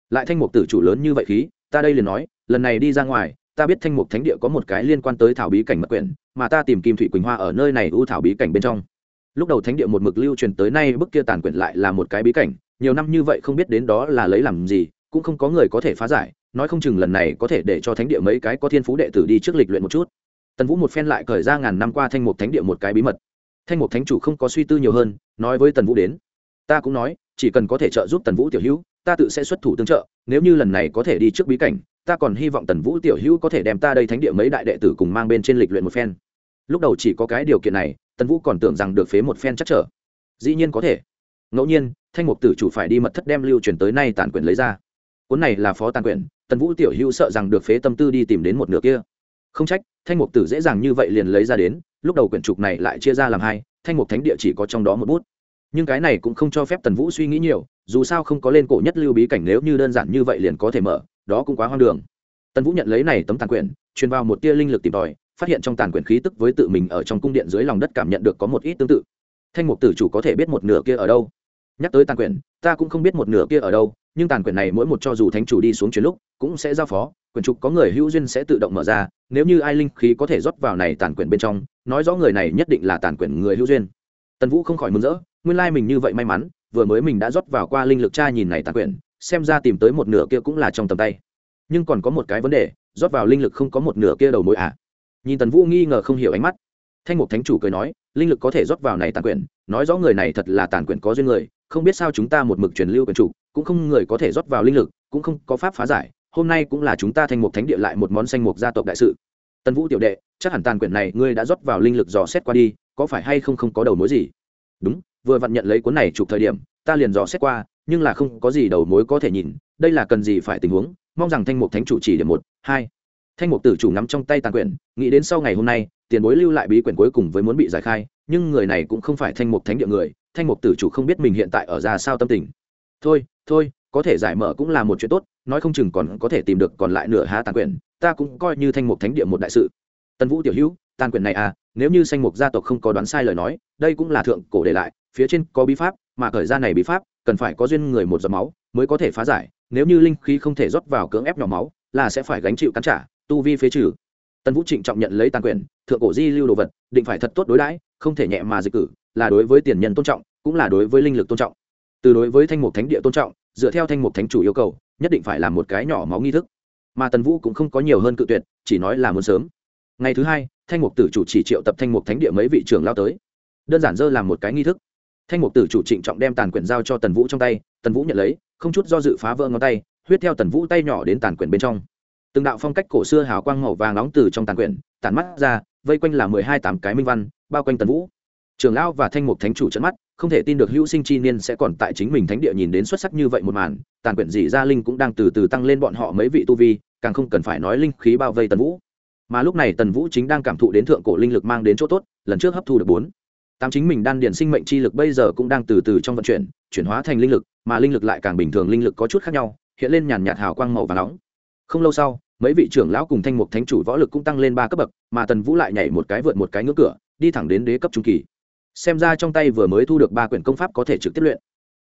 A: Lại thanh mục tử chủ lớn như vậy khí, ta đây liền nói, lần này đi ra ngoài, ta biết thanh mục thánh địa có một cái liên quan tới thảo bí cảnh mật quyển, mà ta tìm kim thủy quỳnh hoa ở nơi này ưu thảo bí cảnh bên trong lúc đầu thánh địa một mực lưu truyền tới nay, bức kia tàn quyển lại là một cái bí cảnh, nhiều năm như vậy không biết đến đó là lấy làm gì, cũng không có người có thể phá giải, nói không chừng lần này có thể để cho thánh địa mấy cái có thiên phú đệ tử đi trước lịch luyện một chút. Tần vũ một phen lại cởi ra ngàn năm qua thanh mục thánh địa một cái bí mật. Thanh mục thánh chủ không có suy tư nhiều hơn, nói với tần vũ đến. Ta cũng nói, chỉ cần có thể trợ giúp tần vũ tiểu hữu, ta tự sẽ xuất thủ tương trợ, nếu như lần này có thể đi trước bí cảnh, ta còn hy vọng tần vũ tiểu hữu có thể đem ta đây thánh địa mấy đại đệ tử cùng mang bên trên lịch luyện một phen. Lúc đầu chỉ có cái điều kiện này tần vũ còn tưởng rằng được phế một phen chắc trở. Dĩ nhiên có thể. Ngẫu nhiên, thanh mục tử chủ phải đi mật thất đem lưu truyền tới nay tàn quyển lấy ra. Cuốn này là phó tàn quyển, tần vũ tiểu hữu sợ rằng được phế tâm tư đi tìm đến một nửa kia. Không trách, thanh mục tử dễ dàng như vậy liền lấy ra đến, lúc đầu quyển trục này lại chia ra làm hai, thanh mục thánh địa chỉ có trong đó một bút. Nhưng cái này cũng không cho phép tần vũ suy nghĩ nhiều, dù sao không có lên cổ nhất lưu bí cảnh nếu như đơn giản như vậy liền có thể mở, đó cũng quá hoang đường. Tần vũ nhận lấy này tấm tàn quyển, truyền vào một tia linh lực tìm tòi phát hiện trong tàn quyển khí tức với tự mình ở trong cung điện dưới lòng đất cảm nhận được có một ít tương tự. Thanh mục tử chủ có thể biết một nửa kia ở đâu? Nhắc tới tàn quyển, ta cũng không biết một nửa kia ở đâu, nhưng tàn quyển này mỗi một cho dù thánh chủ đi xuống chuyến lúc, cũng sẽ giao phó, quyển trục có người hữu duyên sẽ tự động mở ra, nếu như ai linh khí có thể rót vào này tàn quyển bên trong, nói rõ người này nhất định là tàn quyển người hữu duyên. Tần vũ không khỏi mừng rỡ, nguyên lai mình như vậy may mắn, vừa mới mình đã rót vào qua linh lực cha nhìn này tàn quyển, xem ra tìm tới một nửa kia cũng là trong tầm tay. Nhưng còn có một cái vấn đề, rót vào linh lực không có một nửa kia đầu mối à? Nhìn tần vũ nghi ngờ không hiểu ánh mắt, thanh mục thánh chủ cười nói, linh lực có thể rót vào này tàn quyển, nói rõ người này thật là tàn quyển có duyên người, không biết sao chúng ta một mực truyền lưu quyển chủ, cũng không người có thể rót vào linh lực, cũng không có pháp phá giải, hôm nay cũng là chúng ta thanh mục thánh địa lại một món xanh mục gia tộc đại sự. Tần vũ tiểu đệ, chắc hẳn tàn quyển này ngươi đã rót vào linh lực dò xét qua đi, có phải hay không không có đầu mối gì? Đúng, vừa vặn nhận lấy cuốn này chụp thời điểm, ta liền dò xét qua, nhưng là không có gì đầu mối có thể nhìn, đây là cần gì phải tình huống, mong rằng thanh mục thánh chủ chỉ điểm một, hai thanh mục tử chủ nắm trong tay tàn quyển, nghĩ đến sau ngày hôm nay, tiền bối lưu lại bí quyển cuối cùng với muốn bị giải khai, nhưng người này cũng không phải thanh mục thánh địa người, thanh mục tử chủ không biết mình hiện tại ở ra sao tâm tình. Thôi thôi, có thể giải mở cũng là một chuyện tốt, nói không chừng còn có thể tìm được còn lại nửa há tàn quyển, ta cũng coi như thanh mục thánh địa một đại sự. Tân vũ tiểu hữu, tàn quyển này à nếu như sanh mục gia tộc không có đoán sai lời nói, đây cũng là thượng cổ để lại, phía trên có bí pháp, mà khởi ra này bí pháp, cần phải có duyên người một giọt máu mới có thể phá giải, nếu như linh khí không thể rót vào cưỡng ép nhỏ máu, là sẽ phải gánh chịu cắn trả tu vi phế trừ. Tần vũ trịnh trọng nhận lấy tàn quyền, thượng cổ di lưu đồ vật, định phải thật tốt đối đãi, không thể nhẹ mà dịch cử, là đối với tiền nhân tôn trọng, cũng là đối với linh lực tôn trọng. Từ đối với thanh mục thánh địa tôn trọng, dựa theo thanh mục thánh chủ yêu cầu, nhất định phải là một cái nhỏ máu nghi thức. Mà tần vũ cũng không có nhiều hơn cự tuyệt, chỉ nói là muốn sớm. Ngày thứ hai, thanh mục tử chủ chỉ triệu tập thanh mục thánh địa mấy vị trưởng lao tới. Đơn giản dơ làm một cái nghi thức. Thanh mục tử chủ trịnh trọng đem tàn quyển giao cho tần vũ trong tay, tần vũ nhận lấy, không chút do dự phá vỡ ngón tay, huyết theo tần vũ tay nhỏ đến tàn quyển bên trong từng đạo phong cách cổ xưa hào quang màu vàng nóng từ trong tàn quyển tàn mắt ra, vây quanh là mười hai tám cái minh văn, bao quanh tần vũ. Trường lão và thanh mục thánh chủ trận mắt, không thể tin được hữu sinh chi niên sẽ còn tại chính mình thánh địa nhìn đến xuất sắc như vậy một màn, tàn quyển dị gia linh cũng đang từ từ tăng lên bọn họ mấy vị tu vi, càng không cần phải nói linh khí bao vây tần vũ. Mà lúc này tần vũ chính đang cảm thụ đến thượng cổ linh lực mang đến chỗ tốt, lần trước hấp thu được bốn. Tám chính mình đan điền sinh mệnh chi lực bây giờ cũng đang từ từ trong vận chuyển chuyển hóa thành linh lực, mà linh lực lại càng bình thường linh lực có chút khác nhau, hiện lên nhàn nhạt hào quang màu và nóng không lâu sau, mấy vị trưởng lão cùng thanh mục thánh chủ võ lực cũng tăng lên ba cấp bậc, mà tần vũ lại nhảy một cái vượt một cái ngưỡng cửa, đi thẳng đến đế cấp trung kỳ. Xem ra trong tay vừa mới thu được ba quyển công pháp có thể trực tiếp luyện.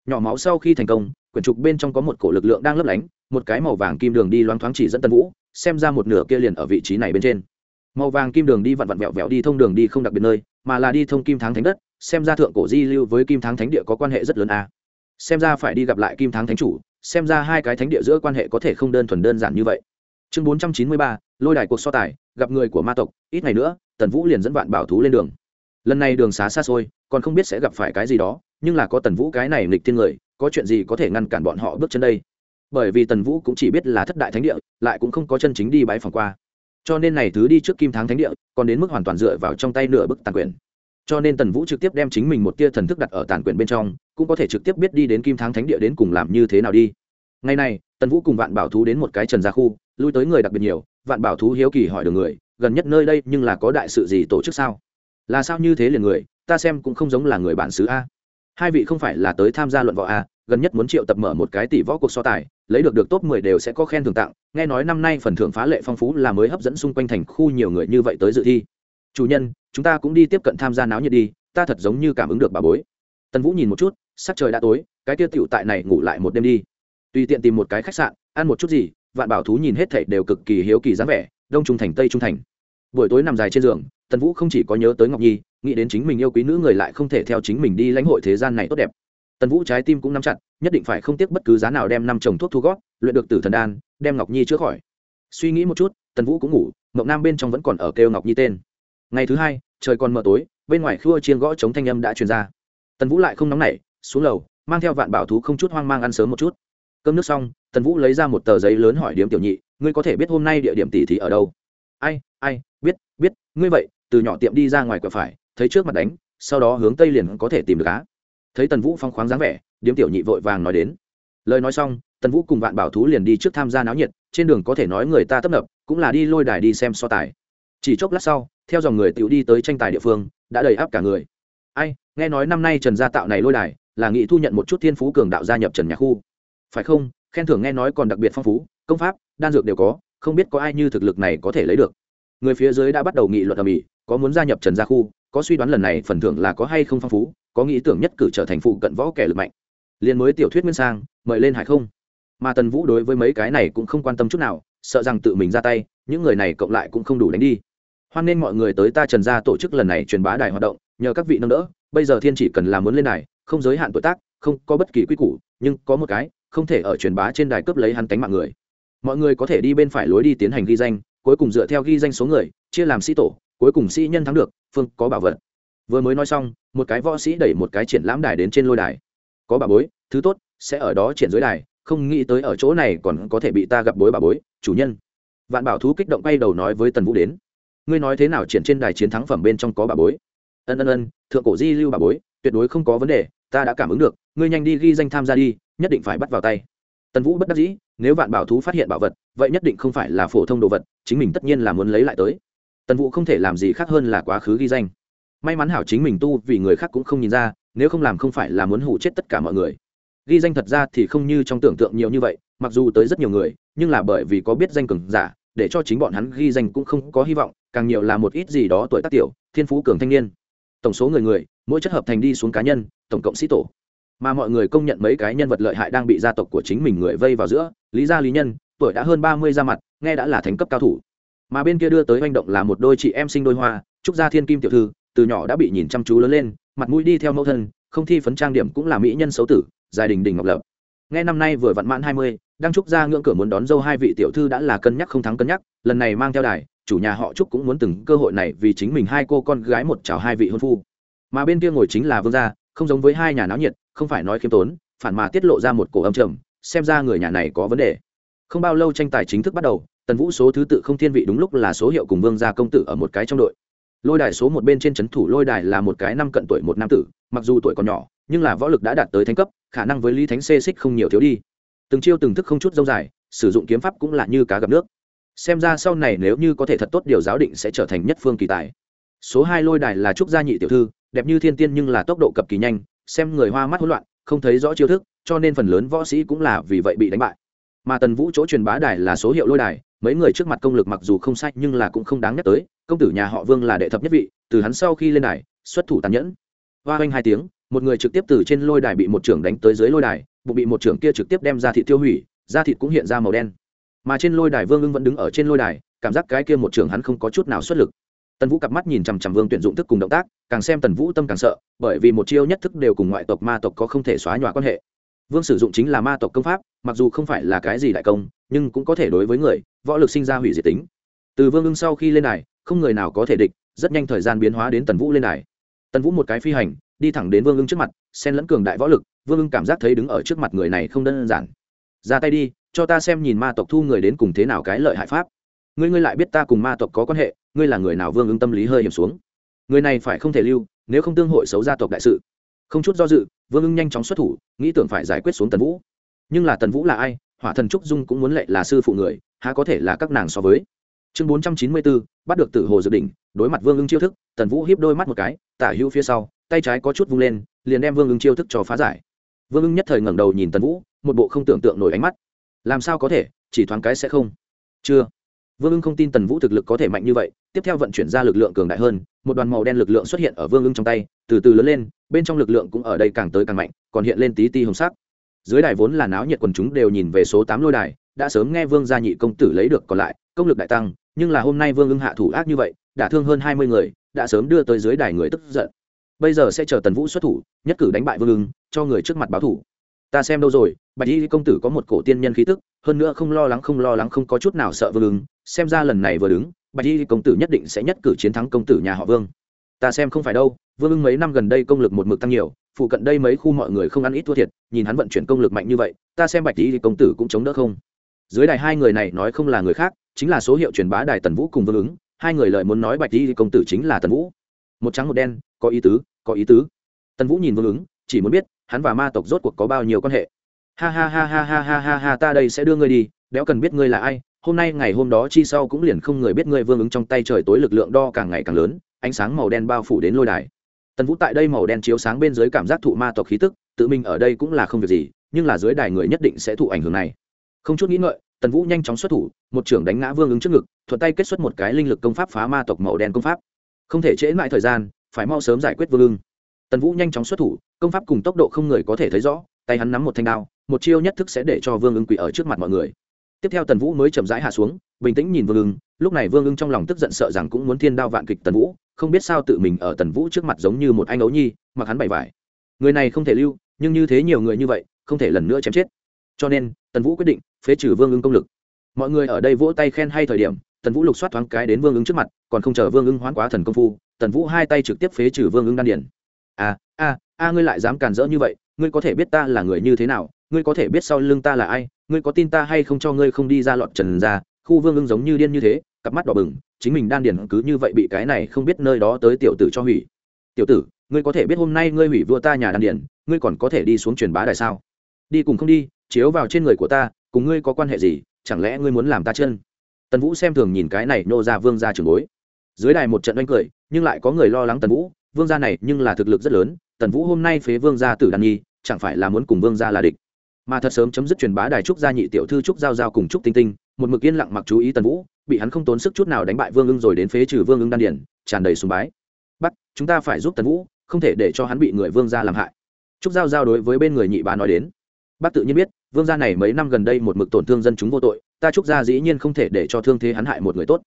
A: Nhỏ máu sau khi thành công, quyển trục bên trong có một cổ lực lượng đang lấp lánh, một cái màu vàng kim đường đi loáng thoáng chỉ dẫn tần vũ, xem ra một nửa kia liền ở vị trí này bên trên. Màu vàng kim đường đi vặn vặn vẹo vẹo đi thông đường đi không đặc biệt nơi, mà là đi thông kim thắng thánh đất, xem ra thượng cổ di lưu với kim thắng thánh địa có quan hệ rất lớn a à. xem ra phải đi gặp lại kim thắng thánh chủ xem ra hai cái thánh địa giữa quan hệ có thể không đơn thuần đơn giản như vậy. Chương bốn trăm chín mươi ba, lôi đài cuộc so tài, gặp người của ma tộc, ít ngày nữa, tần vũ liền dẫn vạn bảo thú lên đường. Lần này đường xá xa xôi, còn không biết sẽ gặp phải cái gì đó, nhưng là có tần vũ cái này nghịch thiên người, có chuyện gì có thể ngăn cản bọn họ bước chân đây? Bởi vì tần vũ cũng chỉ biết là thất đại thánh địa, lại cũng không có chân chính đi bãi phòng qua. Cho nên này thứ đi trước kim tháng thánh địa, còn đến mức hoàn toàn dựa vào trong tay nửa bức tàn quyền cho nên tần vũ trực tiếp đem chính mình một tia thần thức đặt ở tàn quyển bên trong, cũng có thể trực tiếp biết đi đến kim Thắng thánh địa đến cùng làm như thế nào đi. Ngày này, tần vũ cùng vạn bảo thú đến một cái trần gia khu, lui tới người đặc biệt nhiều, vạn bảo thú hiếu kỳ hỏi được người, gần nhất nơi đây nhưng là có đại sự gì tổ chức sao? Là sao như thế liền người, ta xem cũng không giống là người bản xứ a. Hai vị không phải là tới tham gia luận võ a, gần nhất muốn triệu tập mở một cái tỷ võ cuộc so tài, lấy được được top 10 đều sẽ có khen thưởng tặng, nghe nói năm nay phần thưởng phá lệ phong phú là mới hấp dẫn xung quanh thành khu nhiều người như vậy tới dự thi chủ nhân, chúng ta cũng đi tiếp cận tham gia náo nhiệt đi, ta thật giống như cảm ứng được bà bối. Tần vũ nhìn một chút, sắc trời đã tối, cái tiêu tiểu tại này ngủ lại một đêm đi. Tùy tiện tìm một cái khách sạn, ăn một chút gì, vạn bảo thú nhìn hết thảy đều cực kỳ hiếu kỳ dáng vẻ, đông trung thành, tây trung thành. Buổi tối nằm dài trên giường, tần vũ không chỉ có nhớ tới ngọc nhi, nghĩ đến chính mình yêu quý nữ người lại không thể theo chính mình đi lãnh hội thế gian này tốt đẹp. Tần vũ trái tim cũng nắm chặt, nhất định phải không tiếc bất cứ giá nào đem năm chồng thuốc thu gót luyện được tử thần đan, đem ngọc nhi chữa khỏi. Suy nghĩ một chút, tần vũ cũng ngủ, mộng nam bên trong vẫn còn ở kêu ngọc nhi tên ngày thứ hai, trời còn mờ tối, bên ngoài khua chiên gõ chống thanh âm đã truyền ra. Tần vũ lại không nóng nảy, xuống lầu, mang theo vạn bảo thú không chút hoang mang ăn sớm một chút. Cơm nước xong, tần vũ lấy ra một tờ giấy lớn hỏi điếm tiểu nhị, ngươi có thể biết hôm nay địa điểm tỷ thị ở đâu? Ai ai, biết biết, ngươi vậy, từ nhỏ tiệm đi ra ngoài cửa phải, thấy trước mặt đánh, sau đó hướng tây liền có thể tìm được cá thấy tần vũ phong khoáng dáng vẻ, điếm tiểu nhị vội vàng nói đến. Lời nói xong, tần vũ cùng vạn bảo thú liền đi trước tham gia náo nhiệt, trên đường có thể nói người ta tấp nập, cũng là đi lôi đài đi xem so tài. Chỉ chốc lát sau theo dòng người tiểu đi tới tranh tài địa phương đã đầy áp cả người. Ai nghe nói năm nay trần gia tạo này lôi đài là nghị thu nhận một chút thiên phú cường đạo gia nhập trần nhà khu. Phải không? Khen thưởng nghe nói còn đặc biệt phong phú công pháp đan dược đều có không biết có ai như thực lực này có thể lấy được. Người phía dưới đã bắt đầu nghị luận ầm ĩ, có muốn gia nhập trần gia khu có suy đoán lần này phần thưởng là có hay không phong phú có nghĩ tưởng nhất cử trở thành phụ cận võ kẻ lực mạnh. Liên mới tiểu thuyết nguyên sang mời lên hải không. Mà tần vũ đối với mấy cái này cũng không quan tâm chút nào sợ rằng tự mình ra tay những người này cộng lại cũng không đủ đánh đi hoan nên mọi người tới ta trần gia tổ chức lần này truyền bá đài hoạt động, nhờ các vị nâng đỡ. Bây giờ thiên chỉ cần làm muốn lên đài, không giới hạn tuổi tác, không có bất kỳ quy củ, nhưng có một cái, không thể ở truyền bá trên đài cướp lấy hắn tánh mạng người. Mọi người có thể đi bên phải lối đi tiến hành ghi danh, cuối cùng dựa theo ghi danh số người, chia làm sĩ tổ, cuối cùng sĩ nhân thắng được, phương có bảo vật. Vừa mới nói xong, một cái võ sĩ đẩy một cái triển lãm đài đến trên lôi đài. Có bà bối, thứ tốt, sẽ ở đó triển dưới đài, không nghĩ tới ở chỗ này còn có thể bị ta gặp bối bà bối, chủ nhân. Vạn bảo thú kích động bay đầu nói với tần vũ đến ngươi nói thế nào triển trên đài chiến thắng phẩm bên trong có bà bối? Ân ân ân, thượng cổ di lưu bà bối, tuyệt đối không có vấn đề, ta đã cảm ứng được, ngươi nhanh đi ghi danh tham gia đi, nhất định phải bắt vào tay. Tần vũ bất đắc dĩ, nếu vạn bảo thú phát hiện bảo vật, vậy nhất định không phải là phổ thông đồ vật, chính mình tất nhiên là muốn lấy lại tới. Tần vũ không thể làm gì khác hơn là quá khứ ghi danh. May mắn hảo chính mình tu vì người khác cũng không nhìn ra, nếu không làm không phải là muốn hủ chết tất cả mọi người. Ghi danh thật ra thì không như trong tưởng tượng nhiều như vậy, mặc dù tới rất nhiều người, nhưng là bởi vì có biết danh cường giả, để cho chính bọn hắn ghi danh cũng không có hy vọng càng nhiều là một ít gì đó tuổi tác tiểu, thiên phú cường thanh niên. Tổng số người người, mỗi chất hợp thành đi xuống cá nhân, tổng cộng sĩ tổ. Mà mọi người công nhận mấy cái nhân vật lợi hại đang bị gia tộc của chính mình người vây vào giữa, lý gia lý nhân, tuổi đã hơn ba mươi ra mặt, nghe đã là thành cấp cao thủ. Mà bên kia đưa tới hành động là một đôi chị em sinh đôi hoa, trúc gia thiên kim tiểu thư, từ nhỏ đã bị nhìn chăm chú lớn lên, mặt mũi đi theo mẫu thân, không thi phấn trang điểm cũng là mỹ nhân xấu tử gia đình đình ngọc lập. Nghe năm nay vừa vặn mãn hai mươi đang trúc ra ngưỡng cửa muốn đón dâu hai vị tiểu thư đã là cân nhắc không thắng cân nhắc, lần này mang theo đài, chủ nhà họ trúc cũng muốn từng cơ hội này vì chính mình hai cô con gái một chào hai vị hôn phu. Mà bên kia ngồi chính là vương gia, không giống với hai nhà náo nhiệt, không phải nói khiêm tốn, phản mà tiết lộ ra một cổ âm trầm, xem ra người nhà này có vấn đề. Không bao lâu tranh tài chính thức bắt đầu, tần vũ số thứ tự không thiên vị đúng lúc là số hiệu cùng vương gia công tử ở một cái trong đội. Lôi đài số một bên trên c h ấ n thủ lôi đài là một cái năm cận tuổi một nam tử, mặc dù tuổi còn nhỏ, nhưng là võ lực đã đạt tới thánh cấp, khả năng với lý thánh xê xích không nhiều thiếu đi từng chiêu từng thức không chút dâu dài, sử dụng kiếm pháp cũng là như cá gặp nước. Xem ra sau này nếu như có thể thật tốt điều giáo định sẽ trở thành nhất phương kỳ tài. Số hai lôi đài là trúc gia nhị tiểu thư, đẹp như thiên tiên nhưng là tốc độ cập kỳ nhanh, xem người hoa mắt hỗn loạn, không thấy rõ chiêu thức, cho nên phần lớn võ sĩ cũng là vì vậy bị đánh bại. Mà tần vũ chỗ truyền bá đài là số hiệu lôi đài, mấy người trước mặt công lực mặc dù không sai nhưng là cũng không đáng nhắc tới, công tử nhà họ vương là đệ thập nhất vị, từ hắn sau khi lên đài, xuất thủ tàn nhẫn. Hoa oanh hai tiếng, một người trực tiếp từ trên lôi đài bị một trưởng đánh tới dưới lôi đài bụng bị một trưởng kia trực tiếp đem ra thịt tiêu hủy, da thịt cũng hiện ra màu đen. Mà trên lôi đài vương ưng vẫn đứng ở trên lôi đài, cảm giác cái kia một trưởng hắn không có chút nào xuất lực. Tần vũ cặp mắt nhìn chằm chằm vương tuyển dụng thức cùng động tác, càng xem tần vũ tâm càng sợ, bởi vì một chiêu nhất thức đều cùng ngoại tộc ma tộc có không thể xóa nhòa quan hệ. Vương sử dụng chính là ma tộc công pháp, mặc dù không phải là cái gì đại công, nhưng cũng có thể đối với người, võ lực sinh ra hủy diệt tính. Từ vương ưng sau khi lên đài, không người nào có thể địch, rất nhanh thời gian biến hóa đến tần vũ lên đài. Tần vũ một cái phi hành, đi thẳng đến vương ưng trước mặt, xen lẫn cường đại võ lực vương ưng cảm giác thấy đứng ở trước mặt người này không đơn giản. Ra tay đi, cho ta xem nhìn ma tộc thu người đến cùng thế nào cái lợi hại pháp. Ngươi ngươi lại biết ta cùng ma tộc có quan hệ, ngươi là người nào vương ưng tâm lý hơi hiểm xuống. Người này phải không thể lưu, nếu không tương hội xấu gia tộc đại sự. Không chút do dự, vương ưng nhanh chóng xuất thủ, nghĩ tưởng phải giải quyết xuống tần vũ. Nhưng là tần vũ là ai? Hỏa thần trúc dung cũng muốn lệ là sư phụ người, há có thể là các nàng so với? Chương bốn trăm chín mươi bốn bắt được tử hồ dự định đối mặt vương ưng chiêu thức, tần vũ hiếp đôi mắt một cái, tả hữu phía sau, tay trái có chút vung lên, liền đem vương ưng chiêu thức cho phá giải vương ưng nhất thời ngẩng đầu nhìn tần vũ, một bộ không tưởng tượng nổi ánh mắt. Làm sao có thể? Chỉ thoáng cái sẽ không. Chưa. Vương ưng không tin tần vũ thực lực có thể mạnh như vậy, tiếp theo vận chuyển ra lực lượng cường đại hơn, một đoàn màu đen lực lượng xuất hiện ở vương ưng trong tay, từ từ lớn lên, bên trong lực lượng cũng ở đây càng tới càng mạnh, còn hiện lên tí ti hồng sắc. Dưới đài vốn là náo nhiệt quần chúng đều nhìn về số tám lôi đài, đã sớm nghe vương gia nhị công tử lấy được còn lại, công lực đại tăng, nhưng là hôm nay vương ưng hạ thủ ác như vậy, đã thương hơn hai mươi người, đã sớm đưa tới dưới đài người tức giận bây giờ sẽ chờ tần vũ xuất thủ, nhất cử đánh bại vương ưng, cho người trước mặt báo thủ. Ta xem đâu rồi, bạch y công tử có một cổ tiên nhân khí tức, hơn nữa không lo lắng, không lo lắng, không có chút nào sợ vương ưng. Xem ra lần này vừa đứng, bạch y công tử nhất định sẽ nhất cử chiến thắng công tử nhà họ vương. Ta xem không phải đâu, vương ưng mấy năm gần đây công lực một mực tăng nhiều, phụ cận đây mấy khu mọi người không ăn ít thua thiệt, nhìn hắn vận chuyển công lực mạnh như vậy, ta xem bạch y công tử cũng chống đỡ không. Dưới đài hai người này nói không là người khác, chính là số hiệu truyền bá đài tần vũ cùng vương ứng hai người lời muốn nói bạch y công tử chính là tần vũ. Một trắng một đen có ý tứ, có ý tứ. Tần vũ nhìn vương ứng, chỉ muốn biết, hắn và ma tộc rốt cuộc có bao nhiêu quan hệ. Ha ha ha ha ha ha ha ha, ta đây sẽ đưa ngươi đi, đéo cần biết ngươi là ai, hôm nay ngày hôm đó chi sau cũng liền không người biết ngươi vương ứng trong tay trời tối lực lượng đo càng ngày càng lớn, ánh sáng màu đen bao phủ đến lôi đài. Tần vũ tại đây màu đen chiếu sáng bên dưới cảm giác thụ ma tộc khí tức, tự mình ở đây cũng là không việc gì, nhưng là dưới đài người nhất định sẽ thụ ảnh hưởng này. Không chút nghĩ ngợi, tần vũ nhanh chóng xuất thủ, một trưởng đánh ngã vương ứng trước ngực, thuận tay kết xuất một cái linh lực công pháp phá ma tộc màu đen công pháp. Không thể trễ mãi thời gian phải mau sớm giải quyết vương ưng. Tần vũ nhanh chóng xuất thủ, công pháp cùng tốc độ không người có thể thấy rõ, tay hắn nắm một thanh đao, một chiêu nhất thức sẽ để cho vương ưng quỷ ở trước mặt mọi người. Tiếp theo tần vũ mới chậm rãi hạ xuống, bình tĩnh nhìn vương ưng, lúc này vương ưng trong lòng tức giận sợ rằng cũng muốn thiên đao vạn kịch tần vũ, không biết sao tự mình ở tần vũ trước mặt giống như một anh ấu nhi, mặc hắn bày vải. Người này không thể lưu, nhưng như thế nhiều người như vậy, không thể lần nữa chém chết. Cho nên, tần vũ quyết định phế trừ vương ưng công lực. Mọi người ở đây vỗ tay khen hay thời điểm, tần vũ lục soát thoáng cái đến vương ứng trước mặt, còn không chờ vương ứng hoán quá thần công phu tần vũ hai tay trực tiếp phế trừ vương ưng đan điển à a a ngươi lại dám càn rỡ như vậy, ngươi có thể biết ta là người như thế nào, ngươi có thể biết sau lưng ta là ai, ngươi có tin ta hay không cho ngươi không đi ra lọt trần ra, khu vương ưng giống như điên như thế, cặp mắt đỏ bừng, chính mình đan điển cứ như vậy bị cái này không biết nơi đó tới tiểu tử cho hủy. Tiểu tử, ngươi có thể biết hôm nay ngươi hủy vua ta nhà đan điển ngươi còn có thể đi xuống truyền bá đài sao? Đi cùng không đi, chiếu vào trên người của ta, cùng ngươi có quan hệ gì, chẳng lẽ ngươi muốn làm ta chân? Tần vũ xem thường nhìn cái này nô ra vương ra trường bối. Dưới đài một trận oanh cười nhưng lại có người lo lắng tần vũ, vương gia này nhưng là thực lực rất lớn, tần vũ hôm nay phế vương gia tử đan nhi, chẳng phải là muốn cùng vương gia là địch. Mà thật sớm chấm dứt truyền bá đài trúc gia nhị tiểu thư trúc giao giao cùng trúc tinh tinh, một mực yên lặng mặc chú ý tần vũ, bị hắn không tốn sức chút nào đánh bại vương ưng rồi đến phế trừ vương ưng đan điển tràn đầy sùng bái. Bắt, chúng ta phải giúp tần vũ, không thể để cho hắn bị người vương gia làm hại. Trúc giao giao đối với bên người nhị bá nói đến. Bác tự nhiên biết, vương gia này mấy năm gần đây một mực tổn thương dân chúng vô tội, ta trúc gia dĩ nhiên không thể để cho thương thế hắn hại một người tốt.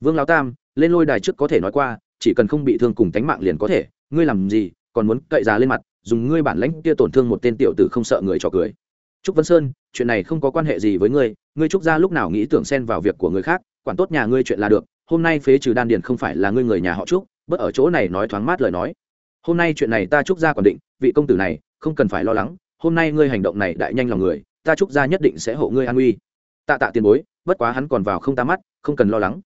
A: Vương lão tam, lên lôi đài trước có thể nói qua chỉ cần không bị thương cùng tánh mạng liền có thể, ngươi làm gì, còn muốn cậy già lên mặt, dùng ngươi bản lãnh kia tổn thương một tên tiểu tử không sợ người trò cười. Trúc vân sơn, chuyện này không có quan hệ gì với ngươi ngươi trúc gia lúc nào nghĩ tưởng xen vào việc của người khác, quản tốt nhà ngươi chuyện là được, hôm nay phế trừ đan điền không phải là ngươi người nhà họ trúc, bớt ở chỗ này nói thoáng mát lời nói. Hôm nay chuyện này ta trúc gia còn định, vị công tử này, không cần phải lo lắng, hôm nay ngươi hành động này đại nhanh lòng người, ta chúc Gia nhất định sẽ hộ ngươi an uy. Tạ tạ tiền bối, bất quá hắn còn vào không ta mắt, không cần lo lắng.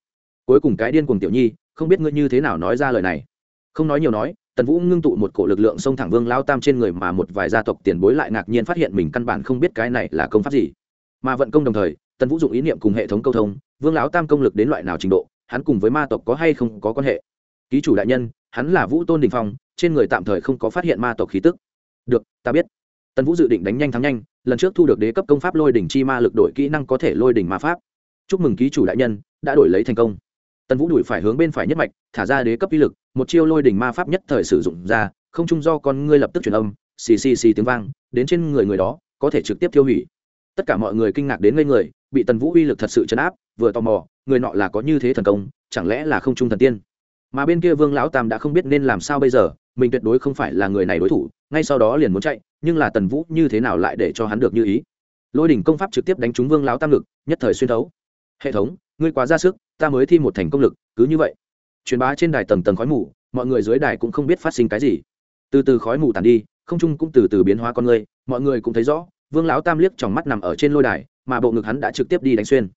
A: Cuối cùng cái điên cuồng tiểu nhi không biết ngươi như thế nào nói ra lời này. Không nói nhiều nói, tần vũ ngưng tụ một cổ lực lượng xông thẳng vương lao tam trên người mà một vài gia tộc tiền bối lại ngạc nhiên phát hiện mình căn bản không biết cái này là công pháp gì. Mà vận công đồng thời, tần vũ dụng ý niệm cùng hệ thống câu thông, vương lão tam công lực đến loại nào trình độ, hắn cùng với ma tộc có hay không có quan hệ? Ký chủ đại nhân, hắn là vũ tôn đình phong, trên người tạm thời không có phát hiện ma tộc khí tức. Được, ta biết. Tần vũ dự định đánh nhanh thắng nhanh, lần trước thu được đế cấp công pháp lôi đỉnh chi ma lực đổi kỹ năng có thể lôi đỉnh ma pháp. Chúc mừng ký chủ đại nhân, đã đổi lấy thành công tần vũ đuổi phải hướng bên phải nhất mạch, thả ra đế cấp uy lực, một chiêu lôi đỉnh ma pháp nhất thời sử dụng ra, không chung do con ngươi lập tức truyền âm, xì xì xì tiếng vang, đến trên người người đó, có thể trực tiếp tiêu hủy. Tất cả mọi người kinh ngạc đến ngây người, bị tần vũ uy lực thật sự chấn áp, vừa tò mò, người nọ là có như thế thần công, chẳng lẽ là không trung thần tiên? Mà bên kia vương lão tam đã không biết nên làm sao bây giờ, mình tuyệt đối không phải là người này đối thủ, ngay sau đó liền muốn chạy, nhưng là tần vũ như thế nào lại để cho hắn được như ý? Lôi đỉnh công pháp trực tiếp đánh trúng vương lão tam lực nhất thời xuyên thấu. Hệ thống ngươi quá ra sức, ta mới thi một thành công lực, cứ như vậy. Truyền bá trên đài tầng tầng khói mù, mọi người dưới đài cũng không biết phát sinh cái gì. Từ từ khói mù tàn đi, không trung cũng từ từ biến hóa con người, mọi người cũng thấy rõ, vương lão tam liếc trong mắt nằm ở trên lôi đài, mà bộ ngực hắn đã trực tiếp đi đánh xuyên.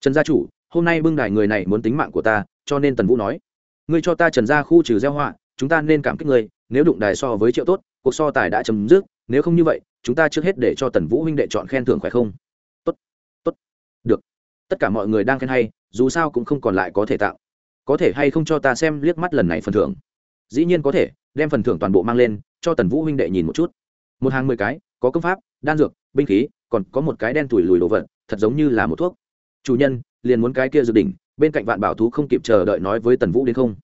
A: Trần gia chủ, hôm nay bưng đài người này muốn tính mạng của ta, cho nên tần vũ nói, ngươi cho ta trần gia khu trừ gieo họa, chúng ta nên cảm kích ngươi, nếu đụng đài so với triệu tốt, cuộc so tài đã chấm dứt, nếu không như vậy, chúng ta trước hết để cho tần vũ huynh đệ chọn khen thưởng khỏe không? Tất cả mọi người đang khen hay, dù sao cũng không còn lại có thể tạo. Có thể hay không cho ta xem liếc mắt lần này phần thưởng? Dĩ nhiên có thể, đem phần thưởng toàn bộ mang lên, cho tần vũ huynh đệ nhìn một chút. Một hàng mười cái, có công pháp, đan dược, binh khí, còn có một cái đen tủi lùi đồ vật, thật giống như là một thuốc. Chủ nhân, liền muốn cái kia dự đỉnh, bên cạnh vạn bảo thú không kịp chờ đợi nói với tần vũ đến không?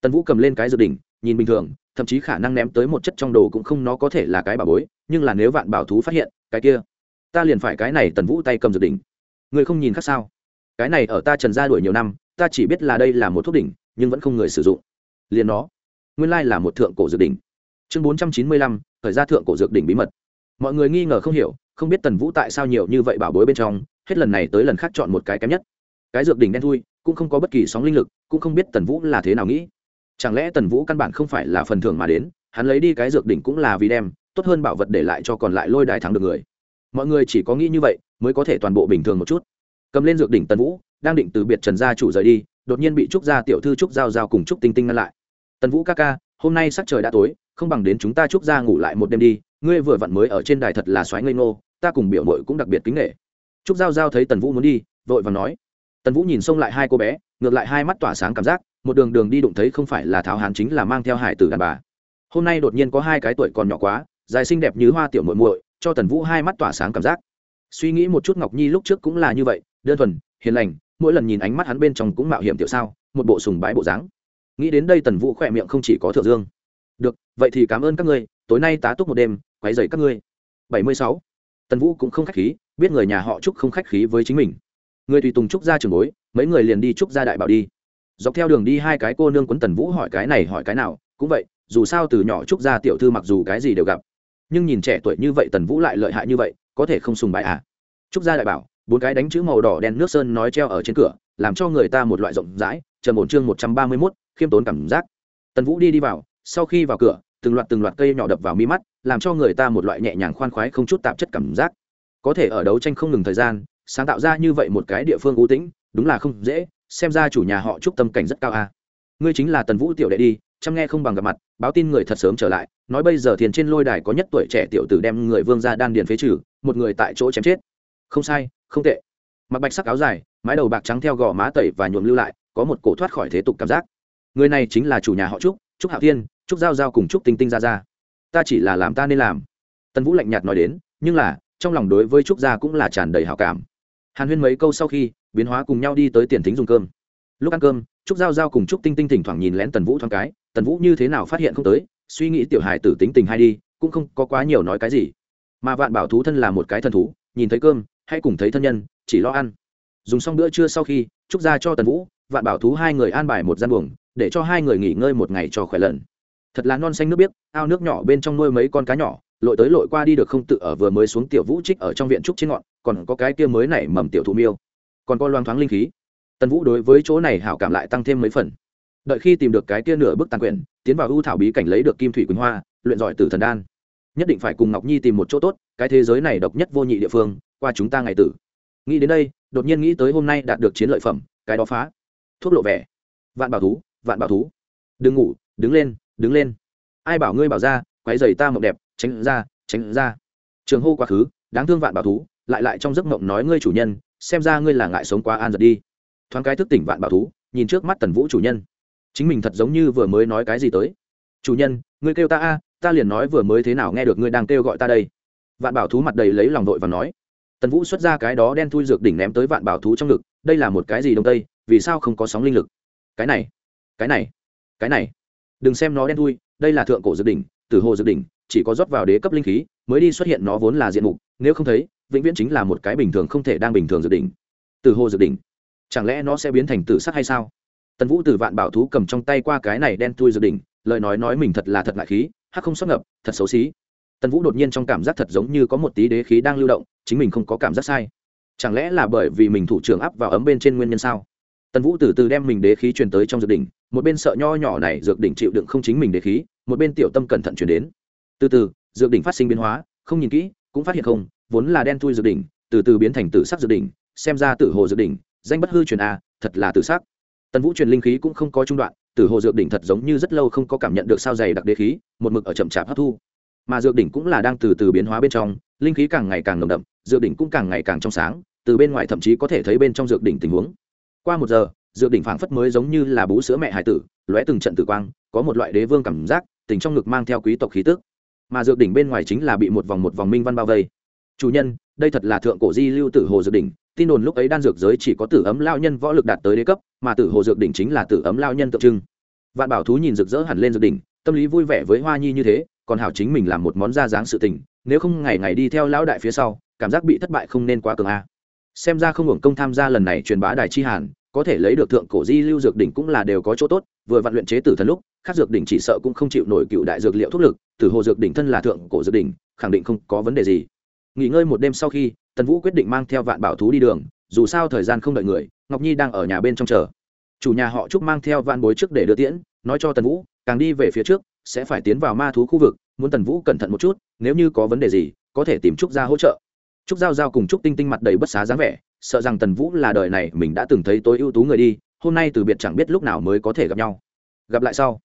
A: Tần vũ cầm lên cái dự đỉnh, nhìn bình thường, thậm chí khả năng ném tới một chất trong đồ cũng không nó có thể là cái bảo bối, nhưng là nếu vạn bảo thú phát hiện, cái kia, ta liền phải cái này tần vũ tay cầm dự đỉnh. Người không nhìn khác sao? Cái này ở ta trần gia đuổi nhiều năm, ta chỉ biết là đây là một thuốc đỉnh, nhưng vẫn không người sử dụng. Liền nó, nguyên lai là một thượng cổ dược đỉnh. Chương bốn trăm chín mươi lăm, thời gia thượng cổ dược đỉnh bí mật. Mọi người nghi ngờ không hiểu, không biết tần vũ tại sao nhiều như vậy bảo bối bên trong, hết lần này tới lần khác chọn một cái kém nhất. Cái dược đỉnh đen thui, cũng không có bất kỳ sóng linh lực, cũng không biết tần vũ là thế nào nghĩ. Chẳng lẽ tần vũ căn bản không phải là phần thưởng mà đến, hắn lấy đi cái dược đỉnh cũng là vì đem, tốt hơn bảo vật để lại cho còn lại lôi đài thắng được người. Mọi người chỉ có nghĩ như vậy, mới có thể toàn bộ bình thường một chút cầm lên dược đỉnh tần vũ, đang định từ biệt trần gia chủ rời đi, đột nhiên bị trúc gia tiểu thư trúc giao giao cùng trúc tinh tinh ngăn lại. Tần vũ ca ca, hôm nay sắc trời đã tối, không bằng đến chúng ta trúc gia ngủ lại một đêm đi, ngươi vừa vặn mới ở trên đài thật là xoáy ngây ngô, ta cùng biểu mội cũng đặc biệt kính nghệ trúc giao giao thấy tần vũ muốn đi, vội và nói. Tần vũ nhìn xông lại hai cô bé, ngược lại hai mắt tỏa sáng cảm giác, một đường đường đi đụng thấy không phải là tháo hán chính là mang theo hải tử đàn bà. Hôm nay đột nhiên có hai cái tuổi còn nhỏ quá, dài xinh đẹp như hoa tiểu muội muội, cho tần vũ hai mắt tỏa sáng cảm giác. Suy nghĩ một chút ngọc nhi lúc trước cũng là như vậy đơn thuần, hiền lành, mỗi lần nhìn ánh mắt hắn bên trong cũng mạo hiểm tiểu sao, một bộ sùng bái bộ dáng. Nghĩ đến đây tần vũ khỏe miệng không chỉ có thượng dương. Được, vậy thì cảm ơn các ngươi, tối nay tá túc một đêm, quấy dày các ngươi. Bảy mươi sáu. Tần vũ cũng không khách khí, biết người nhà họ trúc không khách khí với chính mình. Người tùy tùng trúc ra trường bối, mấy người liền đi trúc ra đại bảo đi. Dọc theo đường đi hai cái cô nương quấn tần vũ hỏi cái này hỏi cái nào, cũng vậy, dù sao từ nhỏ trúc ra tiểu thư mặc dù cái gì đều gặp, nhưng nhìn trẻ tuổi như vậy tần vũ lại lợi hại như vậy, có thể không sùng bại à? Trúc gia đại bảo bốn cái đánh chữ màu đỏ đen nước sơn nói treo ở trên cửa, làm cho người ta một loại rộng rãi, trầm ổn chương một trăm ba mươi mốt, khiêm tốn cảm giác. Tần vũ đi đi vào, sau khi vào cửa, từng loạt từng loạt cây nhỏ đập vào mi mắt, làm cho người ta một loại nhẹ nhàng khoan khoái không chút tạp chất cảm giác. Có thể ở đấu tranh không ngừng thời gian, sáng tạo ra như vậy một cái địa phương ưu tĩnh, đúng là không dễ, xem ra chủ nhà họ chúc tâm cảnh rất cao a. À. ngươi chính là tần vũ tiểu đệ đi, chăm nghe không bằng gặp mặt, báo tin người thật sớm trở lại, nói bây giờ thiền trên lôi đài có nhất tuổi trẻ tiểu tử đem người vương ra đan điền phế trừ, một người tại chỗ chém chết không sai, không tệ. Mặc bạch sắc áo dài, mái đầu bạc trắng theo gò má tẩy và nhuộm lưu lại, có một cổ thoát khỏi thế tục cảm giác. Người này chính là chủ nhà họ trúc trúc hạo thiên, trúc giao giao cùng trúc tinh tinh ra ra ta chỉ là làm ta nên làm. Tần vũ lạnh nhạt nói đến, nhưng là, trong lòng đối với trúc gia cũng là tràn đầy hào cảm. Hàn huyên mấy câu sau khi, biến hóa cùng nhau đi tới tiền thính dùng cơm. Lúc ăn cơm, trúc giao giao cùng trúc tinh tinh thỉnh thoảng nhìn lén tần vũ thoáng cái, tần vũ như thế nào phát hiện không tới, suy nghĩ tiểu hài tử tính tình hay đi, cũng không có quá nhiều nói cái gì. Mà vạn bảo thú thân là một cái thần thú, nhìn thấy cơm Hãy cùng thấy thân nhân, chỉ lo ăn. Dùng xong bữa trưa sau khi, trúc ra cho tần vũ, vạn bảo thú hai người an bài một gian buồng, để cho hai người nghỉ ngơi một ngày cho khỏe lần thật là non xanh nước biếc, ao nước nhỏ bên trong nuôi mấy con cá nhỏ, lội tới lội qua đi được không tự ở vừa mới xuống tiểu vũ trích ở trong viện trúc trên ngọn, còn có cái kia mới nảy mầm tiểu thụ miêu. Còn có loang thoáng linh khí. Tần vũ đối với chỗ này hảo cảm lại tăng thêm mấy phần. Đợi khi tìm được cái kia nửa bức tàn quyển, tiến vào ưu thảo bí cảnh lấy được kim thủy quỳnh hoa, luyện giỏi từ thần đan. Nhất định phải cùng ngọc nhi tìm một chỗ tốt, cái thế giới này độc nhất vô nhị địa phương qua chúng ta ngày tử. Nghĩ đến đây, đột nhiên nghĩ tới hôm nay đạt được chiến lợi phẩm, cái đó phá. Thuốc lộ vẻ. Vạn bảo thú, vạn bảo thú. Đừng ngủ, đứng lên đứng lên. Ai bảo ngươi bảo ra quái dày ta mộng đẹp, tránh ra tránh ra. Trường hô quá khứ, đáng thương vạn bảo thú, lại lại trong giấc mộng nói ngươi chủ nhân, xem ra ngươi là ngại sống quá an giật đi. Thoáng cái thức tỉnh vạn bảo thú, nhìn trước mắt tần vũ chủ nhân. Chính mình thật giống như vừa mới nói cái gì tới. Chủ nhân, ngươi kêu ta a, ta liền nói vừa mới thế nào nghe được ngươi đang kêu gọi ta đây. Vạn bảo thú mặt đầy lấy lòng đội và nói tần vũ xuất ra cái đó đen thui dược đỉnh ném tới vạn bảo thú trong ngực, đây là một cái gì đông tây, vì sao không có sóng linh lực? Cái này cái này cái này. Đừng xem nó đen thui, đây là thượng cổ dược đỉnh từ hồ dược đỉnh, chỉ có rót vào đế cấp linh khí, mới đi xuất hiện nó vốn là diện mục, nếu không thấy, vĩnh viễn chính là một cái bình thường không thể đang bình thường dược đỉnh. Từ hồ dược đỉnh, chẳng lẽ nó sẽ biến thành tử sắc hay sao? Tần vũ từ vạn bảo thú cầm trong tay qua cái này đen thui dược đỉnh, lời nói nói mình thật là thật ngại khí, hắc không xuất ngập, thật xấu xí tần vũ đột nhiên trong cảm giác thật giống như có một tí đế khí đang lưu động, chính mình không có cảm giác sai. Chẳng lẽ là bởi vì mình thủ trưởng áp vào ấm bên trên nguyên nhân sao? Tần vũ từ từ đem mình đế khí truyền tới trong dược đỉnh, một bên sợ nho nhỏ này dược đỉnh chịu đựng không chính mình đế khí, một bên tiểu tâm cẩn thận chuyển đến. Từ từ, dược đỉnh phát sinh biến hóa, không nhìn kỹ, cũng phát hiện không, vốn là đen thui dược đỉnh, từ từ biến thành tử sắc dược đỉnh, xem ra tử hồ dược đỉnh, danh bất hư truyền a thật là tử sắc. Tần vũ truyền linh khí cũng không có trung đoạn, tử hồ dược đỉnh thật giống như rất lâu không có cảm nhận được sao dày đặc đế khí, một mực ở chậm chạp hấp thu mà dược đỉnh cũng là đang từ từ biến hóa bên trong, linh khí càng ngày càng nồng đậm, dược đỉnh cũng càng ngày càng trong sáng, từ bên ngoài thậm chí có thể thấy bên trong dược đỉnh tình huống. Qua một giờ, dược đỉnh phảng phất mới giống như là bú sữa mẹ hải tử, lóe từng trận tử quang, có một loại đế vương cảm giác, tình trong ngực mang theo quý tộc khí tức. Mà dược đỉnh bên ngoài chính là bị một vòng một vòng minh văn bao vây. Chủ nhân, đây thật là thượng cổ di lưu tử hồ dược đỉnh, tin đồn lúc ấy đan dược giới chỉ có tử ấm lao nhân võ lực đạt tới đế cấp, mà tử hồ dược đỉnh chính là tử ấm lao nhân tượng trưng. Vạn bảo thú nhìn rực rỡ hẳn lên dược đỉnh, tâm lý vui vẻ với hoa nhi như thế còn hảo chính mình làm một món ra dáng sự tình, nếu không ngày ngày đi theo lão đại phía sau, cảm giác bị thất bại không nên quá cường a. Xem ra không hưởng công tham gia lần này truyền bá đài chi hàn, có thể lấy được thượng cổ di lưu dược đỉnh cũng là đều có chỗ tốt, vừa vạn luyện chế tử thần lúc, khác dược đỉnh chỉ sợ cũng không chịu nổi cựu đại dược liệu thuốc lực, tử hồ dược đỉnh thân là thượng cổ dược đỉnh, khẳng định không có vấn đề gì. Nghỉ ngơi một đêm sau khi, tần vũ quyết định mang theo vạn bảo thú đi đường, dù sao thời gian không đợi người, ngọc nhi đang ở nhà bên trong chờ. Chủ nhà họ trúc mang theo vạn bối trước để đưa tiễn, nói cho tần vũ, càng đi về phía trước sẽ phải tiến vào ma thú khu vực, muốn tần vũ cẩn thận một chút, nếu như có vấn đề gì, có thể tìm trúc gia hỗ trợ. Trúc giao giao cùng trúc tinh tinh mặt đầy bất xá dáng vẻ, sợ rằng tần vũ là đời này mình đã từng thấy tối ưu tú người đi, hôm nay từ biệt chẳng biết lúc nào mới có thể gặp nhau. Gặp lại sau.